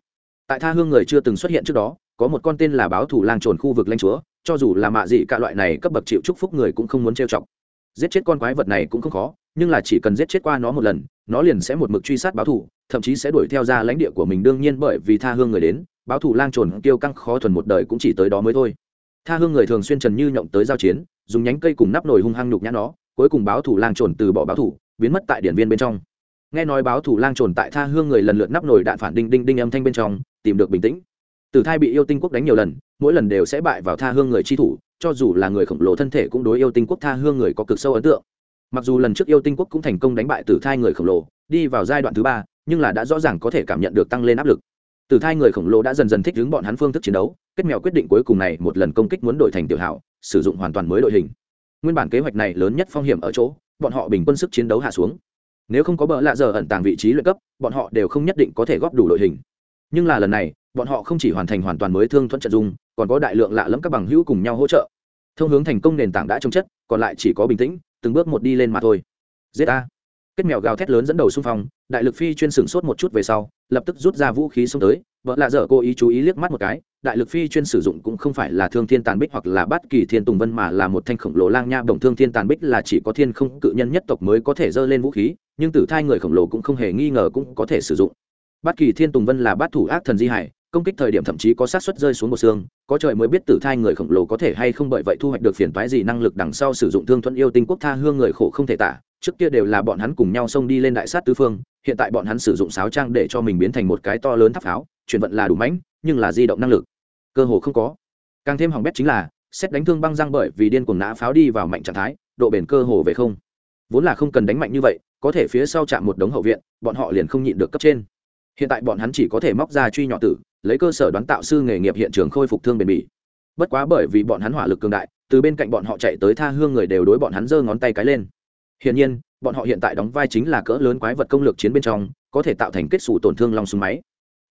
S1: Tại tha hương người chưa từng xuất hiện trước đó, có một con tên là báo thủ lang trồn khu vực lanh chúa, cho dù là mạ dị cả loại này cấp bậc chịu chúc phúc người cũng không muốn trêu chọc. Giết chết con quái vật này cũng không khó, nhưng là chỉ cần giết chết qua nó một lần, nó liền sẽ một mực truy sát báo thủ thậm chí sẽ đuổi theo ra lãnh địa của mình đương nhiên bởi vì tha hương người đến báo thủ lang trồn tiêu căng khó thuần một đời cũng chỉ tới đó mới thôi. Tha hương người thường xuyên trần như nhộng tới giao chiến, dùng nhánh cây cùng nắp nồi hung hăng nhục nhã nó, cuối cùng báo thủ lang trồn từ bỏ báo thủ, biến mất tại điện viên bên trong. Nghe nói báo thủ lang trồn tại tha hương người lần lượt nắp nồi đạn phản đinh đinh đinh âm thanh bên trong, tìm được bình tĩnh. Tử thai bị yêu tinh quốc đánh nhiều lần, mỗi lần đều sẽ bại vào tha hương người chi thủ, cho dù là người khổng lồ thân thể cũng đối yêu tinh quốc tha hương người có cực sâu ấn tượng. Mặc dù lần trước yêu tinh quốc cũng thành công đánh bại tử thai người khổng lồ, đi vào giai đoạn thứ ba, nhưng là đã rõ ràng có thể cảm nhận được tăng lên áp lực tử thai người khổng lồ đã dần dần thích ứng bọn hắn phương thức chiến đấu, kết mèo quyết định cuối cùng này một lần công kích muốn đổi thành tiểu hảo, sử dụng hoàn toàn mới đội hình. Nguyên bản kế hoạch này lớn nhất phong hiểm ở chỗ, bọn họ bình quân sức chiến đấu hạ xuống. Nếu không có bờ lạ giờ ẩn tàng vị trí luyện cấp, bọn họ đều không nhất định có thể góp đủ đội hình. Nhưng là lần này, bọn họ không chỉ hoàn thành hoàn toàn mới thương thuận trận dung, còn có đại lượng lạ lẫm các bằng hữu cùng nhau hỗ trợ. Thông hướng thành công nền tảng đã trông chất, còn lại chỉ có bình tĩnh, từng bước một đi lên mà thôi. Giết a kết mèo gào thét lớn dẫn đầu xung phong, đại lực phi chuyên sửng sốt một chút về sau lập tức rút ra vũ khí xông tới, vợ lạ dở cô ý chú ý liếc mắt một cái, đại lực phi chuyên sử dụng cũng không phải là thương thiên tàn bích hoặc là bất kỳ thiên tùng vân mà là một thanh khổng lồ lang nha, bổng thương thiên tàn bích là chỉ có thiên không cự nhân nhất tộc mới có thể dơ lên vũ khí, nhưng tử thai người khổng lồ cũng không hề nghi ngờ cũng có thể sử dụng. Bất kỳ thiên tùng vân là bát thủ ác thần di hải, công kích thời điểm thậm chí có sát suất rơi xuống một xương, có trời mới biết tử thai người khổng lồ có thể hay không bởi vậy thu hoạch được phiền toái gì năng lực đằng sau sử dụng thương thuận yêu tinh quốc tha hương người khổ không thể tả trước kia đều là bọn hắn cùng nhau xông đi lên đại sát tứ phương, hiện tại bọn hắn sử dụng sáo trang để cho mình biến thành một cái to lớn tháp pháo, chuyển vận là đủ mãnh, nhưng là di động năng lực, cơ hồ không có. Càng thêm hỏng bét chính là, xét đánh thương băng răng bởi vì điên cuồng nã pháo đi vào mạnh trạng thái, độ bền cơ hồ về không. Vốn là không cần đánh mạnh như vậy, có thể phía sau chạm một đống hậu viện, bọn họ liền không nhịn được cấp trên. Hiện tại bọn hắn chỉ có thể móc ra truy nhỏ tử, lấy cơ sở đoán tạo sư nghề nghiệp hiện trường khôi phục thương bền bỉ. Bất quá bởi vì bọn hắn hỏa lực cường đại, từ bên cạnh bọn họ chạy tới tha hương người đều đối bọn hắn giơ ngón tay cái lên hiển nhiên, bọn họ hiện tại đóng vai chính là cỡ lớn quái vật công lược chiến bên trong, có thể tạo thành kết xù tổn thương long súng máy.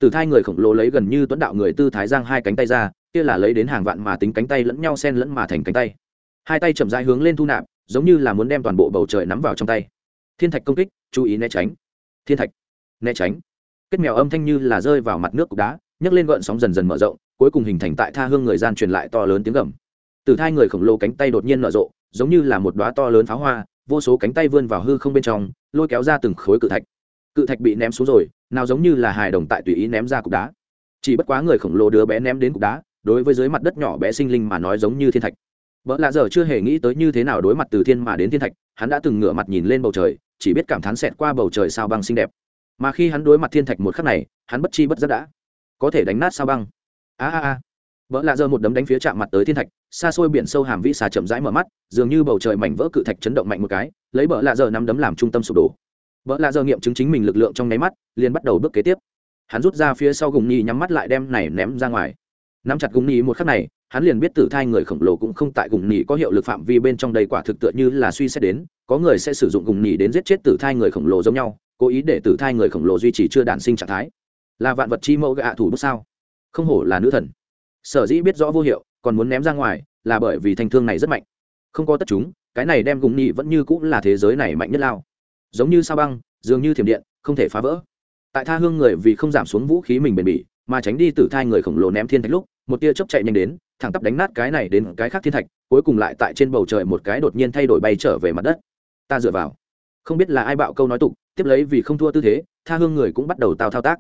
S1: Từ thai người khổng lồ lấy gần như tuấn đạo người tư thái giang hai cánh tay ra, kia là lấy đến hàng vạn mà tính cánh tay lẫn nhau sen lẫn mà thành cánh tay. Hai tay chậm rãi hướng lên thu nạp, giống như là muốn đem toàn bộ bầu trời nắm vào trong tay. Thiên thạch công kích, chú ý né tránh. Thiên thạch, né tránh. Kết mèo âm thanh như là rơi vào mặt nước cục đá, nhấc lên gợn sóng dần dần mở rộng, cuối cùng hình thành tại tha hương người gian truyền lại to lớn tiếng gầm. Từ thai người khổng lồ cánh tay đột nhiên nở rộ, giống như là một đóa to lớn pháo hoa vô số cánh tay vươn vào hư không bên trong, lôi kéo ra từng khối cự thạch. Cự thạch bị ném xuống rồi, nào giống như là hài đồng tại tùy ý ném ra cục đá. Chỉ bất quá người khổng lồ đứa bé ném đến cục đá, đối với dưới mặt đất nhỏ bé sinh linh mà nói giống như thiên thạch. Vợ lạ giờ chưa hề nghĩ tới như thế nào đối mặt từ thiên mà đến thiên thạch, hắn đã từng ngửa mặt nhìn lên bầu trời, chỉ biết cảm thán xẹt qua bầu trời sao băng xinh đẹp. Mà khi hắn đối mặt thiên thạch một khắc này, hắn bất chi bất giác đã có thể đánh nát sao băng. A a a vợ lạ giờ một đấm đánh phía chạm mặt tới thiên thạch, xa xôi biển sâu hàm vĩ xà chậm rãi mở mắt, dường như bầu trời mảnh vỡ cự thạch chấn động mạnh một cái, lấy vợ lạ giờ nắm đấm làm trung tâm sụp đổ. Vợ lạ giờ nghiệm chứng chính mình lực lượng trong nháy mắt, liền bắt đầu bước kế tiếp. Hắn rút ra phía sau gùng nhì nhắm mắt lại đem này ném ra ngoài. Nắm chặt gùng nhì một khắc này, hắn liền biết tử thai người khổng lồ cũng không tại gùng nhì có hiệu lực phạm vi bên trong đây quả thực tựa như là suy xét đến, có người sẽ sử dụng gùng nhì đến giết chết tử thai người khổng lồ giống nhau, cố ý để tử thai người khổng lồ duy trì chưa đản sinh trạng thái. Là vạn vật chi mẫu gạ thủ bút sao? Không hổ là nữ thần sở dĩ biết rõ vô hiệu, còn muốn ném ra ngoài, là bởi vì thanh thương này rất mạnh. Không có tất chúng, cái này đem gùng nhị vẫn như cũng là thế giới này mạnh nhất lao. Giống như sao băng, dường như thiểm điện, không thể phá vỡ. Tại tha hương người vì không giảm xuống vũ khí mình bền bỉ, mà tránh đi tử thai người khổng lồ ném thiên thạch lúc, một tia chốc chạy nhanh đến, thẳng tắp đánh nát cái này đến cái khác thiên thạch, cuối cùng lại tại trên bầu trời một cái đột nhiên thay đổi bay trở về mặt đất. Ta dựa vào. Không biết là ai bạo câu nói tục, tiếp lấy vì không thua tư thế, tha hương người cũng bắt đầu tao thao tác.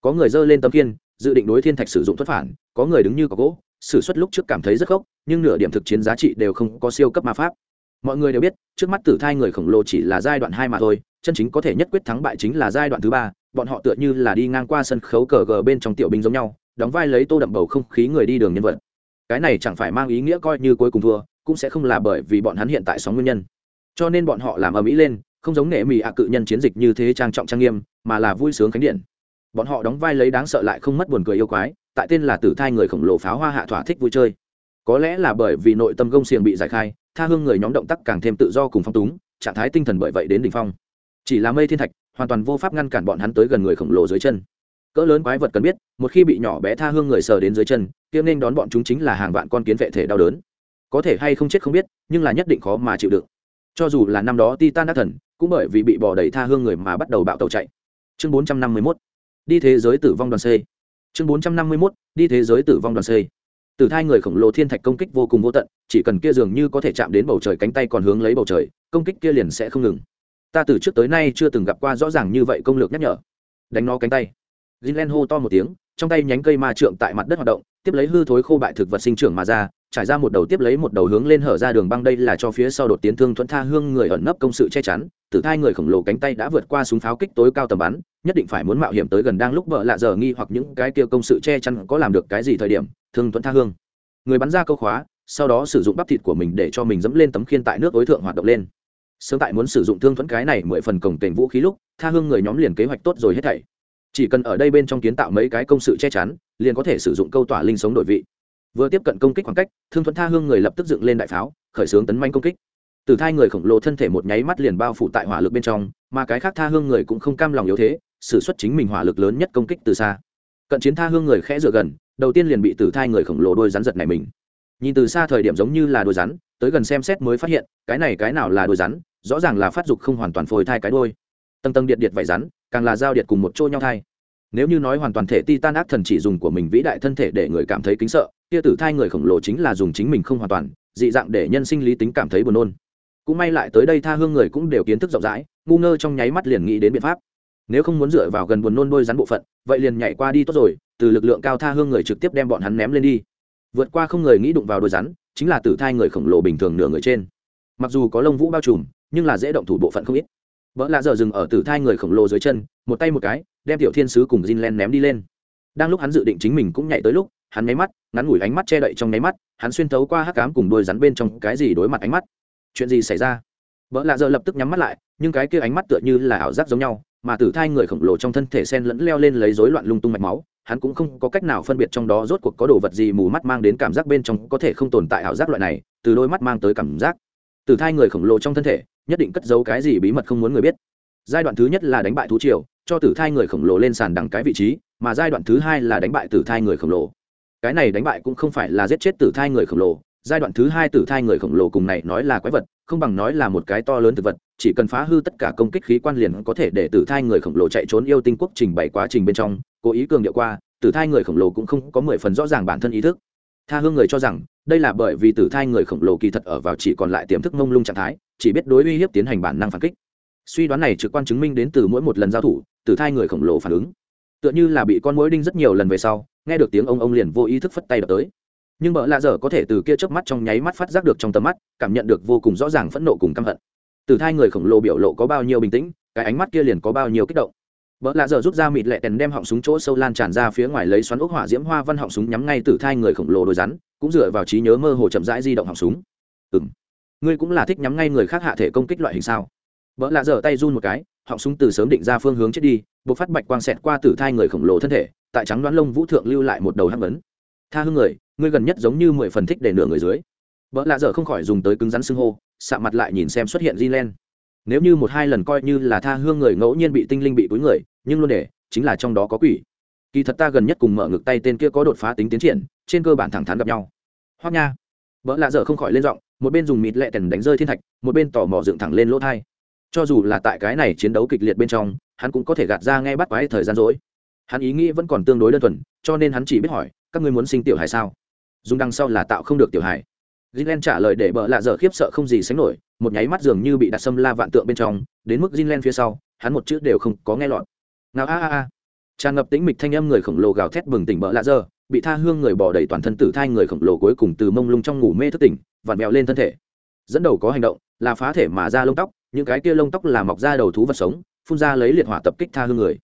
S1: Có người giơ lên tấm kiên dự định đối thiên thạch sử dụng thuật phản, có người đứng như có gỗ, sử xuất lúc trước cảm thấy rất gốc nhưng nửa điểm thực chiến giá trị đều không có siêu cấp ma pháp. Mọi người đều biết, trước mắt tử thai người khổng lồ chỉ là giai đoạn hai mà thôi, chân chính có thể nhất quyết thắng bại chính là giai đoạn thứ ba, bọn họ tựa như là đi ngang qua sân khấu cờ gờ bên trong tiểu binh giống nhau, đóng vai lấy tô đậm bầu không khí người đi đường nhân vật. Cái này chẳng phải mang ý nghĩa coi như cuối cùng thua, cũng sẽ không là bởi vì bọn hắn hiện tại sóng nguyên nhân. Cho nên bọn họ làm ở mỹ lên, không giống nghệ mỹ ạ cự nhân chiến dịch như thế trang trọng trang nghiêm, mà là vui sướng khánh điện bọn họ đóng vai lấy đáng sợ lại không mất buồn cười yêu quái, tại tên là tử thai người khổng lồ pháo hoa hạ thỏa thích vui chơi. Có lẽ là bởi vì nội tâm gông xiềng bị giải khai, tha hương người nhóm động tác càng thêm tự do cùng phong túng, trạng thái tinh thần bởi vậy đến đỉnh phong. Chỉ là mây thiên thạch, hoàn toàn vô pháp ngăn cản bọn hắn tới gần người khổng lồ dưới chân. Cỡ lớn quái vật cần biết, một khi bị nhỏ bé tha hương người sờ đến dưới chân tiêm nên đón bọn chúng chính là hàng vạn con kiến vệ thể đau đớn. Có thể hay không chết không biết, nhưng là nhất định khó mà chịu đựng. Cho dù là năm đó titan đắc thần, cũng bởi vì bị bỏ đầy tha hương người mà bắt đầu bạo tàu chạy. Chương 451 đi thế giới tử vong đoàn c. Chương 451 đi thế giới tử vong đoàn c. Từ thai người khổng lồ thiên thạch công kích vô cùng vô tận, chỉ cần kia dường như có thể chạm đến bầu trời cánh tay còn hướng lấy bầu trời, công kích kia liền sẽ không ngừng. Ta từ trước tới nay chưa từng gặp qua rõ ràng như vậy công lược nhắc nhở. Đánh nó cánh tay. Jinlen hô to một tiếng, trong tay nhánh cây ma trượng tại mặt đất hoạt động, tiếp lấy hư thối khô bại thực vật sinh trưởng mà ra trải ra một đầu tiếp lấy một đầu hướng lên hở ra đường băng đây là cho phía sau đột tiến thương thuẫn tha hương người ẩn nấp công sự che chắn, tử thai người khổng lồ cánh tay đã vượt qua súng pháo kích tối cao tầm bắn, nhất định phải muốn mạo hiểm tới gần đang lúc vợ lạ giờ nghi hoặc những cái kia công sự che chắn có làm được cái gì thời điểm, thương thuẫn tha hương. Người bắn ra câu khóa, sau đó sử dụng bắp thịt của mình để cho mình dẫm lên tấm khiên tại nước ối thượng hoạt động lên. Sớm tại muốn sử dụng thương thuẫn cái này mười phần cổng kềnh vũ khí lúc, tha hương người nhóm liền kế hoạch tốt rồi hết thảy. Chỉ cần ở đây bên trong kiến tạo mấy cái công sự che chắn, liền có thể sử dụng câu tỏa linh sống đổi vị vừa tiếp cận công kích khoảng cách, thương thuẫn tha hương người lập tức dựng lên đại pháo, khởi xướng tấn manh công kích. Từ thai người khổng lồ thân thể một nháy mắt liền bao phủ tại hỏa lực bên trong, mà cái khác tha hương người cũng không cam lòng yếu thế xử suất chính mình hỏa lực lớn nhất công kích từ xa. Cận chiến tha hương người khẽ dựa gần, đầu tiên liền bị tử thai người khổng lồ đôi rắn giật này mình. Nhìn từ xa thời điểm giống như là đôi rắn, tới gần xem xét mới phát hiện, cái này cái nào là đôi rắn, rõ ràng là phát dục không hoàn toàn phôi thai cái đôi. Tầng tầng điện điện vải rắn, càng là giao điện cùng một chỗ nhau thai nếu như nói hoàn toàn thể Titan ác thần chỉ dùng của mình vĩ đại thân thể để người cảm thấy kính sợ, kia tử thai người khổng lồ chính là dùng chính mình không hoàn toàn, dị dạng để nhân sinh lý tính cảm thấy buồn nôn. Cũng may lại tới đây tha hương người cũng đều kiến thức rộng rãi, ngu ngơ trong nháy mắt liền nghĩ đến biện pháp. Nếu không muốn dựa vào gần buồn nôn đôi rắn bộ phận, vậy liền nhảy qua đi tốt rồi, từ lực lượng cao tha hương người trực tiếp đem bọn hắn ném lên đi. Vượt qua không người nghĩ đụng vào đôi rắn, chính là tử thai người khổng lồ bình thường nửa người trên. Mặc dù có lông vũ bao trùm, nhưng là dễ động thủ bộ phận không ít vợ lạ giờ dừng ở tử thai người khổng lồ dưới chân một tay một cái đem tiểu thiên sứ cùng Jin Len ném đi lên. Đang lúc hắn dự định chính mình cũng nhảy tới lúc, hắn nháy mắt, ngắn ngủi ánh mắt che đậy trong nháy mắt, hắn xuyên thấu qua hắc ám cùng đôi rắn bên trong cái gì đối mặt ánh mắt. Chuyện gì xảy ra? vợ lạ giờ lập tức nhắm mắt lại, nhưng cái kia ánh mắt tựa như là ảo giác giống nhau, mà tử thai người khổng lồ trong thân thể sen lẫn leo lên lấy rối loạn lung tung mạch máu, hắn cũng không có cách nào phân biệt trong đó rốt cuộc có đồ vật gì mù mắt mang đến cảm giác bên trong có thể không tồn tại ảo giác loại này, từ đôi mắt mang tới cảm giác. Tử thai người khổng lồ trong thân thể, nhất định cất giấu cái gì bí mật không muốn người biết. Giai đoạn thứ nhất là đánh bại thú triều, cho tử thai người khổng lồ lên sàn đằng cái vị trí mà giai đoạn thứ hai là đánh bại tử thai người khổng lồ cái này đánh bại cũng không phải là giết chết tử thai người khổng lồ giai đoạn thứ hai tử thai người khổng lồ cùng này nói là quái vật không bằng nói là một cái to lớn thực vật chỉ cần phá hư tất cả công kích khí quan liền có thể để tử thai người khổng lồ chạy trốn yêu tinh quốc trình bày quá trình bên trong cố ý cường điệu qua tử thai người khổng lồ cũng không có mười phần rõ ràng bản thân ý thức tha hương người cho rằng, đây là bởi vì tử thai người khổng lồ kỳ thật ở vào chỉ còn lại tiềm thức mông lung trạng thái, chỉ biết đối uy hiếp tiến hành bản năng phản kích. Suy đoán này trực quan chứng minh đến từ mỗi một lần giao thủ, tử thai người khổng lồ phản ứng. Tựa như là bị con mũi đinh rất nhiều lần về sau, nghe được tiếng ông ông liền vô ý thức phất tay đập tới. Nhưng bợ lạ dở có thể từ kia chớp mắt trong nháy mắt phát giác được trong tầm mắt, cảm nhận được vô cùng rõ ràng phẫn nộ cùng căm hận. Tử thai người khổng lồ biểu lộ có bao nhiêu bình tĩnh, cái ánh mắt kia liền có bao nhiêu kích động. Bỡ lạ giờ rút ra mịt lệ tèn đem họng súng chỗ sâu lan tràn ra phía ngoài lấy xoắn ốc hỏa diễm hoa văn họng súng nhắm ngay tử thai người khổng lồ đôi rắn, cũng dựa vào trí nhớ mơ hồ chậm rãi di động họng súng. Ừm, ngươi cũng là thích nhắm ngay người khác hạ thể công kích loại hình sao? Bỡ lạ giờ tay run một cái, họng súng từ sớm định ra phương hướng chết đi bộc phát bạch quang xẹt qua tử thai người khổng lồ thân thể tại trắng đoán lông vũ thượng lưu lại một đầu hắc vấn tha hương người ngươi gần nhất giống như mười phần thích để nửa người dưới Bỡ lạ giờ không khỏi dùng tới cứng rắn xưng hô sạ mặt lại nhìn xem xuất hiện di len nếu như một hai lần coi như là tha hương người ngẫu nhiên bị tinh linh bị túi người, nhưng luôn để, chính là trong đó có quỷ. Kỳ thật ta gần nhất cùng mở ngực tay tên kia có đột phá tính tiến triển, trên cơ bản thẳng thắn gặp nhau. Hoác nha. Vợ lạ dở không khỏi lên giọng, một bên dùng mịt lẹ tèn đánh rơi thiên thạch, một bên tò mò dựng thẳng lên lỗ thai. Cho dù là tại cái này chiến đấu kịch liệt bên trong, hắn cũng có thể gạt ra nghe bắt quái thời gian rỗi. Hắn ý nghĩ vẫn còn tương đối đơn thuần, cho nên hắn chỉ biết hỏi, các ngươi muốn sinh tiểu hài sao? Dùng đằng sau là tạo không được tiểu hài. Jinlen trả lời để bợ lạ dở khiếp sợ không gì sánh nổi, một nháy mắt dường như bị đặt xâm la vạn tượng bên trong, đến mức Jinlen phía sau, hắn một chữ đều không có nghe lọt. Nào a a a. Tràn ngập tĩnh mịch thanh âm người khổng lồ gào thét bừng tỉnh bợ lạ dở, bị tha hương người bỏ đầy toàn thân tử thai người khổng lồ cuối cùng từ mông lung trong ngủ mê thức tỉnh, vặn mèo lên thân thể. Dẫn đầu có hành động, là phá thể mà ra lông tóc, những cái kia lông tóc là mọc ra đầu thú vật sống, phun ra lấy liệt hỏa tập kích tha hương người.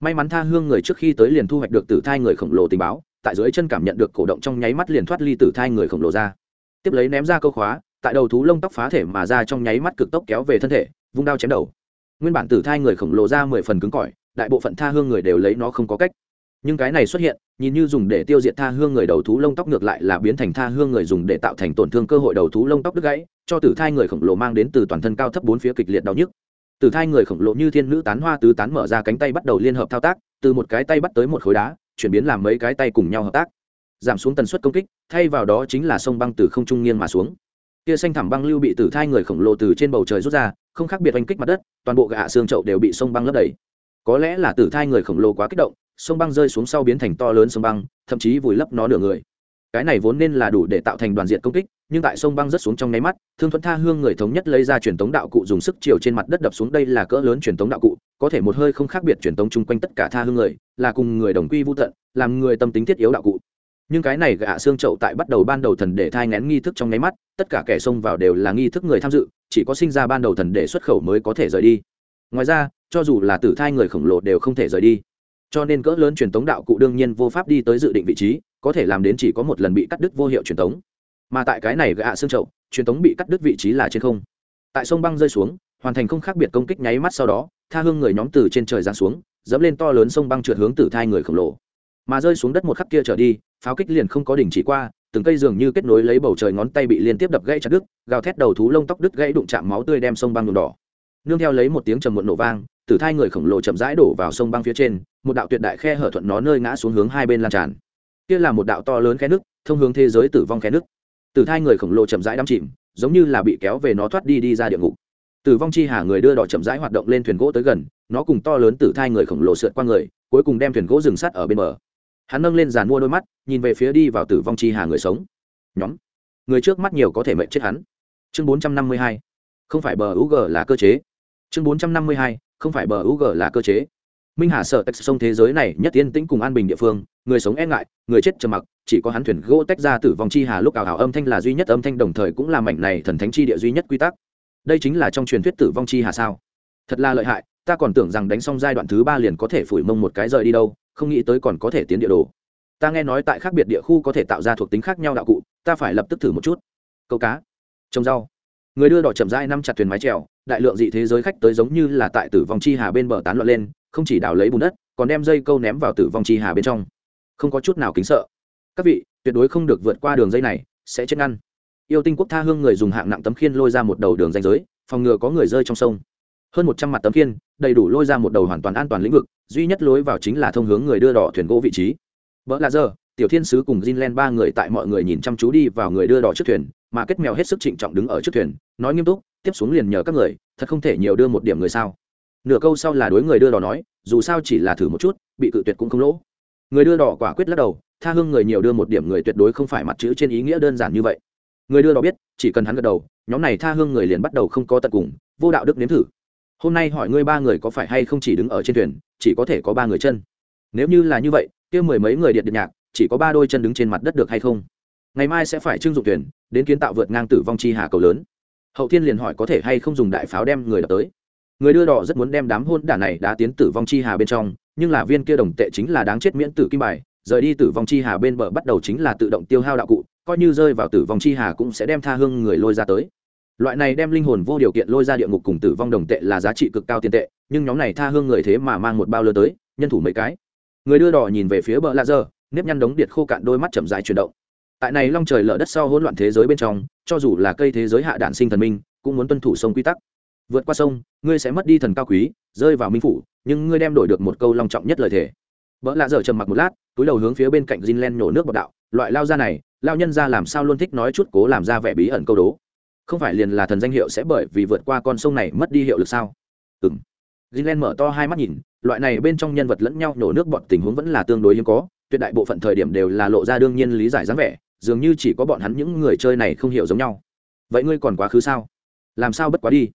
S1: May mắn tha hương người trước khi tới liền thu hoạch được tử thai người khổng lồ tình báo, tại dưới chân cảm nhận được cổ động trong nháy mắt liền thoát ly tử thai người khổng lồ ra tiếp lấy ném ra câu khóa, tại đầu thú lông tóc phá thể mà ra trong nháy mắt cực tốc kéo về thân thể, vung đao chém đầu. Nguyên bản tử thai người khổng lồ ra mười phần cứng cỏi, đại bộ phận tha hương người đều lấy nó không có cách. Nhưng cái này xuất hiện, nhìn như dùng để tiêu diệt tha hương người đầu thú lông tóc ngược lại là biến thành tha hương người dùng để tạo thành tổn thương cơ hội đầu thú lông tóc đứt gãy, cho tử thai người khổng lồ mang đến từ toàn thân cao thấp bốn phía kịch liệt đau nhức. Tử thai người khổng lồ như thiên nữ tán hoa tứ tán mở ra cánh tay bắt đầu liên hợp thao tác, từ một cái tay bắt tới một khối đá, chuyển biến làm mấy cái tay cùng nhau hợp tác giảm xuống tần suất công kích, thay vào đó chính là sông băng từ không trung nghiêng mà xuống. Kia xanh thẳm băng lưu bị tử thai người khổng lồ từ trên bầu trời rút ra, không khác biệt oanh kích mặt đất, toàn bộ gạ xương trậu đều bị sông băng lấp đầy. Có lẽ là tử thai người khổng lồ quá kích động, sông băng rơi xuống sau biến thành to lớn sông băng, thậm chí vùi lấp nó nửa người. Cái này vốn nên là đủ để tạo thành đoàn diện công kích, nhưng tại sông băng rất xuống trong nháy mắt, thương thuận tha hương người thống nhất lấy ra truyền tống đạo cụ dùng sức chiều trên mặt đất đập xuống, đây là cỡ lớn truyền tống đạo cụ, có thể một hơi không khác biệt truyền tống chung quanh tất cả tha hương người, là cùng người đồng quy vô tận, làm người tâm tính thiết yếu đạo cụ nhưng cái này gạ xương trậu tại bắt đầu ban đầu thần để thai ngén nghi thức trong nháy mắt, tất cả kẻ xông vào đều là nghi thức người tham dự, chỉ có sinh ra ban đầu thần để xuất khẩu mới có thể rời đi. Ngoài ra, cho dù là tử thai người khổng lồ đều không thể rời đi. Cho nên cỡ lớn truyền tống đạo cụ đương nhiên vô pháp đi tới dự định vị trí, có thể làm đến chỉ có một lần bị cắt đứt vô hiệu truyền tống. Mà tại cái này gạ xương trậu truyền tống bị cắt đứt vị trí là trên không. Tại sông băng rơi xuống, hoàn thành không khác biệt công kích nháy mắt sau đó, tha hương người nhóm từ trên trời giáng xuống, dẫm lên to lớn sông băng trượt hướng tử thai người khổng lồ. Mà rơi xuống đất một khắc kia trở đi pháo kích liền không có đỉnh chỉ qua, từng cây dường như kết nối lấy bầu trời ngón tay bị liên tiếp đập gãy chặt đứt, gào thét đầu thú lông tóc đứt gãy đụng chạm máu tươi đem sông băng nhuộm đỏ. Nương theo lấy một tiếng trầm muộn nổ vang, tử thai người khổng lồ chậm rãi đổ vào sông băng phía trên, một đạo tuyệt đại khe hở thuận nó nơi ngã xuống hướng hai bên lan tràn. Kia là một đạo to lớn khe nước thông hướng thế giới tử vong khe nước tử thai người khổng lồ chậm rãi đắm chìm, giống như là bị kéo về nó thoát đi đi ra địa ngục. Tử vong chi hà người đưa đỏ chậm rãi hoạt động lên thuyền gỗ tới gần, nó cùng to lớn tử thai người khổng lồ sượt qua người, cuối cùng đem thuyền gỗ dừng sắt ở bên bờ hắn nâng lên giàn mua đôi mắt, nhìn về phía đi vào tử vong chi hà người sống. Nhóm, người trước mắt nhiều có thể mệnh chết hắn. Chương bốn trăm năm mươi hai, không phải bờ u là cơ chế. Chương bốn trăm năm mươi hai, không phải bờ u là cơ chế. Minh hà sợ tách sông thế giới này nhất yên tĩnh cùng an bình địa phương, người sống e ngại, người chết trầm mặc, chỉ có hắn thuyền gỗ tách ra tử vong chi hà lúc ảo ảo âm thanh là duy nhất, âm thanh đồng thời cũng là mảnh này thần thánh chi địa duy nhất quy tắc. Đây chính là trong truyền thuyết tử vong chi hà sao. Thật là lợi hại, ta còn tưởng rằng đánh xong giai đoạn thứ ba liền có thể phủi mông một cái rời đi đâu không nghĩ tới còn có thể tiến địa đồ. Ta nghe nói tại khác biệt địa khu có thể tạo ra thuộc tính khác nhau đạo cụ, ta phải lập tức thử một chút. Câu cá. Trồng rau. Người đưa đỏ chậm rãi năm chặt thuyền mái trèo đại lượng dị thế giới khách tới giống như là tại tử vong chi hà bên bờ tán loạn lên, không chỉ đào lấy bùn đất, còn đem dây câu ném vào tử vong chi hà bên trong. Không có chút nào kính sợ. Các vị, tuyệt đối không được vượt qua đường dây này, sẽ chết ngăn. Yêu tinh quốc tha hương người dùng hạng nặng tấm khiên lôi ra một đầu đường danh giới, phòng ngừa có người rơi trong sông hơn một trăm mặt tấm khiên, đầy đủ lôi ra một đầu hoàn toàn an toàn lĩnh vực, duy nhất lối vào chính là thông hướng người đưa đỏ thuyền gỗ vị trí. Vợ là giờ, tiểu thiên sứ cùng Jinlen ba người tại mọi người nhìn chăm chú đi vào người đưa đỏ trước thuyền, mà kết mèo hết sức trịnh trọng đứng ở trước thuyền, nói nghiêm túc, tiếp xuống liền nhờ các người, thật không thể nhiều đưa một điểm người sao? Nửa câu sau là đối người đưa đỏ nói, dù sao chỉ là thử một chút, bị cự tuyệt cũng không lỗ. Người đưa đỏ quả quyết lắc đầu, tha hương người nhiều đưa một điểm người tuyệt đối không phải mặt chữ trên ý nghĩa đơn giản như vậy. Người đưa đỏ biết, chỉ cần hắn gật đầu, nhóm này tha hương người liền bắt đầu không có tận cùng, vô đạo đức nếm thử hôm nay hỏi ngươi ba người có phải hay không chỉ đứng ở trên thuyền, chỉ có thể có ba người chân. Nếu như là như vậy, kia mười mấy người điện điện nhạc, chỉ có ba đôi chân đứng trên mặt đất được hay không? Ngày mai sẽ phải trưng dụng thuyền, đến kiến tạo vượt ngang tử vong chi hà cầu lớn. Hậu thiên liền hỏi có thể hay không dùng đại pháo đem người đập tới. Người đưa đỏ rất muốn đem đám hôn đả này đã tiến tử vong chi hà bên trong, nhưng là viên kia đồng tệ chính là đáng chết miễn tử kim bài, rời đi tử vong chi hà bên bờ bắt đầu chính là tự động tiêu hao đạo cụ, coi như rơi vào tử vong chi hà cũng sẽ đem tha hương người lôi ra tới loại này đem linh hồn vô điều kiện lôi ra địa ngục cùng tử vong đồng tệ là giá trị cực cao tiền tệ, nhưng nhóm này tha hương người thế mà mang một bao lơ tới, nhân thủ mấy cái. Người đưa đỏ nhìn về phía bờ lạ dơ nếp nhăn đống điện khô cạn đôi mắt chậm dài chuyển động. Tại này long trời lở đất sau hỗn loạn thế giới bên trong, cho dù là cây thế giới hạ đạn sinh thần minh, cũng muốn tuân thủ sông quy tắc. Vượt qua sông, ngươi sẽ mất đi thần cao quý, rơi vào minh phủ, nhưng ngươi đem đổi được một câu long trọng nhất lời thề. Vợ lạ dở trầm mặc một lát, túi đầu hướng phía bên cạnh Jinlen nhổ nước bọt đạo, loại lao ra này, lao nhân ra làm sao luôn thích nói chút cố làm ra vẻ bí ẩn câu đố? Không phải liền là thần danh hiệu sẽ bởi vì vượt qua con sông này mất đi hiệu lực sao? Ừng gilen mở to hai mắt nhìn loại này bên trong nhân vật lẫn nhau nổ nước bọn tình huống vẫn là tương đối hiếm có tuyệt đại bộ phận thời điểm đều là lộ ra đương nhiên lý giải dáng vẻ dường như chỉ có bọn hắn những người chơi này không hiểu giống nhau. Vậy ngươi còn quá khứ sao? Làm sao bất quá đi?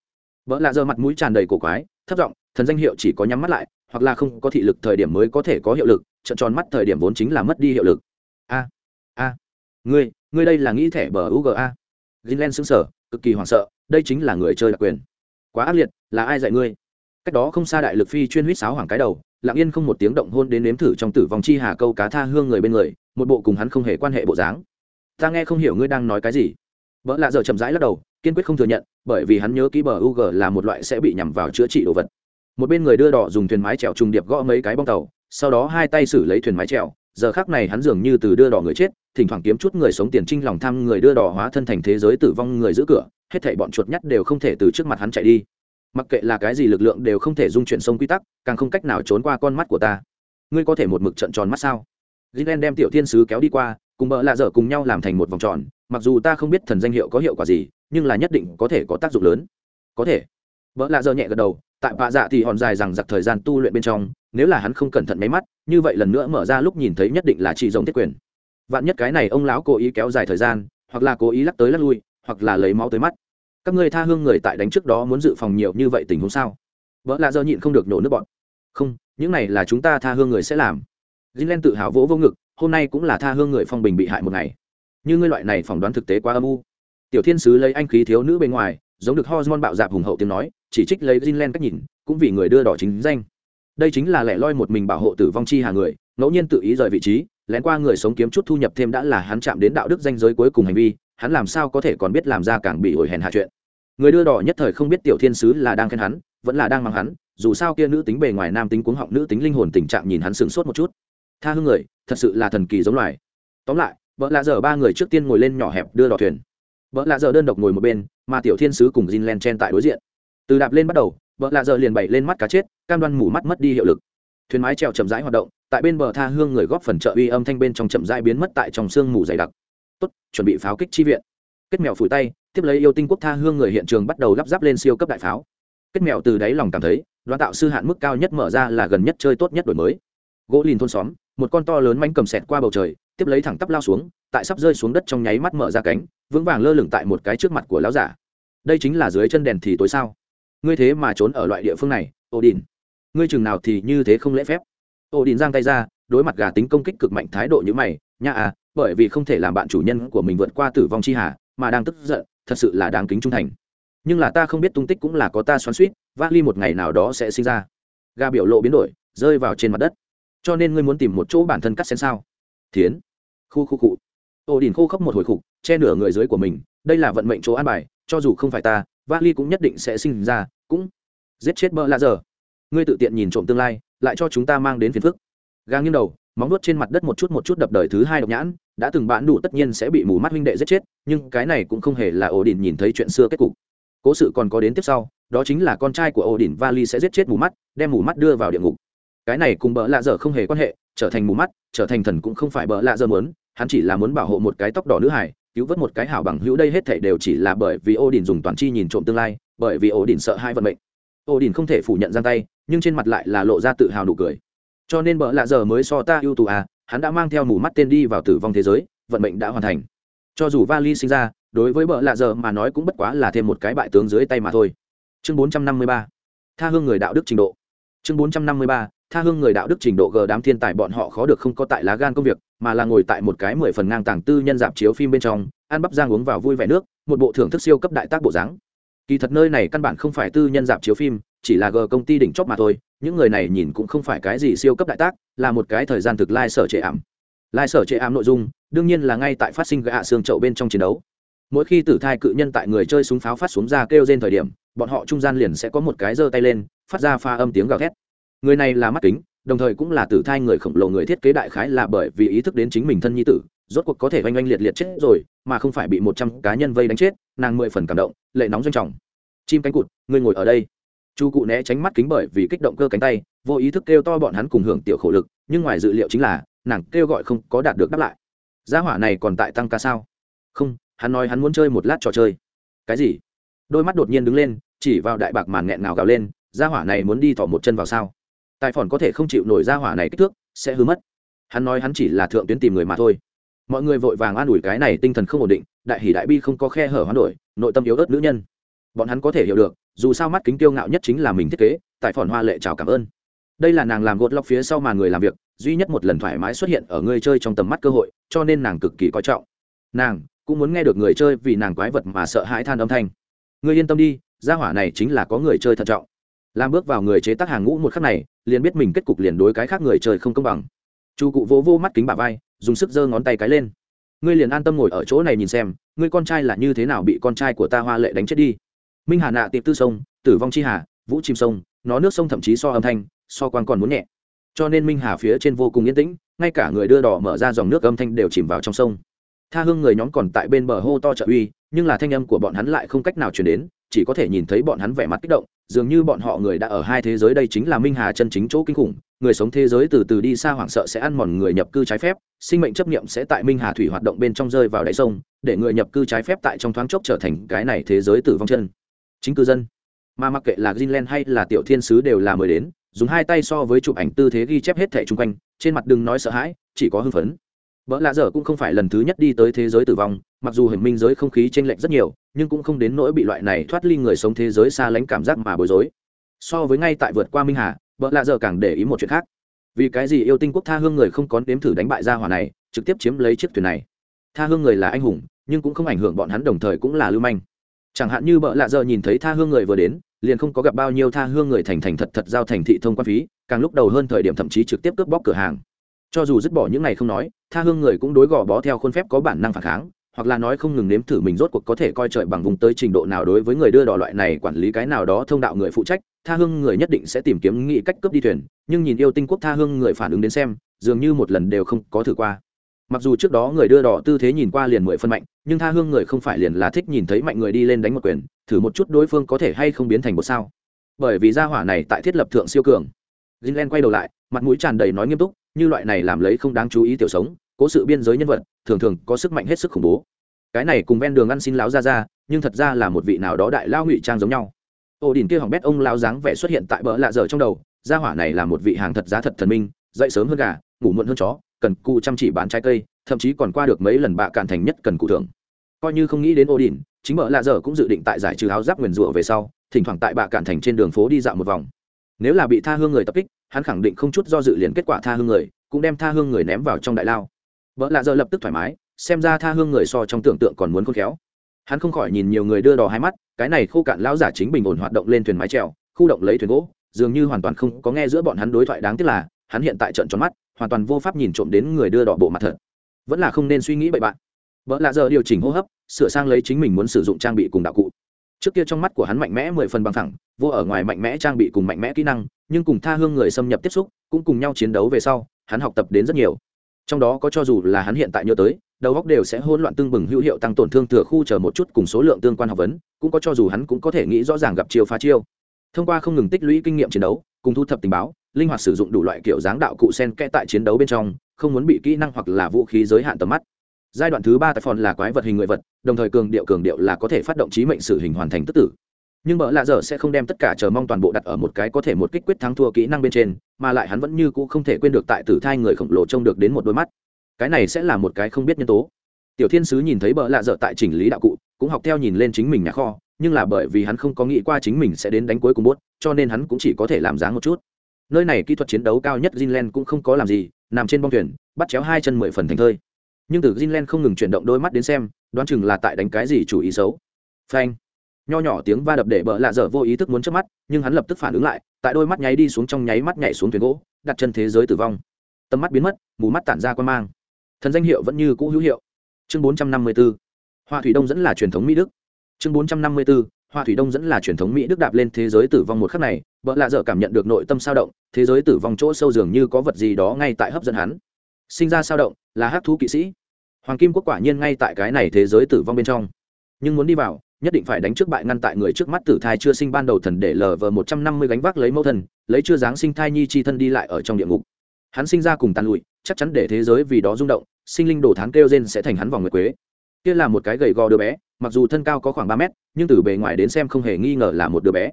S1: Vợ lạ giờ mặt mũi tràn đầy cổ quái thất giọng thần danh hiệu chỉ có nhắm mắt lại hoặc là không có thị lực thời điểm mới có thể có hiệu lực trận tròn mắt thời điểm vốn chính là mất đi hiệu lực. A a ngươi ngươi đây là nghĩ thẻ bờ uga Greenland sững sờ, cực kỳ hoảng sợ, đây chính là người chơi đặc quyền. Quá ác liệt, là ai dạy ngươi? Cách đó không xa đại lực phi chuyên huýt sáo hoàng cái đầu, lặng yên không một tiếng động hôn đến nếm thử trong tử vong chi hà câu cá tha hương người bên người, một bộ cùng hắn không hề quan hệ bộ dáng. Ta nghe không hiểu ngươi đang nói cái gì. vợ lạ giờ chậm rãi lắc đầu, kiên quyết không thừa nhận, bởi vì hắn nhớ kỹ bờ u g là một loại sẽ bị nhằm vào chữa trị đồ vật. Một bên người đưa đỏ dùng thuyền mái chèo trùng điệp gõ mấy cái bong tàu, sau đó hai tay xử lấy thuyền mái chèo, giờ khác này hắn dường như từ đưa đỏ người chết, thỉnh thoảng kiếm chút người sống tiền trinh lòng tham người đưa đỏ hóa thân thành thế giới tử vong người giữ cửa, hết thảy bọn chuột nhắt đều không thể từ trước mặt hắn chạy đi. Mặc kệ là cái gì lực lượng đều không thể dung chuyển sông quy tắc, càng không cách nào trốn qua con mắt của ta. Ngươi có thể một mực trận tròn mắt sao? Gilen đem tiểu thiên sứ kéo đi qua, cùng bợ lạ dở cùng nhau làm thành một vòng tròn, mặc dù ta không biết thần danh hiệu có hiệu quả gì, nhưng là nhất định có thể có tác dụng lớn. Có thể. Bợ lạ dở nhẹ gật đầu, tại bạ dạ thì hòn dài rằng giặc thời gian tu luyện bên trong, nếu là hắn không cẩn thận máy mắt như vậy lần nữa mở ra lúc nhìn thấy nhất định là chỉ giống thiết quyền. Vạn nhất cái này ông lão cố ý kéo dài thời gian, hoặc là cố ý lắc tới lắc lui, hoặc là lấy máu tới mắt. Các ngươi tha hương người tại đánh trước đó muốn dự phòng nhiều như vậy tình huống sao? Vợ lạ do nhịn không được nổ nước bọn. Không, những này là chúng ta tha hương người sẽ làm. Jinlen tự hào vỗ vô ngực, hôm nay cũng là tha hương người phong bình bị hại một ngày. Như ngươi loại này phỏng đoán thực tế quá âm u. Tiểu thiên sứ lấy anh khí thiếu nữ bên ngoài, giống được hormone bạo dạp hùng hậu tiếng nói, chỉ trích lấy Jinlen cách nhìn, cũng vì người đưa đỏ chính danh đây chính là lẻ loi một mình bảo hộ tử vong chi hà người, ngẫu nhiên tự ý rời vị trí, lén qua người sống kiếm chút thu nhập thêm đã là hắn chạm đến đạo đức danh giới cuối cùng hành vi, hắn làm sao có thể còn biết làm ra càng bị ổi hèn hạ chuyện. Người đưa đỏ nhất thời không biết tiểu thiên sứ là đang khen hắn, vẫn là đang mang hắn, dù sao kia nữ tính bề ngoài nam tính cuống họng nữ tính linh hồn tình trạng nhìn hắn sửng sốt một chút. Tha hương người, thật sự là thần kỳ giống loài. Tóm lại, vợ lạ giờ ba người trước tiên ngồi lên nhỏ hẹp đưa đỏ thuyền. Vợ lạ giờ đơn độc ngồi một bên, mà tiểu thiên sứ cùng Jin len chen tại đối diện. Từ đạp lên bắt đầu vợ lạ giờ liền bày lên mắt cá chết, cam đoan mủ mắt mất đi hiệu lực. Thuyền mái trèo chậm rãi hoạt động, tại bên bờ tha hương người góp phần trợ uy âm thanh bên trong chậm rãi biến mất tại trong sương mù dày đặc. Tốt, chuẩn bị pháo kích chi viện. Kết mèo phủi tay, tiếp lấy yêu tinh quốc tha hương người hiện trường bắt đầu lắp ráp lên siêu cấp đại pháo. Kết mèo từ đáy lòng cảm thấy đoán tạo sư hạn mức cao nhất mở ra là gần nhất chơi tốt nhất đổi mới. Gỗ lìn thôn xóm, một con to lớn manh cầm sẹt qua bầu trời, tiếp lấy thẳng tắp lao xuống, tại sắp rơi xuống đất trong nháy mắt mở ra cánh, vững vàng lơ lửng tại một cái trước mặt của lão giả. Đây chính là dưới chân đèn thì tối sao? Ngươi thế mà trốn ở loại địa phương này ổ đình ngươi chừng nào thì như thế không lễ phép. Ổ đình giang tay ra, đối mặt gà tính công kích cực mạnh thái độ như mày nha à bởi vì không thể làm bạn chủ nhân của mình vượt qua tử vong chi hà, mà đang tức giận, thật sự là đáng kính trung thành. Nhưng là ta không biết tung tích cũng là có ta xoắn suýt vác ly một ngày nào đó sẽ sinh ra. Gà biểu lộ biến đổi, rơi vào trên mặt đất. Cho nên ngươi muốn tìm một chỗ bản thân cắt xén sao? Thiến. Khu khu cụ ổ đình khô khốc một hồi khục, che nửa người dưới của mình, đây là vận mệnh chỗ an bài, cho dù không phải ta vali cũng nhất định sẽ sinh ra, cũng giết chết bỡ lạ giờ. Ngươi tự tiện nhìn trộm tương lai, lại cho chúng ta mang đến phiền phức. Gang nghiêng đầu, móng nuốt trên mặt đất một chút một chút đập đời thứ hai độc nhãn, đã từng bạn đủ tất nhiên sẽ bị mù mắt huynh đệ giết chết, nhưng cái này cũng không hề là ổ đỉnh nhìn thấy chuyện xưa kết cục. Cố sự còn có đến tiếp sau, đó chính là con trai của ổ đỉnh vali sẽ giết chết mù mắt, đem mù mắt đưa vào địa ngục. Cái này cùng bỡ lạ dở không hề quan hệ, trở thành mù mắt, trở thành thần cũng không phải bỡ lạ dở muốn, hắn chỉ là muốn bảo hộ một cái tóc đỏ nữ hải cứu vớt một cái hảo bằng hữu đây hết thảy đều chỉ là bởi vì ô đình dùng toàn chi nhìn trộm tương lai, bởi vì ô đình sợ hai vận mệnh. Ô đình không thể phủ nhận giang tay, nhưng trên mặt lại là lộ ra tự hào nụ cười. Cho nên bỡ lạ giờ mới so ta ưu tú à hắn đã mang theo mù mắt tên đi vào tử vong thế giới, vận mệnh đã hoàn thành. Cho dù vali sinh ra, đối với bỡ lạ giờ mà nói cũng bất quá là thêm một cái bại tướng dưới tay mà thôi. Chương 453 tha hương người đạo đức trình độ. Chương 453 tha hương người đạo đức trình độ g đám thiên tài bọn họ khó được không có tại lá gan công việc, mà là ngồi tại một cái mười phần ngang tảng tư nhân dạp chiếu phim bên trong, ăn bắp giang uống vào vui vẻ nước, một bộ thưởng thức siêu cấp đại tác bộ dáng. Kỳ thật nơi này căn bản không phải tư nhân dạp chiếu phim, chỉ là g công ty đỉnh chóp mà thôi, những người này nhìn cũng không phải cái gì siêu cấp đại tác, là một cái thời gian thực lai、like、sở trệ ảm. Lai、like、sở trệ ảm nội dung, đương nhiên là ngay tại phát sinh gạ xương chậu bên trong chiến đấu. Mỗi khi tử thai cự nhân tại người chơi súng pháo phát xuống ra kêu trên thời điểm, bọn họ trung gian liền sẽ có một cái giơ tay lên, phát ra pha âm tiếng gào thét người này là mắt kính, đồng thời cũng là tử thai người khổng lồ người thiết kế đại khái là bởi vì ý thức đến chính mình thân nhi tử, rốt cuộc có thể oanh oanh liệt liệt chết rồi, mà không phải bị một trăm cá nhân vây đánh chết, nàng mười phần cảm động, lệ nóng doanh trọng. Chim cánh cụt người ngồi ở đây. Chu cụ né tránh mắt kính bởi vì kích động cơ cánh tay, vô ý thức kêu to bọn hắn cùng hưởng tiểu khổ lực, nhưng ngoài dự liệu chính là, nàng kêu gọi không có đạt được đáp lại. Gia hỏa này còn tại tăng ca sao? Không, hắn nói hắn muốn chơi một lát trò chơi. Cái gì? Đôi mắt đột nhiên đứng lên, chỉ vào đại bạc màn nghẹn nào gào lên, gia hỏa này muốn đi thỏ một chân vào sao? Tài phòn có thể không chịu nổi gia hỏa này kích thước, sẽ hư mất. Hắn nói hắn chỉ là thượng tuyến tìm người mà thôi. Mọi người vội vàng an ủi cái này tinh thần không ổn định, đại hỷ đại bi không có khe hở hoán đổi, nội tâm yếu ớt nữ nhân. Bọn hắn có thể hiểu được, dù sao mắt kính tiêu ngạo nhất chính là mình thiết kế tại phòn hoa lệ chào cảm ơn. Đây là nàng làm gột lọc phía sau mà người làm việc, duy nhất một lần thoải mái xuất hiện ở người chơi trong tầm mắt cơ hội, cho nên nàng cực kỳ coi trọng. Nàng cũng muốn nghe được người chơi vì nàng quái vật mà sợ hãi than âm thanh. Ngươi yên tâm đi, gia hỏa này chính là có người chơi thận trọng làm bước vào người chế tác hàng ngũ một khắc này, liền biết mình kết cục liền đối cái khác người trời không công bằng. Chu cụ vỗ vô mắt kính bà vai, dùng sức giơ ngón tay cái lên. Ngươi liền an tâm ngồi ở chỗ này nhìn xem, ngươi con trai là như thế nào bị con trai của ta hoa lệ đánh chết đi. Minh hà nạ tiệp tư sông, tử vong chi hà, vũ chim sông, nó nước sông thậm chí so âm thanh, so quan còn muốn nhẹ. Cho nên minh hà phía trên vô cùng yên tĩnh, ngay cả người đưa đỏ mở ra dòng nước âm thanh đều chìm vào trong sông. Tha hương người nhóm còn tại bên bờ hô to trợ uy, nhưng là thanh âm của bọn hắn lại không cách nào chuyển đến chỉ có thể nhìn thấy bọn hắn vẻ mặt kích động, dường như bọn họ người đã ở hai thế giới đây chính là minh hà chân chính chỗ kinh khủng, người sống thế giới từ từ đi xa hoảng sợ sẽ ăn mòn người nhập cư trái phép, sinh mệnh chấp niệm sẽ tại minh hà thủy hoạt động bên trong rơi vào đáy sông, để người nhập cư trái phép tại trong thoáng chốc trở thành cái này thế giới tử vong chân. Chính cư dân. Mà mặc kệ là greenland hay là tiểu thiên sứ đều là mời đến, dùng hai tay so với chụp ảnh tư thế ghi chép hết thẻ chung quanh, trên mặt đừng nói sợ hãi, chỉ có hưng phấn vợ lạ dở cũng không phải lần thứ nhất đi tới thế giới tử vong, mặc dù hình minh giới không khí t lệch rất nhiều, nhưng cũng không đến nỗi bị loại này thoát ly người sống thế giới xa lánh cảm giác mà bối rối. So với ngay tại vượt qua minh hà vợ lạ dở càng để ý một chuyện khác. Vì cái gì yêu tinh quốc tha hương người không có nếm thử đánh bại gia hỏa này, trực tiếp chiếm lấy chiếc thuyền này? Tha hương người là anh hùng, nhưng cũng không ảnh hưởng bọn hắn đồng thời cũng là lưu manh. Chẳng hạn như bợ lạ dở nhìn thấy tha hương người vừa đến, liền không có gặp bao nhiêu tha hương người thành thành thật thật giao thành thị thông quan phí, càng lúc đầu hơn thời điểm thậm chí trực tiếp cướp bóc cửa hàng cho dù dứt bỏ những này không nói, tha hương người cũng đối gò bó theo khuôn phép có bản năng phản kháng, hoặc là nói không ngừng nếm thử mình rốt cuộc có thể coi trời bằng vùng tới trình độ nào đối với người đưa đò loại này quản lý cái nào đó thông đạo người phụ trách, tha hương người nhất định sẽ tìm kiếm nghĩ cách cướp đi thuyền, nhưng nhìn yêu tinh quốc tha hương người phản ứng đến xem, dường như một lần đều không có thử qua. Mặc dù trước đó người đưa đỏ tư thế nhìn qua liền mười phân mạnh, nhưng tha hương người không phải liền là thích nhìn thấy mạnh người đi lên đánh một quyền, thử một chút đối phương có thể hay không biến thành một sao. Bởi vì gia hỏa này tại thiết lập thượng siêu cường. Greenland quay đầu lại, mặt mũi tràn đầy nói nghiêm túc như loại này làm lấy không đáng chú ý tiểu sống, cố sự biên giới nhân vật, thường thường có sức mạnh hết sức khủng bố. Cái này cùng ven đường ăn xin láo ra ra nhưng thật ra là một vị nào đó đại lao ngụy trang giống nhau. Ổ đỉnh kia hỏng bét ông lao dáng vẻ xuất hiện tại bờ lạ dở trong đầu, gia hỏa này là một vị hàng thật giá thật thần minh, dậy sớm hơn gà, ngủ muộn hơn chó, cần cụ chăm chỉ bán trái cây, thậm chí còn qua được mấy lần bạ cản thành nhất cần cụ thưởng. Coi như không nghĩ đến ổ đỉnh chính bờ lạ dở cũng dự định tại giải trừ áo giáp nguyền rủa về sau, thỉnh thoảng tại bạ cản thành trên đường phố đi dạo một vòng. Nếu là bị tha hương người tập kích hắn khẳng định không chút do dự liền kết quả tha hương người, cũng đem tha hương người ném vào trong đại lao. Vợ lạ giờ lập tức thoải mái, xem ra tha hương người so trong tưởng tượng còn muốn khôn khéo. Hắn không khỏi nhìn nhiều người đưa đò hai mắt, cái này khô cạn lão giả chính bình ổn hoạt động lên thuyền mái trèo khu động lấy thuyền gỗ, dường như hoàn toàn không có nghe giữa bọn hắn đối thoại đáng tiếc là, hắn hiện tại trận tròn mắt, hoàn toàn vô pháp nhìn trộm đến người đưa đỏ bộ mặt thật. Vẫn là không nên suy nghĩ bậy bạn. Vợ lạ giờ điều chỉnh hô hấp, sửa sang lấy chính mình muốn sử dụng trang bị cùng đạo cụ trước kia trong mắt của hắn mạnh mẽ mười phần bằng thẳng vô ở ngoài mạnh mẽ trang bị cùng mạnh mẽ kỹ năng, nhưng cùng tha hương người xâm nhập tiếp xúc, cũng cùng nhau chiến đấu về sau, hắn học tập đến rất nhiều. Trong đó có cho dù là hắn hiện tại nhớ tới, đầu góc đều sẽ hỗn loạn tương bừng hữu hiệu tăng tổn thương thừa khu chờ một chút cùng số lượng tương quan học vấn, cũng có cho dù hắn cũng có thể nghĩ rõ ràng gặp chiêu phá chiêu. Thông qua không ngừng tích lũy kinh nghiệm chiến đấu, cùng thu thập tình báo, linh hoạt sử dụng đủ loại kiểu dáng đạo cụ sen kẽ tại chiến đấu bên trong, không muốn bị kỹ năng hoặc là vũ khí giới hạn tầm mắt giai đoạn thứ ba tại phòn là quái vật hình người vật, đồng thời cường điệu cường điệu là có thể phát động trí mệnh sử hình hoàn thành tức tử. Nhưng bỡ lạ dở sẽ không đem tất cả chờ mong toàn bộ đặt ở một cái có thể một kích quyết thắng thua kỹ năng bên trên, mà lại hắn vẫn như cũ không thể quên được tại tử thai người khổng lồ trông được đến một đôi mắt. Cái này sẽ là một cái không biết nhân tố. Tiểu thiên sứ nhìn thấy bỡ lạ dở tại chỉnh lý đạo cụ, cũng học theo nhìn lên chính mình nhà kho, nhưng là bởi vì hắn không có nghĩ qua chính mình sẽ đến đánh cuối cùng bốt, cho nên hắn cũng chỉ có thể làm dáng một chút. Nơi này kỹ thuật chiến đấu cao nhất Greenland cũng không có làm gì, nằm trên bong thuyền, bắt chéo hai chân mười phần thành thơi nhưng từ Jinlen không ngừng chuyển động đôi mắt đến xem, đoán chừng là tại đánh cái gì chủ ý xấu. Phanh. Nho nhỏ tiếng va đập để bợ lạ dở vô ý thức muốn chớp mắt, nhưng hắn lập tức phản ứng lại, tại đôi mắt nháy đi xuống trong nháy mắt nhảy xuống thuyền gỗ, đặt chân thế giới tử vong. Tầm mắt biến mất, mù mắt tản ra quan mang. Thần danh hiệu vẫn như cũ hữu hiệu. Chương bốn trăm năm mươi b ố hoa thủy đông dẫn là truyền thống mỹ đức. Chương bốn trăm năm mươi b ố hoa thủy đông dẫn là truyền thống mỹ đức đạp lên thế giới tử vong một khắc này vợ lạ dở cảm nhận được nội tâm sao động, thế giới tử vong chỗ sâu dường như có vật gì đó ngay tại hấp dẫn hắn. Sinh ra sao động là hát thú kỵ sĩ. Hoàng kim quốc quả nhiên ngay tại cái này thế giới tử vong bên trong. Nhưng muốn đi vào, nhất định phải đánh trước bại ngăn tại người trước mắt tử thai chưa sinh ban đầu thần để lờ vờ một trăm năm mươi gánh vác lấy mẫu thần, lấy chưa dáng sinh thai nhi chi thân đi lại ở trong địa ngục. Hắn sinh ra cùng tàn lụi, chắc chắn để thế giới vì đó rung động, sinh linh đồ thán kêu gen sẽ thành hắn vòng nguyệt quế. Kia là một cái gầy gò đứa bé, mặc dù thân cao có khoảng ba mét, nhưng từ bề ngoài đến xem không hề nghi ngờ là một đứa bé.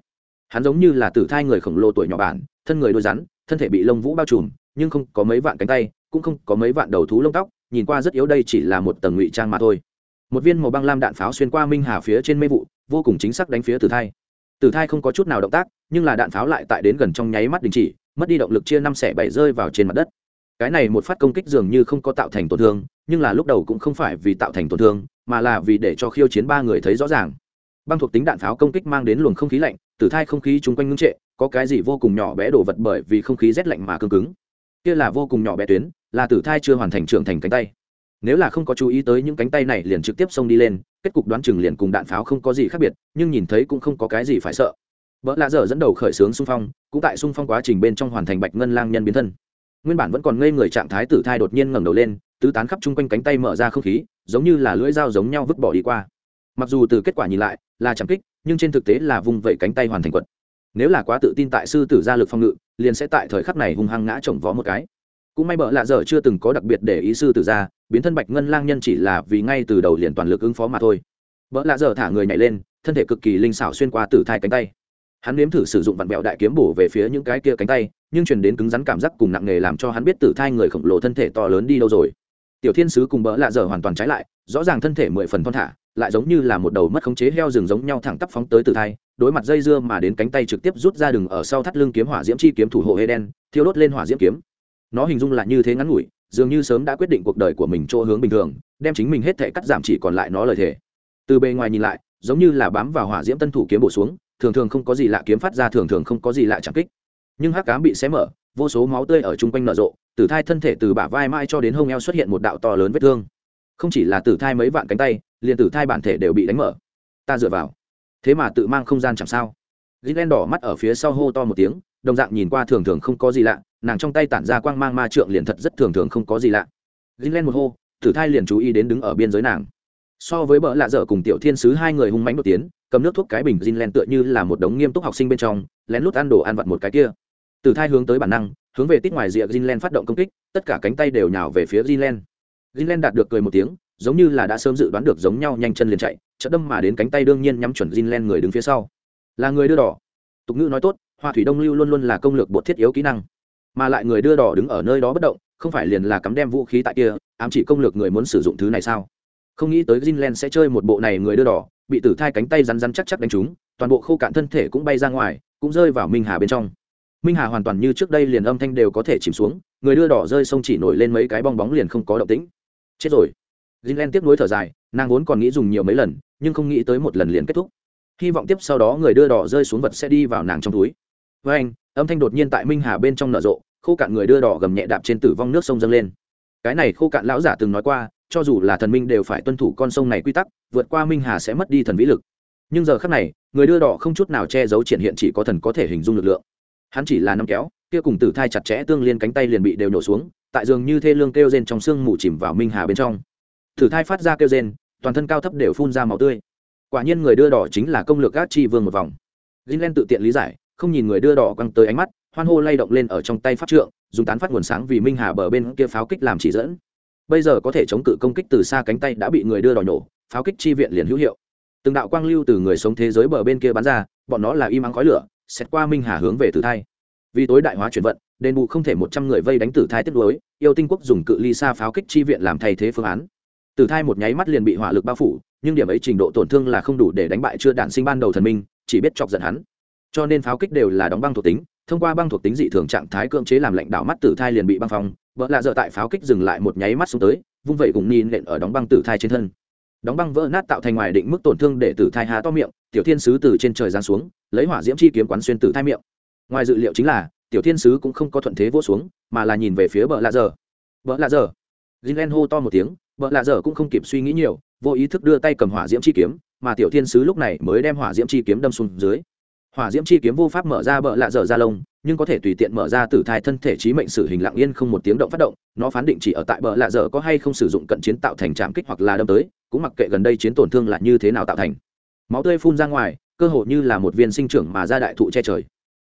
S1: Hắn giống như là tử thai người khổng lồ tuổi nhỏ bản, thân người đôi rắn, thân thể bị lông vũ bao trùm, nhưng không có mấy vạn cánh tay cũng không có mấy vạn đầu thú lông tóc, nhìn qua rất yếu đây chỉ là một tầng ngụy trang mà thôi. Một viên màu băng lam đạn pháo xuyên qua minh hà phía trên mê vụ, vô cùng chính xác đánh phía tử thai. Tử thai không có chút nào động tác, nhưng là đạn pháo lại tại đến gần trong nháy mắt đình chỉ, mất đi động lực chia năm xẻ bảy rơi vào trên mặt đất. Cái này một phát công kích dường như không có tạo thành tổn thương, nhưng là lúc đầu cũng không phải vì tạo thành tổn thương, mà là vì để cho khiêu chiến ba người thấy rõ ràng. Băng thuộc tính đạn pháo công kích mang đến luồng không khí lạnh, tử thai không khí chung quanh ngưng trệ, có cái gì vô cùng nhỏ bé đổ vật bởi vì không khí rét lạnh mà cương cứng kia là vô cùng nhỏ bé tuyến, là tử thai chưa hoàn thành trưởng thành cánh tay. Nếu là không có chú ý tới những cánh tay này liền trực tiếp xông đi lên, kết cục đoán chừng liền cùng đạn pháo không có gì khác biệt, nhưng nhìn thấy cũng không có cái gì phải sợ. Vợ lạ dở dẫn đầu khởi xướng xung phong, cũng tại xung phong quá trình bên trong hoàn thành bạch ngân lang nhân biến thân. Nguyên bản vẫn còn ngây người trạng thái tử thai đột nhiên ngẩng đầu lên, tứ tán khắp chung quanh cánh tay mở ra không khí, giống như là lưỡi dao giống nhau vứt bỏ đi qua. Mặc dù từ kết quả nhìn lại là chẳng kích, nhưng trên thực tế là vùng vẫy cánh tay hoàn thành quật nếu là quá tự tin tại sư tử gia lực phong ngự, liền sẽ tại thời khắc này hung hăng ngã chồng vó một cái. Cũng may bợ lạ dở chưa từng có đặc biệt để ý sư tử gia, biến thân bạch ngân lang nhân chỉ là vì ngay từ đầu liền toàn lực ứng phó mà thôi. Bợ lạ dở thả người nhảy lên, thân thể cực kỳ linh xảo xuyên qua tử thai cánh tay. Hắn nếm thử sử dụng vặn bẹo đại kiếm bổ về phía những cái kia cánh tay, nhưng truyền đến cứng rắn cảm giác cùng nặng nề làm cho hắn biết tử thai người khổng lồ thân thể to lớn đi đâu rồi. Tiểu thiên sứ cùng bỡ lạ dở hoàn toàn trái lại, rõ ràng thân thể mười phần thon thả lại giống như là một đầu mất khống chế heo rừng giống nhau thẳng tắp phóng tới tử thai, đối mặt dây dưa mà đến cánh tay trực tiếp rút ra đường ở sau thắt lưng kiếm hỏa diễm chi kiếm thủ hộ hê đen thiêu đốt lên hỏa diễm kiếm. Nó hình dung là như thế ngắn ngủi, dường như sớm đã quyết định cuộc đời của mình chỗ hướng bình thường, đem chính mình hết thể cắt giảm chỉ còn lại nó lời thề. Từ bề ngoài nhìn lại, giống như là bám vào hỏa diễm tân thủ kiếm bổ xuống, thường thường không có gì lạ kiếm phát ra thường thường không có gì lạ chẳng kích. Nhưng hắc cám bị xé mở, vô số máu tươi ở chung quanh nở rộ tử thai thân thể từ bả vai mai cho đến hông eo xuất hiện một đạo to lớn vết thương không chỉ là tử thai mấy vạn cánh tay, liền tử thai bản thể đều bị đánh mở. Ta dựa vào. Thế mà tự mang không gian chẳng sao. Gin len đỏ mắt ở phía sau hô to một tiếng, đồng dạng nhìn qua thường thường không có gì lạ, nàng trong tay tản ra quang mang ma trượng liền thật rất thường thường không có gì lạ. Gin len một hô, tử thai liền chú ý đến đứng ở biên giới nàng. So với bỡ lạ dở cùng tiểu thiên sứ hai người hung mánh đột tiến, cầm nước thuốc cái bình gin len tựa như là một đống nghiêm túc học sinh bên trong, lén lút ăn đồ ăn vặt một cái kia. Tử thai hướng tới bản năng, hướng về tít ngoài rìa gin len phát động công kích, tất cả cánh tay đều nhào về phía gin len đạt được cười một tiếng giống như là đã sớm dự đoán được giống nhau nhanh chân liền chạy chợt đâm mà đến cánh tay đương nhiên nhắm chuẩn gin người đứng phía sau là người đưa đỏ tục ngữ nói tốt hoa thủy đông lưu luôn luôn là công lược bột thiết yếu kỹ năng mà lại người đưa đỏ đứng ở nơi đó bất động không phải liền là cắm đem vũ khí tại kia ám chỉ công lược người muốn sử dụng thứ này sao không nghĩ tới Jinlen sẽ chơi một bộ này người đưa đỏ, bị tử thai cánh tay rắn rắn chắc chắc đánh trúng, toàn bộ khô cạn thân thể cũng bay ra ngoài, cũng rơi vào Minh Hà bên trong. Minh Hà hoàn toàn như trước đây liền âm thanh đều có thể chìm xuống, người đưa đỏ rơi sông chỉ nổi lên mấy cái bong bóng liền không có động tĩnh. Chết rồi. Jinlen tiếp nối thở dài, nàng vốn còn nghĩ dùng nhiều mấy lần, nhưng không nghĩ tới một lần liền kết thúc. Hy vọng tiếp sau đó người đưa đỏ rơi xuống vật sẽ đi vào nàng trong túi. Với anh, âm thanh đột nhiên tại Minh Hà bên trong nở rộ, khô cạn người đưa đỏ gầm nhẹ đạp trên tử vong nước sông dâng lên. Cái này khô cạn lão giả từng nói qua, cho dù là thần minh đều phải tuân thủ con sông này quy tắc vượt qua minh hà sẽ mất đi thần vĩ lực nhưng giờ khác này người đưa đỏ không chút nào che giấu triển hiện chỉ có thần có thể hình dung lực lượng hắn chỉ là nắm kéo kia cùng tử thai chặt chẽ tương liên cánh tay liền bị đều nổ xuống tại giường như thê lương kêu rên trong sương mù chìm vào minh hà bên trong. Thử thai phát ra kêu rên, toàn thân cao thấp đều phun ra màu tươi. Quả nhiên người đưa đỏ chính là công lược gác chi vương một vòng. Greenland tự tiện lý giải, không nhìn người đưa đỏ quăng tới ánh mắt, hoan hô lay động lên ở trong tay phát trượng, dùng tán phát nguồn sáng vì minh hà bờ bên kia pháo kích làm chỉ dẫn. Bây giờ có thể chống cự công kích từ xa cánh tay đã bị người đưa đỏ nổ, pháo kích chi viện liền hữu hiệu. Từng đạo quang lưu từ người sống thế giới bờ bên kia bắn ra, bọn nó là im ắng khói lửa xét qua minh hà hướng về tử thai. Vì tối đại hóa chuyển vận đền bù không thể một trăm người vây đánh tử thai tiếp đối. yêu tinh quốc dùng cự ly xa pháo kích chi viện làm thay thế phương án. Tử thai một nháy mắt liền bị hỏa lực bao phủ, nhưng điểm ấy trình độ tổn thương là không đủ để đánh bại chưa đạn sinh ban đầu thần minh, chỉ biết chọc giận hắn. Cho nên pháo kích đều là đóng băng thuộc tính, thông qua băng thuộc tính dị thường trạng thái cưỡng chế làm lệnh đạo mắt tử thai liền bị băng phong vợ lạ dợ tại pháo kích dừng lại một nháy mắt xuống tới, vung vẩy cùng nhìn nện ở đóng băng tử thai trên thân. Đóng băng vỡ nát tạo thành ngoài định mức tổn thương để tử thai há to miệng, tiểu thiên sứ từ trên trời giáng xuống, lấy hỏa diễm chi kiếm quán xuyên tử thai miệng. Ngoài dự liệu chính là tiểu thiên sứ cũng không có thuận thế vỗ xuống, mà là nhìn về phía bờ lạ dở. Bờ lạ dở. Gilen hô to một tiếng bờ lạ dở cũng không kịp suy nghĩ nhiều, vô ý thức đưa tay cầm hỏa diễm chi kiếm, mà tiểu thiên sứ lúc này mới đem hỏa diễm chi kiếm đâm xuống dưới. Hỏa diễm chi kiếm vô pháp mở ra bờ lạ dở ra lông, nhưng có thể tùy tiện mở ra tử thai thân thể trí mệnh sử hình lặng yên không một tiếng động phát động, nó phán định chỉ ở tại bờ lạ dở có hay không sử dụng cận chiến tạo thành trạm kích hoặc là đâm tới, cũng mặc kệ gần đây chiến tổn thương là như thế nào tạo thành. Máu tươi phun ra ngoài, cơ hội như là một viên sinh trưởng mà ra đại thụ che trời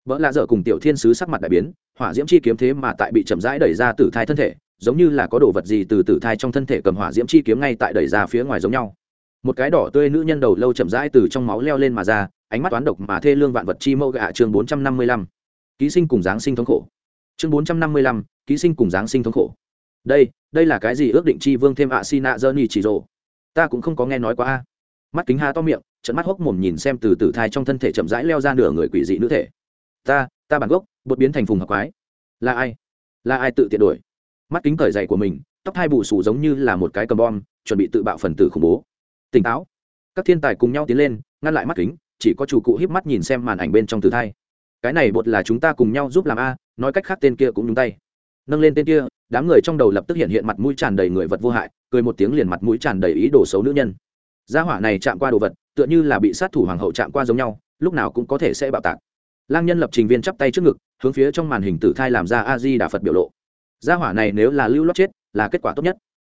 S1: vợ lạ dở cùng tiểu thiên sứ sắc mặt đại biến, hỏa diễm chi kiếm thế mà tại bị chậm rãi đẩy ra tử thai thân thể, giống như là có đồ vật gì từ tử thai trong thân thể cầm hỏa diễm chi kiếm ngay tại đẩy ra phía ngoài giống nhau. Một cái đỏ tươi nữ nhân đầu lâu chậm rãi từ trong máu leo lên mà ra, ánh mắt toán độc mà thê lương vạn vật chi mẫu gạ chương bốn trăm năm mươi lăm. Ký sinh cùng giáng sinh thống khổ. Chương bốn trăm năm mươi lăm, ký sinh cùng giáng sinh thống khổ. Đây đây là cái gì ước định chi vương thêm ạ si nạ dơ ni chỉ rồ? Ta cũng không có nghe nói quá a. Mắt kính ha to miệng trận mắt hốc mồm nhìn xem từ tử thai trong thân thể chậm rãi leo ra nửa người quỷ dị nữ thể ta ta bản gốc, bột biến thành phùng hợp quái. Là ai? Là ai tự tiện đổi? Mắt kính cởi dày của mình, tóc hai bù sù giống như là một cái cầm bom, chuẩn bị tự bạo phần tử khủng bố. Tỉnh táo. Các thiên tài cùng nhau tiến lên, ngăn lại mắt kính, chỉ có chủ cụ híp mắt nhìn xem màn ảnh bên trong tử thai. Cái này bột là chúng ta cùng nhau giúp làm a, nói cách khác tên kia cũng nhúng tay. Nâng lên tên kia, đám người trong đầu lập tức hiện hiện mặt mũi tràn đầy người vật vô hại, cười một tiếng liền mặt mũi tràn đầy ý đồ xấu nữ nhân. Gia hỏa này chạm qua đồ vật, tựa như là bị sát thủ hoàng hậu chạm qua giống nhau, lúc nào cũng có thể sẽ bạo tạc lang nhân lập trình viên chắp tay trước ngực, hướng phía trong màn hình tử thai làm ra a di đà phật biểu lộ. Gia hỏa này nếu là lưu lót chết, là kết quả tốt nhất.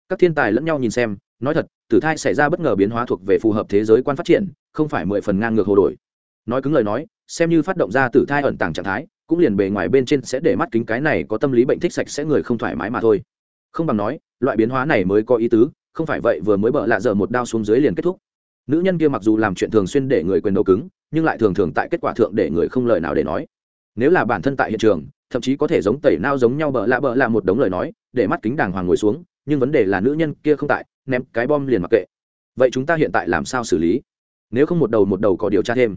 S1: Các thiên tài lẫn nhau nhìn xem, nói thật, tử thai xảy ra bất ngờ biến hóa thuộc về phù hợp thế giới quan phát triển, không phải mười phần ngang ngược hồ đổi. Nói cứng lời nói, xem như phát động ra tử thai ẩn tàng trạng thái, cũng liền bề ngoài bên trên sẽ để mắt kính cái này có tâm lý bệnh thích sạch sẽ người không thoải mái mà thôi. Không bằng nói, loại biến hóa này mới có ý tứ, không phải vậy vừa mới bợ lạ dở một đao xuống dưới liền kết thúc nữ nhân kia mặc dù làm chuyện thường xuyên để người quyền đầu cứng, nhưng lại thường thường tại kết quả thượng để người không lời nào để nói. Nếu là bản thân tại hiện trường, thậm chí có thể giống tẩy nao giống nhau bợ lạ bợ lạ một đống lời nói, để mắt kính đàng hoàng ngồi xuống, nhưng vấn đề là nữ nhân kia không tại, ném cái bom liền mặc kệ. Vậy chúng ta hiện tại làm sao xử lý? Nếu không một đầu một đầu có điều tra thêm.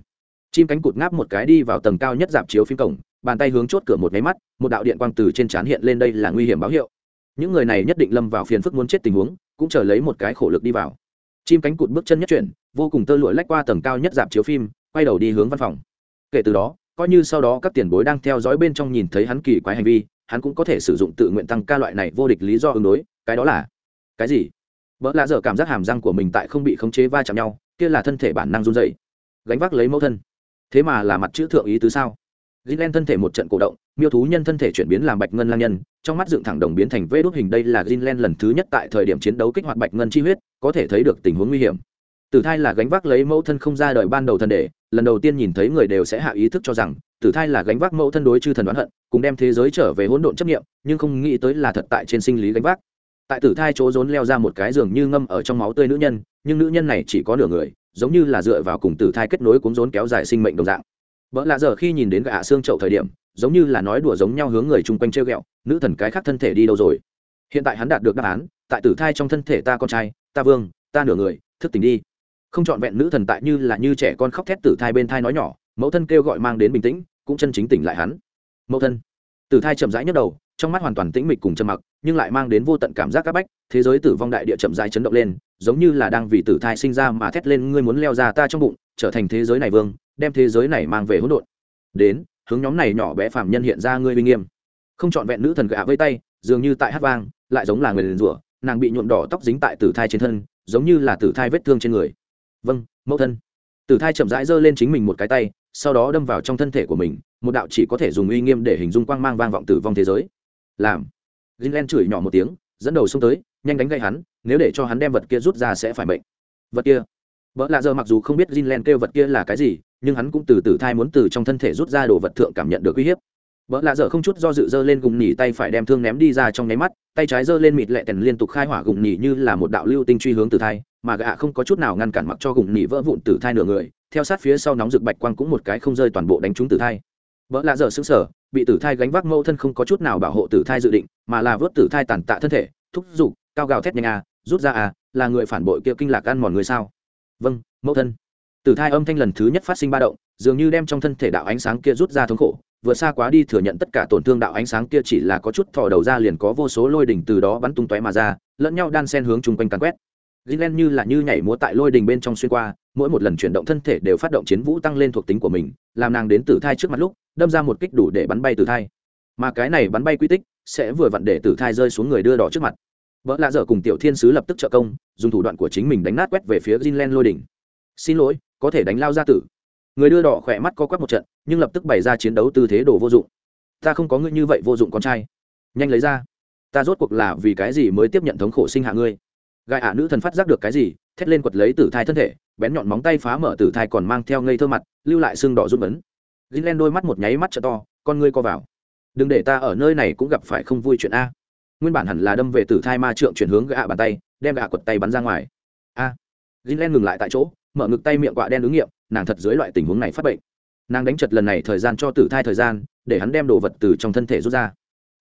S1: Chim cánh cụt ngáp một cái đi vào tầng cao nhất dạp chiếu phim cổng, bàn tay hướng chốt cửa một máy mắt, một đạo điện quang từ trên trán hiện lên đây là nguy hiểm báo hiệu. Những người này nhất định lâm vào phiền phức muốn chết tình huống, cũng chờ lấy một cái khổ lực đi vào chim cánh cụt bước chân nhất chuyển, vô cùng tơ lụa lách qua tầng cao nhất dạp chiếu phim, quay đầu đi hướng văn phòng. Kể từ đó, coi như sau đó các tiền bối đang theo dõi bên trong nhìn thấy hắn kỳ quái hành vi, hắn cũng có thể sử dụng tự nguyện tăng ca loại này vô địch lý do ứng đối, cái đó là cái gì? Vợ lạ dở cảm giác hàm răng của mình tại không bị khống chế va chạm nhau, kia là thân thể bản năng run dày gánh vác lấy mẫu thân. Thế mà là mặt chữ thượng ý tứ sao? Greenland thân thể một trận cổ động, miêu thú nhân thân thể chuyển biến làm bạch ngân lang nhân, trong mắt dựng thẳng đồng biến thành vế đốt hình đây là Greenland lần thứ nhất tại thời điểm chiến đấu kích hoạt bạch ngân chi huyết, có thể thấy được tình huống nguy hiểm. Tử thai là gánh vác lấy mẫu thân không ra đời ban đầu thân đệ, lần đầu tiên nhìn thấy người đều sẽ hạ ý thức cho rằng, tử thai là gánh vác mẫu thân đối chư thần đoán hận, cùng đem thế giới trở về hỗn độn chấp niệm, nhưng không nghĩ tới là thật tại trên sinh lý gánh vác. Tại tử thai chỗ rốn leo ra một cái giường như ngâm ở trong máu tươi nữ nhân, nhưng nữ nhân này chỉ có nửa người, giống như là dựa vào cùng tử thai kết nối cuốn rốn kéo dài sinh mệnh đồng dạng vợ lạ giờ khi nhìn đến gã xương chậu thời điểm, giống như là nói đùa giống nhau hướng người chung quanh treo ghẹo, nữ thần cái khác thân thể đi đâu rồi? Hiện tại hắn đạt được đáp án, tại tử thai trong thân thể ta con trai, ta vương, ta nửa người, thức tỉnh đi. Không trọn vẹn nữ thần tại như là như trẻ con khóc thét tử thai bên thai nói nhỏ, mẫu thân kêu gọi mang đến bình tĩnh, cũng chân chính tỉnh lại hắn. Mẫu thân. Tử thai chậm rãi nhức đầu, trong mắt hoàn toàn tĩnh mịch cùng trầm mặc, nhưng lại mang đến vô tận cảm giác áp bách, thế giới tử vong đại địa chậm rãi chấn động lên giống như là đang vì tử thai sinh ra mà thét lên, ngươi muốn leo ra ta trong bụng, trở thành thế giới này vương, đem thế giới này mang về hỗn độn. Đến, hướng nhóm này nhỏ bé phàm nhân hiện ra ngươi uy nghiêm. Không chọn vẹn nữ thần gạ với tay, dường như tại hát vang, lại giống là người liền rủa, nàng bị nhuộm đỏ tóc dính tại tử thai trên thân, giống như là tử thai vết thương trên người. Vâng mẫu thân. Tử thai chậm rãi giơ lên chính mình một cái tay, sau đó đâm vào trong thân thể của mình, một đạo chỉ có thể dùng uy nghiêm để hình dung quang mang vang vọng tử vong thế giới. Làm. Greenland chửi nhỏ một tiếng, dẫn đầu xông tới, nhanh đánh gây hắn nếu để cho hắn đem vật kia rút ra sẽ phải bệnh vật kia? Vợ lạ giờ mặc dù không biết Jinlen kêu vật kia là cái gì, nhưng hắn cũng từ từ thai muốn từ trong thân thể rút ra đồ vật thượng cảm nhận được uy hiếp. Vợ lạ dở không chút do dự dơ lên gùng nhỉ tay phải đem thương ném đi ra trong nháy mắt, tay trái dơ lên mịt lẹ tèn liên tục khai hỏa gùng nhỉ như là một đạo lưu tinh truy hướng tử thai, mà gạ không có chút nào ngăn cản mặc cho gùng nhỉ vỡ vụn tử thai nửa người, theo sát phía sau nóng rực bạch quang cũng một cái không rơi toàn bộ đánh trúng tử thai. Vợ lạ dở xứng sở bị tử thai gánh vác mâu thân không có chút nào bảo hộ tử thai dự định, mà là vớt tử thai tàn tạ thân thể, thúc giục, cao gào thét nhanh à rút ra à là người phản bội kia kinh lạc ăn mòn người sao vâng mẫu thân tử thai âm thanh lần thứ nhất phát sinh ba động dường như đem trong thân thể đạo ánh sáng kia rút ra thống khổ vừa xa quá đi thừa nhận tất cả tổn thương đạo ánh sáng kia chỉ là có chút thò đầu ra liền có vô số lôi đỉnh từ đó bắn tung tóe mà ra lẫn nhau đan sen hướng chung quanh càn quét Gilen như là như nhảy múa tại lôi đỉnh bên trong xuyên qua, mỗi một lần chuyển động thân thể đều phát động chiến vũ tăng lên thuộc tính của mình, làm nàng đến tử thai trước mặt lúc, đâm ra một kích đủ để bắn bay tử thai. Mà cái này bắn bay quy tích, sẽ vừa vặn để tử thai rơi xuống người đưa đỏ trước mặt. Vợ lạ dở cùng tiểu thiên sứ lập tức trợ công, dùng thủ đoạn của chính mình đánh nát quét về phía Gilen lôi đỉnh. Xin lỗi, có thể đánh lao ra tử. Người đưa đỏ khỏe mắt co quắp một trận nhưng lập tức bày ra chiến đấu tư thế đồ vô dụng. Ta không có ngươi như vậy vô dụng con trai. Nhanh lấy ra. Ta rốt cuộc là vì cái gì mới tiếp nhận thống khổ sinh hạ ngươi? Gai ả nữ thần phát giác được cái gì thét lên quật lấy tử thai thân thể bén nhọn móng tay phá mở tử thai còn mang theo ngây thơ mặt lưu lại xương đỏ rút ấn. Gin len đôi mắt một nháy mắt t to con ngươi co vào. Đừng để ta ở nơi này cũng gặp phải không vui chuyện a nguyên bản hẳn là đâm về tử thai ma trượng chuyển hướng gạ bàn tay đem gạ quật tay bắn ra ngoài. A à, len ngừng lại tại chỗ mở ngực tay miệng quạ đen ứng nghiệm nàng thật dưới loại tình huống này phát bệnh. Nàng đánh chật lần này thời gian cho tử thai thời gian để hắn đem đồ vật từ trong thân thể rút ra.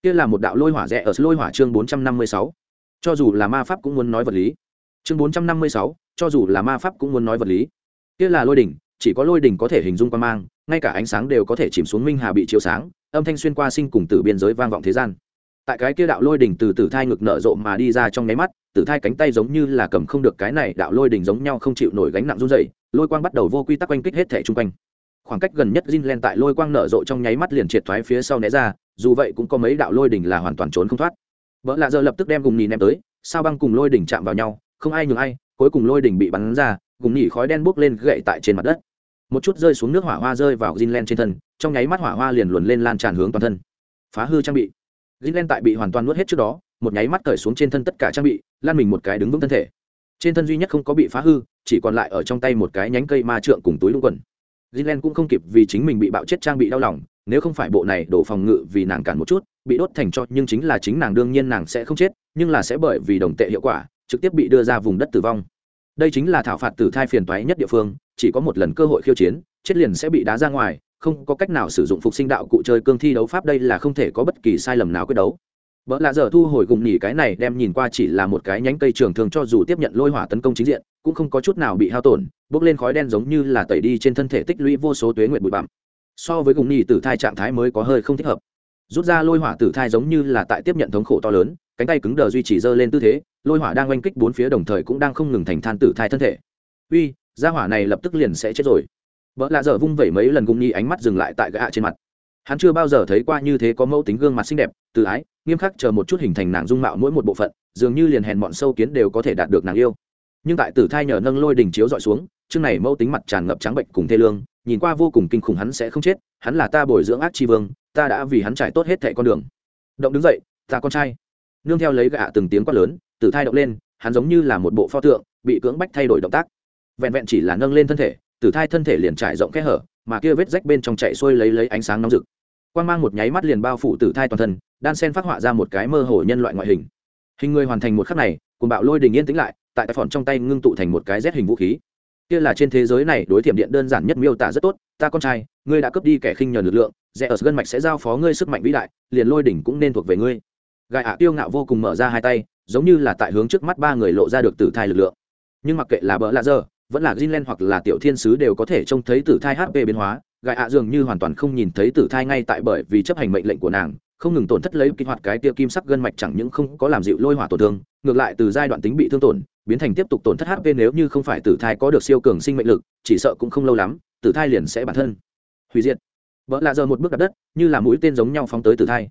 S1: Kia là một đạo lôi hỏa rẽ ở lôi hỏa chương bốn trăm năm mươi sáu. Cho dù là ma pháp cũng muốn nói vật lý. Chương bốn trăm năm mươi sáu cho dù là ma pháp cũng muốn nói vật lý. Kia là lôi đỉnh chỉ có lôi đỉnh có thể hình dung qua mang ngay cả ánh sáng đều có thể chìm xuống minh hà bị chiếu sáng âm thanh xuyên qua sinh cùng tử biên giới vang vọng thế gian tại cái kia đạo lôi đỉnh từ tử thai ngực nở rộ mà đi ra trong nháy mắt tử thai cánh tay giống như là cầm không được cái này đạo lôi đỉnh giống nhau không chịu nổi gánh nặng run dày lôi quang bắt đầu vô quy tắc quanh kích hết thể chung quanh khoảng cách gần nhất Jin Len tại lôi quang nở rộ trong nháy mắt liền triệt thoái phía sau né ra, dù vậy cũng có mấy đạo lôi đỉnh là hoàn toàn trốn không thoát. vợ lạ giờ lập tức đem gùng nhì ném tới, sao băng cùng lôi đỉnh chạm vào nhau, không ai nhường ai, cuối cùng lôi đỉnh bị bắn ra, gùng nhì khói đen bốc lên gậy tại trên mặt đất. Một chút rơi xuống nước hỏa hoa rơi vào Jin Len trên thân, trong nháy mắt hỏa hoa liền luồn lên lan tràn hướng toàn thân. Phá hư trang bị. Jinlen tại bị hoàn toàn nuốt hết trước đó, một nháy mắt cởi xuống trên thân tất cả trang bị, lan mình một cái đứng vững thân thể. Trên thân duy nhất không có bị phá hư, chỉ còn lại ở trong tay một cái nhánh cây ma trượng cùng túi lũng quần Jinlen cũng không kịp vì chính mình bị bạo chết trang bị đau lòng, nếu không phải bộ này đổ phòng ngự vì nàng cản một chút, bị đốt thành cho nhưng chính là chính nàng đương nhiên nàng sẽ không chết, nhưng là sẽ bởi vì đồng tệ hiệu quả, trực tiếp bị đưa ra vùng đất tử vong. Đây chính là thảo phạt tử thai phiền toái nhất địa phương, chỉ có một lần cơ hội khiêu chiến, chết liền sẽ bị đá ra ngoài, không có cách nào sử dụng phục sinh đạo cụ chơi cương thi đấu pháp đây là không thể có bất kỳ sai lầm nào quyết đấu. vợ lạ giờ thu hồi gùng nhỉ cái này đem nhìn qua chỉ là một cái nhánh cây trường thường cho dù tiếp nhận lôi hỏa tấn công chính diện, cũng không có chút nào bị hao tổn, bốc lên khói đen giống như là tẩy đi trên thân thể tích lũy vô số tuế nguyệt bụi bặm. So với gùng nhỉ tử thai trạng thái mới có hơi không thích hợp. Rút ra lôi hỏa tử thai giống như là tại tiếp nhận thống khổ to lớn, cánh tay cứng đờ duy trì dơ lên tư thế, lôi hỏa đang oanh kích bốn phía đồng thời cũng đang không ngừng thành than tử thai thân thể. Uy, gia hỏa này lập tức liền sẽ chết rồi vợ lạ giờ vung vẩy mấy lần gung nhi ánh mắt dừng lại tại gã trên mặt. Hắn chưa bao giờ thấy qua như thế có mẫu tính gương mặt xinh đẹp, từ ái, nghiêm khắc chờ một chút hình thành nàng dung mạo mỗi một bộ phận, dường như liền hèn bọn sâu kiến đều có thể đạt được nàng yêu. Nhưng tại tử thai nhờ nâng lôi đỉnh chiếu dọi xuống, chương này mẫu tính mặt tràn ngập trắng bệnh cùng thê lương, nhìn qua vô cùng kinh khủng hắn sẽ không chết, hắn là ta bồi dưỡng ác tri vương, ta đã vì hắn trải tốt hết thẻ con đường. Động đứng dậy, ta con trai. Nương theo lấy gạ từng tiếng quát lớn, tử thai động lên, hắn giống như là một bộ pho tượng, bị cưỡng bách thay đổi động tác. Vẹn vẹn chỉ là nâng lên thân thể tử thai thân thể liền trải rộng kẽ hở, mà kia vết rách bên trong chạy xuôi lấy lấy ánh sáng nóng rực. Quang mang một nháy mắt liền bao phủ tử thai toàn thân, đan sen phát họa ra một cái mơ hồ nhân loại ngoại hình. Hình người hoàn thành một khắc này cùng bạo lôi đình yên tĩnh lại, tại tài phòn trong tay ngưng tụ thành một cái rét hình vũ khí. Kia là trên thế giới này đối thiểm điện đơn giản nhất miêu tả rất tốt, ta con trai, ngươi đã cướp đi kẻ khinh nhờ lực lượng rẽ ở gân mạch sẽ giao phó ngươi sức mạnh vĩ đại, liền lôi đỉnh cũng nên thuộc về ngươi. Gai ạ tiêu ngạo vô cùng mở ra hai tay, giống như là tại hướng trước mắt ba người lộ ra được tử thai lực lượng. Nhưng mặc kệ là bỡ lạ dơ vẫn là Greenland hoặc là tiểu thiên sứ đều có thể trông thấy tử thai HP biến hóa, gại ạ dường như hoàn toàn không nhìn thấy tử thai ngay tại bởi vì chấp hành mệnh lệnh của nàng không ngừng tổn thất lấy kích hoạt cái kia kim sắc gân mạch chẳng những không có làm dịu lôi hỏa tổn thương ngược lại từ giai đoạn tính bị thương tổn biến thành tiếp tục tổn thất hp nếu như không phải tử thai có được siêu cường sinh mệnh lực chỉ sợ cũng không lâu lắm tử thai liền sẽ bản thân hủy diệt. Vỡ lạ giờ một bước đặt đất như là mũi tên giống nhau phóng tới tử thai.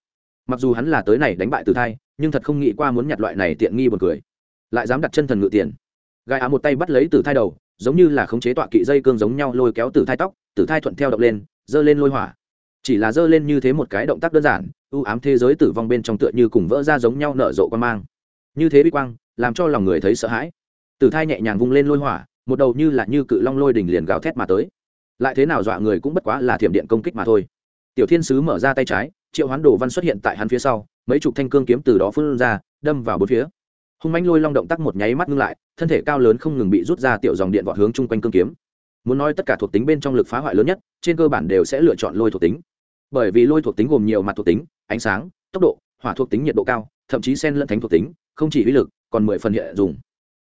S1: Mặc dù hắn là tới này đánh bại tử thai nhưng thật không nghĩ qua muốn nhặt loại này tiện nghi buồn cười. Lại dám đặt chân thần ngự tiền. Gai á một tay bắt lấy tử thai đầu giống như là khống chế tọa kỵ dây cương giống nhau lôi kéo tử thai tóc tử thai thuận theo động lên, dơ lên lôi hỏa. Chỉ là dơ lên như thế một cái động tác đơn giản ưu ám thế giới tử vong bên trong tựa như cùng vỡ ra giống nhau nở rộ quan mang. Như thế bi quang, làm cho lòng người thấy sợ hãi. Tử thai nhẹ nhàng vung lên lôi hỏa, một đầu như là như cự long lôi đỉnh liền gào thét mà tới. Lại thế nào dọa người cũng bất quá là thiểm điện công kích mà thôi. Tiểu thiên sứ mở ra tay trái, triệu hoán đồ văn xuất hiện tại hắn phía sau, mấy chục thanh cương kiếm từ đó phun ra, đâm vào bốn phía. Hung mãnh lôi long động tác một nháy mắt ngưng lại thân thể cao lớn không ngừng bị rút ra tiểu dòng điện vọt hướng chung quanh cương kiếm. Muốn nói tất cả thuộc tính bên trong lực phá hoại lớn nhất, trên cơ bản đều sẽ lựa chọn lôi thuộc tính. Bởi vì lôi thuộc tính gồm nhiều mặt thuộc tính, ánh sáng, tốc độ, hỏa thuộc tính nhiệt độ cao, thậm chí sen lẫn thánh thuộc tính, không chỉ uy lực, còn mười phần hiện dùng.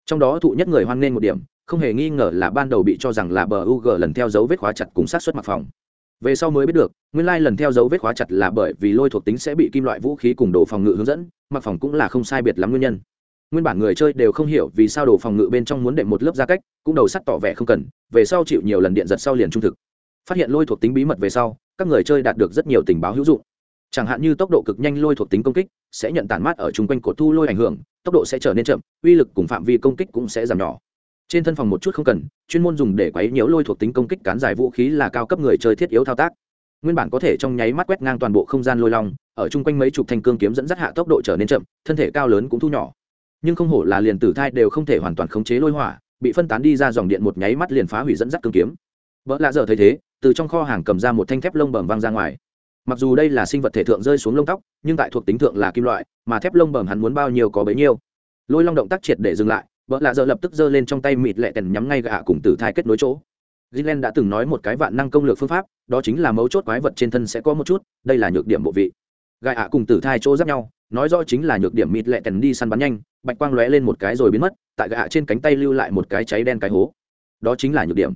S1: Trong đó thụ nhất người hoan nghênh một điểm, không hề nghi ngờ là ban đầu bị cho rằng là bờ u g lần theo dấu vết khóa chặt cùng sát xuất mặc phòng. Về sau mới biết được, nguyên lai lần theo dấu vết khóa chặt là bởi vì lôi thuộc tính sẽ bị kim loại vũ khí cùng đồ phòng ngự hướng dẫn, mặc phòng cũng là không sai biệt lắm nguyên nhân nguyên bản người chơi đều không hiểu vì sao đồ phòng ngự bên trong muốn đệm một lớp gia cách, cũng đầu sắt tỏ vẻ không cần, về sau chịu nhiều lần điện giật sau liền trung thực. Phát hiện lôi thuộc tính bí mật về sau, các người chơi đạt được rất nhiều tình báo hữu dụng. Chẳng hạn như tốc độ cực nhanh lôi thuộc tính công kích sẽ nhận tản mát ở chung quanh cột thu lôi ảnh hưởng, tốc độ sẽ trở nên chậm, uy lực cùng phạm vi công kích cũng sẽ giảm nhỏ. Trên thân phòng một chút không cần, chuyên môn dùng để quấy nhiễu lôi thuộc tính công kích cán dài vũ khí là cao cấp người chơi thiết yếu thao tác. Nguyên bản có thể trong nháy mắt quét ngang toàn bộ không gian lôi long, ở chung quanh mấy chục thanh cương kiếm dẫn dắt hạ tốc độ trở nên chậm, thân thể cao lớn cũng thu nhỏ nhưng không hổ là liền tử thai đều không thể hoàn toàn khống chế lôi hỏa, bị phân tán đi ra dòng điện một nháy mắt liền phá hủy dẫn dắt cương kiếm. Vợ lạ dở thấy thế, từ trong kho hàng cầm ra một thanh thép lông bẩm văng ra ngoài. Mặc dù đây là sinh vật thể thượng rơi xuống lông tóc, nhưng tại thuộc tính thượng là kim loại, mà thép lông bẩm hắn muốn bao nhiêu có bấy nhiêu. Lôi long động tác triệt để dừng lại vợ lạ dở lập tức giơ lên trong tay mịt lẹ tèn nhắm ngay gạ cùng tử thai kết nối chỗ. Gilen đã từng nói một cái vạn năng công lược phương pháp, đó chính là mấu chốt quái vật trên thân sẽ có một chút, đây là nhược điểm bộ vị. Gạ ạ cùng tử thai chỗ giáp nhau nói rõ chính là nhược điểm mịt lẹ tèn đi săn bắn nhanh, bạch quang lóe lên một cái rồi biến mất, tại gạ trên cánh tay lưu lại một cái cháy đen cái hố. Đó chính là nhược điểm.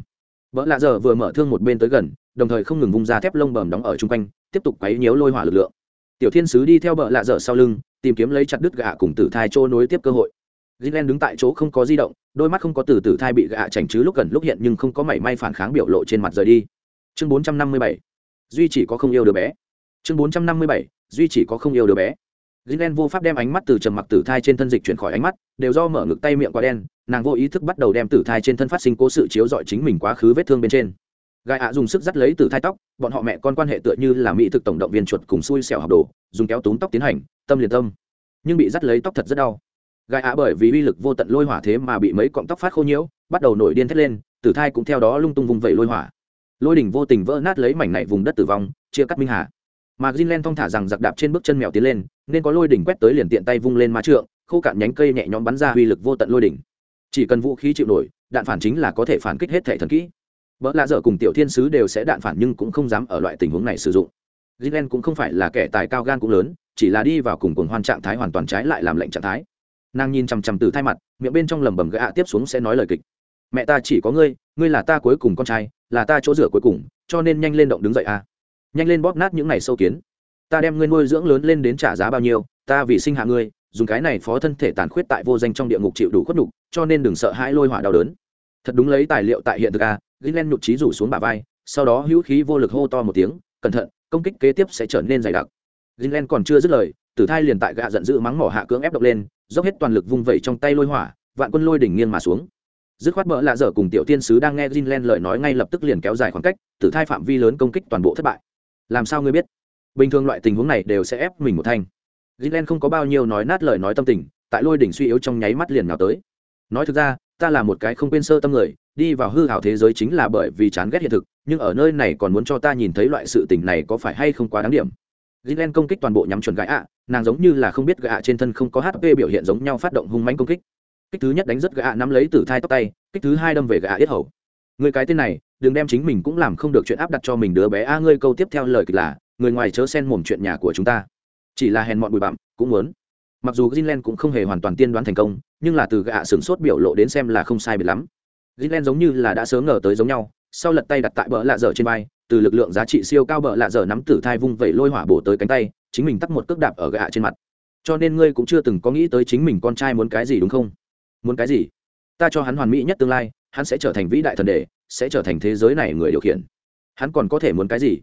S1: Vợ lạ giờ vừa mở thương một bên tới gần, đồng thời không ngừng vung ra thép lông bầm đóng ở chung quanh, tiếp tục quấy nhiễu lôi hỏa lực lượng. Tiểu thiên sứ đi theo vợ lạ dở sau lưng, tìm kiếm lấy chặt đứt gạ cùng tử thai chỗ nối tiếp cơ hội. Gilen đứng tại chỗ không có di động, đôi mắt không có từ tử thai bị gạ chảnh chứ lúc gần lúc hiện nhưng không có mảy may phản kháng biểu lộ trên mặt rời đi. Chương 457 duy chỉ có không yêu đứa bé. Chương 457 duy chỉ có không yêu đứa bé gilen vô pháp đem ánh mắt từ trầm mặc tử thai trên thân dịch chuyển khỏi ánh mắt, đều do mở ngực tay miệng quá đen, nàng vô ý thức bắt đầu đem tử thai trên thân phát sinh cố sự chiếu dọi chính mình quá khứ vết thương bên trên. Gai ạ dùng sức dắt lấy tử thai tóc, bọn họ mẹ con quan hệ tựa như là mỹ thực tổng động viên chuột cùng xui xẻo học đồ, dùng kéo túm tóc tiến hành, tâm liền tâm. Nhưng bị dắt lấy tóc thật rất đau. Gai ạ bởi vì uy lực vô tận lôi hỏa thế mà bị mấy cọng tóc phát khô nhiễu, bắt đầu nổi điên thét lên, tử thai cũng theo đó lung tung vùng vẩy lôi hỏa. Lôi đỉnh vô tình vỡ nát lấy mảnh này vùng đất tử vong, chia cắt minh hà mà Greenland thong thả rằng giặc đạp trên bước chân mèo tiến lên, nên có lôi đỉnh quét tới liền tiện tay vung lên ma trượng, khô cạn nhánh cây nhẹ nhõm bắn ra uy lực vô tận lôi đỉnh. Chỉ cần vũ khí chịu nổi, đạn phản chính là có thể phản kích hết thể thần kỹ. Vợ lạ dở cùng tiểu thiên sứ đều sẽ đạn phản nhưng cũng không dám ở loại tình huống này sử dụng. Jinlen cũng không phải là kẻ tài cao gan cũng lớn, chỉ là đi vào cùng cuồng hoan trạng thái hoàn toàn trái lại làm lệnh trạng thái. Nàng nhìn chằm chằm từ thay mặt, miệng bên trong lẩm bẩm gạ tiếp xuống sẽ nói lời kịch. Mẹ ta chỉ có ngươi ngươi là ta cuối cùng con trai, là ta chỗ rửa cuối cùng, cho nên nhanh lên động đứng dậy a nhanh lên bóp nát những này sâu kiến ta đem ngươi nuôi dưỡng lớn lên đến trả giá bao nhiêu ta vì sinh hạ ngươi dùng cái này phó thân thể tàn khuyết tại vô danh trong địa ngục chịu đủ khuất nhục cho nên đừng sợ hãi lôi hỏa đau đớn thật đúng lấy tài liệu tại hiện thực a Greenland nhụt chí rủ xuống bả vai, sau đó hữu khí vô lực hô to một tiếng, cẩn thận, công kích kế tiếp sẽ trở nên dày đặc. Greenland còn chưa dứt lời, Tử Thai liền tại gạ giận dữ mắng mỏ hạ cưỡng ép động lên, dốc hết toàn lực vung vẩy trong tay lôi hỏa, vạn quân lôi đỉnh nghiêng mà xuống. Dứt khoát bỡ lạ dở cùng tiểu tiên sứ đang nghe Greenland lời nói ngay lập tức liền kéo dài khoảng cách, Tử Thai phạm vi lớn công kích toàn bộ thất bại. Làm sao ngươi biết? Bình thường loại tình huống này đều sẽ ép mình một thanh. Greenland không có bao nhiêu nói nát lời nói tâm tình, tại lôi đỉnh suy yếu trong nháy mắt liền nào tới. Nói thực ra, ta là một cái không quên sơ tâm người, đi vào hư hảo thế giới chính là bởi vì chán ghét hiện thực nhưng ở nơi này còn muốn cho ta nhìn thấy loại sự tình này có phải hay không quá đáng điểm Gilen công kích toàn bộ nhắm chuẩn gã ạ, nàng giống như là không biết gã trên thân không có HP biểu hiện giống nhau phát động hung mãnh công kích. Kích thứ nhất đánh rất gã nắm lấy tử thai tóc tay, kích thứ hai đâm về gã yết hầu. Người cái tên này, đừng đem chính mình cũng làm không được chuyện áp đặt cho mình đứa bé a ngươi câu tiếp theo lời kịch là, người ngoài chớ xen mồm chuyện nhà của chúng ta. Chỉ là hèn mọn bụi bặm, cũng muốn. Mặc dù greenland cũng không hề hoàn toàn tiên đoán thành công, nhưng là từ gã sửng sốt biểu lộ đến xem là không sai biệt lắm greenland giống như là đã sớm ngờ tới giống nhau, sau lật tay đặt tại bờ lạ dở trên vai, từ lực lượng giá trị siêu cao bờ lạ dở nắm tử thai vung vẩy lôi hỏa bổ tới cánh tay, chính mình tắt một cước đạp ở gạ trên mặt. Cho nên ngươi cũng chưa từng có nghĩ tới chính mình con trai muốn cái gì đúng không? Muốn cái gì? Ta cho hắn hoàn mỹ nhất tương lai, hắn sẽ trở thành vĩ đại thần đệ, sẽ trở thành thế giới này người điều khiển. Hắn còn có thể muốn cái gì?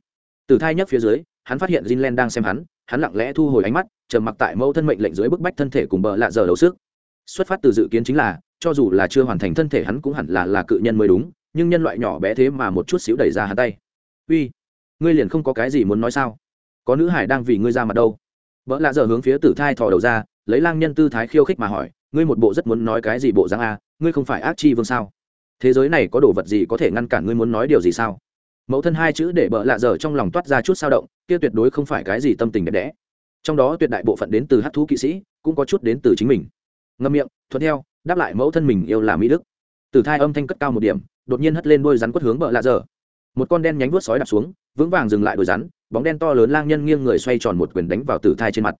S1: Tử thai nhất phía dưới, hắn phát hiện Jinlen đang xem hắn, hắn lặng lẽ thu hồi ánh mắt, trầm mặc tại mâu thân mệnh lệnh dưới bức bách thân thể cùng bờ lạ giờ đầu sức. Xuất phát từ dự kiến chính là, cho dù là chưa hoàn thành thân thể hắn cũng hẳn là là cự nhân mới đúng nhưng nhân loại nhỏ bé thế mà một chút xíu đẩy ra hắn tay uy ngươi liền không có cái gì muốn nói sao có nữ hải đang vì ngươi ra mặt đâu vợ lạ giờ hướng phía tử thai thò đầu ra lấy lang nhân tư thái khiêu khích mà hỏi ngươi một bộ rất muốn nói cái gì bộ dáng a ngươi không phải ác chi vương sao thế giới này có đồ vật gì có thể ngăn cản ngươi muốn nói điều gì sao? Mẫu thân hai chữ để bợ lạ dở trong lòng toát ra chút sao động, kia tuyệt đối không phải cái gì tâm tình đẹp đẽ. Trong đó tuyệt đại bộ phận đến từ hát thú kỵ sĩ, cũng có chút đến từ chính mình. Ngâm miệng, thuận theo, đáp lại mẫu thân mình yêu là mỹ đức. Từ thai âm thanh cất cao một điểm, đột nhiên hất lên đôi rắn quất hướng bợ lạ dở. Một con đen nhánh vuốt sói đạp xuống, vững vàng dừng lại đôi rắn, bóng đen to lớn lang nhân nghiêng người xoay tròn một quyền đánh vào tử thai trên mặt.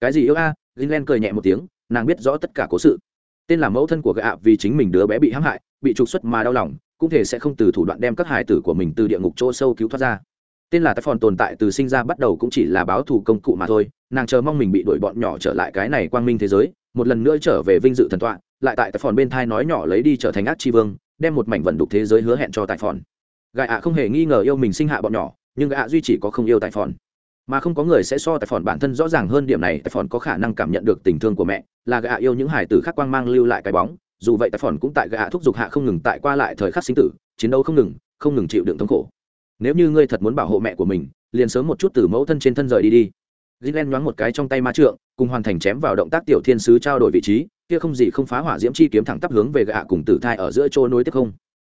S1: Cái gì yêu a? À? greenland cười nhẹ một tiếng, nàng biết rõ tất cả cố sự tên là mẫu thân của gạ vì chính mình đứa bé bị hãm hại, bị trục xuất mà đau lòng, cũng thể sẽ không từ thủ đoạn đem các hải tử của mình từ địa ngục chỗ sâu cứu thoát ra. Tên là tài phòn tồn tại từ sinh ra bắt đầu cũng chỉ là báo thù công cụ mà thôi, nàng chờ mong mình bị đuổi bọn nhỏ trở lại cái này quang minh thế giới, một lần nữa trở về vinh dự thần tọa, lại tại tài phòn bên thai nói nhỏ lấy đi trở thành ác tri vương, đem một mảnh vận đục thế giới hứa hẹn cho tài phòn. Gã ạ không hề nghi ngờ yêu mình sinh hạ bọn nhỏ, nhưng gã ạ duy chỉ có không yêu tài phòn mà không có người sẽ so tài phòn bản thân rõ ràng hơn điểm này tài phòn có khả năng cảm nhận được tình thương của mẹ là gạ yêu những hải tử khác quang mang lưu lại cái bóng dù vậy tài phòn cũng tại gạ thúc giục hạ không ngừng tại qua lại thời khắc sinh tử chiến đấu không ngừng không ngừng chịu đựng thống khổ nếu như ngươi thật muốn bảo hộ mẹ của mình liền sớm một chút từ mẫu thân trên thân rời đi đi Gilen nhoáng một cái trong tay ma trượng, cùng hoàn thành chém vào động tác tiểu thiên sứ trao đổi vị trí, kia không gì không phá hỏa diễm chi kiếm thẳng tắp hướng về gạ cùng tử thai ở giữa chỗ nối tiếp không.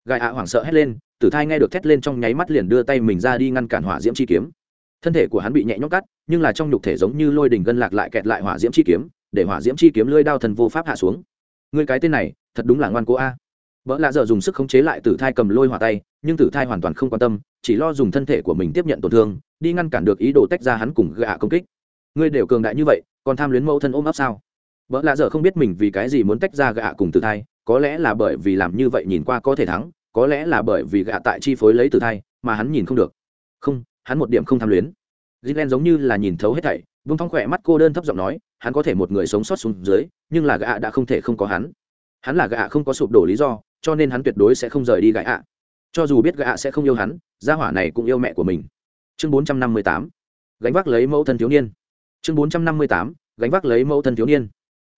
S1: gạ hoảng sợ hét lên, tử thai nghe được thét lên trong nháy mắt liền đưa tay mình ra đi ngăn cản hỏa diễm chi kiếm thân thể của hắn bị nhẹ nhõm cắt, nhưng là trong nhục thể giống như lôi đỉnh gân lạc lại kẹt lại hỏa diễm chi kiếm, để hỏa diễm chi kiếm lưỡi đao thần vô pháp hạ xuống. Người cái tên này, thật đúng là ngoan cố a. Vợ lạ dở dùng sức khống chế lại tử thai cầm lôi hỏa tay, nhưng tử thai hoàn toàn không quan tâm, chỉ lo dùng thân thể của mình tiếp nhận tổn thương, đi ngăn cản được ý đồ tách ra hắn cùng gạ công kích. Ngươi đều cường đại như vậy, còn tham luyến mẫu thân ôm ấp sao? Vợ lạ dở không biết mình vì cái gì muốn tách ra gạ cùng tử thai, có lẽ là bởi vì làm như vậy nhìn qua có thể thắng, có lẽ là bởi vì gạ tại chi phối lấy tử thai, mà hắn nhìn không được. Không hắn một điểm không tham luyến. Gilen giống như là nhìn thấu hết thảy vương phong khỏe mắt cô đơn thấp giọng nói, hắn có thể một người sống sót xuống dưới, nhưng là gạ đã không thể không có hắn. Hắn là gạ không có sụp đổ lý do, cho nên hắn tuyệt đối sẽ không rời đi gạ cho dù biết gạ sẽ không yêu hắn, gia hỏa này cũng yêu mẹ của mình. Chương bốn trăm năm mươi tám, gánh vác lấy mẫu thân thiếu niên. Chương bốn trăm năm mươi tám, gánh vác lấy mẫu thân thiếu niên.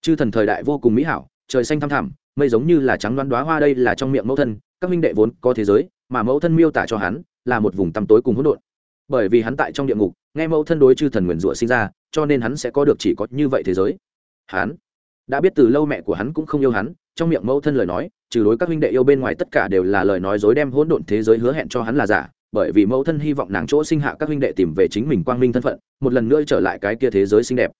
S1: Chư thần thời đại vô cùng mỹ hảo, trời xanh thăm thẳm, mây giống như là trắng đoán đoá hoa đây là trong miệng mẫu thân, các minh đệ vốn có thế giới, mà mẫu thân miêu tả cho hắn là một vùng tăm tối cùng hỗn độn bởi vì hắn tại trong địa ngục, nghe mẫu thân đối chư thần nguyền rủa sinh ra, cho nên hắn sẽ có được chỉ có như vậy thế giới. Hắn đã biết từ lâu mẹ của hắn cũng không yêu hắn, trong miệng mẫu thân lời nói, trừ đối các huynh đệ yêu bên ngoài tất cả đều là lời nói dối đem hỗn độn thế giới hứa hẹn cho hắn là giả, bởi vì mẫu thân hy vọng nàng chỗ sinh hạ các huynh đệ tìm về chính mình quang minh thân phận, một lần nữa trở lại cái kia thế giới xinh đẹp.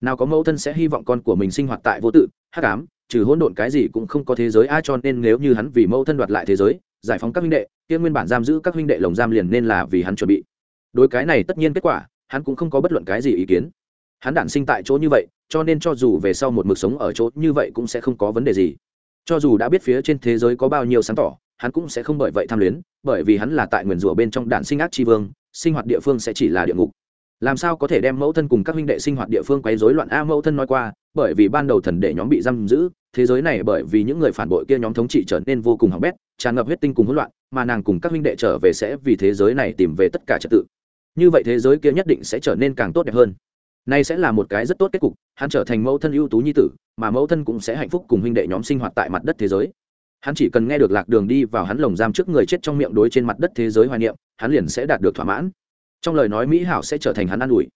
S1: Nào có mẫu thân sẽ hy vọng con của mình sinh hoạt tại vô tự, hắc ám, trừ hỗn độn cái gì cũng không có thế giới ai cho nên nếu như hắn vì mẫu thân đoạt lại thế giới, giải phóng các huynh đệ, kia nguyên bản giam giữ các huynh đệ lồng giam liền nên là vì hắn chuẩn bị đối cái này tất nhiên kết quả, hắn cũng không có bất luận cái gì ý kiến. Hắn đản sinh tại chỗ như vậy, cho nên cho dù về sau một mực sống ở chỗ như vậy cũng sẽ không có vấn đề gì. Cho dù đã biết phía trên thế giới có bao nhiêu sáng tỏ, hắn cũng sẽ không bởi vậy tham luyến, bởi vì hắn là tại nguyền rủa bên trong đản sinh ác tri vương, sinh hoạt địa phương sẽ chỉ là địa ngục. Làm sao có thể đem mẫu thân cùng các huynh đệ sinh hoạt địa phương quấy rối loạn a mẫu thân nói qua, bởi vì ban đầu thần đệ nhóm bị giam giữ, thế giới này bởi vì những người phản bội kia nhóm thống trị trở nên vô cùng hỏng bét, tràn ngập huyết tinh cùng hỗn loạn, mà nàng cùng các huynh đệ trở về sẽ vì thế giới này tìm về tất cả trật tự như vậy thế giới kia nhất định sẽ trở nên càng tốt đẹp hơn. Nay sẽ là một cái rất tốt kết cục, hắn trở thành mẫu thân ưu tú nhi tử, mà mẫu thân cũng sẽ hạnh phúc cùng huynh đệ nhóm sinh hoạt tại mặt đất thế giới. Hắn chỉ cần nghe được lạc đường đi vào hắn lồng giam trước người chết trong miệng đối trên mặt đất thế giới hoài niệm, hắn liền sẽ đạt được thỏa mãn. Trong lời nói mỹ hảo sẽ trở thành hắn an ủi.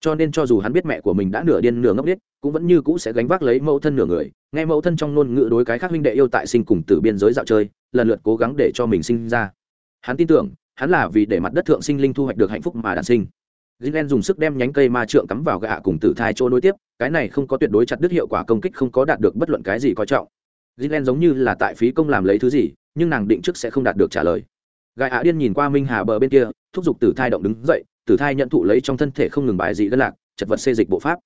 S1: Cho nên cho dù hắn biết mẹ của mình đã nửa điên nửa ngốc điếc, cũng vẫn như cũ sẽ gánh vác lấy mẫu thân nửa người, nghe mẫu thân trong ngôn ngữ đối cái khác huynh đệ yêu tại sinh cùng từ biên giới dạo chơi, lần lượt cố gắng để cho mình sinh ra. Hắn tin tưởng hắn là vì để mặt đất thượng sinh linh thu hoạch được hạnh phúc mà đản sinh Gilen dùng sức đem nhánh cây ma trượng cắm vào gạ cùng tử thai chỗ nối tiếp, cái này không có tuyệt đối chặt đứt hiệu quả công kích không có đạt được bất luận cái gì coi trọng. Gilen giống như là tại phí công làm lấy thứ gì, nhưng nàng định trước sẽ không đạt được trả lời. Gạ ạ điên nhìn qua Minh Hà bờ bên kia, thúc giục tử thai động đứng dậy, tử thai nhận thụ lấy trong thân thể không ngừng bài dị gân lạc, chật vật xê dịch bộ pháp.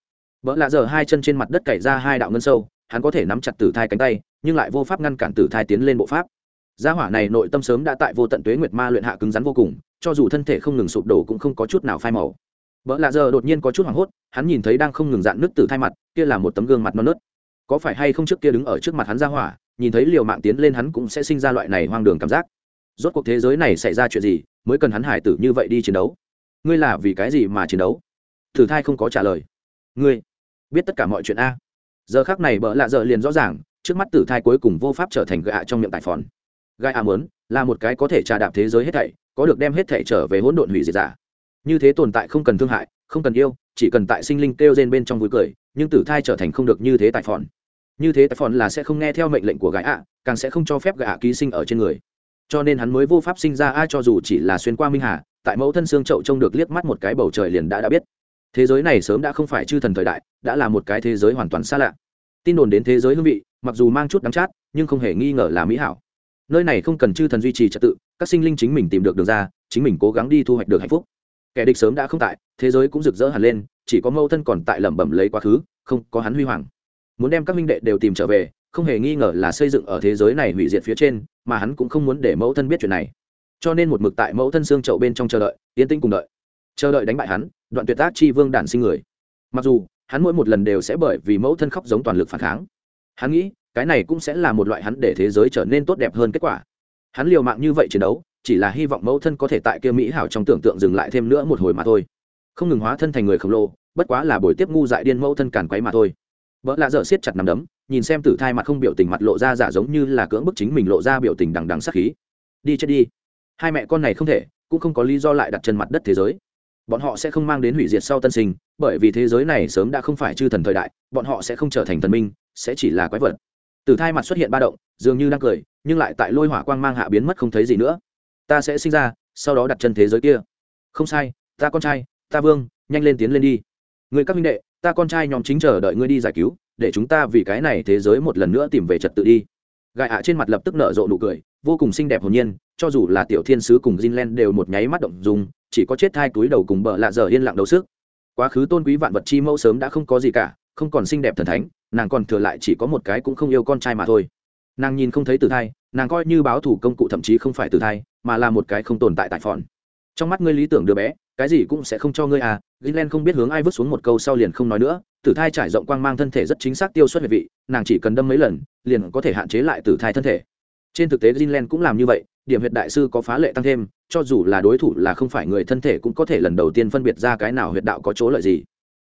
S1: Bỡ lạ giờ hai chân trên mặt đất cày ra hai đạo ngân sâu, hắn có thể nắm chặt tử thai cánh tay, nhưng lại vô pháp ngăn cản tử thai tiến lên bộ pháp. Gia hỏa này nội tâm sớm đã tại vô tận tuế nguyệt ma luyện hạ cứng rắn vô cùng, cho dù thân thể không ngừng sụp đổ cũng không có chút nào phai màu. Vợ lạ giờ đột nhiên có chút hoảng hốt hắn nhìn thấy đang không ngừng dạn nước từ thai mặt kia là một tấm gương mặt non nớt. Có phải hay không trước kia đứng ở trước mặt hắn gia hỏa nhìn thấy liều mạng tiến lên hắn cũng sẽ sinh ra loại này hoang đường cảm giác. Rốt cuộc thế giới này xảy ra chuyện gì mới cần hắn hải tử như vậy đi chiến đấu? Ngươi là vì cái gì mà chiến đấu? Thử thai không có trả lời. Ngươi biết tất cả mọi chuyện a. Giờ khác này bỡ lạ giờ liền rõ ràng trước mắt tử thai cuối cùng vô pháp trở thành gạ trong miệng tài phòn gai a mớn là một cái có thể trà đạp thế giới hết thảy, có được đem hết thảy trở về hỗn độn hủy diệt giả. Như thế tồn tại không cần thương hại, không cần yêu, chỉ cần tại sinh linh kêu rên bên trong vui cười, nhưng tử thai trở thành không được như thế tại phòn. Như thế tại phòn là sẽ không nghe theo mệnh lệnh của gái ạ càng sẽ không cho phép gã ký sinh ở trên người. Cho nên hắn mới vô pháp sinh ra ai cho dù chỉ là xuyên qua minh hà, tại mẫu thân xương trậu trông được liếc mắt một cái bầu trời liền đã đã biết. Thế giới này sớm đã không phải chư thần thời đại, đã là một cái thế giới hoàn toàn xa lạ. Tin đồn đến thế giới hương vị, mặc dù mang chút đắng chát, nhưng không hề nghi ngờ là mỹ hảo nơi này không cần chư thần duy trì trật tự, các sinh linh chính mình tìm được đường ra, chính mình cố gắng đi thu hoạch được hạnh phúc. Kẻ địch sớm đã không tại, thế giới cũng rực rỡ hẳn lên, chỉ có mâu thân còn tại lẩm bẩm lấy quá khứ, không có hắn huy hoàng. Muốn đem các minh đệ đều tìm trở về, không hề nghi ngờ là xây dựng ở thế giới này hủy diệt phía trên, mà hắn cũng không muốn để mẫu thân biết chuyện này. Cho nên một mực tại mẫu thân xương chậu bên trong chờ đợi, yên tĩnh cùng đợi. Chờ đợi đánh bại hắn, đoạn tuyệt tác chi vương đản sinh người. Mặc dù, hắn mỗi một lần đều sẽ bởi vì mẫu thân khóc giống toàn lực phản kháng. Hắn nghĩ cái này cũng sẽ là một loại hắn để thế giới trở nên tốt đẹp hơn kết quả. Hắn liều mạng như vậy chiến đấu, chỉ là hy vọng mẫu thân có thể tại kia mỹ hảo trong tưởng tượng dừng lại thêm nữa một hồi mà thôi. Không ngừng hóa thân thành người khổng lồ, bất quá là buổi tiếp ngu dại điên mẫu thân càn quấy mà thôi. Vợ lạ dở siết chặt nằm đấm, nhìn xem tử thai mặt không biểu tình mặt lộ ra giả giống như là cưỡng bức chính mình lộ ra biểu tình đằng đằng sắc khí. Đi chết đi. Hai mẹ con này không thể, cũng không có lý do lại đặt chân mặt đất thế giới. Bọn họ sẽ không mang đến hủy diệt sau tân sinh, bởi vì thế giới này sớm đã không phải chư thần thời đại, bọn họ sẽ không trở thành thần minh, sẽ chỉ là quái vật tử thai mặt xuất hiện ba động, dường như đang cười, nhưng lại tại lôi hỏa quang mang hạ biến mất không thấy gì nữa. Ta sẽ sinh ra, sau đó đặt chân thế giới kia. Không sai, ta con trai, ta vương, nhanh lên tiến lên đi. Người các minh đệ, ta con trai nhóm chính chờ đợi ngươi đi giải cứu, để chúng ta vì cái này thế giới một lần nữa tìm về trật tự đi. Gại ạ trên mặt lập tức nở rộ nụ cười, vô cùng xinh đẹp hồn nhiên, cho dù là tiểu thiên sứ cùng Jinlen đều một nháy mắt động dùng chỉ có chết thai túi đầu cùng bợ lạ giờ yên lặng đầu sức. Quá khứ tôn quý vạn vật chi mẫu sớm đã không có gì cả, không còn xinh đẹp thần thánh nàng còn thừa lại chỉ có một cái cũng không yêu con trai mà thôi. Nàng nhìn không thấy tử thai, nàng coi như báo thủ công cụ thậm chí không phải tử thai, mà là một cái không tồn tại tại phòn. Trong mắt ngươi lý tưởng đứa bé, cái gì cũng sẽ không cho ngươi à gilen không biết hướng ai vứt xuống một câu sau liền không nói nữa, tử thai trải rộng quang mang thân thể rất chính xác tiêu xuất huyệt vị, nàng chỉ cần đâm mấy lần, liền có thể hạn chế lại tử thai thân thể. Trên thực tế gilen cũng làm như vậy, điểm huyệt đại sư có phá lệ tăng thêm, cho dù là đối thủ là không phải người thân thể cũng có thể lần đầu tiên phân biệt ra cái nào huyệt đạo có chỗ lợi gì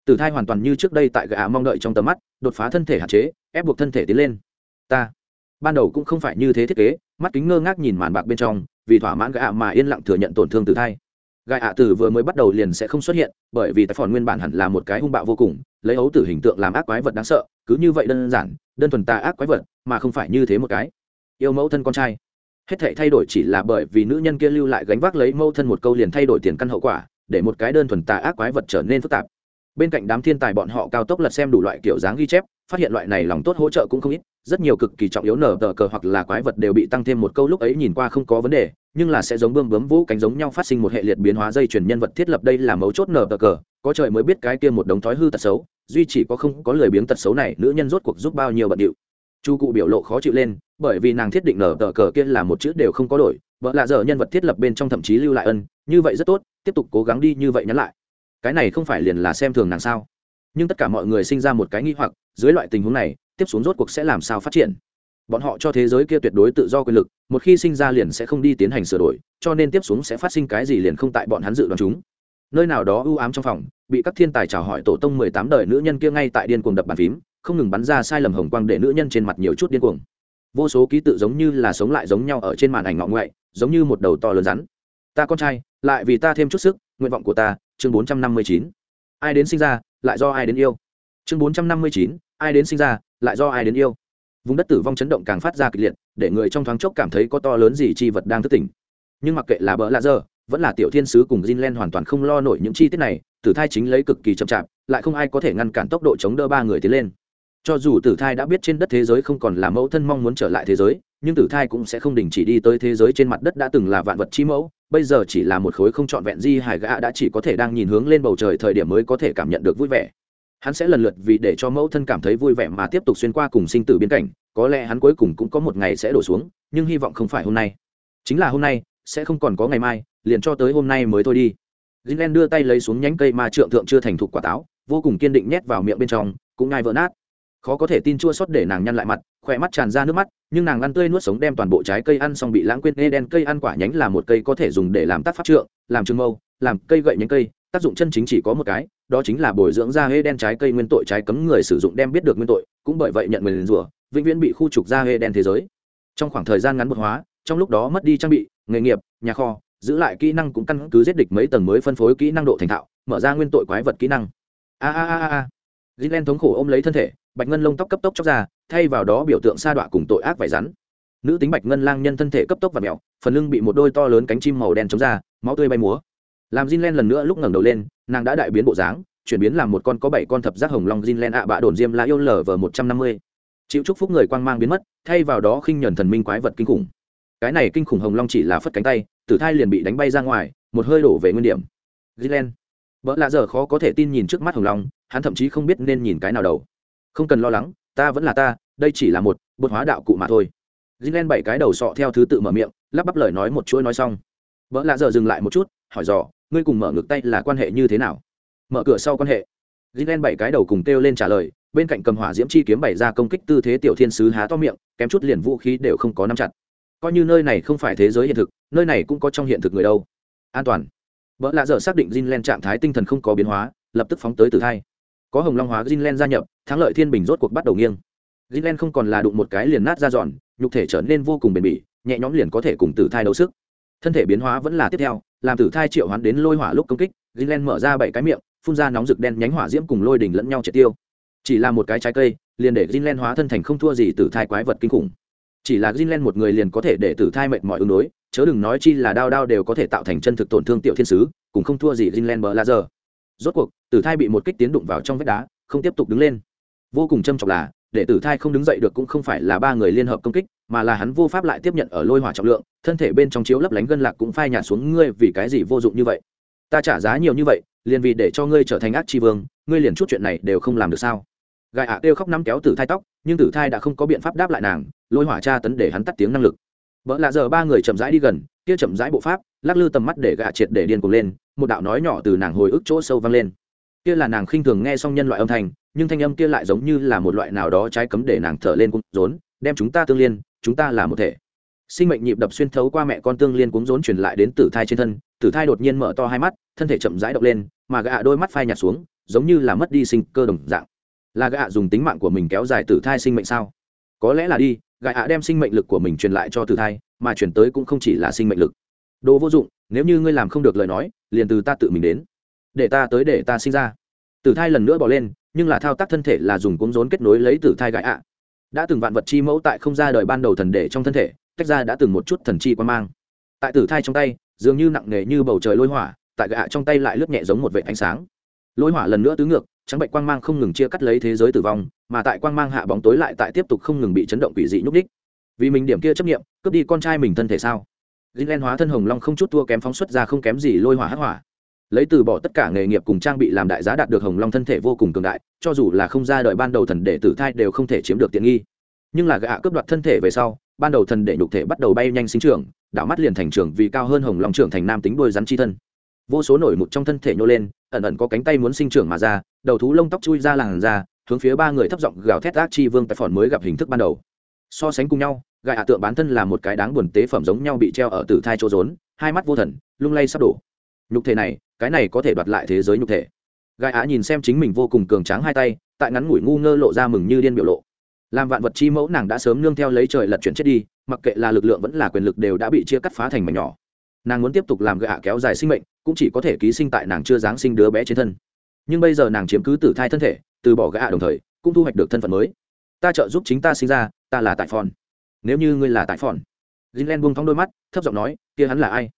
S1: tử thai hoàn toàn như trước đây tại gã mong đợi trong tầm mắt, đột phá thân thể hạn chế, ép buộc thân thể tiến lên. Ta, ban đầu cũng không phải như thế thiết kế, mắt kính ngơ ngác nhìn màn bạc bên trong, vì thỏa mãn gã mà yên lặng thừa nhận tổn thương tử thai. Gai ạ tử vừa mới bắt đầu liền sẽ không xuất hiện, bởi vì tài phòn nguyên bản hẳn là một cái hung bạo vô cùng, lấy ấu tử hình tượng làm ác quái vật đáng sợ, cứ như vậy đơn giản, đơn thuần ta ác quái vật, mà không phải như thế một cái. Yêu mẫu thân con trai. Hết thể thay đổi chỉ là bởi vì nữ nhân kia lưu lại gánh vác lấy mẫu thân một câu liền thay đổi tiền căn hậu quả, để một cái đơn thuần tà ác quái vật trở nên phức tạp bên cạnh đám thiên tài bọn họ cao tốc lật xem đủ loại kiểu dáng ghi chép, phát hiện loại này lòng tốt hỗ trợ cũng không ít, rất nhiều cực kỳ trọng yếu nở tờ cờ hoặc là quái vật đều bị tăng thêm một câu lúc ấy nhìn qua không có vấn đề, nhưng là sẽ giống bươm bướm vũ cánh giống nhau phát sinh một hệ liệt biến hóa dây chuyển nhân vật thiết lập đây là mấu chốt nở tờ cờ, có trời mới biết cái kia một đống thói hư tật xấu, duy chỉ có không có lười biếng tật xấu này, nữ nhân rốt cuộc giúp bao nhiêu bận điệu. Chu cụ biểu lộ khó chịu lên, bởi vì nàng thiết định nở tờ cờ kia là một chữ đều không có đổi, vợ lạ dở nhân vật thiết lập bên trong thậm chí lưu lại ân, như vậy rất tốt, tiếp tục cố gắng đi như vậy nhắn lại cái này không phải liền là xem thường nàng sao? Nhưng tất cả mọi người sinh ra một cái nghi hoặc, dưới loại tình huống này, tiếp xuống rốt cuộc sẽ làm sao phát triển? Bọn họ cho thế giới kia tuyệt đối tự do quyền lực, một khi sinh ra liền sẽ không đi tiến hành sửa đổi, cho nên tiếp xuống sẽ phát sinh cái gì liền không tại bọn hắn dự đoán chúng. Nơi nào đó ưu ám trong phòng, bị các thiên tài chào hỏi tổ tông mười tám đời nữ nhân kia ngay tại điên cuồng đập bàn phím, không ngừng bắn ra sai lầm hồng quang để nữ nhân trên mặt nhiều chút điên cuồng. Vô số ký tự giống như là sống lại giống nhau ở trên màn ảnh ngọ ngoại giống như một đầu to lớn rắn. Ta con trai, lại vì ta thêm chút sức nguyện vọng của ta, chương bốn trăm năm mươi chín. Ai đến sinh ra, lại do ai đến yêu. Chương bốn trăm năm mươi chín, ai đến sinh ra, lại do ai đến yêu. Vùng đất tử vong chấn động càng phát ra kịch liệt, để người trong thoáng chốc cảm thấy có to lớn gì chi vật đang thức tỉnh. Nhưng mặc kệ là bỡ lạ dơ, vẫn là tiểu thiên sứ cùng Jinlen hoàn toàn không lo nổi những chi tiết này, tử thai chính lấy cực kỳ chậm chạp, lại không ai có thể ngăn cản tốc độ chống đỡ ba người tiến lên. Cho dù tử thai đã biết trên đất thế giới không còn là mẫu thân mong muốn trở lại thế giới, nhưng tử thai cũng sẽ không đình chỉ đi tới thế giới trên mặt đất đã từng là vạn vật chi mẫu bây giờ chỉ là một khối không trọn vẹn di hải gã đã chỉ có thể đang nhìn hướng lên bầu trời thời điểm mới có thể cảm nhận được vui vẻ. Hắn sẽ lần lượt vì để cho mẫu thân cảm thấy vui vẻ mà tiếp tục xuyên qua cùng sinh tử biên cảnh, có lẽ hắn cuối cùng cũng có một ngày sẽ đổ xuống, nhưng hy vọng không phải hôm nay. Chính là hôm nay, sẽ không còn có ngày mai, liền cho tới hôm nay mới thôi đi. Jinlen đưa tay lấy xuống nhánh cây ma trượng thượng chưa thành thục quả táo, vô cùng kiên định nhét vào miệng bên trong, cũng ngai vỡ nát khó có thể tin chua xót để nàng nhăn lại mặt, khỏe mắt tràn ra nước mắt, nhưng nàng ăn tươi nuốt sống đem toàn bộ trái cây ăn xong bị lãng quên nghe đen cây ăn quả nhánh là một cây có thể dùng để làm tác pháp trượng, làm trừng mâu, làm cây gậy nhánh cây, tác dụng chân chính chỉ có một cái, đó chính là bồi dưỡng ra hê đen trái cây nguyên tội trái cấm người sử dụng đem biết được nguyên tội, cũng bởi vậy nhận người liền rủa, vĩnh viễn bị khu trục ra hê đen thế giới. Trong khoảng thời gian ngắn một hóa, trong lúc đó mất đi trang bị, nghề nghiệp, nhà kho, giữ lại kỹ năng cũng căn cứ giết địch mấy tầng mới phân phối kỹ năng độ thành thạo, mở ra nguyên tội quái vật kỹ năng. A a a a Gilen thống khổ ôm lấy thân thể bạch ngân lông tóc cấp tốc chóc ra, thay vào đó biểu tượng sa đọa cùng tội ác vải rắn. Nữ tính bạch ngân lang nhân thân thể cấp tốc và mẹo phần lưng bị một đôi to lớn cánh chim màu đen chống ra, máu tươi bay múa. Làm Jinlen lần nữa lúc ngẩng đầu lên, nàng đã đại biến bộ dáng, chuyển biến làm một con có bảy con thập giác hồng long Jinlen ạ bạ đồn diêm la yêu lở vờ một trăm năm mươi. Chịu chúc phúc người quang mang biến mất, thay vào đó khinh nhẫn thần minh quái vật kinh khủng. Cái này kinh khủng hồng long chỉ là phất cánh tay, tử thai liền bị đánh bay ra ngoài, một hơi đổ về nguyên điểm. Jinlen vợ lạ giờ khó có thể tin nhìn trước mắt hồng long, hắn thậm chí không biết nên nhìn cái nào đầu không cần lo lắng, ta vẫn là ta, đây chỉ là một bột hóa đạo cụ mà thôi. Jinlen bảy cái đầu sọ theo thứ tự mở miệng, lắp bắp lời nói một chuỗi nói xong. Vợ lạ giờ dừng lại một chút, hỏi dò, ngươi cùng mở ngược tay là quan hệ như thế nào? Mở cửa sau quan hệ. Jinlen bảy cái đầu cùng kêu lên trả lời, bên cạnh cầm hỏa diễm chi kiếm bày ra công kích tư thế tiểu thiên sứ há to miệng, kém chút liền vũ khí đều không có nắm chặt. Coi như nơi này không phải thế giới hiện thực, nơi này cũng có trong hiện thực người đâu. An toàn. Vợ lạ dở xác định Jinlen trạng thái tinh thần không có biến hóa, lập tức phóng tới tử thai có hồng long hóa Jinlen gia nhập, thắng lợi thiên bình rốt cuộc bắt đầu nghiêng. Jinlen không còn là đụng một cái liền nát ra dọn, nhục thể trở nên vô cùng bền bỉ, nhẹ nhõm liền có thể cùng tử thai đấu sức. Thân thể biến hóa vẫn là tiếp theo, làm tử thai triệu hoán đến lôi hỏa lúc công kích, Greenland mở ra bảy cái miệng, phun ra nóng rực đen nhánh hỏa diễm cùng lôi đỉnh lẫn nhau triệt tiêu. Chỉ là một cái trái cây, liền để Greenland hóa thân thành không thua gì tử thai quái vật kinh khủng. Chỉ là Greenland một người liền có thể để tử thai mệt mọi ứng đối, chớ đừng nói chi là đao đao đều có thể tạo thành chân thực tổn thương tiểu thiên sứ cũng không thua gì Greenland bờ laser rốt cuộc tử thai bị một kích tiến đụng vào trong vách đá, không tiếp tục đứng lên. Vô cùng châm trọng là, để tử thai không đứng dậy được cũng không phải là ba người liên hợp công kích, mà là hắn vô pháp lại tiếp nhận ở lôi hỏa trọng lượng, thân thể bên trong chiếu lấp lánh gân lạc cũng phai nhạt xuống, ngươi vì cái gì vô dụng như vậy? Ta trả giá nhiều như vậy, liền vì để cho ngươi trở thành ác tri vương, ngươi liền chút chuyện này đều không làm được sao? Gai ạ à kêu khóc nắm kéo tử thai tóc, nhưng tử thai đã không có biện pháp đáp lại nàng, lôi hỏa tra tấn để hắn tắt tiếng năng lực. Vợ lạ giờ ba người chậm rãi đi gần, kia chậm rãi bộ pháp, lắc lư tầm mắt để gạ triệt để điên cuồng lên, một đạo nói nhỏ từ nàng hồi ức chỗ sâu vang lên kia là nàng khinh thường nghe xong nhân loại âm thanh, nhưng thanh âm kia lại giống như là một loại nào đó trái cấm để nàng thở lên cung rốn, đem chúng ta tương liên, chúng ta là một thể. Sinh mệnh nhịp đập xuyên thấu qua mẹ con tương liên cuống rốn truyền lại đến tử thai trên thân, tử thai đột nhiên mở to hai mắt, thân thể chậm rãi động lên, mà gạ đôi mắt phai nhạt xuống, giống như là mất đi sinh cơ đồng dạng. Là gạ dùng tính mạng của mình kéo dài tử thai sinh mệnh sao? Có lẽ là đi gạ đem sinh mệnh lực của mình truyền lại cho tử thai, mà chuyển tới cũng không chỉ là sinh mệnh lực. Đồ vô dụng, nếu như ngươi làm không được lời nói, liền từ ta tự mình đến để ta tới để ta sinh ra. Tử thai lần nữa bỏ lên, nhưng là thao tác thân thể là dùng cuống rốn kết nối lấy tử thai gãi ạ. Đã từng vạn vật chi mẫu tại không ra đời ban đầu thần để trong thân thể, tách ra đã từng một chút thần chi quan mang. Tại tử thai trong tay, dường như nặng nề như bầu trời lôi hỏa, tại gạ trong tay lại lướt nhẹ giống một vệ ánh sáng. Lôi hỏa lần nữa tứ ngược, trắng bệnh quang mang không ngừng chia cắt lấy thế giới tử vong, mà tại quang mang hạ bóng tối lại tại tiếp tục không ngừng bị chấn động quỷ dị nhúc ních vì mình điểm kia chấp nghiệm cướp đi con trai mình thân thể sao? Gilen hóa thân hồng long không chút thua kém phóng xuất ra không kém gì lôi hỏa hắc hỏa lấy từ bỏ tất cả nghề nghiệp cùng trang bị làm đại giá đạt được hồng long thân thể vô cùng cường đại, cho dù là không ra đời ban đầu thần đệ tử thai đều không thể chiếm được tiện nghi. Nhưng là gạ cướp đoạt thân thể về sau, ban đầu thần đệ nhục thể bắt đầu bay nhanh sinh trưởng, đảo mắt liền thành trưởng vì cao hơn hồng long trưởng thành nam tính đôi rắn chi thân. Vô số nổi mụt trong thân thể nhô lên, ẩn ẩn có cánh tay muốn sinh trưởng mà ra, đầu thú lông tóc chui ra làn ra hướng phía ba người thấp giọng gào thét ác chi vương tại phòn mới gặp hình thức ban đầu. So sánh cùng nhau gạ tượng bán thân là một cái đáng buồn tế phẩm giống nhau bị treo ở tử thai chỗ rốn, hai mắt vô thần, lung lay sắp đổ nhục thể này, cái này có thể đoạt lại thế giới nhục thể. Gai á nhìn xem chính mình vô cùng cường tráng hai tay, tại ngắn ngủi ngu ngơ lộ ra mừng như điên biểu lộ. Làm vạn vật chi mẫu nàng đã sớm nương theo lấy trời lật chuyển chết đi, mặc kệ là lực lượng vẫn là quyền lực đều đã bị chia cắt phá thành mảnh nhỏ. Nàng muốn tiếp tục làm gạ kéo dài sinh mệnh, cũng chỉ có thể ký sinh tại nàng chưa giáng sinh đứa bé trên thân. Nhưng bây giờ nàng chiếm cứ tử thai thân thể, từ bỏ gạ đồng thời, cũng thu hoạch được thân phận mới. Ta trợ giúp chính ta sinh ra, ta là tại phòn. Nếu như ngươi là tại phòn. Jinlen buông thong đôi mắt, thấp giọng nói, kia hắn là ai?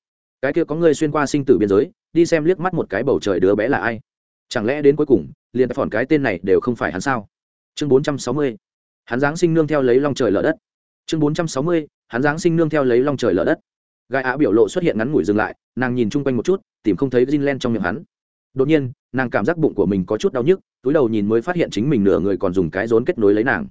S1: Cái kia có người xuyên qua sinh tử biên giới, đi xem liếc mắt một cái bầu trời đứa bé là ai. Chẳng lẽ đến cuối cùng, liền phòn cái tên này đều không phải hắn sao? Chương bốn trăm sáu mươi, hắn giáng sinh nương theo lấy long trời lở đất. Chương bốn trăm sáu mươi, hắn giáng sinh nương theo lấy long trời lở đất. Gai á biểu lộ xuất hiện ngắn ngủi dừng lại, nàng nhìn chung quanh một chút, tìm không thấy Jin len trong miệng hắn. Đột nhiên, nàng cảm giác bụng của mình có chút đau nhức, túi đầu nhìn mới phát hiện chính mình nửa người còn dùng cái rốn kết nối lấy nàng.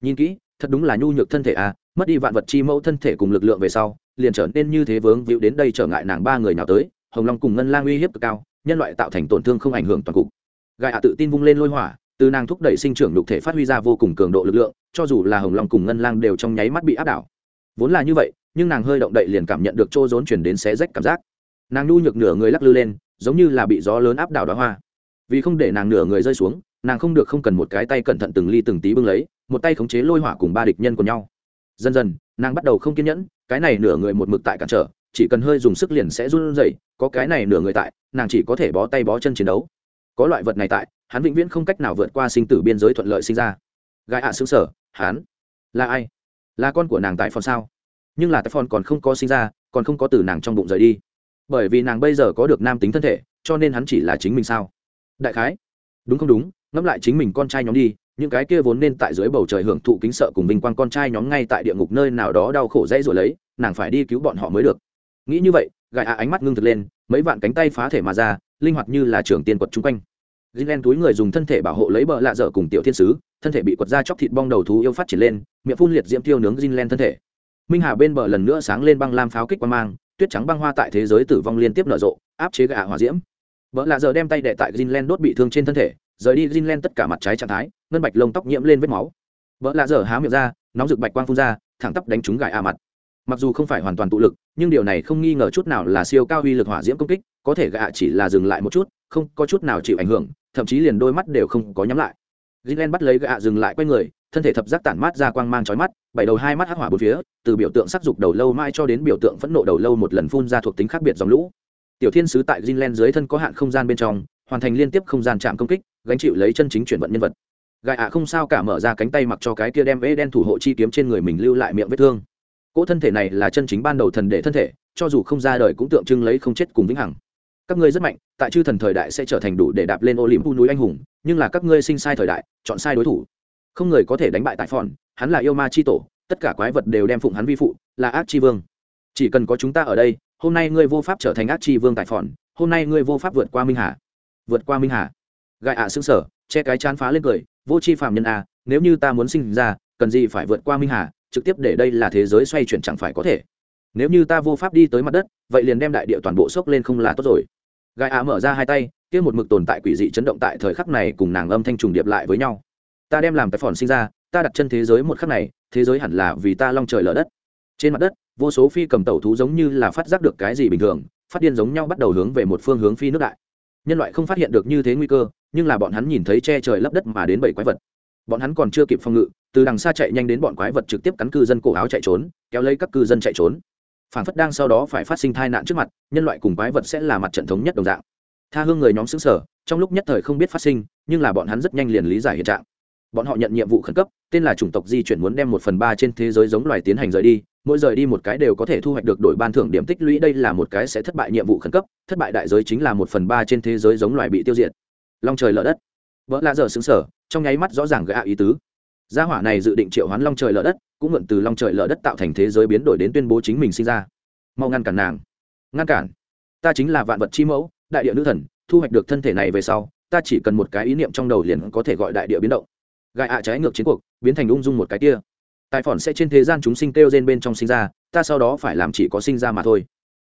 S1: Nhìn kỹ, thật đúng là nhu nhược thân thể à mất đi vạn vật chi mẫu thân thể cùng lực lượng về sau liền trở nên như thế vướng víu đến đây trở ngại nàng ba người nào tới, hồng long cùng ngân lang uy hiếp cực cao, nhân loại tạo thành tổn thương không ảnh hưởng toàn cục. Gai hạ tự tin vung lên lôi hỏa, từ nàng thúc đẩy sinh trưởng đục thể phát huy ra vô cùng cường độ lực lượng, cho dù là hồng long cùng ngân lang đều trong nháy mắt bị áp đảo. Vốn là như vậy, nhưng nàng hơi động đậy liền cảm nhận được chỗ rốn chuyển đến xé rách cảm giác. Nàng nhu nhược nửa người lắc lư lên, giống như là bị gió lớn áp đảo đó hoa. Vì không để nàng nửa người rơi xuống, nàng không được không cần một cái tay cẩn thận từng ly từng tí bưng lấy, một tay khống chế lôi hỏa cùng ba địch nhân của nhau. Dần dần, nàng bắt đầu không kiên nhẫn cái này nửa người một mực tại cản trở, chỉ cần hơi dùng sức liền sẽ run rẩy, có cái này nửa người tại, nàng chỉ có thể bó tay bó chân chiến đấu. Có loại vật này tại, hắn vĩnh viễn không cách nào vượt qua sinh tử biên giới thuận lợi sinh ra. Gai ạ xứng sở, hắn là ai? Là con của nàng tại phòn sao? Nhưng là tại phòn còn không có sinh ra, còn không có từ nàng trong bụng rời đi. Bởi vì nàng bây giờ có được nam tính thân thể, cho nên hắn chỉ là chính mình sao? Đại khái. Đúng không đúng, ngẫm lại chính mình con trai nhóm đi những cái kia vốn nên tại dưới bầu trời hưởng thụ kính sợ cùng vinh quang con trai nhóm ngay tại địa ngục nơi nào đó đau khổ dãy rồi lấy nàng phải đi cứu bọn họ mới được nghĩ như vậy gài ạ ánh mắt ngưng thực lên mấy vạn cánh tay phá thể mà ra linh hoạt như là trường tiên quật chung quanh Gilen túi người dùng thân thể bảo hộ lấy bờ lạ dở cùng tiểu thiên sứ, thân thể bị quật ra chóc thịt bong đầu thú yêu phát triển lên, miệng phun liệt diễm tiêu nướng Gilen thân thể. Minh Hà bên bờ lần nữa sáng lên băng lam pháo kích qua mang, tuyết trắng băng hoa tại thế giới tử vong liên tiếp nở rộ, áp chế gã hỏa diễm. Bờ lạ dở đem tay đệ tại Gilen đốt bị thương trên thân thể, rời đi Gilen tất cả mặt trái trạng thái, ngân bạch lông tóc nhiễm lên vết máu. vợ lạ dở há miệng ra, nóng rực bạch quang phun ra, thẳng tắp đánh trúng gãi a mặt. Mặc dù không phải hoàn toàn tụ lực, nhưng điều này không nghi ngờ chút nào là siêu cao uy lực hỏa diễm công kích, có thể gã chỉ là dừng lại một chút, không có chút nào chịu ảnh hưởng, thậm chí liền đôi mắt đều không có nhắm lại gilen bắt lấy gạ dừng lại quay người thân thể thập giác tản mát ra quang mang chói mắt bảy đầu hai mắt hắc hỏa bốn phía từ biểu tượng sắc dục đầu lâu mai cho đến biểu tượng phẫn nộ đầu lâu một lần phun ra thuộc tính khác biệt dòng lũ tiểu thiên sứ tại gilen dưới thân có hạn không gian bên trong hoàn thành liên tiếp không gian chạm công kích gánh chịu lấy chân chính chuyển vận nhân vật gài ạ không sao cả mở ra cánh tay mặc cho cái kia đem vẽ đen thủ hộ chi kiếm trên người mình lưu lại miệng vết thương. Cỗ thân thể này là chân chính ban đầu thần đệ thân thể, cho dù không ra đời cũng tượng trưng lấy không chết cùng vĩnh hằng. Các ngươi rất mạnh, tại chư thần thời đại sẽ trở thành đủ để đạp lên ô liềm pu núi anh hùng, nhưng là các ngươi sinh sai thời đại, chọn sai đối thủ. Không người có thể đánh bại tại phòn, hắn là yêu ma chi tổ, tất cả quái vật đều đem phụng hắn vi phụ, là ác chi vương. Chỉ cần có chúng ta ở đây, hôm nay ngươi vô pháp trở thành ác chi vương tại phòn, hôm nay ngươi vô pháp vượt qua minh hà. Vượt qua minh hà. Gai ạ xứng sở che cái chán phá lên cười vô chi phạm nhân a, nếu như ta muốn sinh ra, cần gì phải vượt qua minh hà, trực tiếp để đây là thế giới xoay chuyển chẳng phải có thể. Nếu như ta vô pháp đi tới mặt đất, vậy liền đem đại địa toàn bộ sốc lên không là tốt rồi. Gai á mở ra hai tay, kia một mực tồn tại quỷ dị chấn động tại thời khắc này cùng nàng âm thanh trùng điệp lại với nhau. Ta đem làm cái phòn sinh ra, ta đặt chân thế giới một khắc này, thế giới hẳn là vì ta long trời lở đất. Trên mặt đất, vô số phi cầm tẩu thú giống như là phát giác được cái gì bình thường, phát điên giống nhau bắt đầu hướng về một phương hướng phi nước đại. Nhân loại không phát hiện được như thế nguy cơ nhưng là bọn hắn nhìn thấy che trời lấp đất mà đến bảy quái vật. Bọn hắn còn chưa kịp phòng ngự, từ đằng xa chạy nhanh đến bọn quái vật trực tiếp cắn cư dân cổ áo chạy trốn, kéo lấy các cư dân chạy trốn. Phản phất đang sau đó phải phát sinh tai nạn trước mặt, nhân loại cùng quái vật sẽ là mặt trận thống nhất đồng dạng. Tha hương người nhóm xứng sở trong lúc nhất thời không biết phát sinh, nhưng là bọn hắn rất nhanh liền lý giải hiện trạng. Bọn họ nhận nhiệm vụ khẩn cấp, tên là chủng tộc di chuyển muốn đem một phần ba trên thế giới giống loài tiến hành rời đi, mỗi rời đi một cái đều có thể thu hoạch được đổi ban thưởng điểm tích lũy, đây là một cái sẽ thất bại nhiệm vụ khẩn cấp, thất bại đại giới chính là một phần ba trên thế giới giống loài bị tiêu diệt long trời lở đất. Vợ lạ dở xứng sở trong nháy mắt rõ ràng gạ ý tứ. Gia hỏa này dự định triệu hoán long trời lở đất, cũng mượn từ long trời lở đất tạo thành thế giới biến đổi đến tuyên bố chính mình sinh ra. Mau ngăn cản nàng. Ngăn cản? Ta chính là vạn vật chi mẫu, đại địa nữ thần, thu hoạch được thân thể này về sau, ta chỉ cần một cái ý niệm trong đầu liền có thể gọi đại địa biến động. Gai ạ trái ngược chiến cuộc, biến thành ung dung một cái kia. Tài phòn sẽ trên thế gian chúng sinh kêu gen bên trong sinh ra, ta sau đó phải làm chỉ có sinh ra mà thôi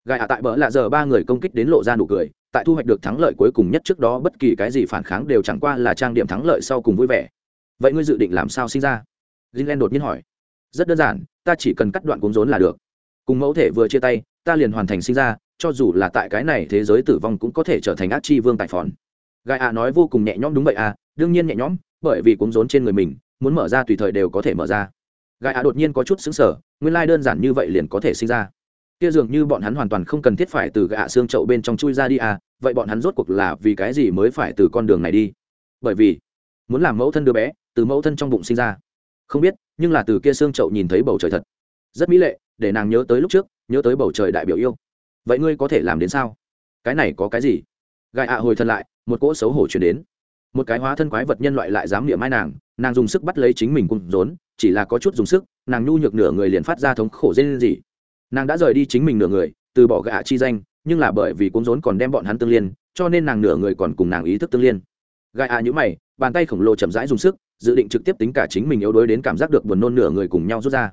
S1: gai ạ tại bỡ lạ giờ ba người công kích đến lộ ra nụ cười, tại thu hoạch được thắng lợi cuối cùng nhất trước đó bất kỳ cái gì phản kháng đều chẳng qua là trang điểm thắng lợi sau cùng vui vẻ. Vậy ngươi dự định làm sao sinh ra? Gilen đột nhiên hỏi. Rất đơn giản, ta chỉ cần cắt đoạn cúng rốn là được. Cùng mẫu thể vừa chia tay, ta liền hoàn thành sinh ra, cho dù là tại cái này thế giới tử vong cũng có thể trở thành ác chi vương tại phòn. Gai ạ nói vô cùng nhẹ nhõm đúng vậy à đương nhiên nhẹ nhõm, bởi vì cúng rốn trên người mình, muốn mở ra tùy thời đều có thể mở ra. Gai ạ đột nhiên có chút xứng sở nguyên lai đơn giản như vậy liền có thể sinh ra kia dường như bọn hắn hoàn toàn không cần thiết phải từ gạ xương chậu bên trong chui ra đi à vậy bọn hắn rốt cuộc là vì cái gì mới phải từ con đường này đi? Bởi vì, muốn làm mẫu thân đứa bé, từ mẫu thân trong bụng sinh ra. Không biết, nhưng là từ kia xương chậu nhìn thấy bầu trời thật. Rất mỹ lệ, để nàng nhớ tới lúc trước, nhớ tới bầu trời đại biểu yêu. Vậy ngươi có thể làm đến sao? Cái này có cái gì? Gai ạ hồi thân lại, một cỗ xấu hổ chuyển đến. Một cái hóa thân quái vật nhân loại lại dám niệm mai nàng nàng dùng sức bắt lấy chính mình cùng rốn, chỉ là có chút dùng sức, nàng nhu nhược nửa người liền phát ra thống khổ dê lên gì nàng đã rời đi chính mình nửa người, từ bỏ gạ chi danh, nhưng là bởi vì cuốn rốn còn đem bọn hắn tương liên, cho nên nàng nửa người còn cùng nàng ý thức tương liên. Gạ à nhữ mày, bàn tay khổng lồ chậm rãi dùng sức, dự định trực tiếp tính cả chính mình yếu đuối đến cảm giác được buồn nôn nửa người cùng nhau rút ra.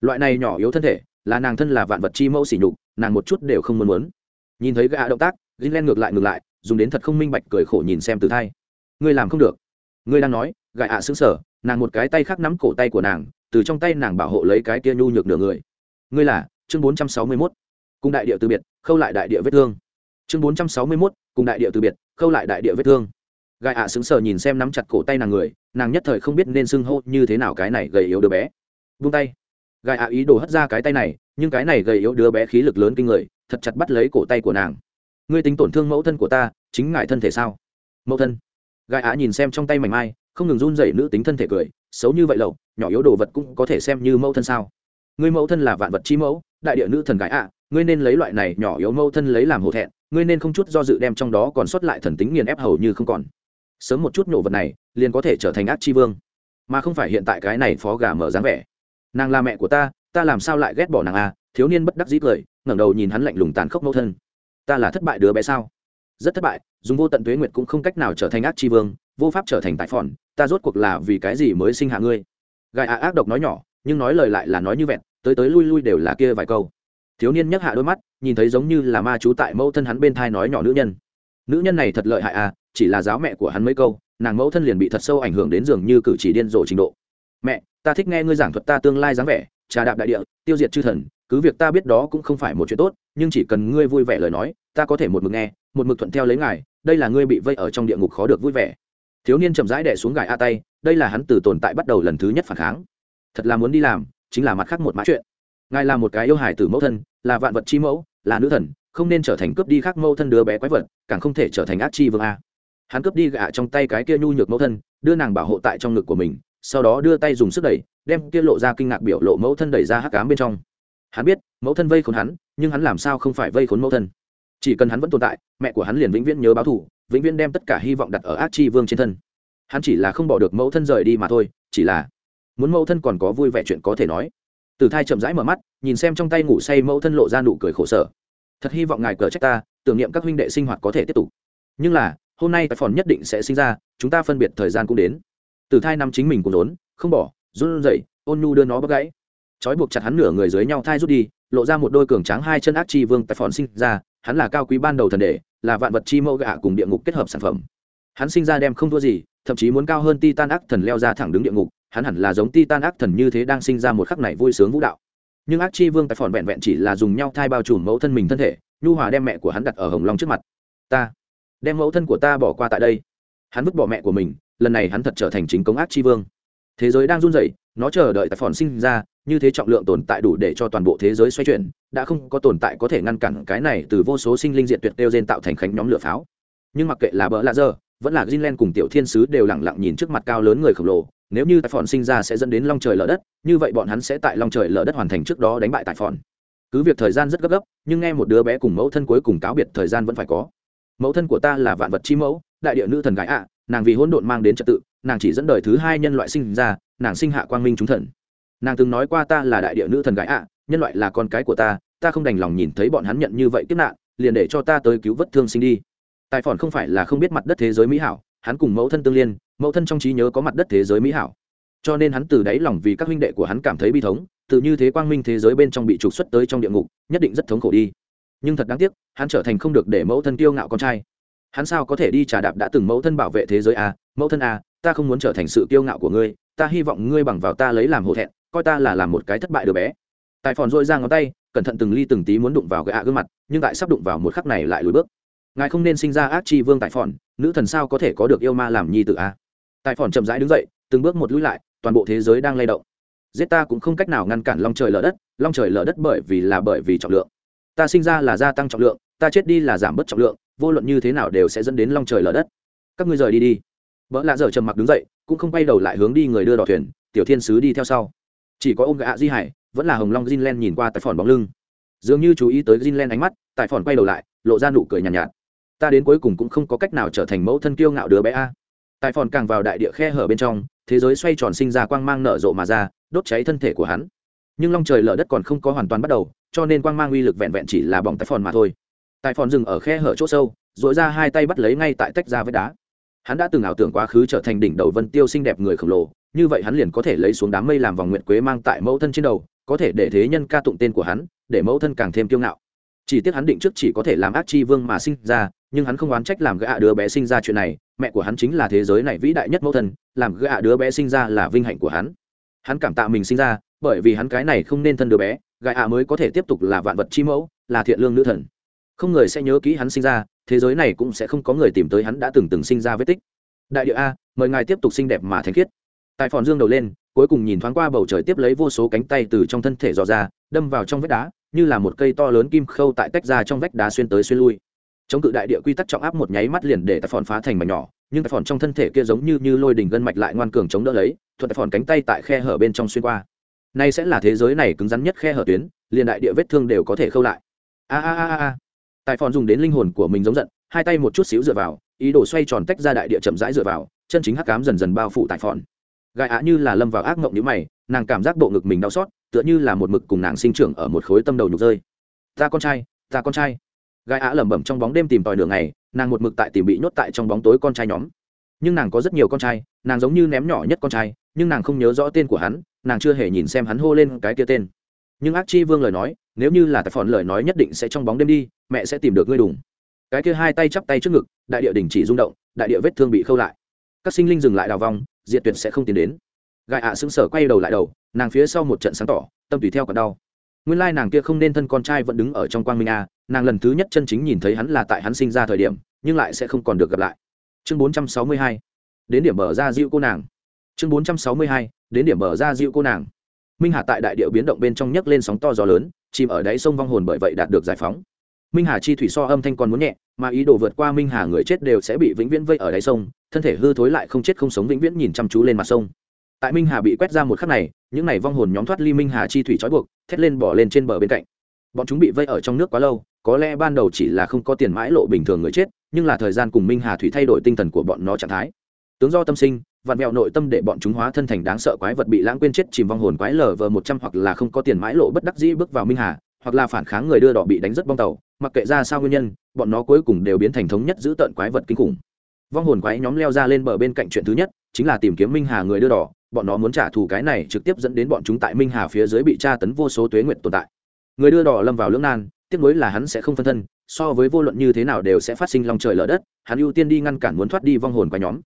S1: Loại này nhỏ yếu thân thể, là nàng thân là vạn vật chi mẫu xỉ nhục, nàng một chút đều không muốn muốn. Nhìn thấy gã động tác gin len ngược lại ngược lại, dùng đến thật không minh bạch cười khổ nhìn xem từ thai. Ngươi làm không được. Ngươi đang nói, gã ạ à xứng sở nàng một cái tay khác nắm cổ tay của nàng, từ trong tay nàng bảo hộ lấy cái kia nhu nhược nửa người. Ngươi là chương bốn trăm sáu mươi 461. cùng đại địa từ biệt khâu lại đại địa vết thương. Chương bốn trăm sáu mươi 461, cùng đại địa từ biệt khâu lại đại địa vết thương. Gai ạ sững sờ nhìn xem nắm chặt cổ tay nàng người nàng nhất thời không biết nên xưng hô như thế nào cái này gầy yếu đứa bé. Vung tay. Gai ạ ý đồ hất ra cái tay này nhưng cái này gầy yếu đứa bé khí lực lớn kinh người thật chặt bắt lấy cổ tay của nàng. Ngươi tính tổn thương mẫu thân của ta chính ngại thân thể sao? Mẫu thân. Gai ạ nhìn xem trong tay mảnh mai không ngừng run dậy nữ tính thân thể cười xấu như vậy lậu nhỏ yếu đồ vật cũng có thể xem như mẫu thân sao? Ngươi mẫu thân là vạn vật chi mẫu đại địa nữ thần gái ạ, ngươi nên lấy loại này nhỏ yếu mâu thân lấy làm hổ thẹn, ngươi nên không chút do dự đem trong đó còn sót lại thần tính nghiền ép hầu như không còn. Sớm một chút nhổ vật này, liền có thể trở thành ác chi vương. Mà không phải hiện tại cái này phó gà mở dáng vẻ. Nàng là mẹ của ta ta làm sao lại ghét bỏ nàng à? Thiếu niên bất đắc dĩ cười, ngẩng đầu nhìn hắn lạnh lùng tàn khốc mẫu thân. Ta là thất bại đứa bé sao? Rất thất bại, dùng vô tận tuế nguyệt cũng không cách nào trở thành ác chi vương, vô pháp trở thành tài phòn, ta rốt cuộc là vì cái gì mới sinh hạ ngươi? Gai ạ ác độc nói nhỏ, nhưng nói lời lại là nói như vẹn tới tới lui lui đều là kia vài câu. Thiếu niên nhấc hạ đôi mắt, nhìn thấy giống như là ma chú tại mẫu thân hắn bên thai nói nhỏ nữ nhân. Nữ nhân này thật lợi hại à chỉ là giáo mẹ của hắn mấy câu, nàng mẫu thân liền bị thật sâu ảnh hưởng đến dường như cử chỉ điên rồ trình độ. Mẹ, ta thích nghe ngươi giảng thuật ta tương lai dáng vẻ, trà đạp đại địa, tiêu diệt chư thần, cứ việc ta biết đó cũng không phải một chuyện tốt, nhưng chỉ cần ngươi vui vẻ lời nói, ta có thể một mực nghe, một mực thuận theo lấy ngài, đây là ngươi bị vây ở trong địa ngục khó được vui vẻ. Thiếu niên chậm rãi đẻ xuống gài a tay, đây là hắn từ tồn tại bắt đầu lần thứ nhất phản kháng. Thật là muốn đi làm chính là mặt khác một mã chuyện. Ngài là một cái yêu hài tử mẫu thân, là vạn vật chi mẫu, là nữ thần, không nên trở thành cướp đi khác mẫu thân đứa bé quái vật, càng không thể trở thành ác chi vương a. Hắn cướp đi gạ trong tay cái kia nhu nhược mẫu thân, đưa nàng bảo hộ tại trong ngực của mình, sau đó đưa tay dùng sức đẩy, đem kia lộ ra kinh ngạc biểu lộ mẫu thân đẩy ra hắc cám bên trong. Hắn biết, mẫu thân vây khốn hắn, nhưng hắn làm sao không phải vây khốn mẫu thân? Chỉ cần hắn vẫn tồn tại, mẹ của hắn liền vĩnh viễn nhớ báo thù, vĩnh viễn đem tất cả hy vọng đặt ở ác chi vương trên thân. Hắn chỉ là không bỏ được mẫu thân rời đi mà thôi, chỉ là muốn mẫu thân còn có vui vẻ chuyện có thể nói. Từ thai chậm rãi mở mắt, nhìn xem trong tay ngủ say mẫu thân lộ ra nụ cười khổ sở. Thật hy vọng ngài cờ trách ta, tưởng niệm các huynh đệ sinh hoạt có thể tiếp tục. Nhưng là, hôm nay tài phòn nhất định sẽ sinh ra, chúng ta phân biệt thời gian cũng đến. Từ thai năm chính mình cũng rốn không bỏ, run rẩy, ôn nhu đưa nó bắt gãy. Trói buộc chặt hắn nửa người dưới nhau thai rút đi, lộ ra một đôi cường tráng hai chân ác chi vương tài phòn sinh ra, hắn là cao quý ban đầu thần đệ, là vạn vật chi mẫu gạ cùng địa ngục kết hợp sản phẩm. Hắn sinh ra đem không thua gì, thậm chí muốn cao hơn titan ác thần leo ra thẳng đứng địa ngục hắn hẳn là giống titan ác thần như thế đang sinh ra một khắc này vui sướng vũ đạo. Nhưng ác chi vương tài phòn vẹn vẹn chỉ là dùng nhau thai bao trùm mẫu thân mình thân thể, nhu hòa đem mẹ của hắn đặt ở hồng long trước mặt. Ta, đem mẫu thân của ta bỏ qua tại đây. Hắn vứt bỏ mẹ của mình, lần này hắn thật trở thành chính công ác chi vương. Thế giới đang run rẩy, nó chờ đợi tài phòn sinh ra, như thế trọng lượng tồn tại đủ để cho toàn bộ thế giới xoay chuyển, đã không có tồn tại có thể ngăn cản cái này từ vô số sinh linh diện tuyệt đeo gen tạo thành khánh nhóm lửa pháo. Nhưng mặc kệ là bỡ lạ dơ vẫn là Greenland cùng tiểu thiên sứ đều lặng lặng nhìn trước mặt cao lớn người khổng lồ, nếu như tài phòn sinh ra sẽ dẫn đến long trời lở đất, như vậy bọn hắn sẽ tại long trời lở đất hoàn thành trước đó đánh bại tài phòn cứ việc thời gian rất gấp gấp, nhưng nghe một đứa bé cùng mẫu thân cuối cùng cáo biệt thời gian vẫn phải có. Mẫu thân của ta là vạn vật chi mẫu, đại địa nữ thần gái ạ, nàng vì hỗn độn mang đến trật tự, nàng chỉ dẫn đời thứ hai nhân loại sinh ra, nàng sinh hạ quang minh chúng thần. Nàng từng nói qua ta là đại địa nữ thần gái ạ, nhân loại là con cái của ta ta không đành lòng nhìn thấy bọn hắn nhận như vậy kiếp nạn, liền để cho ta tới cứu vớt thương sinh đi tài phòn không phải là không biết mặt đất thế giới mỹ hảo hắn cùng mẫu thân tương liên mẫu thân trong trí nhớ có mặt đất thế giới mỹ hảo. Cho nên hắn từ đáy lòng vì các huynh đệ của hắn cảm thấy bi thống tự như thế quang minh thế giới bên trong bị trục xuất tới trong địa ngục nhất định rất thống khổ đi. Nhưng thật đáng tiếc hắn trở thành không được để mẫu thân kiêu ngạo con trai. Hắn sao có thể đi trả đạp đã từng mẫu thân bảo vệ thế giới à, mẫu thân à, ta không muốn trở thành sự kiêu ngạo của ngươi ta hy vọng ngươi bằng vào ta lấy làm hổ thẹn coi ta là làm một cái thất bại đứa bé. Tài phòn dội ra ngón tay cẩn thận từng ly từng tí muốn đụng vào gã gương mặt nhưng tại sắp đụng vào một khắc này lại lùi bước ngài không nên sinh ra ác chi vương tài phòn nữ thần sao có thể có được yêu ma làm nhi tự a? À? tài phòn chậm rãi đứng dậy từng bước một lũi lại toàn bộ thế giới đang lay động. Giết ta cũng không cách nào ngăn cản long trời lở đất long trời lở đất bởi vì là bởi vì trọng lượng. Ta sinh ra là gia tăng trọng lượng ta chết đi là giảm bớt trọng lượng vô luận như thế nào đều sẽ dẫn đến long trời lở đất. Các ngươi rời đi đi. Vợ lạ dở trầm mặc đứng dậy cũng không quay đầu lại hướng đi người đưa đò thuyền tiểu thiên sứ đi theo sau. Chỉ có ông gạ di hải vẫn là hồng long Greenland nhìn qua tại phòn bóng lưng. Dường như chú ý tới Greenland ánh mắt tại phòn quay đầu lại lộ ra nụ cười nhàn nhạt, nhạt ta đến cuối cùng cũng không có cách nào trở thành mẫu thân kiêu ngạo đứa bé a. Tài phòn càng vào đại địa khe hở bên trong, thế giới xoay tròn sinh ra quang mang nở rộ mà ra, đốt cháy thân thể của hắn. Nhưng long trời lở đất còn không có hoàn toàn bắt đầu, cho nên quang mang uy lực vẹn vẹn chỉ là bỏng tài phòn mà thôi. Tài phòn dừng ở khe hở chỗ sâu dội ra hai tay bắt lấy ngay tại tách ra với đá. Hắn đã từng ảo tưởng quá khứ trở thành đỉnh đầu vân tiêu xinh đẹp người khổng lồ, như vậy hắn liền có thể lấy xuống đám mây làm vòng nguyện quế mang tại mẫu thân trên đầu, có thể để thế nhân ca tụng tên của hắn, để mẫu thân càng thêm kiêu ngạo. Chỉ tiếc hắn định trước chỉ có thể làm ác chi vương mà sinh ra nhưng hắn không oán trách làm gã đứa bé sinh ra chuyện này, mẹ của hắn chính là thế giới này vĩ đại nhất mẫu thân, làm gã đứa bé sinh ra là vinh hạnh của hắn. Hắn cảm tạ mình sinh ra, bởi vì hắn cái này không nên thân đứa bé, gã ạ mới có thể tiếp tục là vạn vật chi mẫu, là thiện lương nữ thần. Không người sẽ nhớ kỹ hắn sinh ra, thế giới này cũng sẽ không có người tìm tới hắn đã từng từng sinh ra vết tích. Đại địa a, mời ngài tiếp tục xinh đẹp mà thanh khiết. Tại phòn dương đầu lên, cuối cùng nhìn thoáng qua bầu trời tiếp lấy vô số cánh tay từ trong thân thể dò ra, đâm vào trong vách đá, như là một cây to lớn kim khâu tại tách ra trong vách đá xuyên tới xuyên lui chống cự đại địa quy tắc trọng áp một nháy mắt liền để tài phòn phá thành mảnh nhỏ, nhưng tài phòn trong thân thể kia giống như như lôi đỉnh gân mạch lại ngoan cường chống đỡ lấy, thuận tài phòn cánh tay tại khe hở bên trong xuyên qua. Nay sẽ là thế giới này cứng rắn nhất khe hở tuyến, liền đại địa vết thương đều có thể khâu lại. A a a a tài phòn dùng đến linh hồn của mình giống giận, hai tay một chút xíu dựa vào, ý đồ xoay tròn tách ra đại địa chậm rãi dựa vào, chân chính hắc cám dần dần bao phủ tài phòn. Gai á như là lâm vào ác mộng như mày, nàng cảm giác bộ ngực mình đau xót, tựa như là một mực cùng nàng sinh trưởng ở một khối tâm đầu nhục rơi. Ta con trai, ta con trai gai á lẩm bẩm trong bóng đêm tìm tòi đường này nàng một mực tại tìm bị nhốt tại trong bóng tối con trai nhóm. Nhưng nàng có rất nhiều con trai, nàng giống như ném nhỏ nhất con trai, nhưng nàng không nhớ rõ tên của hắn, nàng chưa hề nhìn xem hắn hô lên cái kia tên. Nhưng ác chi vương lời nói, nếu như là tài phòn lời nói nhất định sẽ trong bóng đêm đi, mẹ sẽ tìm được ngươi đủng cái kia hai tay chắp tay trước ngực, đại địa đình chỉ rung động, đại địa vết thương bị khâu lại. Các sinh linh dừng lại đào vong, diệt tuyệt sẽ không tiến đến. Gai ạ à sờ quay đầu lại đầu, nàng phía sau một trận sáng tỏ, tâm tùy theo còn đau nguyên lai nàng kia không nên thân con trai vẫn đứng ở trong quang minh a nàng lần thứ nhất chân chính nhìn thấy hắn là tại hắn sinh ra thời điểm, nhưng lại sẽ không còn được gặp lại. Chương bốn trăm sáu mươi hai, đến điểm mở ra dịu cô nàng. Chương bốn trăm sáu mươi hai, đến điểm mở ra dịu cô nàng. Minh hà tại đại điệu biến động bên trong nhấc lên sóng to gió lớn, chìm ở đáy sông vong hồn bởi vậy đạt được giải phóng. Minh hà chi thủy so âm thanh còn muốn nhẹ, mà ý đồ vượt qua minh hà người chết đều sẽ bị vĩnh viễn vây ở đáy sông, thân thể hư thối lại không chết không sống vĩnh viễn nhìn chăm chú lên mặt sông tại minh hà bị quét ra một khắc này, những n à y vong hồn nhóm thoát ly minh hà chi thủy trói buộc, thét lên bỏ lên trên bờ bên cạnh. Bọn chúng bị vây ở trong nước quá lâu, có lẽ ban đầu chỉ là không có tiền mãi lộ bình thường người chết, nhưng là thời gian cùng minh hà thủy thay đổi tinh thần của bọn nó trạng thái. Tướng do tâm sinh vặn vẹo nội tâm để bọn chúng hóa thân thành đáng sợ quái vật bị lãng quên chết chìm vong hồn quái lờ vờ một trăm hoặc là không có tiền mãi lộ bất đắc dĩ bước vào minh hà, hoặc là phản kháng người đưa đỏ bị đánh rất bong tàu, mặc kệ ra sao nguyên nhân, bọn nó cuối cùng đều biến thành thống nhất giữ tợn quái vật kinh khủng. Vong hồn quái nhóm leo ra lên bờ bên cạnh chuyện thứ nhất, chính là tìm kiếm minh hà người đưa đỏ bọn nó muốn trả thù cái này trực tiếp dẫn đến bọn chúng tại minh hà phía dưới bị tra tấn vô số tuế nguyện tồn tại. Người đưa đỏ lâm vào lưỡng nan, tiếc nuối là hắn sẽ không phân thân, so với vô luận như thế nào đều sẽ phát sinh lòng trời lở đất, hắn ưu tiên đi ngăn cản muốn thoát đi vong hồn quái nhóm.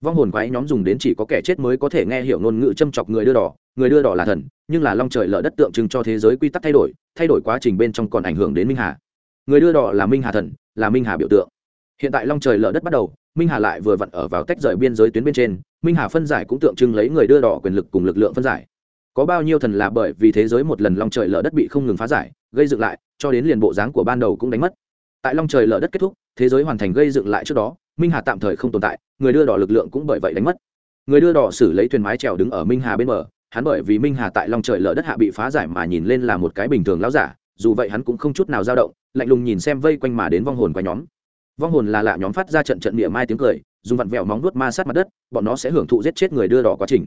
S1: Vong hồn quái nhóm dùng đến chỉ có kẻ chết mới có thể nghe hiểu ngôn ngữ châm chọc người đưa đỏ người đưa đỏ là thần, nhưng là long trời lở đất tượng trưng cho thế giới quy tắc thay đổi thay đổi quá trình bên trong còn ảnh hưởng đến minh hà. Người đưa đỏ là minh hà thần, là minh hà biểu tượng. Hiện tại long trời lở đất bắt đầu minh hà lại vừa vặn ở vào tách rời biên giới tuyến bên trên, minh hà phân giải cũng tượng trưng lấy người đưa đỏ quyền lực cùng lực lượng phân giải. Có bao nhiêu thần là bởi vì thế giới một lần long trời lở đất bị không ngừng phá giải, gây dựng lại, cho đến liền bộ dáng của ban đầu cũng đánh mất. Tại long trời lở đất kết thúc, thế giới hoàn thành gây dựng lại trước đó, minh hà tạm thời không tồn tại, người đưa đỏ lực lượng cũng bởi vậy đánh mất. Người đưa đỏ xử lấy thuyền mái trèo đứng ở minh hà bên bờ, hắn bởi vì minh hà tại long trời lở đất hạ bị phá giải mà nhìn lên là một cái bình thường lão giả, dù vậy hắn cũng không chút nào dao động, lạnh lùng nhìn xem vây quanh mà đến vong hồn quanh nhóm vong hồn là lạ nhóm phát ra trận trận địa mai tiếng cười, dùng vặn vẹo móng nuốt ma sát mặt đất, bọn nó sẽ hưởng thụ giết chết người đưa đỏ quá trình.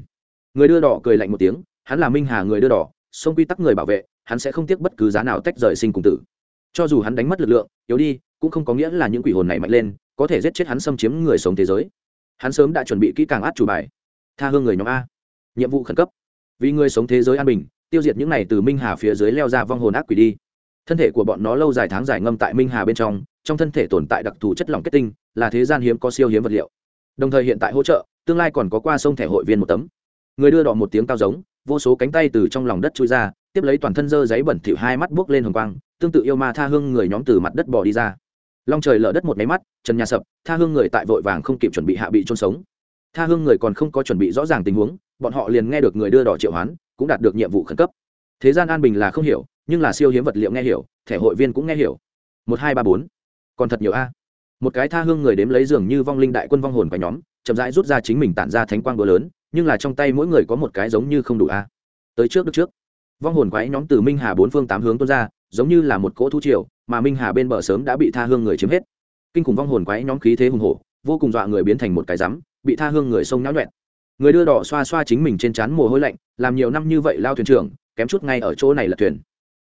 S1: Người đưa đỏ cười lạnh một tiếng, hắn là minh hà người đưa đỏ, sông quy tắc người bảo vệ, hắn sẽ không tiếc bất cứ giá nào tách rời sinh cùng tử. Cho dù hắn đánh mất lực lượng, yếu đi, cũng không có nghĩa là những quỷ hồn này mạnh lên, có thể giết chết hắn xâm chiếm người sống thế giới. Hắn sớm đã chuẩn bị kỹ càng át chủ bài. Tha hương người nhóm a. Nhiệm vụ khẩn cấp. Vì người sống thế giới an bình, tiêu diệt những này từ minh hà phía dưới leo ra vong hồn ác quỷ đi thân thể của bọn nó lâu dài tháng dài ngâm tại minh hà bên trong trong thân thể tồn tại đặc thù chất lỏng kết tinh, là thế gian hiếm có siêu hiếm vật liệu. Đồng thời hiện tại hỗ trợ, tương lai còn có qua sông thẻ hội viên một tấm. Người đưa đỏ một tiếng cao giống, vô số cánh tay từ trong lòng đất chui ra, tiếp lấy toàn thân dơ giấy bẩn thỉu hai mắt buốc lên hồng quang, tương tự yêu ma tha hương người nhóm từ mặt đất bỏ đi ra. Long trời lở đất một máy mắt, trần nhà sập, tha hương người tại vội vàng không kịp chuẩn bị hạ bị trôn sống. Tha hương người còn không có chuẩn bị rõ ràng tình huống, bọn họ liền nghe được người đưa đỏ triệu hoán, cũng đạt được nhiệm vụ khẩn cấp. Thế gian an bình là không hiểu nhưng là siêu hiếm vật liệu nghe hiểu, thẻ hội viên cũng nghe hiểu. Một, hai, ba, bốn. Còn thật nhiều a. Một cái tha hương người đếm lấy giường như vong linh đại quân vong hồn và nhóm, chậm rãi rút ra chính mình tản ra thánh quang bữa lớn, nhưng là trong tay mỗi người có một cái giống như không đủ a. Tới trước được trước. Vong hồn quái nhóm từ minh hà bốn phương tám hướng tuôn ra, giống như là một cỗ thu triều, mà minh hà bên bờ sớm đã bị tha hương người chiếm hết. Kinh khủng vong hồn quái nhóm khí thế hùng hổ, vô cùng dọa người biến thành một cái rắm, bị tha hương người sông nhão nhuẹn. Người đưa đỏ xoa xoa chính mình trên trán mồ hôi lạnh, làm nhiều năm như vậy lao thuyền trưởng, kém chút ngay ở chỗ này là thuyền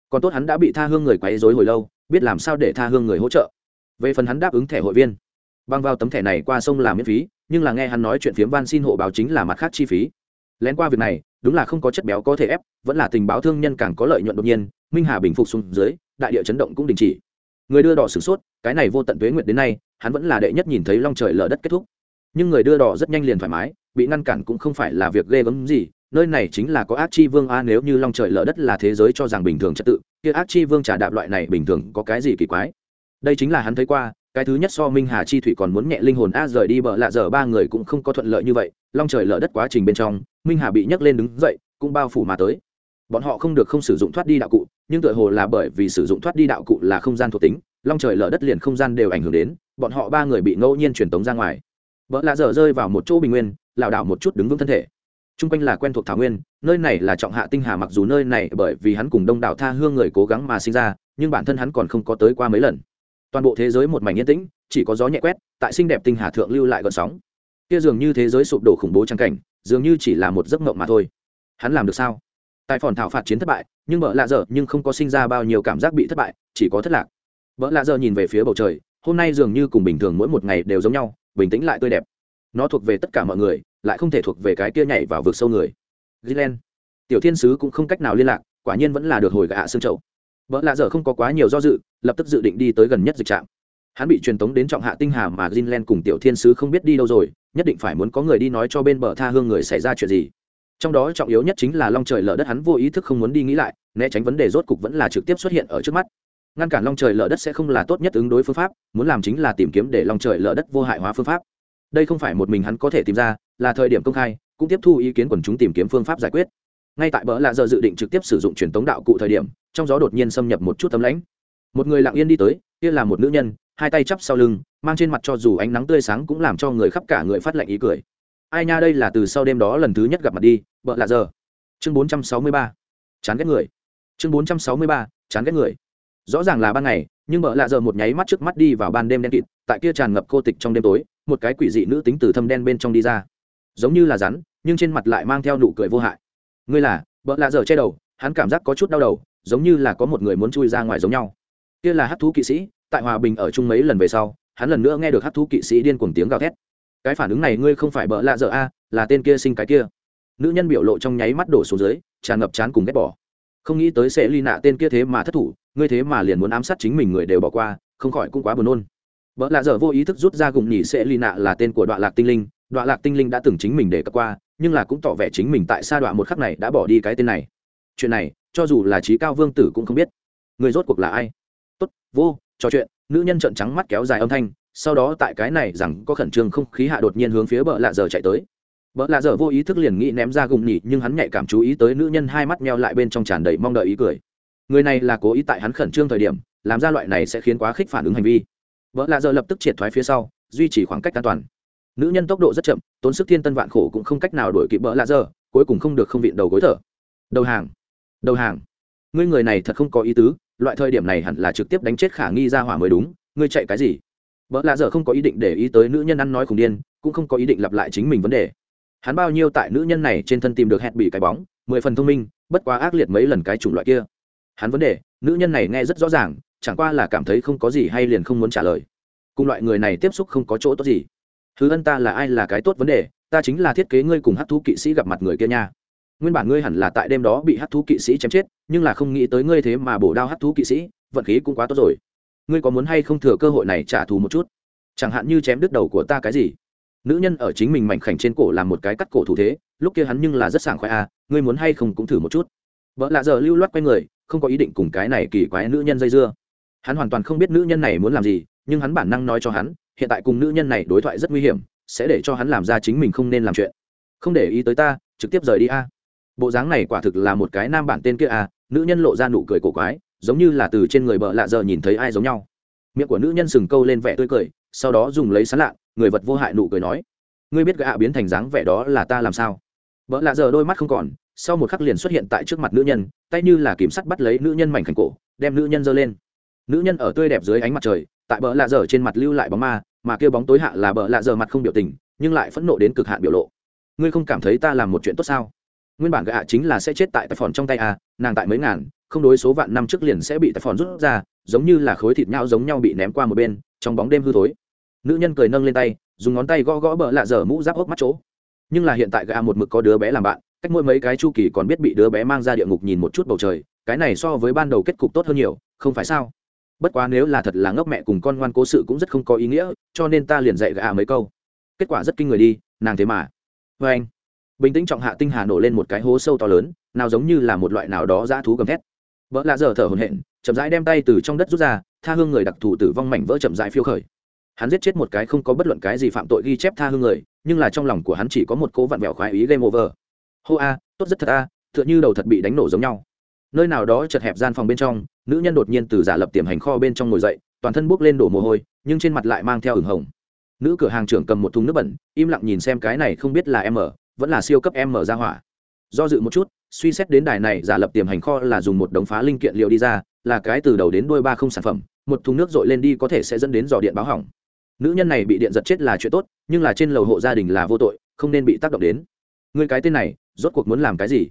S1: còn tốt hắn đã bị tha hương người quấy dối hồi lâu, biết làm sao để tha hương người hỗ trợ. Về phần hắn đáp ứng thẻ hội viên, băng vào tấm thẻ này qua sông làm miễn phí, nhưng là nghe hắn nói chuyện phiếm van xin hộ báo chính là mặt khác chi phí. Lén qua việc này, đúng là không có chất béo có thể ép, vẫn là tình báo thương nhân càng có lợi nhuận đột nhiên, minh hà bình phục xuống dưới, đại địa chấn động cũng đình chỉ. Người đưa đỏ sửng sốt, cái này vô tận tuế nguyệt đến nay, hắn vẫn là đệ nhất nhìn thấy long trời lở đất kết thúc. Nhưng người đưa đỏ rất nhanh liền thoải mái, bị ngăn cản cũng không phải là việc ghê gớm gì nơi này chính là có ác chi vương a, nếu như long trời lở đất là thế giới cho rằng bình thường trật tự, kia ác chi vương trả đạp loại này bình thường có cái gì kỳ quái? Đây chính là hắn thấy qua, cái thứ nhất so minh hà chi thủy còn muốn nhẹ linh hồn a, rời đi bờ lạ giờ ba người cũng không có thuận lợi như vậy, long trời lở đất quá trình bên trong, minh hà bị nhấc lên đứng dậy, cũng bao phủ mà tới. Bọn họ không được không sử dụng thoát đi đạo cụ, nhưng tựa hồ là bởi vì sử dụng thoát đi đạo cụ là không gian thuộc tính, long trời lở đất liền không gian đều ảnh hưởng đến, bọn họ ba người bị ngẫu nhiên truyền tống ra ngoài. Vợ lạ dở rơi vào một chỗ bình nguyên, lảo đảo một chút đứng vững thân thể t r u n g quanh là quen thuộc thảo nguyên, nơi này là trọng hạ tinh hà mặc dù nơi này bởi vì hắn cùng đông đảo tha hương người cố gắng mà sinh ra, nhưng bản thân hắn còn không có tới qua mấy lần. Toàn bộ thế giới một mảnh yên tĩnh, chỉ có gió nhẹ quét, tại xinh đẹp tinh hà thượng lưu lại gợn sóng. Kia dường như thế giới sụp đổ khủng bố trang cảnh, dường như chỉ là một giấc mộng mà thôi. Hắn làm được sao? Tại phòn thảo phạt chiến thất bại, nhưng vợ lạ dở nhưng không có sinh ra bao nhiêu cảm giác bị thất bại, chỉ có thất lạc. Vợ lạ dở nhìn về phía bầu trời, hôm nay dường như cùng bình thường mỗi một ngày đều giống nhau, bình tĩnh lại tươi đẹp nó thuộc về tất cả mọi người lại không thể thuộc về cái kia nhảy vào vực sâu người gilen tiểu thiên sứ cũng không cách nào liên lạc quả nhiên vẫn là được hồi gạ xương chậu vợ lạ dở không có quá nhiều do dự lập tức dự định đi tới gần nhất dịch trạm hắn bị truyền tống đến trọng hạ tinh hà mà Greenland cùng tiểu thiên sứ không biết đi đâu rồi, nhất định phải muốn có người đi nói cho bên bờ tha hương người xảy ra chuyện gì. Trong đó trọng yếu nhất chính là long trời lở đất hắn vô ý thức không muốn đi nghĩ lại, né tránh vấn đề rốt cục vẫn là trực tiếp xuất hiện ở trước mắt. Ngăn cản long trời lở đất sẽ không là tốt nhất ứng đối phương pháp, muốn làm chính là tìm kiếm để long trời lở đất vô hại hóa phương pháp đây không phải một mình hắn có thể tìm ra, là thời điểm công khai, cũng tiếp thu ý kiến quần chúng tìm kiếm phương pháp giải quyết. Ngay tại bỡ lạ giờ dự định trực tiếp sử dụng truyền tống đạo cụ thời điểm, trong gió đột nhiên xâm nhập một chút tấm lãnh. Một người lặng yên đi tới, kia là một nữ nhân, hai tay chắp sau lưng, mang trên mặt cho dù ánh nắng tươi sáng cũng làm cho người khắp cả người phát lạnh ý cười. Ai nha, đây là từ sau đêm đó lần thứ nhất gặp mặt đi bỡ lạ giờ. Chương bốn trăm sáu mươi ba. Chán ghét người. Chương bốn trăm sáu mươi ba. Chán ghét người rõ ràng là ban ngày, nhưng bợ lạ giờ một nháy mắt trước mắt đi vào ban đêm đen kịt, tại kia tràn ngập cô tịch trong đêm tối, một cái quỷ dị nữ tính từ thâm đen bên trong đi ra. Giống như là rắn, nhưng trên mặt lại mang theo nụ cười vô hại. Ngươi là, bợ lạ giờ che đầu, hắn cảm giác có chút đau đầu, giống như là có một người muốn chui ra ngoài giống nhau. Kia là hát thú kỵ sĩ, tại hòa bình ở chung mấy lần về sau, hắn lần nữa nghe được hát thú kỵ sĩ điên cuồng tiếng gào thét. Cái phản ứng này ngươi không phải bợ lạ giờ a là tên kia sinh cái kia. Nữ nhân biểu lộ trong nháy mắt đổ xuống dưới, tràn ngập chán cùng ghét bỏ không nghĩ tới sẽ ly nạ tên kia thế mà thất thủ, ngươi thế mà liền muốn ám sát chính mình người đều bỏ qua, không khỏi cũng quá buồn nôn. Vợ lạ dở vô ý thức rút ra gùng nhỉ sẽ ly nạ là tên của đoạn lạc tinh linh đoạn lạc tinh linh đã từng chính mình để cập qua, nhưng là cũng tỏ vẻ chính mình tại sa đoạn một khắc này đã bỏ đi cái tên này. Chuyện này, cho dù là trí cao vương tử cũng không biết. Người rốt cuộc là ai? Tốt, vô, trò chuyện, nữ nhân trợn trắng mắt kéo dài âm thanh, sau đó tại cái này rằng có khẩn trương không khí hạ đột nhiên hướng phía bờ lạ giờ chạy tới bờ lạ giờ vô ý thức liền nghĩ ném ra gùng nhỉ, nhưng hắn nhạy cảm chú ý tới nữ nhân hai mắt meo lại bên trong tràn đầy mong đợi ý cười. Người này là cố ý tại hắn khẩn trương thời điểm, làm ra loại này sẽ khiến quá khích phản ứng hành vi. Vợ lạ giờ lập tức triệt thoái phía sau, duy trì khoảng cách an toàn. Nữ nhân tốc độ rất chậm, tốn sức thiên tân vạn khổ cũng không cách nào đổi kịp vợ lạ giờ cuối cùng không được không vịn đầu gối thở. Đầu hàng đầu hàng. Ngươi người này thật không có ý tứ, loại thời điểm này hẳn là trực tiếp đánh chết khả nghi ra hỏa mới đúng, ngươi chạy cái gì? Vợ lạ giờ không có ý định để ý tới nữ nhân ăn nói khủng điên, cũng không có ý định lặp lại chính mình vấn đề hắn bao nhiêu tại nữ nhân này trên thân tìm được hẹn bị cái bóng, mười phần thông minh, bất quá ác liệt mấy lần cái chủng loại kia. Hắn vấn đề, nữ nhân này nghe rất rõ ràng, chẳng qua là cảm thấy không có gì hay liền không muốn trả lời. Cùng loại người này tiếp xúc không có chỗ tốt gì. Thứ ân ta là ai là cái tốt vấn đề, ta chính là thiết kế ngươi cùng hát thú kỵ sĩ gặp mặt người kia nha. Nguyên bản ngươi hẳn là tại đêm đó bị hát thú kỵ sĩ chém chết, nhưng là không nghĩ tới ngươi thế mà bổ đao hát thú kỵ sĩ, vận khí cũng quá tốt rồi. Ngươi có muốn hay không thừa cơ hội này trả thù một chút? Chẳng hạn như chém đứt đầu của ta cái gì? Nữ nhân ở chính mình mảnh khảnh trên cổ làm một cái cắt cổ thủ thế, lúc kia hắn nhưng là rất sảng khoái à ngươi muốn hay không cũng thử một chút. Vợ lạ giờ lưu loát q u a y người, không có ý định cùng cái này kỳ quái nữ nhân dây dưa. Hắn hoàn toàn không biết nữ nhân này muốn làm gì, nhưng hắn bản năng nói cho hắn, hiện tại cùng nữ nhân này đối thoại rất nguy hiểm, sẽ để cho hắn làm ra chính mình không nên làm chuyện. Không để ý tới ta, trực tiếp rời đi a. Bộ dáng này quả thực là một cái nam bản tên kia a nữ nhân lộ ra nụ cười cổ quái, giống như là từ trên người bợ lạ giờ nhìn thấy ai giống nhau. Miệng của nữ nhân sừng câu lên vẻ tươi cười sau đó dùng lấy sán lạ, người vật vô hại nụ cười nói, ngươi biết gã biến thành dáng vẻ đó là ta làm sao? Vợ lạ giờ đôi mắt không còn, sau một khắc liền xuất hiện tại trước mặt nữ nhân, tay như là kiểm sắt bắt lấy nữ nhân mảnh khảnh cổ, đem nữ nhân giơ lên. Nữ nhân ở tươi đẹp dưới ánh mặt trời, tại bờ lạ dở trên mặt lưu lại bóng ma, mà kêu bóng tối hạ là bờ lạ dở mặt không biểu tình, nhưng lại phẫn nộ đến cực hạn biểu lộ. Ngươi không cảm thấy ta làm một chuyện tốt sao? Nguyên bản gạ chính là sẽ chết tại tài phòn trong tay à nàng tại mấy ngàn, không đối số vạn năm trước liền sẽ bị tài phòn rút ra, giống như là khối thịt nhau giống nhau bị ném qua một bên, trong bóng đêm hư thối nữ nhân cười nâng lên tay, dùng ngón tay gõ gõ bỡ lạ dở mũ giáp ốc mắt chỗ. Nhưng là hiện tại gà một mực có đứa bé làm bạn, cách mỗi mấy cái chu kỳ còn biết bị đứa bé mang ra địa ngục nhìn một chút bầu trời, cái này so với ban đầu kết cục tốt hơn nhiều, không phải sao? Bất quá nếu là thật là ngốc mẹ cùng con ngoan cố sự cũng rất không có ý nghĩa, cho nên ta liền dạy gà mấy câu. Kết quả rất kinh người đi, nàng thế mà. Vê anh, bình tĩnh trọng hạ tinh hà nổ lên một cái hố sâu to lớn, nào giống như là một loại nào đó dã thú gầm thét. Vợ lạ dở thở hồn hện chậm rãi đem tay từ trong đất rút ra, tha hương người đặc thù tử vong mảnh vỡ chậm rãi phiêu khởi hắn giết chết một cái không có bất luận cái gì phạm tội ghi chép tha hương người, nhưng là trong lòng của hắn chỉ có một cố vặn vẹo khoái ý game over. Hô a, tốt rất thật a, tựa như đầu thật bị đánh nổ giống nhau. Nơi nào đó chật hẹp gian phòng bên trong, nữ nhân đột nhiên từ giả lập tiềm hành kho bên trong ngồi dậy, toàn thân bốc lên đổ mồ hôi, nhưng trên mặt lại mang theo ửng hồng. Nữ cửa hàng trưởng cầm một thùng nước bẩn, im lặng nhìn xem cái này không biết là em ở vẫn là siêu cấp em mở ra hỏa. Do dự một chút, suy xét đến đài này giả lập tiềm hành kho là dùng một đống phá linh kiện liệu đi ra, là cái từ đầu đến đôi ba không sản phẩm, một thùng nước dội lên đi có thể sẽ dẫn đến dò điện báo hỏng nữ nhân này bị điện giật chết là chuyện tốt, nhưng là trên lầu hộ gia đình là vô tội, không nên bị tác động đến. Người cái tên này, rốt cuộc muốn làm cái gì?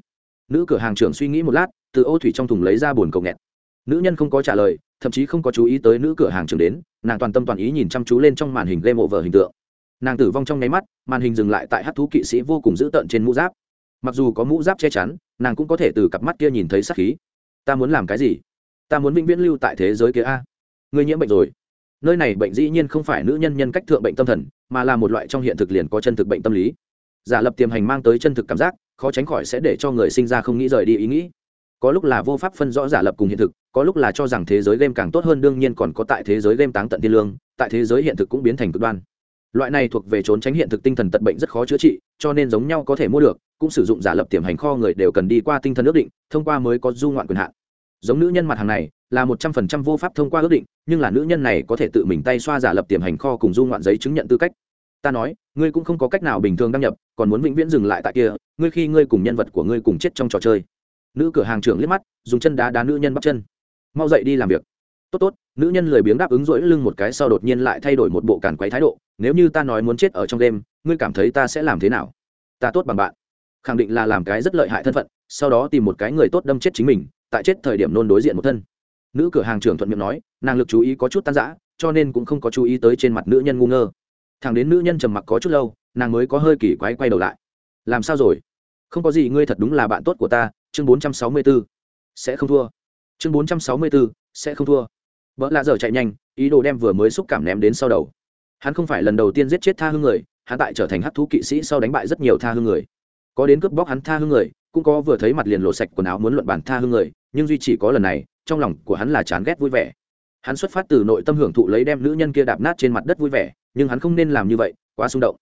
S1: Nữ cửa hàng trưởng suy nghĩ một lát, từ ô thủy trong thùng lấy ra bồn cầu nghẹt nữ nhân không có trả lời, thậm chí không có chú ý tới nữ cửa hàng trưởng đến, nàng toàn tâm toàn ý nhìn chăm chú lên trong màn hình game over hình tượng. Nàng tử vong trong nháy mắt, màn hình dừng lại tại hát thú kỵ sĩ vô cùng dữ tợn trên mũ giáp. Mặc dù có mũ giáp che chắn, nàng cũng có thể từ cặp mắt kia nhìn thấy sắc khí. Ta muốn làm cái gì? Ta muốn vĩnh viễn lưu tại thế giới kia a. Người nhiễm bệnh rồi nơi này bệnh dĩ nhiên không phải nữ nhân nhân cách thượng bệnh tâm thần, mà là một loại trong hiện thực liền có chân thực bệnh tâm lý. Giả lập tiềm hành mang tới chân thực cảm giác, khó tránh khỏi sẽ để cho người sinh ra không nghĩ rời đi ý nghĩ. Có lúc là vô pháp phân rõ giả lập cùng hiện thực, có lúc là cho rằng thế giới game càng tốt hơn, đương nhiên còn có tại thế giới game táng tận thiên lương, tại thế giới hiện thực cũng biến thành cực đoan. Loại này thuộc về trốn tránh hiện thực tinh thần tận bệnh rất khó chữa trị, cho nên giống nhau có thể mua được, cũng sử dụng giả lập tiềm hành kho người đều cần đi qua tinh thần ước định, thông qua mới có du ngoạn quyền hạn. Giống nữ nhân mặt hàng này là một trăm phần trăm vô pháp thông qua ước định, nhưng là nữ nhân này có thể tự mình tay xoa giả lập tiềm hành kho cùng du ngoạn giấy chứng nhận tư cách. Ta nói, ngươi cũng không có cách nào bình thường đăng nhập, còn muốn vĩnh viễn dừng lại tại kia, ngươi khi ngươi cùng nhân vật của ngươi cùng chết trong trò chơi. Nữ cửa hàng trưởng liếc mắt, dùng chân đá đá nữ nhân bắt chân. Mau dậy đi làm việc. Tốt tốt, nữ nhân lười biếng đáp ứng rỗi lưng một cái sau đột nhiên lại thay đổi một bộ càn quấy thái độ, nếu như ta nói muốn chết ở trong đêm, ngươi cảm thấy ta sẽ làm thế nào? Ta tốt bằng bạn. Khẳng định là làm cái rất lợi hại thân phận, sau đó tìm một cái người tốt đâm chết chính mình, tại chết thời điểm nôn đối diện một thân nữ cửa hàng trưởng thuận miệng nói nàng lực chú ý có chút tan rã cho nên cũng không có chú ý tới trên mặt nữ nhân ngu ngơ. Thằng đến nữ nhân trầm mặc có chút lâu nàng mới có hơi kỳ quái quay đầu lại. Làm sao rồi? Không có gì ngươi thật đúng là bạn tốt của ta chương bốn trăm sáu mươi 464. sẽ không thua. Chương bốn trăm sáu mươi 464, sẽ không thua. Vợ lạ dở chạy nhanh ý đồ đem vừa mới xúc cảm ném đến sau đầu. Hắn không phải lần đầu tiên giết chết tha hương người hắn tại trở thành hát thú kỵ sĩ sau đánh bại rất nhiều tha hương người. Có đến cướp bóc hắn tha hương người cũng có vừa thấy mặt liền lộ sạch quần áo muốn luận bản tha hương người, nhưng duy chỉ có lần này, trong lòng của hắn là chán ghét vui vẻ. Hắn xuất phát từ nội tâm hưởng thụ lấy đem nữ nhân kia đạp nát trên mặt đất vui vẻ, nhưng hắn không nên làm như vậy, quá xung động.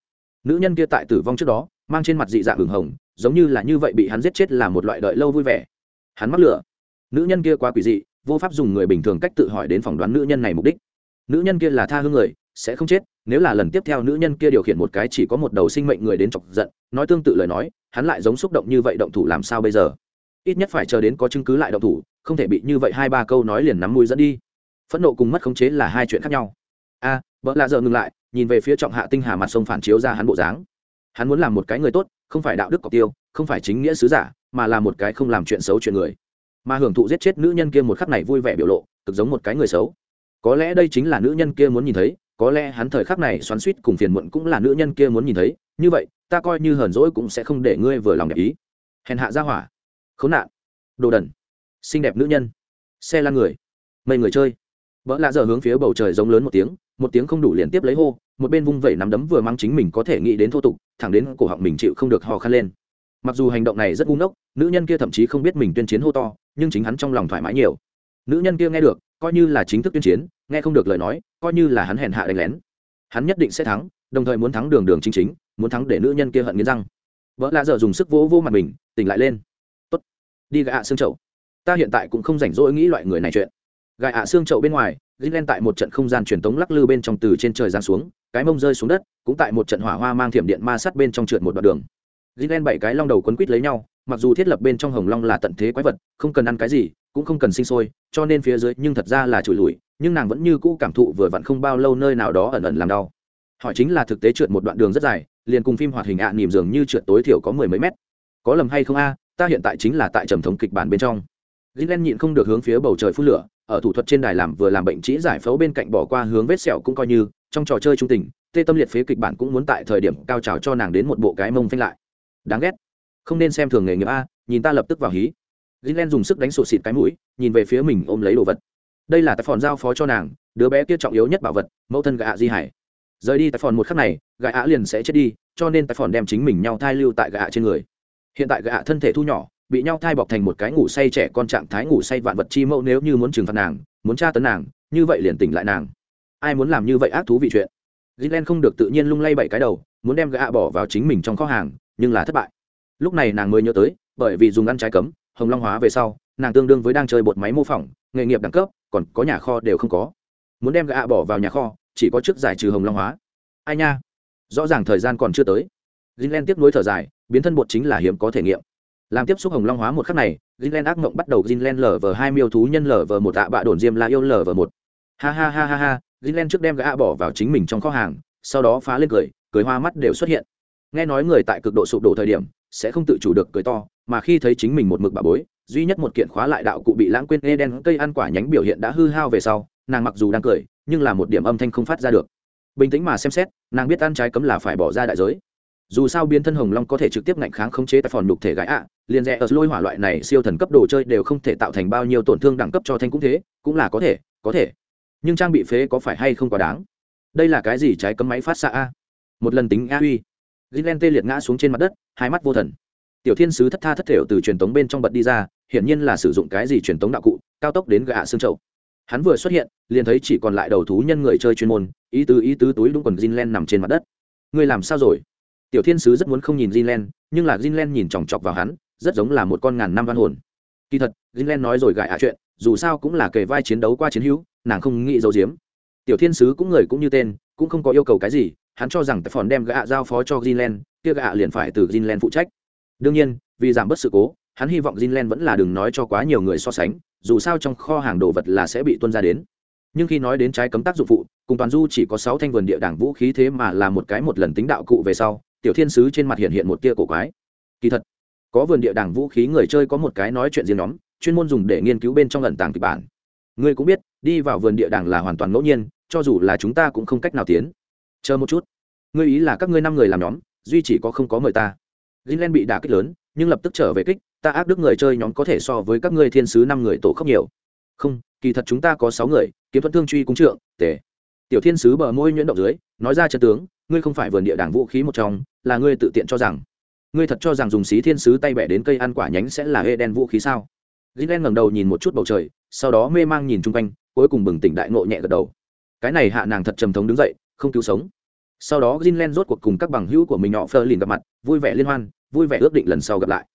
S1: Nữ nhân kia tại tử vong trước đó, mang trên mặt dị dạng hưởng hồng, giống như là như vậy bị hắn giết chết là một loại đợi lâu vui vẻ. Hắn mắc lửa. Nữ nhân kia quá quỷ dị, vô pháp dùng người bình thường cách tự hỏi đến phỏng đoán nữ nhân này mục đích. Nữ nhân kia là tha hương người sẽ không chết nếu là lần tiếp theo nữ nhân kia điều khiển một cái chỉ có một đầu sinh mệnh người đến chọc giận nói tương tự lời nói hắn lại giống xúc động như vậy động thủ làm sao bây giờ? Ít nhất phải chờ đến có chứng cứ lại động thủ không thể bị như vậy hai ba câu nói liền nắm mũi dẫn đi. Phẫn nộ cùng mất khống chế là hai chuyện khác nhau. A à, vợ lạ giờ ngừng lại nhìn về phía trọng hạ tinh hà mặt sông phản chiếu ra hắn bộ dáng. Hắn muốn làm một cái người tốt không phải đạo đức cọc tiêu không phải chính nghĩa sứ giả mà là một cái không làm chuyện xấu chuyện người. Mà hưởng thụ giết chết nữ nhân kia một khắc này vui vẻ biểu lộ cực giống một cái người xấu. Có lẽ đây chính là nữ nhân kia muốn nhìn thấy có lẽ hắn thời khắc này xoắn suýt cùng phiền muộn cũng là nữ nhân kia muốn nhìn thấy. Như vậy, ta coi như hờn dỗi cũng sẽ không để ngươi vừa lòng đẹp ý. Hèn hạ ra hỏa. Khốn nạn. Đồ đần. Xinh đẹp nữ nhân. Xe lan người. Mây người chơi. Vợ lạ giờ hướng phía bầu trời giống lớn một tiếng một tiếng không đủ liền tiếp lấy hô, một bên vung vẩy nắm đấm vừa mang chính mình có thể nghĩ đến thô tục, thẳng đến cổ họng mình chịu không được hò khăn lên. Mặc dù hành động này rất ngu ngốc, nữ nhân kia thậm chí không biết mình tuyên chiến hô to, nhưng chính hắn trong lòng thoải mái nhiều. Nữ nhân kia nghe được, coi như là chính thức tuyên chiến nghe không được lời nói coi như là hắn hèn hạ đánh lén. Hắn nhất định sẽ thắng đồng thời muốn thắng đường đường chính chính muốn thắng để nữ nhân kia hận nghiến răng. Vợ lạ dở dùng sức vỗ vỗ mặt mình tỉnh lại lên. Tốt đi gạ xương chậu. Ta hiện tại cũng không rảnh rỗi nghĩ loại người này chuyện. Gạ ạ xương chậu bên ngoài Gilen tại một trận không gian truyền tống lắc lư bên trong từ trên trời giáng xuống, cái mông rơi xuống đất, cũng tại một trận hỏa hoa mang thiểm điện ma sát bên trong trượt một đoạn đường. Gilen bảy cái long đầu quấn quít lấy nhau, mặc dù thiết lập bên trong hồng long là tận thế quái vật, không cần ăn cái gì, cũng không cần sinh sôi, cho nên phía dưới nhưng thật ra là chùi lùi, nhưng nàng vẫn như cũ cảm thụ vừa vặn không bao lâu nơi nào đó ẩn ẩn làm đau. Hỏi chính là thực tế trượt một đoạn đường rất dài, liền cùng phim hoạt hình ạ à, niềm dường như trượt tối thiểu có mười mấy mét. Có lầm hay không a? Ta hiện tại chính là tại trầm thống kịch bản bên trong. Gilen nhịn không được hướng phía bầu trời phun lửa, ở thủ thuật trên đài làm vừa làm bệnh trĩ giải phẫu bên cạnh bỏ qua hướng vết sẹo cũng coi như trong trò chơi trung tình tê tâm liệt phế kịch bản cũng muốn tại thời điểm cao trào cho nàng đến một bộ cái mông phanh lại đáng ghét không nên xem thường nghề nghiệp a nhìn ta lập tức vào hí Gilen dùng sức đánh sổ xịt cái mũi nhìn về phía mình ôm lấy đồ vật đây là tài phòn giao phó cho nàng, đứa bé kia trọng yếu nhất bảo vật, mẫu thân gạ di hải. Rời đi tài phòn một khắc này gạ liền sẽ chết đi, cho nên tài phòn đem chính mình nhau thai lưu tại gạ trên người. Hiện tại gạ thân thể thu nhỏ, bị nhau thai bọc thành một cái ngủ say trẻ con trạng thái ngủ say vạn vật chi mẫu nếu như muốn trừng phạt nàng, muốn tra tấn nàng, như vậy liền tỉnh lại nàng. Ai muốn làm như vậy ác thú vị chuyện? Gilen không được tự nhiên lung lay bảy cái đầu, muốn đem gã bỏ vào chính mình trong kho hàng, nhưng là thất bại. Lúc này nàng mới nhớ tới, bởi vì dùng ăn trái cấm, hồng long hóa về sau, nàng tương đương với đang chơi bột máy mô phỏng, nghề nghiệp đẳng cấp còn có nhà kho đều không có. Muốn đem gã bỏ vào nhà kho, chỉ có chức giải trừ hồng long hóa. Ai nha? Rõ ràng thời gian còn chưa tới. Gilen tiếp nối thở dài, biến thân bột chính là hiếm có thể nghiệm. Làm tiếp xúc hồng long hóa một khắc này, Greenland ác mộng bắt đầu Greenland lv hai miêu thú nhân lv một ạ bạ đồn diêm la yêu lv một. Ha ha ha ha ha, Greenland trước đem gã bỏ vào chính mình trong kho hàng, sau đó phá lên cười cười hoa mắt đều xuất hiện. Nghe nói người tại cực độ sụp đổ thời điểm sẽ không tự chủ được cười to, mà khi thấy chính mình một mực bà bối, duy nhất một kiện khóa lại đạo cụ bị lãng quên e đen cây ăn quả nhánh biểu hiện đã hư hao về sau, nàng mặc dù đang cười, nhưng là một điểm âm thanh không phát ra được. Bình tĩnh mà xem xét, nàng biết ăn trái cấm là phải bỏ ra đại giới. Dù sao biến thân hồng long có thể trực tiếp ngạnh kháng khống chế tại phòn nhục thể gái ạ, liền rẽ ở lôi hỏa loại này siêu thần cấp đồ chơi đều không thể tạo thành bao nhiêu tổn thương đẳng cấp cho thanh cũng thế, cũng là có thể có thể. Nhưng trang bị phế có phải hay không quá đáng? Đây là cái gì trái cấm máy phát xạ a? Một lần tính a uy gilen tê liệt ngã xuống trên mặt đất hai mắt vô thần tiểu thiên sứ thất tha thất thểu từ truyền tống bên trong bật đi ra hiển nhiên là sử dụng cái gì truyền tống đạo cụ cao tốc đến gã xương chậu. hắn vừa xuất hiện liền thấy chỉ còn lại đầu thú nhân người chơi chuyên môn ý tứ ý tứ túi đúng quần gilen nằm trên mặt đất ngươi làm sao rồi tiểu thiên sứ rất muốn không nhìn Jinlen, nhưng là Jinlen nhìn chòng chọc vào hắn, rất giống là một con ngàn năm văn hồn. Kỳ thật, Jinlen nói rồi gã ạ chuyện, dù sao cũng là kề vai chiến đấu qua chiến hữu, nàng không nghĩ giấu giếm. Tiểu thiên sứ cũng người cũng như tên, cũng không có yêu cầu cái gì, hắn cho rằng Tefon đem gã giao phó cho greenland kia gã liền phải từ greenland phụ trách. Đương nhiên, vì giảm bớt sự cố, hắn hy vọng greenland vẫn là đừng nói cho quá nhiều người so sánh, dù sao trong kho hàng đồ vật là sẽ bị tuân ra đến. nhưng khi nói đến trái cấm tác dụng phụ cùng toàn du chỉ có sáu thanh vườn địa đảng vũ khí thế mà là một cái một lần tính đạo cụ về sau tiểu thiên sứ trên mặt hiện hiện một tia cổ quái kỳ thật có vườn địa đảng vũ khí người chơi có một cái nói chuyện riêng nhóm chuyên môn dùng để nghiên cứu bên trong ẩn tàng kịch bản ngươi cũng biết đi vào vườn địa đảng là hoàn toàn ngẫu nhiên cho dù là chúng ta cũng không cách nào tiến chờ một chút. Ngươi ý là các ngươi năm người làm nhóm, duy chỉ có không có mời ta. Greenland bị đả kích lớn, nhưng lập tức trở về kích, ta ác đức người chơi nhóm có thể so với các ngươi thiên sứ năm người tổ khốc nhiều. Không, kỳ thật chúng ta có sáu người, kiếm thuận thương truy cúng trượng, tề. Tiểu thiên sứ bờ môi nhuyễn động dưới, nói ra chân tướng, ngươi không phải vườn địa đảng vũ khí một trong, là ngươi tự tiện cho rằng. Ngươi thật cho rằng dùng xí thiên sứ tay bẻ đến cây ăn quả nhánh sẽ là hệ đen vũ khí sao? Gilen ngẩng đầu nhìn một chút bầu trời, sau đó mê mang nhìn chung quanh, cuối cùng bừng tỉnh đại ngộ nhẹ gật đầu. Cái này hạ nàng thật trầm thống đứng dậy không cứu sống. Sau đó Jinlen rốt cuộc cùng các bằng hữu của mình nhỏ Fleur liền gặp mặt, vui vẻ liên hoan, vui vẻ ước định lần sau gặp lại.